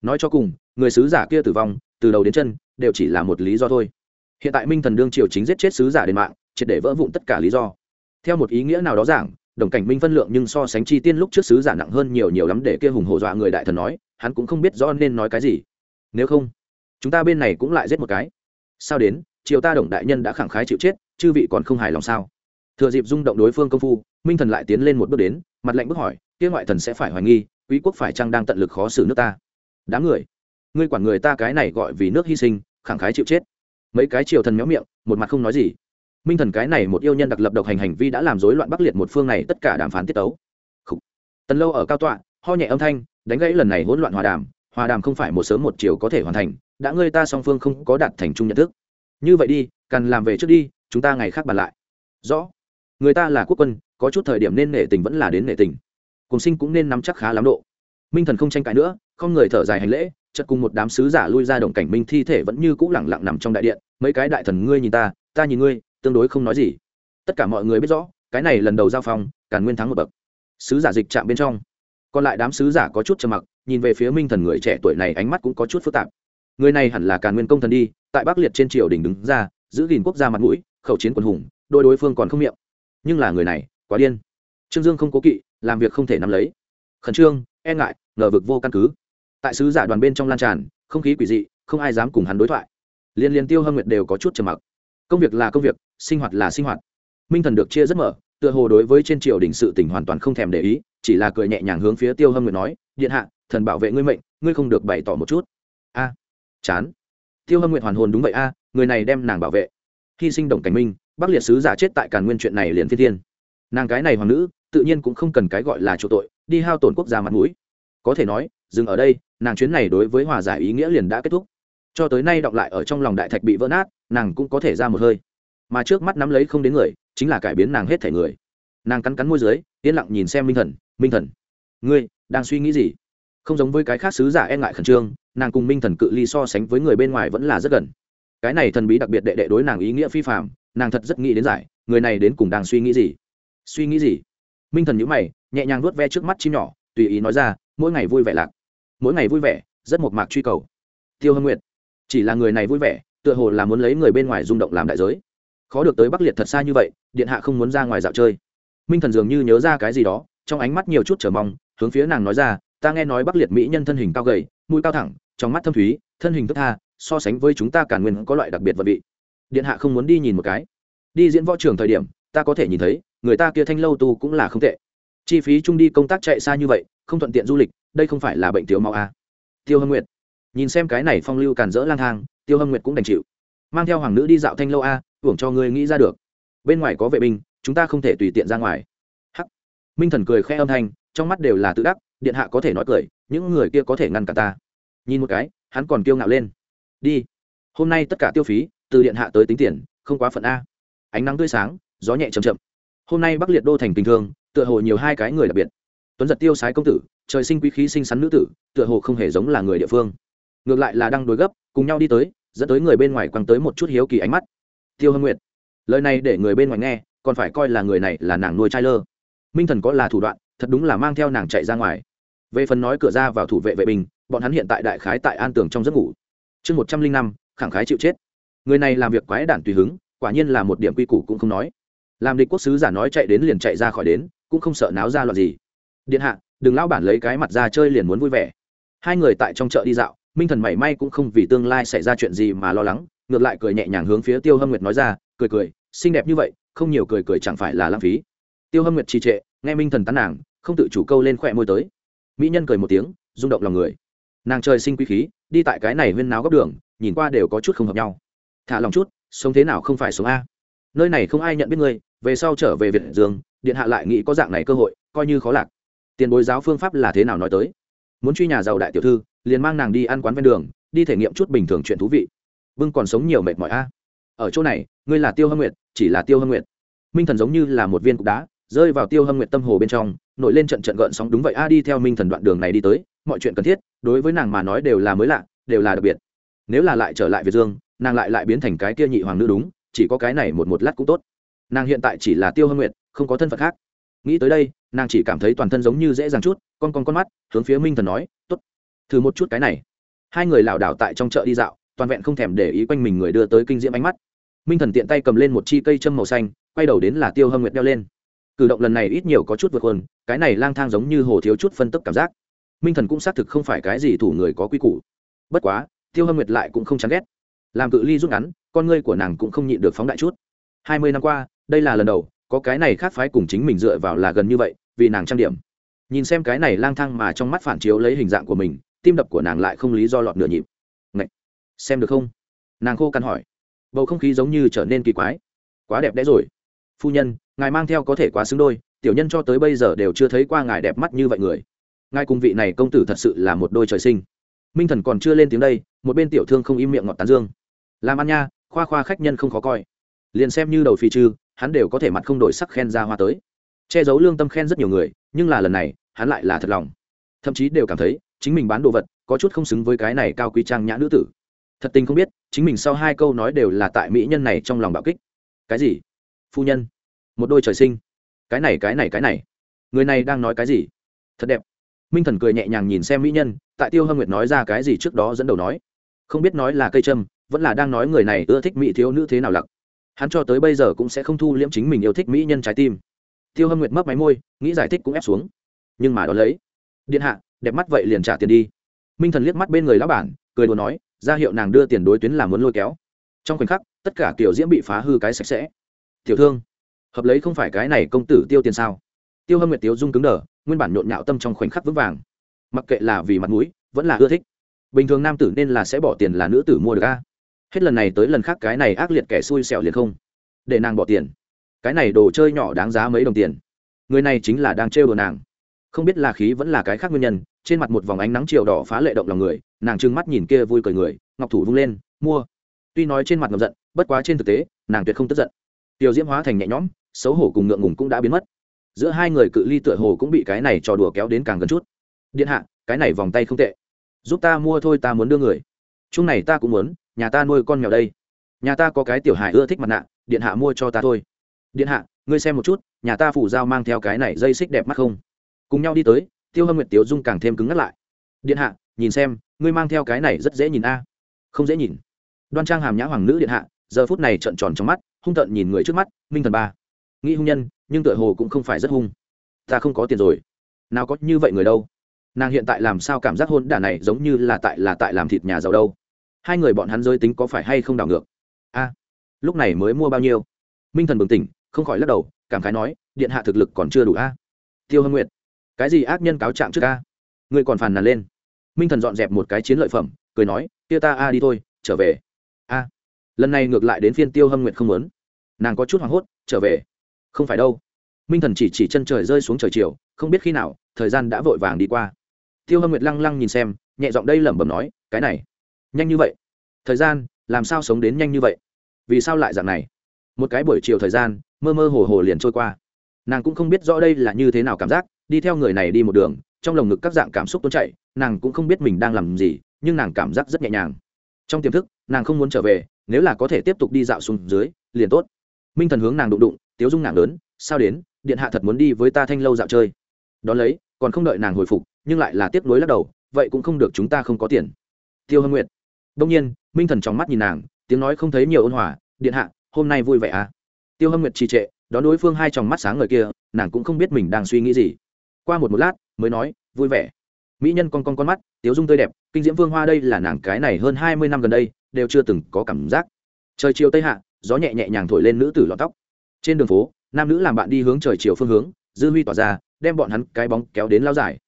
nói cho cùng, người sứ giả kia tử vong, từ đầu đến chân, đều chỉ là một lý do thôi. Hiện tại minh thần đương triều chính giết chết sứ giả đền mạng, triệt để vỡ vụn tất cả lý do. Theo một ý nghĩa nào đó giảng đồng cảnh minh phân lượng nhưng so sánh chi tiên lúc trước sứ giả nặng hơn nhiều nhiều lắm để kia hùng hổ dọa người đại thần nói, hắn cũng không biết rõ nên nói cái gì. Nếu không, chúng ta bên này cũng lại giết một cái. Sao đến, triều ta đồng đại nhân đã khẳng khái chịu chết, chư vị còn không hài lòng sao? Thừa dịp rung động đối phương công phu, minh thần lại tiến lên một bước đến, mặt lạnh bước hỏi, kia ngoại thần sẽ phải hoài nghi, quý quốc phải chăng đang tận lực khó xử nước ta? Đám người, ngươi quản người ta cái này gọi vì nước hy sinh, khẳng khái chịu chết. Mấy cái triều thần méo miệng, một mặt không nói gì minh thần cái này một yêu nhân đặc lập độc hành hành vi đã làm rối loạn bắc liệt một phương này, tất cả đàm phán tiết tấu. Tần lâu ở cao tọa, ho nhẹ âm thanh, đánh gãy lần này hỗn loạn hòa đàm. Hòa đàm không phải một sớm một chiều có thể hoàn thành, đã ngươi ta song phương không có đạt thành chung nhận thức. Như vậy đi, cần làm về trước đi, chúng ta ngày khác bàn lại. Rõ. Người ta là quốc quân, có chút thời điểm nên nể tình vẫn là đến nể tình. Cùng sinh cũng nên nắm chắc khá lắm độ. Minh thần không tranh cãi nữa, không người thở dài hành lễ, chợt cùng một đám sứ giả lui ra đồng cảnh minh thi thể vẫn như cũ lẳng lặng nằm trong đại điện. Mấy cái đại thần ngươi nhìn ta ta nhìn ngươi tương đối không nói gì. Tất cả mọi người biết rõ, cái này lần đầu giao phong, càn nguyên thắng một bậc. Sứ giả dịch chạm bên trong. Còn lại đám sứ giả có chút trầm mặc, nhìn về phía minh thần người trẻ tuổi này ánh mắt cũng có chút phức tạp. Người này hẳn là càn nguyên công thần đi, tại bắc liệt trên triều đình đứng ra, giữ gìn quốc gia mặt mũi, khẩu chiến quần hùng, đôi đối phương còn không miệng. Nhưng là người này, quá điên. Trương dương không cố kỵ, làm việc không thể nắm lấy. Khẩn trương e ngại, ngờ vực vô căn cứ. Tại sứ giả đoàn bên trong lan tràn, không khí quỷ dị, không ai dám cùng hắn đối thoại. Liên liên tiêu hâm nguyệt đều có chút trầm mặc công việc là công việc, sinh hoạt là sinh hoạt. Minh thần được chia rất mở, tựa hồ đối với trên triều đình sự tỉnh hoàn toàn không thèm để ý, chỉ là cười nhẹ nhàng hướng phía tiêu hâm nguyệt nói, điện hạ, thần bảo vệ ngươi mệnh, ngươi không được bày tỏ một chút. A, chán. Tiêu hâm nguyệt hoàn hồn đúng vậy, a, người này đem nàng bảo vệ. Hy sinh đồng cảnh minh, bắc liệt sứ giả chết tại càn nguyên chuyện này liền phi thiên. Nàng cái này hoàng nữ, tự nhiên cũng không cần cái gọi là chỗ tội, đi hao tổn quốc gia mặt mũi. Có thể nói, dừng ở đây, nàng chuyến này đối với hòa giải ý nghĩa liền đã kết thúc cho tới nay đọng lại ở trong lòng đại thạch bị vỡ nát, nàng cũng có thể ra một hơi. Mà trước mắt nắm lấy không đến người, chính là cải biến nàng hết thể người. Nàng cắn cắn môi dưới, yên lặng nhìn xem minh thần minh thần, ngươi đang suy nghĩ gì? Không giống với cái khác sứ giả e ngại khẩn trương, nàng cùng minh thần cự ly so sánh với người bên ngoài vẫn là rất gần. Cái này thần bí đặc biệt đệ đệ đối nàng ý nghĩa phi phạm nàng thật rất nghĩ đến giải, người này đến cùng đang suy nghĩ gì? Suy nghĩ gì? Minh thần nhữ mày, nhẹ nhàng nuốt ve trước mắt chim nhỏ, tùy ý nói ra, mỗi ngày vui vẻ lạc. Mỗi ngày vui vẻ, rất một mạc truy cầu. Tiêu hâm nguyệt chỉ là người này vui vẻ, tựa hồ là muốn lấy người bên ngoài rung động làm đại giới. Khó được tới bắc liệt thật xa như vậy, điện hạ không muốn ra ngoài dạo chơi. Minh thần dường như nhớ ra cái gì đó, trong ánh mắt nhiều chút chờ mong, hướng phía nàng nói ra, ta nghe nói bắc liệt mỹ nhân thân hình cao gầy, mũi cao thẳng, trong mắt thâm thúy, thân hình thức tha, so sánh với chúng ta càn nguyên có loại đặc biệt vật vị. Điện hạ không muốn đi nhìn một cái. Đi diễn võ trường thời điểm, ta có thể nhìn thấy, người ta kia thanh lâu tu cũng là không tệ. Chi phí chung đi công tác chạy xa như vậy, không thuận tiện du lịch, đây không phải là bệnh thiếu máu à. tiêu hâm nguyệt nhìn xem cái này phong lưu càn rỡ lang thang, tiêu hâm nguyệt cũng đành chịu. Mang theo hoàng nữ đi dạo thanh lâu a hưởng cho ngươi nghĩ ra được. Bên ngoài có vệ binh, chúng ta không thể tùy tiện ra ngoài. Hắc. Minh thần cười khẽ âm thanh, trong mắt đều là tự đắc, điện hạ có thể nói cười, những người kia có thể ngăn cả ta. Nhìn một cái, hắn còn kiêu ngạo lên. Đi. Hôm nay tất cả tiêu phí, từ điện hạ tới tính tiền, không quá phận a. Ánh nắng tươi sáng, gió nhẹ chầm chậm. Hôm nay bắc liệt đô thành tình thương, tựa hồ nhiều hai cái người đặc biệt. Tuấn giật tiêu sái công tử, trời sinh quý khí sinh sắn nữ tử, tựa hồ không hề giống là người địa phương ngược lại là đang đối gấp, cùng nhau đi tới, dẫn tới người bên ngoài quăng tới một chút hiếu kỳ ánh mắt. Tiêu hâm nguyệt, lời này để người bên ngoài nghe, còn phải coi là người này là nàng nuôi trai lơ. Minh thần có là thủ đoạn, thật đúng là mang theo nàng chạy ra ngoài. Về phần nói cửa ra vào thủ vệ vệ binh, bọn hắn hiện tại đại khái tại an tường trong giấc ngủ. Chương một trăm linh năm, khẳng khái chịu chết. Người này làm việc quái đản tùy hứng, quả nhiên là một điểm quy củ cũng không nói. Làm địch quốc sứ giả nói chạy đến liền chạy ra khỏi đến, cũng không sợ náo ra loạn gì. Điện hạ, đừng lão bản lấy cái mặt ra chơi liền muốn vui vẻ. Hai người tại trong chợ đi dạo minh thần mảy may cũng không vì tương lai xảy ra chuyện gì mà lo lắng, ngược lại cười nhẹ nhàng hướng phía tiêu hâm nguyệt nói ra, cười cười, xinh đẹp như vậy, không nhiều cười cười chẳng phải là lãng phí. Tiêu hâm nguyệt trì trệ, nghe minh thần tán nàng, không tự chủ câu lên khỏe môi tới. Mỹ nhân cười một tiếng, rung động lòng người. Nàng trời sinh quý khí, đi tại cái này huyên náo góc đường, nhìn qua đều có chút không hợp nhau. Thả lòng chút, sống thế nào không phải sống a. Nơi này không ai nhận biết ngươi, về sau trở về việt dương, điện hạ lại nghĩ có dạng này cơ hội, coi như khó lạc. Tiền bối giáo phương pháp là thế nào nói tới? Muốn truy nhà giàu đại tiểu thư liền mang nàng đi ăn quán ven đường, đi thể nghiệm chút bình thường chuyện thú vị. Vâng còn sống nhiều mệt mỏi a. Ở chỗ này, ngươi là tiêu hâm nguyệt, chỉ là tiêu hâm nguyệt. Minh thần giống như là một viên cục đá, rơi vào tiêu hâm nguyệt tâm hồ bên trong, nổi lên trận trận gợn sóng đúng vậy a, đi theo minh thần đoạn đường này đi tới, mọi chuyện cần thiết, đối với nàng mà nói đều là mới lạ, đều là đặc biệt. Nếu là lại trở lại việt dương, nàng lại lại biến thành cái kia nhị hoàng nữ đúng, chỉ có cái này một một lát cũng tốt. Nàng hiện tại chỉ là tiêu hâm nguyệt, không có thân phận khác. Nghĩ tới đây, nàng chỉ cảm thấy toàn thân giống như dễ dàng chút, con con con mắt hướng phía minh thần nói t ố t thử một chút cái này. Hai người lảo đảo tại trong chợ đi dạo, toàn vẹn không thèm để ý quanh mình người đưa tới kinh diễm ánh mắt. Minh thần tiện tay cầm lên một chi cây châm màu xanh, quay đầu đến là tiêu hâm nguyệt đeo lên. Cử động lần này ít nhiều có chút vượt hơn cái này lang thang giống như hồ thiếu chút phân tức cảm giác. Minh thần cũng xác thực không phải cái gì thủ người có quy củ. Bất quá, tiêu hâm nguyệt lại cũng không chán ghét. Làm cự ly rút ngắn, con ngươi của nàng cũng không nhịn được phóng đại chút. Hai mươi năm qua, đây là lần đầu, có cái này khác phái cùng chính mình dựa vào là gần như vậy, vì nàng trang điểm. Nhìn xem cái này lang thang mà trong mắt phản chiếu lấy hình dạng của mình tim đập của nàng lại không lý do lọt nửa nhịp. Ngậy! xem được không? Nàng khô cằn hỏi. Bầu không khí giống như trở nên kỳ quái. Quá đẹp đẽ rồi. Phu nhân, ngài mang theo có thể quá xứng đôi, tiểu nhân cho tới bây giờ đều chưa thấy qua ngài đẹp mắt như vậy người. Ngài cùng vị này công tử thật sự là một đôi trời sinh. Minh thần còn chưa lên tiếng đây, một bên tiểu thương không im miệng ngọt tán dương. Làm ăn nha, khoa khoa khách nhân không khó coi. Liền xem như đầu phi chư hắn đều có thể mặt không đổi sắc khen ra hoa tới. Che giấu lương tâm khen rất nhiều người, nhưng là lần này, hắn lại là thật lòng. Thậm chí đều cảm thấy chính mình bán đồ vật, có chút không xứng với cái này cao quý trang nhã nữ tử. Thật tình không biết, chính mình sau hai câu nói đều là tại mỹ nhân này trong lòng bạo kích. Cái gì? Phu nhân. Một đôi trời sinh. Cái này cái này cái này. Người này đang nói cái gì? Thật đẹp. Minh thần cười nhẹ nhàng nhìn xem mỹ nhân, tại tiêu hâm nguyệt nói ra cái gì trước đó dẫn đầu nói. Không biết nói là cây trâm vẫn là đang nói người này ưa thích mỹ thiếu nữ thế nào lặc hắn cho tới bây giờ cũng sẽ không thu liễm chính mình yêu thích mỹ nhân trái tim. Tiêu hâm nguyệt mấp máy môi, nghĩ giải thích cũng ép xuống. Nhưng mà đ ó lấy. Điện hạ đẹp mắt vậy liền trả tiền đi. Minh thần liếc mắt bên người lão bản, cười đùa nói, ra hiệu nàng đưa tiền đối tuyến làm muốn lôi kéo. Trong khoảnh khắc, tất cả tiểu diễm bị phá hư cái sạch sẽ. Tiểu thương, hợp lấy không phải cái này công tử tiêu tiền sao? Tiêu hâm nguyệt tiếu dung cứng đờ, nguyên bản nhộn nhạo tâm trong khoảnh khắc vững vàng. Mặc kệ là vì mặt mũi, vẫn là ưa thích. Bình thường nam tử nên là sẽ bỏ tiền là nữ tử mua được a. Hết lần này tới lần khác cái này ác liệt kẻ xui xẻo liền không. Để nàng bỏ tiền. Cái này đồ chơi nhỏ đáng giá mấy đồng tiền. Người này chính là đang trêu đồ nàng. Không biết là khí vẫn là cái khác nguyên nhân trên mặt một vòng ánh nắng chiều đỏ phá lệ động lòng người, nàng trừng mắt nhìn kia vui cười người, ngọc thủ vung lên, mua. Tuy nói trên mặt ngầm giận, bất quá trên thực tế, nàng tuyệt không tức giận. Tiểu diễm hóa thành nhẹ nhõm, xấu hổ cùng ngượng ngùng cũng đã biến mất. Giữa hai người cự ly tựa hồ cũng bị cái này trò đùa kéo đến càng gần chút. Điện hạ, cái này vòng tay không tệ. Giúp ta mua thôi, ta muốn đưa người. Chung này ta cũng muốn, nhà ta nuôi con mèo đây. Nhà ta có cái tiểu hải ưa thích mặt nạ, điện hạ mua cho ta thôi. Điện hạ, ngươi xem một chút, nhà ta phủ giao mang theo cái này dây xích đẹp mắt không? Cùng nhau đi tới tiêu hâm nguyệt tiếu dung càng thêm cứng ngắt lại. Điện hạ, nhìn xem, ngươi mang theo cái này rất dễ nhìn a. Không dễ nhìn. Đoan trang hàm nhã hoàng nữ điện hạ, giờ phút này trợn tròn trong mắt, hung tợn nhìn người trước mắt, minh thần ba. Nghĩ hung nhân, nhưng tựa hồ cũng không phải rất hung. Ta không có tiền rồi. Nào có như vậy người đâu. Nàng hiện tại làm sao cảm giác hôn đả này giống như là tại là tại làm thịt nhà giàu đâu? Hai người bọn hắn giới tính có phải hay không đảo ngược? A, lúc này mới mua bao nhiêu? Minh thần bừng tỉnh, không khỏi lắc đầu, cảm khái nói, điện hạ thực lực còn chưa đủ a. Tiêu hâm nguyệt cái gì ác nhân cáo trạng trước ca? Ngươi còn phàn nàn lên. Minh thần dọn dẹp một cái chiến lợi phẩm, cười nói, kia ta, a, đi thôi, trở về. A. Lần này ngược lại đến phiên tiêu hâm nguyệt không muốn. Nàng có chút hoảng hốt, trở về? Không phải đâu. Minh thần chỉ chỉ chân trời rơi xuống trời chiều, không biết khi nào, thời gian đã vội vàng đi qua. Tiêu hâm nguyệt lăng lăng nhìn xem, nhẹ giọng đây lẩm bẩm nói, cái này, nhanh như vậy? Thời gian, làm sao sống đến nhanh như vậy? Vì sao lại dạng này? Một cái buổi chiều thời gian, mơ mơ hồ hồ liền trôi qua. Nàng cũng không biết rõ đây là như thế nào cảm giác đi theo người này đi một đường trong lồng ngực các dạng cảm xúc tuôn chảy, nàng cũng không biết mình đang làm gì nhưng nàng cảm giác rất nhẹ nhàng. Trong tiềm thức nàng không muốn trở về nếu là có thể tiếp tục đi dạo xuống dưới liền tốt. Minh thần hướng nàng đụng đụng tiếu dung nàng lớn sao đến? Điện hạ thật muốn đi với ta thanh lâu dạo chơi. Đón lấy còn không đợi nàng hồi phục nhưng lại là tiếp nối lắc đầu vậy cũng không được chúng ta không có tiền. Tiêu hâm nguyệt. Đông nhiên minh thần trong mắt nhìn nàng tiếng nói không thấy nhiều ôn hòa điện hạ hôm nay vui vẻ à? Tiêu hâm nguyệt trì trệ đón đối phương hai tròng mắt sáng người kia nàng cũng không biết mình đang suy nghĩ gì qua một một lát, mới nói, vui vẻ. Mỹ nhân con con con mắt, tiếu dung tươi đẹp, kinh diễm vương hoa đây là nàng cái này hơn hai mươi năm gần đây, đều chưa từng có cảm giác. Trời chiều tây hạ, gió nhẹ nhẹ nhàng thổi lên nữ tử lọt tóc. Trên đường phố, nam nữ làm bạn đi hướng trời chiều phương hướng, dư huy tỏa ra, đem bọn hắn cái bóng kéo đến lao dài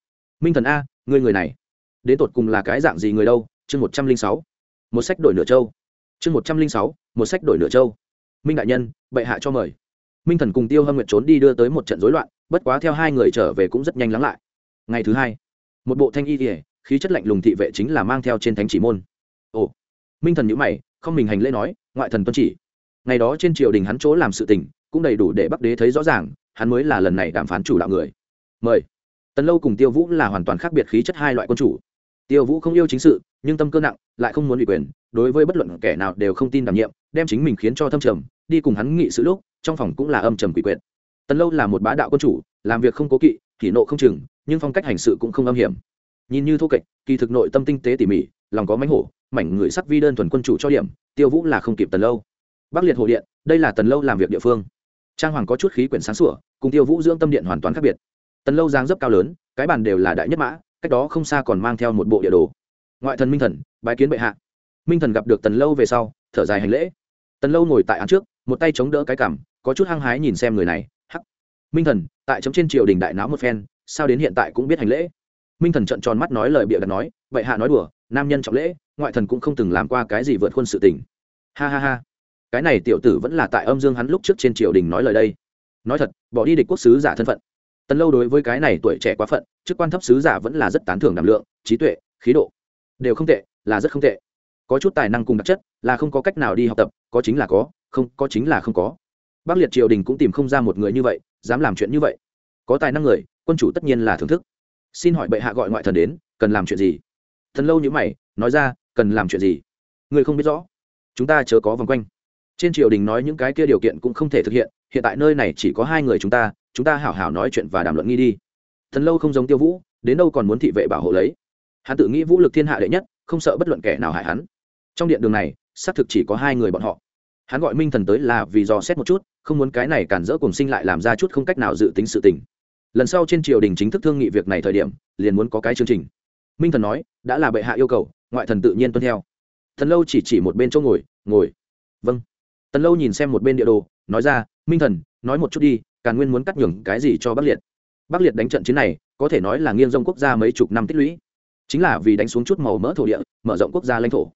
minh thần a người người này, đến tột cùng là cái dạng gì người đâu? Chương một trăm linh sáu. Một sách đổi nửa châu. Chương một trăm linh sáu, một sách đổi nửa châu. Minh đại nhân, bệ hạ cho mời minh thần cùng tiêu hâm nguyện trốn đi đưa tới một trận rối loạn, bất quá theo hai người trở về cũng rất nhanh lắng lại. Ngày thứ hai, một bộ thanh y kỉa khí chất lạnh lùng thị vệ chính là mang theo trên thánh chỉ môn. Ồ, minh thần nhữ mày, không mình hành lễ nói, ngoại thần tuân chỉ. Ngày đó trên triều đình hắn chỗ làm sự tình, cũng đầy đủ để bắc đế thấy rõ ràng, hắn mới là lần này đàm phán chủ đạo người. Mời. Tần lâu cùng tiêu vũ là hoàn toàn khác biệt khí chất hai loại quân chủ. Tiêu vũ không yêu chính sự, nhưng tâm cơ nặng, lại không muốn ủy quyền đối với bất luận kẻ nào đều không tin đảm nhiệm, đem chính mình khiến cho thâm trầm, đi cùng hắn nghị sự lúc, trong phòng cũng là âm trầm quỷ quyệt. Tần lâu là một bá đạo quân chủ, làm việc không cố kỵ thì nộ không chừng, nhưng phong cách hành sự cũng không âm hiểm. Nhìn như thô kệch, kỳ thực nội tâm tinh tế tỉ mỉ, lòng có mánh hổ, mảnh người sắc vi đơn thuần quân chủ cho điểm, tiêu vũ là không kịp tần lâu. Bắc liệt hồ điện, đây là tần lâu làm việc địa phương. Trang hoàng có chút khí quyển sáng sủa, cùng tiêu vũ dưỡng tâm điện hoàn toàn khác biệt. Tần lâu giang dấp cao lớn, cái bàn đều là đại nhất mã, cách đó không xa còn mang theo một bộ địa đồ. Ngoại thần minh thần, bái kiến bệ hạ minh thần gặp được tần lâu về sau, thở dài hành lễ. Tần lâu ngồi tại án trước, một tay chống đỡ cái cằm, có chút hăng hái nhìn xem người này, hắc. Minh thần, tại chấm trên triều đình đại náo một phen, sao đến hiện tại cũng biết hành lễ? Minh thần trợn tròn mắt nói lời bịa đặt nói, vậy hạ nói đùa, nam nhân trọng lễ, ngoại thần cũng không từng làm qua cái gì vượt khuôn sự tình. Ha ha ha. Cái này tiểu tử vẫn là tại âm dương hắn lúc trước trên triều đình nói lời đây. Nói thật, bỏ đi địch quốc sứ giả thân phận. Tần lâu đối với cái này tuổi trẻ quá phận, chức quan thấp sứ giả vẫn là rất tán thưởng đảm lượng, trí tuệ, khí độ. Đều không tệ, là rất không tệ có chút tài năng cùng đặc chất, là không có cách nào đi học tập, có chính là có, không, có chính là không có. Bắc liệt triều đình cũng tìm không ra một người như vậy, dám làm chuyện như vậy. Có tài năng người, quân chủ tất nhiên là thưởng thức. Xin hỏi bệ hạ gọi ngoại thần đến, cần làm chuyện gì? Thần lâu như mày, nói ra, cần làm chuyện gì? Người không biết rõ. Chúng ta chớ có vòng quanh. Trên triều đình nói những cái kia điều kiện cũng không thể thực hiện hiện tại nơi này chỉ có hai người chúng ta chúng ta hảo hảo nói chuyện và đàm luận nghi đi. Thần lâu không giống tiêu vũ, đến đâu còn muốn thị vệ bảo hộ lấy. Hắn tự nghĩ vũ lực thiên hạ đệ nhất, không sợ bất luận kẻ nào hại hắn trong điện đường này, xác thực chỉ có hai người bọn họ. Hắn gọi minh thần tới là vì dò xét một chút, không muốn cái này cản rỡ cùng sinh lại làm ra chút không cách nào dự tính sự tình. Lần sau trên triều đình chính thức thương nghị việc này thời điểm, liền muốn có cái chương trình. Minh thần nói, đã là bệ hạ yêu cầu, ngoại thần tự nhiên tuân theo. Thần lâu chỉ chỉ một bên chỗ ngồi ngồi. Vâng. Tần lâu nhìn xem một bên địa đồ, nói ra, minh thần, nói một chút đi, càn nguyên muốn cắt nhường cái gì cho bắc liệt? Bắc liệt đánh trận chiến này, có thể nói là nghiêng dông quốc gia mấy chục năm tích lũy. Chính là vì đánh xuống chút màu mỡ thổ địa, mở rộng quốc gia lãnh thổ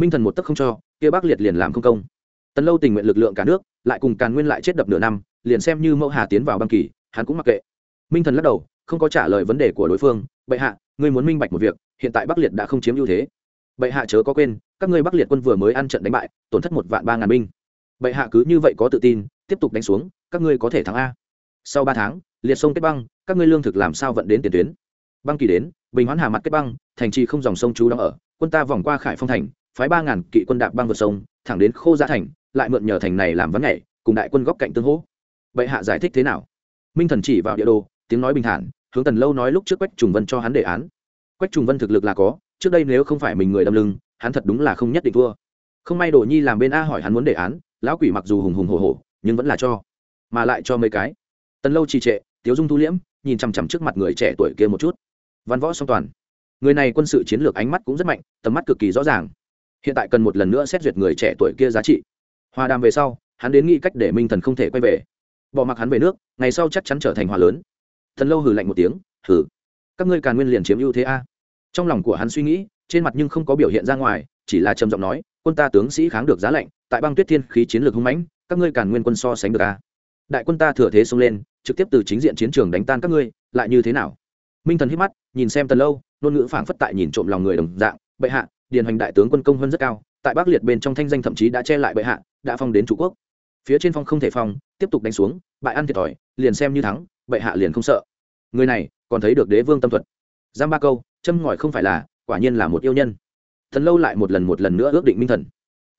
minh thần một tấc không cho, kia bắc liệt liền làm không công. Tần lâu tình nguyện lực lượng cả nước, lại cùng càn nguyên lại chết đập nửa năm, liền xem như mẫu hà tiến vào băng kỳ, hắn cũng mặc kệ. Minh thần lắc đầu, không có trả lời vấn đề của đối phương, bệ hạ, ngươi muốn minh bạch một việc, hiện tại bắc liệt đã không chiếm ưu thế. Bệ hạ chớ có quên, các ngươi bắc liệt quân vừa mới ăn trận đánh bại, tổn thất một vạn ba ngàn binh. Bệ hạ cứ như vậy có tự tin, tiếp tục đánh xuống, các ngươi có thể thắng a. Sau ba tháng, liệt sông kết băng, các ngươi lương thực làm sao vận đến tiền tuyến? Băng kỳ đến, bình hoán hà mặt kết băng, thành trì không dòng sông chú đóng ở, quân ta vòng qua khải phong thành phái ba ngàn kỵ quân đạp băng vượt sông thẳng đến khô gia thành lại mượn nhờ thành này làm vấn nhảy cùng đại quân góc cạnh tương hỗ. Bệ hạ giải thích thế nào? Minh thần chỉ vào địa đồ tiếng nói bình thản hướng tần lâu nói lúc trước quách trùng vân cho hắn đề án. Quách trùng vân thực lực là có trước đây nếu không phải mình người đâm lưng hắn thật đúng là không nhất định thua. Không may đồ nhi làm bên a hỏi hắn muốn đề án lão quỷ mặc dù hùng hùng hổ hổ, nhưng vẫn là cho mà lại cho mấy cái. Tần lâu trì trệ tiếu dung thu liễm nhìn chằm chằm trước mặt người trẻ tuổi kia một chút. Văn võ song toàn. Người này quân sự chiến lược ánh mắt cũng rất mạnh tầm mắt cực kỳ rõ ràng hiện tại cần một lần nữa xét duyệt người trẻ tuổi kia giá trị. Hòa đàm về sau, hắn đến nghĩ cách để minh thần không thể quay về. Bỏ mặc hắn về nước, ngày sau chắc chắn trở thành hòa lớn. Thần lâu hừ lạnh một tiếng, hừ, các ngươi càn nguyên liền chiếm ưu thế a. Trong lòng của hắn suy nghĩ, trên mặt nhưng không có biểu hiện ra ngoài, chỉ là trầm giọng nói, quân ta tướng sĩ kháng được giá lạnh, tại băng tuyết thiên khí chiến lược hung mãnh, các ngươi càn nguyên quân so sánh được a. Đại quân ta thừa thế xông lên, trực tiếp từ chính diện chiến trường đánh tan các ngươi, lại như thế nào? Minh thần hít mắt, nhìn xem tần lâu, ngôn ngữ phảng phất tại nhìn trộm lòng người đồng dạng, bệ hạ điền hành đại tướng quân công hơn rất cao, tại bắc liệt bên trong thanh danh thậm chí đã che lại bệ hạ, đã phong đến chủ quốc. Phía trên phong không thể phong, tiếp tục đánh xuống, bại ăn thiệt thòi, liền xem như thắng, bệ hạ liền không sợ. Người này, còn thấy được đế vương tâm thuật. Giam ba câu, châm ngòi không phải là, quả nhiên là một yêu nhân. Thần lâu lại một lần một lần nữa ước định minh thần.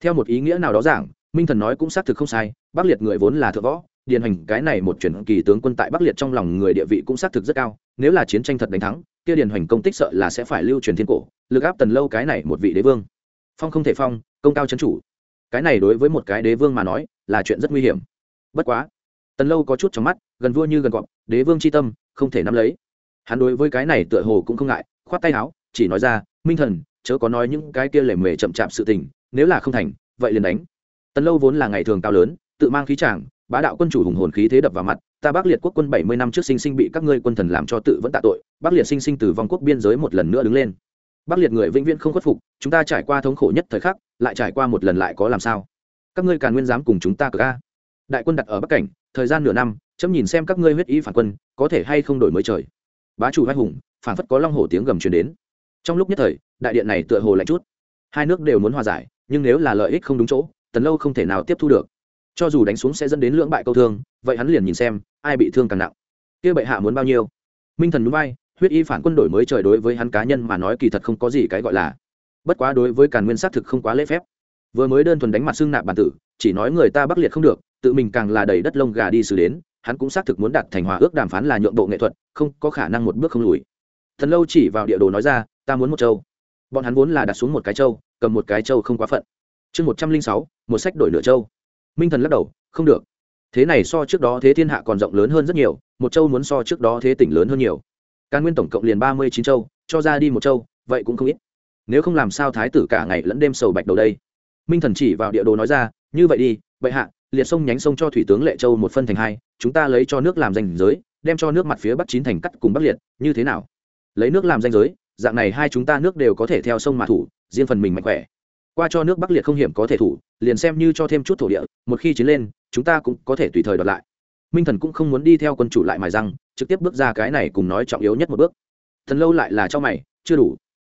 Theo một ý nghĩa nào đó giảng minh thần nói cũng xác thực không sai, bắc liệt người vốn là thượng võ, điền hành cái này một chuyển kỳ tướng quân tại bắc liệt trong lòng người địa vị cũng xác thực rất cao, nếu là chiến tranh thật đánh thắng, kia điền hành công tích sợ là sẽ phải lưu truyền thiên cổ, lực áp tần lâu cái này một vị đế vương. Phong không thể phong, công cao c chủ. Cái này đối với một cái đế vương mà nói, là chuyện rất nguy hiểm. Bất quá, tần lâu có chút trong mắt, gần vua như gần cọp, đế vương c h i tâm, không thể nắm lấy. Hắn đối với cái này tựa hồ cũng không ngại, khoát tay áo, chỉ nói ra, minh thần, chớ có nói những cái kia lề mề chậm chạp sự tình, nếu là không thành, vậy liền đánh tần lâu vốn là ngày thường cao lớn, tự mang khí tràng bá đạo quân chủ hùng hồn khí thế đập vào mặt, ta bắc liệt quốc quân bảy mươi năm trước sinh sinh bị các ngươi quân thần làm cho tự vẫn tạ tội, bắc liệt sinh sinh từ vòng quốc biên giới một lần nữa đứng lên. Bắc liệt người vĩnh viễn không khuất phục, chúng ta trải qua thống khổ nhất thời khắc, lại trải qua một lần lại có làm sao? Các ngươi càn nguyên dám cùng chúng ta cờ ca. Đại quân đặt ở bắc cảnh, thời gian nửa năm, chấm nhìn xem các ngươi huyết ý phản quân, có thể hay không đổi mới trời. Bá chủ hai hùng, phản phất có long hổ tiếng gầm truyền đến. Trong lúc nhất thời, đại điện này tựa hồ lạnh chút. Hai nước đều muốn hòa giải, nhưng nếu là lợi ích không đúng chỗ tần lâu không thể nào tiếp thu được. Cho dù đánh xuống sẽ dẫn đến lưỡng bại câu thương, vậy hắn liền nhìn xem, ai bị thương càng nặng. Kia bệ hạ muốn bao nhiêu? Minh thần núi bay, huyết y phản quân đổi mới trời đối với hắn cá nhân mà nói kỳ thật không có gì cái gọi là. Bất quá đối với càn nguyên xác thực không quá lễ phép. Vừa mới đơn thuần đánh mặt xương nạp bản tử, chỉ nói người ta bắc liệt không được, tự mình càng là đầy đất lông gà đi xử đến, hắn cũng xác thực muốn đạt thành hòa ước đàm phán là nhượng bộ nghệ thuật, không có khả năng một bước không lùi. Thần lâu chỉ vào địa đồ nói ra, ta muốn một châu. Bọn hắn vốn là đặt xuống một cái châu, cầm một cái châu không quá phận chương một trăm linh sáu, một sách đổi nửa châu. Minh thần lắc đầu, không được. Thế này so trước đó thế thiên hạ còn rộng lớn hơn rất nhiều, một châu muốn so trước đó thế tỉnh lớn hơn nhiều. Càn nguyên tổng cộng liền ba mươi chín châu, cho ra đi một châu, vậy cũng không ít. Nếu không làm sao thái tử cả ngày lẫn đêm sầu bạch đầu đây? Minh thần chỉ vào địa đồ nói ra, như vậy đi, vậy hạ, liệt sông nhánh sông cho thủy tướng lệ châu một phân thành hai, chúng ta lấy cho nước làm danh giới, đem cho nước mặt phía bắc chín thành cắt cùng bắc liệt, như thế nào? Lấy nước làm danh giới, dạng này hai chúng ta nước đều có thể theo sông mà thủ, riêng phần mình mạnh khỏe qua cho nước bắc liệt không hiểm có thể thủ, liền xem như cho thêm chút thổ địa, một khi chiến lên, chúng ta cũng có thể tùy thời đoạt lại. Minh thần cũng không muốn đi theo quân chủ lại mài răng, trực tiếp bước ra cái này cùng nói trọng yếu nhất một bước. Thần lâu lại là cho mày, chưa đủ.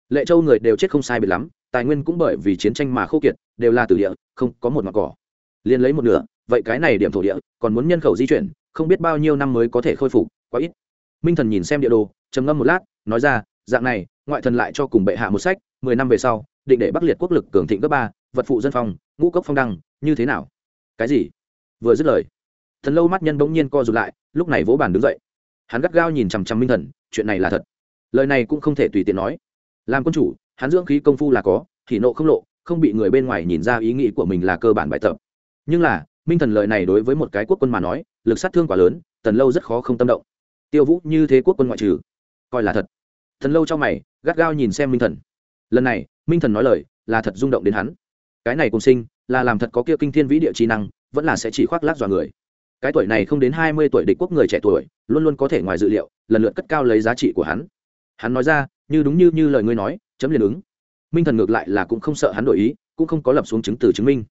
Lệ châu người đều chết không sai biệt lắm, tài nguyên cũng bởi vì chiến tranh mà khô kiệt, đều là từ địa, không có một mặt cỏ. Liền lấy một nửa, vậy cái này điểm thổ địa, còn muốn nhân khẩu di chuyển, không biết bao nhiêu năm mới có thể khôi phục, quá ít. Minh thần nhìn xem địa đồ, trầm ngâm một lát, nói ra, dạng này, ngoại thần lại cho cùng bệ hạ một sách, mười năm về sau định để bắc liệt quốc lực cường thịnh cấp ba, vật phụ dân phong, ngũ cốc phong đăng, như thế nào? Cái gì? Vừa dứt lời, thần lâu mắt nhân bỗng nhiên co rụt lại, lúc này vỗ bàn đứng dậy. Hắn gắt gao nhìn chằm chằm minh thần, chuyện này là thật. Lời này cũng không thể tùy tiện nói. Làm quân chủ, hắn dưỡng khí công phu là có, thì nộ không lộ, không bị người bên ngoài nhìn ra ý nghĩ của mình là cơ bản bài tập. Nhưng là, minh thần lời này đối với một cái quốc quân mà nói, lực sát thương quá lớn tần lâu rất khó không tâm động. Tiêu vũ như thế quốc quân ngoại trừ, coi là thật. Thần lâu trong mày, gắt gao nhìn xem minh thần. Lần này minh thần nói lời, là thật rung động đến hắn. Cái này cùng sinh, là làm thật có kia kinh thiên vĩ địa trí năng, vẫn là sẽ chỉ khoác lác dọa người. Cái tuổi này không đến hai mươi tuổi địch quốc người trẻ tuổi, luôn luôn có thể ngoài dự liệu, lần lượt cất cao lấy giá trị của hắn. Hắn nói ra, như đúng như như lời ngươi nói, chấm liền ứng. Minh thần ngược lại là cũng không sợ hắn đổi ý, cũng không có lập xuống chứng từ chứng minh.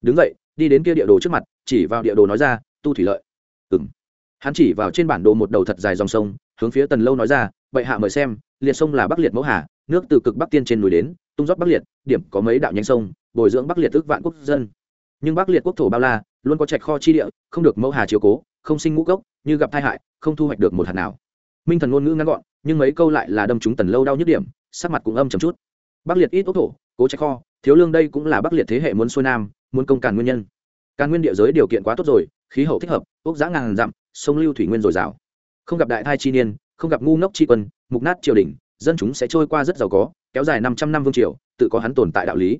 Đứng vậy đi đến kia địa đồ trước mặt, chỉ vào địa đồ nói ra, tu thủy lợi. Ừng hắn chỉ vào trên bản đồ một đầu thật dài dòng sông, hướng phía tần lâu nói ra, bệ hạ mời xem, liệt sông là bắc liệt mẫu hà, nước từ cực bắc tiên trên núi đến tung rót bắc liệt, điểm có mấy đạo nhánh sông, bồi dưỡng bắc liệt ước vạn quốc dân. Nhưng bắc liệt quốc thổ bao la, luôn có trạch kho chi địa, không được mẫu hà chiếu cố, không sinh ngũ cốc, như gặp tai hại, không thu hoạch được một hạt nào. Minh thần ngôn ngữ ngắn gọn, nhưng mấy câu lại là đâm chúng tần lâu đau nhức điểm, sắc mặt cũng âm chầm chút. Bắc liệt ít ốc thổ, cố trạch kho, thiếu lương đây cũng là bắc liệt thế hệ muốn xuôi nam, muốn công càn nguyên nhân. Càn nguyên địa giới điều kiện quá tốt rồi, khí hậu thích hợp, ốc giã ngàn dặm, sông lưu thủy nguyên dồi dào. Không gặp đại thai chi niên, không gặp ngu ngốc chi quân, mục nát triều đình dân chúng sẽ trôi qua rất giàu có, kéo dài năm trăm năm vương triều, tự có hắn tồn tại đạo lý.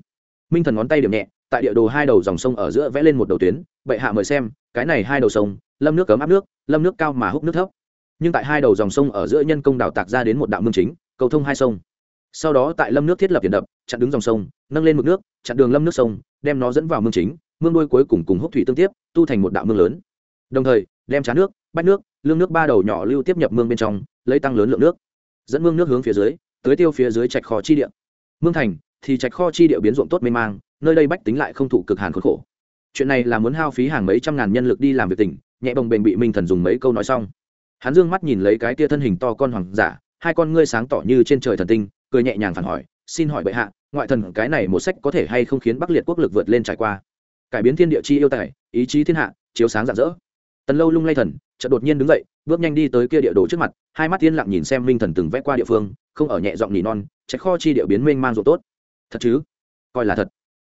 Minh thần ngón tay điểm nhẹ, tại địa đồ hai đầu dòng sông ở giữa vẽ lên một đầu tuyến, bệ hạ mời xem, cái này hai đầu sông, lâm nước cấm áp nước, lâm nước cao mà hút nước thấp. Nhưng tại hai đầu dòng sông ở giữa nhân công đào tạc ra đến một đạo mương chính, cầu thông hai sông. Sau đó tại lâm nước thiết lập tiền đập, chặn đứng dòng sông, nâng lên mực nước, chặn đường lâm nước sông, đem nó dẫn vào mương chính, mương đuôi cuối cùng cùng hút thủy tương tiếp, tu thành một đạo mương lớn. Đồng thời, đem trá nước bách nước, lương nước ba đầu nhỏ lưu tiếp nhập mương bên trong, lấy tăng lớn lượng nước dẫn mương nước hướng phía dưới tới tiêu phía dưới trạch kho chi địa. Mương thành thì trạch kho chi địa biến ruộng tốt mê mang, nơi đây bách tính lại không thụ cực hàn khốn khổ. Chuyện này là muốn hao phí hàng mấy trăm ngàn nhân lực đi làm việc tỉnh, nhẹ bồng bềnh bị minh thần dùng mấy câu nói xong. Hắn dương mắt nhìn lấy cái tia thân hình to con hoàng giả, hai con ngươi sáng tỏ như trên trời thần tinh, cười nhẹ nhàng phản hỏi, xin hỏi bệ hạ, ngoại thần cái này một sách có thể hay không khiến bắc liệt quốc lực vượt lên trải qua? Cải biến thiên địa chi yêu tài, ý chí thiên hạ, chiếu sáng rạng rỡ tần lâu lung lay thần, chợt đột nhiên đứng dậy, bước nhanh đi tới kia địa đồ trước mặt, hai mắt tiên lặng nhìn xem minh thần từng vẽ qua địa phương, không ở nhẹ giọng nỉ non trách kho chi địa biến mênh mang rộ tốt. Thật chứ? Coi là thật.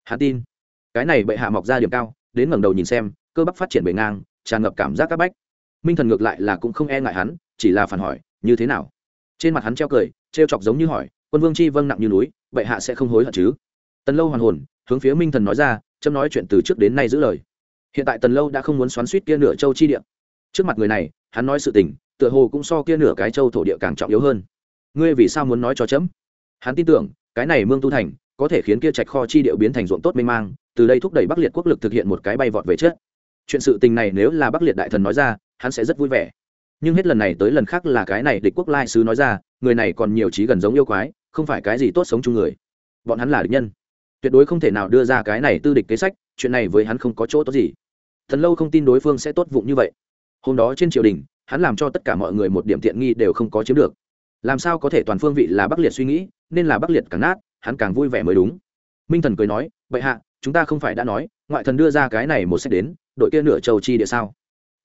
Hắn tin. Cái này bệ hạ mọc ra điểm cao, đến ngẩng đầu nhìn xem, cơ bắp phát triển bề ngang, tràn ngập cảm giác các bách. Minh thần ngược lại là cũng không e ngại hắn, chỉ là phản hỏi, như thế nào? Trên mặt hắn treo cười, trêu chọc giống như hỏi, quân vương chi vâng nặng như núi, bệ hạ sẽ không hối hận chứ? Tần lâu hoàn hồn, hướng phía minh thần nói ra, chấm nói chuyện từ trước đến nay giữ lời hiện tại tần lâu đã không muốn xoắn suýt kia nửa châu chi địa. Trước mặt người này, hắn nói sự tình, tựa hồ cũng so kia nửa cái châu thổ địa càng trọng yếu hơn. Ngươi vì sao muốn nói cho chấm? Hắn tin tưởng, cái này mương tu thành, có thể khiến kia trạch kho chi điệu biến thành ruộng tốt mênh mang, từ đây thúc đẩy bắc liệt quốc lực thực hiện một cái bay vọt về chết chuyện sự tình này nếu là bắc liệt đại thần nói ra, hắn sẽ rất vui vẻ. Nhưng hết lần này tới lần khác là cái này địch quốc lai sứ nói ra, người này còn nhiều trí gần giống yêu quái, không phải cái gì tốt sống chung người. Bọn hắn là địch nhân. Tuyệt đối không thể nào đưa ra cái này tư địch kế sách chuyện này với hắn không có chỗ tốt gì. Thần lâu không tin đối phương sẽ tốt vụng như vậy. Hôm đó trên triều đình, hắn làm cho tất cả mọi người một điểm tiện nghi đều không có chiếm được. Làm sao có thể toàn phương vị là bắc liệt suy nghĩ, nên là bắc liệt càng nát, hắn càng vui vẻ mới đúng. Minh thần cười nói vậy hạ, chúng ta không phải đã nói, ngoại thần đưa ra cái này một sách đến, đội kia nửa châu chi địa sao?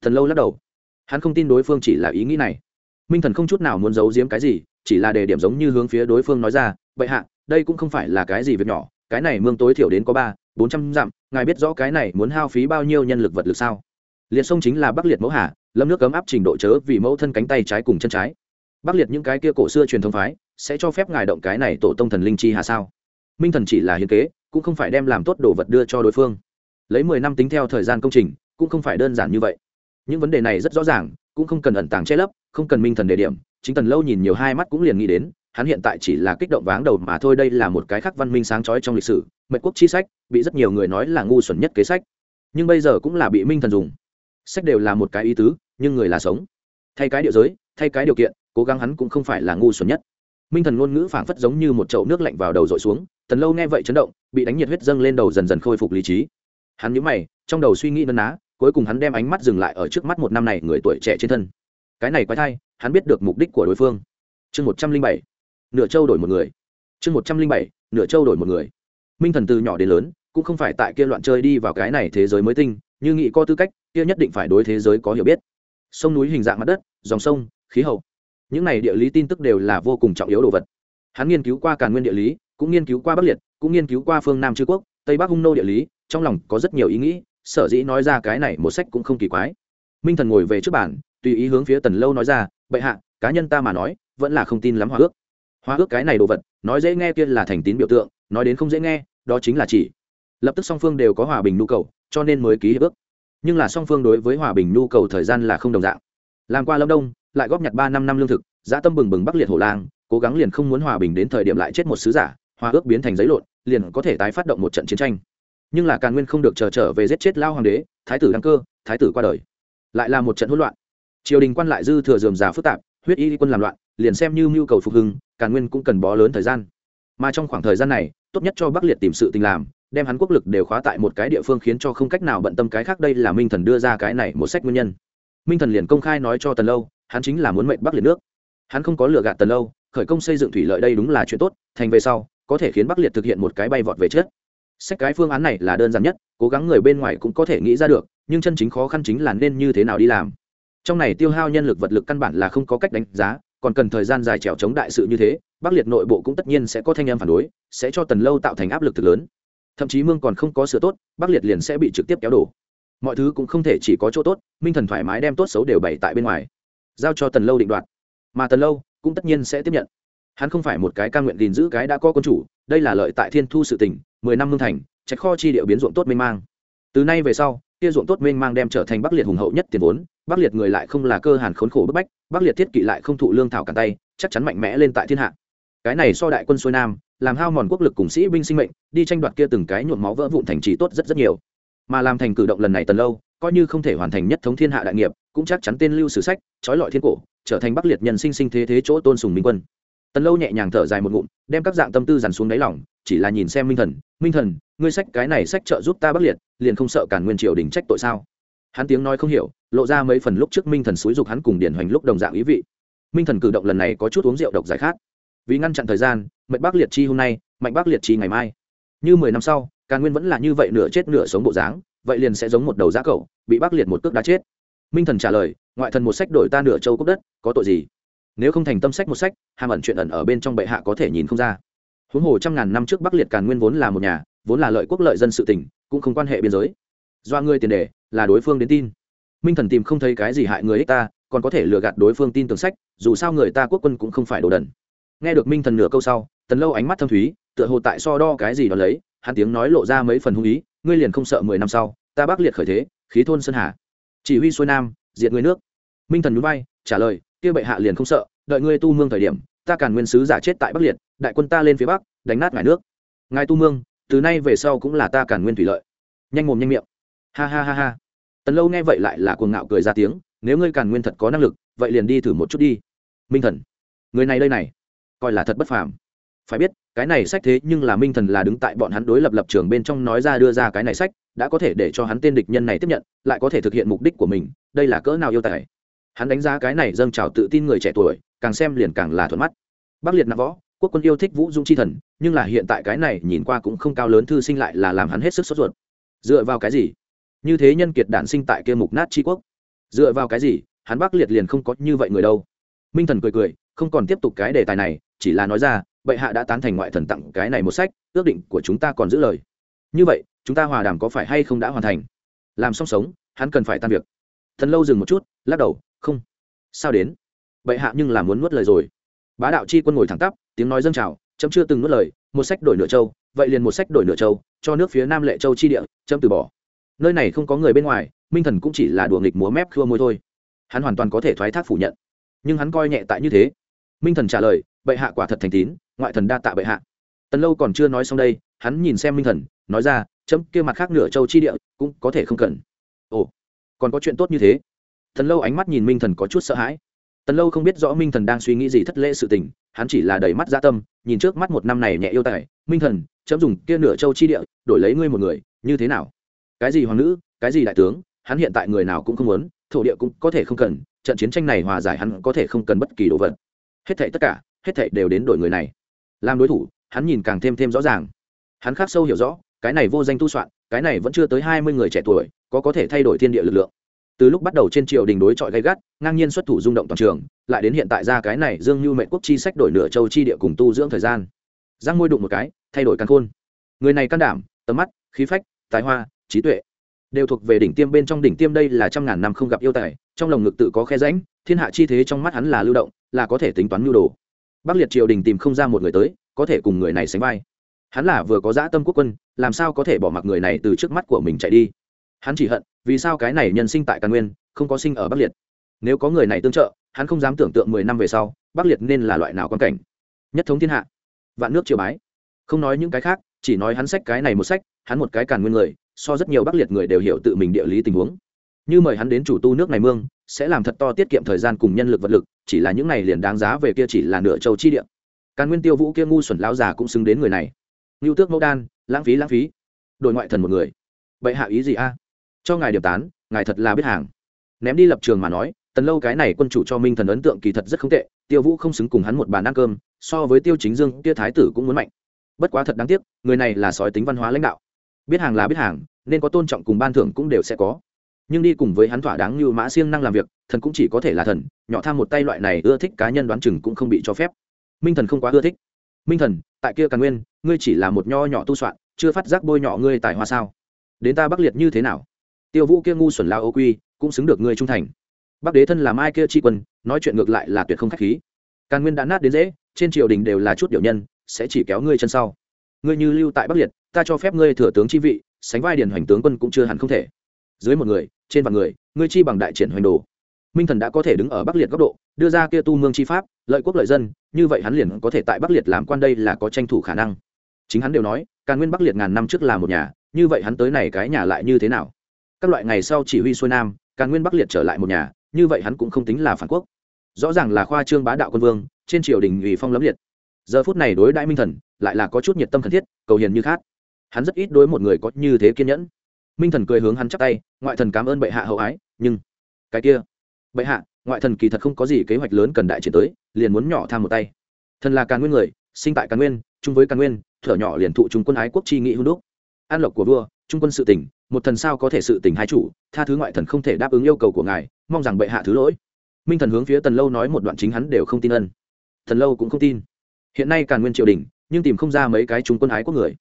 Thần lâu lắc đầu. Hắn không tin đối phương chỉ là ý nghĩ này. Minh thần không chút nào muốn giấu giếm cái gì, chỉ là đề điểm giống như hướng phía đối phương nói ra vậy hạ, đây cũng không phải là cái gì việc nhỏ, cái này mương tối thiểu đến có ba, bốn trăm dặm ngài biết rõ cái này muốn hao phí bao nhiêu nhân lực vật lực sao? Liệt sông chính là bắc liệt mẫu hà, lâm nước cấm áp trình độ chớ vì mẫu thân cánh tay trái cùng chân trái. Bắc liệt những cái kia cổ xưa truyền thống phái, sẽ cho phép ngài động cái này tổ tông thần linh chi hà sao? Minh thần chỉ là hiến kế, cũng không phải đem làm tốt đồ vật đưa cho đối phương. Lấy mười năm tính theo thời gian công trình, cũng không phải đơn giản như vậy. Những vấn đề này rất rõ ràng, cũng không cần ẩn tàng che lấp, không cần minh thần đề điểm, chính tần lâu nhìn nhiều hai mắt cũng liền nghĩ đến hắn hiện tại chỉ là kích động váng đầu mà thôi, đây là một cái khắc văn minh sáng chói trong lịch sử, mệnh quốc chi sách, bị rất nhiều người nói là ngu xuẩn nhất kế sách. Nhưng bây giờ cũng là bị minh thần dùng. Sách đều là một cái ý tứ, nhưng người là sống. Thay cái địa giới, thay cái điều kiện, cố gắng hắn cũng không phải là ngu xuẩn nhất. Minh thần ngôn ngữ phảng phất giống như một chậu nước lạnh vào đầu dội xuống tần lâu nghe vậy chấn động, bị đánh nhiệt huyết dâng lên đầu dần dần khôi phục lý trí. Hắn nhớ mày, trong đầu suy nghĩ nấn ná, cuối cùng hắn đem ánh mắt dừng lại ở trước mắt một năm này người tuổi trẻ trên thân. Cái này quái thai, hắn biết được mục đích của đối phương. Chương một trăm linh bảy nửa châu đổi một người. Chương một trăm linh bảy, nửa châu đổi một người. Minh thần từ nhỏ đến lớn, cũng không phải tại kia loạn chơi đi vào cái này thế giới mới tinh, như nghĩ có tư cách, kia nhất định phải đối thế giới có hiểu biết. Sông núi hình dạng mặt đất, dòng sông, khí hậu. Những này địa lý tin tức đều là vô cùng trọng yếu đồ vật. Hắn nghiên cứu qua càn nguyên địa lý, cũng nghiên cứu qua bắc liệt, cũng nghiên cứu qua phương nam chư quốc, tây bắc hung nô địa lý, trong lòng có rất nhiều ý nghĩ, sở dĩ nói ra cái này một sách cũng không kỳ quái. Minh thần ngồi về trước bản tùy ý hướng phía tần lâu nói ra, bệ hạ, cá nhân ta mà nói, vẫn là không tin lắm hòa ước hóa ước cái này đồ vật, nói dễ nghe kia là thành tín biểu tượng, nói đến không dễ nghe, đó chính là chỉ. Lập tức song phương đều có hòa bình nhu cầu, cho nên mới ký hiệp ước. Nhưng là song phương đối với hòa bình nhu cầu thời gian là không đồng dạng. Làm qua lâm đông, lại góp nhặt ba năm năm lương thực dã tâm bừng bừng bắc liệt hổ lang, cố gắng liền không muốn hòa bình đến thời điểm lại chết một sứ giả, hòa ước biến thành giấy lộn, liền có thể tái phát động một trận chiến tranh. Nhưng là càn nguyên không được chờ trở về giết chết lao hoàng đế, thái tử đăng cơ, thái tử qua đời. Lại là một trận hỗn loạn. Triều đình quan lại dư thừa dườm già phức tạp huyết y quân làm loạn, liền xem như mưu cầu phục hưng càn nguyên cũng cần bó lớn thời gian. Mà trong khoảng thời gian này, tốt nhất cho bắc liệt tìm sự tình làm, đem hắn quốc lực đều khóa tại một cái địa phương khiến cho không cách nào bận tâm cái khác đây là minh thần đưa ra cái này một sách nguyên nhân. Minh thần liền công khai nói cho tần lâu, hắn chính là muốn mệnh bắc liệt nước. Hắn không có lừa gạt tần lâu, khởi công xây dựng thủy lợi đây đúng là chuyện tốt, thành về sau, có thể khiến bắc liệt thực hiện một cái bay vọt về trước. Sách cái phương án này là đơn giản nhất, cố gắng người bên ngoài cũng có thể nghĩ ra được, nhưng chân chính khó khăn chính là nên như thế nào đi làm trong này tiêu hao nhân lực vật lực căn bản là không có cách đánh giá, còn cần thời gian dài trèo chống đại sự như thế, bắc liệt nội bộ cũng tất nhiên sẽ có thanh em phản đối, sẽ cho tần lâu tạo thành áp lực thực lớn. Thậm chí mương còn không có sửa tốt, bắc liệt liền sẽ bị trực tiếp kéo đổ. Mọi thứ cũng không thể chỉ có chỗ tốt, minh thần thoải mái đem tốt xấu đều bày tại bên ngoài. Giao cho tần lâu định đoạt. Mà tần lâu cũng tất nhiên sẽ tiếp nhận. Hắn không phải một cái ca nguyện gìn giữ cái đã có quân chủ, đây là lợi tại thiên thu sự tỉnh mười năm mương thành, trạch kho chi điệu biến ruộng tốt mênh mang. Từ nay về sau kia ruộng tốt mênh mang đem trở thành bắc liệt hùng hậu nhất tiền vốn. Bắc liệt người lại không là cơ hàn khốn khổ bức bách, bắc liệt thiết kỵ lại không thụ lương thảo cản tay, chắc chắn mạnh mẽ lên tại thiên hạ. Cái này so đại quân xuôi nam, làm hao mòn quốc lực cùng sĩ binh sinh mệnh, đi tranh đoạt kia từng cái nhuộm máu vỡ vụn thành trì tốt rất rất nhiều. Mà làm thành cử động lần này tần lâu, coi như không thể hoàn thành nhất thống thiên hạ đại nghiệp, cũng chắc chắn tên lưu sử sách, trói lọi thiên cổ, trở thành bắc liệt nhân sinh sinh thế thế chỗ tôn sùng minh quân. Tần lâu nhẹ nhàng thở dài một ngụm, đem các dạng tâm tư dằn xuống đáy lòng, chỉ là nhìn xem minh thần. Minh thần ngươi sách cái này sách trợ giúp ta bắc liệt liền không sợ cản nguyên triều đình trách tội sao? Hắn tiếng nói không hiểu lộ ra mấy phần lúc trước minh thần xúi dục hắn cùng điển hoành lúc đồng dạng ý vị. Minh thần cử động lần này có chút uống rượu độc giải khát. Vì ngăn chặn thời gian mệnh bác liệt chi hôm nay mạnh bác liệt chi ngày mai. Như mười năm sau càn nguyên vẫn là như vậy nửa chết nửa sống bộ dáng vậy liền sẽ giống một đầu giá cẩu, bị bác liệt một cước đá chết. Minh thần trả lời ngoại thần một sách đổi ta nửa châu cốc đất có tội gì? Nếu không thành tâm sách một sách hàm ẩn chuyện ẩn ở bên trong bệ hạ có thể nhìn không ra. Huống hồ trăm ngàn năm trước bắc liệt càn nguyên vốn là một nhà vốn là lợi quốc lợi dân sự tỉnh cũng không quan hệ biên giới. Do ngươi tiền đề là đối phương đến tin. Minh thần tìm không thấy cái gì hại người ích ta, còn có thể lừa gạt đối phương tin tưởng sách, dù sao người ta quốc quân cũng không phải đồ đần. Nghe được minh thần nửa câu sau, tần lâu ánh mắt thâm thúy, tựa hồ tại so đo cái gì đó lấy, hắn tiếng nói lộ ra mấy phần hung ý, ngươi liền không sợ mười năm sau, ta bắc liệt khởi thế, khí thôn sơn hà. Chỉ huy xuôi nam, diệt người nước. Minh thần núi bay trả lời, kia bệ hạ liền không sợ, đợi ngươi tu mương thời điểm, ta càn nguyên sứ giả chết tại bắc liệt, đại quân ta lên phía bắc, đánh nát ngài nước. Ngài tu mương từ nay về sau cũng là ta càn nguyên thủy lợi. Nhanh mồm nhanh miệng. Ha ha ha ha. Tần lâu nghe vậy lại là cuồng ngạo cười ra tiếng, nếu ngươi càn nguyên thật có năng lực, vậy liền đi thử một chút đi. Minh thần. Người này đây này. Coi là thật bất phàm. Phải biết, cái này sách thế nhưng là minh thần là đứng tại bọn hắn đối lập lập trường bên trong nói ra đưa ra cái này sách, đã có thể để cho hắn tên địch nhân này tiếp nhận, lại có thể thực hiện mục đích của mình, đây là cỡ nào yêu tài. Hắn đánh giá cái này dâng trào tự tin người trẻ tuổi, càng xem liền càng là thuận mắt. Bắc liệt nạp võ quốc quân yêu thích vũ dung chi thần, nhưng là hiện tại cái này nhìn qua cũng không cao lớn thư sinh lại là làm hắn hết sức sốt ruột. Dựa vào cái gì? Như thế nhân kiệt đản sinh tại kia mục nát tri quốc. Dựa vào cái gì? Hắn bắc liệt liền không có như vậy người đâu. Minh thần cười cười, không còn tiếp tục cái đề tài này, chỉ là nói ra, bệ hạ đã tán thành ngoại thần tặng cái này một sách, ước định của chúng ta còn giữ lời. Như vậy, chúng ta hòa đàm có phải hay không đã hoàn thành? Làm xong sống, hắn cần phải tan việc. Thần lâu dừng một chút, lắc đầu, không. Sao đến? Bệ hạ nhưng là muốn nuốt lời rồi. Bá đạo chi quân ngồi thẳng tắp tiếng nói dâng trào, chấm chưa từng nuốt lời, một sách đổi nửa châu, vậy liền một sách đổi nửa châu, cho nước phía nam lệ châu chi địa, chấm từ bỏ. Nơi này không có người bên ngoài, minh thần cũng chỉ là đùa nghịch múa mép khua môi thôi. Hắn hoàn toàn có thể thoái thác phủ nhận. Nhưng hắn coi nhẹ tại như thế. Minh thần trả lời, bệ hạ quả thật thành tín, ngoại thần đa tạ bệ hạ. Tần lâu còn chưa nói xong đây, hắn nhìn xem minh thần, nói ra, chấm kia mặt khác nửa châu chi địa cũng có thể không cần. Ồ, còn có chuyện tốt như thế. Thần lâu ánh mắt nhìn minh thần có chút sợ hãi tần lâu không biết rõ minh thần đang suy nghĩ gì thất lễ sự tình, hắn chỉ là đầy mắt gia tâm, nhìn trước mắt một năm này nhẹ yêu tài. Minh thần, chấm dùng kia nửa châu chi địa, đổi lấy ngươi một người, như thế nào? Cái gì hoàng nữ, cái gì đại tướng, hắn hiện tại người nào cũng không muốn, thổ địa cũng có thể không cần, trận chiến tranh này hòa giải hắn có thể không cần bất kỳ đồ vật. Hết thảy tất cả, hết thảy đều đến đổi người này. Làm đối thủ, hắn nhìn càng thêm thêm rõ ràng. Hắn khắc sâu hiểu rõ, cái này vô danh tu soạn, cái này vẫn chưa tới hai mươi người trẻ tuổi, có có thể thay đổi thiên địa lực lượng từ lúc bắt đầu trên triều đình đối chọi gay gắt, ngang nhiên xuất thủ rung động toàn trường, lại đến hiện tại ra cái này dương như mệnh quốc chi sách đổi nửa châu chi địa cùng tu dưỡng thời gian. Giang môi đụng một cái, thay đổi căn khôn. Người này can đảm, tầm mắt, khí phách, tài hoa, trí tuệ, đều thuộc về đỉnh tiêm bên trong đỉnh tiêm đây là trăm ngàn năm không gặp yêu tài, trong lồng ngực tự có khe rãnh, thiên hạ chi thế trong mắt hắn là lưu động, là có thể tính toán nhu đồ. Bắc liệt triều đình tìm không ra một người tới, có thể cùng người này sánh vai. Hắn là vừa có dã tâm quốc quân, làm sao có thể bỏ mặc người này từ trước mắt của mình chạy đi? Hắn chỉ hận, vì sao cái này nhân sinh tại càn nguyên, không có sinh ở bắc liệt? Nếu có người này tương trợ, hắn không dám tưởng tượng mười năm về sau, bắc liệt nên là loại nào quan cảnh. Nhất thống thiên hạ, vạn nước triều bái. Không nói những cái khác, chỉ nói hắn sách cái này một sách, hắn một cái càn nguyên người, so rất nhiều bắc liệt người đều hiểu tự mình địa lý tình huống. Như mời hắn đến chủ tu nước này mương, sẽ làm thật to tiết kiệm thời gian cùng nhân lực vật lực, chỉ là những này liền đáng giá về kia chỉ là nửa châu chi địa. Càn nguyên tiêu vũ kia ngu xuẩn lão già cũng xứng đến người này. Ngưu tước mẫu đan, lãng phí lãng phí. Đội ngoại thần một người. Vậy hạ ý gì a? Cho ngài điểm tán, ngài thật là biết hàng. Ném đi lập trường mà nói, tần lâu cái này quân chủ cho minh thần ấn tượng kỳ thật rất không tệ, tiêu vũ không xứng cùng hắn một bàn ăn cơm, so với tiêu chính dương, kia thái tử cũng muốn mạnh. Bất quá thật đáng tiếc, người này là sói tính văn hóa lãnh đạo. Biết hàng là biết hàng, nên có tôn trọng cùng ban thưởng cũng đều sẽ có. Nhưng đi cùng với hắn thỏa đáng như mã siêng năng làm việc, thần cũng chỉ có thể là thần, nhỏ tham một tay loại này ưa thích cá nhân đoán chừng cũng không bị cho phép. Minh thần không quá ưa thích. Minh thần, tại kia càn nguyên, ngươi chỉ là một nho nhỏ tu soạn, chưa phát giác bôi nhọ ngươi tại hoa sao? Đến ta bắc liệt như thế nào? Tiêu vũ kia ngu xuẩn lao ô quy, cũng xứng được ngươi trung thành. Bắc đế thân làm ai kia tri quân, nói chuyện ngược lại là tuyệt không k h á c h khí. Càn nguyên đã nát đến dễ, trên triều đình đều là chút điệu nhân, sẽ chỉ kéo ngươi chân sau. Ngươi như lưu tại bắc liệt, ta cho phép ngươi thừa tướng chi vị, sánh vai điền hoành tướng quân cũng chưa hẳn không thể. Dưới một người, trên vạn người, ngươi chi bằng đại triển hoành đồ. Minh thần đã có thể đứng ở bắc liệt góc độ, đưa ra kia tu mương chi pháp, lợi quốc lợi dân, như vậy hắn liền có thể tại bắc liệt làm quan đây là có tranh thủ khả năng. Chính hắn đều nói, càn nguyên bắc liệt ngàn năm trước là một nhà, như vậy hắn tới này cái nhà lại như thế nào? Các loại ngày sau chỉ huy xuôi nam, càn nguyên bắc liệt trở lại một nhà, như vậy hắn cũng không tính là phản quốc. Rõ ràng là khoa trương bá đạo quân vương, trên triều đình ủy phong lấm liệt. Giờ phút này đối đại minh thần, lại là có chút nhiệt tâm cần thiết, cầu hiền như khát. Hắn rất ít đối một người có như thế kiên nhẫn. Minh thần cười hướng hắn chắp tay, ngoại thần cảm ơn bệ hạ hậu ái, nhưng cái kia, bệ hạ, ngoại thần kỳ thật không có gì kế hoạch lớn cần đại triển tới, liền muốn nhỏ tham một tay. Thần là càn nguyên người, sinh tại càn nguyên, chung với càn nguyên, thở nhỏ liền thụ chúng quân ái quốc chi nghị hữu đúc. An lộc của vua, trung quân sự tỉnh một thần sao có thể sự tình hai chủ, tha thứ ngoại thần không thể đáp ứng yêu cầu của ngài, mong rằng bệ hạ thứ lỗi. Minh thần hướng phía tần lâu nói một đoạn chính hắn đều không tin ân. Thần lâu cũng không tin. Hiện nay càn nguyên triều đình, nhưng tìm không ra mấy cái trung quân ái của người.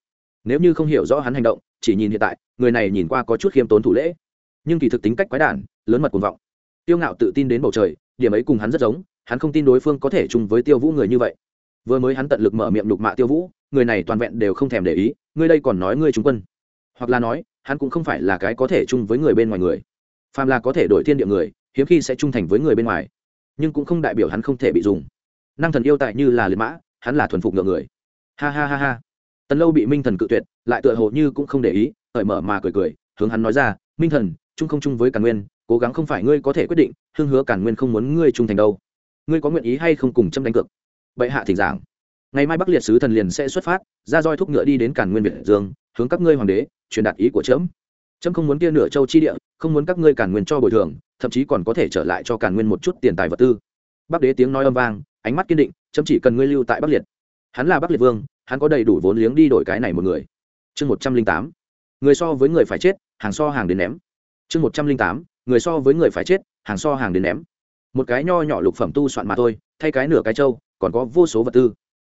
Nếu như không hiểu rõ hắn hành động, chỉ nhìn hiện tại, người này nhìn qua có chút khiêm tốn thủ lễ. Nhưng kỳ thực tính cách quái đản, lớn mật cuồng vọng. Tiêu ngạo tự tin đến bầu trời, điểm ấy cùng hắn rất giống, hắn không tin đối phương có thể chung với tiêu vũ người như vậy. Vừa mới hắn tận lực mở miệng đục mạ tiêu vũ, người này toàn vẹn đều không thèm để ý, ngươi đây còn nói ngươi trung quân. Hoặc là nói hắn cũng không phải là cái có thể chung với người bên ngoài người. Phàm là có thể đổi thiên địa người, hiếm khi sẽ trung thành với người bên ngoài. Nhưng cũng không đại biểu hắn không thể bị dùng. Năng thần yêu tại như là liệt mã, hắn là thuần phục ngựa người. Ha ha ha ha. Tần lâu bị minh thần cự tuyệt, lại tựa hồ như cũng không để ý hởi mở mà cười cười, hướng hắn nói ra, minh thần trung không chung với càn nguyên, cố gắng không phải ngươi có thể quyết định hương hứa càn nguyên không muốn ngươi trung thành đâu. Ngươi có nguyện ý hay không cùng châm đánh cược? Bệ hạ thỉnh giảng. Ngày mai bắc liệt sứ thần liền sẽ xuất phát, ra roi thúc ngựa đi đến càn nguyên việt dương, hướng các ngươi hoàng đế truyền đạt ý của trẫm trẫm không muốn kia nửa châu chi địa, không muốn các ngươi cản nguyên cho bồi thường, thậm chí còn có thể trở lại cho cản nguyên một chút tiền tài vật tư. Bắc đế tiếng nói âm vang, ánh mắt kiên định trẫm chỉ cần ngươi lưu tại bắc liệt. Hắn là bắc liệt vương, hắn có đầy đủ vốn liếng đi đổi cái này một người. Chương một trăm linh tám, người so với người phải chết, hàng so hàng đến ném. Chương một trăm linh tám, người so với người phải chết, hàng so hàng đến ném. Một cái nho nhỏ lục phẩm tu soạn mà thôi, thay cái nửa cái trâu còn có vô số vật tư.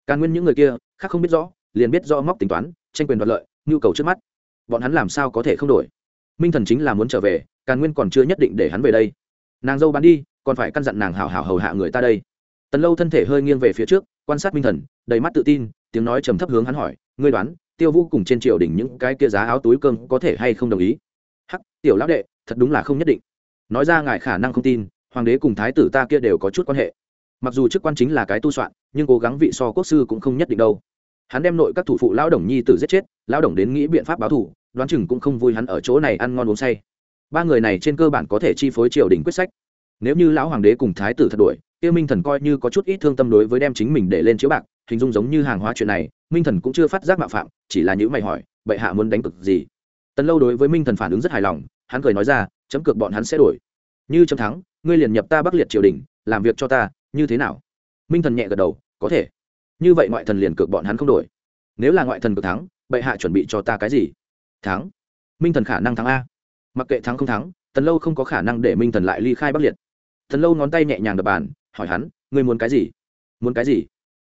Càng nguyên những người kia, khác không biết rõ, liền biết rõ móc tính toán, tranh quyền đoạt lợi, nhu cầu trước mắt bọn hắn làm sao có thể không đổi? Minh thần chính là muốn trở về, càn nguyên còn chưa nhất định để hắn về đây. Nàng dâu bán đi, còn phải căn dặn nàng hào hào hầu hạ người ta đây. Tần lâu thân thể hơi nghiêng về phía trước, quan sát minh thần, đầy mắt tự tin, tiếng nói trầm thấp hướng hắn hỏi, ngươi đoán, tiêu vũ cùng trên triều đình những cái kia giá áo túi cơm có thể hay không đồng ý? Hắc, tiểu lão đệ, thật đúng là không nhất định. Nói ra ngài khả năng không tin, hoàng đế cùng thái tử ta kia đều có chút quan hệ. Mặc dù chức quan chính là cái tu soạn, nhưng cố gắng vị so quốc sư cũng không nhất định đâu hắn đem nội các thủ phụ lão đồng nhi tử giết chết, lão đồng đến nghĩ biện pháp báo thù, đoán chừng cũng không vui hắn ở chỗ này ăn ngon uống say. Ba người này trên cơ bản có thể chi phối triều đình quyết sách. Nếu như lão hoàng đế cùng thái tử thật đuổi tiêu minh thần coi như có chút ít thương tâm đối với đem chính mình để lên chiếu bạc, hình dung giống như hàng hóa chuyện này, minh thần cũng chưa phát giác mạo phạm, chỉ là những mày hỏi, bệ hạ muốn đánh cực gì? Tần lâu đối với minh thần phản ứng rất hài lòng, hắn cười nói ra, chấm cược bọn hắn sẽ đổi như chấm thắng, ngươi liền nhập ta bắc liệt triều đình, làm việc cho ta, như thế nào? Minh thần nhẹ gật đầu, có thể như vậy ngoại thần liền cược bọn hắn không đổi. Nếu là ngoại thần cược thắng, bệ hạ chuẩn bị cho ta cái gì? Thắng. Minh thần khả năng thắng a. Mặc kệ thắng không thắng, tần lâu không có khả năng để minh thần lại ly khai bắc liệt. Thần lâu ngón tay nhẹ nhàng đập bàn, hỏi hắn, ngươi muốn cái gì? Muốn cái gì?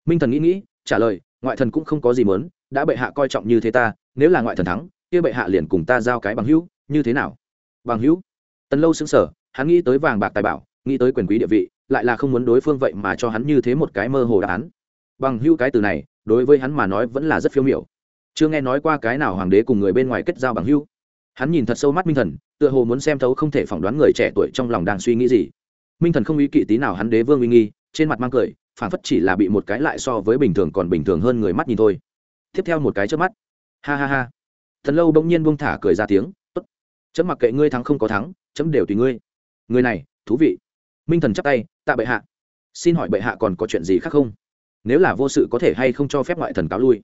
Minh thần nghĩ nghĩ, trả lời, ngoại thần cũng không có gì muốn, đã bệ hạ coi trọng như thế ta, nếu là ngoại thần thắng, kia bệ hạ liền cùng ta giao cái bằng hữu, như thế nào? Bằng hữu? Tần lâu xứng sở hắn nghĩ tới vàng bạc tài bảo, nghĩ tới quyền quý địa vị, lại là không muốn đối phương vậy mà cho hắn như thế một cái mơ hồ đáp án bằng hữu cái từ này, đối với hắn mà nói vẫn là rất phiêu miểu. Chưa nghe nói qua cái nào hoàng đế cùng người bên ngoài kết giao bằng hữu. Hắn nhìn thật sâu mắt minh thần, tựa hồ muốn xem thấu không thể phỏng đoán người trẻ tuổi trong lòng đang suy nghĩ gì. Minh thần không ý kỵ tí nào hắn đế vương uy nghi, trên mặt mang cười phản phất chỉ là bị một cái lại so với bình thường còn bình thường hơn người mắt nhìn thôi. Tiếp theo một cái trước mắt. Ha ha ha. Thần lâu bỗng nhiên buông thả cười ra tiếng, tốt. Chấm mặc kệ ngươi thắng không có thắng, chấm đều tùy ngươi. Người này, thú vị. Minh thần chắp tay, tạ bệ hạ. Xin hỏi bệ hạ còn có chuyện gì khác không? Nếu là vô sự có thể hay không cho phép ngoại thần cáo lui.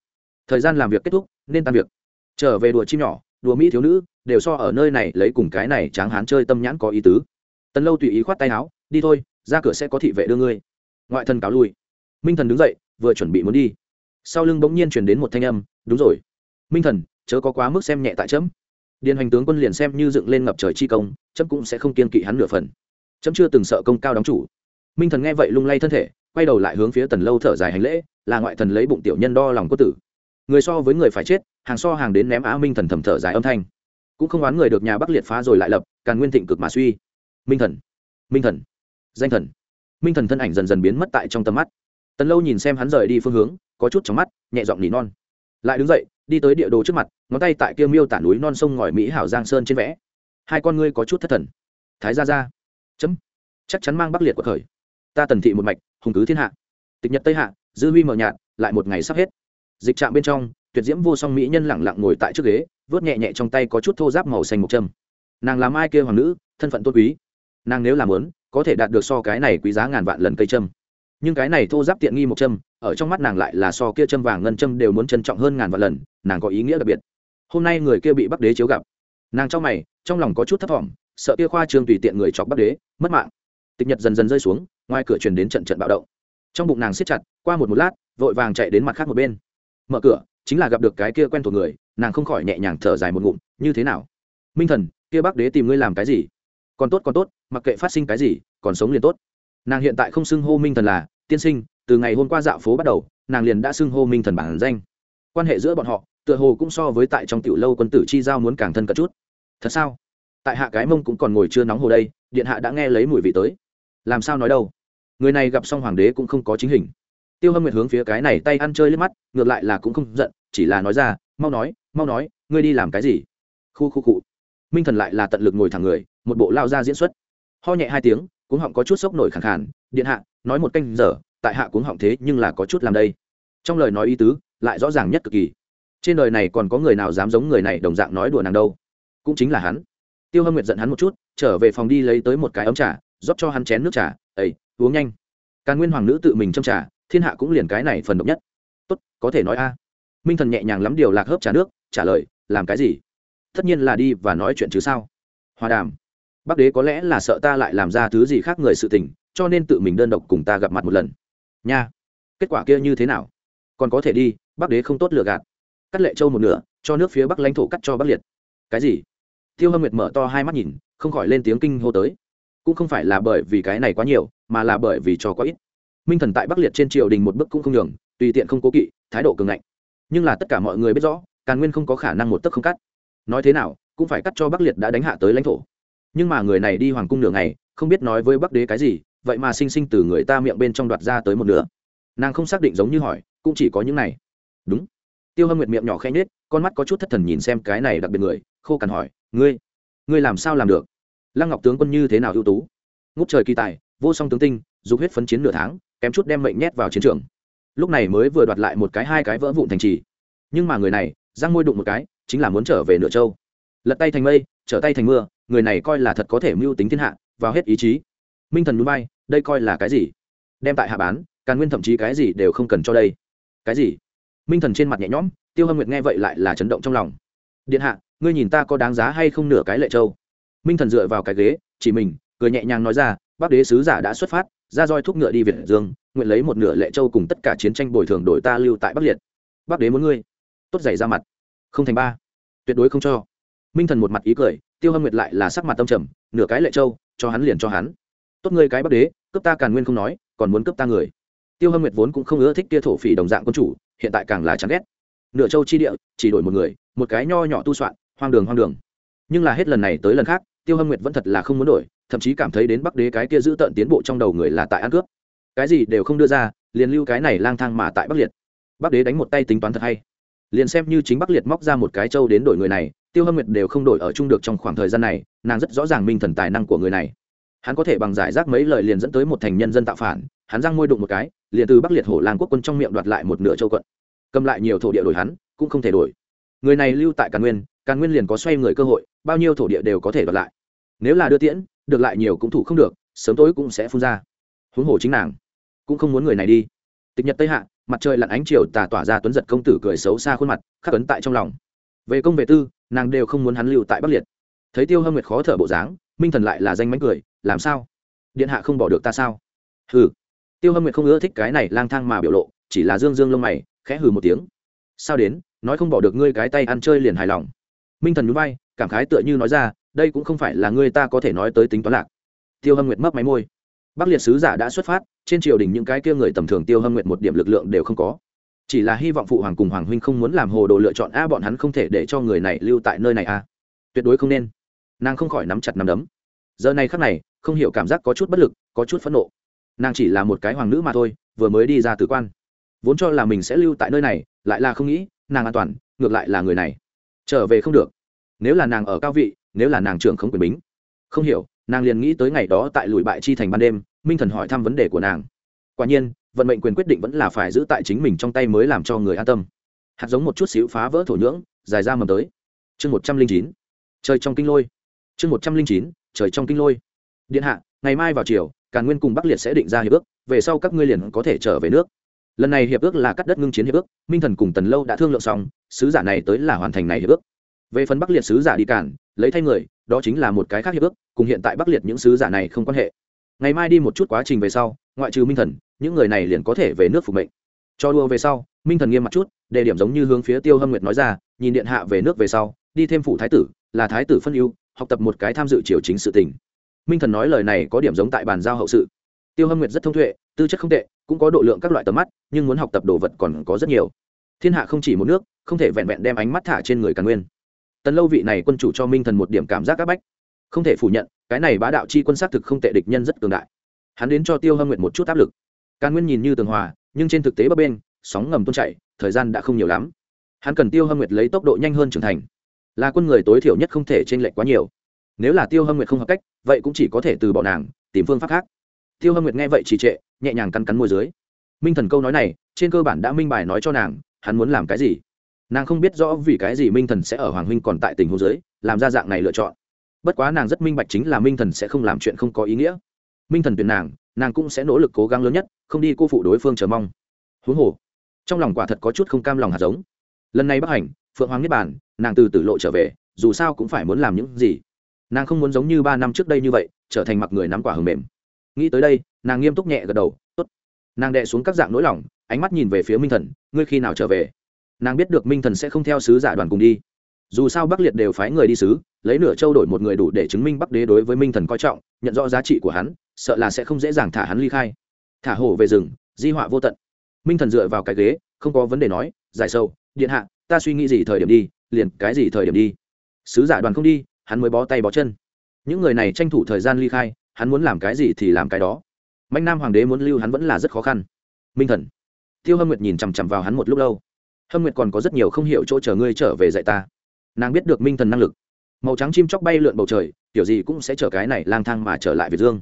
Thời gian làm việc kết thúc, nên tan việc. Trở về đùa chim nhỏ, đùa mỹ thiếu nữ, đều so ở nơi này lấy cùng cái này tráng hán chơi tâm nhãn có ý tứ. Tần lâu tùy ý khoát tay áo, đi thôi, ra cửa sẽ có thị vệ đưa ngươi. Ngoại thần cáo lui. Minh thần đứng dậy, vừa chuẩn bị muốn đi. Sau lưng bỗng nhiên chuyển đến một thanh âm, đúng rồi. Minh thần, chớ có quá mức xem nhẹ tại chấm. Điền hành tướng quân liền xem như dựng lên ngập trời chi công, chấm cũng sẽ không kiên kỵ hắn nửa phần. Chấm chưa từng sợ công cao đóng chủ. Minh thần nghe vậy lung lay thân thể quay đầu lại hướng phía tần lâu thở dài hành lễ, là ngoại thần lấy bụng tiểu nhân đo lòng quốc tử. Người so với người phải chết, hàng so hàng đến ném á minh thần thầm thở dài âm thanh. Cũng không oán người được nhà bắc liệt phá rồi lại lập càng nguyên thịnh cực mà suy. Minh thần minh thần, danh thần. Minh thần thân ảnh dần dần biến mất tại trong tầm mắt. Tần lâu nhìn xem hắn rời đi phương hướng, có chút trong mắt, nhẹ giọng nỉ non. Lại đứng dậy, đi tới địa đồ trước mặt, ngón tay tại kia miêu tả núi non sông ngòi mỹ hảo giang sơn trên vẽ. Hai con ngươi có chút thất thần. Thái ra ra chấm. Chắc chắn mang bắc liệt của khởi. Ta tần thị một mạch hùng cứ thiên hạ. Tịch nhật tây hạ, dư huy mờ nhạt, lại một ngày sắp hết. Dịch trạm bên trong, tuyệt diễm vô song mỹ nhân lẳng lặng ngồi tại trước ghế, vớt nhẹ nhẹ trong tay có chút thô giáp màu xanh một châm nàng làm ai kia hoàng nữ, thân phận tôn quý. Nàng nếu làm lớn, có thể đạt được so cái này quý giá ngàn vạn lần cây châm nhưng cái này thô giáp tiện nghi một châm ở trong mắt nàng lại là so kia châm vàng ngân châm đều muốn trân trọng hơn ngàn vạn lần, nàng có ý nghĩa đặc biệt. Hôm nay người kia bị bắc đế chiếu gặp. Nàng trong mày, trong lòng có chút thấp thỏm, sợ kia khoa trương tùy tiện người chọc bắc đế, mất mạng. Tịch nhật dần dần rơi xuống ngoài cửa truyền đến trận trận bạo động. Trong bụng nàng siết chặt, qua một một lát, vội vàng chạy đến mặt khác một bên. Mở cửa, chính là gặp được cái kia quen thuộc người, nàng không khỏi nhẹ nhàng thở dài một ngụm, như thế nào? Minh thần, kia bắc đế tìm ngươi làm cái gì? Còn tốt còn tốt, mặc kệ phát sinh cái gì, còn sống liền tốt. Nàng hiện tại không xưng hô minh thần là tiên sinh, từ ngày hôm qua dạo phố bắt đầu, nàng liền đã xưng hô minh thần bản danh. Quan hệ giữa bọn họ, tựa hồ cũng so với tại trong tiểu lâu quân tử chi giao muốn càng thân cận chút. Thật sao? Tại hạ cái mông cũng còn ngồi chưa nóng hồ đây, điện hạ đã nghe lấy mùi vị tới. Làm sao nói đâu? Người này gặp xong hoàng đế cũng không có chính hình. Tiêu hâm nguyệt hướng phía cái này tay ăn chơi lên mắt, ngược lại là cũng không giận, chỉ là nói ra, mau nói mau nói, ngươi đi làm cái gì? Khu khu cụ minh thần lại là tận lực ngồi thẳng người, một bộ lao ra diễn xuất. Ho nhẹ hai tiếng, cuống họng có chút sốc nổi khẳng khản điện hạ, nói một canh giờ, tại hạ cuống họng thế nhưng là có chút làm đây. Trong lời nói ý tứ, lại rõ ràng nhất cực kỳ. Trên đời này còn có người nào dám giống người này đồng dạng nói đùa nàng đâu? Cũng chính là hắn. Tiêu hâm nguyệt giận hắn một chút, trở về phòng đi lấy tới một cái ấm trà, rót cho hắn chén nước trà ấy uống nhanh. Càn nguyên hoàng nữ tự mình châm trà, thiên hạ cũng liền cái này phần độc nhất. Tốt, có thể nói a. Minh thần nhẹ nhàng lắm điều lạc hớp trà nước, trả lời, làm cái gì? Tất nhiên là đi và nói chuyện chứ sao? Hòa đàm. Bắc đế có lẽ là sợ ta lại làm ra thứ gì khác người sự tình, cho nên tự mình đơn độc cùng ta gặp mặt một lần. Nha. Kết quả kia như thế nào? Còn có thể đi bắc đế không tốt lừa gạt. Cắt lệ châu một nửa, cho nước phía bắc lãnh thổ cắt cho bắc liệt. Cái gì? Tiêu hâm nguyệt mở to hai mắt nhìn, không khỏi lên tiếng kinh hô tới cũng không phải là bởi vì cái này quá nhiều, mà là bởi vì cho quá ít. Minh thần tại bắc liệt trên triều đình một bức cũng không nhường, tùy tiện không cố kỵ, thái độ cường ngạnh. Nhưng là tất cả mọi người biết rõ, càn nguyên không có khả năng một tấc không cắt. Nói thế nào, cũng phải cắt cho bắc liệt đã đánh hạ tới lãnh thổ. Nhưng mà người này đi hoàng cung nửa ngày, không biết nói với bắc đế cái gì, vậy mà sinh sinh từ người ta miệng bên trong đoạt ra tới một nửa. Nàng không xác định giống như hỏi, cũng chỉ có những này. Đúng. Tiêu hâm nguyệt miệng nhỏ khẽ nết con mắt có chút thất thần nhìn xem cái này đặc biệt người, khô cằn hỏi, ngươi ngươi làm sao làm được? Lăng ngọc tướng quân như thế nào ưu tú? Ngút trời kỳ tài, vô song tướng tinh dù huyết phấn chiến nửa tháng, kém chút đem mệnh nhét vào chiến trường. Lúc này mới vừa đoạt lại một cái hai cái vỡ vụn thành trì. Nhưng mà người này giang môi đụng một cái, chính là muốn trở về nửa châu. Lật tay thành mây, trở tay thành mưa, người này coi là thật có thể mưu tính thiên hạ, vào hết ý chí. Minh thần núi bay, đây coi là cái gì? Đem tại hạ bán, càn nguyên thậm chí cái gì đều không cần cho đây. Cái gì? Minh thần trên mặt nhẹ nhõm, tiêu hâm nguyệt nghe vậy lại là chấn động trong lòng. Điện hạ, ngươi nhìn ta có đáng giá hay không nửa cái lệ châu? Minh thần dựa vào cái ghế, chỉ mình, cười nhẹ nhàng nói ra bắc đế sứ giả đã xuất phát, ra roi thúc ngựa đi việt dương, nguyện lấy một nửa lệ châu cùng tất cả chiến tranh bồi thường đổi ta lưu tại bắc liệt. Bắc đế muốn ngươi. Tốt giày ra mặt. Không thành ba. Tuyệt đối không cho. Minh thần một mặt ý cười, tiêu hâm nguyệt lại là sắc mặt tâm trầm, nửa cái lệ châu, cho hắn liền cho hắn. Tốt ngươi cái bắc đế, cướp ta càn nguyên không nói, còn muốn cướp ta người. Tiêu hâm nguyệt vốn cũng không ưa thích kia thổ phỉ đồng dạng quân chủ, hiện tại càng là chán ghét. Nửa châu chi địa, chỉ đổi một người, một cái nho nhỏ tu soạn, hoang đường hoang đường. Nhưng là hết lần này tới lần khác tiêu hâm nguyệt vẫn thật là không muốn đổi, thậm chí cảm thấy đến bắc đế cái kia giữ tận tiến bộ trong đầu người là tại ăn cướp. Cái gì đều không đưa ra, liền lưu cái này lang thang mà tại bắc liệt. Bắc đế đánh một tay tính toán thật hay. Liền xem như chính bắc liệt móc ra một cái châu đến đổi người này, tiêu hâm nguyệt đều không đổi ở chung được trong khoảng thời gian này, nàng rất rõ ràng minh thần tài năng của người này. Hắn có thể bằng giải rác mấy lời liền dẫn tới một thành nhân dân tạo phản, hắn răng môi đụng một cái, liền từ bắc liệt hổ làng quốc quân trong miệng đoạt lại một nửa châu quận. Cầm lại nhiều thổ địa đổi hắn, cũng không thể đổi. Người này lưu tại càn nguyên càn nguyên liền có xoay người cơ hội, bao nhiêu thổ địa đều có thể đoạt lại. Nếu là đưa tiễn, được lại nhiều cũng thủ không được, sớm tối cũng sẽ phun ra. Huống hồ chính nàng, cũng không muốn người này đi. Tịch nhật tây hạ, mặt trời lặn ánh chiều tà tỏa ra tuấn giật công tử cười xấu xa khuôn mặt, khắc ấn tại trong lòng. Về công về tư, nàng đều không muốn hắn lưu tại bắc liệt. Thấy tiêu hâm nguyệt khó thở bộ dáng, minh thần lại là danh mánh cười, làm sao? Điện hạ không bỏ được ta sao? Hừ. Tiêu hâm nguyệt không ưa thích cái này lang thang mà biểu lộ, chỉ là dương dương lông mày, khẽ hừ một tiếng. Sao đến? Nói không bỏ được ngươi cái tay ăn chơi liền hài lòng minh thần núi bay cảm khái tựa như nói ra, đây cũng không phải là người ta có thể nói tới tính toán lạc. Tiêu hâm nguyệt mấp máy môi. Bắc liệt sứ giả đã xuất phát, trên triều đình những cái kia người tầm thường tiêu hâm nguyệt một điểm lực lượng đều không có. Chỉ là hy vọng phụ hoàng cùng hoàng huynh không muốn làm hồ đồ lựa chọn, a, bọn hắn không thể để cho người này lưu tại nơi này a tuyệt đối không nên. Nàng không khỏi nắm chặt nắm đấm. Giờ này khắc này, không hiểu cảm giác có chút bất lực, có chút phẫn nộ. Nàng chỉ là một cái hoàng nữ mà thôi, vừa mới đi ra tử quan. Vốn cho là mình sẽ lưu tại nơi này, lại là không nghĩ, nàng an toàn, ngược lại là người này trở về không được. Nếu là nàng ở cao vị, nếu là nàng trưởng không quyền bính. Không hiểu, nàng liền nghĩ tới ngày đó tại lùi bại chi thành ban đêm, minh thần hỏi thăm vấn đề của nàng. Quả nhiên, vận mệnh quyền quyết định vẫn là phải giữ tại chính mình trong tay mới làm cho người an tâm. Hạt giống một chút xíu phá vỡ thổ nhưỡng, dài ra mầm tới. Chương một trăm linh chín. Trời trong kinh lôi. Chương một trăm linh chín, trời trong kinh lôi. Điện hạ, ngày mai vào chiều càn nguyên cùng bắc liệt sẽ định ra hiệp ước, về sau các ngươi liền có thể trở về nước lần này hiệp ước là cắt đất ngưng chiến hiệp ước, minh thần cùng tần lâu đã thương lượng xong, sứ giả này tới là hoàn thành này hiệp ước. Về phần bắc liệt sứ giả đi cản, lấy thay người, đó chính là một cái khác hiệp ước, cùng hiện tại bắc liệt những sứ giả này không quan hệ. Ngày mai đi một chút quá trình về sau, ngoại trừ minh thần, những người này liền có thể về nước phục mệnh. Cho đua về sau, minh thần nghiêm mặt chút, đề điểm giống như hướng phía tiêu hâm nguyệt nói ra, nhìn điện hạ về nước về sau, đi thêm phụ thái tử, là thái tử phân ưu, học tập một cái tham dự triều chính sự tình. Minh thần nói lời này có điểm giống tại bàn giao hậu sự. Tiêu hâm nguyệt rất thông thuệ tư chất không tệ, cũng có độ lượng các loại tầm mắt, nhưng muốn học tập đồ vật còn có rất nhiều. Thiên hạ không chỉ một nước, không thể vẹn vẹn đem ánh mắt thả trên người càn nguyên. Tần lâu vị này quân chủ cho minh thần một điểm cảm giác áp bách. Không thể phủ nhận, cái này bá đạo chi quân xác thực không tệ địch nhân rất cường đại. Hắn đến cho tiêu hâm nguyện một chút áp lực. Càn nguyên nhìn như tường hòa, nhưng trên thực tế bấp bên sóng ngầm tuôn chảy, thời gian đã không nhiều lắm. Hắn cần tiêu hâm nguyệt lấy tốc độ nhanh hơn trưởng thành. Là quân người tối thiểu nhất không thể t r ê n lệch quá nhiều. Nếu là tiêu hâm nguyệt không hợp cách, vậy cũng chỉ có thể từ bỏ nàng, tìm phương pháp khác tiêu hâm nguyệt nghe vậy trì trệ, nhẹ nhàng cắn cắn môi dưới. Minh thần câu nói này, trên cơ bản đã minh bài nói cho nàng, hắn muốn làm cái gì? Nàng không biết rõ vì cái gì minh thần sẽ ở hoàng huynh còn tại tình hồ dưới, làm ra dạng này lựa chọn. Bất quá nàng rất minh bạch chính là minh thần sẽ không làm chuyện không có ý nghĩa. Minh thần tuyển nàng nàng cũng sẽ nỗ lực cố gắng lớn nhất, không đi cô phụ đối phương chờ mong. Huống hồ, trong lòng quả thật có chút không cam lòng hạt giống. Lần này bắc hành, phượng hoàng niết bàn, nàng từ tử lộ trở về, dù sao cũng phải muốn làm những gì. Nàng không muốn giống như ba năm trước đây như vậy, trở thành mặc người nắm quả hầm mềm nghĩ tới đây, nàng nghiêm túc nhẹ gật đầu, tốt. Nàng đệ xuống các dạng nỗi lòng, ánh mắt nhìn về phía minh thần, ngươi khi nào trở về? Nàng biết được minh thần sẽ không theo sứ giả đoàn cùng đi. Dù sao bắc liệt đều phái người đi sứ, lấy nửa châu đổi một người đủ để chứng minh bắc đế đối với minh thần coi trọng, nhận rõ giá trị của hắn, sợ là sẽ không dễ dàng thả hắn ly khai. Thả hổ về rừng, di họa vô tận. Minh thần dựa vào cái ghế, không có vấn đề nói, giải sâu điện hạ, ta suy nghĩ gì thời điểm đi, liền cái gì thời điểm đi. Sứ giả đoàn không đi, hắn mới bó tay bó chân. Những người này tranh thủ thời gian ly khai hắn muốn làm cái gì thì làm cái đó. Mạnh nam hoàng đế muốn lưu hắn vẫn là rất khó khăn. Minh thần. Tiêu hâm nguyệt nhìn chằm chằm vào hắn một lúc lâu. Hâm nguyệt còn có rất nhiều không hiểu chỗ chờ ngươi trở về dạy ta. Nàng biết được minh thần năng lực. Màu trắng chim chóc bay lượn bầu trời, kiểu gì cũng sẽ chở cái này lang thang mà trở lại việt dương.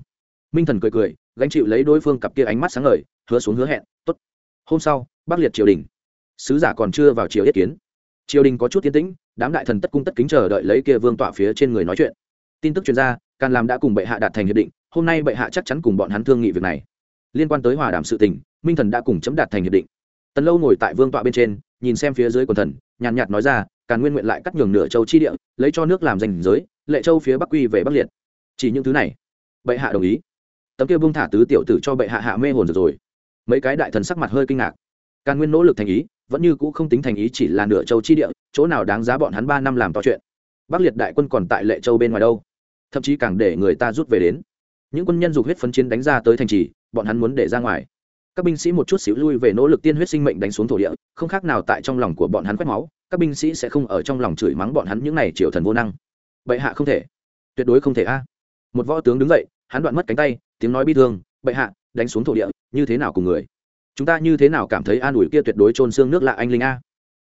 Minh thần cười cười, gánh chịu lấy đối phương cặp kia ánh mắt sáng ngời, hứa xuống hứa hẹn t ố t hôm sau, bắc liệt triều đình. Sứ giả còn chưa vào triều yết kiến. Triều đình có chút tiến tĩnh, đám đại thần tất cung tất kính chờ đợi lấy kia vương tọa phía trên người nói chuyện. Tin tức chuyên gia càn làm đã cùng bệ hạ đạt thành hiệp định hôm nay bệ hạ chắc chắn cùng bọn hắn thương nghị việc này. Liên quan tới hòa đàm sự tình minh thần đã cùng chấm đạt thành hiệp định. Tần lâu ngồi tại vương tọa bên trên nhìn xem phía dưới quần thần nhàn nhạt nói ra càn nguyên nguyện lại cắt nhường nửa châu chi địa lấy cho nước làm danh giới lệ châu phía bắc quy về bắc liệt. Chỉ những thứ này bệ hạ đồng ý. Tấm kia bung thả tứ tiểu tử cho bệ hạ hạ mê hồn rồi, rồi. Mấy cái đại thần sắc mặt hơi kinh ngạc. Càn nguyên nỗ lực thành ý vẫn như cũ không tính thành ý chỉ là nửa châu chi địa chỗ nào đáng giá bọn hắn ba năm làm to chuyện. Bắc liệt đại quân còn tại lệ châu bên ngoài đâu? Thậm chí càng để người ta rút về đến. Những quân nhân dục huyết phấn chiến đánh ra tới thành trì, bọn hắn muốn để ra ngoài. Các binh sĩ một chút xíu lui về nỗ lực tiên huyết sinh mệnh đánh xuống thổ địa, không khác nào tại trong lòng của bọn hắn quét máu, các binh sĩ sẽ không ở trong lòng chửi mắng bọn hắn những này triều thần vô năng. Bệ hạ không thể. Tuyệt đối không thể a. Một võ tướng đứng dậy, hắn đoạn mất cánh tay, tiếng nói bi thương, bệ hạ, đánh xuống thổ địa, như thế nào cùng người? Chúng ta như thế nào cảm thấy an ủi kia tuyệt đối trôn xương nước lạ anh linh a?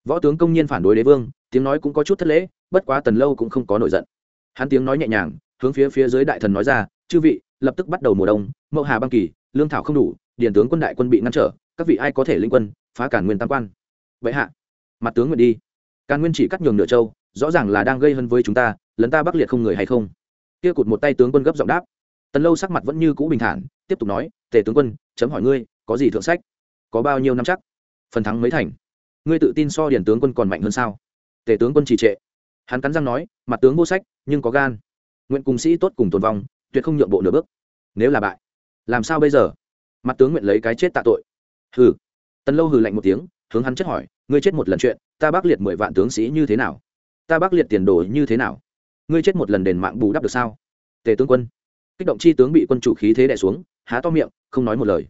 Võ tướng công nhiên phản đối đế vương, tiếng nói cũng có chút thất lễ, bất quá tần lâu cũng không có nổi giận. Hắn tiếng nói nhẹ nhàng hướng phía phía dưới đại thần nói ra, chư vị, lập tức bắt đầu mùa đông, mậu hà băng kỳ, lương thảo không đủ, điền tướng quân đại quân bị ngăn trở, các vị ai có thể linh quân, phá cản nguyên tam quan. Vậy hạ. Mặt tướng nguyện đi. Càn nguyên chỉ cắt nhường nửa châu, rõ ràng là đang gây hấn với chúng ta lấn ta bắc liệt không người hay không? Kia cụt một tay tướng quân gấp giọng đáp. Tần lâu sắc mặt vẫn như cũ bình thản, tiếp tục nói, tề tướng quân, chấm hỏi ngươi, có gì thượng sách? Có bao nhiêu năm chắc? Phần thắng mấy thành. Ngươi tự tin so điển tướng quân còn mạnh hơn sao? Tề tướng quân trì trệ. Hắn cắn răng nói, mặt tướng vô sách, nhưng có gan nguyện cùng sĩ tốt cùng tồn vong, tuyệt không nhượng bộ nửa bước. Nếu là bại, làm sao bây giờ? Mặt tướng nguyện lấy cái chết tạ tội. Hừ. Tần lâu hừ lạnh một tiếng, hướng hắn chất hỏi, ngươi chết một lần chuyện, ta bác liệt mười vạn tướng sĩ như thế nào? Ta bác liệt tiền đồ như thế nào? Ngươi chết một lần đền mạng bù đắp được sao? Tề tướng quân. Kích động chi tướng bị quân chủ khí thế đẻ xuống, há to miệng, không nói một lời.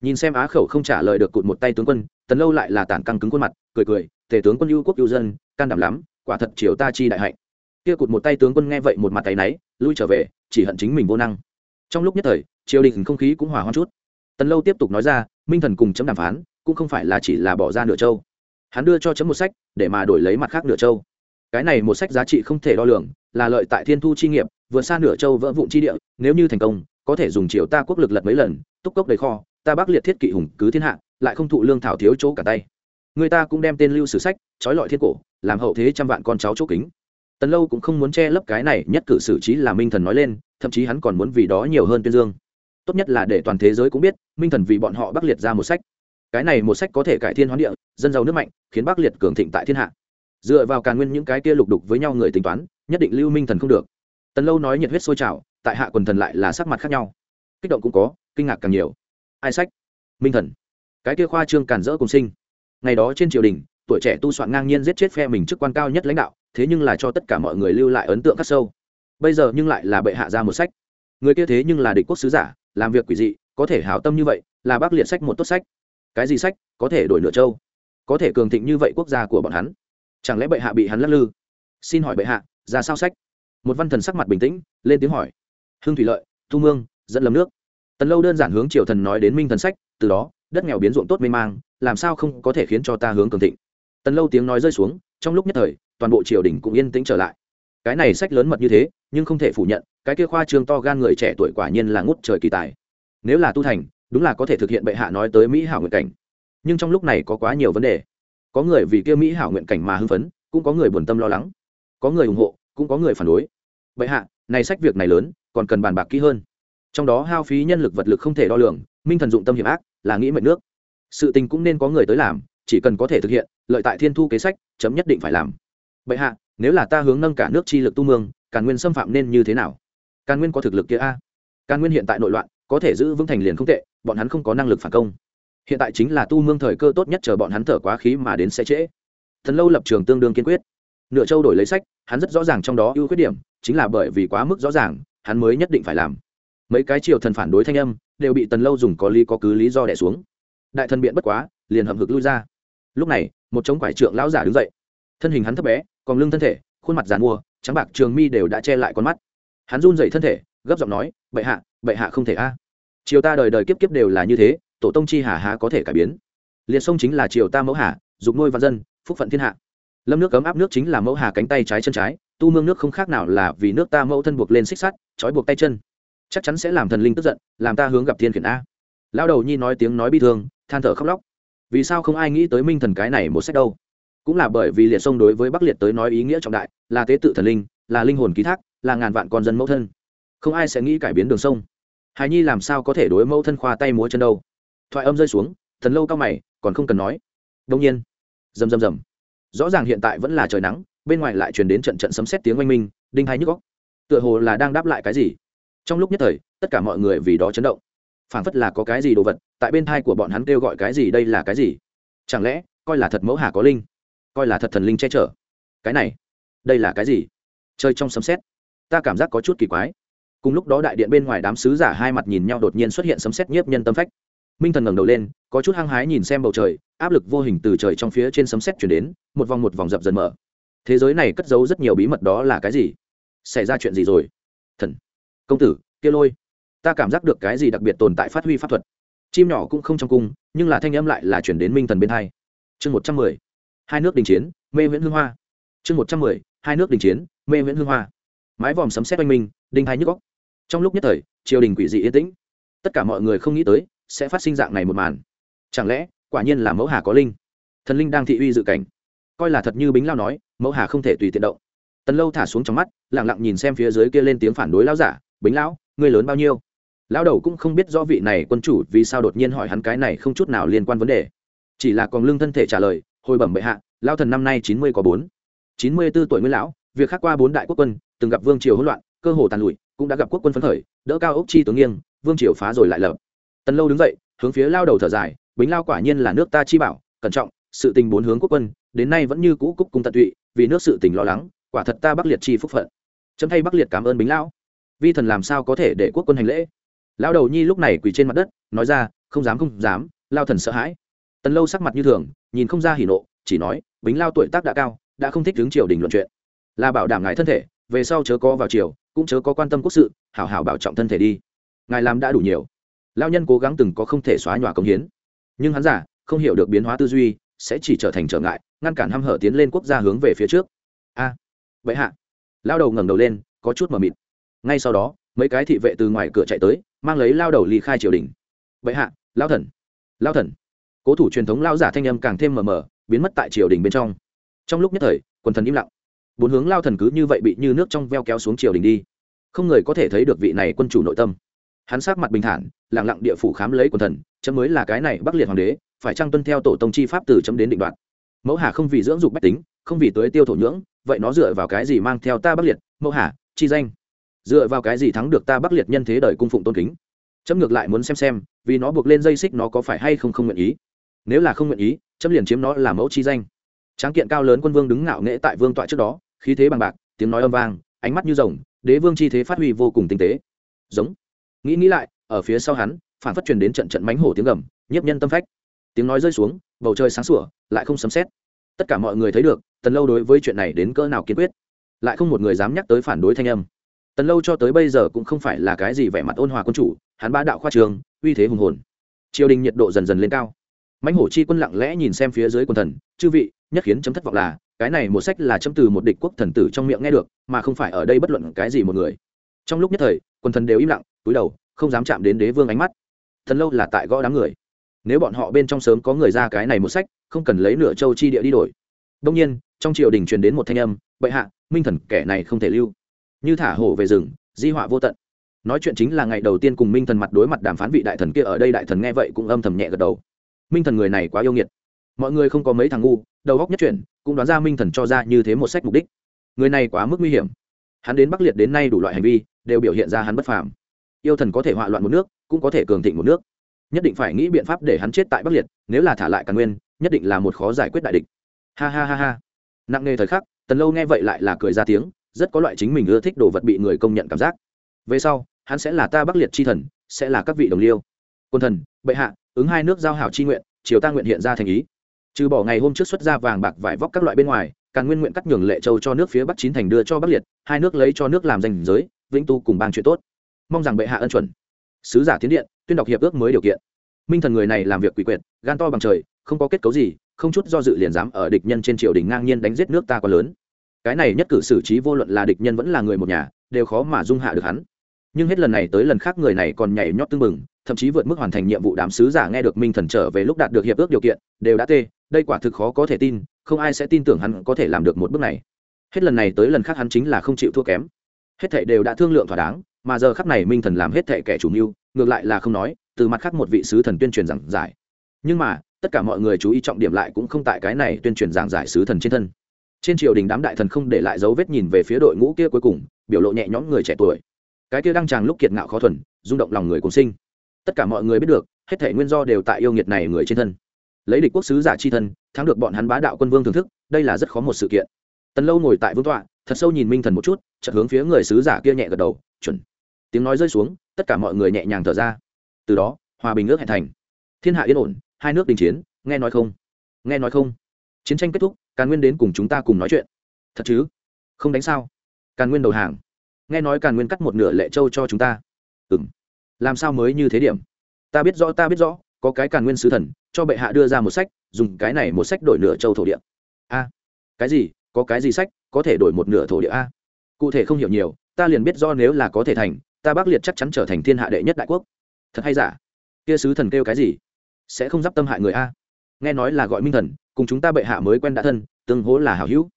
Nhìn xem á khẩu không trả lời được cụt một tay tướng quân, tần lâu lại là tản căng cứng khuôn mặt, cười cười, tề tướng quân ưu quốc ưu dân, can đảm lắm, quả thật chiều ta chi đại hạnh kia cụt một tay tướng quân nghe vậy một mặt tay náy, lui trở về, chỉ hận chính mình vô năng. Trong lúc nhất thời, triều đình không khí cũng hòa hoãn chút. Tần lâu tiếp tục nói ra, minh thần cùng chấm đàm phán, cũng không phải là chỉ là bỏ ra nửa châu. Hắn đưa cho chấm một sách, để mà đổi lấy mặt khác nửa châu. Cái này một sách giá trị không thể đo lường, là lợi tại thiên thu chi nghiệp vượt xa nửa châu vỡ vụn chi địa, nếu như thành công, có thể dùng triều ta quốc lực lật mấy lần, túc cốc đầy kho, ta bắc liệt thiết kỵ hùng cứ thiên hạ, lại không thụ lương thảo thiếu chỗ cả tay. Người ta cũng đem tên lưu sử sách, trói lọi thiên cổ, làm hậu thế trăm vạn con cháu chỗ kính tần lâu cũng không muốn che lấp cái này nhất cử xử trí là minh thần nói lên, thậm chí hắn còn muốn vì đó nhiều hơn tuyên dương. Tốt nhất là để toàn thế giới cũng biết, minh thần vì bọn họ bắc liệt ra một sách. Cái này một sách có thể cải thiên hoán địa, dân giàu nước mạnh, khiến bắc liệt cường thịnh tại thiên hạ. Dựa vào càn nguyên những cái kia lục đục với nhau người tính toán, nhất định lưu minh thần không được. Tần lâu nói nhiệt huyết sôi trào, tại hạ quần thần lại là sắc mặt khác nhau. Kích động cũng có, kinh ngạc càng nhiều. Ai sách? Minh thần. Cái kia khoa trương càn rỡ cùng sinh. Ngày đó trên triều đình, tuổi trẻ tu soạn ngang nhiên giết chết phe mình chức quan cao nhất lãnh đạo thế nhưng là cho tất cả mọi người lưu lại ấn tượng khắc sâu. Bây giờ nhưng lại là bệ hạ ra một sách. Người kia thế nhưng là địch quốc sứ giả, làm việc quỷ dị, có thể hảo tâm như vậy, là bác liệt sách một tốt sách. Cái gì sách, có thể đổi nửa châu. Có thể cường thịnh như vậy quốc gia của bọn hắn. Chẳng lẽ bệ hạ bị hắn lắc lư? Xin hỏi bệ hạ, ra sao sách? Một văn thần sắc mặt bình tĩnh, lên tiếng hỏi. Hưng thủy lợi, thu mương, dẫn lầm nước. Tần lâu đơn giản hướng triều thần nói đến minh thần sách, từ đó, đất nghèo biến ruộng tốt mê mang, làm sao không có thể khiến cho ta hướng cường thịnh? Tần lâu tiếng nói rơi xuống trong lúc nhất thời, toàn bộ triều đình cũng yên tĩnh trở lại. Cái này sách lớn mật như thế, nhưng không thể phủ nhận, cái kia khoa trương to gan người trẻ tuổi quả nhiên là ngút trời kỳ tài. Nếu là tu thành, đúng là có thể thực hiện bệ hạ nói tới mỹ hảo nguyện cảnh. Nhưng trong lúc này có quá nhiều vấn đề. Có người vì kia mỹ hảo nguyện cảnh mà hưng phấn, cũng có người buồn tâm lo lắng. Có người ủng hộ, cũng có người phản đối. Bệ hạ, này sách việc này lớn, còn cần bàn bạc kỹ hơn. Trong đó hao phí nhân lực vật lực không thể đo lường, minh thần dụng tâm hiểm ác, là nghĩ mệnh nước. Sự tình cũng nên có người tới làm chỉ cần có thể thực hiện, lợi tại thiên thu kế sách, chấm nhất định phải làm. Bệ hạ, nếu là ta hướng nâng cả nước chi lực tu mương, càn nguyên xâm phạm nên như thế nào? Càn nguyên có thực lực kia a? Càn nguyên hiện tại nội loạn, có thể giữ vững thành liền không tệ, bọn hắn không có năng lực phản công. Hiện tại chính là tu mương thời cơ tốt nhất chờ bọn hắn thở quá khí mà đến sẽ trễ. Thần lâu lập trường tương đương kiên quyết. Nửa châu đổi lấy sách, hắn rất rõ ràng trong đó ưu khuyết điểm, chính là bởi vì quá mức rõ ràng, hắn mới nhất định phải làm. Mấy cái triều thần phản đối thanh âm, đều bị tần lâu dùng có lý có cứ lý do đẻ xuống. Đại thần biện bất quá, liền hậm hực lui ra lúc này, một chống quải trượng lão giả đứng dậy. Thân hình hắn thấp bé, còn lưng thân thể, khuôn mặt giàn mua, trắng bạc trường mi đều đã che lại con mắt. Hắn run dậy thân thể, gấp giọng nói, bệ hạ bệ hạ không thể a. Triều ta đời đời kiếp kiếp đều là như thế, tổ tông chi hà há có thể cải biến? Liệt sông chính là triều ta mẫu hà, dục nuôi văn dân, phúc phận thiên hạ. Lâm nước cấm áp nước chính là mẫu hà cánh tay trái chân trái, tu mương nước không khác nào là vì nước ta mẫu thân buộc lên xích sắt, trói buộc tay chân. Chắc chắn sẽ làm thần linh tức giận, làm ta hướng gặp thiên khiển a. Lão đầu nhi nói tiếng nói bi thương, than thở khóc lóc vì sao không ai nghĩ tới minh thần cái này một sách đâu? Cũng là bởi vì liệt sông đối với bắc liệt tới nói ý nghĩa trọng đại, là tế tự thần linh, là linh hồn ký thác, là ngàn vạn con dân mẫu thân. Không ai sẽ nghĩ cải biến đường sông. Hài nhi làm sao có thể đối mẫu thân khoa tay múa chân đâu? Thoại âm rơi xuống, thần lâu cao mày, còn không cần nói. Đông nhiên, rầm rầm rầm. Rõ ràng hiện tại vẫn là trời nắng, bên ngoài lại truyền đến trận trận sấm sét tiếng oanh minh, đinh hai nhức góc tựa hồ là đang đáp lại cái gì. Trong lúc nhất thời, tất cả mọi người vì đó chấn động phảng phất là có cái gì đồ vật, tại bên thai của bọn hắn kêu gọi cái gì đây là cái gì? Chẳng lẽ, coi là thật mẫu hà có linh? Coi là thật thần linh che chở? Cái này, đây là cái gì? Chơi trong sấm sét. Ta cảm giác có chút kỳ quái. Cùng lúc đó đại điện bên ngoài đám sứ giả hai mặt nhìn nhau đột nhiên xuất hiện sấm sét nhiếp nhân tâm phách. Minh thần ngẩng đầu lên, có chút hăng hái nhìn xem bầu trời, áp lực vô hình từ trời trong phía trên sấm sét chuyển đến, một vòng một vòng dập dần mở. Thế giới này cất giấu rất nhiều bí mật đó là cái gì? Xảy ra chuyện gì rồi? Thần, công tử, kia lôi ta cảm giác được cái gì đặc biệt tồn tại phát huy pháp thuật. Chim nhỏ cũng không trong cung, nhưng là thanh âm lại là chuyển đến minh thần bên hai. Chương một trăm mười, hai nước đình chiến, mê nguyễn hương hoa. Chương một trăm mười, hai nước đình chiến, mê nguyễn hương hoa. Mái vòm sấm xét oanh minh, đinh hai nhức góc trong lúc nhất thời, triều đình quỷ dị yên tĩnh. Tất cả mọi người không nghĩ tới sẽ phát sinh dạng này một màn. Chẳng lẽ, quả nhiên là mẫu hà có linh? Thần linh đang thị uy dự cảnh. Coi là thật như bính lao nói, mẫu hà không thể tùy tiện động. Tần lâu thả xuống trong mắt lẳng lặng nhìn xem phía dưới kia lên tiếng phản đối lão giả, bính lão người lớn bao nhiêu? Lão đầu cũng không biết rõ vị này quân chủ vì sao đột nhiên hỏi hắn cái này không chút nào liên quan vấn đề. Chỉ là còn lương thân thể trả lời, hồi bẩm bệ hạ lao thần năm nay chín mươi có bốn. Chín mươi b ố tuổi nguyên lão, việc khác qua bốn đại quốc quân, từng gặp vương triều hỗn loạn, cơ hồ tàn lụi, cũng đã gặp quốc quân phấn khởi, đỡ cao ốc chi tướng nghiêng, vương triều phá rồi lại lập. Tần lâu đứng dậy, hướng phía lao đầu thở dài, bính lao quả nhiên là nước ta chi bảo, cẩn trọng, sự tình bốn hướng quốc quân, đến nay vẫn như cũ cúc cung tận tụy, vì nước sự tình lo lắng, quả thật ta bắc liệt chi phúc phận. Chấm thay bắc liệt cảm ơn bính lão. Vi thần làm sao có thể để quốc quân hành lễ? Lao đầu nhi lúc này quỳ trên mặt đất, nói ra, không dám không dám, lao thần sợ hãi. Tần lâu sắc mặt như thường, nhìn không ra hỉ nộ, chỉ nói, bính lao tuổi tác đã cao, đã không thích hướng triều đình luận chuyện. Là bảo đảm ngài thân thể, về sau chớ có vào triều, cũng chớ có quan tâm quốc sự, hảo hảo bảo trọng thân thể đi. Ngài làm đã đủ nhiều. Lao nhân cố gắng từng có không thể xóa nhòa công hiến. Nhưng hắn giả, không hiểu được biến hóa tư duy, sẽ chỉ trở thành trở ngại, ngăn cản hăm hở tiến lên quốc gia hướng về phía trước. A, vậy hạ. Lao đầu ngẩng đầu lên, có chút mờ mịt. Ngay sau đó, mấy cái thị vệ từ ngoài cửa chạy tới mang lấy lao đầu ly khai triều đình. Vậy hạ lao thần lao thần. Cố thủ truyền thống lao giả thanh âm càng thêm mờ mờ, biến mất tại triều đình bên trong. Trong lúc nhất thời, quần thần im lặng. Bốn hướng lao thần cứ như vậy bị như nước trong veo kéo xuống triều đình đi. Không người có thể thấy được vị này quân chủ nội tâm. Hắn sát mặt bình thản lẳng lặng địa phủ khám lấy quần thần, chấm mới là cái này bắc liệt hoàng đế, phải trang tuân theo tổ tông chi pháp từ chấm đến định đoạt? Mẫu hà không vì dưỡng dục bách tính, không vì tới tiêu thổ nhưỡng, vậy nó dựa vào cái gì mang theo ta bắc liệt? Mẫu hà, chi danh? Dựa vào cái gì thắng được ta bắc liệt nhân thế đời cung phụng tôn kính? Chấm ngược lại muốn xem xem, vì nó buộc lên dây xích nó có phải hay không không nguyện ý. Nếu là không nguyện ý, chấm liền chiếm nó là mẫu chi danh. Tráng kiện cao lớn quân vương đứng ngạo nghễ tại vương tọa trước đó, khí thế bằng bạc, tiếng nói âm vang, ánh mắt như rồng, đế vương chi thế phát huy vô cùng tinh tế. Giống. Nghĩ nghĩ lại, ở phía sau hắn, phản phát truyền đến trận trận mánh hổ tiếng gầm, nhiếp nhân tâm phách. Tiếng nói rơi xuống, bầu trời sáng sủa, lại không sấm xét tất cả mọi người thấy được, tần lâu đối với chuyện này đến cỡ nào kiên quyết. Lại không một người dám nhắc tới phản đối thanh âm tần lâu cho tới bây giờ cũng không phải là cái gì vẻ mặt ôn hòa quân chủ, hắn ba đạo khoa trường, uy thế hùng hồn. Triều đình nhiệt độ dần dần lên cao. Mãnh hổ chi quân lặng lẽ nhìn xem phía dưới quân thần, chư vị, nhất khiến chấm thất vọng là, cái này một sách là chấm từ một địch quốc thần tử trong miệng nghe được, mà không phải ở đây bất luận cái gì một người. Trong lúc nhất thời, quân thần đều im lặng, túi đầu, không dám chạm đến đế vương ánh mắt. Thần lâu là tại gõ đám người. Nếu bọn họ bên trong sớm có người ra cái này một sách, không cần lấy nửa châu chi địa đi đổi. Đông nhiên, trong triều đình truyền đến một thanh âm, bệ hạ, minh thần kẻ này không thể lưu như thả hổ về rừng, di họa vô tận. Nói chuyện chính là ngày đầu tiên cùng minh thần mặt đối mặt đàm phán vị đại thần kia ở đây đại thần nghe vậy cũng âm thầm nhẹ gật đầu. Minh thần người này quá yêu nghiệt. Mọi người không có mấy thằng ngu, đầu góc nhất chuyển, cũng đoán ra minh thần cho ra như thế một sách mục đích. Người này quá mức nguy hiểm. Hắn đến bắc liệt đến nay đủ loại hành vi, đều biểu hiện ra hắn bất phàm. Yêu thần có thể họa loạn một nước, cũng có thể cường thịnh một nước. Nhất định phải nghĩ biện pháp để hắn chết tại bắc liệt, nếu là thả lại càn nguyên, nhất định là một khó giải quyết đại địch. Ha ha ha ha. Nặng nề thời khắc, tần lâu nghe vậy lại là cười ra tiếng rất có loại chính mình ưa thích đồ vật bị người công nhận cảm giác. Về sau, hắn sẽ là ta bắc liệt chi thần, sẽ là các vị đồng liêu. Quân thần, bệ hạ, ứng hai nước giao hảo chi nguyện chiều ta nguyện hiện ra thành ý. Trừ bỏ ngày hôm trước xuất ra vàng bạc vải vóc các loại bên ngoài, càn nguyên nguyện cắt nhường lệ châu cho nước phía bắc chín thành đưa cho bắc liệt, hai nước lấy cho nước làm danh giới, vĩnh tu cùng bang chuyện tốt. Mong rằng bệ hạ ân chuẩn. Sứ giả tiến điện, tuyên đọc hiệp ước mới điều kiện. Minh thần người này làm việc quỷ quyệt, gan to bằng trời, không có kết cấu gì, không chút do dự liền dám ở địch nhân trên triều đình ngang nhiên đánh giết nước ta quá lớn cái này nhất cử xử trí vô luận là địch nhân vẫn là người một nhà, đều khó mà dung hạ được hắn. Nhưng hết lần này tới lần khác người này còn nhảy nhót tưng bừng, thậm chí vượt mức hoàn thành nhiệm vụ đám sứ giả nghe được minh thần trở về lúc đạt được hiệp ước điều kiện, đều đã tê, đây quả thực khó có thể tin, không ai sẽ tin tưởng hắn có thể làm được một bước này. Hết lần này tới lần khác hắn chính là không chịu thua kém. Hết thệ đều đã thương lượng thỏa đáng, mà giờ khắc này minh thần làm hết thệ kẻ chủ mưu, ngược lại là không nói, từ mặt khác một vị sứ thần tuyên truyền giảng giải. Nhưng mà, tất cả mọi người chú ý trọng điểm lại cũng không tại cái này tuyên truyền giảng giải sứ thần trên thân trên triều đình đám đại thần không để lại dấu vết nhìn về phía đội ngũ kia cuối cùng, biểu lộ nhẹ nhõm người trẻ tuổi. Cái kia đang chàng lúc kiệt ngạo khó thuần, rung động lòng người cùng sinh. Tất cả mọi người biết được, hết thể nguyên do đều tại yêu nghiệt này người trên thân. Lấy địch quốc sứ giả chi thân, thắng được bọn hắn bá đạo quân vương thưởng thức, đây là rất khó một sự kiện. Tần lâu ngồi tại vương tọa, thật sâu nhìn minh thần một chút, chợt hướng phía người sứ giả kia nhẹ gật đầu, chuẩn. Tiếng nói rơi xuống, tất cả mọi người nhẹ nhàng thở ra. Từ đó, hòa bình ước hẹn thành. Thiên hạ yên ổn, hai nước đình chiến, nghe nói không? Nghe nói không? Chiến tranh kết thúc càn nguyên đến cùng chúng ta cùng nói chuyện. Thật chứ? Không đánh sao? Càn nguyên đầu hàng. Nghe nói càn nguyên cắt một nửa lệ châu cho chúng ta. Ừ m làm sao mới như thế điểm? Ta biết rõ, ta biết rõ, có cái càn nguyên sứ thần, cho bệ hạ đưa ra một sách, dùng cái này một sách đổi nửa châu thổ địa. A. Cái gì? Có cái gì sách có thể đổi một nửa thổ địa a? Cụ thể không hiểu nhiều, ta liền biết do nếu là có thể thành, ta bắc liệt chắc chắn trở thành thiên hạ đệ nhất đại quốc. Thật hay giả? Kia sứ thần kêu cái gì? Sẽ không d i p tâm hại người a? Nghe nói là gọi minh thần, cùng chúng ta bệ hạ mới quen đã thân, tương hỗ là hảo hữu.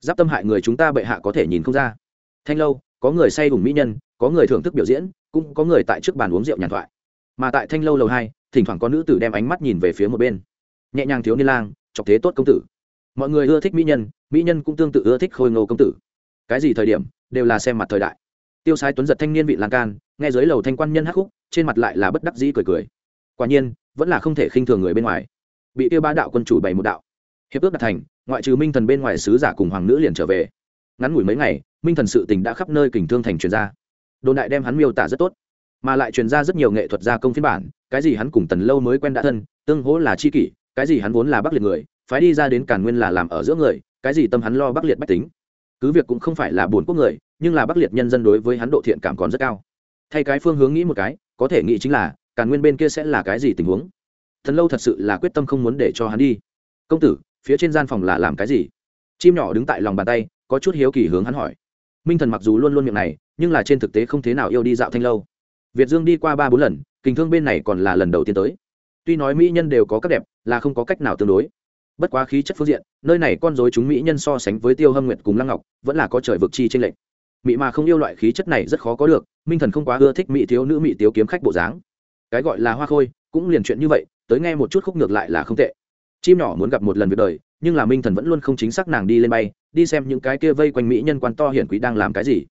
Giáp tâm hại người chúng ta bệ hạ có thể nhìn không ra. Thanh lâu, có người say hùng mỹ nhân, có người thưởng thức biểu diễn, cũng có người tại trước bàn uống rượu nhàn thoại. Mà tại thanh lâu lầu hai, thỉnh thoảng có nữ tử đem ánh mắt nhìn về phía một bên. Nhẹ nhàng thiếu niên lang, chọc thế tốt công tử. Mọi người ưa thích mỹ nhân mỹ nhân cũng tương tự ưa thích khôi ngô công tử. Cái gì thời điểm, đều là xem mặt thời đại. Tiêu sai tuấn giật thanh niên vị lan can, nghe dưới lầu thanh quan nhân hắc khúc, trên mặt lại là bất đắc dĩ cười cười. Quả nhiên, vẫn là không thể khinh thường người bên ngoài bị tiêu ba đạo quân chủ bày một đạo. Hiệp ước đạt thành, ngoại trừ minh thần bên ngoài sứ giả cùng hoàng nữ liền trở về. Ngắn ngủi mấy ngày, minh thần sự tình đã khắp nơi kình thương thành truyền ra. Đồn đại đem hắn miêu tả rất tốt, mà lại truyền ra rất nhiều nghệ thuật gia công phiên bản, cái gì hắn cùng tần lâu mới quen đã thân, tương hỗ là chi kỷ, cái gì hắn vốn là bắc liệt người, phái đi ra đến càn nguyên là làm ở giữa người, cái gì tâm hắn lo bắc liệt bách tính. Cứ việc cũng không phải là buồn quốc người, nhưng là bắc liệt nhân dân đối với hắn độ thiện cảm còn rất cao. Thay cái phương hướng nghĩ một cái, có thể nghĩ chính là, càn nguyên bên kia sẽ là cái gì tình huống? Thần lâu thật sự là quyết tâm không muốn để cho hắn đi. Công tử, phía trên gian phòng là làm cái gì? Chim nhỏ đứng tại lòng bàn tay, có chút hiếu kỳ hướng hắn hỏi. Minh thần mặc dù luôn luôn miệng này, nhưng là trên thực tế không thế nào yêu đi dạo thanh lâu. Việt dương đi qua ba bốn lần kinh thương bên này còn là lần đầu tiên tới. Tuy nói mỹ nhân đều có các đẹp, là không có cách nào tương đối. Bất quá khí chất phương diện, nơi này con dối chúng mỹ nhân so sánh với tiêu hâm nguyệt cùng lăng ngọc, vẫn là có trời vực chi tranh lệch. Mỹ mà không yêu loại khí chất này rất khó có được, minh thần không quá ưa thích mỹ thiếu nữ mỹ tiếu kiếm khách bộ dáng. Cái gọi là hoa khôi, cũng liền chuyện như vậy tới nghe một chút khúc ngược lại là không tệ. Chim nhỏ muốn gặp một lần việc đời, nhưng là minh thần vẫn luôn không chính xác nàng đi lên bay, đi xem những cái kia vây quanh mỹ nhân quan to hiển quý đang làm cái gì.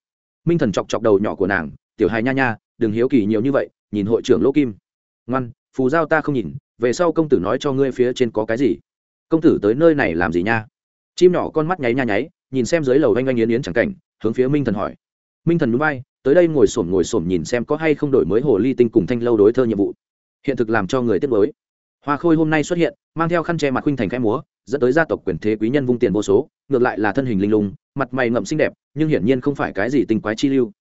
Minh thần chọc chọc đầu nhỏ của nàng, tiểu hài nha nha, đừng hiếu kỳ nhiều như vậy, nhìn hội trưởng lỗ kim. Ngoan, phù giao ta không nhìn, về sau công tử nói cho ngươi phía trên có cái gì. Công tử tới nơi này làm gì nha? Chim nhỏ con mắt nháy nha nháy, nhìn xem dưới lầu oanh oanh yến yến chẳng cảnh, hướng phía minh thần hỏi. Minh thần núi bay, tới đây ngồi xổm ngồi xổm nhìn xem có hay không đổi mới hồ ly tinh cùng thanh lâu đối thơ nhiệm vụ. Hiện thực làm cho người tiếp mới hoa khôi hôm nay xuất hiện, mang theo khăn che mặt khuynh thành khẽ múa, dẫn tới gia tộc quyền thế quý nhân vung tiền vô số, ngược lại là thân hình linh lung, mặt mày ngậm xinh đẹp, nhưng hiển nhiên không phải cái gì tình quái chi lưu.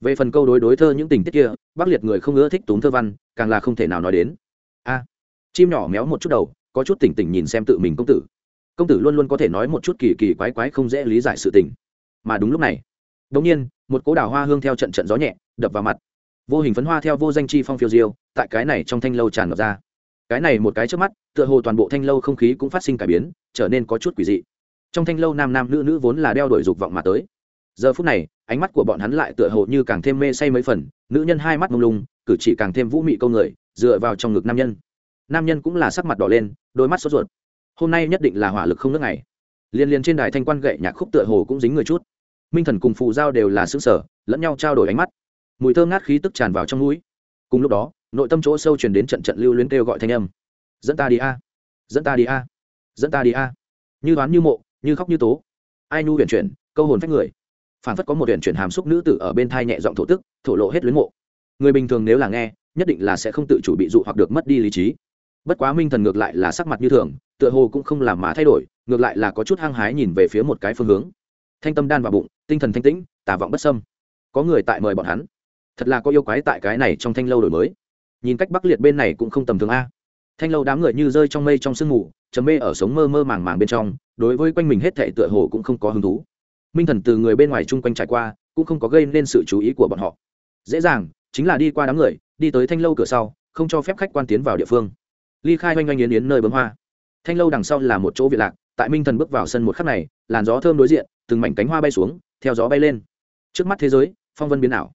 Về phần câu đối đối thơ những tình tiết kia bác liệt người không ưa thích túm thơ văn, càng là không thể nào nói đến. A, chim nhỏ méo một chút đầu, có chút tỉnh tỉnh nhìn xem tự mình công tử. Công tử luôn luôn có thể nói một chút kỳ kỳ quái quái không dễ lý giải sự tình. Mà đúng lúc này đ ỗ n g nhiên, một cỗ đào hoa hương theo trận trận gió nhẹ, đập vào mặt. Vô hình phấn hoa theo vô danh chi phong phiêu diêu, tại cái này trong thanh lâu tràn ngập ra cái này một cái trước mắt, tựa hồ toàn bộ thanh lâu không khí cũng phát sinh cải biến, trở nên có chút quỷ dị. Trong thanh lâu nam nam nữ nữ vốn là đeo đổi dục vọng mà tới. Giờ phút này, ánh mắt của bọn hắn lại tựa hồ như càng thêm mê say mấy phần, nữ nhân hai mắt mông lung, cử chỉ càng thêm vũ mị câu người, dựa vào trong ngực nam nhân. Nam nhân cũng là sắc mặt đỏ lên, đôi mắt sốt ruột. Hôm nay nhất định là hỏa lực không nước này liên liên trên đài thanh quan gậy nhạc khúc tựa hồ cũng dính người chút. Minh thần cùng phù giao đều là xứ sở lẫn nhau trao đổi ánh mắt. Mùi thơm ngát khí tức tràn vào trong núi cùng lúc đó nội tâm chỗ sâu truyền đến trận trận lưu luyến kêu gọi thanh âm. Dẫn ta đi a. Dẫn ta đi a. Dẫn ta đi a. Như đoán như mộ, như khóc như tố. Ai nu huyền chuyển, câu hồn phách người. Phản phất có một huyền chuyển hàm xúc nữ tử ở bên thai nhẹ giọng thổ tức, thổ lộ hết luyến mộ. Người bình thường nếu là nghe, nhất định là sẽ không tự chủ bị dụ hoặc được mất đi lý trí. Bất quá minh thần ngược lại là sắc mặt như thường, tựa hồ cũng không làm mà thay đổi, ngược lại là có chút hăng hái nhìn về phía một cái phương hướng. Thanh tâm đan vào bụng, tinh thần thanh tĩnh, tà vọng bất sâm có người tại mời bọn hắn. Thật là có yêu quái tại cái này trong thanh lâu đổi mới nhìn cách bắc liệt bên này cũng không tầm thường a. Thanh lâu đám người như rơi trong mây trong sương mù chấm mê ở sống mơ mơ màng màng bên trong, đối với quanh mình hết thệ tựa hồ cũng không có hứng thú. Minh thần từ người bên ngoài chung quanh trải qua, cũng không có gây nên sự chú ý của bọn họ. Dễ dàng, chính là đi qua đám người, đi tới thanh lâu cửa sau, không cho phép khách quan tiến vào địa phương. Ly khai oanh oanh yến yến nơi bấm hoa. Thanh lâu đằng sau là một chỗ viện lạc, tại minh thần bước vào sân một khắc này, làn gió thơm đối diện, từng mảnh cánh hoa bay xuống, theo gió bay lên. Trước mắt thế giới, phong vân biến ảo.